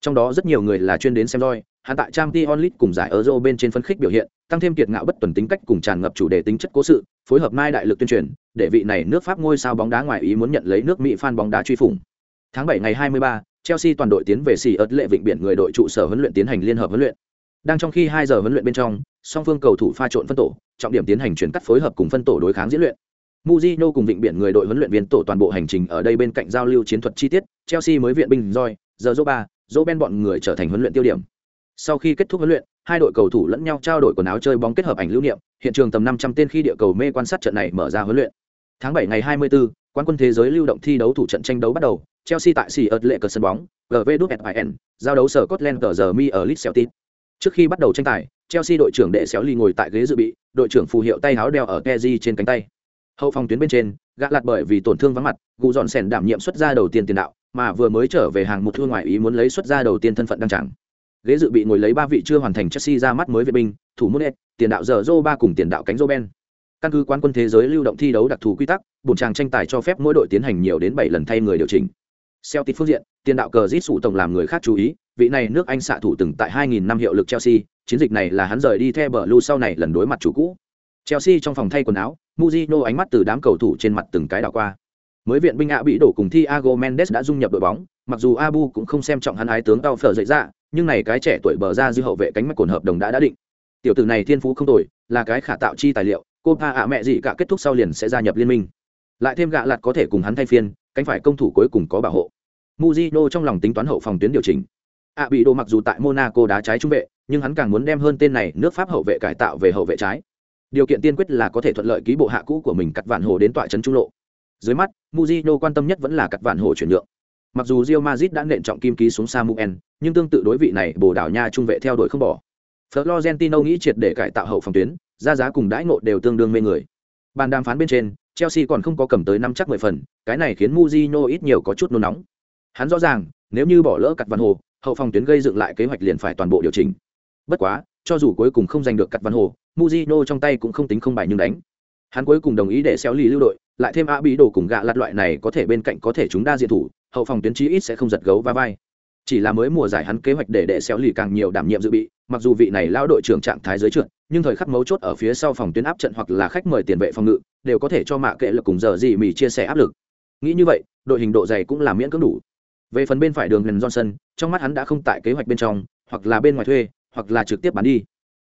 Trong đó rất nhiều người là chuyên đến xem roi, hắn tại trang t onlit cùng giải Euro bên trên phân khích biểu hiện, tăng thêm kiệt ngạo bất tuần tính cách cùng tràn ngập chủ đề tính chất cố sự, phối hợp mai đại lực tuyên truyền, để vị này nước Pháp ngôi sao bóng đá ngoài ý muốn nhận lấy nước Mỹ fan bóng đá truy phủng. Tháng 7 ngày 23, Chelsea toàn đội tiến về xì ớt lệ vịnh biển người đội trụ sở huấn luyện tiến hành liên hợp huấn luyện. Đang trong khi hai giờ huấn luyện bên trong, song phương cầu thủ pha trộn phân tổ, trọng điểm tiến hành chuyển cắt phối hợp cùng phân tổ đối kháng diễn luyện. Mujino cùng vịnh biển người đội huấn luyện viên tổ toàn bộ hành trình ở đây bên cạnh giao lưu chiến thuật chi tiết, Chelsea mới viện binh roi giờ Zoba, dỗ ben bọn người trở thành huấn luyện tiêu điểm. Sau khi kết thúc huấn luyện, hai đội cầu thủ lẫn nhau trao đổi quần áo chơi bóng kết hợp ảnh lưu niệm, hiện trường tầm 500 tên khi địa cầu mê quan sát trận này mở ra huấn luyện. Tháng bảy ngày 24, quán quân thế giới lưu động thi đấu thủ trận tranh đấu bắt đầu, Chelsea tại xì ợt lệ cờ sân bóng, GVWFIN, giao đấu sở Scotland tờ giờ mi ở Leeds Celtic. Trước khi bắt đầu tranh tài, Chelsea đội trưởng đệ xéo ly ngồi tại ghế dự bị, đội trưởng phù hiệu tay áo đeo ở Kezi trên cánh tay. Hậu phòng tuyến bên trên, gã lạt bởi vì tổn thương vắng mặt, gù dọn sèn đảm nhiệm xuất ra đầu tiên tiền đạo, mà vừa mới trở về hàng một thua ngoài ý muốn lấy xuất ra đầu tiên thân phận đăng chẳng. Ghế dự bị ngồi lấy ba vị chưa hoàn thành Chelsea ra mắt mới vệ binh, thủ môn tiền đạo giờ ba cùng tiền đạo cánh Ben. Căn cứ quán quân thế giới lưu động thi đấu đặc thù quy tắc, bổn tràng tranh tài cho phép mỗi đội tiến hành nhiều đến bảy lần thay người điều chỉnh. Celtic phương diện, tiền đạo cờ rít sủ tổng làm người khác chú ý, vị này nước Anh xạ thủ từng tại 2000 năm hiệu lực Chelsea, chiến dịch này là hắn rời đi theo bờ lưu sau này lần đối mặt chủ cũ. Chelsea trong phòng thay quần áo, Mujino ánh mắt từ đám cầu thủ trên mặt từng cái đảo qua. Mới viện binh ạ bị đổ cùng Thiago Mendes đã dung nhập đội bóng, mặc dù Abu cũng không xem trọng hắn ái tướng tao phở dậy ra, nhưng này cái trẻ tuổi bờ ra dư hậu vệ cánh mắt cồn hợp đồng đã đã định. Tiểu tử này thiên phú không tồi, là cái khả tạo chi tài liệu, cô pa ạ mẹ gì cả kết thúc sau liền sẽ gia nhập liên minh. Lại thêm gạ lạt có thể cùng hắn thay phiên, cánh phải công thủ cuối cùng có bảo hộ. Mujino trong lòng tính toán hậu phòng tuyến điều chỉnh. ạ bị đổ mặc dù tại Monaco đá trái trung vệ, nhưng hắn càng muốn đem hơn tên này nước Pháp hậu vệ cải tạo về hậu vệ trái. Điều kiện tiên quyết là có thể thuận lợi ký bộ hạ cũ của mình cắt vạn hồ đến tọa trấn trung lộ. Dưới mắt, Mujino quan tâm nhất vẫn là cắt vạn hồ chuyển nhượng. Mặc dù Real Madrid đã nện trọng kim ký xuống Samuel, nhưng tương tự đối vị này Bồ Đào Nha trung vệ theo đuổi không bỏ. Florentino nghĩ triệt để cải tạo hậu phòng tuyến, ra giá cùng đãi ngộ đều tương đương mê người. Bàn đàm phán bên trên, Chelsea còn không có cầm tới năm chắc mười phần, cái này khiến Mujino ít nhiều có chút nôn nóng. Hắn rõ ràng, nếu như bỏ lỡ cặt văn hồ, hậu phòng tuyến gây dựng lại kế hoạch liền phải toàn bộ điều chỉnh. Bất quá, cho dù cuối cùng không giành được cặt văn hồ, Mujino trong tay cũng không tính không bài nhưng đánh. Hắn cuối cùng đồng ý để xéo lì lưu đội, lại thêm A Bí đồ cùng gạ lạt loại này có thể bên cạnh có thể chúng đa diện thủ, hậu phòng tuyến chí ít sẽ không giật gấu va vai. Chỉ là mới mùa giải hắn kế hoạch để để xéo lì càng nhiều đảm nhiệm dự bị, mặc dù vị này lao đội trưởng trạng thái dưới trượt, nhưng thời khắc mấu chốt ở phía sau phòng tuyến áp trận hoặc là khách mời tiền vệ phòng ngự, đều có thể cho mạ kệ lực cùng giờ gì mì chia sẻ áp lực. Nghĩ như vậy, đội hình độ dày cũng là miễn cưỡng đủ. Về phần bên phải đường Glenn Johnson, trong mắt hắn đã không tại kế hoạch bên trong, hoặc là bên ngoài thuê, hoặc là trực tiếp bán đi.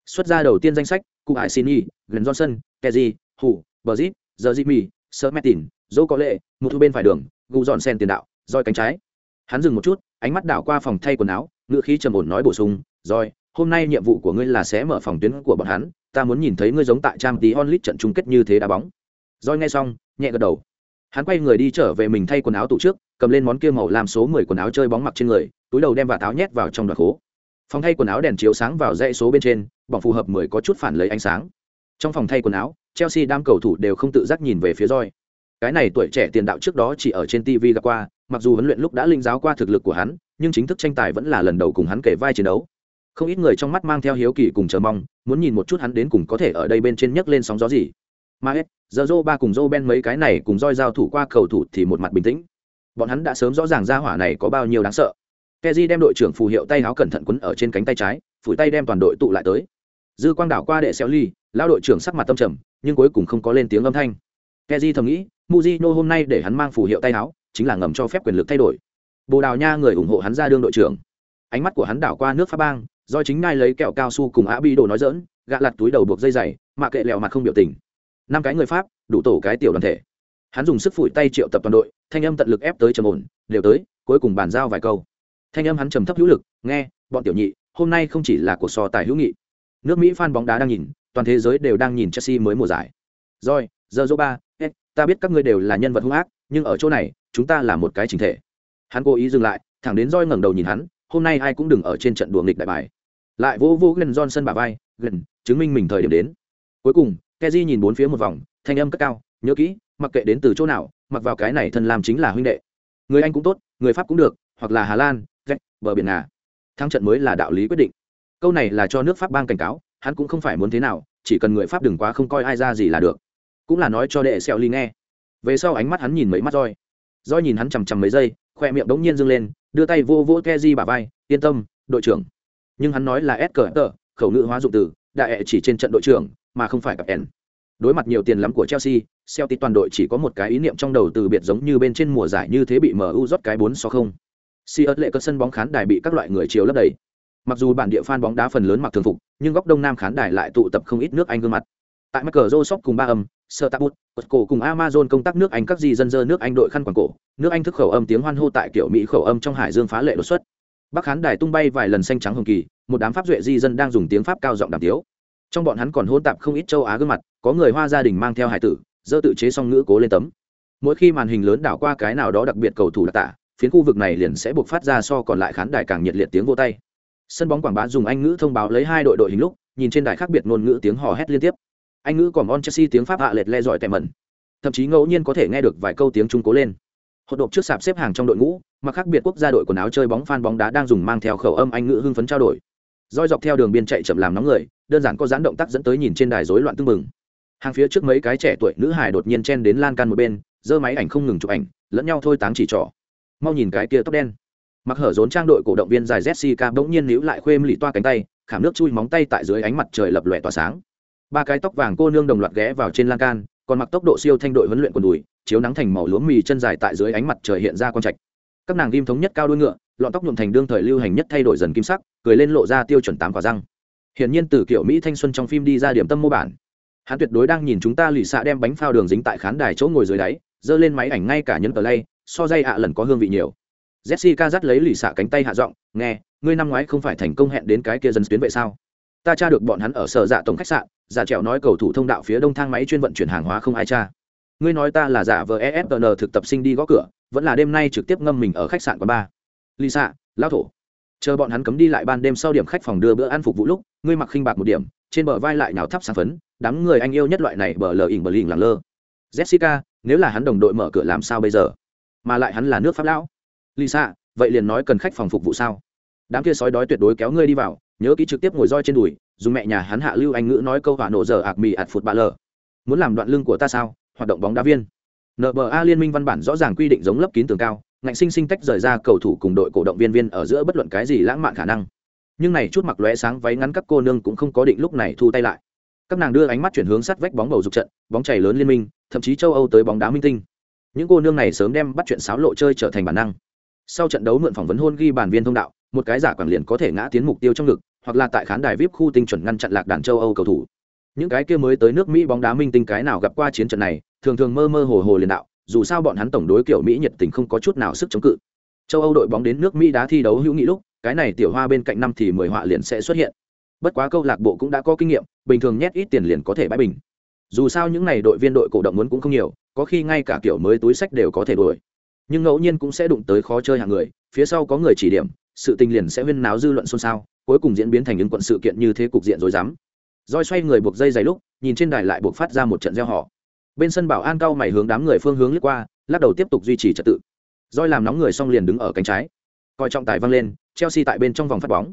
Xuất ra đầu tiên danh sách, Cụ Hải Sini, gần Johnson, Kezi, Hủ, Brzit, giờ Jimmy, sơ metin Dô có lệ, một thu bên phải đường, gù dọn sen tiền đạo, roi cánh trái. Hắn dừng một chút, ánh mắt đảo qua phòng thay quần áo, ngựa khí trầm ổn nói bổ sung, "Rồi, hôm nay nhiệm vụ của ngươi là sẽ mở phòng tuyến của bọn hắn, ta muốn nhìn thấy ngươi giống tại Trang Tí Onlit trận chung kết như thế đá bóng." Rồi nghe xong, nhẹ gật đầu. Hắn quay người đi trở về mình thay quần áo tủ trước, cầm lên món kia màu làm số mười quần áo chơi bóng mặc trên người, túi đầu đem và táo nhét vào trong đoạn khố. Phòng thay quần áo đèn chiếu sáng vào dãy số bên trên, bỏng phù hợp mười có chút phản lấy ánh sáng. Trong phòng thay quần áo, Chelsea đám cầu thủ đều không tự giác nhìn về phía roi. Cái này tuổi trẻ tiền đạo trước đó chỉ ở trên TV gặp qua, mặc dù huấn luyện lúc đã linh giáo qua thực lực của hắn, nhưng chính thức tranh tài vẫn là lần đầu cùng hắn kể vai chiến đấu. Không ít người trong mắt mang theo hiếu kỳ cùng chờ mong, muốn nhìn một chút hắn đến cùng có thể ở đây bên trên nhấc lên sóng gió gì. Mà giờ dô ba cùng dô Ben mấy cái này cùng roi giao thủ qua cầu thủ thì một mặt bình tĩnh. Bọn hắn đã sớm rõ ràng ra hỏa này có bao nhiêu đáng sợ. keji đem đội trưởng phù hiệu tay áo cẩn thận quấn ở trên cánh tay trái, phủi tay đem toàn đội tụ lại tới. Dư quang đảo qua đệ xéo ly, lao đội trưởng sắc mặt tâm trầm, nhưng cuối cùng không có lên tiếng âm thanh. keji thầm nghĩ, muzino hôm nay để hắn mang phù hiệu tay áo, chính là ngầm cho phép quyền lực thay đổi. Bồ Đào Nha người ủng hộ hắn ra đương đội trưởng. Ánh mắt của hắn đảo qua nước Pháp bang, do chính nai lấy kẹo cao su cùng Á Bi đồ nói dỡn, gạ lặt túi đầu buộc dây dày, mà kệ lẹo mặt không biểu tình. Năm cái người Pháp, đủ tổ cái tiểu đoàn thể. Hắn dùng sức phủi tay triệu tập toàn đội, thanh âm tận lực ép tới trầm ổn, đều tới, cuối cùng bàn giao vài câu. Thanh âm hắn trầm thấp hữu lực, nghe, bọn tiểu nhị, hôm nay không chỉ là cuộc so tài hữu nghị, Nước Mỹ fan bóng đá đang nhìn, toàn thế giới đều đang nhìn Chelsea mới mùa giải. Rồi, giờ ba, ta biết các ngươi đều là nhân vật hung ác, nhưng ở chỗ này, chúng ta là một cái chỉnh thể. Hắn cố ý dừng lại, thẳng đến Joy ngẩng đầu nhìn hắn, hôm nay ai cũng đừng ở trên trận đùa nghịch đại bài. Lại vô vô gần Johnson bả vai, gần, chứng minh mình thời điểm đến. Cuối cùng, Kezi nhìn bốn phía một vòng, thanh âm cất cao, nhớ kỹ, mặc kệ đến từ chỗ nào, mặc vào cái này thân làm chính là huynh đệ. Người Anh cũng tốt, người Pháp cũng được, hoặc là Hà Lan, Jack, bờ biển à. Thắng trận mới là đạo lý quyết định. Câu này là cho nước Pháp bang cảnh cáo, hắn cũng không phải muốn thế nào, chỉ cần người Pháp đừng quá không coi ai ra gì là được. Cũng là nói cho đệ Sẹo Ly nghe. Về sau ánh mắt hắn nhìn mấy mắt roi. Roi nhìn hắn chằm chằm mấy giây, khoe miệng đống nhiên dâng lên, đưa tay vô vô di bả vai, yên tâm, đội trưởng. Nhưng hắn nói là S cờ khẩu ngữ hóa dụng từ, đại chỉ trên trận đội trưởng, mà không phải cặp N. Đối mặt nhiều tiền lắm của Chelsea, Celtic toàn đội chỉ có một cái ý niệm trong đầu từ biệt giống như bên trên mùa giải như thế bị MU rót cái bốn so không. Siết lệ cơ sân bóng khán đài bị các loại người chiều lấp đầy. Mặc dù bản địa fan bóng đá phần lớn mặc thường phục, nhưng góc đông nam khán đài lại tụ tập không ít nước Anh gương mặt. Tại Michael Joseph cùng ba âm, Startabut, cổ cùng Amazon công tác nước Anh các gì dân dơ nước Anh đội khăn quàng cổ, nước Anh thức khẩu âm tiếng hoan hô tại kiểu Mỹ khẩu âm trong hải dương phá lệ đột xuất. Bắc khán đài tung bay vài lần xanh trắng hồng kỳ, một đám pháp duệ di dân đang dùng tiếng pháp cao giọng đàm tiếu. Trong bọn hắn còn hôn tạp không ít châu Á gương mặt, có người hoa gia đình mang theo hải tử, dơ tự chế song ngữ cố lên tấm mỗi khi màn hình lớn đảo qua cái nào đó đặc biệt cầu thủ đặc tả phiến khu vực này liền sẽ buộc phát ra so còn lại khán đài càng nhiệt liệt tiếng vô tay sân bóng quảng bá dùng anh ngữ thông báo lấy hai đội đội hình lúc, nhìn trên đài khác biệt ngôn ngữ tiếng hò hét liên tiếp. Anh ngữ còn on chelsea tiếng pháp hạ lệt le giỏi tẻ mẩn. Thậm chí ngẫu nhiên có thể nghe được vài câu tiếng trung cố lên. Hột độp trước sạp xếp hàng trong đội ngũ mà khác biệt quốc gia đội quần áo chơi bóng phan bóng đá đang dùng mang theo khẩu âm anh ngữ hưng phấn trao đổi. Roi dọc theo đường biên chạy chậm làm nóng người, đơn giản có dán động tác dẫn tới nhìn trên đài rối loạn tưng bừng. Hàng phía trước mấy cái trẻ tuổi nữ hải đột nhiên chen đến lan can một bên, giơ máy ảnh không ngừng chụp ảnh, lẫn nhau thôi táng chỉ trỏ. Mau nhìn cái kia tóc đen mặc hở rốn trang đội cổ động viên dài jessica bỗng nhiên níu lại khuê lì toa cánh tay, khảm nước chui móng tay tại dưới ánh mặt trời lập lòe tỏa sáng. Ba cái tóc vàng cô nương đồng loạt ghé vào trên lan can, còn mặc tốc độ siêu thanh đội huấn luyện quần đùi, chiếu nắng thành màu lúa mì chân dài tại dưới ánh mặt trời hiện ra con trạch. Các nàng ghim thống nhất cao đuôi ngựa, lọn tóc nhuộm thành đương thời lưu hành nhất thay đổi dần kim sắc, cười lên lộ ra tiêu chuẩn tám quả răng. Hiển nhiên từ kiểu mỹ thanh xuân trong phim đi ra điểm tâm mô bản. Hắn tuyệt đối đang nhìn chúng ta lì xạ đem bánh phao đường dính tại khán đài chỗ ngồi dưới đáy, giơ lên máy ảnh ngay cả nhấn tờ lay so dây ạ lần có hương vị nhiều jessica dắt lấy lì xạ cánh tay hạ giọng, nghe, ngươi năm ngoái không phải thành công hẹn đến cái kia dân tuyến vậy sao? Ta tra được bọn hắn ở sở dạ tổng khách sạn, giả trèo nói cầu thủ thông đạo phía đông thang máy chuyên vận chuyển hàng hóa không ai tra. Ngươi nói ta là giả vờ efn thực tập sinh đi gõ cửa, vẫn là đêm nay trực tiếp ngâm mình ở khách sạn quán ba lì xạ lao thổ, chờ bọn hắn cấm đi lại ban đêm sau điểm khách phòng đưa bữa ăn phục vụ lúc, ngươi mặc khinh bạc một điểm, trên bờ vai lại nhào thắp sáng phấn, đám người anh yêu nhất loại này bờ lờ ỉnh bờ lỉnh làng lơ. Jessica, nếu là hắn đồng đội mở cửa làm sao bây giờ? Mà lại hắn là nước pháp lão lisa, vậy liền nói cần khách phòng phục vụ sao? Đám kia sói đói tuyệt đối kéo ngươi đi vào, nhớ kỹ trực tiếp ngồi roi trên đùi, dùng mẹ nhà hắn hạ lưu anh ngữ nói câu hỏa nổ giờ ạc mì ạt phụt bạ lờ. Muốn làm đoạn lưng của ta sao? Hoạt động bóng đá viên. Nba liên minh văn bản rõ ràng quy định giống lấp kín tường cao, ngạnh sinh sinh tách rời ra cầu thủ cùng đội cổ động viên viên ở giữa bất luận cái gì lãng mạn khả năng. Nhưng này chút mặc lóe sáng váy ngắn các cô nương cũng không có định lúc này thu tay lại. Các nàng đưa ánh mắt chuyển hướng sát vách bóng bầu dục trận, bóng chảy lớn liên minh, thậm chí châu âu tới bóng đá minh tinh. Những cô nương này sớm đem bắt chuyện sáo lộ chơi trở thành bản năng sau trận đấu mượn phỏng vấn hôn ghi bàn viên thông đạo, một cái giả quản liền có thể ngã tiến mục tiêu trong ngực, hoặc là tại khán đài vip khu tinh chuẩn ngăn chặn lạc đàn châu âu cầu thủ. Những cái kia mới tới nước mỹ bóng đá minh tinh cái nào gặp qua chiến trận này, thường thường mơ mơ hồ hồ liền đạo, dù sao bọn hắn tổng đối kiểu mỹ nhiệt tình không có chút nào sức chống cự. Châu âu đội bóng đến nước mỹ đá thi đấu hữu nghị lúc, cái này tiểu hoa bên cạnh năm thì mười họa liền sẽ xuất hiện. Bất quá câu lạc bộ cũng đã có kinh nghiệm, bình thường nhét ít tiền liền có thể bãi bình. Dù sao những n à y đội viên đội cổ động muốn cũng không nhiều, có khi ngay cả kiểu mới túi sách đều có thể đuổi nhưng ngẫu nhiên cũng sẽ đụng tới khó chơi hàng người phía sau có người chỉ điểm sự tình liền sẽ huyên náo dư luận xôn xao cuối cùng diễn biến thành những quận sự kiện như thế cục diện rồi dám roi xoay người buộc dây dày lúc nhìn trên đài lại buộc phát ra một trận gieo họ bên sân bảo an cao mày hướng đám người phương hướng lướt qua lắc đầu tiếp tục duy trì trật tự. Roi làm nóng người xong liền đứng ở cánh trái. Coi trọng tài văng lên chelsea tại bên trong vòng phát bóng.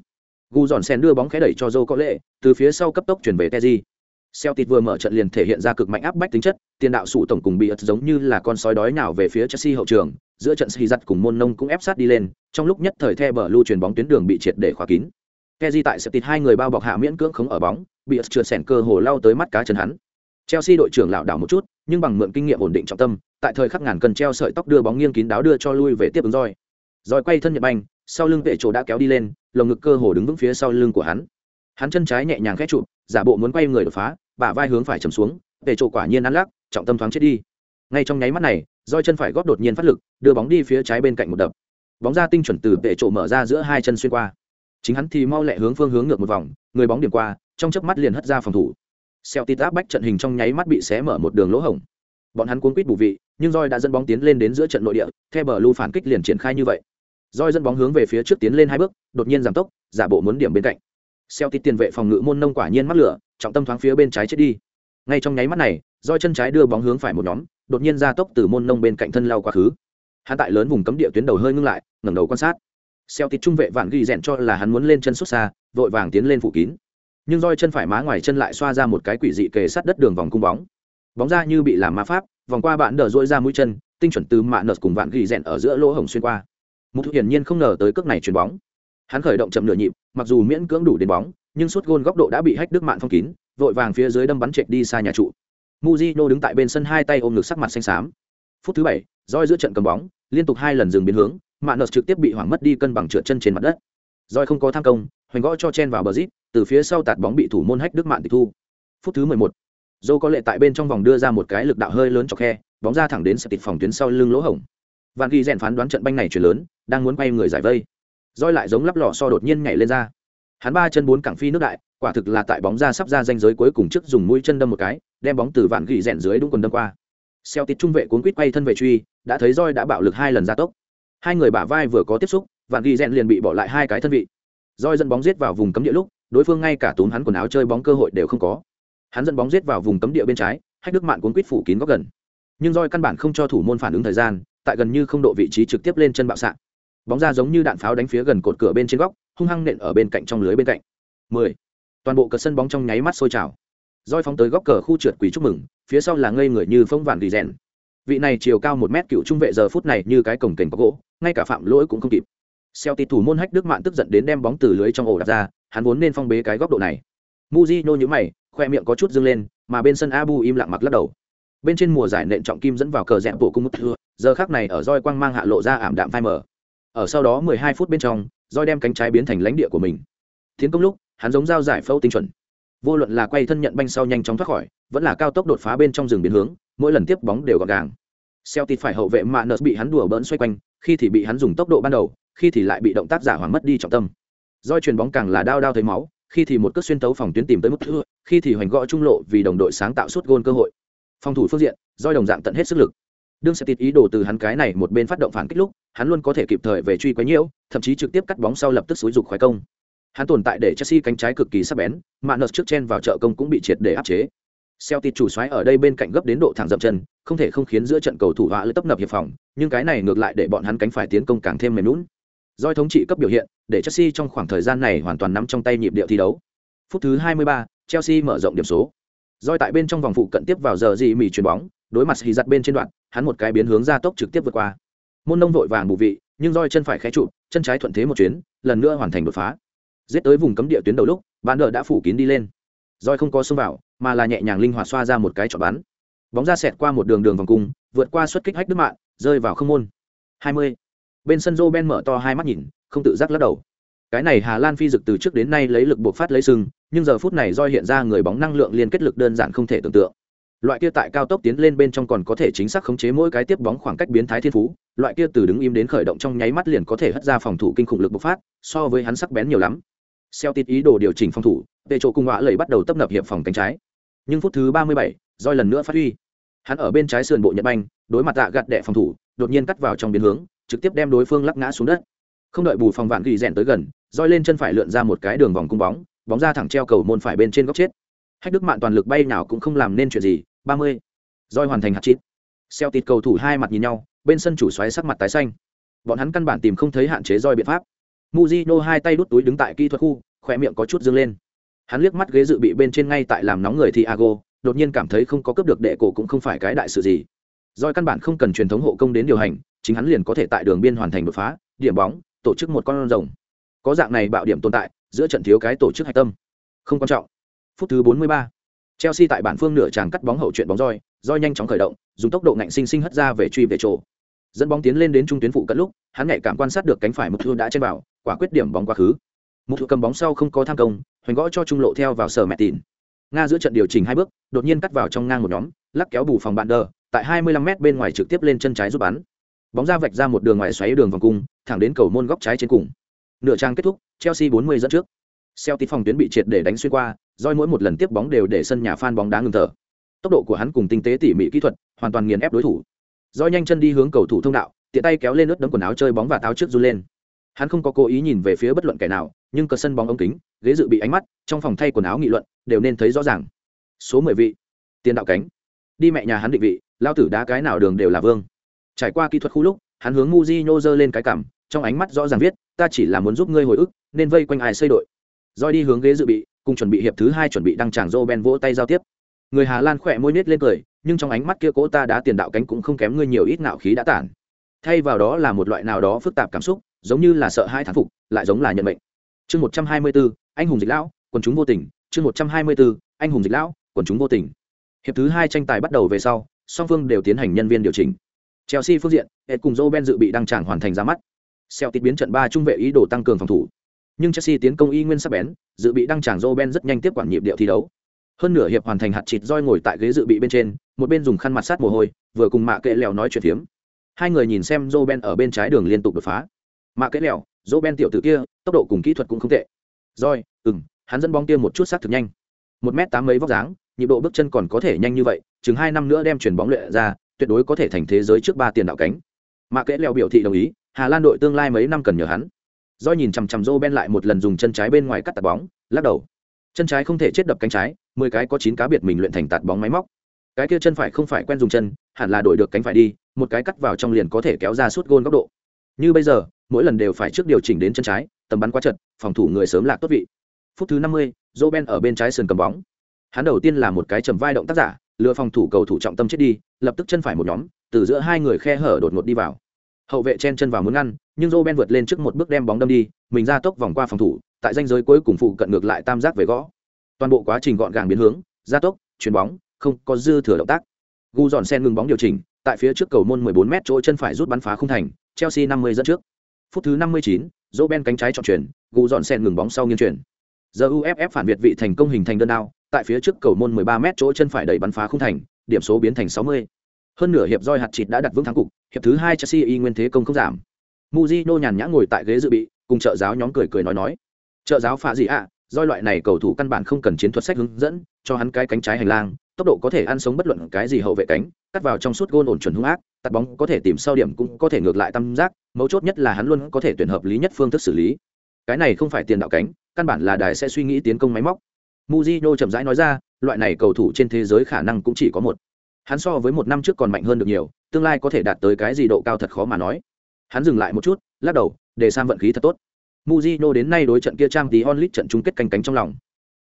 Gu dọn sen đưa bóng khé đẩy cho joe có lệ từ phía sau cấp tốc chuyển về teji Celtic vừa mở trận liền thể hiện ra cực mạnh áp bách tính chất, tiền đạo sụ tổng cùng bị ật giống như là con sói đói nào về phía Chelsea hậu trường, giữa trận Sĩ giật cùng môn nông cũng ép sát đi lên, trong lúc nhất thời the bờ lưu truyền bóng tuyến đường bị triệt để khóa kín. Kezi tại Celtic hai người bao bọc hạ miễn cưỡng khống ở bóng, bị ật trượt sèn cơ hồ lao tới mắt cá chân hắn. Chelsea đội trưởng lảo đảo một chút, nhưng bằng mượn kinh nghiệm ổn định trọng tâm, tại thời khắc ngàn cần treo sợi tóc đưa bóng nghiêng kín đáo đưa cho lui về tiếp ứng roi. Rồi quay thân nhật banh, sau lưng vệ chỗ đã kéo đi lên, lồng ngực cơ hồ đứng vững phía sau lưng của hắn. Hắn chân trái nhẹ nhàng khẽ trụ, giả bộ muốn quay người đột phá, bả vai hướng phải chầm xuống về chỗ quả nhiên ăn lắc trọng tâm thoáng chết đi ngay trong nháy mắt này roi chân phải góp đột nhiên phát lực, đưa bóng đi phía trái bên cạnh một đập. Bóng ra tinh chuẩn từ vệ trộ mở ra giữa hai chân xuyên qua. Chính hắn thì mau lẹ hướng phương hướng ngược một vòng, người bóng điểm qua, trong chớp mắt liền hất ra phòng thủ. Celtic áp bách trận hình trong nháy mắt bị xé mở một đường lỗ hổng. Bọn hắn cuốn quýt bù vị, nhưng roi đã dẫn bóng tiến lên đến giữa trận nội địa theo bờ lưu phản kích liền triển khai như vậy. Roi dẫn bóng hướng về phía trước tiến lên hai bước, đột nhiên giảm tốc, giả bộ muốn điểm bên cạnh. Celtic tiền vệ phòng ngự môn nông quả nhiên mắc lửa, trọng tâm thoáng phía bên trái chết đi. Ngay trong nháy mắt này roi chân trái đưa bóng hướng phải một nhóm đột nhiên ra tốc từ môn nông bên cạnh thân lao quá khứ. Hắn tại lớn vùng cấm địa tuyến đầu hơi ngưng lại, ngẩng đầu quan sát. Xeo tít trung vệ vạn ghi rèn cho là hắn muốn lên chân xuất xa, vội vàng tiến lên phủ kín. Nhưng roi chân phải má ngoài chân lại xoa ra một cái quỷ dị kề sát đất đường vòng cung bóng. Bóng ra như bị làm ma pháp, vòng qua bạn đờ dỗi ra mũi chân, tinh chuẩn từ mạ nợt cùng vạn ghi rèn ở giữa lỗ hổng xuyên qua. Mục hiển nhiên không ngờ tới cước này chuyền bóng. Hắn khởi động chậm nửa nhịp, mặc dù miễn cưỡng đủ đến bóng, nhưng suốt gôn góc độ đã bị hách đức mạn phong kín, vội vàng phía dưới đâm bắn chạy đi xa nhà trụ. Mujino đứng tại bên sân hai tay ôm ngực sắc mặt xanh xám. Phút thứ bảy Joy giữa trận cầm bóng, liên tục hai lần dừng biến hướng mạn trực tiếp bị hoảng mất đi cân bằng trượt chân trên mặt đất. Joy không có tham công, hoành gõ cho chen vào bờ rít từ phía sau tạt bóng bị thủ môn hách đức mạn tịch thu. Phút thứ mười một có lệ tại bên trong vòng đưa ra một cái lực đạo hơi lớn cho khe, bóng ra thẳng đến sập tịt phòng tuyến sau lưng lỗ hổng. Van ghi rèn phán đoán trận banh này chuyển lớn, đang muốn quay người giải vây. Joy lại giống lắp lò so đột nhiên nhảy lên ra. Hắn ba chân bốn cẳng phi nước đại quả thực là tại bóng ra sắp ra danh giới cuối cùng trước dùng mũi chân đâm một cái, đem bóng từ vạn gỉ rèn dưới đúng quần đâm qua. Xeo tít trung vệ cuốn quýt quay thân về truy, đã thấy roi đã bạo lực hai lần ra tốc. Hai người bả vai vừa có tiếp xúc, vạn gỉ rèn liền bị bỏ lại hai cái thân vị. Roi dẫn bóng giết vào vùng cấm địa lúc, đối phương ngay cả túm hắn quần áo chơi bóng cơ hội đều không có. Hắn dẫn bóng giết vào vùng cấm địa bên trái, hách đức mạn cuốn quýt phủ kín góc gần. Nhưng roi căn bản không cho thủ môn phản ứng thời gian, tại gần như không độ vị trí trực tiếp lên chân bạo xạ. Bóng ra giống như đạn pháo đánh phía gần cột cửa bên trên góc, hung hăng nện ở bên cạnh trong lưới bên cạnh. 10 toàn bộ cờ sân bóng trong nháy mắt sôi trào. Roi phóng tới góc cờ khu trượt quỷ chúc mừng, phía sau là ngây người như phong vạn ghi rèn vị này chiều cao một mét cựu trung vệ giờ phút này như cái cổng kềnh có gỗ, ngay cả phạm lỗi cũng không kịp. Xeo tịt thủ môn hách đức mạn tức giận đến đem bóng từ lưới trong ổ đặt ra, hắn vốn nên phong bế cái góc độ này. Muji nhô nhữ mày, khoe miệng có chút dâng lên, mà bên sân abu im lặng mặc lắc đầu. Bên trên mùa giải nện trọng kim dẫn vào cờ rẽ bộ cung mức thưa giờ khác này ở roi quang mang hạ lộ ra ảm đạm phai mờ. Ở sau đó 12 phút bên trong, roi đem cánh trái biến thành lãnh địa của mình. Tiến công lúc hắn giống dao giải phẫu tinh chuẩn vô luận là quay thân nhận banh sau nhanh chóng thoát khỏi vẫn là cao tốc đột phá bên trong rừng biến hướng mỗi lần tiếp bóng đều gọn gàng Celtic phải hậu vệ Magnus bị hắn đùa bỡn xoay quanh, khi thì bị hắn dùng tốc độ ban đầu, khi thì lại bị động tác giả hoàng mất đi trọng tâm. Doi chuyền bóng càng là đau đau thấy máu, khi thì một cước xuyên tấu phòng tuyến tìm tới mức thưa, khi thì hoành gõ trung lộ vì đồng đội sáng tạo suốt gôn cơ hội. Phòng thủ phương diện, Doi đồng dạng tận hết sức lực. Đương sẽ tịt ý đồ từ hắn cái này một bên phát động phản kích lúc, hắn luôn có thể kịp thời về truy quấy nhiễu, thậm chí trực tiếp cắt bóng sau lập tức xúi dục khoái công. Hắn tồn tại để Chelsea cánh trái cực kỳ sắc bén, Magnus trước chen vào trợ công cũng bị triệt để áp chế. Celtic chủ xoáy ở đây bên cạnh gấp đến độ thẳng dậm chân, không thể không khiến giữa trận cầu thủ họa lưỡi tấp nập hiệp phòng, nhưng cái này ngược lại để bọn hắn cánh phải tiến công càng thêm mềm nhũn. Doi thống trị cấp biểu hiện, để Chelsea trong khoảng thời gian này hoàn toàn nắm trong tay nhịp điệu thi đấu. Phút thứ 23, Chelsea mở rộng điểm số. Doi tại bên trong vòng phụ cận tiếp vào giờ gì mỉ chuyền bóng, đối mặt hì giật bên trên đoạn, hắn một cái biến hướng ra tốc trực tiếp vượt qua. Môn nông vội vàng bù vị, nhưng Doi chân phải khé trụ, chân trái thuận thế một chuyến, lần nữa hoàn thành đột phá. Giết tới vùng cấm địa tuyến đầu lúc, bạn đỡ đã phủ kín đi lên. roi không có xông vào, mà là nhẹ nhàng linh hoạt xoa ra một cái chọn bắn. Bóng ra xẹt qua một đường đường vòng cung vượt qua xuất kích hách đức mạng rơi vào không môn. 20. bên sân joe ben mở to hai mắt nhìn không tự giác lắc đầu. Cái này hà lan phi dực từ trước đến nay lấy lực buộc phát lấy sừng nhưng giờ phút này do hiện ra người bóng năng lượng liên kết lực đơn giản không thể tưởng tượng. Loại kia tại cao tốc tiến lên bên trong còn có thể chính xác khống chế mỗi cái tiếp bóng khoảng cách biến thái thiên phú loại kia từ đứng im đến khởi động trong nháy mắt liền có thể hất ra phòng thủ kinh khủng lực bộc phát so với hắn sắc bén nhiều lắm. Celtic ý đồ điều chỉnh phòng thủ, Tề chỗ cùng ngã lầy bắt đầu tập nập hiệp phòng cánh trái. Nhưng phút thứ 37, Joy lần nữa phát huy. Hắn ở bên trái sườn bộ Nhật banh, đối mặt tạ gạt đẻ phòng thủ, đột nhiên cắt vào trong biến hướng, trực tiếp đem đối phương lắc ngã xuống đất. Không đợi bù phòng vạn gỉ rèn tới gần, Joy lên chân phải lượn ra một cái đường vòng cung bóng, bóng ra thẳng treo cầu môn phải bên trên góc chết. Hách Đức Mạn toàn lực bay nào cũng không làm nên chuyện gì, 30. Joy hoàn thành hạt chít. Celtic cầu thủ hai mặt nhìn nhau, bên sân chủ xoáy sắc mặt tái xanh. Bọn hắn căn bản tìm không thấy hạn chế Joy biện pháp. Mujino hai tay đút túi đứng tại kỹ thuật khu, khóe miệng có chút dương lên. Hắn liếc mắt ghế dự bị bên trên ngay tại làm nóng người Thiago, đột nhiên cảm thấy không có cướp được đệ cổ cũng không phải cái đại sự gì. Doi căn bản không cần truyền thống hộ công đến điều hành, chính hắn liền có thể tại đường biên hoàn thành đột phá, điểm bóng, tổ chức một con rồng. Có dạng này bạo điểm tồn tại, giữa trận thiếu cái tổ chức hạch tâm. Không quan trọng. Phút thứ 43. Chelsea tại bản phương nửa tràng cắt bóng hậu chuyện bóng roi, roi nhanh chóng khởi động, dùng tốc độ ngạnh sinh sinh hất ra về truy về chỗ. Dẫn bóng tiến lên đến trung tuyến phụ cận lúc, hắn nhạy cảm quan sát được cánh phải mục thua đã trên vào, quả quyết điểm bóng quá khứ. Một thủ cầm bóng sau không có tham công hoành gõ cho trung lộ theo vào sở mẹ tìn nga giữa trận điều chỉnh hai bước đột nhiên cắt vào trong ngang một nhóm lắc kéo bù phòng bạn đờ tại 25 m bên ngoài trực tiếp lên chân trái giúp bắn. Bóng ra vạch ra một đường ngoài xoáy đường vòng cung thẳng đến cầu môn góc trái trên cùng. Nửa trang kết thúc chelsea 40 dẫn trước. Celtic phòng tuyến bị triệt để đánh xuyên qua, roi mỗi một lần tiếp bóng đều để sân nhà fan bóng đá ngừng thở. Tốc độ của hắn cùng tinh tế tỉ mỉ kỹ thuật hoàn toàn nghiền ép đối thủ. Roi nhanh chân đi hướng cầu thủ thông đạo tiện tay kéo lên ướt đấm quần áo chơi bóng và táo trước run lên hắn không có cố ý nhìn về phía bất luận kẻ nào, nhưng cờ sân bóng ống kính, ghế dự bị ánh mắt, trong phòng thay quần áo nghị luận, đều nên thấy rõ ràng. Số mười vị. Tiền đạo cánh. Đi mẹ nhà hắn định vị, lao tử đá cái nào đường đều là vương. Trải qua kỹ thuật khu lúc, hắn hướng Mujinho dơ lên cái cằm, trong ánh mắt rõ ràng viết, ta chỉ là muốn giúp ngươi hồi ức, nên vây quanh ai xây đội. Rồi đi hướng ghế dự bị, cùng chuẩn bị hiệp thứ hai chuẩn bị đăng tràng Roben vỗ tay giao tiếp. Người Hà Lan khỏe môi nết lên cười, nhưng trong ánh mắt kia cố ta đã tiền đạo cánh cũng không kém ngươi nhiều ít nạo khí đã tản. Thay vào đó là một loại nào đó phức tạp cảm xúc giống như là sợ hai thán phục, lại giống là nhận mệnh. Chương một trăm hai mươi bốn, anh hùng dịch lão, quần chúng vô tình. Chương một trăm hai mươi bốn, anh hùng dịch lão, quần chúng vô tình. Hiệp thứ hai tranh tài bắt đầu về sau, song phương đều tiến hành nhân viên điều chỉnh. Chelsea phương diện, ed cùng joe ben dự bị đăng tràng hoàn thành ra mắt. Celtic biến trận ba trung vệ ý đồ tăng cường phòng thủ. Nhưng chelsea tiến công y nguyên sắc bén, dự bị đăng tràng joe ben rất nhanh tiếp quản nhịp điệu thi đấu. Hơn nửa hiệp hoàn thành hạt chịt roi ngồi tại ghế dự bị bên trên, một bên dùng khăn mặt sát mồ hôi, vừa cùng mạ kệ lèo nói chuyện phiếm. Hai người nhìn xem joe ben ở bên trái đường liên tục đột phá mạ cái lẹo, dỗ ben tiểu tử kia, tốc độ cùng kỹ thuật cũng không tệ. Roi ừng hắn dẫn bóng kia một chút sát thực nhanh. Một m tám mấy vóc dáng, nhịp độ bước chân còn có thể nhanh như vậy, chừng hai năm nữa đem chuyển bóng lệ ra, tuyệt đối có thể thành thế giới trước ba tiền đạo cánh. Mạ kệ leo biểu thị đồng ý, hà lan đội tương lai mấy năm cần nhờ hắn. Do nhìn chằm chằm joe ben lại một lần dùng chân trái bên ngoài cắt tạt bóng, lắc đầu. Chân trái không thể chết đập cánh trái, mười cái có chín cá biệt mình luyện thành tạt bóng máy móc. Cái kia chân phải không phải quen dùng chân, hẳn là đổi được cánh phải đi, một cái cắt vào trong liền có thể kéo ra suốt gôn góc độ như bây giờ, mỗi lần đều phải trước điều chỉnh đến chân trái, tầm bắn quá chật, phòng thủ người sớm lạc tốt vị. Phút thứ năm mươi, joe ben ở bên trái sườn cầm bóng. Hắn đầu tiên là một cái trầm vai động tác giả, lừa phòng thủ cầu thủ trọng tâm chết đi, lập tức chân phải một nhóm, từ giữa hai người khe hở đột ngột đi vào. Hậu vệ chen chân vào muốn ngăn, nhưng joe ben vượt lên trước một bước đem bóng đâm đi, mình ra tốc vòng qua phòng thủ, tại danh giới cuối cùng phụ cận ngược lại tam giác về gõ. Toàn bộ quá trình gọn gàng biến hướng gia tốc, chuyền bóng, không có dư thừa động tác. Gu dọn sen ngừng bóng điều chỉnh, tại phía trước cầu môn 14 m chỗ chân phải rút bắn phá không thành chelsea 50 dẫn trước. Phút thứ 59, dỗ ben cánh trái chọn chuyển gù dọn sen ngừng bóng sau nghiêng chuyển. Giờ uff phản việt vị thành công hình thành đơn đao tại phía trước cầu môn 13 m chỗ chân phải đẩy bắn phá không thành điểm số biến thành 60. hơn nửa hiệp roi hạt chịt đã đặt vững thắng cục hiệp thứ hai chelsea y nguyên thế công không giảm. Mujino nhàn nhã ngồi tại ghế dự bị cùng trợ giáo nhóm cười cười nói nói. Trợ giáo phạ gì ạ à, Roi loại này cầu thủ căn bản không cần chiến thuật sách hướng dẫn cho hắn cái cánh trái hành lang tốc độ có thể ăn sống bất luận cái gì hậu vệ cánh cắt vào trong suốt gôn ổn chuẩn hung ác tạt bóng có thể tìm sau điểm cũng có thể ngược lại tam giác mấu chốt nhất là hắn luôn có thể tuyển hợp lý nhất phương thức xử lý. Cái này không phải tiền đạo cánh căn bản là đài sẽ suy nghĩ tiến công máy móc. Mujino chậm rãi nói ra loại này cầu thủ trên thế giới khả năng cũng chỉ có một. Hắn so với một năm trước còn mạnh hơn được nhiều tương lai có thể đạt tới cái gì độ cao thật khó mà nói. Hắn dừng lại một chút lắc đầu để sang vận khí thật tốt. Mujino đến nay đối trận kia trang tí onlit trận chung kết canh cánh trong lòng.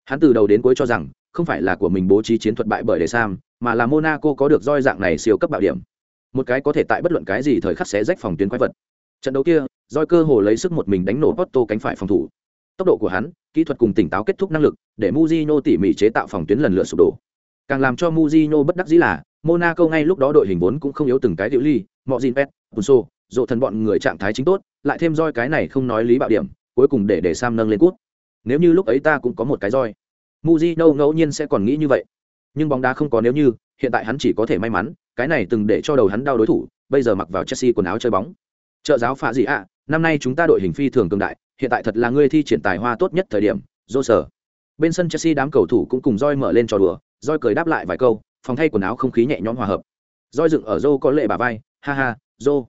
Hắn từ đầu đến cuối cho rằng, không phải là của mình bố trí chiến thuật bại bởi để Sam, mà là Monaco có được roi dạng này siêu cấp bạo điểm. Một cái có thể tại bất luận cái gì thời khắc sẽ rách phòng tuyến quái vật. Trận đấu kia, roi cơ hồ lấy sức một mình đánh nổ Porto cánh phải phòng thủ. Tốc độ của hắn, kỹ thuật cùng tỉnh táo kết thúc năng lực, để muzino tỉ mỉ chế tạo phòng tuyến lần lượt sụp đổ. Càng làm cho muzino bất đắc dĩ là, Monaco ngay lúc đó đội hình vốn cũng không yếu từng cái điệu ly, Mojinpet, Punso, dộ thần bọn người trạng thái chính tốt, lại thêm roi cái này không nói lý bạo điểm cuối cùng để để sam nâng lên cút nếu như lúc ấy ta cũng có một cái roi Mujino ngẫu nhiên sẽ còn nghĩ như vậy. Nhưng bóng đá không có nếu như hiện tại hắn chỉ có thể may mắn cái này từng để cho đầu hắn đau đối thủ bây giờ mặc vào chelsea quần áo chơi bóng. Trợ giáo phạ gì ạ năm nay chúng ta đội hình phi thường cường đại hiện tại thật là ngươi thi triển tài hoa tốt nhất thời điểm dô sở bên sân chelsea đám cầu thủ cũng cùng roi mở lên trò đùa roi cười đáp lại vài câu phòng thay quần áo không khí nhẹ nhõm hòa hợp. Roi dựng ở Joe có lệ bà vai ha ha Joe,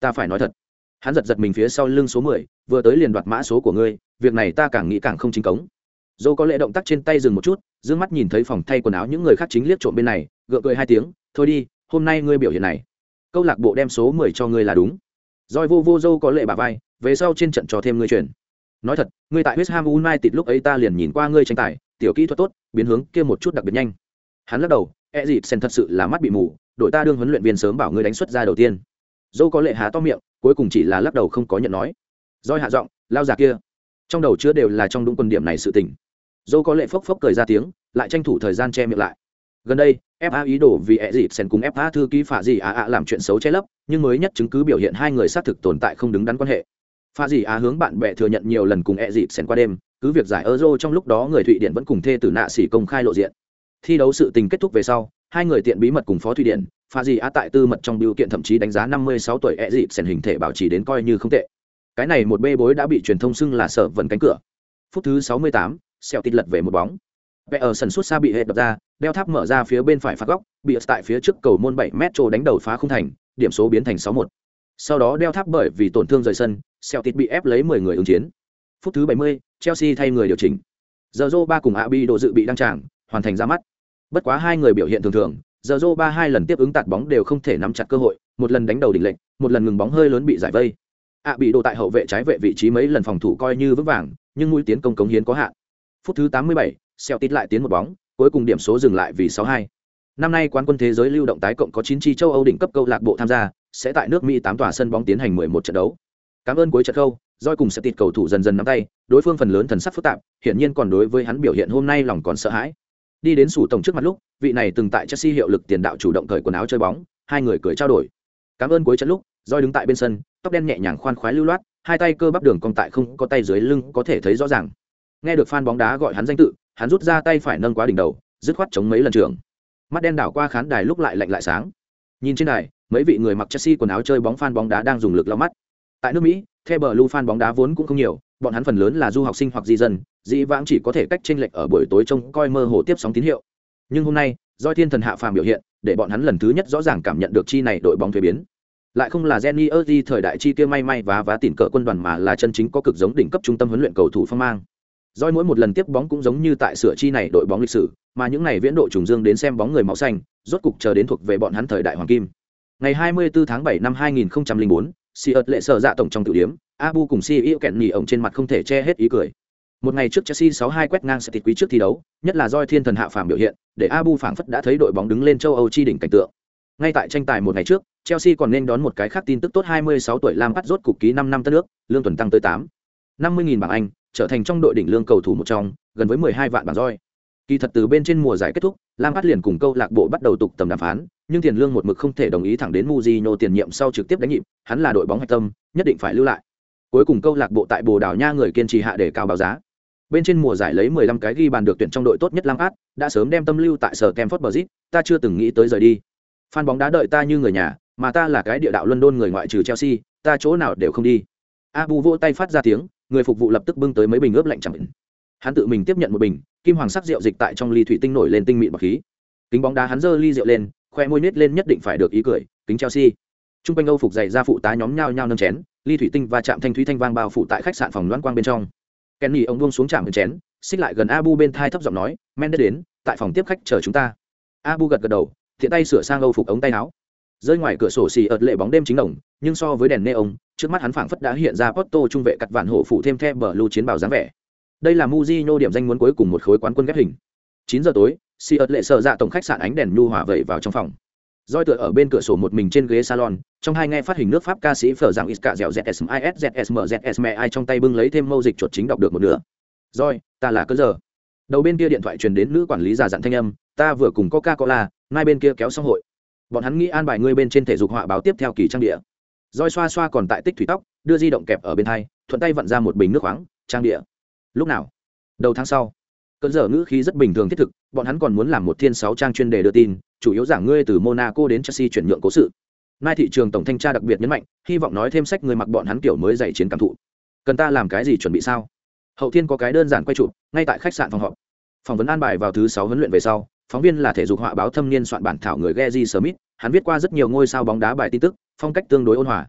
ta phải nói thật. Hắn giật giật mình phía sau lưng số mười vừa tới liền đoạt mã số của ngươi việc này ta càng nghĩ càng không chính cống dô có lệ động tác trên tay dừng một chút d mắt nhìn thấy phòng thay quần áo những người khác chính liếc trộm bên này, gượng cười hai tiếng, thôi đi, hôm nay ngươi biểu hiện này, câu lạc bộ đem số mười cho ngươi là đúng. Roi vô vô dô có lệ bà vai, về sau trên trận cho thêm ngươi chuyển. Nói thật, ngươi tại west ham united lúc ấy ta liền nhìn qua ngươi tranh tài, tiểu kỹ thuật tốt, biến hướng kia một chút đặc biệt nhanh. Hắn lắc đầu e dịp sen thật sự là mắt bị mù, đội ta đương huấn luyện viên sớm bảo ngươi đánh xuất ra đầu tiên. Dâu có lệ há to miệng, cuối cùng chỉ là lắc đầu không có nhận nói. Roi hạ giọng, lao già kia, trong đầu chứa đều là trong đúng quân điểm này sự tình dâu có lệ phốc phốc cười ra tiếng, lại tranh thủ thời gian che miệng lại. Gần đây fa ý đồ vì e dịp sen cùng fa thư ký phả gì à ạ làm chuyện xấu che lấp, nhưng mới nhất chứng cứ biểu hiện hai người xác thực tồn tại không đứng đắn quan hệ. Pha Dì Á hướng bạn bè thừa nhận nhiều lần cùng e dịp sen qua đêm, cứ việc giải euro trong lúc đó người thụy điển vẫn cùng thê tử nạ xỉ công khai lộ diện. Thi đấu sự tình kết thúc về sau, hai người tiện bí mật cùng phó thụy điển pha Dì á tại tư mật trong biểu kiện thậm chí đánh giá năm mươi sáu tuổi e dịp sèn hình thể bảo trì đến coi như không tệ. Cái này một bê bối đã bị truyền thông xưng là sợ vần cánh cửa. Phút thứ sáu mươi tám xẹo tịt lật về một bóng. Vẽ ở sân suốt xa bị hệ đập ra đeo tháp mở ra phía bên phải phạt góc bị tại phía trước cầu môn bảy mét trô đánh đầu phá không thành điểm số biến thành 6-1. sau đó đeo tháp bởi vì tổn thương rời sân Celtic bị ép lấy 10 người ứng chiến. Phút thứ 70, Chelsea thay người điều chỉnh. Giờ ba cùng Abi độ dự bị đăng tràng hoàn thành ra mắt. Bất quá hai người biểu hiện thường thường giờ ba hai lần tiếp ứng tạt bóng đều không thể nắm chặt cơ hội một lần đánh đầu đỉnh lệnh một lần ngừng bóng hơi lớn bị giải vây. Ạ bị đồ tại hậu vệ trái vệ vị trí mấy lần phòng thủ coi như vững vàng nhưng mũi tiến công cống hiến có hạn phút thứ 87, tít lại tiến một bóng cuối cùng điểm số dừng lại vì 6-2. năm nay quán quân thế giới lưu động tái cộng có 9 chi châu âu đỉnh cấp câu lạc bộ tham gia sẽ tại nước mỹ tám tòa sân bóng tiến hành 11 trận đấu. Cảm ơn cuối trận câu Doi cùng Celtic cầu thủ dần dần nắm tay đối phương phần lớn thần sắc phức tạp hiển nhiên còn đối với hắn biểu hiện hôm nay lòng còn sợ hãi. Đi đến sủ tổng trước mặt lúc vị này từng tại chelsea hiệu lực tiền đạo chủ động cởi quần áo chơi bóng hai người cười trao đổi. Cảm ơn cuối trận lúc Doi đứng tại bên sân tóc đen nhẹ nhàng khoan khoái lưu loát hai tay cơ bắp đường cong tại không có tay dưới lưng có thể thấy rõ ràng nghe được fan bóng đá gọi hắn danh tự, hắn rút ra tay phải nâng quá đỉnh đầu, dứt khoát chống mấy lần trường mắt đen đảo qua khán đài lúc lại lạnh lại sáng. Nhìn trên đài, mấy vị người mặc chelsea quần áo chơi bóng fan bóng đá đang dùng lực lau mắt. Tại nước mỹ theo bờ lưu fan bóng đá vốn cũng không nhiều, bọn hắn phần lớn là du học sinh hoặc di dân, dĩ vãng chỉ có thể cách tranh lệch ở buổi tối trông coi mơ hồ tiếp sóng tín hiệu. Nhưng hôm nay do thiên thần hạ phàm biểu hiện, để bọn hắn lần thứ nhất rõ ràng cảm nhận được chi này đội bóng thuế biến. Lại không là Jenny Erdi thời đại chi kia may may và vá tỉn cỡ quân đoàn mà là chân chính có cực giống đỉnh cấp trung tâm huấn luyện cầu thủ phong mang. Doi mỗi một lần tiếp bóng cũng giống như tại sửa chi này đội bóng lịch sử, mà những này viễn độ trùng dương đến xem bóng người máu xanh, rốt cục chờ đến thuộc về bọn hắn thời đại hoàng kim. Ngày 24 tháng 7 năm 2004, Siot lệ sở dạ tổng trong tự điểm, Abu cùng Si yêu kẹn nhỉ ổng trên mặt không thể che hết ý cười. Một ngày trước Chelsea 6-2 quét ngang City quý trước thi đấu, nhất là Doi thiên thần hạ phàm biểu hiện, để Abu phảng phất đã thấy đội bóng đứng lên châu Âu chi đỉnh cảnh tượng. Ngay tại tranh tài một ngày trước, Chelsea còn nên đón một cái khác tin tức tốt 26 tuổi Lampard rốt cục ký 5 năm tân nước, lương tuần tăng tới 8. 50.000 bảng Anh, trở thành trong đội đỉnh lương cầu thủ một trong, gần với 12 vạn bảng roi. Kỳ thật từ bên trên mùa giải kết thúc, Lampard liền cùng câu lạc bộ bắt đầu tục tầm đàm phán, nhưng tiền lương một mực không thể đồng ý thẳng đến Mourinho tiền nhiệm sau trực tiếp đánh nhịp, hắn là đội bóng hạch tâm, nhất định phải lưu lại. Cuối cùng câu lạc bộ tại Bồ Đào Nha người kiên trì hạ để cao báo giá. Bên trên mùa giải lấy 15 cái ghi bàn được tuyển trong đội tốt nhất Lampard, đã sớm đem tâm lưu tại sở Stamford Bridge, ta chưa từng nghĩ tới rời đi. Fan bóng đá đợi ta như người nhà, mà ta là cái địa đạo London người ngoại trừ Chelsea, ta chỗ nào đều không đi. Abu vỗ tay phát ra tiếng, người phục vụ lập tức bưng tới mấy bình ướp lạnh chẳng bình. Hắn tự mình tiếp nhận một bình, kim hoàng sắc rượu dịch tại trong ly thủy tinh nổi lên tinh mịn bạc khí. Kính bóng đá hắn giơ ly rượu lên, khoe môi nít lên nhất định phải được ý cười, kính Chelsea. Trung quanh Âu phục dày ra phụ tá nhóm nhau nhau nâng chén, ly thủy tinh và chạm thanh thúy thanh vang bao phủ tại khách sạn phòng loan quang bên trong. Kenny ông buông xuống chạm chén, xích lại gần Abu bên thai thấp giọng nói, "Mendes đến, tại phòng tiếp khách chờ chúng ta." Abu gật gật đầu, thiện tay sửa sang Âu phục ống tay áo rơi ngoài cửa sổ xì ợt lệ bóng đêm chính đồng nhưng so với đèn neon, trước mắt hắn phảng phất đã hiện ra Porto trung vệ cặt vạn hộ phụ thêm the bờ lưu chiến bảo dáng vẻ. Đây là Mujino điểm danh muốn cuối cùng một khối quán quân ghép hình. 9 giờ tối xì ợt lệ sợ dạ tổng khách sạn ánh đèn nhu hòa vẩy vào trong phòng. Roi tựa ở bên cửa sổ một mình trên ghế salon, trong hai nghe phát hình nước pháp ca sĩ phở rằng Iska dẻo zsmis mẹ ai trong tay bưng lấy thêm mâu dịch chuột chính đọc được một nửa. Roi ta là cơ giờ. Đầu bên kia điện thoại truyền đến nữ quản lý già dặn thanh âm, ta vừa cùng coca cola ngay bên kia kéo xong hội. Bọn hắn nghĩ an bài ngươi bên trên thể dục họa báo tiếp theo kỳ trang địa roi xoa xoa còn tại tích thủy tóc đưa di động kẹp ở bên thay thuận tay vặn ra một bình nước khoáng trang địa. Lúc nào? Đầu tháng sau. Cơn dở ngữ khí rất bình thường thiết thực bọn hắn còn muốn làm một thiên sáu trang chuyên đề đưa tin chủ yếu giảng ngươi từ monaco đến chelsea chuyển nhượng cố sự. Nay thị trường tổng thanh tra đặc biệt nhấn mạnh hy vọng nói thêm sách người mặc bọn hắn kiểu mới dạy chiến cảm thụ. Cần ta làm cái gì chuẩn bị sao? Hậu thiên có cái đơn giản quay chụp ngay tại khách sạn phòng họp. Phỏng vấn an bài vào thứ sáu huấn luyện về sau phóng viên là thể dục họa báo thâm niên soạn bản thảo người Gezi Smith, hắn viết qua rất nhiều ngôi sao bóng đá bài tin tức, phong cách tương đối ôn hòa.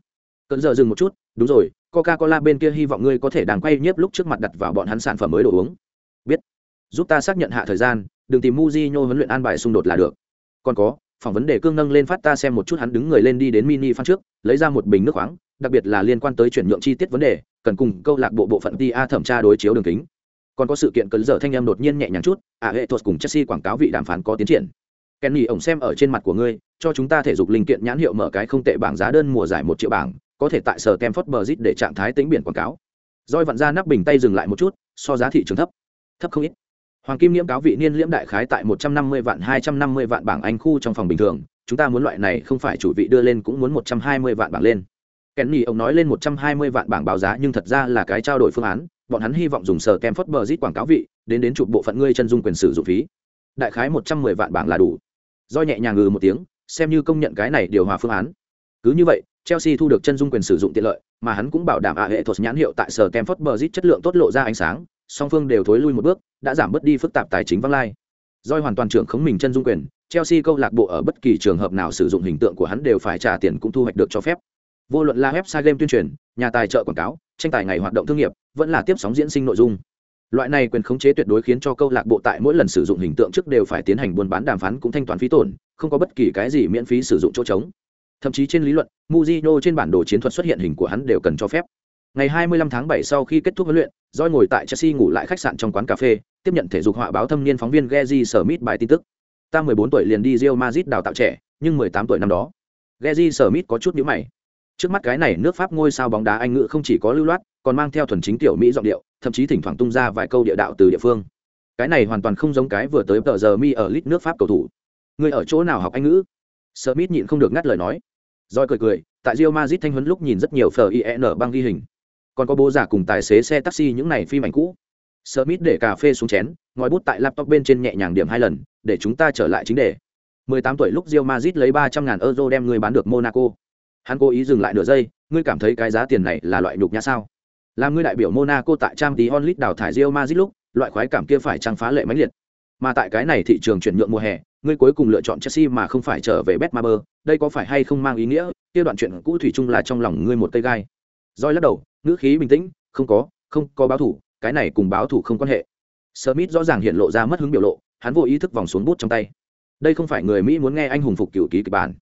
Cẩn giờ dừng một chút, đúng rồi, Coca-Cola bên kia hy vọng ngươi có thể đàng quay nhiếp lúc trước mặt đặt vào bọn hắn sản phẩm mới đồ uống. Biết. Giúp ta xác nhận hạ thời gian, đừng tìm Mujinho huấn luyện an bài xung đột là được. Còn có, phỏng vấn đề cương nâng lên phát ta xem một chút hắn đứng người lên đi đến mini phan trước, lấy ra một bình nước khoáng, đặc biệt là liên quan tới chuyển nhượng chi tiết vấn đề, cần cùng câu lạc bộ bộ phận TA thẩm tra đối chiếu đường kính còn có sự kiện cấn dở thanh em đột nhiên nhẹ nhàng chút à hệ thuật cùng chelsea quảng cáo vị đàm phán có tiến triển kenny ổng xem ở trên mặt của ngươi cho chúng ta thể dục linh kiện nhãn hiệu mở cái không tệ bảng giá đơn mùa giải một triệu bảng có thể tại sở tem phớt bờ để trạng thái tính biển quảng cáo. Roi vặn ra nắp bình tay dừng lại một chút so giá thị trường thấp. Thấp không ít. Hoàng kim nhiễm cáo vị niên liễm đại khái tại một trăm năm mươi vạn hai trăm năm mươi vạn bảng anh khu trong phòng bình thường chúng ta muốn loại này không phải chủ vị đưa lên cũng muốn một trăm hai mươi vạn bảng lên. Kenny ông nói lên một trăm hai mươi vạn bảng báo giá nhưng thật ra là cái trao đổi phương án, bọn hắn hy vọng dùng sở kem phớt bờ rít quảng cáo vị đến đến chụp bộ phận ngươi chân dung quyền sử dụng phí. Đại khái một trăm mười vạn bảng là đủ do nhẹ nhàng ngừ một tiếng, xem như công nhận cái này điều hòa phương án. Cứ như vậy, chelsea thu được chân dung quyền sử dụng tiện lợi, mà hắn cũng bảo đảm ạ hệ thuật nhãn hiệu tại sở kem phất bờ rít chất lượng tốt lộ ra ánh sáng, song phương đều thối lui một bước, đã giảm bớt đi phức tạp tài chính văng lai. Doi hoàn toàn trưởng khống mình chân dung quyền, chelsea câu lạc bộ ở bất kỳ trường hợp nào sử dụng hình tượng của hắn đều phải trả tiền cũng thu hoạch được cho phép. Vô luận là website game tuyên truyền, nhà tài trợ quảng cáo, tranh tài ngày hoạt động thương nghiệp, vẫn là tiếp sóng diễn sinh nội dung loại này quyền khống chế tuyệt đối khiến cho câu lạc bộ tại mỗi lần sử dụng hình tượng trước đều phải tiến hành buôn bán đàm phán cũng thanh toán phí tổn, không có bất kỳ cái gì miễn phí sử dụng chỗ trống. Thậm chí trên lý luận muzino trên bản đồ chiến thuật xuất hiện hình của hắn đều cần cho phép. Ngày 25 tháng 7 sau khi kết thúc huấn luyện Doi ngồi tại Chelsea ngủ lại khách sạn trong quán cà phê, tiếp nhận thể dục họa báo thâm niên phóng viên Gezi Smith bài tin tức. Ta 14 tuổi liền đi Real Madrid đào tạo trẻ, nhưng 18 tuổi năm đó. Gezi Smith có chút nhíu mày. Trước mắt cái này nước pháp ngôi sao bóng đá anh ngữ không chỉ có lưu loát còn mang theo thuần chính tiểu mỹ giọng điệu thậm chí thỉnh thoảng tung ra vài câu địa đạo từ địa phương. Cái này hoàn toàn không giống cái vừa tới tờ giờ mi ở lit nước pháp cầu thủ. Người ở chỗ nào học anh ngữ? Smith nhịn không được ngắt lời nói. Roi cười cười tại rio mazit thanh huấn lúc nhìn rất nhiều phờ in băng ghi hình. Còn có bố giả cùng tài xế xe taxi những này phim ảnh cũ. Smith để cà phê xuống chén ngòi bút tại laptop bên trên nhẹ nhàng điểm hai lần để chúng ta trở lại chính đề. 18 tuổi lúc Real Madrid lấy 300.000 euro đem người bán được Monaco. Hắn cố ý dừng lại nửa giây, ngươi cảm thấy cái giá tiền này là loại nhục nhã sao? Làm ngươi đại biểu Monaco tại Champions League đào thải Real Madrid lúc, loại khoái cảm kia phải trang phá lệ mãnh liệt. Mà tại cái này thị trường chuyển nhượng mùa hè, ngươi cuối cùng lựa chọn Chelsea mà không phải trở về Betmaber, đây có phải hay không mang ý nghĩa, kia đoạn chuyện cũ thủy chung là trong lòng ngươi một cây gai. Rồi lắc đầu, ngữ khí bình tĩnh, không có, không có báo thủ, cái này cùng báo thủ không quan hệ. Smith rõ ràng hiện lộ ra mất hứng biểu lộ, hắn vô ý thức vòng xuống bút trong tay. Đây không phải người Mỹ muốn nghe anh hùng phục cửu ký kịch bản.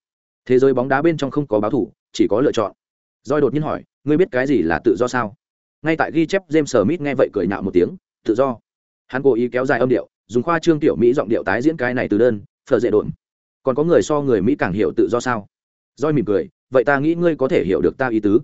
Thế giới bóng đá bên trong không có báo thủ, chỉ có lựa chọn. Rồi đột nhiên hỏi, ngươi biết cái gì là tự do sao? Ngay tại ghi chép, james smith nghe vậy cười nhạo một tiếng, tự do. Hắn cố ý kéo dài âm điệu, dùng khoa trương tiểu mỹ giọng điệu tái diễn cái này từ đơn, phở dễ đồn còn có người so người mỹ càng hiểu tự do sao? Roi mỉm cười, vậy ta nghĩ ngươi có thể hiểu được ta ý tứ.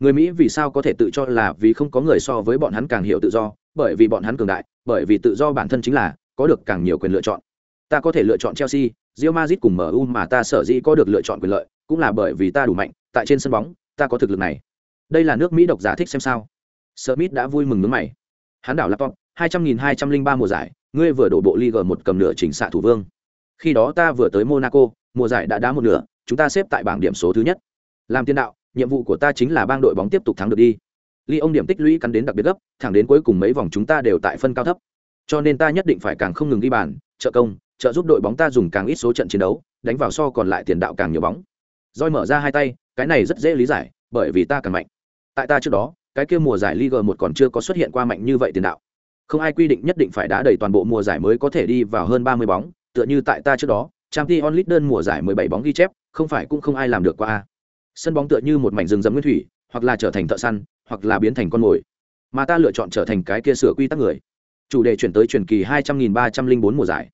Người mỹ vì sao có thể tự cho là vì không có người so với bọn hắn càng hiểu tự do? Bởi vì bọn hắn cường đại, bởi vì tự do bản thân chính là, có được càng nhiều quyền lựa chọn. Ta có thể lựa chọn chelsea, Real Madrid cùng MU mà ta sở dĩ có được lựa chọn quyền lợi, cũng là bởi vì ta đủ mạnh, tại trên sân bóng, ta có thực lực này. Đây là nước mỹ độc giả thích xem sao. Smith đã vui mừng nhướng mày. Hắn đảo laptop, 200.203 mùa giải, ngươi vừa đổ bộ Ligue một cầm nửa chỉnh xạ thủ vương. Khi đó ta vừa tới Monaco, mùa giải đã đá một nửa, chúng ta xếp tại bảng điểm số thứ nhất. Làm tiền đạo, nhiệm vụ của ta chính là bang đội bóng tiếp tục thắng được đi. Lyon điểm tích lũy cắn đến đặc biệt gấp, thẳng đến cuối cùng mấy vòng chúng ta đều tại phân cao thấp. Cho nên ta nhất định phải càng không ngừng đi bàn, trợ công, trợ giúp đội bóng ta dùng càng ít số trận chiến đấu, đánh vào so còn lại tiền đạo càng nhiều bóng. Rồi mở ra hai tay, cái này rất dễ lý giải, bởi vì ta càng mạnh. Tại ta trước đó, cái kia mùa giải Liga 1 còn chưa có xuất hiện qua mạnh như vậy tiền đạo. Không ai quy định nhất định phải đá đầy toàn bộ mùa giải mới có thể đi vào hơn 30 bóng, tựa như tại ta trước đó, Champions League đơn mùa giải 17 bóng ghi chép, không phải cũng không ai làm được qua a. Sân bóng tựa như một mảnh rừng rậm nguyên thủy, hoặc là trở thành thợ săn, hoặc là biến thành con mồi. Mà ta lựa chọn trở thành cái kia sửa quy tắc người. Chủ đề chuyển tới truyền kỳ 200.304 mùa giải.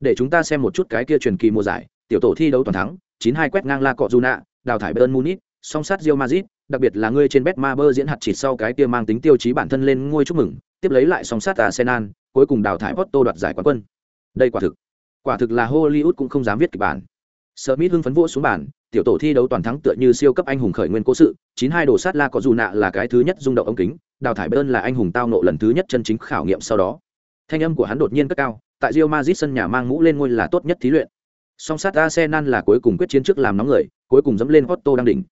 Để chúng ta xem một chút cái kia truyền kỳ mùa giải, tiểu tổ thi đấu toàn thắng, 9-2 quét ngang La Cọ Juna, đào thải Bayern Munich, song sát Real Madrid, đặc biệt là ngươi trên Betmaber diễn hạt chỉ sau cái kia mang tính tiêu chí bản thân lên ngôi chúc mừng, tiếp lấy lại song sát Arsenal, cuối cùng đào thải Porto đoạt giải quán quân. Đây quả thực, quả thực là Hollywood cũng không dám viết kịch bản. Smith hưng phấn vỗ xuống bàn, tiểu tổ thi đấu toàn thắng tựa như siêu cấp anh hùng khởi nguyên cố sự, 92 đồ sát la có dù nạ là cái thứ nhất rung động ống kính, đào thải Bayern là anh hùng tao nộ lần thứ nhất chân chính khảo nghiệm sau đó. Thanh âm của hắn đột nhiên cất cao, tại Real Madrid sân nhà mang mũ lên ngôi là tốt nhất thí luyện. Song sát Arsenal là cuối cùng quyết chiến trước làm nóng người, cuối cùng dẫm lên Otto đang đỉnh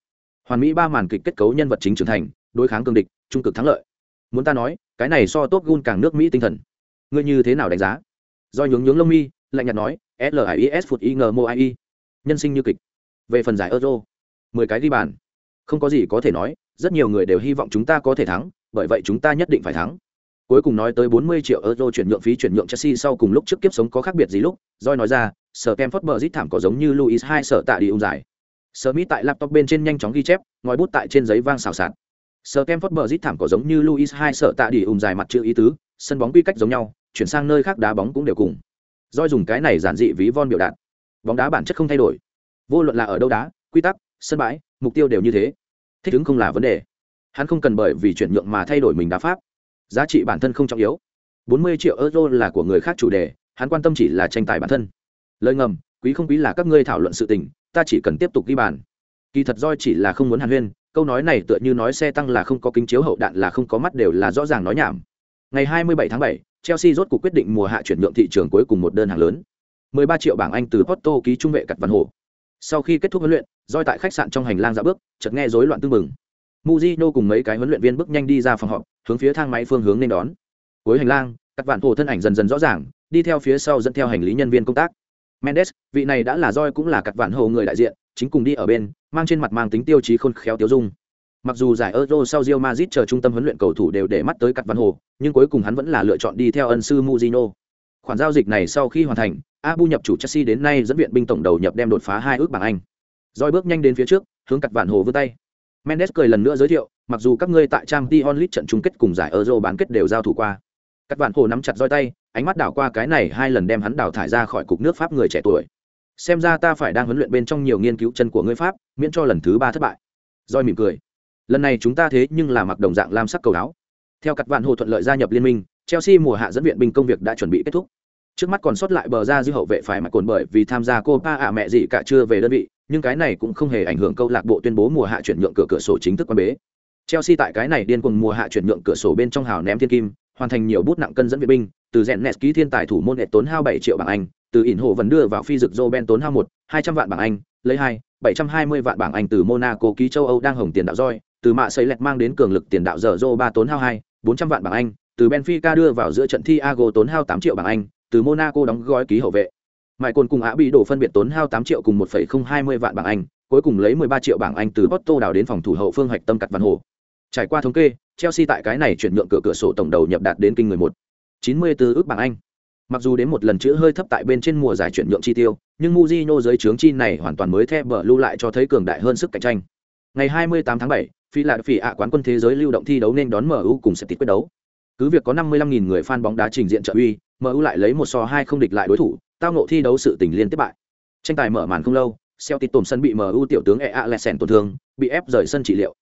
hoàn mỹ ba màn kịch kết cấu nhân vật chính trưởng thành đối kháng cương địch trung cực thắng lợi. Muốn ta nói cái này so tốt gun càng nước mỹ tinh thần. Ngươi như thế nào đánh giá? Do nhướng nhướng lông mi lạnh nhạt nói lis phụt ing ai nhân sinh như kịch. Về phần giải euro mười cái ghi bàn. Không có gì có thể nói rất nhiều người đều hy vọng chúng ta có thể thắng bởi vậy chúng ta nhất định phải thắng. Cuối cùng nói tới 40 triệu euro chuyển nhượng phí chuyển nhượng Chelsea sau cùng lúc trước kiếp sống có khác biệt gì lúc, Joy nói ra, sở Kemford bờ thảm có giống như Luis hai sở tạ đi ung giải. Smith tại laptop bên trên nhanh chóng ghi chép, ngòi bút tại trên giấy vang xào xạc. kem phớt bờ rít thảm có giống như Louis hai sợ tạ đi ùm dài mặt chữ ý tứ, sân bóng quy cách giống nhau, chuyển sang nơi khác đá bóng cũng đều cùng. Doi dùng cái này giản dị ví von biểu đạt. Bóng đá bản chất không thay đổi. Vô luận là ở đâu đá, quy tắc, sân bãi, mục tiêu đều như thế. Thích ứng không là vấn đề. Hắn không cần bởi vì chuyển nhượng mà thay đổi mình đá pháp. Giá trị bản thân không trọng yếu. 40 triệu euro là của người khác chủ đề, hắn quan tâm chỉ là tranh tài bản thân. Lời ngầm, quý không quý là các ngươi thảo luận sự tình, ta chỉ cần tiếp tục ghi bàn. Kỳ thật roi chỉ là không muốn hàn huyên câu nói này tựa như nói xe tăng là không có kính chiếu hậu đạn là không có mắt đều là rõ ràng nói nhảm. Ngày 27 tháng 7, chelsea rốt cuộc quyết định mùa hạ chuyển nhượng thị trường cuối cùng một đơn hàng lớn. 13 triệu bảng anh từ porto ký trung vệ cặt văn hồ. Sau khi kết thúc huấn luyện roi tại khách sạn trong hành lang dạo bước chợt nghe rối loạn tương mừng Mujino cùng mấy cái huấn luyện viên bước nhanh đi ra phòng họp hướng phía thang máy phương hướng nên đón. Cuối hành lang các vạn hồ thân ảnh dần dần rõ ràng đi theo phía sau dẫn theo hành lý nhân viên công tác mendes, vị này đã là roi cũng là các vạn hồ người đại diện, chính cùng đi ở bên, mang trên mặt mang tính tiêu chí khôn khéo tiêu dung. Mặc dù giải euro sau Real Madrid chờ trung tâm huấn luyện cầu thủ đều để mắt tới cắt vạn hồ nhưng cuối cùng hắn vẫn là lựa chọn đi theo ân sư Mourinho. khoản giao dịch này sau khi hoàn thành, abu nhập chủ chelsea đến nay dẫn viện binh tổng đầu nhập đem đột phá hai ước bảng anh. Roi bước nhanh đến phía trước, hướng cặt vạn hồ vươn tay. Mendes cười lần nữa giới thiệu, mặc dù các ngươi tại trang t onlit trận chung kết cùng giải euro bán kết đều giao thủ qua. Cắt vạn hồ nắm chặt roi tay ánh mắt đảo qua cái này hai lần đem hắn đào thải ra khỏi cục nước pháp người trẻ tuổi. Xem ra ta phải đang huấn luyện bên trong nhiều nghiên cứu chân của ngươi pháp, miễn cho lần thứ ba thất bại. Roi mỉm cười. Lần này chúng ta thế nhưng là mặc đồng dạng lam sắc cầu áo. Theo cặp vạn hồ thuận lợi gia nhập liên minh, chelsea mùa hạ dẫn viện binh công việc đã chuẩn bị kết thúc. Trước mắt còn sót lại bờ ra dư hậu vệ phải mặc cồn bởi vì tham gia copa ạ mẹ gì cả chưa về đơn vị, nhưng cái này cũng không hề ảnh hưởng câu lạc bộ tuyên bố mùa hạ chuyển nhượng cửa cửa sổ chính thức quan bế. Chelsea tại cái này điên cuồng mùa hạ chuyển nhượng cửa sổ bên trong hào ném thiên kim hoàn thành nhiều bút nặng cân dẫn viện binh, từ rèn nes ký thiên tài thủ môn hệ tốn hao bảy triệu bảng anh, từ ỉn hộ vẫn đưa vào phi dực joe tốn hao một, hai trăm vạn bảng anh, lấy hai, bảy trăm hai mươi vạn bảng anh từ monaco ký châu âu đang hồng tiền đạo roi, từ mạ xây lẹt mang đến cường lực tiền đạo dở joe ba tốn hao hai, bốn trăm vạn bảng anh, từ benfica đưa vào giữa trận thi ago tốn hao tám triệu bảng anh, từ monaco đóng gói ký hậu vệ. Mãi cồn cùng á bị đổ phân biệt tốn hao tám triệu cùng một phẩy không hai mươi vạn bảng anh, cuối cùng lấy mười ba triệu bảng anh từ porto đào đến phòng thủ hậu phương hạch tâm cặt văn hồ. Trải qua thống kê chelsea tại cái này chuyển nhượng cửa cửa sổ tổng đầu nhập đạt đến kinh người một chín mươi 94 ước bảng anh mặc dù đến một lần chữ hơi thấp tại bên trên mùa giải chuyển nhượng chi tiêu nhưng Mujino dưới trướng chi này hoàn toàn mới theo bờ lưu lại cho thấy cường đại hơn sức cạnh tranh ngày 28 tháng 7, phi lạc phỉ ạ quán quân thế giới lưu động thi đấu nên đón MU cùng sẽ tịch quyết đấu cứ việc có 55.000 người fan bóng đá trình diện trợ uy MU lại lấy một so hai không địch lại đối thủ, tao ngộ thi đấu sự tình liên tiếp bại. Tranh tài mở màn không lâu, Celtic tổn sân bị MU tiểu tướng EA Lesen tổn thương, bị ép rời sân trị liệu.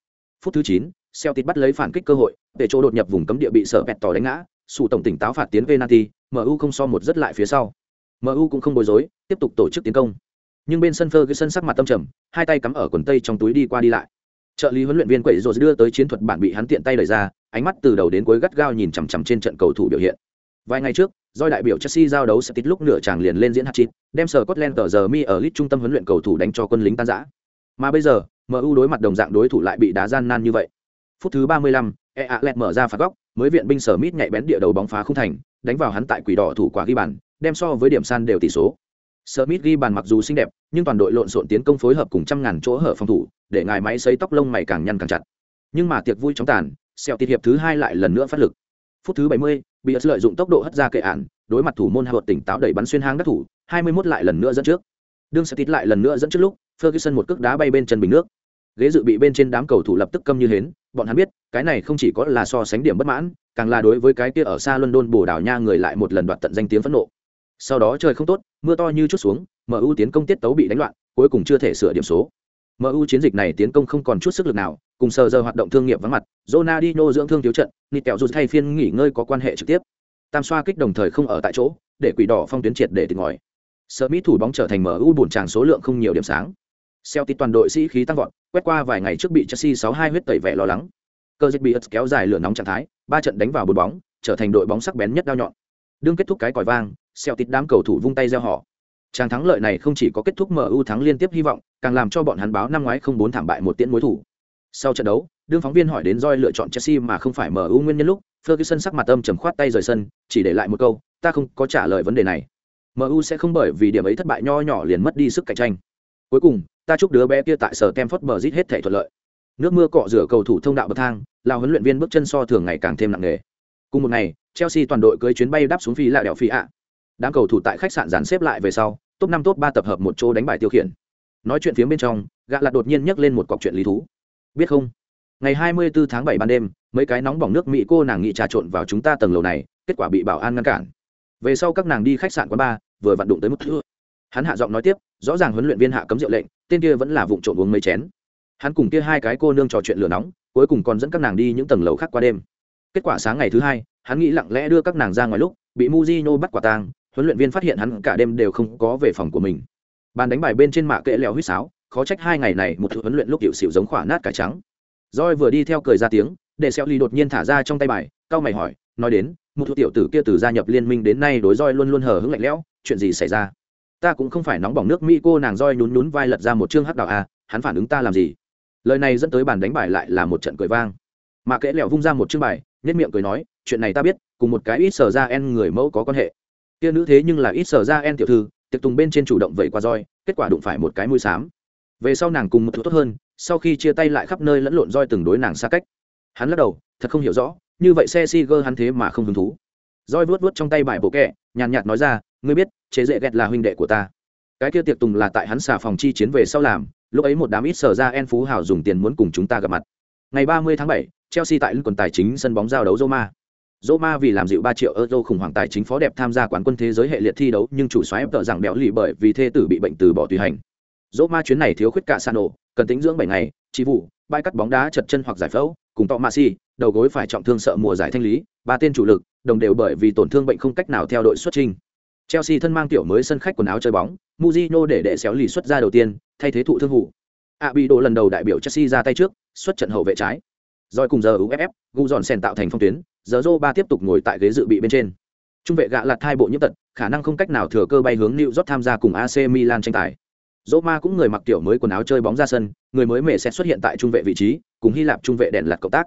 Phút thứ 9, Celtic bắt lấy phản kích cơ hội, để chỗ đột nhập vùng cấm địa bị sở bẹt tỏ đánh ngã, sụ tổng tỉnh táo phạt tiến penalty, MU không so một rất lại phía sau. MU cũng không bối rối, tiếp tục tổ chức tiến công. Nhưng bên sân Ferguson sắc mặt tâm trầm, hai tay cắm ở quần tây trong túi đi qua đi lại. Trợ lý huấn luyện viên quẩy rồi đưa tới chiến thuật bản bị hắn tiện tay đẩy ra, ánh mắt từ đầu đến cuối gắt gao nhìn chằm chằm trên trận cầu thủ biểu hiện. Vài ngày trước, doi đại biểu Chelsea giao đấu sẽ tít lúc nửa chàng liền lên diễn hạt chín, đem sở Scotland tờ giờ mi ở lit trung tâm huấn luyện cầu thủ đánh cho quân lính tan rã. Mà bây giờ, MU đối mặt đồng dạng đối thủ lại bị đá gian nan như vậy. Phút thứ 35, E. Allen mở ra phạt góc, mới viện binh sở Smith nhạy bén địa đầu bóng phá không thành, đánh vào hắn tại quỷ đỏ thủ quả ghi bàn, đem so với điểm san đều tỷ số. Smith ghi bàn mặc dù xinh đẹp, nhưng toàn đội lộn xộn tiến công phối hợp cùng trăm ngàn chỗ hở phòng thủ, để ngài máy sấy tóc lông mày càng nhăn càng chặt. Nhưng mà tiệc vui chóng tàn, Sẹo tiết hiệp thứ hai lại lần nữa phát lực. Phút thứ 70, bị lợi dụng tốc độ hất ra kệ ản đối mặt thủ môn hạ tỉnh táo đẩy bắn xuyên hang đất thủ 21 lại lần nữa dẫn trước đương Sẹo lại lần nữa dẫn trước lúc ferguson một cước đá bay bên chân bình nước ghế dự bị bên trên đám cầu thủ lập tức câm như hến, bọn hắn biết, cái này không chỉ có là so sánh điểm bất mãn, càng là đối với cái kia ở xa london bồ đào nha người lại một lần đoạt tận danh tiếng phẫn nộ. Sau đó trời không tốt, mưa to như chút xuống mu tiến công tiết tấu bị đánh loạn, cuối cùng chưa thể sửa điểm số. Mu chiến dịch này tiến công không còn chút sức lực nào, cùng sờ giờ hoạt động thương nghiệp vắng mặt, Ronaldinho dưỡng thương thiếu trận, nịt kẹo rút thay phiên nghỉ ngơi có quan hệ trực tiếp. Tam xoa kích đồng thời không ở tại chỗ, để quỷ đỏ phong tuyến triệt để tìm ngòi. Smith thủ bóng trở thành MU buồn tràng số lượng không nhiều điểm sáng. Celtic toàn đội sĩ khí tăng vọt quét qua vài ngày trước bị Chelsea 6-2 huyết tẩy vẻ lo lắng cơ dịch bị ớt kéo dài lửa nóng trạng thái ba trận đánh vào bốn bóng trở thành đội bóng sắc bén nhất đao nhọn đương kết thúc cái còi vang Celtic đám cầu thủ vung tay reo hò. Tràng thắng lợi này không chỉ có kết thúc MU thắng liên tiếp hy vọng, càng làm cho bọn hắn báo năm ngoái không bốn thảm bại một tiễn mối thủ. Sau trận đấu, đương phóng viên hỏi đến Joy lựa chọn Chelsea mà không phải MU nguyên nhân lúc, Ferguson sắc mặt âm trầm khoát tay rời sân, chỉ để lại một câu, ta không có trả lời vấn đề này. MU sẽ không bởi vì điểm ấy thất bại nho nhỏ liền mất đi sức cạnh tranh. Cuối cùng, ta chúc đứa bé kia tại sở Stamford Bridge hết thảy thuận lợi. Nước mưa cọ rửa cầu thủ thông đạo bậc thang, là huấn luyện viên bước chân so thường ngày càng thêm nặng nề. Cùng một ngày, Chelsea toàn đội cưỡi chuyến bay đáp xuống phi lạ đèo phi ạ. Đám cầu thủ tại khách sạn dàn xếp lại về sau, top năm top ba tập hợp một chỗ đánh bài tiêu khiển. Nói chuyện phía bên trong, gã lạt đột nhiên nhắc lên một cọc chuyện lý thú. Biết không? ngày 24 tháng 7 ban đêm mấy cái nóng bỏng nước mỹ cô nàng nghị trà trộn vào chúng ta tầng lầu này kết quả bị bảo an ngăn cản về sau các nàng đi khách sạn quán bar vừa vặn đụng tới mức thưa hắn hạ giọng nói tiếp, rõ ràng huấn luyện viên hạ cấm rượu lệnh, tên kia vẫn là vụ trộm uống mấy chén. Hắn cùng kia hai cái cô nương trò chuyện lửa nóng, cuối cùng còn dẫn các nàng đi những tầng lầu khác qua đêm. Kết quả sáng ngày thứ hai, hắn nghĩ lặng lẽ đưa các nàng ra ngoài lúc, bị Mujino bắt quả tang, huấn luyện viên phát hiện hắn cả đêm đều không có về phòng của mình. Bàn đánh bài bên trên mạ kệ leo huýt sáo, khó trách hai ngày này một thứ huấn luyện lúc hiệu xịu giống khỏa nát cải trắng. Roi vừa đi theo cười ra tiếng, để xeo ly đột nhiên thả ra trong tay bài cao mày hỏi, nói đến, một thủ tiểu tử kia từ gia nhập liên minh đến nay đối roi luôn luôn hờ hững lạnh lẽo, chuyện gì xảy ra? Ta cũng không phải nóng bỏng nước mỹ cô nàng roi nhún nhún vai lật ra một chương hắc đạo a à, hắn phản ứng ta làm gì? Lời này dẫn tới bàn đánh bài lại là một trận cười vang. Mà kẽ lẹo vung ra một chương bài nhất miệng cười nói chuyện này ta biết cùng một cái ít sở ra en người mẫu có quan hệ. Kia nữ thế nhưng là ít sở ra en tiểu thư tiệc tùng bên trên chủ động vẩy qua roi kết quả đụng phải một cái mũi xám. Về sau nàng cùng một thứ tốt hơn sau khi chia tay lại khắp nơi lẫn lộn roi từng đối nàng xa cách. Hắn lắc đầu thật không hiểu rõ như vậy xe si gơ hắn thế mà không hứng thú. Roi vuốt vuốt trong tay bài bộ kẹ nhàn nhạt nói ra ngươi biết chế dễ ghét là huynh đệ của ta. Cái kia tiệc tùng là tại hắn xà phòng chi chiến về sau làm lúc ấy một đám ít sở ra en phú hào dùng tiền muốn cùng chúng ta gặp mặt. Ngày 30 tháng 7, chelsea tại lưng quần tài chính sân bóng giao đấu roma. Roma vì làm dịu 3 triệu euro khủng hoảng tài chính phó đẹp tham gia quán quân thế giới hệ liệt thi đấu nhưng chủ soái tợ rằng béo lì bởi vì thê tử bị bệnh từ bỏ tùy hành. Roma chuyến này thiếu khuyết cả san nổ cần tính dưỡng 7 ngày chi vụ bãi cắt bóng đá chật chân hoặc giải phẫu cùng tọ Messi, đầu gối phải trọng thương sợ mùa giải thanh lý ba tên chủ lực đồng đều bởi vì tổn thương bệnh không cách nào theo đội xuất trình Chelsea thân mang tiểu mới sân khách quần áo chơi bóng, Mujino để đệ xéo lì xuất ra đầu tiên, thay thế thụ thương hủ. À bị độ lần đầu đại biểu Chelsea ra tay trước, xuất trận hậu vệ trái. Rồi cùng giờ UFF, gu dọn sền tạo thành phong tuyến, giờ ba tiếp tục ngồi tại ghế dự bị bên trên. Trung vệ gạ lạt hai bộ nhiễm tật, khả năng không cách nào thừa cơ bay hướng New York tham gia cùng AC Milan tranh tài. Roma cũng người mặc tiểu mới quần áo chơi bóng ra sân, người mới mẹ sẽ xuất hiện tại trung vệ vị trí, cùng Hy Lạp trung vệ đèn lạt cộng tác.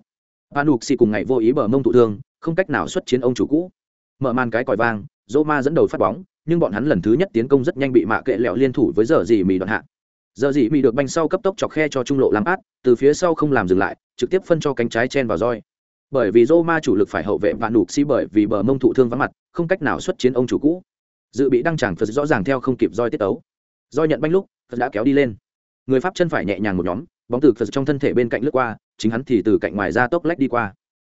Panucci cùng ngày vô ý bờ mông thụ thương, không cách nào xuất chiến ông chủ cũ. Mở màn cái còi vang, Roma dẫn đầu phát bóng, nhưng bọn hắn lần thứ nhất tiến công rất nhanh bị mạ kệ lẹo liên thủ với giờ gì mì đoạn hạ. Giờ gì mì được banh sau cấp tốc chọc khe cho trung lộ làm át, từ phía sau không làm dừng lại, trực tiếp phân cho cánh trái chen vào roi. Bởi vì Roma chủ lực phải hậu vệ vạn nụp si bởi vì bờ mông thụ thương vắng mặt, không cách nào xuất chiến ông chủ cũ. Dự bị đăng chẳng phật rõ ràng theo không kịp roi tiết tấu. Roi nhận banh lúc, phật đã kéo đi lên. Người pháp chân phải nhẹ nhàng một nhóm, bóng từ phật trong thân thể bên cạnh lướt qua, chính hắn thì từ cạnh ngoài ra tốc lách đi qua.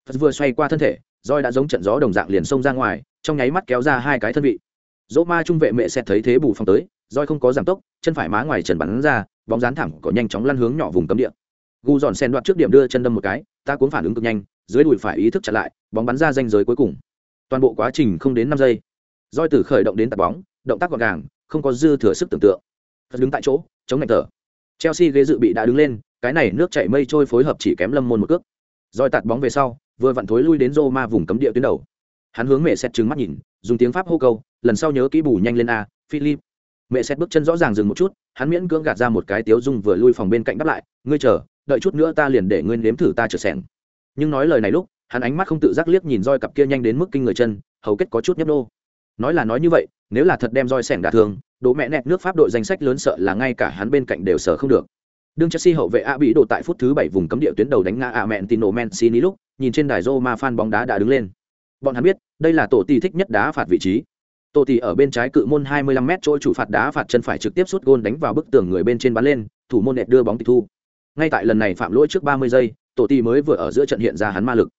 Phật vừa xoay qua thân thể, roi đã giống trận gió đồng dạng liền xông ra ngoài, trong nháy mắt kéo ra hai cái thân vị. Dỗ ma trung vệ mẹ xét thấy thế bù phong tới, roi không có giảm tốc, chân phải má ngoài trần bắn ra, bóng dán thẳng có nhanh chóng lăn hướng nhỏ vùng cấm địa. Gu dọn sen đoạt trước điểm đưa chân đâm một cái, ta cuốn phản ứng cực nhanh, dưới đùi phải ý thức chặn lại, bóng bắn ra danh giới cuối cùng. Toàn bộ quá trình không đến năm giây. Roi từ khởi động đến tạt bóng, động tác gọn gàng, không có dư thừa sức tưởng tượng. Đứng tại chỗ, chống lạnh thở. Chelsea ghế dự bị đã đứng lên, cái này nước chảy mây trôi phối hợp chỉ kém lâm môn một cước. Roi tạt bóng về sau, vừa vặn thối lui đến Roma vùng cấm địa tuyến đầu hắn hướng mẹ xét trừng mắt nhìn, dùng tiếng pháp hô câu, lần sau nhớ kỹ bù nhanh lên a, philip. Mẹ xét bước chân rõ ràng dừng một chút, hắn miễn cưỡng gạt ra một cái tiếu dung vừa lui phòng bên cạnh đáp lại, ngươi chờ, đợi chút nữa ta liền để ngươi nếm thử ta trở sẻng nhưng nói lời này lúc, hắn ánh mắt không tự giác liếc nhìn roi cặp kia nhanh đến mức kinh người chân, hầu kết có chút nhấp nô. Nói là nói như vậy, nếu là thật đem roi sẻng đả thương, đố mẹ nẹt nước pháp đội danh sách lớn sợ là ngay cả hắn bên cạnh đều sợ không được. Đương chelsea hậu vệ a bị đổ tại phút thứ bảy vùng cấm địa tuyến đầu đánh ngã a mẹn tino mancini lúc, nhìn trên đài roma fan bóng đá đã đứng lên bọn hắn biết, đây là tổ tỷ thích nhất đá phạt vị trí. Tổ tỷ ở bên trái cự môn 25 m chỗ chủ phạt đá phạt chân phải trực tiếp sút gôn đánh vào bức tường người bên trên bắn lên, thủ môn đẹp đưa bóng tịch thu. Ngay tại lần này phạm lỗi trước 30 giây, tổ tỷ mới vừa ở giữa trận hiện ra hắn ma lực.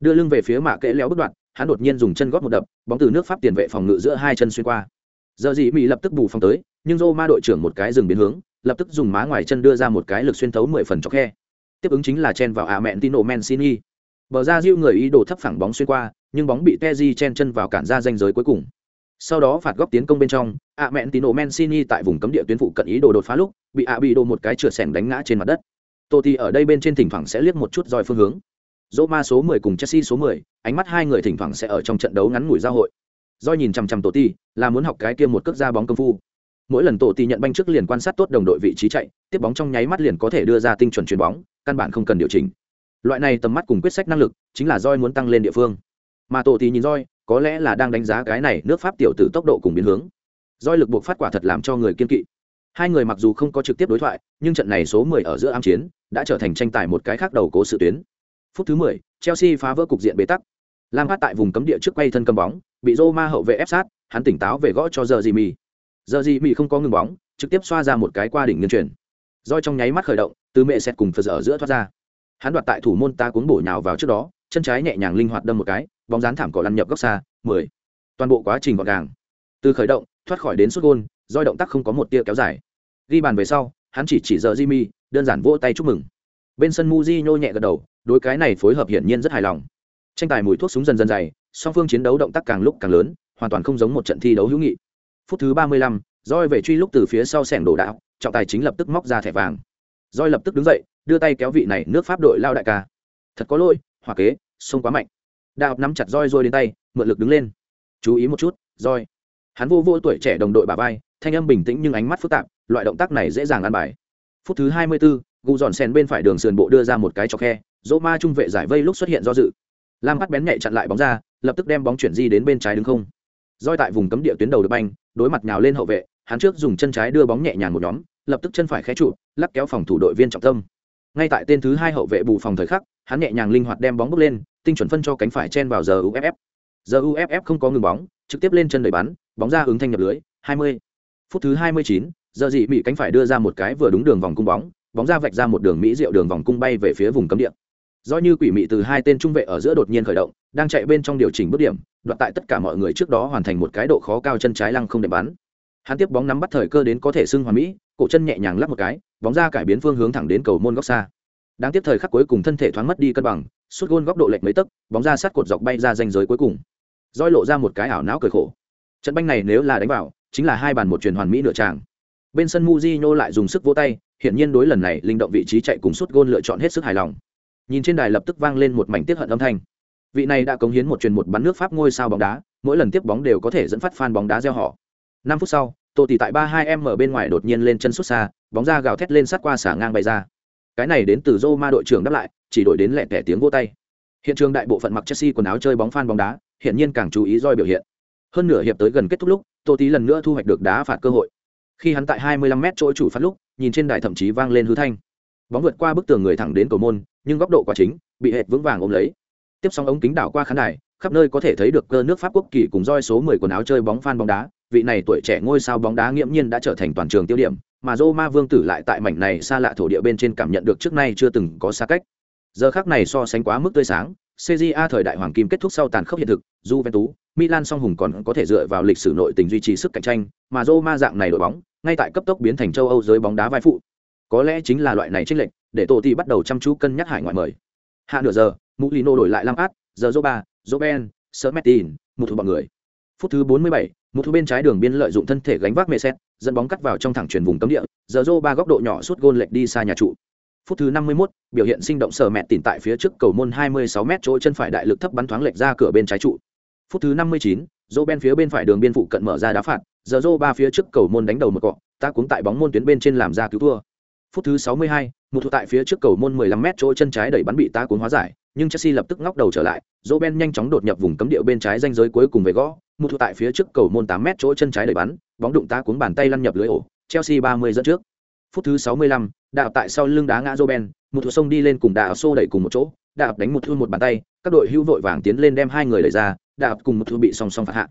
Đưa lưng về phía mạ kẽ léo bất đoạn, hắn đột nhiên dùng chân gót một đập, bóng từ nước pháp tiền vệ phòng ngự giữa hai chân xuyên qua. Giờ gì mỹ lập tức bù phòng tới, nhưng Roma đội trưởng một cái dừng biến hướng, lập tức dùng má ngoài chân đưa ra một cái lực xuyên thấu 10 phần cho khe. Tiếp ứng chính là chen vào a mẹn tino mancini bờ ra diu người ý đồ thấp phẳng bóng xuyên qua nhưng bóng bị Teji chen chân vào cản ra danh giới cuối cùng. Sau đó phạt góc tiến công bên trong, ạ mẹn Tino Mancini tại vùng cấm địa tuyến phụ cận ý đồ đột phá lúc, bị ạ bị đồ một cái chừa sẻng đánh ngã trên mặt đất. Totti ở đây bên trên thỉnh thoảng sẽ liếc một chút roi phương hướng. Roma số 10 cùng Chelsea số 10, ánh mắt hai người thỉnh thoảng sẽ ở trong trận đấu ngắn ngủi giao hội. Doi nhìn chằm chằm Totti, là muốn học cái kia một cước ra bóng công phu. Mỗi lần Totti nhận banh trước liền quan sát tốt đồng đội vị trí chạy, tiếp bóng trong nháy mắt liền có thể đưa ra tinh chuẩn chuyền bóng, căn bản không cần điều chỉnh. Loại này tầm mắt cùng quyết sách năng lực, chính là Roi muốn tăng lên địa phương. Mà tổ thì nhìn roi có lẽ là đang đánh giá cái này nước pháp tiểu tử tốc độ cùng biến hướng. Roi lực buộc phát quả thật làm cho người kiên kỵ. Hai người mặc dù không có trực tiếp đối thoại nhưng trận này số 10 ở giữa am chiến đã trở thành tranh tài một cái khác đầu cố sự tuyến. Phút thứ 10, chelsea phá vỡ cục diện bế tắc. Lam phát tại vùng cấm địa trước quay thân cầm bóng bị roma hậu vệ ép sát hắn tỉnh táo về gõ cho giờ gì mì giờ gì mì không có ngừng bóng trực tiếp xoa ra một cái qua đỉnh nghiên truyền. Roi trong nháy mắt khởi động từ mẹ xét cùng phật ở giữa thoát ra hắn đoạt tại thủ môn ta cuốn bổ nhào vào trước đó chân trái nhẹ nhàng linh hoạt đâm một cái bóng dán thảm cỏ lăn nhập góc xa mười. Toàn bộ quá trình gọn gàng. Từ khởi động thoát khỏi đến xuất gôn doi động tác không có một tia kéo dài. Ghi bàn về sau hắn chỉ chỉ giờ Jimmy, đơn giản vỗ tay chúc mừng. Bên sân Muji nhô nhẹ gật đầu đối cái này phối hợp hiển nhiên rất hài lòng. Tranh tài mùi thuốc súng dần dần dày song phương chiến đấu động tác càng lúc càng lớn hoàn toàn không giống một trận thi đấu hữu nghị. Phút thứ ba mươi lăm, roi về truy lúc từ phía sau sẻng đổ đạo trọng tài chính lập tức móc ra thẻ vàng roi lập tức đứng dậy đưa tay kéo vị này nước pháp đội lao đại ca. Thật có lỗi hòa kế sông quá mạnh. Đạo nắm chặt roi roi đến tay mượn lực đứng lên. Chú ý một chút roi hắn vô vô tuổi trẻ đồng đội bà vai thanh âm bình tĩnh nhưng ánh mắt phức tạp loại động tác này dễ dàng ăn bài. Phút thứ hai mươi 24, gu dọn sen bên phải đường sườn bộ đưa ra một cái cho khe dỗ ma trung vệ giải vây lúc xuất hiện do dự. Lam bắt bén nhạy chặn lại bóng ra lập tức đem bóng chuyển di đến bên trái đứng không. Roi tại vùng cấm địa tuyến đầu được banh đối mặt nhào lên hậu vệ hắn trước dùng chân trái đưa bóng nhẹ nhàng một nhóm lập tức chân phải khẽ trụ lắc kéo phòng thủ đội viên trọng tâm. Ngay tại tên thứ hai hậu vệ bù phòng thời khắc hắn nhẹ nhàng linh hoạt đem bóng bước lên tinh chuẩn phân cho cánh phải chen vào giờ uff giờ uff không có ngừng bóng trực tiếp lên chân đẩy bắn bóng ra ứng thanh nhập lưới 20. phút thứ 29, giờ dị bị cánh phải đưa ra một cái vừa đúng đường vòng cung bóng bóng ra vạch ra một đường mỹ diệu đường vòng cung bay về phía vùng cấm địa. Do như quỷ mị từ hai tên trung vệ ở giữa đột nhiên khởi động đang chạy bên trong điều chỉnh bước điểm đoạt tại tất cả mọi người trước đó hoàn thành một cái độ khó cao chân trái lăng không để bắn hắn tiếp bóng nắm bắt thời cơ đến có thể xưng hoàn mỹ, cổ chân nhẹ nhàng lắp một cái, bóng ra cải biến phương hướng thẳng đến cầu môn góc xa. Đáng tiếc thời khắc cuối cùng thân thể thoáng mất đi cân bằng suốt gôn góc độ lệch mấy tấc, bóng ra sát cột dọc bay ra danh giới cuối cùng. Roi lộ ra một cái ảo não cười khổ. Trận banh này nếu là đánh vào, chính là hai bàn một truyền hoàn mỹ nửa tràng. Bên sân Mujinho lại dùng sức vỗ tay hiện nhiên đối lần này linh động vị trí chạy cùng suốt gôn lựa chọn hết sức hài lòng. Nhìn trên đài lập tức vang lên một mảnh tiết hận âm thanh. Vị này đã cống hiến một truyền một bắn nước pháp ngôi sao bóng đá, mỗi lần tiếp bóng đều có thể dẫn phát fan bóng đá gieo họ năm phút sau, tô tỷ tại ba hai em ở bên ngoài đột nhiên lên chân xuất xa, bóng ra gào thét lên sát qua xả ngang bay ra. Cái này đến từ Roma đội trưởng đáp lại, chỉ đổi đến lẻ tẻ tiếng vỗ tay. Hiện trường đại bộ phận mặc chelsea quần áo chơi bóng fan bóng đá hiện nhiên càng chú ý roi biểu hiện. Hơn nửa hiệp tới gần kết thúc lúc, tô tỷ lần nữa thu hoạch được đá phạt cơ hội. Khi hắn tại 25 m chỗ chủ phát lúc, nhìn trên đài thậm chí vang lên hư thanh. Bóng vượt qua bức tường người thẳng đến cầu môn, nhưng góc độ quá chính, bị hệt vững vàng ôm lấy. Tiếp xong ống kính đảo qua khán đài, khắp nơi có thể thấy được cơ nước pháp quốc kỳ cùng roi số 10 quần áo chơi bóng fan bóng đá vị này tuổi trẻ ngôi sao bóng đá nghiễm nhiên đã trở thành toàn trường tiêu điểm mà Roma vương tử lại tại mảnh này xa lạ thổ địa bên trên cảm nhận được trước nay chưa từng có xa cách giờ khác này so sánh quá mức tươi sáng CJA thời đại hoàng kim kết thúc sau tàn khốc hiện thực, Juventus, Milan song hùng còn có thể dựa vào lịch sử nội tình duy trì sức cạnh tranh, mà Roma dạng này đội bóng, ngay tại cấp tốc biến thành châu Âu giới bóng đá vai phụ. Có lẽ chính là loại này chênh lệch, để tổ thì bắt đầu chăm chú cân nhắc hải ngoại mời. Hạ nửa giờ, Mulino đổi lại Lampard, giờ Zoba, Zoben, Sermetin, một thủ bọn người. Phút thứ 47, một thủ bên trái đường biên lợi dụng thân thể gánh vác mẹ xét, dẫn bóng cắt vào trong thẳng chuyển vùng cấm địa, giờ ba góc độ nhỏ suốt gôn lệch đi xa nhà trụ phút thứ 51, biểu hiện sinh động sở mẹ tỉnh tại phía trước cầu môn 26m chỗ chân phải đại lực thấp bắn thoáng lệch ra cửa bên trái trụ. Phút thứ 59, Dô bên phía bên phải đường biên phụ cận mở ra đá phạt, giờ Dô ba phía trước cầu môn đánh đầu một cọ, ta cuống tại bóng môn tuyến bên trên làm ra cứu thua. Phút thứ 62, một thủ tại phía trước cầu môn 15m chỗ chân trái đẩy bắn bị ta cuốn hóa giải, nhưng Chelsea lập tức ngóc đầu trở lại, Roben nhanh chóng đột nhập vùng cấm địa bên trái ranh giới cuối cùng về gõ, một thủ tại phía trước cầu môn 8m chỗ chân trái đẩy bắn, bóng đụng ta cuống bàn tay lăn nhập lưới ổ, Chelsea 30 dẫn trước. Phút thứ 65, đạo tại sau lưng đá ngã Roben, một thủ sông đi lên cùng đạo xô đẩy cùng một chỗ, đạo đánh một thương một bàn tay, các đội hữu vội vàng tiến lên đem hai người đẩy ra, đạo cùng một thủ bị song song phạt hạ.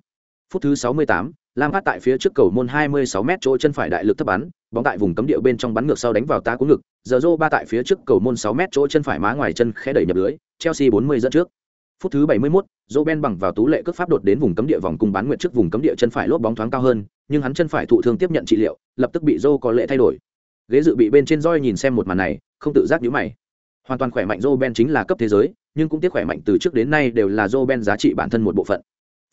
Phút thứ 68, Lam phát tại phía trước cầu môn 26m chỗ chân phải đại lực thấp bắn, bóng tại vùng cấm địa bên trong bắn ngược sau đánh vào tá cuống ngực, giờ Zoro ba tại phía trước cầu môn 6m chỗ chân phải má ngoài chân khẽ đẩy nhập lưới, Chelsea 40 dẫn trước. Phút thứ 71, Ben bằng vào tú lệ cước pháp đột đến vùng cấm địa vòng cung bán nguyện trước vùng cấm địa chân phải lốp bóng thoáng cao hơn, nhưng hắn chân phải thụ thương tiếp nhận trị liệu, lập tức bị Zô có lệ thay đổi. Ghế dự bị bên trên roi nhìn xem một màn này không tự giác nhíu mày. Hoàn toàn khỏe mạnh joe ben chính là cấp thế giới nhưng cũng tiếc khỏe mạnh từ trước đến nay đều là joe ben giá trị bản thân một bộ phận.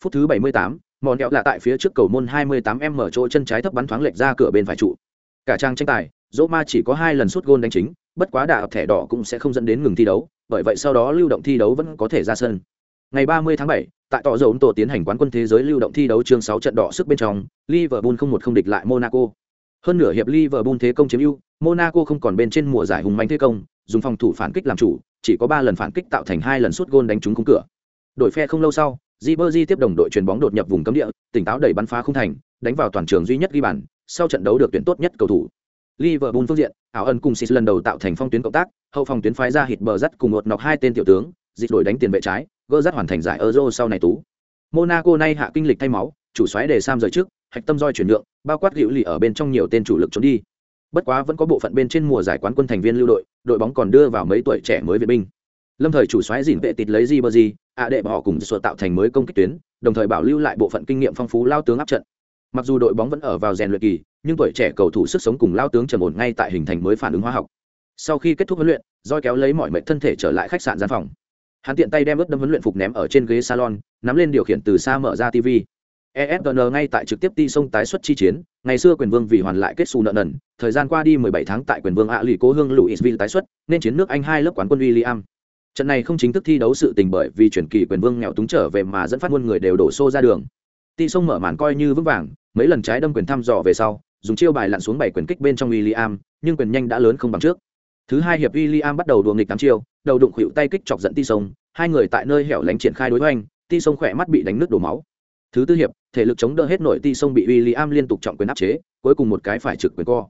Phút thứ 78, mòn kẹo là tại phía trước cầu môn 28 m mở chỗ chân trái thấp bắn thoáng lệch ra cửa bên phải trụ. Cả trang tranh tài Roma chỉ có hai lần sút gôn đánh chính bất quá đà thẻ đỏ cũng sẽ không dẫn đến ngừng thi đấu bởi vậy sau đó lưu động thi đấu vẫn có thể ra sân ngày 30 tháng 7, tại tọ dầu tổ tiến hành quán quân thế giới lưu động thi đấu chương 6 trận đỏ sức bên trong Liverpool không một không địch lại Monaco hơn nửa hiệp Liverpool thế công chiếm ưu, Monaco không còn bên trên mùa giải hùng mạnh thế công, dùng phòng thủ phản kích làm chủ, chỉ có 3 lần phản kích tạo thành hai lần sút gôn đánh trúng khung cửa. Đội phe không lâu sau, Ribery tiếp đồng đội chuyền bóng đột nhập vùng cấm địa, tỉnh táo đẩy bắn phá không thành, đánh vào toàn trường duy nhất ghi bàn, sau trận đấu được tuyển tốt nhất cầu thủ. Liverpool phương diện, ảo ân cùng Sis lần đầu tạo thành phong tuyến cộng tác, hậu phòng tuyến phái ra hịt bờ dắt cùng một nọc hai tên tiểu tướng, dịch đổi đánh tiền vệ trái, gỡ dắt hoàn thành giải Euro sau này tú. Monaco nay hạ kinh lịch thay máu, chủ soái để Sam rời trước, hạch tâm roi chuyển nhượng bao quát hữu lì ở bên trong nhiều tên chủ lực trốn đi. Bất quá vẫn có bộ phận bên trên mùa giải quán quân thành viên lưu đội đội bóng còn đưa vào mấy tuổi trẻ mới viện binh. Lâm thời chủ soái dỉn vệ tịt lấy di bơ di ạ đệ họ cùng sửa tạo thành mới công kích tuyến đồng thời bảo lưu lại bộ phận kinh nghiệm phong phú lao tướng áp trận. Mặc dù đội bóng vẫn ở vào rèn luyện kỳ nhưng tuổi trẻ cầu thủ sức sống cùng lao tướng trầm ổn ngay tại hình thành mới phản ứng hóa học sau khi kết thúc huấn luyện roi kéo lấy mọi mệnh thân thể trở lại khách sạn gian phòng hắn tiện tay đem ướt đâm huấn luyện phục ném ở trên ghế salon nắm lên điều khiển từ xa mở ra tv ESPN ngay tại trực tiếp ti sông tái xuất chi chiến, ngày xưa quyền vương vì hoàn lại kết xu nợ nần, thời gian qua đi 17 tháng tại quyền vương ạ lì cố hương Louisville tái xuất, nên chiến nước Anh hai lớp quán quân William. Trận này không chính thức thi đấu sự tình bởi vì chuyển kỳ quyền vương nghèo túng trở về mà dẫn phát muôn người đều đổ xô ra đường. Ti sông mở màn coi như vững vàng, mấy lần trái đâm quyền thăm dò về sau, dùng chiêu bài lặn xuống bảy quyền kích bên trong William, nhưng quyền nhanh đã lớn không bằng trước. Thứ hai hiệp William bắt đầu đùa nghịch tám chiêu, đầu đụng khuỷu tay kích chọc giận Ti Sông, hai người tại nơi hẻo lánh triển khai đối hoành, Ti Sông khỏe mắt bị đánh nước đổ máu. Thứ tư hiệp, thể lực chống đỡ hết nổi Ti Sông bị William liên tục trọng quyền áp chế, cuối cùng một cái phải trực quyền co.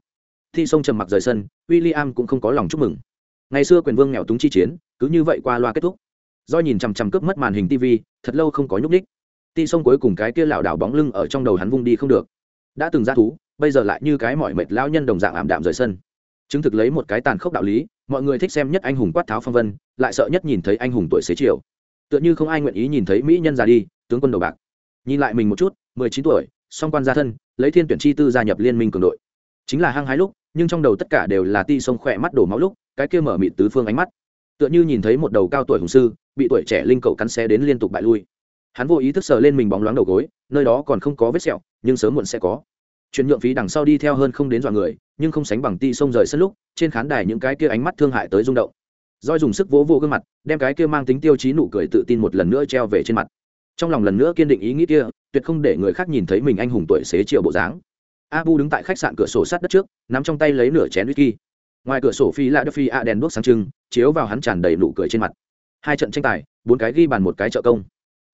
Ti Sông trầm mặc rời sân, William cũng không có lòng chúc mừng. Ngày xưa quyền vương nghèo túng chi chiến, cứ như vậy qua loa kết thúc. Doi nhìn chằm chằm cướp mất màn hình TV, thật lâu không có nhúc nhích. Ti Sông cuối cùng cái kia lảo đảo bóng lưng ở trong đầu hắn vung đi không được. Đã từng ra thú, bây giờ lại như cái mỏi mệt lão nhân đồng dạng ảm đạm rời sân. Chứng thực lấy một cái tàn khốc đạo lý, mọi người thích xem nhất anh hùng quát tháo phong vân, lại sợ nhất nhìn thấy anh hùng tuổi xế chiều. Tựa như không ai nguyện ý nhìn thấy mỹ nhân già đi, tướng quân đầu bạc. Nhìn lại mình một chút, mười chín tuổi, song quan gia thân, lấy thiên tuyển chi tư gia nhập liên minh cường đội. Chính là hăng hái lúc, nhưng trong đầu tất cả đều là ti sông khỏe mắt đổ máu lúc, cái kia mở mịt tứ phương ánh mắt. Tựa như nhìn thấy một đầu cao tuổi hùng sư, bị tuổi trẻ linh cầu cắn xe đến liên tục bại lui. Hắn vô ý thức sờ lên mình bóng loáng đầu gối, nơi đó còn không có vết sẹo, nhưng sớm muộn sẽ có chuyển nhượng phí đằng sau đi theo hơn không đến dọa người, nhưng không sánh bằng ti sông rời sân lúc, trên khán đài những cái kia ánh mắt thương hại tới rung động. Roi dùng sức vỗ vỗ gương mặt, đem cái kia mang tính tiêu chí nụ cười tự tin một lần nữa treo về trên mặt. Trong lòng lần nữa kiên định ý nghĩ kia, tuyệt không để người khác nhìn thấy mình anh hùng tuổi xế chiều bộ dáng. Abu đứng tại khách sạn cửa sổ sát đất trước, nắm trong tay lấy nửa chén whisky. Ngoài cửa sổ phi lạ đất phi a đèn đuốc sáng trưng, chiếu vào hắn tràn đầy nụ cười trên mặt. Hai trận tranh tài, bốn cái ghi bàn một cái trợ công.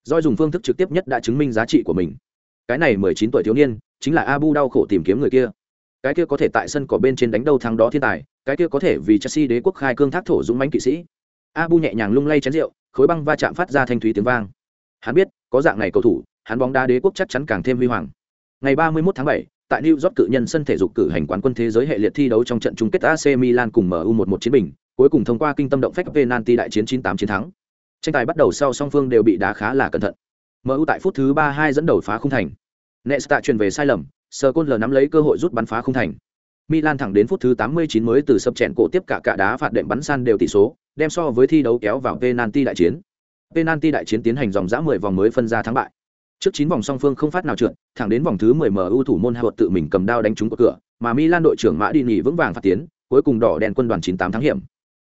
Doi dùng phương thức trực tiếp nhất đã chứng minh giá trị của mình. Cái này mười chín tuổi thiếu niên chính là abu đau khổ tìm kiếm người kia cái kia có thể tại sân cỏ bên trên đánh đầu thắng đó thiên tài cái kia có thể vì chelsea đế quốc khai cương thác thổ dũng mãnh kỵ sĩ abu nhẹ nhàng lung lay chén rượu khối băng va chạm phát ra thanh thúy tiếng vang hắn biết có dạng này cầu thủ hắn bóng đá đế quốc chắc chắn càng thêm huy hoàng ngày 31 tháng 7, tại New York cự nhân sân thể dục cử hành quán quân thế giới hệ liệt thi đấu trong trận chung kết AC Milan cùng MU 1-1 chiến bình, cuối cùng thông qua kinh tâm động phách penalty đại chiến 98 chiến thắng. Tranh tài bắt đầu sau song phương đều bị đá khá là cẩn thận. MU tại phút thứ 32 dẫn đầu phá không thành. Nesta truyền về sai lầm, Sơ Côn L nắm lấy cơ hội rút bắn phá không thành. Milan thẳng đến phút thứ 89 mới từ sập chèn cổ tiếp cả cả đá phạt đệm bắn san đều tỷ số, đem so với thi đấu kéo vào penalty đại chiến. Penalty đại chiến tiến hành dòng dã 10 vòng mới phân ra thắng bại. Trước 9 vòng song phương không phát nào trượt, thẳng đến vòng thứ 10 MU thủ môn Howard tự mình cầm đao đánh trúng của cửa, mà Milan đội trưởng Mã Đi nghỉ vững vàng phát tiến, cuối cùng đỏ đèn quân đoàn 98 thắng hiểm.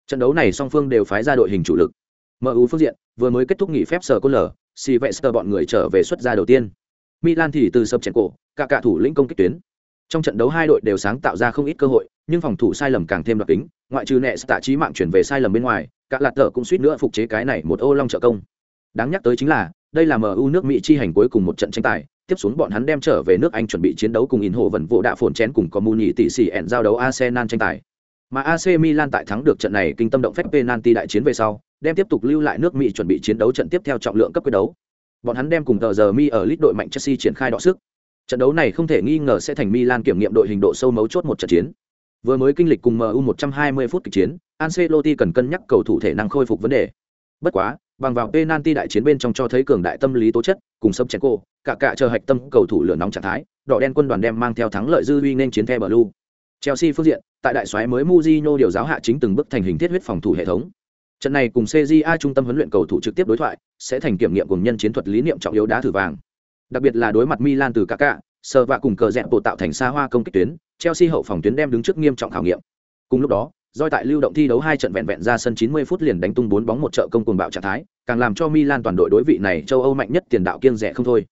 Trận đấu này song phương đều phái ra đội hình chủ lực. MU phương diện vừa mới kết thúc nghỉ phép sở cô lở, Sylvester bọn người trở về xuất ra đầu tiên. Milan thì từ sập chèn cổ, cả cả thủ lĩnh công kích tuyến. Trong trận đấu hai đội đều sáng tạo ra không ít cơ hội, nhưng phòng thủ sai lầm càng thêm đặc tính, ngoại trừ nẹt tạ trí mạng chuyển về sai lầm bên ngoài, các lạt tở cũng suýt nữa phục chế cái này một ô long trợ công. Đáng nhắc tới chính là, đây là MU nước Mỹ chi hành cuối cùng một trận tranh tài, tiếp xuống bọn hắn đem trở về nước Anh chuẩn bị chiến đấu cùng In hộ vận vụ đạ phồn chén cùng có Muni tỷ sĩ ẹn giao đấu Arsenal tranh tài. Mà AC Milan tại thắng được trận này kinh tâm động phách penalty đại chiến về sau, đem tiếp tục lưu lại nước Mỹ chuẩn bị chiến đấu trận tiếp theo trọng lượng cấp quyết đấu. Bọn hắn đem cùng tờ giờ Mi ở lít đội mạnh Chelsea triển khai đọ sức. Trận đấu này không thể nghi ngờ sẽ thành Milan kiểm nghiệm đội hình độ sâu mấu chốt một trận chiến. Vừa mới kinh lịch cùng MU 120 phút kịch chiến, Ancelotti cần cân nhắc cầu thủ thể năng khôi phục vấn đề. Bất quá, bằng vào penalty đại chiến bên trong cho thấy cường đại tâm lý tố chất, cùng sâm chén cô, cả cả chờ hạch tâm cầu thủ lửa nóng trạng thái, đỏ đen quân đoàn đem mang theo thắng lợi dư uy nên chiến The Blue. Chelsea phương diện, tại đại soái mới Mourinho điều giáo hạ chính từng bước thành hình thiết huyết phòng thủ hệ thống. Trận này cùng CJA trung tâm huấn luyện cầu thủ trực tiếp đối thoại, sẽ thành kiểm nghiệm cùng nhân chiến thuật lý niệm trọng yếu đá thử vàng. Đặc biệt là đối mặt Milan từ Kaká, sờ và cùng cờ rẽ bộ tạo thành xa hoa công kích tuyến, Chelsea hậu phòng tuyến đem đứng trước nghiêm trọng khảo nghiệm. Cùng lúc đó, doi tại lưu động thi đấu hai trận vẹn vẹn ra sân 90 phút liền đánh tung bốn bóng một trợ công cùng bạo trạng thái, càng làm cho Milan toàn đội đối vị này châu Âu mạnh nhất tiền đạo kiêng rẻ không thôi.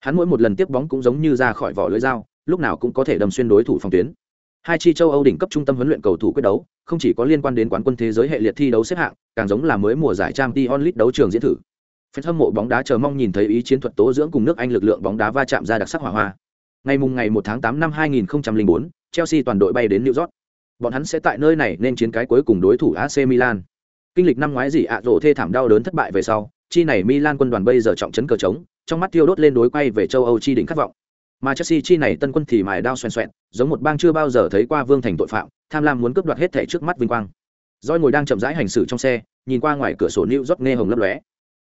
Hắn mỗi một lần tiếp bóng cũng giống như ra khỏi vỏ lưới dao, lúc nào cũng có thể đâm xuyên đối thủ phòng tuyến. Hai chi châu Âu đỉnh cấp trung tâm huấn luyện cầu thủ quyết đấu, không chỉ có liên quan đến quán quân thế giới hệ liệt thi đấu xếp hạng, càng giống là mới mùa giải trang t onlit đấu trường diễn thử. Fan hâm mộ bóng đá chờ mong nhìn thấy ý chiến thuật tố dưỡng cùng nước Anh lực lượng bóng đá va chạm ra đặc sắc hỏa hoa. Ngày mùng ngày 1 tháng 8 năm 2004, Chelsea toàn đội bay đến New York. Bọn hắn sẽ tại nơi này nên chiến cái cuối cùng đối thủ AC Milan. Kinh lịch năm ngoái gì ạ rổ thê thảm đau đớn thất bại về sau, chi này Milan quân đoàn bây giờ trọng trấn cờ trống, trong mắt tiêu đốt lên đối quay về châu Âu chi đỉnh khát vọng. Mà Chelsea chi này tân quân thì mài đao xoèn xoẹn, giống một bang chưa bao giờ thấy qua vương thành tội phạm, tham lam muốn cướp đoạt hết thẻ trước mắt vinh quang. Doi ngồi đang chậm rãi hành xử trong xe, nhìn qua ngoài cửa sổ New York nghe hồng lấp lóe.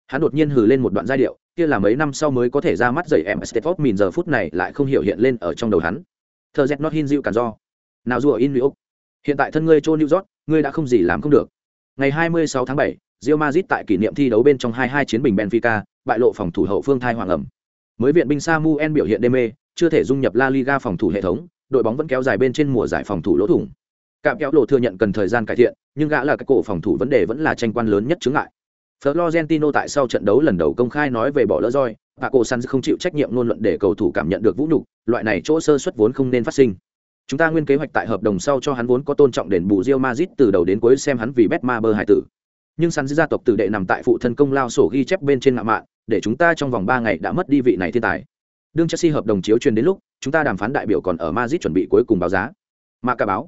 Hắn đột nhiên hừ lên một đoạn giai điệu, kia là mấy năm sau mới có thể ra mắt dậy em stephen mìn giờ phút này lại không hiểu hiện lên ở trong đầu hắn. Thơ z Not Hin dịu cản do. Nào rùa in New Hiện tại thân ngươi trôn New York, ngươi đã không gì làm không được. Ngày 26 tháng 7, Real Madrid tại kỷ niệm thi đấu bên trong 22 chiến bình Benfica, bại lộ phòng thủ hậu phương thai hoàng ẩm. Mới viện binh Samuel biểu hiện đê mê, chưa thể dung nhập La Liga phòng thủ hệ thống, đội bóng vẫn kéo dài bên trên mùa giải phòng thủ lỗ thủng. Cạm kéo lộ thừa nhận cần thời gian cải thiện, nhưng gã là cái cổ phòng thủ vấn đề vẫn là tranh quan lớn nhất chướng ngại. Florentino tại sau trận đấu lần đầu công khai nói về bỏ lỡ roi, và cổ Sanz không chịu trách nhiệm ngôn luận để cầu thủ cảm nhận được vũ nhục, loại này chỗ sơ suất vốn không nên phát sinh. Chúng ta nguyên kế hoạch tại hợp đồng sau cho hắn vốn có tôn trọng đền bù Real Madrid từ đầu đến cuối xem hắn vì Betmaber hải tử. Nhưng Sanz gia tộc từ đệ nằm tại phụ thân công lao sổ ghi chép bên trên ngạ mạn, để chúng ta trong vòng 3 ngày đã mất đi vị này thiên tài đương chelsea hợp đồng chiếu truyền đến lúc, chúng ta đàm phán đại biểu còn ở madrid chuẩn bị cuối cùng báo giá. Mà cả báo.